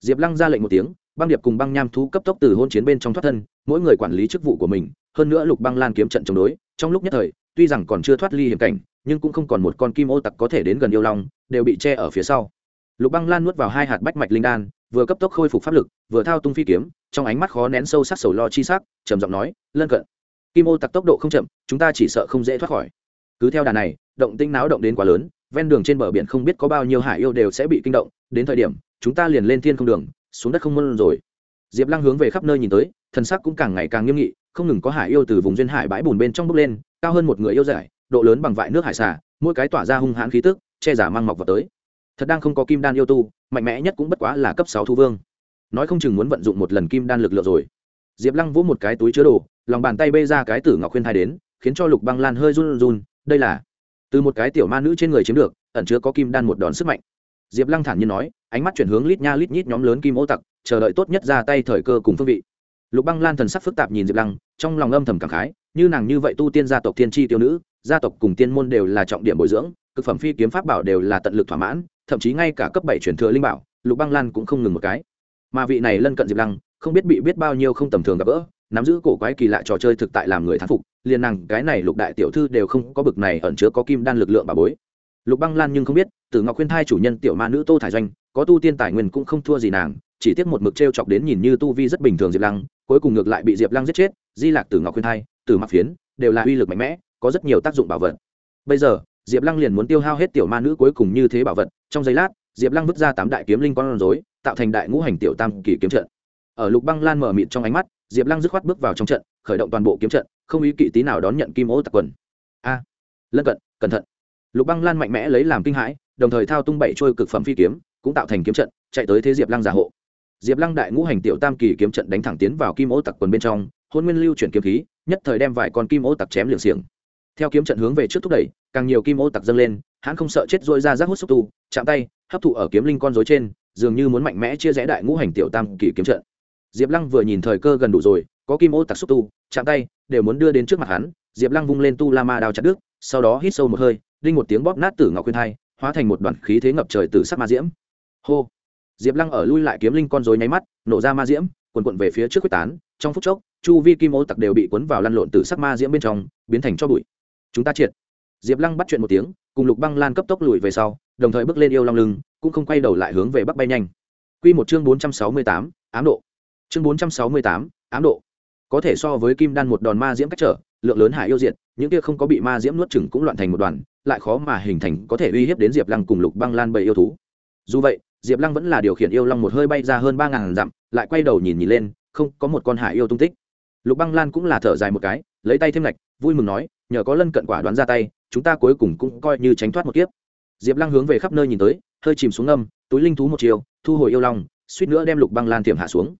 Diệp lăng ra lệnh một tiếng, băng điệp cùng băng nham thú cấp tốc từ hôn chiến bên trong thoát thân, mỗi người quản lý chức vụ của mình, hơn nữa lục băng lan kiếm trận chống đối, trong lúc nhất thời, tuy rằng còn chưa thoát ly hiểm cảnh, nhưng cũng không còn một con kim ô tặc có thể đến gần yêu long, đều bị che ở phía sau. Lục băng lan nuốt vào hai hạt bách mạch linh đan vừa cấp tốc khôi phục pháp lực, vừa thao tung phi kiếm, trong ánh mắt khó nén sâu sắc sầu lo chi sắc, trầm giọng nói, lân cận, kim ô tặc tốc độ không chậm, chúng ta chỉ sợ không dễ thoát khỏi. Cứ theo đà này, động tinh náo động đến quá lớn, ven đường trên bờ biển không biết có bao nhiêu hải yêu đều sẽ bị kinh động, đến thời điểm, chúng ta liền lên thiên không đường, xuống đất không môn rồi. Diệp lăng hướng về khắp nơi nhìn tới, thần sắc cũng càng ngày càng nghiêm nghị, không ngừng có hải yêu từ vùng duyên hải bãi bùn bên trong bốc lên, cao hơn một người yêu giải, độ lớn bằng vại nước hải xà, mỗi cái tỏa ra hung hãn khí tức, che giả mang mọc vào tới thật đang không có kim đan yêu tu, mạnh mẽ nhất cũng bất quá là cấp sáu thu vương. Nói không chừng muốn vận dụng một lần kim đan lực lượng rồi. Diệp lăng vỗ một cái túi chứa đồ, lòng bàn tay bê ra cái tử ngọc khuyên thai đến, khiến cho lục băng lan hơi run run, đây là, từ một cái tiểu ma nữ trên người chiếm được, ẩn chứa có kim đan một đòn sức mạnh. Diệp lăng thản nhiên nói, ánh mắt chuyển hướng lít nha lít nhít nhóm lớn kim ô tặc, chờ đợi tốt nhất ra tay thời cơ cùng phương vị. Lục băng lan thần sắc phức tạp nhìn diệp lăng, trong lòng âm thầm cảm khái, như nàng như vậy tu tiên gia tộc thiên tri tiêu nữ, gia tộc cùng tiên môn đều là trọng điểm bồi dưỡng, cực phẩm phi kiếm pháp bảo đều là tận lực thỏa mãn thậm chí ngay cả cấp bảy truyền thừa linh bảo, lục băng lan cũng không ngừng một cái. Mà vị này lân cận diệp lăng, không biết bị biết bao nhiêu không tầm thường gặp gỡ, nắm giữ cổ quái kỳ lạ trò chơi thực tại làm người thán phục, liền nàng, cái này lục đại tiểu thư đều không có bực này ẩn chứa có kim đan lực lượng bà bối. Lục băng lan nhưng không biết, tử ngọc khuyên thai chủ nhân tiểu ma nữ tô thải doanh, có tu tiên tài nguyên cũng không thua gì nàng, chỉ tiếc một mực t r e o chọc đến nhìn như tu vi rất bình thường diệp lăng, cuối cùng ngược lại bị diệp lăng giết chết, di lạc tử ngọc khuyên thai, tử mặc phiến, đều là uy lực mạnh mẽ, có rất nhiều tác dụng bảo vật. Bây giờ diệp lăng liền muốn tiêu hao hết tiểu ma nữ cuối cùng như thế bảo vật, trong giây lát, diệp lăng vứt ra tám đại kiếm linh con rối, tạo thành đại ngũ hành tiểu tam kỳ kiếm trận. Ở lục băng lan mở mịt trong ánh mắt, diệp lăng dứt khoát bước vào trong trận, khởi động toàn bộ kiếm trận, không ý kỵ tí nào đón nhận kim ô tặc quần. A! Lân cận, cẩn thận. Lục băng lan mạnh mẽ lấy làm kinh hãi, đồng thời thao tung bảy trôi cực phẩm phi kiếm, cũng tạo thành kiếm trận, chạy tới thế diệp lăng giả hộ. Diệp lăng đại ngũ hành tiểu tam kỳ kiếm trận đánh thẳng tiến vào kim ô tặc quần bên trong, hôn nguyên lưu chuyển kiếm khí, nhất thời đem vài con kim ô tặc chém liệng xiềng theo kiếm trận hướng về trước thúc đẩy, càng nhiều kim ô tặc dâng lên hắn không sợ chết dôi ra rác hút xúc tu, chạm tay, hấp thụ ở kiếm linh con dối trên, dường như muốn mạnh mẽ chia rẽ đại ngũ hành tiểu tam kỳ kiếm trận. Diệp lăng vừa nhìn thời cơ gần đủ rồi, có kim ô tặc xúc tu, chạm tay, đều muốn đưa đến trước mặt hắn, diệp lăng vung lên tu la ma đao chặt đứt, sau đó hít sâu một hơi, đinh một tiếng bóp nát tử ngọc khuyên thai, hóa thành một đoàn khí thế ngập trời từ sắc ma diễm. Hô! Diệp lăng ở lui lại kiếm linh con dối nháy mắt, nổ ra ma diễm quần quận về phía trước quyết tán, trong phút chốc, chu vi kim ô tặc đều bị cuốn vào lăn lộn từ sắc ma diễm bên trong, biến thành cho bụi chúng ta triệt. Diệp lăng bắt chuyện một tiếng, cùng lục băng lan cấp tốc lùi về sau, đồng thời bước lên yêu long lưng, cũng không quay đầu lại hướng về bắc bay nhanh. Q một chương bốn trăm sáu mươi tám, ám độ. Chương bốn trăm sáu mươi tám, ám độ. Có thể so với kim đan một đòn ma diễm cách trở, lượng lớn hải yêu diệt, những kia không có bị ma diễm nuốt chừng cũng loạn thành một đoàn, lại khó mà hình thành có thể uy hiếp đến diệp lăng cùng lục băng lan bầy yêu thú. Dù vậy, diệp lăng vẫn là điều khiển yêu long một hơi bay ra hơn ba ngàn dặm, lại quay đầu nhìn nhìn lên, không có một con hải yêu tung tích. Lục băng lan cũng là thở dài một cái, lấy tay thêm lạch vui mừng nói nhờ có lân cận quả đoán ra tay, chúng ta cuối cùng cũng coi như tránh thoát một kiếp. Diệp lăng hướng về khắp nơi nhìn tới, hơi chìm xuống âm túi linh thú một chiều, thu hồi yêu long, suýt nữa đem lục băng lan tiềm hạ xuống.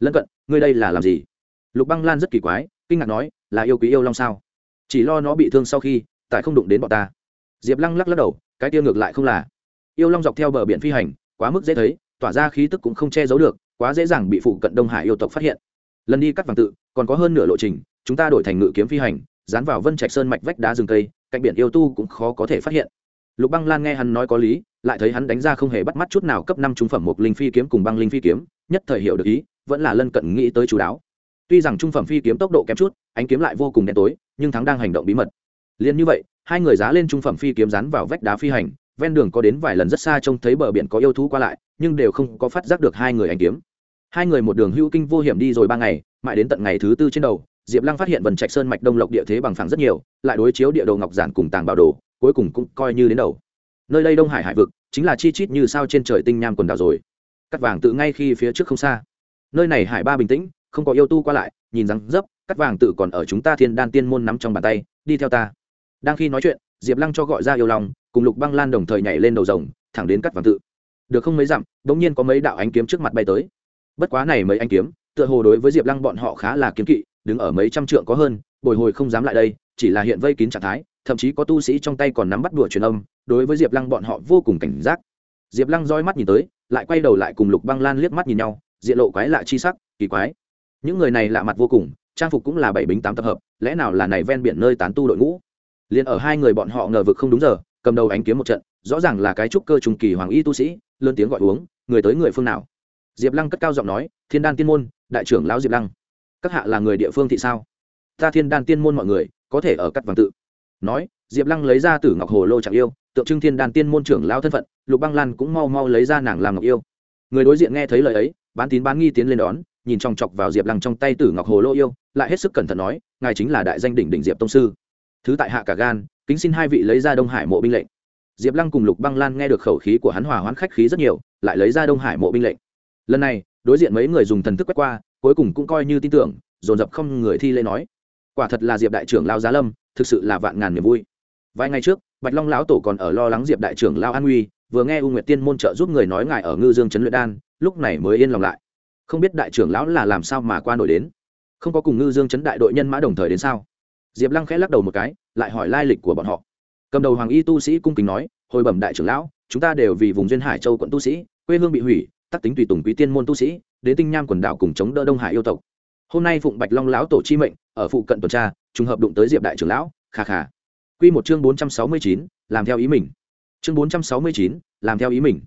Lân cận, ngươi đây là làm gì? Lục băng lan rất kỳ quái, kinh ngạc nói, là yêu quý yêu long sao? Chỉ lo nó bị thương sau khi, tại không đụng đến bọn ta. Diệp lăng lắc lắc đầu, cái tiêu ngược lại không là. Yêu long dọc theo bờ biển phi hành, quá mức dễ thấy, tỏa ra khí tức cũng không che giấu được, quá dễ dàng bị phụ cận đông hải yêu tộc phát hiện. Lần đi cắt vàng tự, còn có hơn nửa lộ trình, chúng ta đổi thành ngự kiếm phi hành dán vào vân trạch sơn mạch vách đá rừng cây, cạnh biển yêu tu cũng khó có thể phát hiện. Lục băng lan nghe hắn nói có lý, lại thấy hắn đánh ra không hề bắt mắt chút nào cấp năm trung phẩm một linh phi kiếm cùng băng linh phi kiếm, nhất thời hiểu được ý, vẫn là lân cận nghĩ tới chú đáo. Tuy rằng trung phẩm phi kiếm tốc độ kém chút, ánh kiếm lại vô cùng đen tối, nhưng thắng đang hành động bí mật. Liền như vậy, hai người giá lên trung phẩm phi kiếm rán vào vách đá phi hành, ven đường có đến vài lần rất xa trông thấy bờ biển có yêu thú qua lại, nhưng đều không có phát giác được hai người ánh kiếm. Hai người một đường hữu kinh vô hiểm đi rồi ba ngày, mãi đến tận ngày thứ tư trên đầu diệp lăng phát hiện vần trạch sơn mạch đông lộc địa thế bằng phẳng rất nhiều, lại đối chiếu địa đồ ngọc giản cùng tàng bảo đồ, cuối cùng cũng coi như đến đầu. Nơi đây đông hải hải vực, chính là chi chít như sao trên trời tinh nham quần đảo rồi. Cắt vàng tự ngay khi phía trước không xa. Nơi này hải ba bình tĩnh, không có yêu tu qua lại, nhìn rằng dấp, cắt vàng tự còn ở chúng ta thiên đan tiên môn nắm trong bàn tay, đi theo ta. Đang khi nói chuyện, diệp lăng cho gọi ra yêu lòng, cùng lục băng lan đồng thời nhảy lên đầu rồng, thẳng đến cắt vàng tự. Được không mấy dặm đ ỗ n g nhiên có mấy đạo ánh kiếm trước mặt bay tới. Bất quá này mấy anh kiếm, tựa hồ đối với diệp lăng bọn họ khá là kiếm kỵ đứng ở mấy trăm trượng có hơn, bồi hồi không dám lại đây, chỉ là hiện vây kín trạng thái, thậm chí có tu sĩ trong tay còn nắm bắt đùa truyền âm, đối với diệp lăng bọn họ vô cùng cảnh giác. Diệp lăng roi mắt nhìn tới, lại quay đầu lại cùng lục băng lan liếc mắt nhìn nhau, diện lộ quái lạ chi sắc, kỳ quái. Những người này lạ mặt vô cùng, trang phục cũng là bảy bính tám tập hợp, lẽ nào là này ven biển nơi tán tu đội ngũ? Liền ở hai người bọn họ ngờ vực không đúng giờ, cầm đầu ánh kiếm một trận, rõ ràng là cái trúc cơ trùng kỳ hoàng y tu sĩ, lớn tiếng gọi uống, người tới người phương nào? Diệp lăng cất cao giọng nói, thiên đan tiên môn, đại trưởng lão diệp lăng các hạ là người địa phương thị sao? Ta thiên đan tiên môn mọi người, có thể ở cắt vàng tự. Nói, diệp lăng lấy ra tử ngọc hồ lô trạng yêu, tượng trưng thiên đan tiên môn trưởng lao thân phận, lục băng lan cũng mau mau lấy ra nàng làm ngọc yêu. Người đối diện nghe thấy lời ấy, bán tín bán nghi tiến lên đón, nhìn chòng chọc vào diệp lăng trong tay tử ngọc hồ lô yêu, lại hết sức cẩn thận nói, ngài chính là đại danh đỉnh đỉnh diệp tông sư. Thứ tại hạ cả gan, kính xin hai vị lấy ra đông hải mộ binh lệnh. Diệp lăng cùng lục băng lan nghe được khẩu khí của hắn hòa hoãn khách khí rất nhiều, lại lấy ra đông hải mộ binh lệnh. Lần này, đối diện mấy người dùng thần thức quét qua cuối cùng cũng coi như tin tưởng, dồn dập không người thi lễ nói. Quả thật là diệp đại trưởng lao giá lâm, thực sự là vạn ngàn niềm vui. Vài ngày trước, bạch long lão tổ còn ở lo lắng diệp đại trưởng lao an uy, vừa nghe u nguyệt tiên môn trợ giúp người nói ngài ở ngư dương trấn luyện đan, lúc này mới yên lòng lại. Không biết đại trưởng lão là làm sao mà qua nổi đến? Không có cùng ngư dương trấn đại đội nhân mã đồng thời đến sao? Diệp lăng khẽ lắc đầu một cái, lại hỏi lai lịch của bọn họ. Cầm đầu hoàng y tu sĩ cung kính nói, hồi bẩm đại trưởng lão, chúng ta đều vì vùng duyên hải châu quận tu sĩ, quê hương bị hủy, tắc tính tùy tùng quý tiên môn tu sĩ đến tinh nham quần đảo cùng chống đỡ đông hải yêu tộc hôm nay phụng bạch long lão tổ chi mệnh ở phụ cận tuần tra trùng hợp đụng tới diệp đại trưởng lão khà khà Quy một chương 469, làm theo ý mình. Chương 469, làm theo ý mình.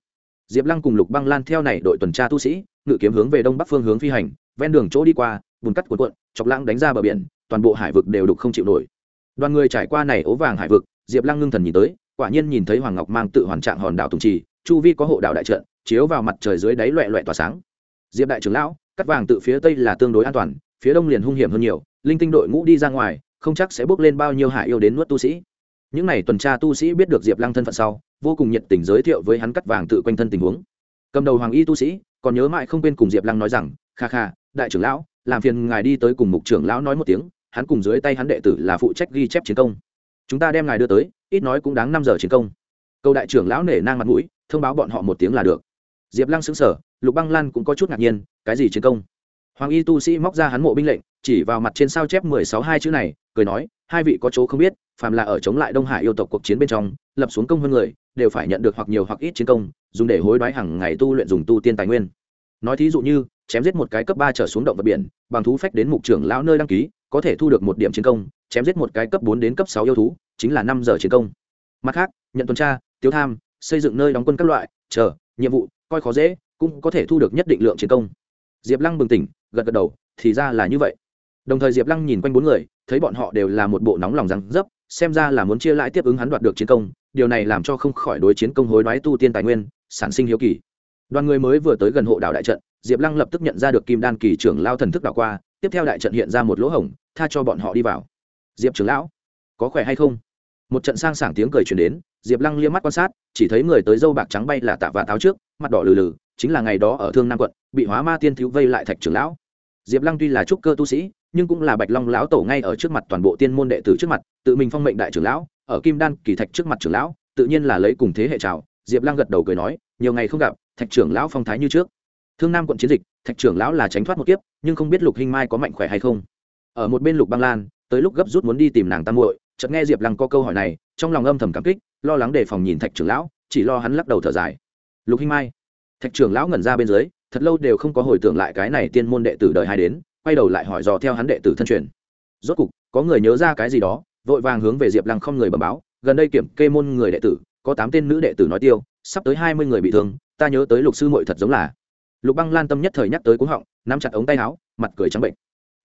Diệp Lăng cùng Lục Băng Lan theo này đội tuần tra tu sĩ, ngự kiếm hướng về đông bắc phương hướng phi hành, ven đường chỗ đi qua, bùn cắt cuộn cuộn, chọc lãng đánh ra bờ biển, toàn bộ hải vực đều đục không chịu nổi. Đoàn người trải qua này ố vàng hải vực, Diệp Lăng ngưng thần nhìn tới, quả nhiên nhìn thấy Hoàng Ngọc mang tự hoàn trạng hòn đảo Tùng Trì, chu vi có hộ đảo đại trận, chiếu vào mặt trời dưới đáy loẹt loẹt tỏa sáng. Diệp đại trưởng lão, cắt vàng tự phía tây là tương đối an toàn, phía đông liền hung hiểm hơn nhiều, linh tinh đội ngũ đi ra ngoài, không chắc sẽ bước lên bao nhiêu hải yêu đến nuốt tu sĩ. Những n à y tuần tra tu sĩ biết được diệp lăng thân phận sau vô cùng nhiệt tình giới thiệu với hắn cắt vàng tự quanh thân tình huống. Cầm đầu hoàng y tu sĩ còn nhớ mãi không quên cùng diệp lăng nói rằng kha kha đại trưởng lão làm phiền ngài đi tới cùng mục trưởng lão nói một tiếng hắn cùng dưới tay hắn đệ tử là phụ trách ghi chép chiến công. Chúng ta đem ngài đưa tới ít nói cũng đáng năm giờ chiến công. Câu đại trưởng lão nể nang mặt mũi thông báo bọn họ một tiếng là được. Diệp lăng xứng sở lục băng lan cũng có chút ngạc nhiên, cái gì chiến công? Hoàng y tu sĩ móc ra hắn mộ binh lệnh, chỉ vào mặt trên sao chép mười sáu hai chữ này, cười nói, hai vị có chỗ không biết, phàm là ở chống lại đông hải yêu tộc cuộc chiến bên trong, lập xuống công hơn người, đều phải nhận được hoặc nhiều hoặc ít chiến công, dùng để hối đoái hàng ngày tu luyện dùng tu tiên tài nguyên. Nói thí dụ như, chém giết một cái cấp ba trở xuống động vật biển, bằng thú phách đến mục trưởng lão nơi đăng ký, có thể thu được một điểm chiến công, chém giết một cái cấp bốn đến cấp sáu yêu thú, chính là năm giờ chiến công. Mặt khác, nhận tuần tra, tiêu tham, xây dựng nơi đóng quân các loại, chờ, nhiệm vụ, coi khó dễ cũng có thể thu được nhất định lượng chiến công. Diệp lăng bừng tỉnh, gật gật đầu, thì ra là như vậy. Đồng thời diệp lăng nhìn quanh bốn người, thấy bọn họ đều là một bộ nóng lòng răng dấp, xem ra là muốn chia lại tiếp ứng hắn đoạt được chiến công, điều này làm cho không khỏi đối chiến công hối đoái tu tiên tài nguyên, sản sinh hiếu kỳ. Đoàn người mới vừa tới gần hộ đảo đại trận, diệp lăng lập tức nhận ra được kim đan kỳ trưởng lao thần thức đảo qua, tiếp theo đại trận hiện ra một lỗ hổng, tha cho bọn họ đi vào. Diệp trưởng lão, có khỏe hay không? Một trận sang sảng tiếng cười truyền đến, diệp lăng liếc mắt quan sát, chỉ thấy người tới dâu bạc trắng bay là tạ và táo trước, mặt đỏ lừ lừ chính là ngày đó ở thương nam quận, bị hóa ma tiên thiếu vây lại thạch trưởng lão. Diệp lăng tuy là trúc cơ tu sĩ, nhưng cũng là bạch long lão tổ ngay ở trước mặt toàn bộ tiên môn đệ tử trước mặt, tự mình phong mệnh đại trưởng lão, ở kim đan kỳ thạch trước mặt trưởng lão, tự nhiên là lấy cùng thế hệ chào. Diệp lăng gật đầu cười nói, nhiều ngày không gặp, thạch trưởng lão phong thái như trước. Thương nam quận chiến dịch, thạch trưởng lão là tránh thoát một kiếp, nhưng không biết lục hinh mai có mạnh khỏe hay không. Ở một bên lục băng lan, tới lúc gấp rút muốn đi tìm nàng tam muội, chợt nghe diệp lăng có câu hỏi này, trong lòng âm thầm cảm kích, lo lắng đề phòng nhìn thạch trưởng lão, chỉ lo hắn lắc đầu thở dài. Lục hinh mai thạch trưởng lão ngẩn ra bên dưới, thật lâu đều không có hồi tưởng lại cái này tiên môn đệ tử đời hai đến, quay đầu lại hỏi dò theo hắn đệ tử thân truyền. Rốt cục, có người nhớ ra cái gì đó, vội vàng hướng về diệp lăng không người bẩm báo, gần đây kiểm kê môn người đệ tử, có tám tên nữ đệ tử nói tiêu, sắp tới hai mươi người bị thương, ta nhớ tới lục sư muội thật giống là. Lục băng lan tâm nhất thời nhắc tới cúng họng, nắm chặt ống tay áo, mặt cười trắng bệnh.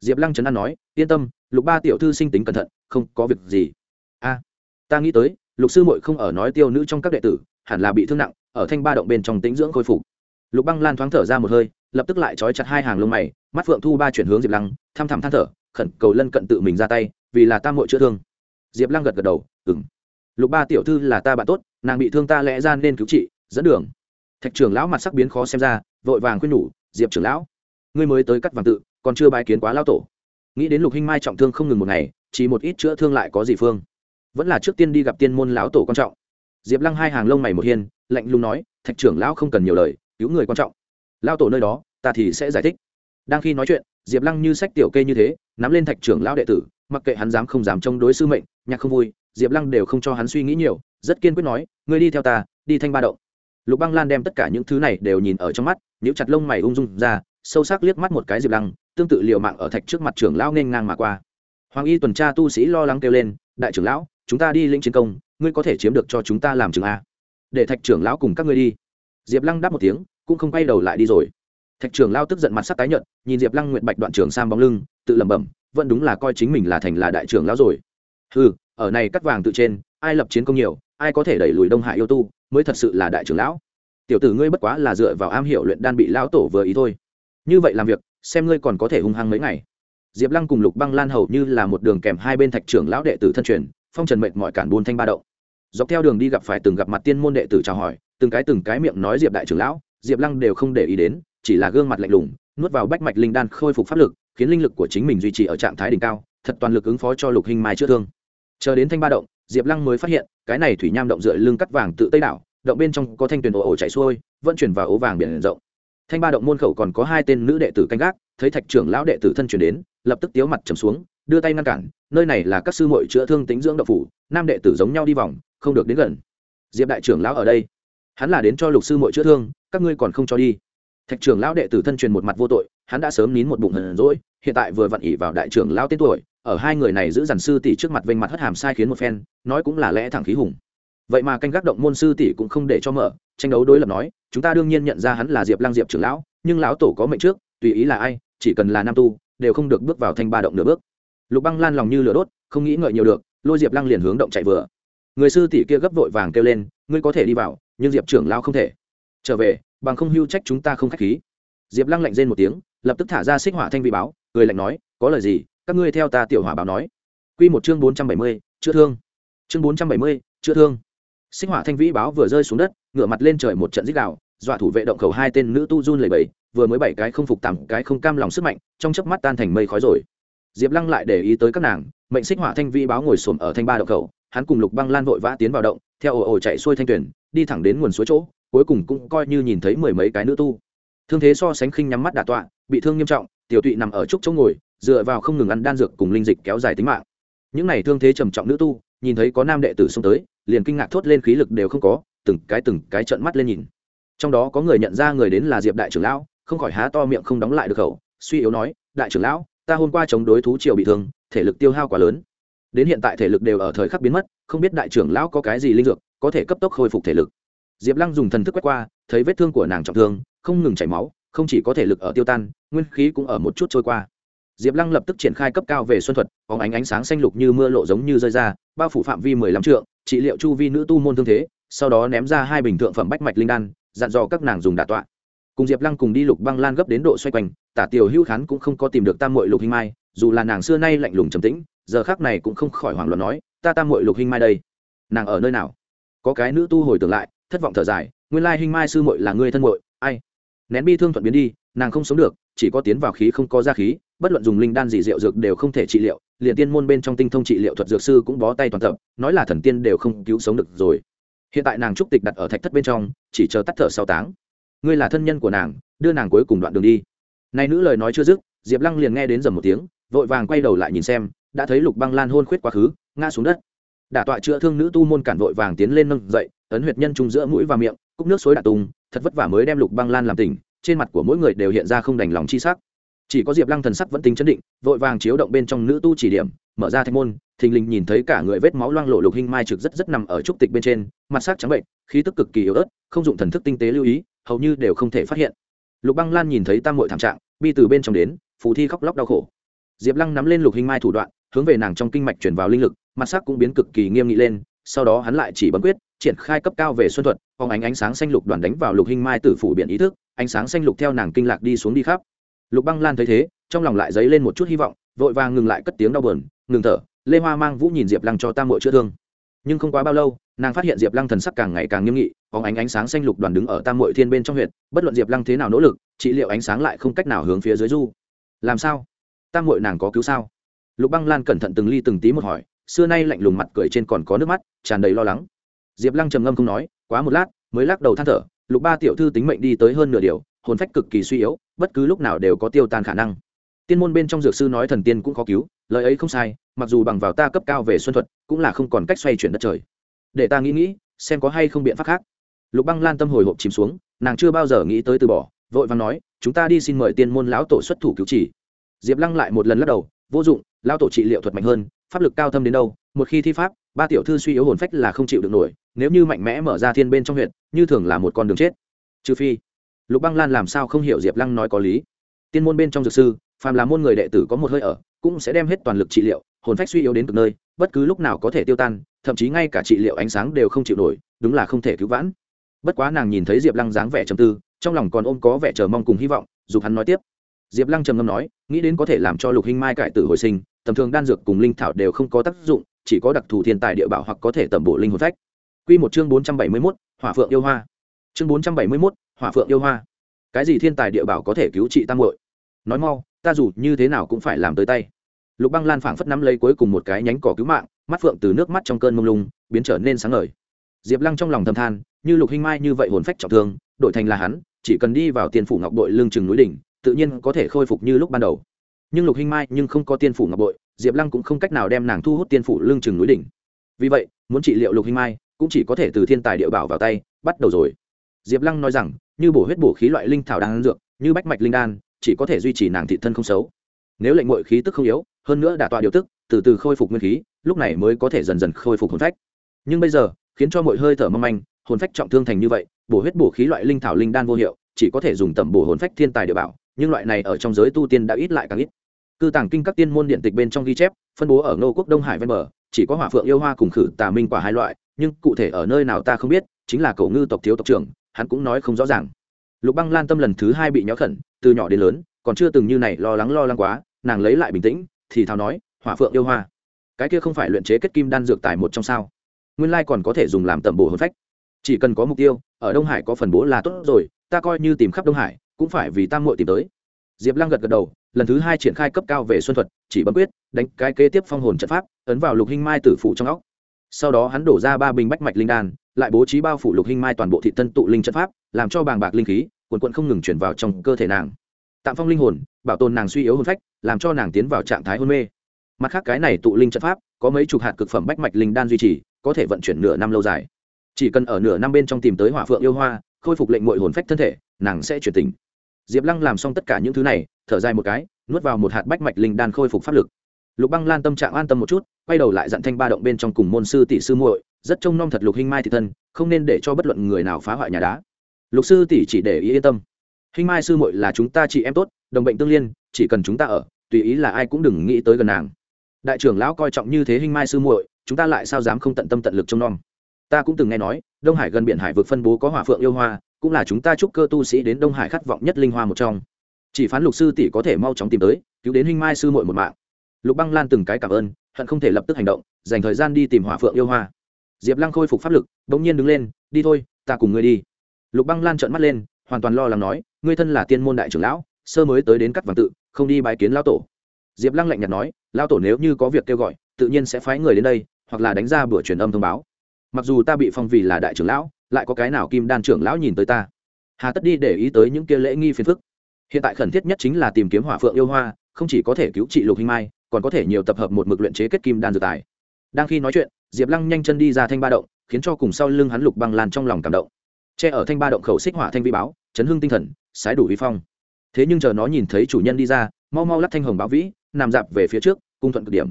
Diệp lăng trấn an nói, yên tâm, lục ba tiểu thư sinh tính cẩn thận, không có việc gì. A, ta nghĩ tới, lục sư muội không ở nói tiêu nữ trong các đệ tử, hẳn là bị thương nặng ở thanh ba động bên trong tĩnh dưỡng khôi phục. Lục băng lan thoáng thở ra một hơi, lập tức lại trói chặt hai hàng lông mày, mắt phượng thu ba chuyển hướng diệp lăng, thăm thẳm than thở, khẩn cầu lân cận tự mình ra tay, vì là ta mội chữa thương. Diệp lăng gật gật đầu ừng lục ba tiểu thư là ta bạn tốt, nàng bị thương ta lẽ ra nên cứu trị, dẫn đường. Thạch trưởng lão mặt sắc biến khó xem ra, vội vàng khuyên nhủ, diệp trưởng lão, ngươi mới tới cắt vàng tự, còn chưa bài kiến quá lao tổ. Nghĩ đến lục hinh mai trọng thương không ngừng một ngày, chỉ một ít chữa thương lại có gì phương. Vẫn là trước tiên đi gặp tiên môn lão tổ quan trọng diệp lăng hai hàng lông mày một hiên, lạnh lùng nói, thạch trưởng lão không cần nhiều lời, cứu người quan trọng. Lao tổ nơi đó, ta thì sẽ giải thích. Đang khi nói chuyện, diệp lăng như sách tiểu kê như thế, nắm lên thạch trưởng lão đệ tử, mặc kệ hắn dám không dám chống đối sư mệnh, nhạc không vui, diệp lăng đều không cho hắn suy nghĩ nhiều, rất kiên quyết nói, ngươi đi theo ta, đi thanh ba động. Lục băng lan đem tất cả những thứ này đều nhìn ở trong mắt, nhíu chặt lông mày ung dung ra, sâu sắc liếc mắt một cái diệp lăng, tương tự liều mạng ở thạch trước mặt trưởng lão n ngang mà qua. Hoàng y tuần tra tu sĩ lo lắng kêu lên, đại trưởng lão, chúng ta đi lĩnh chiến công ngươi có thể chiếm được cho chúng ta làm chứng a. Để thạch trưởng lão cùng các ngươi đi. Diệp lăng đáp một tiếng, cũng không quay đầu lại đi rồi. Thạch trưởng lao tức giận mặt sắc tái nhợt, nhìn diệp lăng nguyện bạch đoạn trường sam bóng lưng, tự lẩm bẩm, vẫn đúng là coi chính mình là thành là đại trưởng lão rồi. Ừ ở này cắt vàng tự trên, ai lập chiến công nhiều, ai có thể đẩy lùi đông hạ yêu tu, mới thật sự là đại trưởng lão. Tiểu tử ngươi bất quá là dựa vào am hiểu luyện đan bị lão tổ vừa ý thôi. Như vậy làm việc, xem ngươi còn có thể hung hăng mấy ngày. Diệp lăng cùng lục băng lan hầu như là một đường kèm hai bên thạch trưởng lão đệ tử thân truyền, phong trần mệnh mọi cản buôn thanh ba đậu dọc theo đường đi gặp phải từng gặp mặt tiên môn đệ tử chào hỏi, từng cái từng cái miệng nói diệp đại trưởng lão, diệp lăng đều không để ý đến, chỉ là gương mặt lạnh lùng, nuốt vào bách mạch linh đan khôi phục pháp lực, khiến linh lực của chính mình duy trì ở trạng thái đỉnh cao, thật toàn lực ứng phó cho lục hình mai chữa thương. Chờ đến thanh ba động, diệp lăng mới phát hiện, cái này thủy nham động dựa lưng cắt vàng tự tây đảo, động bên trong có thanh tuyền ổ ổ chạy xuôi, vận chuyển vào ố vàng biển rộng. Thanh ba động môn khẩu còn có hai tên nữ đệ tử canh gác, thấy thạch trưởng lão đệ tử thân chuyển đến, lập tức tiếu mặt trầm xuống, đưa tay ngăn cản, nơi này là các sư muội chữa thương tính dưỡng đậu phủ, nam đệ tử giống nhau đi vòng không được đến gần. Diệp đại trưởng lão ở đây. Hắn là đến cho lục sư muội chữa thương, các ngươi còn không cho đi. Thạch trưởng lão đệ tử thân truyền một mặt vô tội, hắn đã sớm nín một bụng hờn rỗi hiện tại vừa vặn ỉ vào đại trưởng lão tên tuổi, ở hai người này giữ giản sư tỷ trước mặt vênh mặt hất hàm sai khiến một phen, nói cũng là lẽ thẳng khí hùng. Vậy mà canh gác động môn sư tỷ cũng không để cho mở, tranh đấu đối lập nói, chúng ta đương nhiên nhận ra hắn là diệp lăng diệp trưởng lão, nhưng lão tổ có mệnh trước, tùy ý là ai, chỉ cần là nam tu, đều không được bước vào thanh ba động nửa bước. Lục băng lan lòng như lửa đốt, không nghĩ ngợi nhiều được, lôi diệp lăng liền hướng động chạy vừa người sư tỷ kia gấp vội vàng kêu lên, ngươi có thể đi vào, nhưng diệp trưởng lao không thể. Trở về, bằng không hưu trách chúng ta không k h á c h khí. Diệp lăng lạnh rên một tiếng, lập tức thả ra xích hỏa thanh vị báo người lạnh nói, có lời gì? Các ngươi theo ta tiểu hỏa báo nói. Q một chương bốn trăm bảy mươi, chữa thương. Chương bốn trăm bảy mươi, chữa thương. Xích hỏa thanh vĩ báo vừa rơi xuống đất, ngửa mặt lên trời một trận dích đạo dọa thủ vệ động khẩu hai tên nữ tu run lầy bầy vừa mới bảy cái không phục tặng cái không cam lòng sức mạnh, trong chớp mắt tan thành mây khói rồi. Diệp lăng lại để ý tới các nàng, mệnh xích hỏa thanh vĩ báo ngồi xổm ở thanh ba động khẩu hắn cùng lục băng lan vội vã tiến vào động, theo ồ ồ chạy xuôi thanh tuyển đi thẳng đến nguồn suối chỗ, cuối cùng cũng coi như nhìn thấy mười mấy cái nữ tu. Thương thế so sánh khinh nhắm mắt đả tọa, bị thương nghiêm trọng, tiểu tụy nằm ở trúc chỗ ngồi, dựa vào không ngừng ăn đan dược cùng linh dịch kéo dài tính mạng. Những này thương thế trầm trọng nữ tu, nhìn thấy có nam đệ tử xông tới, liền kinh ngạc thốt lên khí lực đều không có, từng cái từng cái trợn mắt lên nhìn. Trong đó có người nhận ra người đến là diệp đại trưởng lão, không khỏi há to miệng không đóng lại được khẩu, suy yếu nói, đại trưởng lão, ta hôm qua chống đối thú triều bị thương, thể lực tiêu hao quá lớn đến hiện tại thể lực đều ở thời khắc biến mất, không biết đại trưởng lão có cái gì linh dược có thể cấp tốc khôi phục thể lực. Diệp lăng dùng thần thức quét qua, thấy vết thương của nàng trọng thương, không ngừng chảy máu, không chỉ có thể lực ở tiêu tan, nguyên khí cũng ở một chút trôi qua. Diệp lăng lập tức triển khai cấp cao về xuân thuật có ánh ánh sáng xanh lục như mưa lộ giống như rơi ra, bao phủ phạm vi mười lăm trượng, trị liệu chu vi nữ tu môn thương thế, sau đó ném ra hai bình thượng phẩm bách mạch linh đan, dặn dò các nàng dùng đà tọa. Cùng diệp lăng cùng đi lục băng lan gấp đến độ xoay quanh, tả tiểu hữu khán cũng không có tìm được tam mội lục hình mai, dù là nàng xưa nay lạnh lùng trầm tĩnh giờ khác này cũng không khỏi hoảng loạn nói, ta tam mội lục hinh mai đây, nàng ở nơi nào? Có cái nữ tu hồi tưởng lại, thất vọng thở dài, nguyên lai hinh mai sư muội là người thân muội, ai? Nén bi thương thuận biến đi, nàng không sống được, chỉ có tiến vào khí không có ra khí, bất luận dùng linh đan gì rượu dược đều không thể trị liệu, liền tiên môn bên trong tinh thông trị liệu thuật dược sư cũng bó tay toàn tập, nói là thần tiên đều không cứu sống được rồi. Hiện tại nàng trúc tịch đặt ở thạch thất bên trong, chỉ chờ tắt thở sau táng. Ngươi là thân nhân của nàng, đưa nàng cuối cùng đoạn đường đi. Nay nữ lời nói chưa dứt, diệp lăng liền nghe đến dầm một tiếng, vội vàng quay đầu lại nhìn xem đã thấy lục băng lan hôn khuyết quá khứ, ngã xuống đất. Đả tọa chữa thương nữ tu môn cản vội vàng tiến lên nâng dậy, ấn huyệt nhân trung giữa mũi và miệng, cúc nước suối đạ tung, thật vất vả mới đem lục băng lan làm tỉnh, trên mặt của mỗi người đều hiện ra không đành lòng chi sắc. Chỉ có diệp lăng thần sắc vẫn tính chấn định, vội vàng chiếu động bên trong nữ tu chỉ điểm, mở ra thanh môn, thình lình nhìn thấy cả người vết máu loang lộ lục hình mai trực rất rất nằm ở trúc tịch bên trên, mặt sắc trắng bệnh, khí tức cực kỳ yếu ớt, không dụng thần thức tinh tế lưu ý, hầu như đều không thể phát hiện. Lục băng lan nhìn thấy tam mội thảm trạng, bi từ bên trong đến, phù thi khóc lóc đau khổ. Diệp lăng nắm lên lục hình mai thủ đoạn hướng về nàng trong kinh mạch chuyển vào linh lực, mặt sắc cũng biến cực kỳ nghiêm nghị lên, sau đó hắn lại chỉ bấm quyết, triển khai cấp cao về xuân thuật, phóng ánh ánh sáng xanh lục đoàn đánh vào lục hình mai tử phủ biển ý thức, ánh sáng xanh lục theo nàng kinh lạc đi xuống đi khắp. Lục băng lan thấy thế, trong lòng lại dấy lên một chút hy vọng, vội vàng ngừng lại cất tiếng đau bờn ngừng thở, lê hoa mang vũ nhìn diệp lăng cho tam mội chữa thương. Nhưng không quá bao lâu, nàng phát hiện diệp lăng thần sắc càng ngày càng nghiêm nghị, phóng ánh ánh sáng xanh lục đoàn đứng ở tam mội thiên bên trong huyện bất luận diệp lăng thế nào nỗ lực, trị liệu ánh sáng lại không cách nào hướng phía dưới du. Làm sao? Tam mội nàng có cứu sao? Lục băng lan cẩn thận từng ly từng tí một hỏi, xưa nay lạnh lùng mặt cười trên còn có nước mắt, tràn đầy lo lắng. Diệp lăng trầm ngâm không nói, quá một lát, mới lắc đầu than thở, lục ba tiểu thư tính mệnh đi tới hơn nửa điều, hồn phách cực kỳ suy yếu, bất cứ lúc nào đều có tiêu tan khả năng. Tiên môn bên trong dược sư nói thần tiên cũng khó cứu, lời ấy không sai, mặc dù bằng vào ta cấp cao về xuân thuật, cũng là không còn cách xoay chuyển đất trời. Để ta nghĩ nghĩ, xem có hay không biện pháp khác. Lục băng lan tâm hồi hộp chìm xuống, nàng chưa bao giờ nghĩ tới từ bỏ, vội vàng nói, chúng ta đi xin mời tiên môn lão tổ xuất thủ cứu chỉ. Diệp lăng lại một lần lắc đầu, vô dụng lão tổ trị liệu thuật mạnh hơn, pháp lực cao thâm đến đâu, một khi thi pháp, ba tiểu thư suy yếu hồn phách là không chịu được nổi, nếu như mạnh mẽ mở ra thiên bên trong huyện như thường là một con đường chết. Trừ phi, lục băng lan làm sao không hiểu diệp lăng nói có lý. Tiên môn bên trong dược sư, phàm là môn người đệ tử có một hơi ở, cũng sẽ đem hết toàn lực trị liệu, hồn phách suy yếu đến cực nơi, bất cứ lúc nào có thể tiêu tan, thậm chí ngay cả trị liệu ánh sáng đều không chịu nổi, đúng là không thể cứu vãn. Bất quá nàng nhìn thấy diệp lăng dáng vẻ trầm tư, trong lòng còn ôm có vẻ chờ mong cùng hy vọng dù hắn nói tiếp. Diệp lăng trầm ngâm nói, nghĩ đến có thể làm cho lục Hinh mai cải tử hồi sinh tầm thường đan dược cùng linh thảo đều không có tác dụng chỉ có đặc thù thiên tài địa bảo hoặc có thể tẩm bổ linh hồn phách Quy một chương bốn trăm bảy mươi 471, Hỏa Phượng yêu hoa. Chương bốn trăm bảy mươi 471, Hỏa Phượng yêu hoa. Cái gì thiên tài địa bảo có thể cứu trị tam muội? Nói mau, ta dù như thế nào cũng phải làm tới tay. Lục Băng Lan phảng phất nắm lấy cuối cùng một cái nhánh cỏ cứu mạng, mắt phượng từ nước mắt trong cơn mông lung biến trở nên sáng ngời. Diệp Lăng trong lòng thầm than, như Lục Hinh Mai như vậy hồn phách trọng thương, đổi thành là hắn, chỉ cần đi vào tiền phủ ngọc bội lương chừng núi đỉnh, tự nhiên có thể khôi phục như lúc ban đầu. Nhưng Lục Hinh Mai nhưng không có tiên phủ ngọc bội, Diệp Lăng cũng không cách nào đem nàng thu hút tiên phủ lưng chừng núi đỉnh. Vì vậy, muốn trị liệu Lục Hinh Mai, cũng chỉ có thể từ thiên tài địa bảo vào tay bắt đầu rồi. Diệp lăng nói rằng như bổ huyết bổ khí loại linh thảo đang dược như bách mạch linh đan chỉ có thể duy trì nàng thị thân không xấu. Nếu lệnh mội khí tức không yếu hơn nữa đả tọa điều tức từ từ khôi phục nguyên khí lúc này mới có thể dần dần khôi phục hồn phách. Nhưng bây giờ khiến cho mội hơi thở mâm anh, hồn phách trọng thương thành như vậy bổ huyết bổ khí loại linh thảo linh đan vô hiệu chỉ có thể dùng tẩm bổ hồn phách thiên tài địa bảo nhưng loại này ở trong giới tu tiên đã ít lại càng ít cư tàng kinh các tiên môn điện tịch bên trong ghi chép, phân bố ở ngô quốc đông hải ven bờ, chỉ có hỏa phượng yêu hoa cùng khử tà minh quả hai loại, nhưng cụ thể ở nơi nào ta không biết, chính là cậu ngư tộc thiếu tộc trưởng, hắn cũng nói không rõ ràng. Lục băng lan tâm lần thứ hai bị nhó khẩn, từ nhỏ đến lớn, còn chưa từng như này lo lắng lo lắng quá, nàng lấy lại bình tĩnh, thì thào nói, hỏa phượng yêu hoa, cái kia không phải luyện chế kết kim đan dược tài một trong sao? Nguyên lai còn có thể dùng làm tẩm bổ hồn phách. Chỉ cần có mục tiêu, ở đông hải có phần bố là tốt rồi, ta coi như tìm khắp đông hải, cũng phải vì tam muội tìm tới. Diệp lăng gật gật đầu lần thứ hai triển khai cấp cao về xuân thuật, chỉ bấm quyết, đánh cái kế tiếp phong hồn trận pháp, ấn vào lục hinh mai tử phụ trong óc. Sau đó hắn đổ ra ba bình bách mạch linh đan, lại bố trí bao phủ lục hinh mai toàn bộ thị tân tụ linh trận pháp, làm cho bàng bạc linh khí quần quận không ngừng chuyển vào trong cơ thể nàng. Tạm phong linh hồn, bảo tồn nàng suy yếu hồn phách, làm cho nàng tiến vào trạng thái hôn mê. Mặt khác cái này tụ linh trận pháp, có mấy chục hạt cực phẩm bách mạch linh đan duy trì, có thể vận chuyển nửa năm lâu dài. Chỉ cần ở nửa năm bên trong tìm tới hỏa phượng yêu hoa, khôi phục lệnh mội hồn phách thân thể, nàng sẽ chuyển tình diệp lăng làm xong tất cả những thứ này thở dài một cái, nuốt vào một hạt bách mạch linh đan khôi phục pháp lực. Lục băng lan tâm trạng an tâm một chút, quay đầu lại dặn thanh ba động bên trong cùng môn sư tỷ sư muội, rất trông nom thật lục hinh mai thị thân, không nên để cho bất luận người nào phá hoại nhà đá. Lục sư tỷ chỉ để ý yên tâm. Hinh mai sư muội là chúng ta chị em tốt, đồng bệnh tương liên, chỉ cần chúng ta ở, tùy ý là ai cũng đừng nghĩ tới gần nàng. Đại trưởng lão coi trọng như thế hinh mai sư muội, chúng ta lại sao dám không tận tâm tận lực trông nom? Ta cũng từng nghe nói, đông hải gần biển hải vực phân bố có hỏa phượng yêu hoa, cũng là chúng ta chúc cơ tu sĩ đến đông hải khát vọng nhất linh hoa một trong chỉ phán lục sư tỷ có thể mau chóng tìm tới, cứu đến huynh mai sư muội một mạng. Lục băng lan từng cái cảm ơn, hận không thể lập tức hành động, dành thời gian đi tìm hỏa phượng yêu hoa. Diệp lăng khôi phục pháp lực đ ỗ n g nhiên đứng lên, đi thôi, ta cùng ngươi đi. Lục băng lan trợn mắt lên, hoàn toàn lo lắng nói, ngươi thân là tiên môn đại trưởng lão, sơ mới tới đến cắt vàng tự, không đi bãi kiến lão tổ. Diệp lăng lạnh nhạt nói, lão tổ nếu như có việc kêu gọi, tự nhiên sẽ phái người đến đây, hoặc là đánh ra bữa truyền âm thông báo. Mặc dù ta bị phong vì là đại trưởng lão, lại có cái nào kim đan trưởng lão nhìn tới ta? Hà tất đi để ý tới những kia lễ nghi phiền phức hiện tại khẩn thiết nhất chính là tìm kiếm hỏa phượng yêu hoa, không chỉ có thể cứu trị lục hình mai, còn có thể nhiều tập hợp một mực luyện chế kết kim đan dược tài. Đang khi nói chuyện, diệp lăng nhanh chân đi ra thanh ba động, khiến cho cùng sau lưng hắn lục băng lan trong lòng cảm động. Che ở thanh ba động khẩu xích hỏa thanh vi báo, chấn hưng tinh thần, sái đủ vi phong. Thế nhưng chờ nó nhìn thấy chủ nhân đi ra, mau mau lắc thanh hồng báo vĩ, nằm dạp về phía trước, cung thuận cực điểm.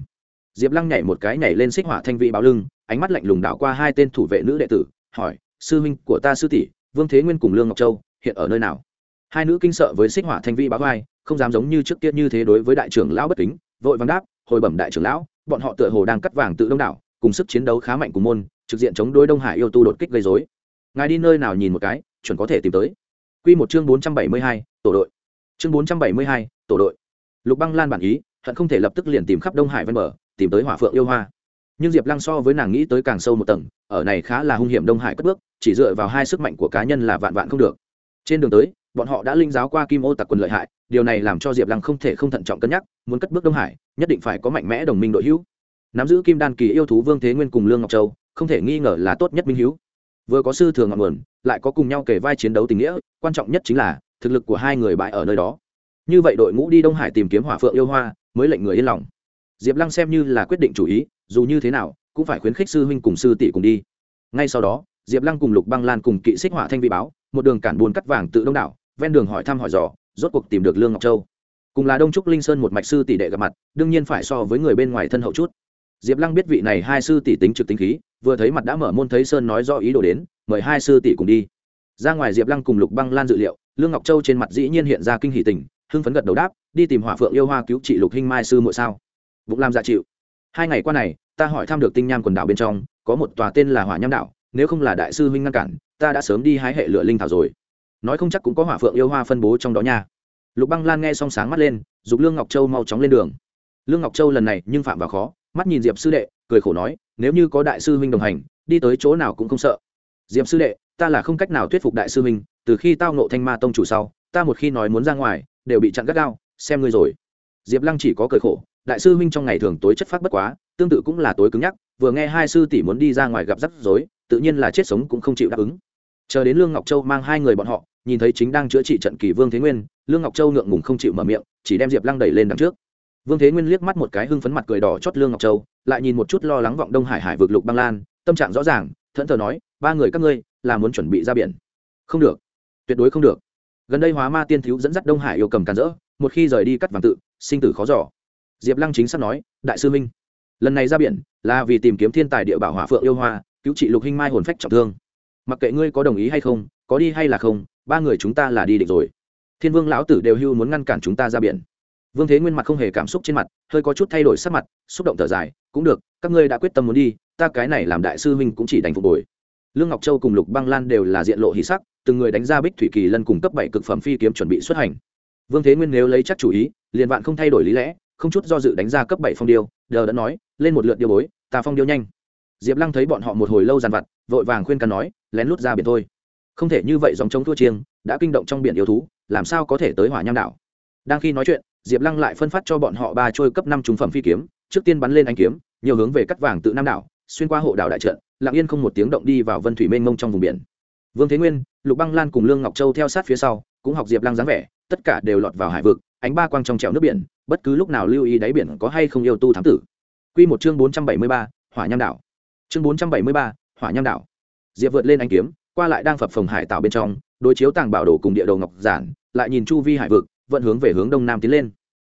Diệp lăng nhảy một cái nhảy lên xích hỏa thanh vị báo lưng, ánh mắt lạnh lùng đảo qua hai tên thủ vệ nữ đệ tử, hỏi, sư huynh của ta sư tỷ, vương thế nguyên cùng lương ngọc châu, hiện ở nơi nào? Hai nữ kinh sợ với xích hỏa thanh vi báo vai, không dám giống như trước kia như thế đối với đại trưởng lão bất kính, vội vàng đáp, hồi bẩm đại trưởng lão, bọn họ tựa hồ đang cắt vàng tự đông đảo, cùng sức chiến đấu khá mạnh của môn, trực diện chống đối đông hải yêu tu đột kích gây dối ngài đi nơi nào nhìn một cái, chuẩn có thể tìm tới. Q một chương bốn trăm bảy mươi hai, tổ đội. Chương bốn trăm bảy mươi hai, tổ đội. Lục băng lan bản ý, hận không thể lập tức liền tìm khắp đông hải ven bờ, tìm tới hỏa phượng yêu hoa. Nhưng diệp lăng so với nàng nghĩ tới càng sâu một tầng, ở này khá là hung hiểm đông hải cất bước, chỉ dựa vào hai sức mạnh của cá nhân là vạn vạn không được. Trên đường tới bọn họ đã linh giáo qua kim ô tặc quần lợi hại, điều này làm cho diệp lăng không thể không thận trọng cân nhắc, muốn cất bước đông hải, nhất định phải có mạnh mẽ đồng minh đội hữu. Nắm giữ kim đan kỳ yêu thú vương thế nguyên cùng lương ngọc châu, không thể nghi ngờ là tốt nhất minh hữu. Vừa có sư thường ngọn nguồn, lại có cùng nhau kể vai chiến đấu tình nghĩa, quan trọng nhất chính là thực lực của hai người bại ở nơi đó. Như vậy đội ngũ đi đông hải tìm kiếm hỏa phượng yêu hoa, mới lệnh người yên lòng. Diệp lăng xem như là quyết định chủ ý, dù như thế nào, cũng phải khuyến khích sư huynh cùng sư tỷ cùng đi. Ngay sau đó, diệp lăng cùng lục băng lan cùng kỵ xích hỏa thanh vị báo, một đường cản buôn cắt vàng tự đông đảo ven đường hỏi thăm hỏi dò, rốt cuộc tìm được lương ngọc châu. Cùng là đông trúc linh sơn một mạch sư tỷ đệ gặp mặt, đương nhiên phải so với người bên ngoài thân hậu chút. Diệp lăng biết vị này hai sư tỷ tính trực tính khí, vừa thấy mặt đã mở môn thấy sơn nói do ý đồ đến, mời hai sư tỷ cùng đi. Ra ngoài diệp lăng cùng lục băng lan dự liệu, lương ngọc châu trên mặt dĩ nhiên hiện ra kinh hỷ tình, hưng phấn gật đầu đáp, đi tìm hỏa phượng yêu hoa cứu trị lục hinh mai sư muội sao? Vụng làm dạ chịu. Hai ngày qua này, ta hỏi thăm được tinh nham quần đảo bên trong, có một tòa tên là hỏa nham đảo, nếu không là đại sư huynh ngăn cản, ta đã sớm đi hái hệ lửa linh thảo rồi nói không chắc cũng có hỏa phượng yêu hoa phân bố trong đó nha. Lục băng lan nghe xong sáng mắt lên giục lương ngọc châu mau chóng lên đường. Lương ngọc châu lần này nhưng phạm vào khó, mắt nhìn diệp sư đệ, cười khổ nói, nếu như có đại sư huynh đồng hành, đi tới chỗ nào cũng không sợ. Diệp sư đệ, ta là không cách nào thuyết phục đại sư huynh, từ khi tao nộ thanh ma tông chủ sau, ta một khi nói muốn ra ngoài, đều bị chặn gắt gao, xem ngươi rồi. Diệp lăng chỉ có cười khổ, đại sư huynh trong ngày thường tối chất phát bất quá, tương tự cũng là tối cứng nhắc, vừa nghe hai sư tỷ muốn đi ra ngoài gặp rắc rối, tự nhiên là chết sống cũng không chịu đáp ứng chờ đến lương ngọc châu mang hai người bọn họ, nhìn thấy chính đang chữa trị trận kỳ vương thế nguyên, lương ngọc châu ngượng ngùng không chịu mở miệng, chỉ đem diệp lăng đẩy lên đằng trước. Vương thế nguyên liếc mắt một cái hưng phấn mặt cười đỏ chót lương ngọc châu, lại nhìn một chút lo lắng vọng đông hải hải vực lục băng lan, tâm trạng rõ ràng, thẫn thờ nói, ba người các ngươi, là muốn chuẩn bị ra biển. Không được. Tuyệt đối không được. Gần đây hóa ma tiên thiếu dẫn dắt đông hải yêu cầm càn rỡ, một khi rời đi cắt vàng tự, sinh tử khó giỏ diệp lăng chính sắp nói, đại sư minh, lần này ra biển là vì tìm kiếm thiên tài địa bảo hỏa phượng yêu hoa, cứu trị lục hinh mai hồn phách trọng thương mặc kệ ngươi có đồng ý hay không, có đi hay là không, ba người chúng ta là đi định rồi. Thiên vương lão tử đều hưu muốn ngăn cản chúng ta ra biển. Vương thế nguyên mặt không hề cảm xúc trên mặt, hơi có chút thay đổi sắc mặt, xúc động thở dài, cũng được, các ngươi đã quyết tâm muốn đi, ta cái này làm đại sư huynh cũng chỉ đành phục hồi. Lương ngọc châu cùng lục băng lan đều là diện lộ hỷ sắc, từng người đánh ra bích thủy kỳ lân cùng cấp bảy cực phẩm phi kiếm chuẩn bị xuất hành. Vương thế nguyên nếu lấy chắc chủ ý, liền vạn không thay đổi lý lẽ, không chút do dự đánh ra cấp bảy phong điêu, đờ đã nói, lên một lượt điêu bối, ta phong điêu nhanh diệp lăng thấy bọn họ một hồi lâu dàn vặt, vội vàng khuyên can nói, lén lút ra biển thôi. Không thể như vậy dòng chống thua chiêng, đã kinh động trong biển yêu thú, làm sao có thể tới hỏa nham đảo? Đang khi nói chuyện, diệp lăng lại phân phát cho bọn họ ba trôi cấp năm trúng phẩm phi kiếm, trước tiên bắn lên anh kiếm, nhiều hướng về cắt vàng tự nam đảo, xuyên qua hộ đảo đại trận, lặng yên không một tiếng động đi vào vân thủy mênh mông trong vùng biển. Vương thế nguyên, lục băng lan cùng lương ngọc châu theo sát phía sau, cũng học diệp lăng dáng vẻ, tất cả đều lọt vào hải vực, ánh ba quang trong trèo nước biển, bất cứ lúc nào lưu ý đáy biển có hay không yêu tu thám tử. Q một chương bốn trăm bảy mươi ba, hỏa nham đảo chương bốn trăm bảy mươi ba, hỏa nham đảo. Diệp vượt lên anh kiếm, qua lại đang phập phồng hải tạo bên trong, đối chiếu tàng bảo đồ cùng địa đồ ngọc giản, lại nhìn chu vi hải vực vận hướng về hướng đông nam tiến lên.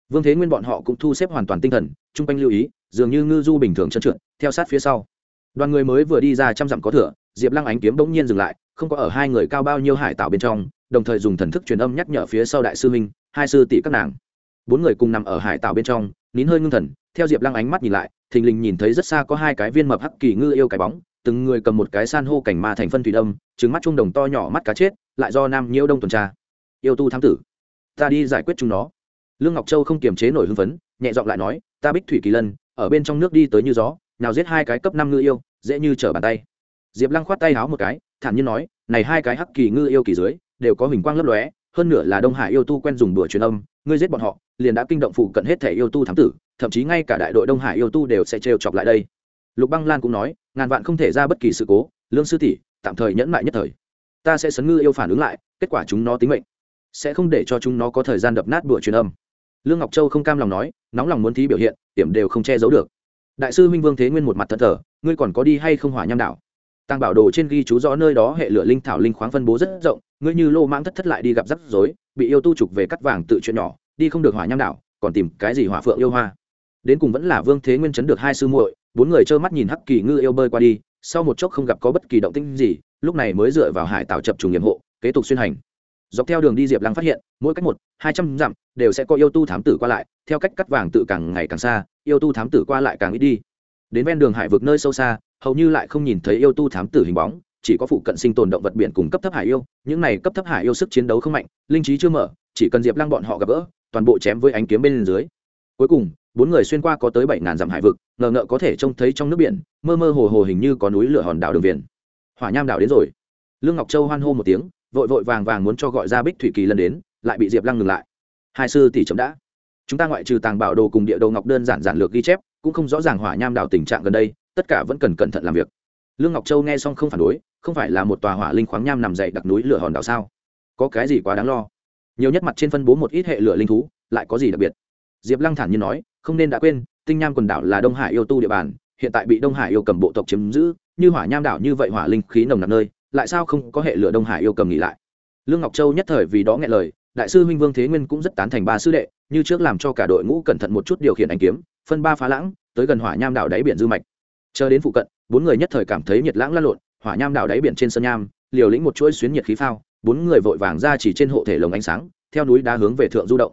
Vương thế nguyên bọn họ cũng thu xếp hoàn toàn tinh thần, chung quanh lưu ý, dường như ngư du bình thường trơn trượt, theo sát phía sau. Đoàn người mới vừa đi ra trăm dặm có thửa, diệp lăng ánh kiếm bỗng nhiên dừng lại, không có ở hai người cao bao nhiêu hải tạo bên trong, đồng thời dùng thần thức truyền âm nhắc nhở phía sau đại sư minh hai sư tỷ các nàng bốn người cùng nằm ở hải tạo bên trong, nín hơi ngưng thần, theo diệp lăng ánh mắt nhìn lại, thình lình nhìn thấy rất xa có hai cái viên mập hắc kỳ ngư yêu cái bóng, từng người cầm một cái san hô cảnh ma thành phân thủy đông trứng mắt trung đồng to nhỏ mắt cá chết, lại do nam nhiễu đông tuần tra. Yêu tu thám tử, ta đi giải quyết chúng nó. Lương ngọc châu không kiềm chế nổi hưng phấn, nhẹ giọng lại nói, ta bích thủy kỳ lân, ở bên trong nước đi tới như gió, nào giết hai cái cấp năm ngư yêu, dễ như trở bàn tay. Diệp lăng khoát tay háo một cái, thản nhiên nói, này hai cái hắc kỳ ngư yêu kỳ dưới, đều có hình quang lấp lóe, hơn nữa là đông hải yêu tu quen dùng đùa truyền âm, ngươi giết bọn họ liền đã kinh động phụ cận hết thể yêu tu thám tử, thậm chí ngay cả đại đội đông hải yêu tu đều sẽ trêu chọc lại đây. Lục băng lan cũng nói, ngàn vạn không thể ra bất kỳ sự cố, lương sư tỷ, tạm thời nhẫn lại nhất thời. Ta sẽ sấn ngư yêu phản ứng lại, kết quả chúng nó tính mệnh. Sẽ không để cho chúng nó có thời gian đập nát bụa truyền âm. Lương ngọc châu không cam lòng nói, nóng lòng muốn thí biểu hiện, điểm đều không che giấu được. Đại sư minh vương thế nguyên một mặt thật thờ, ngươi còn có đi hay không hỏa nham đảo? Tăng bảo đồ trên ghi chú rõ nơi đó hệ lửa linh thảo linh khoáng phân bố rất rộng, ngươi như lô mãng thất thất lại đi gặp rắc rối, bị yêu tu trục về cắt vàng tự chuyện nhỏ đi không được hỏa nham đảo, còn tìm cái gì hỏa phượng yêu hoa? Đến cùng vẫn là vương thế nguyên chấn được hai sư muội, bốn người trơ mắt nhìn hắc kỳ ngư yêu bơi qua đi, sau một chốc không gặp có bất kỳ động tĩnh gì, lúc này mới dựa vào hải tạo chập trùng nghiệm hộ, kế tục xuyên hành. Dọc theo đường đi diệp lăng phát hiện, mỗi cách một, hai trăm dặm, đều sẽ có yêu tu thám tử qua lại, theo cách cắt vàng tự càng ngày càng xa, yêu tu thám tử qua lại càng ít đi. Đến ven đường hải vực nơi sâu xa, hầu như lại không nhìn thấy yêu tu thám tử hình bóng, chỉ có phụ cận sinh tồn động vật biển cùng cấp thấp hải yêu, những này cấp thấp hải yêu sức chiến đấu không mạnh, linh trí chưa mở, chỉ cần diệp lăng bọn họ gặp gỡ toàn bộ chém với ánh kiếm bên dưới. Cuối cùng, bốn người xuyên qua có tới bảy ngàn dặm hải vực, ngờ ngợ có thể trông thấy trong nước biển, mơ mơ hồ hồ hình như có núi lửa hòn đảo đường viền hỏa nham đảo đến rồi. Lương ngọc châu hoan hô một tiếng, vội vội vàng vàng muốn cho gọi ra bích thủy kỳ lần đến, lại bị diệp lăng ngừng lại. Hai sư tỷ chấm đã. Chúng ta ngoại trừ tàng bảo đồ cùng địa đồ ngọc đơn giản giản lược ghi chép, cũng không rõ ràng hỏa nham đảo tình trạng gần đây, tất cả vẫn cần cẩn thận làm việc. Lương ngọc châu nghe xong không phản đối, không phải là một tòa hỏa linh khoáng nham nằm dậy đặc núi lửa hòn đảo sao? Có cái gì quá đáng lo? Nhiều nhất mặt trên phân bố một ít hệ lửa linh thú, lại có gì đặc biệt? Diệp lăng thản nhiên nói, không nên đã quên, tinh nham quần đảo là đông hải yêu tu địa bàn, hiện tại bị đông hải yêu cầm bộ tộc chiếm giữ, như hỏa nham đảo như vậy hỏa linh khí nồng nặc nơi, lại sao không có hệ lửa đông hải yêu cầm nghỉ lại? Lương ngọc châu nhất thời vì đó nghe lời, đại sư huynh vương thế nguyên cũng rất tán thành ba sư đệ, như trước làm cho cả đội ngũ cẩn thận một chút điều khiển anh kiếm, phân ba phá lãng, tới gần hỏa nham đảo đáy biển dư mạch. Chờ đến phụ cận, bốn người nhất thời cảm thấy nhiệt lãng lan lộn, hỏa nham đảo đáy biển trên sân nham, liều lĩnh một chuỗi xuyến nhiệt khí phao bốn người vội vàng ra chỉ trên hộ thể lồng ánh sáng, theo núi đá hướng về thượng du động.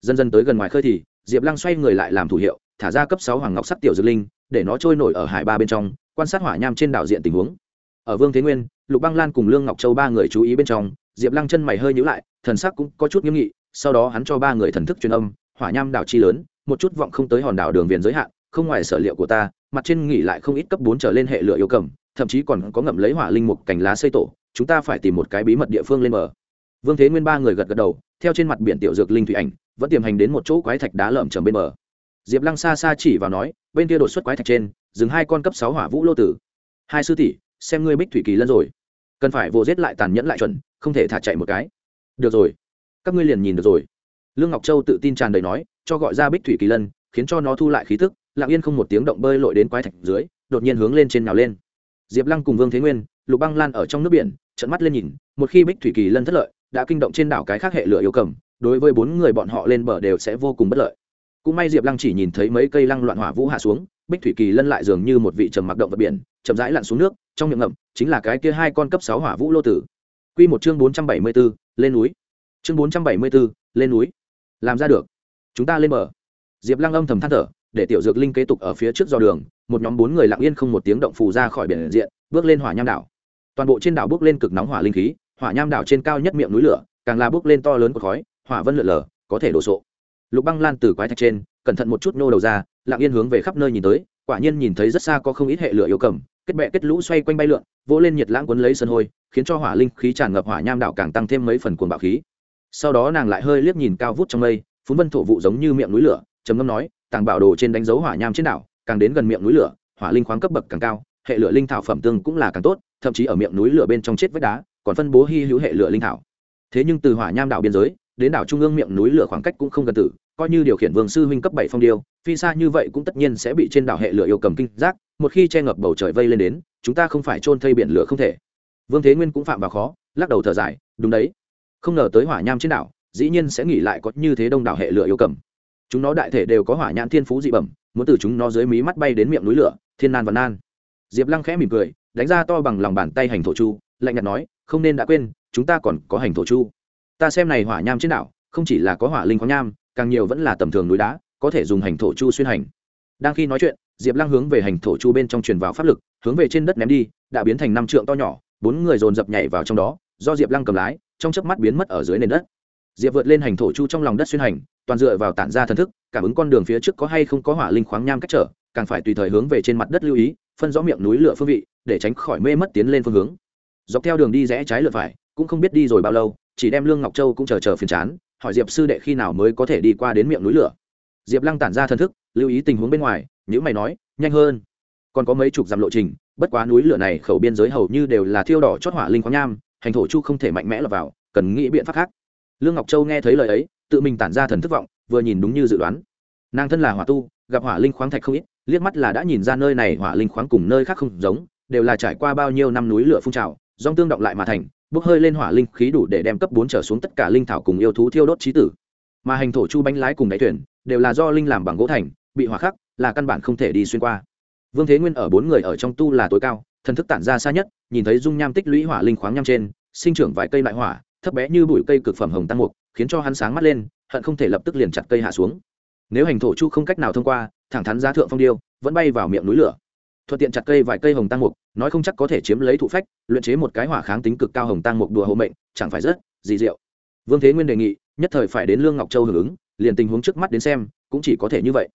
Dần dần tới gần ngoài khơi thì, diệp lăng xoay người lại làm thủ hiệu, thả ra cấp sáu hoàng ngọc sắc tiểu dược linh, để nó trôi nổi ở hải ba bên trong, quan sát hỏa nham trên đảo diện tình huống. Ở vương thế nguyên, lục băng lan cùng lương ngọc châu ba người chú ý bên trong, diệp lăng chân mày hơi nhữ lại, thần sắc cũng có chút nghiêm nghị, sau đó hắn cho ba người thần thức truyền âm, hỏa nham đảo chi lớn, một chút vọng không tới hòn đảo đường viền giới hạn, không ngoài sở liệu của ta, mặt trên nghỉ lại không ít cấp bốn trở lên hệ lửa yêu cầm, thậm chí còn có ngậm lấy hỏa linh mục cành lá xây tổ chúng ta phải tìm một cái bí mật địa phương lên mở. vương thế nguyên ba người gật gật đầu, theo trên mặt biển tiểu dược linh thủy ảnh, vẫn tiềm hành đến một chỗ quái thạch đá lởm chởm bên bờ. Diệp lăng xa xa chỉ vào nói, bên kia đột xuất quái thạch trên, dừng hai con cấp sáu hỏa vũ lô tử. Hai sư tỷ, xem ngươi bích thủy kỳ lân rồi. Cần phải vô giết lại tàn nhẫn lại chuẩn, không thể thả chạy một cái. Được rồi, các ngươi liền nhìn được rồi. Lương ngọc châu tự tin tràn đầy nói, cho gọi ra bích thủy kỳ lân, khiến cho nó thu lại khí tức, lặng yên không một tiếng động bơi lội đến quái thạch dưới, đột nhiên hướng lên trên nào lên. Diệp lăng cùng vương thế nguyên, lục băng lan ở trong nước biển trận mắt lên nhìn, một khi bích thủy kỳ lân thất lợi, đã kinh động trên đảo cái khác hệ lửa yêu cầm, đối với bốn người bọn họ lên bờ đều sẽ vô cùng bất lợi. Cũng may diệp lăng chỉ nhìn thấy mấy cây lăng loạn hỏa vũ hạ xuống, bích thủy kỳ lân lại dường như một vị trầm mặc động vật biển, chậm rãi lặn xuống nước, trong miệng ngậm, chính là cái kia hai con cấp sáu hỏa vũ lô tử. Q một chương bốn trăm bảy mươi b ố lên núi. Chương bốn trăm bảy mươi b ố lên núi. Làm ra được. Chúng ta lên bờ. Diệp lăng âm thầm than thở, để tiểu dược linh kế tục ở phía trước do đường, một nhóm bốn người lặng yên không một tiếng động phù ra khỏi biển diện, bước lên hỏa nham đảo toàn bộ trên đảo bước lên cực nóng hỏa linh khí, hỏa nham đảo trên cao nhất miệng núi lửa, càng là bước lên to lớn của khói, hỏa vân lượn lờ, có thể đổ sộ. Lục băng lan từ quái thạch trên, cẩn thận một chút nô đầu ra, lặng yên hướng về khắp nơi nhìn tới, quả nhiên nhìn thấy rất xa có không ít hệ lửa yếu cầm, kết bẹ kết lũ xoay quanh bay lượn, vỗ lên nhiệt lãng quấn lấy sân hôi, khiến cho hỏa linh khí tràn ngập hỏa nham đảo càng tăng thêm mấy phần cuồng bạo khí. Sau đó nàng lại hơi liếc nhìn cao vút trong mây phun vân thổ vụ giống như miệng núi lửa, trầm ngâm nói, tàng bảo đồ trên đánh dấu hỏa nham trên đảo, càng đến gần miệng núi lửa, hỏa linh khoáng cấp bậc càng cao, hệ lửa linh thảo phẩm tương cũng là càng tốt thậm chí ở miệng núi lửa bên trong chết vách đá, còn phân bố hy hữu hệ lửa linh thảo. Thế nhưng từ hỏa nham đảo biên giới, đến đảo trung ương miệng núi lửa khoảng cách cũng không gần tử, coi như điều khiển vương sư huynh cấp bảy phong điêu, phi xa như vậy cũng tất nhiên sẽ bị trên đảo hệ lửa yêu cầm kinh giác, một khi che ngập bầu trời vây lên đến, chúng ta không phải trôn thây biển lửa không thể. Vương thế nguyên cũng phạm vào khó, lắc đầu thở dài, đúng đấy. Không ngờ tới hỏa nham trên đảo, dĩ nhiên sẽ nghỉ lại có như thế đông đảo hệ lửa yêu cầm. Chúng nó đại thể đều có hỏa nhãn thiên phú dị bẩm, muốn từ chúng nó dưới mí mắt bay đến miệng núi lửa, thiên nan và nan. Diệp lăng khẽ mỉm cười đánh ra to bằng lòng bàn tay hành thổ chu, lạnh nhạt nói, không nên đã quên, chúng ta còn có hành thổ chu. Ta xem này hỏa nham trên đảo, không chỉ là có hỏa linh khoáng nham, càng nhiều vẫn là tầm thường núi đá, có thể dùng hành thổ chu xuyên hành. Đang khi nói chuyện, diệp lăng hướng về hành thổ chu bên trong truyền vào pháp lực, hướng về trên đất ném đi, đã biến thành năm trượng to nhỏ, bốn người dồn dập nhảy vào trong đó, do diệp lăng cầm lái, trong chớp mắt biến mất ở dưới nền đất. Diệp vượt lên hành thổ chu trong lòng đất xuyên hành, toàn dựa vào tản ra thần thức, cảm ứng con đường phía trước có hay không có hỏa linh khoáng nham cách trở, càng phải tùy thời hướng về trên mặt đất lưu ý, phân rõ miệng núi lửa phương vị để tránh khỏi mê mất tiến lên phương hướng. Dọc theo đường đi rẽ trái lượt phải, cũng không biết đi rồi bao lâu, chỉ đem lương ngọc châu cũng chờ chờ phiền chán, hỏi diệp sư đệ khi nào mới có thể đi qua đến miệng núi lửa. Diệp lăng tản ra thân thức, lưu ý tình huống bên ngoài nhữ mày nói, nhanh hơn. Còn có mấy chục dặm lộ trình, bất quá núi lửa này khẩu biên giới hầu như đều là thiêu đỏ chót hỏa linh khoáng nham, hành thổ chu không thể mạnh mẽ lọt vào, cần nghĩ biện pháp khác. Lương ngọc châu nghe thấy lời ấy, tự mình tản ra thần thức vọng, vừa nhìn đúng như dự đoán. Nàng thân là hỏa tu, gặp hỏa linh khoáng thạch không ít, liếc mắt là đã nhìn ra nơi này hỏa linh khoáng cùng nơi khác không giống đều là trải qua bao nhiêu năm núi lửa phun trào, dòng tương động lại mà thành, bốc hơi lên hỏa linh khí đủ để đem cấp bốn trở xuống tất cả linh thảo cùng yêu thú thiêu đốt trí tử. Mà hành thổ chu bánh lái cùng đáy thuyền, đều là do linh làm bằng gỗ thành, bị hỏa khắc, là căn bản không thể đi xuyên qua. Vương thế nguyên ở bốn người ở trong tu là tối cao, thần thức tản ra xa nhất, nhìn thấy dung nham tích lũy hỏa linh khoáng nham trên, sinh trưởng vài cây lại hỏa, thấp bé như bụi cây cực phẩm hồng tăng mục, khiến cho hắn sáng mắt lên, hận không thể lập tức liền chặt cây hạ xuống. Nếu hành thổ chu không cách nào thông qua, thẳng thắn ra thượng phong điêu, vẫn bay vào miệng núi lửa thuận tiện chặt cây vài cây hồng tăng mục, nói không chắc có thể chiếm lấy thụ phách, luyện chế một cái hỏa kháng tính cực cao hồng tăng mục đùa hộ mệnh, chẳng phải rất gì diệu. Vương thế nguyên đề nghị, nhất thời phải đến lương ngọc châu hưởng ứng, liền tình huống trước mắt đến xem, cũng chỉ có thể như vậy.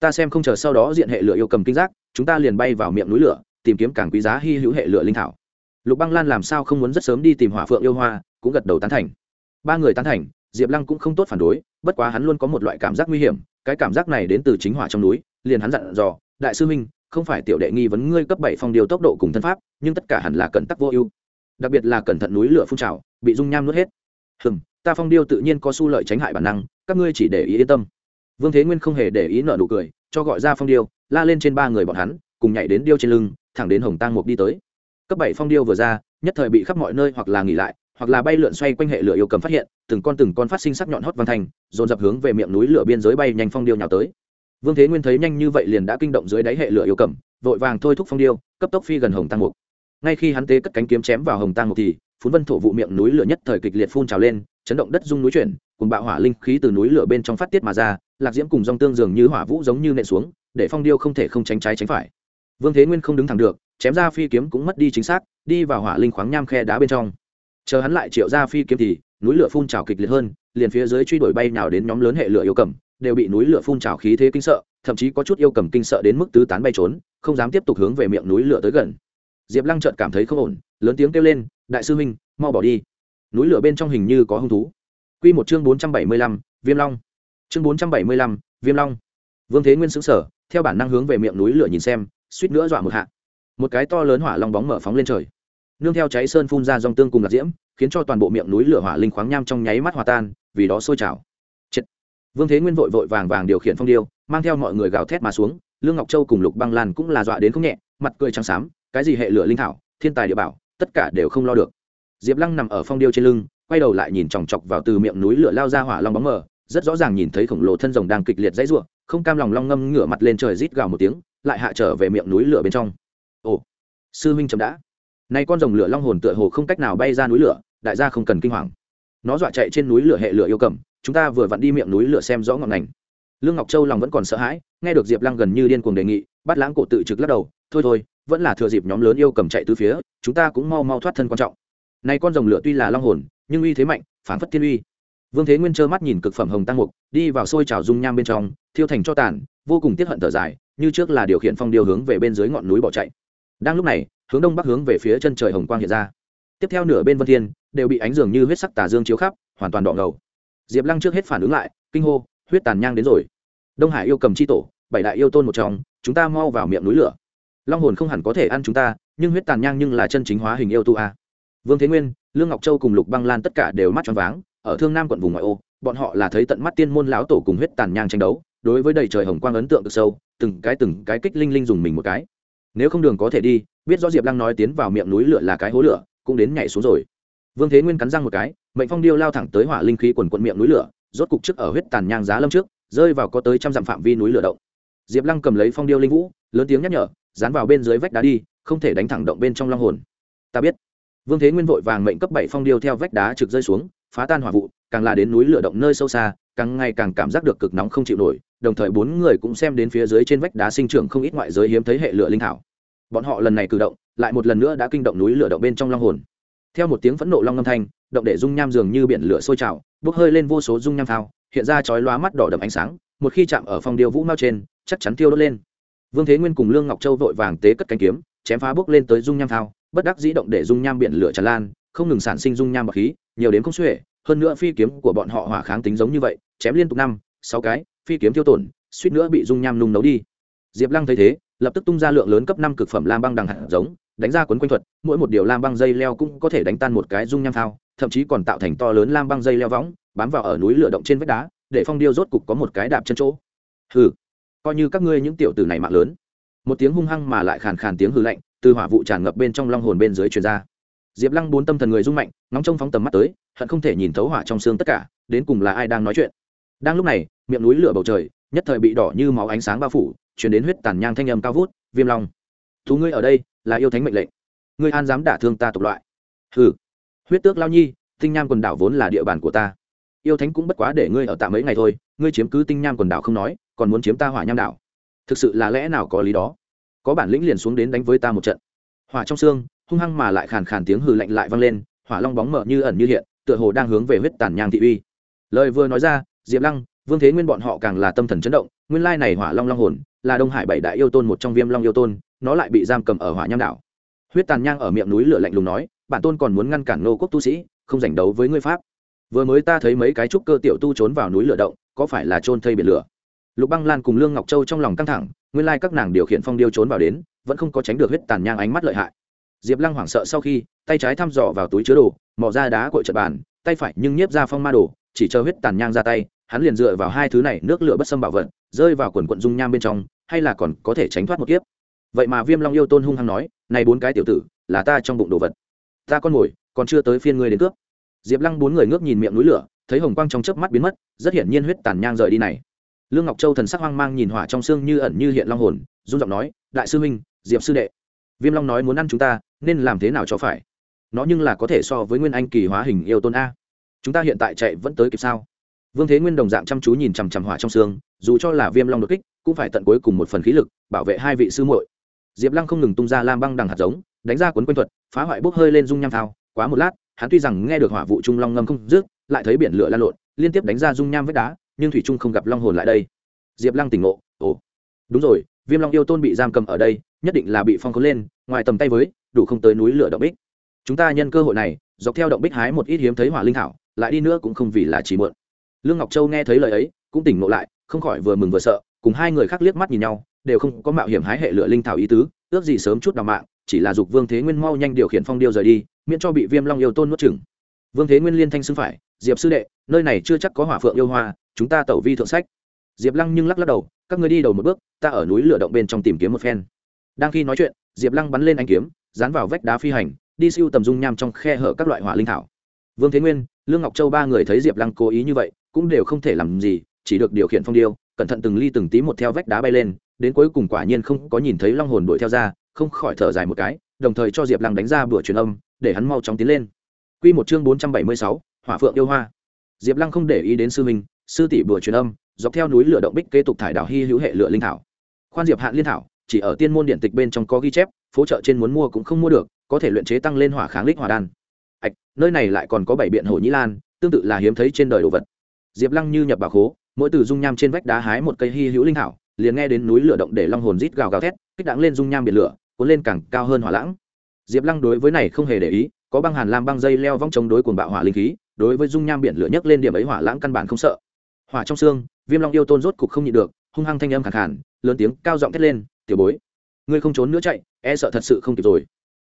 Ta xem không chờ sau đó diện hệ lửa yêu cầm kinh giác, chúng ta liền bay vào miệng núi lửa, tìm kiếm càng quý giá hy hữu hệ lửa linh thảo. Lục băng lan làm sao không muốn rất sớm đi tìm hỏa phượng yêu hoa, cũng gật đầu tán thành. Ba người tán thành, diệp lăng cũng không tốt phản đối, bất quá hắn luôn có một loại cảm giác nguy hiểm, cái cảm giác này đến từ chính hỏa trong núi, liền hắn dặn dò, đại sư minh không phải tiểu đệ nghi vấn ngươi cấp bảy phong điều tốc độ cùng thân pháp, nhưng tất cả hẳn là cẩn tắc vô ưu. Đặc biệt là cẩn thận núi lửa phun trào, bị dung nham nuốt hết. Hừm, ta phong điêu tự nhiên có su lợi tránh hại bản năng, các ngươi chỉ để ý yên tâm. Vương thế nguyên không hề để ý nợ nụ cười, cho gọi ra phong điêu, la lên trên ba người bọn hắn, cùng nhảy đến điêu trên lưng, thẳng đến hồng tăng mục đi tới. Cấp bảy phong điêu vừa ra, nhất thời bị khắp mọi nơi hoặc là nghỉ lại, hoặc là bay lượn xoay quanh hệ lửa yêu cầm phát hiện, từng con từng con phát sinh sắc nhọn hót văn thành, dồn dập hướng về miệng núi lửa biên giới bay nhanh phong điêu nhào tới vương thế nguyên thấy nhanh như vậy liền đã kinh động dưới đáy hệ lửa yêu cầm, vội vàng thôi thúc phong điêu, cấp tốc phi gần hồng tăng mục. Ngay khi hắn tế cất cánh kiếm chém vào hồng tăng mục thì phun vân thổ vụ miệng núi lửa nhất thời kịch liệt phun trào lên, chấn động đất rung núi chuyển, cùng bạo hỏa linh khí từ núi lửa bên trong phát tiết mà ra, lạc diễm cùng dòng tương dường như hỏa vũ giống như nện xuống, để phong điêu không thể không tránh trái tránh phải. Vương thế nguyên không đứng thẳng được, chém ra phi kiếm cũng mất đi chính xác, đi vào hỏa linh khoáng nham khe đá bên trong. Chờ hắn lại triệu ra phi kiếm thì, núi lửa phun trào kịch liệt hơn, liền phía dưới truy đuổi bay nào đến nhóm lớn hệ lửa yêu cầm đều bị núi lửa phun trào khí thế kinh sợ, thậm chí có chút yêu cầm kinh sợ đến mức tứ tán bay trốn, không dám tiếp tục hướng về miệng núi lửa tới gần. Diệp lăng trợt cảm thấy không ổn, lớn tiếng kêu lên, đại sư huynh, mau bỏ đi. Núi lửa bên trong hình như có hung thú. Quy một chương bốn trăm bảy mươi lăm, viêm long. Chương bốn trăm bảy mươi lăm, viêm long. Vương thế nguyên xứng sở theo bản năng hướng về miệng núi lửa nhìn xem, suýt nữa dọa một hạ. Một cái to lớn hỏa long bóng mở phóng lên trời. Nương theo cháy sơn phun ra dòng tương cùng lạc diễm, khiến cho toàn bộ miệng núi lửa hỏa linh khoáng nham trong nháy mắt hòa tan, vì đó sôi trào vương thế nguyên vội vội vàng vàng điều khiển phong điêu, mang theo mọi người gào thét mà xuống, lương ngọc châu cùng lục băng lan cũng là dọa đến không nhẹ, mặt cười trắng xám, cái gì hệ lửa linh thảo, thiên tài địa bảo, tất cả đều không lo được. Diệp lăng nằm ở phong điêu trên lưng, quay đầu lại nhìn chòng chọc vào từ miệng núi lửa lao ra hỏa long bóng mờ, rất rõ ràng nhìn thấy khổng lồ thân rồng đang kịch liệt dãy ruộng không cam lòng long ngâm ngửa mặt lên trời rít gào một tiếng, lại hạ trở về miệng núi lửa bên trong. Ồ, sư huynh chậm đã. Nay con rồng lửa long hồn tựa hồ không cách nào bay ra núi lửa, đại gia không cần kinh hoàng. Nó dọa chạy trên núi lửa hệ lửa yêu cầm chúng ta vừa vặn đi miệng núi lửa xem rõ ngọn ngành. Lương ngọc châu lòng vẫn còn sợ hãi, nghe được diệp lăng gần như điên cuồng đề nghị bắt lãng cổ tự trực lắc đầu, thôi thôi, vẫn là thừa dịp nhóm lớn yêu cầm chạy từ phía, chúng ta cũng mau mau thoát thân quan trọng. Nay con rồng lửa tuy là long hồn, nhưng uy thế mạnh, phản phất thiên uy. Vương thế nguyên trơ mắt nhìn cực phẩm hồng tăng mục, đi vào xôi trào dung nham bên trong, thiêu thành cho tàn, vô cùng tiếp hận thở dài, như trước là điều khiển phong điều hướng về bên dưới ngọn núi bỏ chạy. Đang lúc này, hướng đông bắc hướng về phía chân trời hồng quang hiện ra. Tiếp theo nửa bên vân thiên, đều bị ánh dường như huyết sắc tà dương chiếu khắp, hoàn toàn đỏ ngầu diệp lăng trước hết phản ứng lại, kinh hô, huyết tàn nhang đến rồi. Đông hải yêu cầm chi tổ, bảy đại yêu tôn một trong, chúng ta mau vào miệng núi lửa. Long hồn không hẳn có thể ăn chúng ta, nhưng huyết tàn nhang nhưng là chân chính hóa hình yêu tu a. Vương thế nguyên, lương ngọc châu cùng lục băng lan tất cả đều mắt tròn váng, ở thương nam quận vùng ngoại ô, bọn họ là thấy tận mắt tiên môn lão tổ cùng huyết tàn nhang tranh đấu, đối với đầy trời hồng quang ấn tượng cực sâu, từng cái từng cái kích linh linh dùng mình một cái. Nếu không đường có thể đi, biết rõ diệp lăng nói tiến vào miệng núi lửa là cái hố lửa, cũng đến nhảy xuống rồi vương thế nguyên cắn răng một cái, mệnh phong điêu lao thẳng tới hỏa linh khí quần quận miệng núi lửa, rốt cục trước ở huyết tàn nhang giá lâm trước, rơi vào có tới trăm dặm phạm vi núi lửa động. Diệp lăng cầm lấy phong điêu linh vũ, lớn tiếng nhắc nhở, dán vào bên dưới vách đá đi, không thể đánh thẳng động bên trong long hồn. Ta biết. Vương thế nguyên vội vàng mệnh cấp bảy phong điêu theo vách đá trực rơi xuống, phá tan hỏa vụ, càng là đến núi lửa động nơi sâu xa, càng ngày càng cảm giác được cực nóng không chịu nổi, đồng thời bốn người cũng xem đến phía dưới trên vách đá sinh trưởng không ít ngoại giới hiếm thấy hệ lửa linh thảo. Bọn họ lần này cử động, lại một lần nữa đã kinh động núi lửa động bên trong long hồn theo một tiếng phẫn nộ long âm thanh, động để dung nham dường như biển lửa sôi trào, bốc hơi lên vô số dung nham phao, hiện ra chói lóa mắt đỏ đậm ánh sáng, một khi chạm ở phong điêu vũ mao trên, chắc chắn tiêu đốt lên. Vương thế nguyên cùng lương ngọc châu vội vàng tế cất cánh kiếm, chém phá bước lên tới dung nham thao bất đắc dĩ động để dung nham biển lửa tràn lan, không ngừng sản sinh dung nham bọc khí, nhiều đến không xuể, hơn nữa phi kiếm của bọn họ hỏa kháng tính giống như vậy, chém liên tục năm, sáu cái, phi kiếm tiêu tổn, suýt nữa bị dung nham nung nấu đi. Diệp lăng thấy thế, lập tức tung ra lượng lớn cấp năm cực phẩm lam băng đằng hạt giống đánh ra quấn quanh thuật, mỗi một điều lam băng dây leo cũng có thể đánh tan một cái dung nham thao, thậm chí còn tạo thành to lớn lam băng dây leo võng, bám vào ở núi lửa động trên vách đá, để phong điêu rốt cục có một cái đạp chân chỗ. Hừ, coi như các ngươi những tiểu tử này mạng lớn. Một tiếng hung hăng mà lại khàn khàn tiếng hư lạnh từ hỏa vụ tràn ngập bên trong long hồn bên dưới truyền ra. Diệp lăng bốn tâm thần người rung mạnh, ngóng trông phóng tầm mắt tới, hận không thể nhìn thấu hỏa trong xương tất cả, đến cùng là ai đang nói chuyện. Đang lúc này, miệng núi lửa bầu trời, nhất thời bị đỏ như máu ánh sáng bao phủ chuyển đến huyết tàn nhang thanh âm cao vút, viêm long thú ngươi ở đây, là yêu thánh mệnh lệnh. Ngươi an dám đả thương ta tộc loại. Hừ. Huyết tước lao nhi, tinh nham quần đảo vốn là địa bàn của ta. Yêu thánh cũng bất quá để ngươi ở tạm mấy ngày thôi, ngươi chiếm cứ tinh nham quần đảo không nói, còn muốn chiếm ta hỏa nham đảo. Thực sự là lẽ nào có lý đó? Có bản lĩnh liền xuống đến đánh với ta một trận. Hỏa trong xương, hung hăng mà lại khàn khàn tiếng hừ lạnh lại vang lên, hỏa long bóng mở như ẩn như hiện, tựa hồ đang hướng về huyết tàn nhang thị uy. Lời vừa nói ra, diệp lăng vương thế nguyên bọn họ càng là tâm thần chấn động, nguyên lai này hỏa long long hồn là đông hải bảy đại yêu tôn một trong viêm long yêu tôn, nó lại bị giam cầm ở hỏa nham đảo. Huyết tàn nhang ở miệng núi lửa lạnh lùng nói, bản tôn còn muốn ngăn cản nô quốc tu sĩ, không giành đấu với ngươi pháp. Vừa mới ta thấy mấy cái trúc cơ tiểu tu trốn vào núi lửa động, có phải là trôn thây biển lửa? Lục băng lan cùng lương ngọc châu trong lòng căng thẳng, nguyên lai các nàng điều khiển phong điêu trốn vào đến, vẫn không có tránh được huyết tàn nhang ánh mắt lợi hại. Diệp lăng hoảng sợ sau khi, tay trái thăm dò vào túi chứa đồ, mò ra đá cội trật bàn, tay phải nhưng nhiếp ra phong ma đồ, chỉ chờ huyết tàn nhang ra tay hắn liền dựa vào hai thứ này nước lửa bất xâm bảo vật, rơi vào quần quận dung nham bên trong, hay là còn có thể tránh thoát một kiếp. Vậy mà viêm long yêu tôn hung hăng nói, này bốn cái tiểu tử, là ta trong bụng đồ vật. Ta con mồi còn chưa tới phiên ngươi đến cướp. Diệp lăng bốn người ngước nhìn miệng núi lửa, thấy hồng quang trong chớp mắt biến mất, rất hiển nhiên huyết tàn nhang rời đi này. Lương ngọc châu thần sắc hoang mang nhìn hỏa trong xương như ẩn như hiện long hồn, run giọng nói, đại sư huynh, diệp sư đệ, viêm long nói muốn ăn chúng ta, nên làm thế nào cho phải? Nó nhưng là có thể so với nguyên anh kỳ hóa hình yêu tôn a. Chúng ta hiện tại chạy vẫn tới kịp sao? Vương thế nguyên đồng dạng chăm chú nhìn chằm chằm hỏa trong xương dù cho là viêm long đột kích cũng phải tận cuối cùng một phần khí lực bảo vệ hai vị sư muội. Diệp lăng không ngừng tung ra lam băng đằng hạt giống đánh ra cuốn quanh thuật phá hoại bốc hơi lên dung nham thao. Quá một lát hắn tuy rằng nghe được hỏa vụ trung long ngâm không rước, lại thấy biển lửa lan lộn liên tiếp đánh ra dung nham vách đá nhưng thủy trung không gặp long hồn lại đây. Diệp lăng tỉnh ngộ ồ đúng rồi viêm long yêu tôn bị giam cầm ở đây nhất định là bị phong khốn lên ngoài tầm tay với đủ không tới núi lửa động bích. Chúng ta nhân cơ hội này dọc theo động bích hái một ít hiếm thấy hỏa linh thảo lại đi nữa cũng không vì là chỉ mượn lương ngọc châu nghe thấy lời ấy, cũng tỉnh ngộ lại, không khỏi vừa mừng vừa sợ, cùng hai người khác liếc mắt nhìn nhau, đều không có mạo hiểm hái hệ lửa linh thảo ý tứ, ước gì sớm chút đào mạng, chỉ là dục vương thế nguyên mau nhanh điều khiển phong điêu rời đi, miễn cho bị viêm long yêu tôn nuốt chừng vương thế nguyên liên thanh xưng phải, diệp sư đệ, nơi này chưa chắc có hỏa phượng yêu hoa, chúng ta tẩu vi thượng sách. Diệp lăng nhưng lắc lắc đầu, các ngươi đi đầu một bước, ta ở núi lửa động bên trong tìm kiếm một phen. Đang khi nói chuyện, diệp lăng bắn lên anh kiếm, dán vào vách đá phi hành, đi siêu tầm dung nham trong khe hở các loại hỏa linh thảo. Vương thế nguyên, lương ngọc châu ba người thấy diệp lăng cố ý như vậy cũng đều không thể làm gì chỉ được điều khiển phong điêu cẩn thận từng ly từng tí một theo vách đá bay lên đến cuối cùng quả nhiên không có nhìn thấy long hồn đuổi theo ra không khỏi thở dài một cái đồng thời cho diệp lăng đánh ra bữa truyền âm để hắn mau chóng tiến lên Quy một chương bốn trăm bảy mươi sáu, Hỏa Phượng yêu hoa. Diệp Lăng không để ý đến sư huynh, sư tỷ bữa truyền âm, dọc theo núi lửa động bích kế tục thải đảo hy hữu hệ lửa linh thảo. Khoan Diệp Hạn liên thảo, chỉ ở tiên môn điện tịch bên trong có ghi chép, phố chợ trên muốn mua cũng không mua được, có thể luyện chế tăng lên hỏa kháng lích hỏa đan. ạch, nơi này lại còn có bảy biện hổ nhĩ lan, tương tự là hiếm thấy trên đời đồ vật. Diệp Lăng như nhập bà khố, mỗi từ dung nham trên vách đá hái một cây hy hữu linh thảo, liền nghe đến núi lửa động để long hồn rít gào gào thét, kích đáng lên dung nham biển lửa, cuốn lên càng cao hơn hỏa lãng. Diệp Lăng đối với này không hề để ý, có băng hàn lam băng dây leo vong chống đối cuồng bạo hỏa linh khí, đối với dung nham biển lửa nhấc lên điểm ấy hỏa lãng căn bản không sợ. Hỏa trong xương, Viêm Long yêu tôn rốt cục không nhịn được, hung hăng thanh âm khẳng hẳn lớn tiếng cao giọng thét lên, "Tiểu bối, ngươi không trốn nữa chạy, e sợ thật sự không kịp rồi."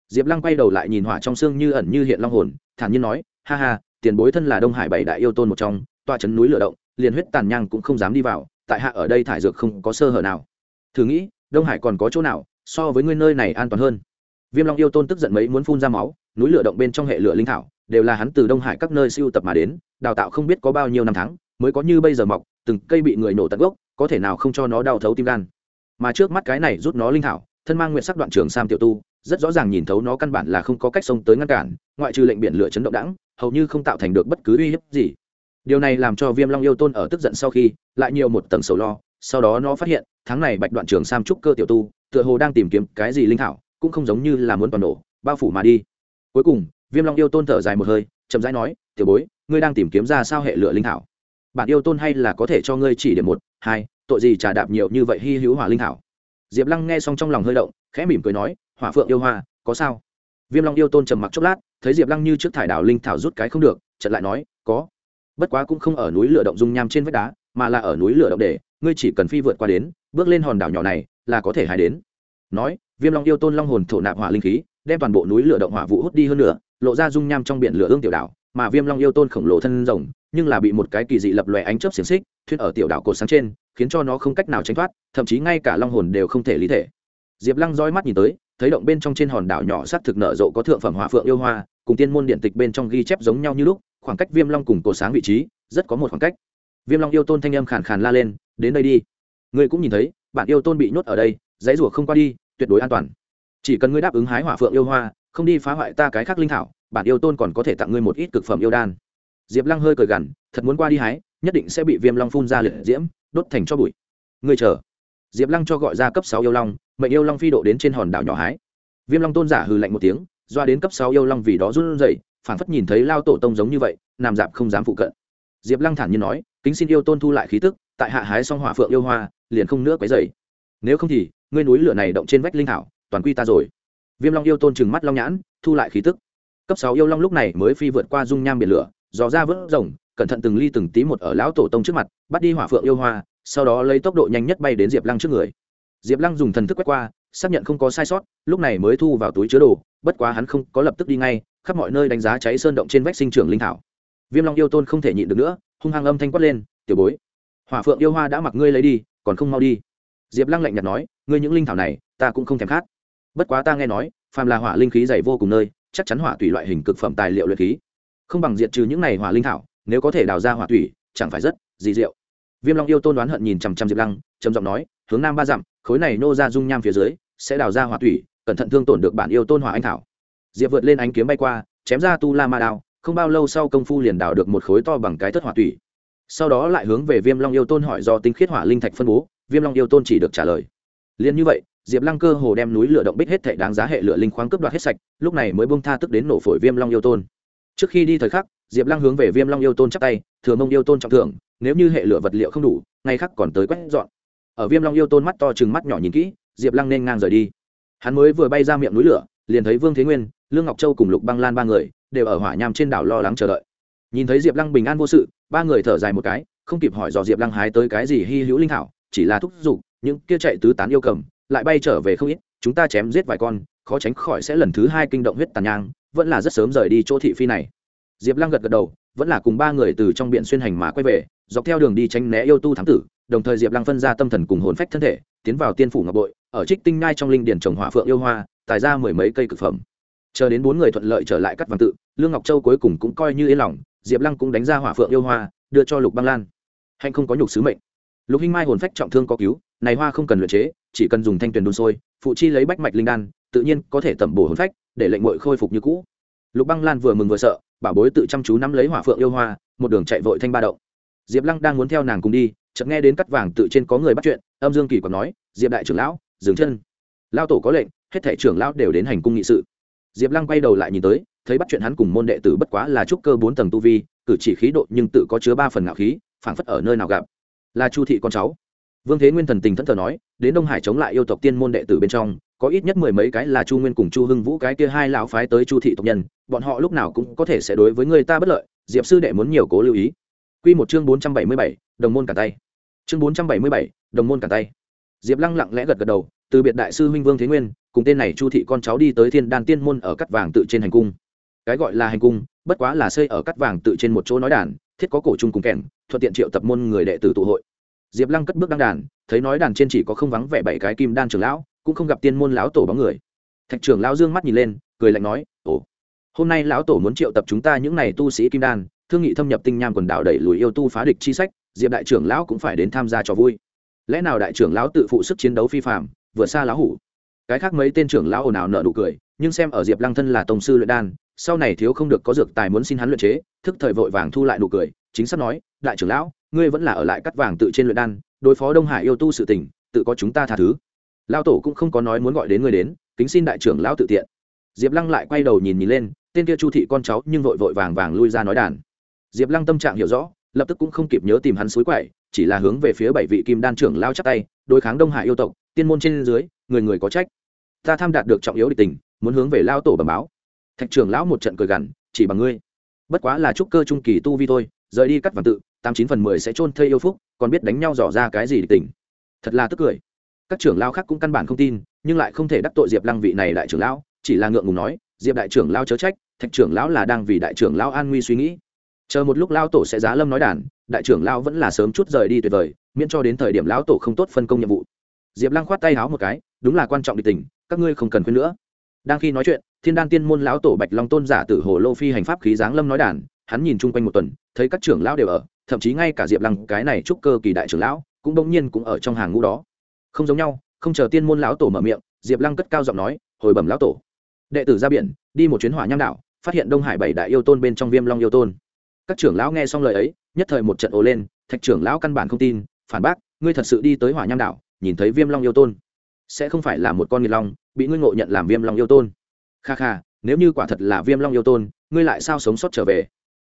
Diệp Lăng quay đầu lại nhìn hỏa trong xương như ẩn như hiện long hồn, thản nhiên nói, "Ha ha, tiền bối thân là Đông Hải bảy đại yêu tôn một trong, tọa trấn núi lửa động, liền huyết tàn nhang cũng không dám đi vào, tại hạ ở đây thải dược không có sơ hở nào. Thử nghĩ, Đông Hải còn có chỗ nào so với ngươi nơi này an toàn hơn?" Viêm Long yêu tôn tức giận mấy muốn phun ra máu, núi lửa động bên trong hệ lửa linh thảo đều là hắn từ đông hải các nơi siêu tập mà đến đào tạo không biết có bao nhiêu năm tháng mới có như bây giờ mọc từng cây bị người nổ tận gốc có thể nào không cho nó đau thấu tim gan mà trước mắt cái này rút nó linh thảo thân mang nguyện sắc đoạn trường sam tiểu tu rất rõ ràng nhìn thấu nó căn bản là không có cách xông tới ngăn cản ngoại trừ lệnh biển lửa chấn động đẳng hầu như không tạo thành được bất cứ uy hiếp gì điều này làm cho viêm long yêu tôn ở tức giận sau khi lại nhiều một tầng sầu lo, sau đó nó phát hiện, tháng này bạch đoạn trường sam trúc cơ tiểu tu, tựa hồ đang tìm kiếm cái gì linh thảo, cũng không giống như là muốn toàn nổ, bao phủ mà đi. Cuối cùng, viêm long yêu tôn thở dài một hơi, chậm rãi nói, tiểu bối, ngươi đang tìm kiếm ra sao hệ lửa linh thảo? Bản yêu tôn hay là có thể cho ngươi chỉ điểm một, hai, tội gì trà đạp nhiều như vậy hy hữu hỏa linh thảo? Diệp lăng nghe xong trong lòng hơi động, khẽ mỉm cười nói, hỏa phượng yêu hoa, có sao? Viêm long yêu tôn trầm mặc chốc lát, thấy diệp lăng như trước thải đảo linh thảo rút cái không được trận lại nói, có bất quá cũng không ở núi lửa động dung nham trên vách đá, mà là ở núi lửa động để, ngươi chỉ cần phi vượt qua đến, bước lên hòn đảo nhỏ này, là có thể hài đến. Nói, viêm long yêu tôn long hồn thổ nạp hỏa linh khí, đem toàn bộ núi lửa động hỏa vụ hút đi hơn nữa lộ ra dung nham trong biển lửa ương tiểu đảo, mà viêm long yêu tôn khổng lồ thân rồng, nhưng là bị một cái kỳ dị lập lòe ánh chớp xiềng xích, thuyết ở tiểu đảo cột sáng trên, khiến cho nó không cách nào tránh thoát, thậm chí ngay cả long hồn đều không thể lý thể. Diệp lăng roi mắt nhìn tới, thấy động bên trong trên hòn đảo nhỏ sắc thực nở rộ có thượng phẩm hỏa phượng yêu hoa cùng tiên môn điện tịch bên trong ghi chép giống nhau như lúc, khoảng cách viêm long cùng cổ sáng vị trí, rất có một khoảng cách. Viêm long yêu tôn thanh âm khàn khàn la lên, đến đây đi. Ngươi cũng nhìn thấy, bạn yêu tôn bị nhốt ở đây, dãy rủa không qua đi, tuyệt đối an toàn. Chỉ cần ngươi đáp ứng hái hỏa phượng yêu hoa, không đi phá hoại ta cái khác linh thảo bản yêu tôn còn có thể tặng ngươi một ít cực phẩm yêu đan. Diệp lăng hơi cười gằn, thật muốn qua đi hái, nhất định sẽ bị viêm long phun ra liệt diễm, đốt thành cho bụi. Ngươi chờ. Diệp lăng cho gọi ra cấp sáu yêu long, mệnh yêu long phi độ đến trên hòn đảo nhỏ hái. Viêm long tôn giả hừ lạnh một tiếng doa đến cấp sáu yêu long vì đó run rẩy, phảng phất nhìn thấy lao tổ tông giống như vậy, nằm dạp không dám phụ cận. Diệp lăng thản nhiên nói, kính xin yêu tôn thu lại khí tức, tại hạ hái xong hỏa phượng yêu hoa, liền không nữa quấy rầy. nếu không thì, ngươi núi lửa này động trên vách linh thảo, toàn quy ta rồi. Viêm long yêu tôn trừng mắt long nhãn, thu lại khí tức. Cấp sáu yêu long lúc này mới phi vượt qua dung nham biển lửa, dò ra vớt rồng, cẩn thận từng ly từng tí một ở lão tổ tông trước mặt, bắt đi hỏa phượng yêu hoa, sau đó lấy tốc độ nhanh nhất bay đến diệp lăng trước người. Diệp lăng dùng thần thức quét qua, xác nhận không có sai sót, lúc này mới thu vào túi chứa đồ bất quá hắn không có lập tức đi ngay, khắp mọi nơi đánh giá cháy sơn động trên vách sinh trưởng linh thảo. Viêm long yêu tôn không thể nhịn được nữa, hung hăng âm thanh quát lên, tiểu bối, hỏa phượng yêu hoa đã mặc ngươi lấy đi, còn không mau đi. Diệp lăng lạnh nhạt nói, ngươi những linh thảo này, ta cũng không thèm khát. Bất quá ta nghe nói, phàm là hỏa linh khí dày vô cùng nơi, chắc chắn hỏa tùy loại hình cực phẩm tài liệu luyện khí. Không bằng diệt trừ những này hỏa linh thảo, nếu có thể đào ra hỏa tùy chẳng phải rất gì diệu. Viêm long yêu tôn đoán hận nhìn chằm chằm diệp lăng, trầm giọng nói, hướng nam ba dặm, khối này nô ra dung nham phía dưới, sẽ đào ra hỏa tùy cẩn thận thương tổn được bản yêu tôn hỏa anh thảo. Diệp vượt lên ánh kiếm bay qua, chém ra tu la ma đao, không bao lâu sau công phu liền đào được một khối to bằng cái thất hỏa tủy. Sau đó lại hướng về viêm long yêu tôn hỏi do tinh khiết hỏa linh thạch phân bố, viêm long yêu tôn chỉ được trả lời. Liền như vậy, diệp lăng cơ hồ đem núi lửa động bích hết thể đáng giá hệ lửa linh khoáng cướp đoạt hết sạch, lúc này mới bông tha tức đến nổ phổi viêm long yêu tôn. Trước khi đi thời khắc, diệp lăng hướng về viêm long yêu tôn chắp tay, thừa mông yêu tôn trọng thưởng, nếu như hệ lửa vật liệu không đủ ngay khắc còn tới quét dọn. Ở viêm long yêu tôn mắt to chừng mắt nhỏ nhìn kỹ, diệp lăng nên ngang rời đi hắn mới vừa bay ra miệng núi lửa, liền thấy vương thế nguyên, lương ngọc châu cùng lục băng lan ba người đều ở hỏa nham trên đảo lo lắng chờ đợi. Nhìn thấy diệp lăng bình an vô sự, ba người thở dài một cái, không kịp hỏi dò diệp lăng hái tới cái gì hy hữu linh thảo, chỉ là thúc giục, những kia chạy tứ tán yêu cầm, lại bay trở về không ít, chúng ta chém giết vài con, khó tránh khỏi sẽ lần thứ hai kinh động huyết tàn nhang, vẫn là rất sớm rời đi chỗ thị phi này. Diệp lăng gật gật đầu, vẫn là cùng ba người từ trong biển xuyên hành mà quay về, dọc theo đường đi tránh né yêu tu thám tử đồng thời diệp lăng phân ra tâm thần cùng hồn phách thân thể, tiến vào tiên phủ ngọc bội, ở trích tinh ngai trong linh điển trồng hỏa phượng yêu hoa, tài ra mười mấy cây cực phẩm. Chờ đến bốn người thuận lợi trở lại cắt văn tự, lương ngọc châu cuối cùng cũng coi như yên lòng, diệp lăng cũng đánh ra hỏa phượng yêu hoa, đưa cho lục băng lan. Hạnh không có nhục sứ mệnh. Lục hinh mai hồn phách trọng thương có cứu, này hoa không cần luyện chế, chỉ cần dùng thanh tuyền đun sôi, phụ chi lấy bách mạch linh đan, tự nhiên có thể tẩm bổ hồn phách, để lệnh mội khôi phục như cũ. Lục băng lan vừa mừng vừa sợ, bảo bối tự chăm chú nắm lấy hỏa phượng yêu hoa, một đường chạy vội thanh ba động. Diệp lăng đang muốn theo nàng cùng đi chợt nghe đến cắt vàng tự trên có người bắt chuyện, âm dương kỳ còn nói, diệp đại trưởng lão, dừng chân. Lao tổ có lệnh, hết thể trưởng lão đều đến hành cung nghị sự. Diệp lăng quay đầu lại nhìn tới, thấy bắt chuyện hắn cùng môn đệ tử bất quá là trúc cơ bốn tầng tu vi, cử chỉ khí độ nhưng tự có chứa ba phần ngạo khí, phảng phất ở nơi nào gặp. Là chu thị con cháu. Vương thế nguyên thần tình thẫn thờ nói, đến đông hải chống lại yêu tộc tiên môn đệ tử bên trong, có ít nhất mười mấy cái là chu nguyên cùng chu hưng vũ cái kia hai lão phái tới chu thị tộc nhân, bọn họ lúc nào cũng có thể sẽ đối với người ta bất lợi, diệp sư đệ muốn nhiều cố lưu ý. Q một chương bốn trăm bảy mươi bảy, đồng môn cả tay chương bốn trăm bảy mươi bảy, đồng môn cả tay. Diệp lăng lặng lẽ gật gật đầu, từ biệt đại sư huynh vương thế nguyên, cùng tên này chu thị con cháu đi tới thiên đan tiên môn ở cắt vàng tự trên hành cung. Cái gọi là hành cung, bất quá là xây ở cắt vàng tự trên một chỗ nói đàn, thiết có cổ chung cùng kèn, thuận tiện triệu tập môn người đệ tử tụ hội. Diệp lăng cất bước đăng đàn, thấy nói đàn trên chỉ có không vắng vẻ bảy cái kim đan trưởng lão, cũng không gặp tiên môn lão tổ bóng người. Thạch trưởng lão dương mắt nhìn lên, cười lạnh nói, ồ, hôm nay lão tổ muốn triệu tập chúng ta những n à y tu sĩ kim đan thương nghị thâm nhập tinh nham quần đảo đẩy lùi yêu tu phá địch chi sách, diệp đại trưởng lão cũng phải đến tham gia trò vui. Lẽ nào đại trưởng lão tự phụ sức chiến đấu phi phạm vượt xa lão hủ? Cái khác mấy tên trưởng lão ồn ào nợ nụ cười, nhưng xem ở diệp lăng thân là tổng sư luyện đan, sau này thiếu không được có dược tài muốn xin hắn luyện chế, thức thời vội vàng thu lại nụ cười, chính xác nói, đại trưởng lão, ngươi vẫn là ở lại cắt vàng tự trên luyện đan, đối phó đông hải yêu tu sự tình, tự có chúng ta tha thứ. Lao tổ cũng không có nói muốn gọi đến ngươi đến, kính xin đại trưởng lão tự tiện. Diệp lăng lại quay đầu nhìn nhìn lên, tên kia chu thị con cháu nhưng vội vội vàng vàng lui ra nói đàn diệp lăng tâm trạng hiểu rõ, lập tức cũng không kịp nhớ tìm hắn suối quậy, chỉ là hướng về phía bảy vị kim đan trưởng lao chắc tay, đối kháng đông hải yêu tộc, tiên môn trên dưới, người người có trách. Ta tham đạt được trọng yếu địch tình, muốn hướng về lao tổ bẩm báo. Thạch trưởng lão một trận cười gằn, chỉ bằng ngươi. Bất quá là trúc cơ trung kỳ tu vi thôi, rời đi cắt vàng tự, tám chín phần mười sẽ chôn thây yêu phúc, còn biết đánh nhau dò ra cái gì địch tình. Thật là tức cười. Các trưởng lao khác cũng căn bản không tin, nhưng lại không thể đắc tội diệp lăng vị này đại trưởng lão, chỉ là ngượng ngùng nói, diệp đại trưởng lao chớ trách, thạch trưởng lão là đang vì đại trưởng lão an nguy suy nghĩ chờ một lúc lao tổ sẽ giá lâm nói đàn, đại trưởng lao vẫn là sớm chút rời đi tuyệt vời, miễn cho đến thời điểm lão tổ không tốt phân công nhiệm vụ. Diệp lăng khoát tay háo một cái, đúng là quan trọng địch tình, các ngươi không cần khuyên nữa. Đang khi nói chuyện, thiên đan tiên môn lão tổ bạch long tôn giả tử hồ lô phi hành pháp khí giáng lâm nói đàn, hắn nhìn chung quanh một tuần, thấy các trưởng lão đều ở, thậm chí ngay cả diệp lăng, cái này trúc cơ kỳ đại trưởng lão, cũng đông nhiên cũng ở trong hàng ngũ đó. Không giống nhau, không chờ tiên môn lão tổ mở miệng, diệp lăng cất cao giọng nói, hồi bẩm lão tổ. Đệ tử ra biển, đi một chuyến hỏa nham đảo, phát hiện đông hải bảy đại yêu tôn bên trong viêm long yêu tôn các trưởng lão nghe xong lời ấy, nhất thời một trận ồ lên, thạch trưởng lão căn bản không tin, phản bác, ngươi thật sự đi tới hỏa nham đảo, nhìn thấy viêm long yêu tôn. Sẽ không phải là một con nghiệt long, bị ngươi ngộ nhận làm viêm long yêu tôn. Kha kha, nếu như quả thật là viêm long yêu tôn, ngươi lại sao sống sót trở về?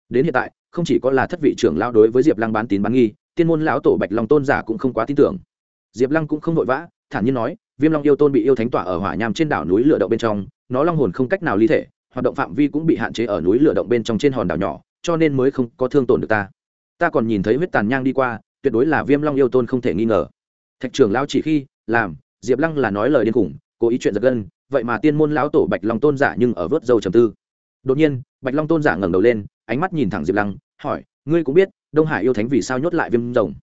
Đến hiện tại, không chỉ có là thất vị trưởng lão đối với diệp lăng bán tín bán nghi, tiên môn lão tổ bạch long tôn giả cũng không quá tin tưởng. Diệp lăng cũng không vội vã, thản nhiên nói, viêm long yêu tôn bị yêu thánh tỏa ở hỏa nham trên đảo núi lửa động bên trong, nó long hồn không cách nào ly thể, hoạt động phạm vi cũng bị hạn chế ở núi lửa động bên trong trên hòn đảo nhỏ cho nên mới không có thương tổn được ta. Ta còn nhìn thấy huyết tàn nhang đi qua, tuyệt đối là viêm long yêu tôn không thể nghi ngờ. Thạch trưởng lão chỉ khi, làm, diệp lăng là nói lời điên khủng, cố ý chuyện giật gân, vậy mà tiên môn lão tổ bạch long tôn giả nhưng ở vớt dâu trầm tư. Đột nhiên, bạch long tôn giả ngẩng đầu lên, ánh mắt nhìn thẳng diệp lăng, hỏi, ngươi cũng biết, đông hải yêu thánh vì sao nhốt lại viêm rồng?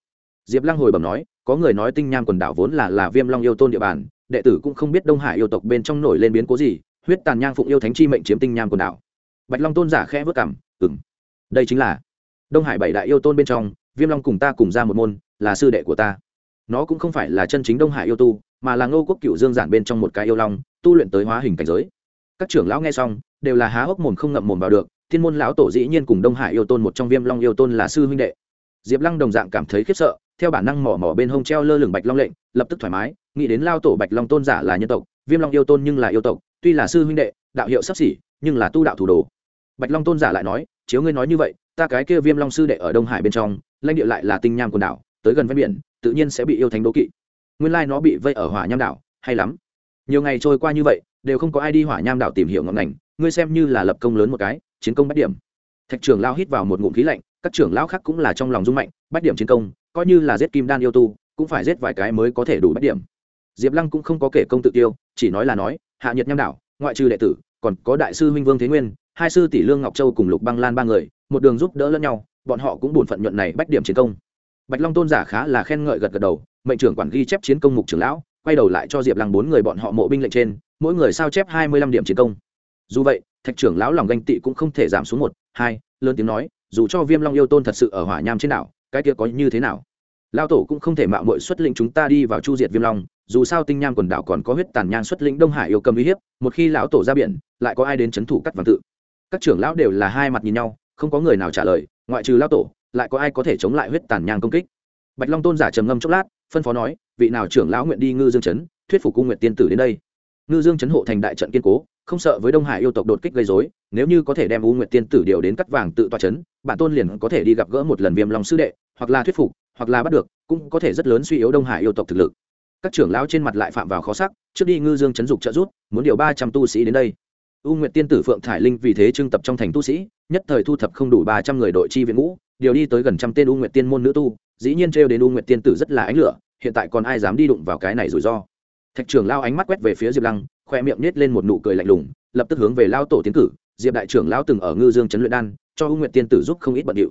Diệp lăng hồi bẩm nói, có người nói tinh nham quần đảo vốn là là viêm long yêu tôn địa bàn, đệ tử cũng không biết đông hải yêu tộc bên trong nổi lên biến cố gì, huyết tàn nhang phụng yêu thánh chi mệnh chiếm tinh nham quần đảo. Bạch long tôn giả khẽ vớt cảm ừng đây chính là đông hải bảy đại yêu tôn bên trong viêm long cùng ta cùng ra một môn là sư đệ của ta nó cũng không phải là chân chính đông hải yêu tu mà là ngô quốc cựu dương giản bên trong một cái yêu long tu luyện tới hóa hình cảnh giới các trưởng lão nghe xong đều là há hốc mồm không ngậm mồm vào được thiên môn lão tổ dĩ nhiên cùng đông hải yêu tôn một trong viêm long yêu tôn là sư huynh đệ diệp lăng đồng dạng cảm thấy khiếp sợ theo bản năng mỏ mỏ bên hông treo lơ lửng bạch long lệnh lập tức thoải mái nghĩ đến lao tổ bạch long tôn giả là nhân tộc viêm long yêu tôn nhưng là yêu tộc tuy là sư huynh đệ đạo hiệu sắp xỉ nhưng là tu đạo thủ đồ bạch long tôn giả lại nói chiếu ngươi nói như vậy, ta cái kia viêm long sư đệ ở đông hải bên trong, lãnh địa lại là tinh nham quần đảo, tới gần ven biển, tự nhiên sẽ bị yêu thánh đố kỵ. Nguyên lai nó bị vây ở hỏa nham đảo, hay lắm. Nhiều ngày trôi qua như vậy, đều không có ai đi hỏa nham đảo tìm hiểu ngọn ngành, ngươi xem như là lập công lớn một cái, chiến công bách điểm. Thạch trưởng lao hít vào một ngụm khí lạnh, các trưởng lao khác cũng là trong lòng rung mạnh, bách điểm chiến công, coi như là giết kim đan yêu tu, cũng phải giết vài cái mới có thể đủ bách điểm. Diệp lăng cũng không có kể công tự tiêu, chỉ nói là nói, hạ nhiệt nham đảo, ngoại trừ đệ tử, còn có đại sư huynh vương thế nguyên hai sư tỷ lương ngọc châu cùng lục băng lan ba người, một đường giúp đỡ lẫn nhau, bọn họ cũng buồn phận nhuận này bách điểm chiến công. Bạch long tôn giả khá là khen ngợi gật gật đầu, mệnh trưởng quản ghi chép chiến công mục trưởng lão, quay đầu lại cho diệp lăng bốn người bọn họ mộ binh lệnh trên, mỗi người sao chép hai mươi lăm điểm chiến công. Dù vậy, thạch trưởng lão lòng ganh tị cũng không thể giảm xuống một, hai, lớn tiếng nói, dù cho viêm long yêu tôn thật sự ở hỏa nham trên đảo, cái kia có như thế nào? Lao tổ cũng không thể mạo mội xuất lĩnh chúng ta đi vào chu diệt viêm long, dù sao tinh nham quần đảo còn có huyết tàn nhang xuất lĩnh đông hải yêu cầm uy hiếp, một khi lão tổ ra biển, lại có ai đến c h ấ n thủ cắt vàng tự? Các trưởng lão đều là hai mặt nhìn nhau, không có người nào trả lời, ngoại trừ lão tổ, lại có ai có thể chống lại huyết tàn nhang công kích? Bạch long tôn giả trầm ngâm chốc lát, phân phó nói, vị nào trưởng lão nguyện đi ngư dương chấn, thuyết phục cung nguyện tiên tử đến đây. Ngư dương chấn hộ thành đại trận kiên cố, không sợ với đông hải yêu tộc đột kích gây dối nếu như có thể đem u nguyện tiên tử điều đến cắt vàng tự toa chấn, bản tôn liền có thể đi gặp gỡ một lần viêm lòng sư đệ, hoặc là thuyết phục, hoặc là bắt được, cũng có thể rất lớn suy yếu đông hải yêu tộc thực lực. Các trưởng lão trên mặt lại phạm vào khó sắc, trước đi ngư dương chấn dục trợ rút muốn điều ba trăm tu sĩ đến đây u nguyệt tiên tử phượng thải linh vì thế trưng tập trong thành tu sĩ, nhất thời thu thập không đủ ba trăm người đội chi viện ngũ, điều đi tới gần trăm tên u nguyệt tiên môn nữ tu, dĩ nhiên trêu đến u nguyệt tiên tử rất là ánh lửa, hiện tại còn ai dám đi đụng vào cái này rủi ro. Thạch trưởng lao ánh mắt quét về phía diệp lăng, khoe miệng nết lên một nụ cười lạnh lùng, lập tức hướng về lao tổ tiến cử, diệp đại trưởng lao từng ở ngư dương trấn luyện đan, cho u nguyệt tiên tử giúp không ít bận điệu.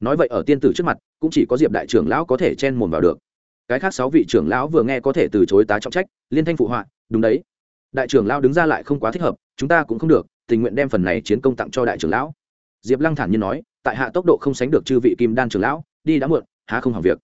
Nói vậy ở tiên tử trước mặt, cũng chỉ có diệp đại trưởng lão có thể chen mồm vào được. Cái khác sáu vị trưởng lão vừa nghe có thể từ chối tá trọng trách, liên thanh phụ họa, đúng đấy đại trưởng lão đứng ra lại không quá thích hợp, chúng ta cũng không được, tình nguyện đem phần này chiến công tặng cho đại trưởng lão. Diệp lăng thản nhiên nói, tại hạ tốc độ không sánh được chư vị kim đan trưởng lão, đi đã muộn, há không hỏng việc.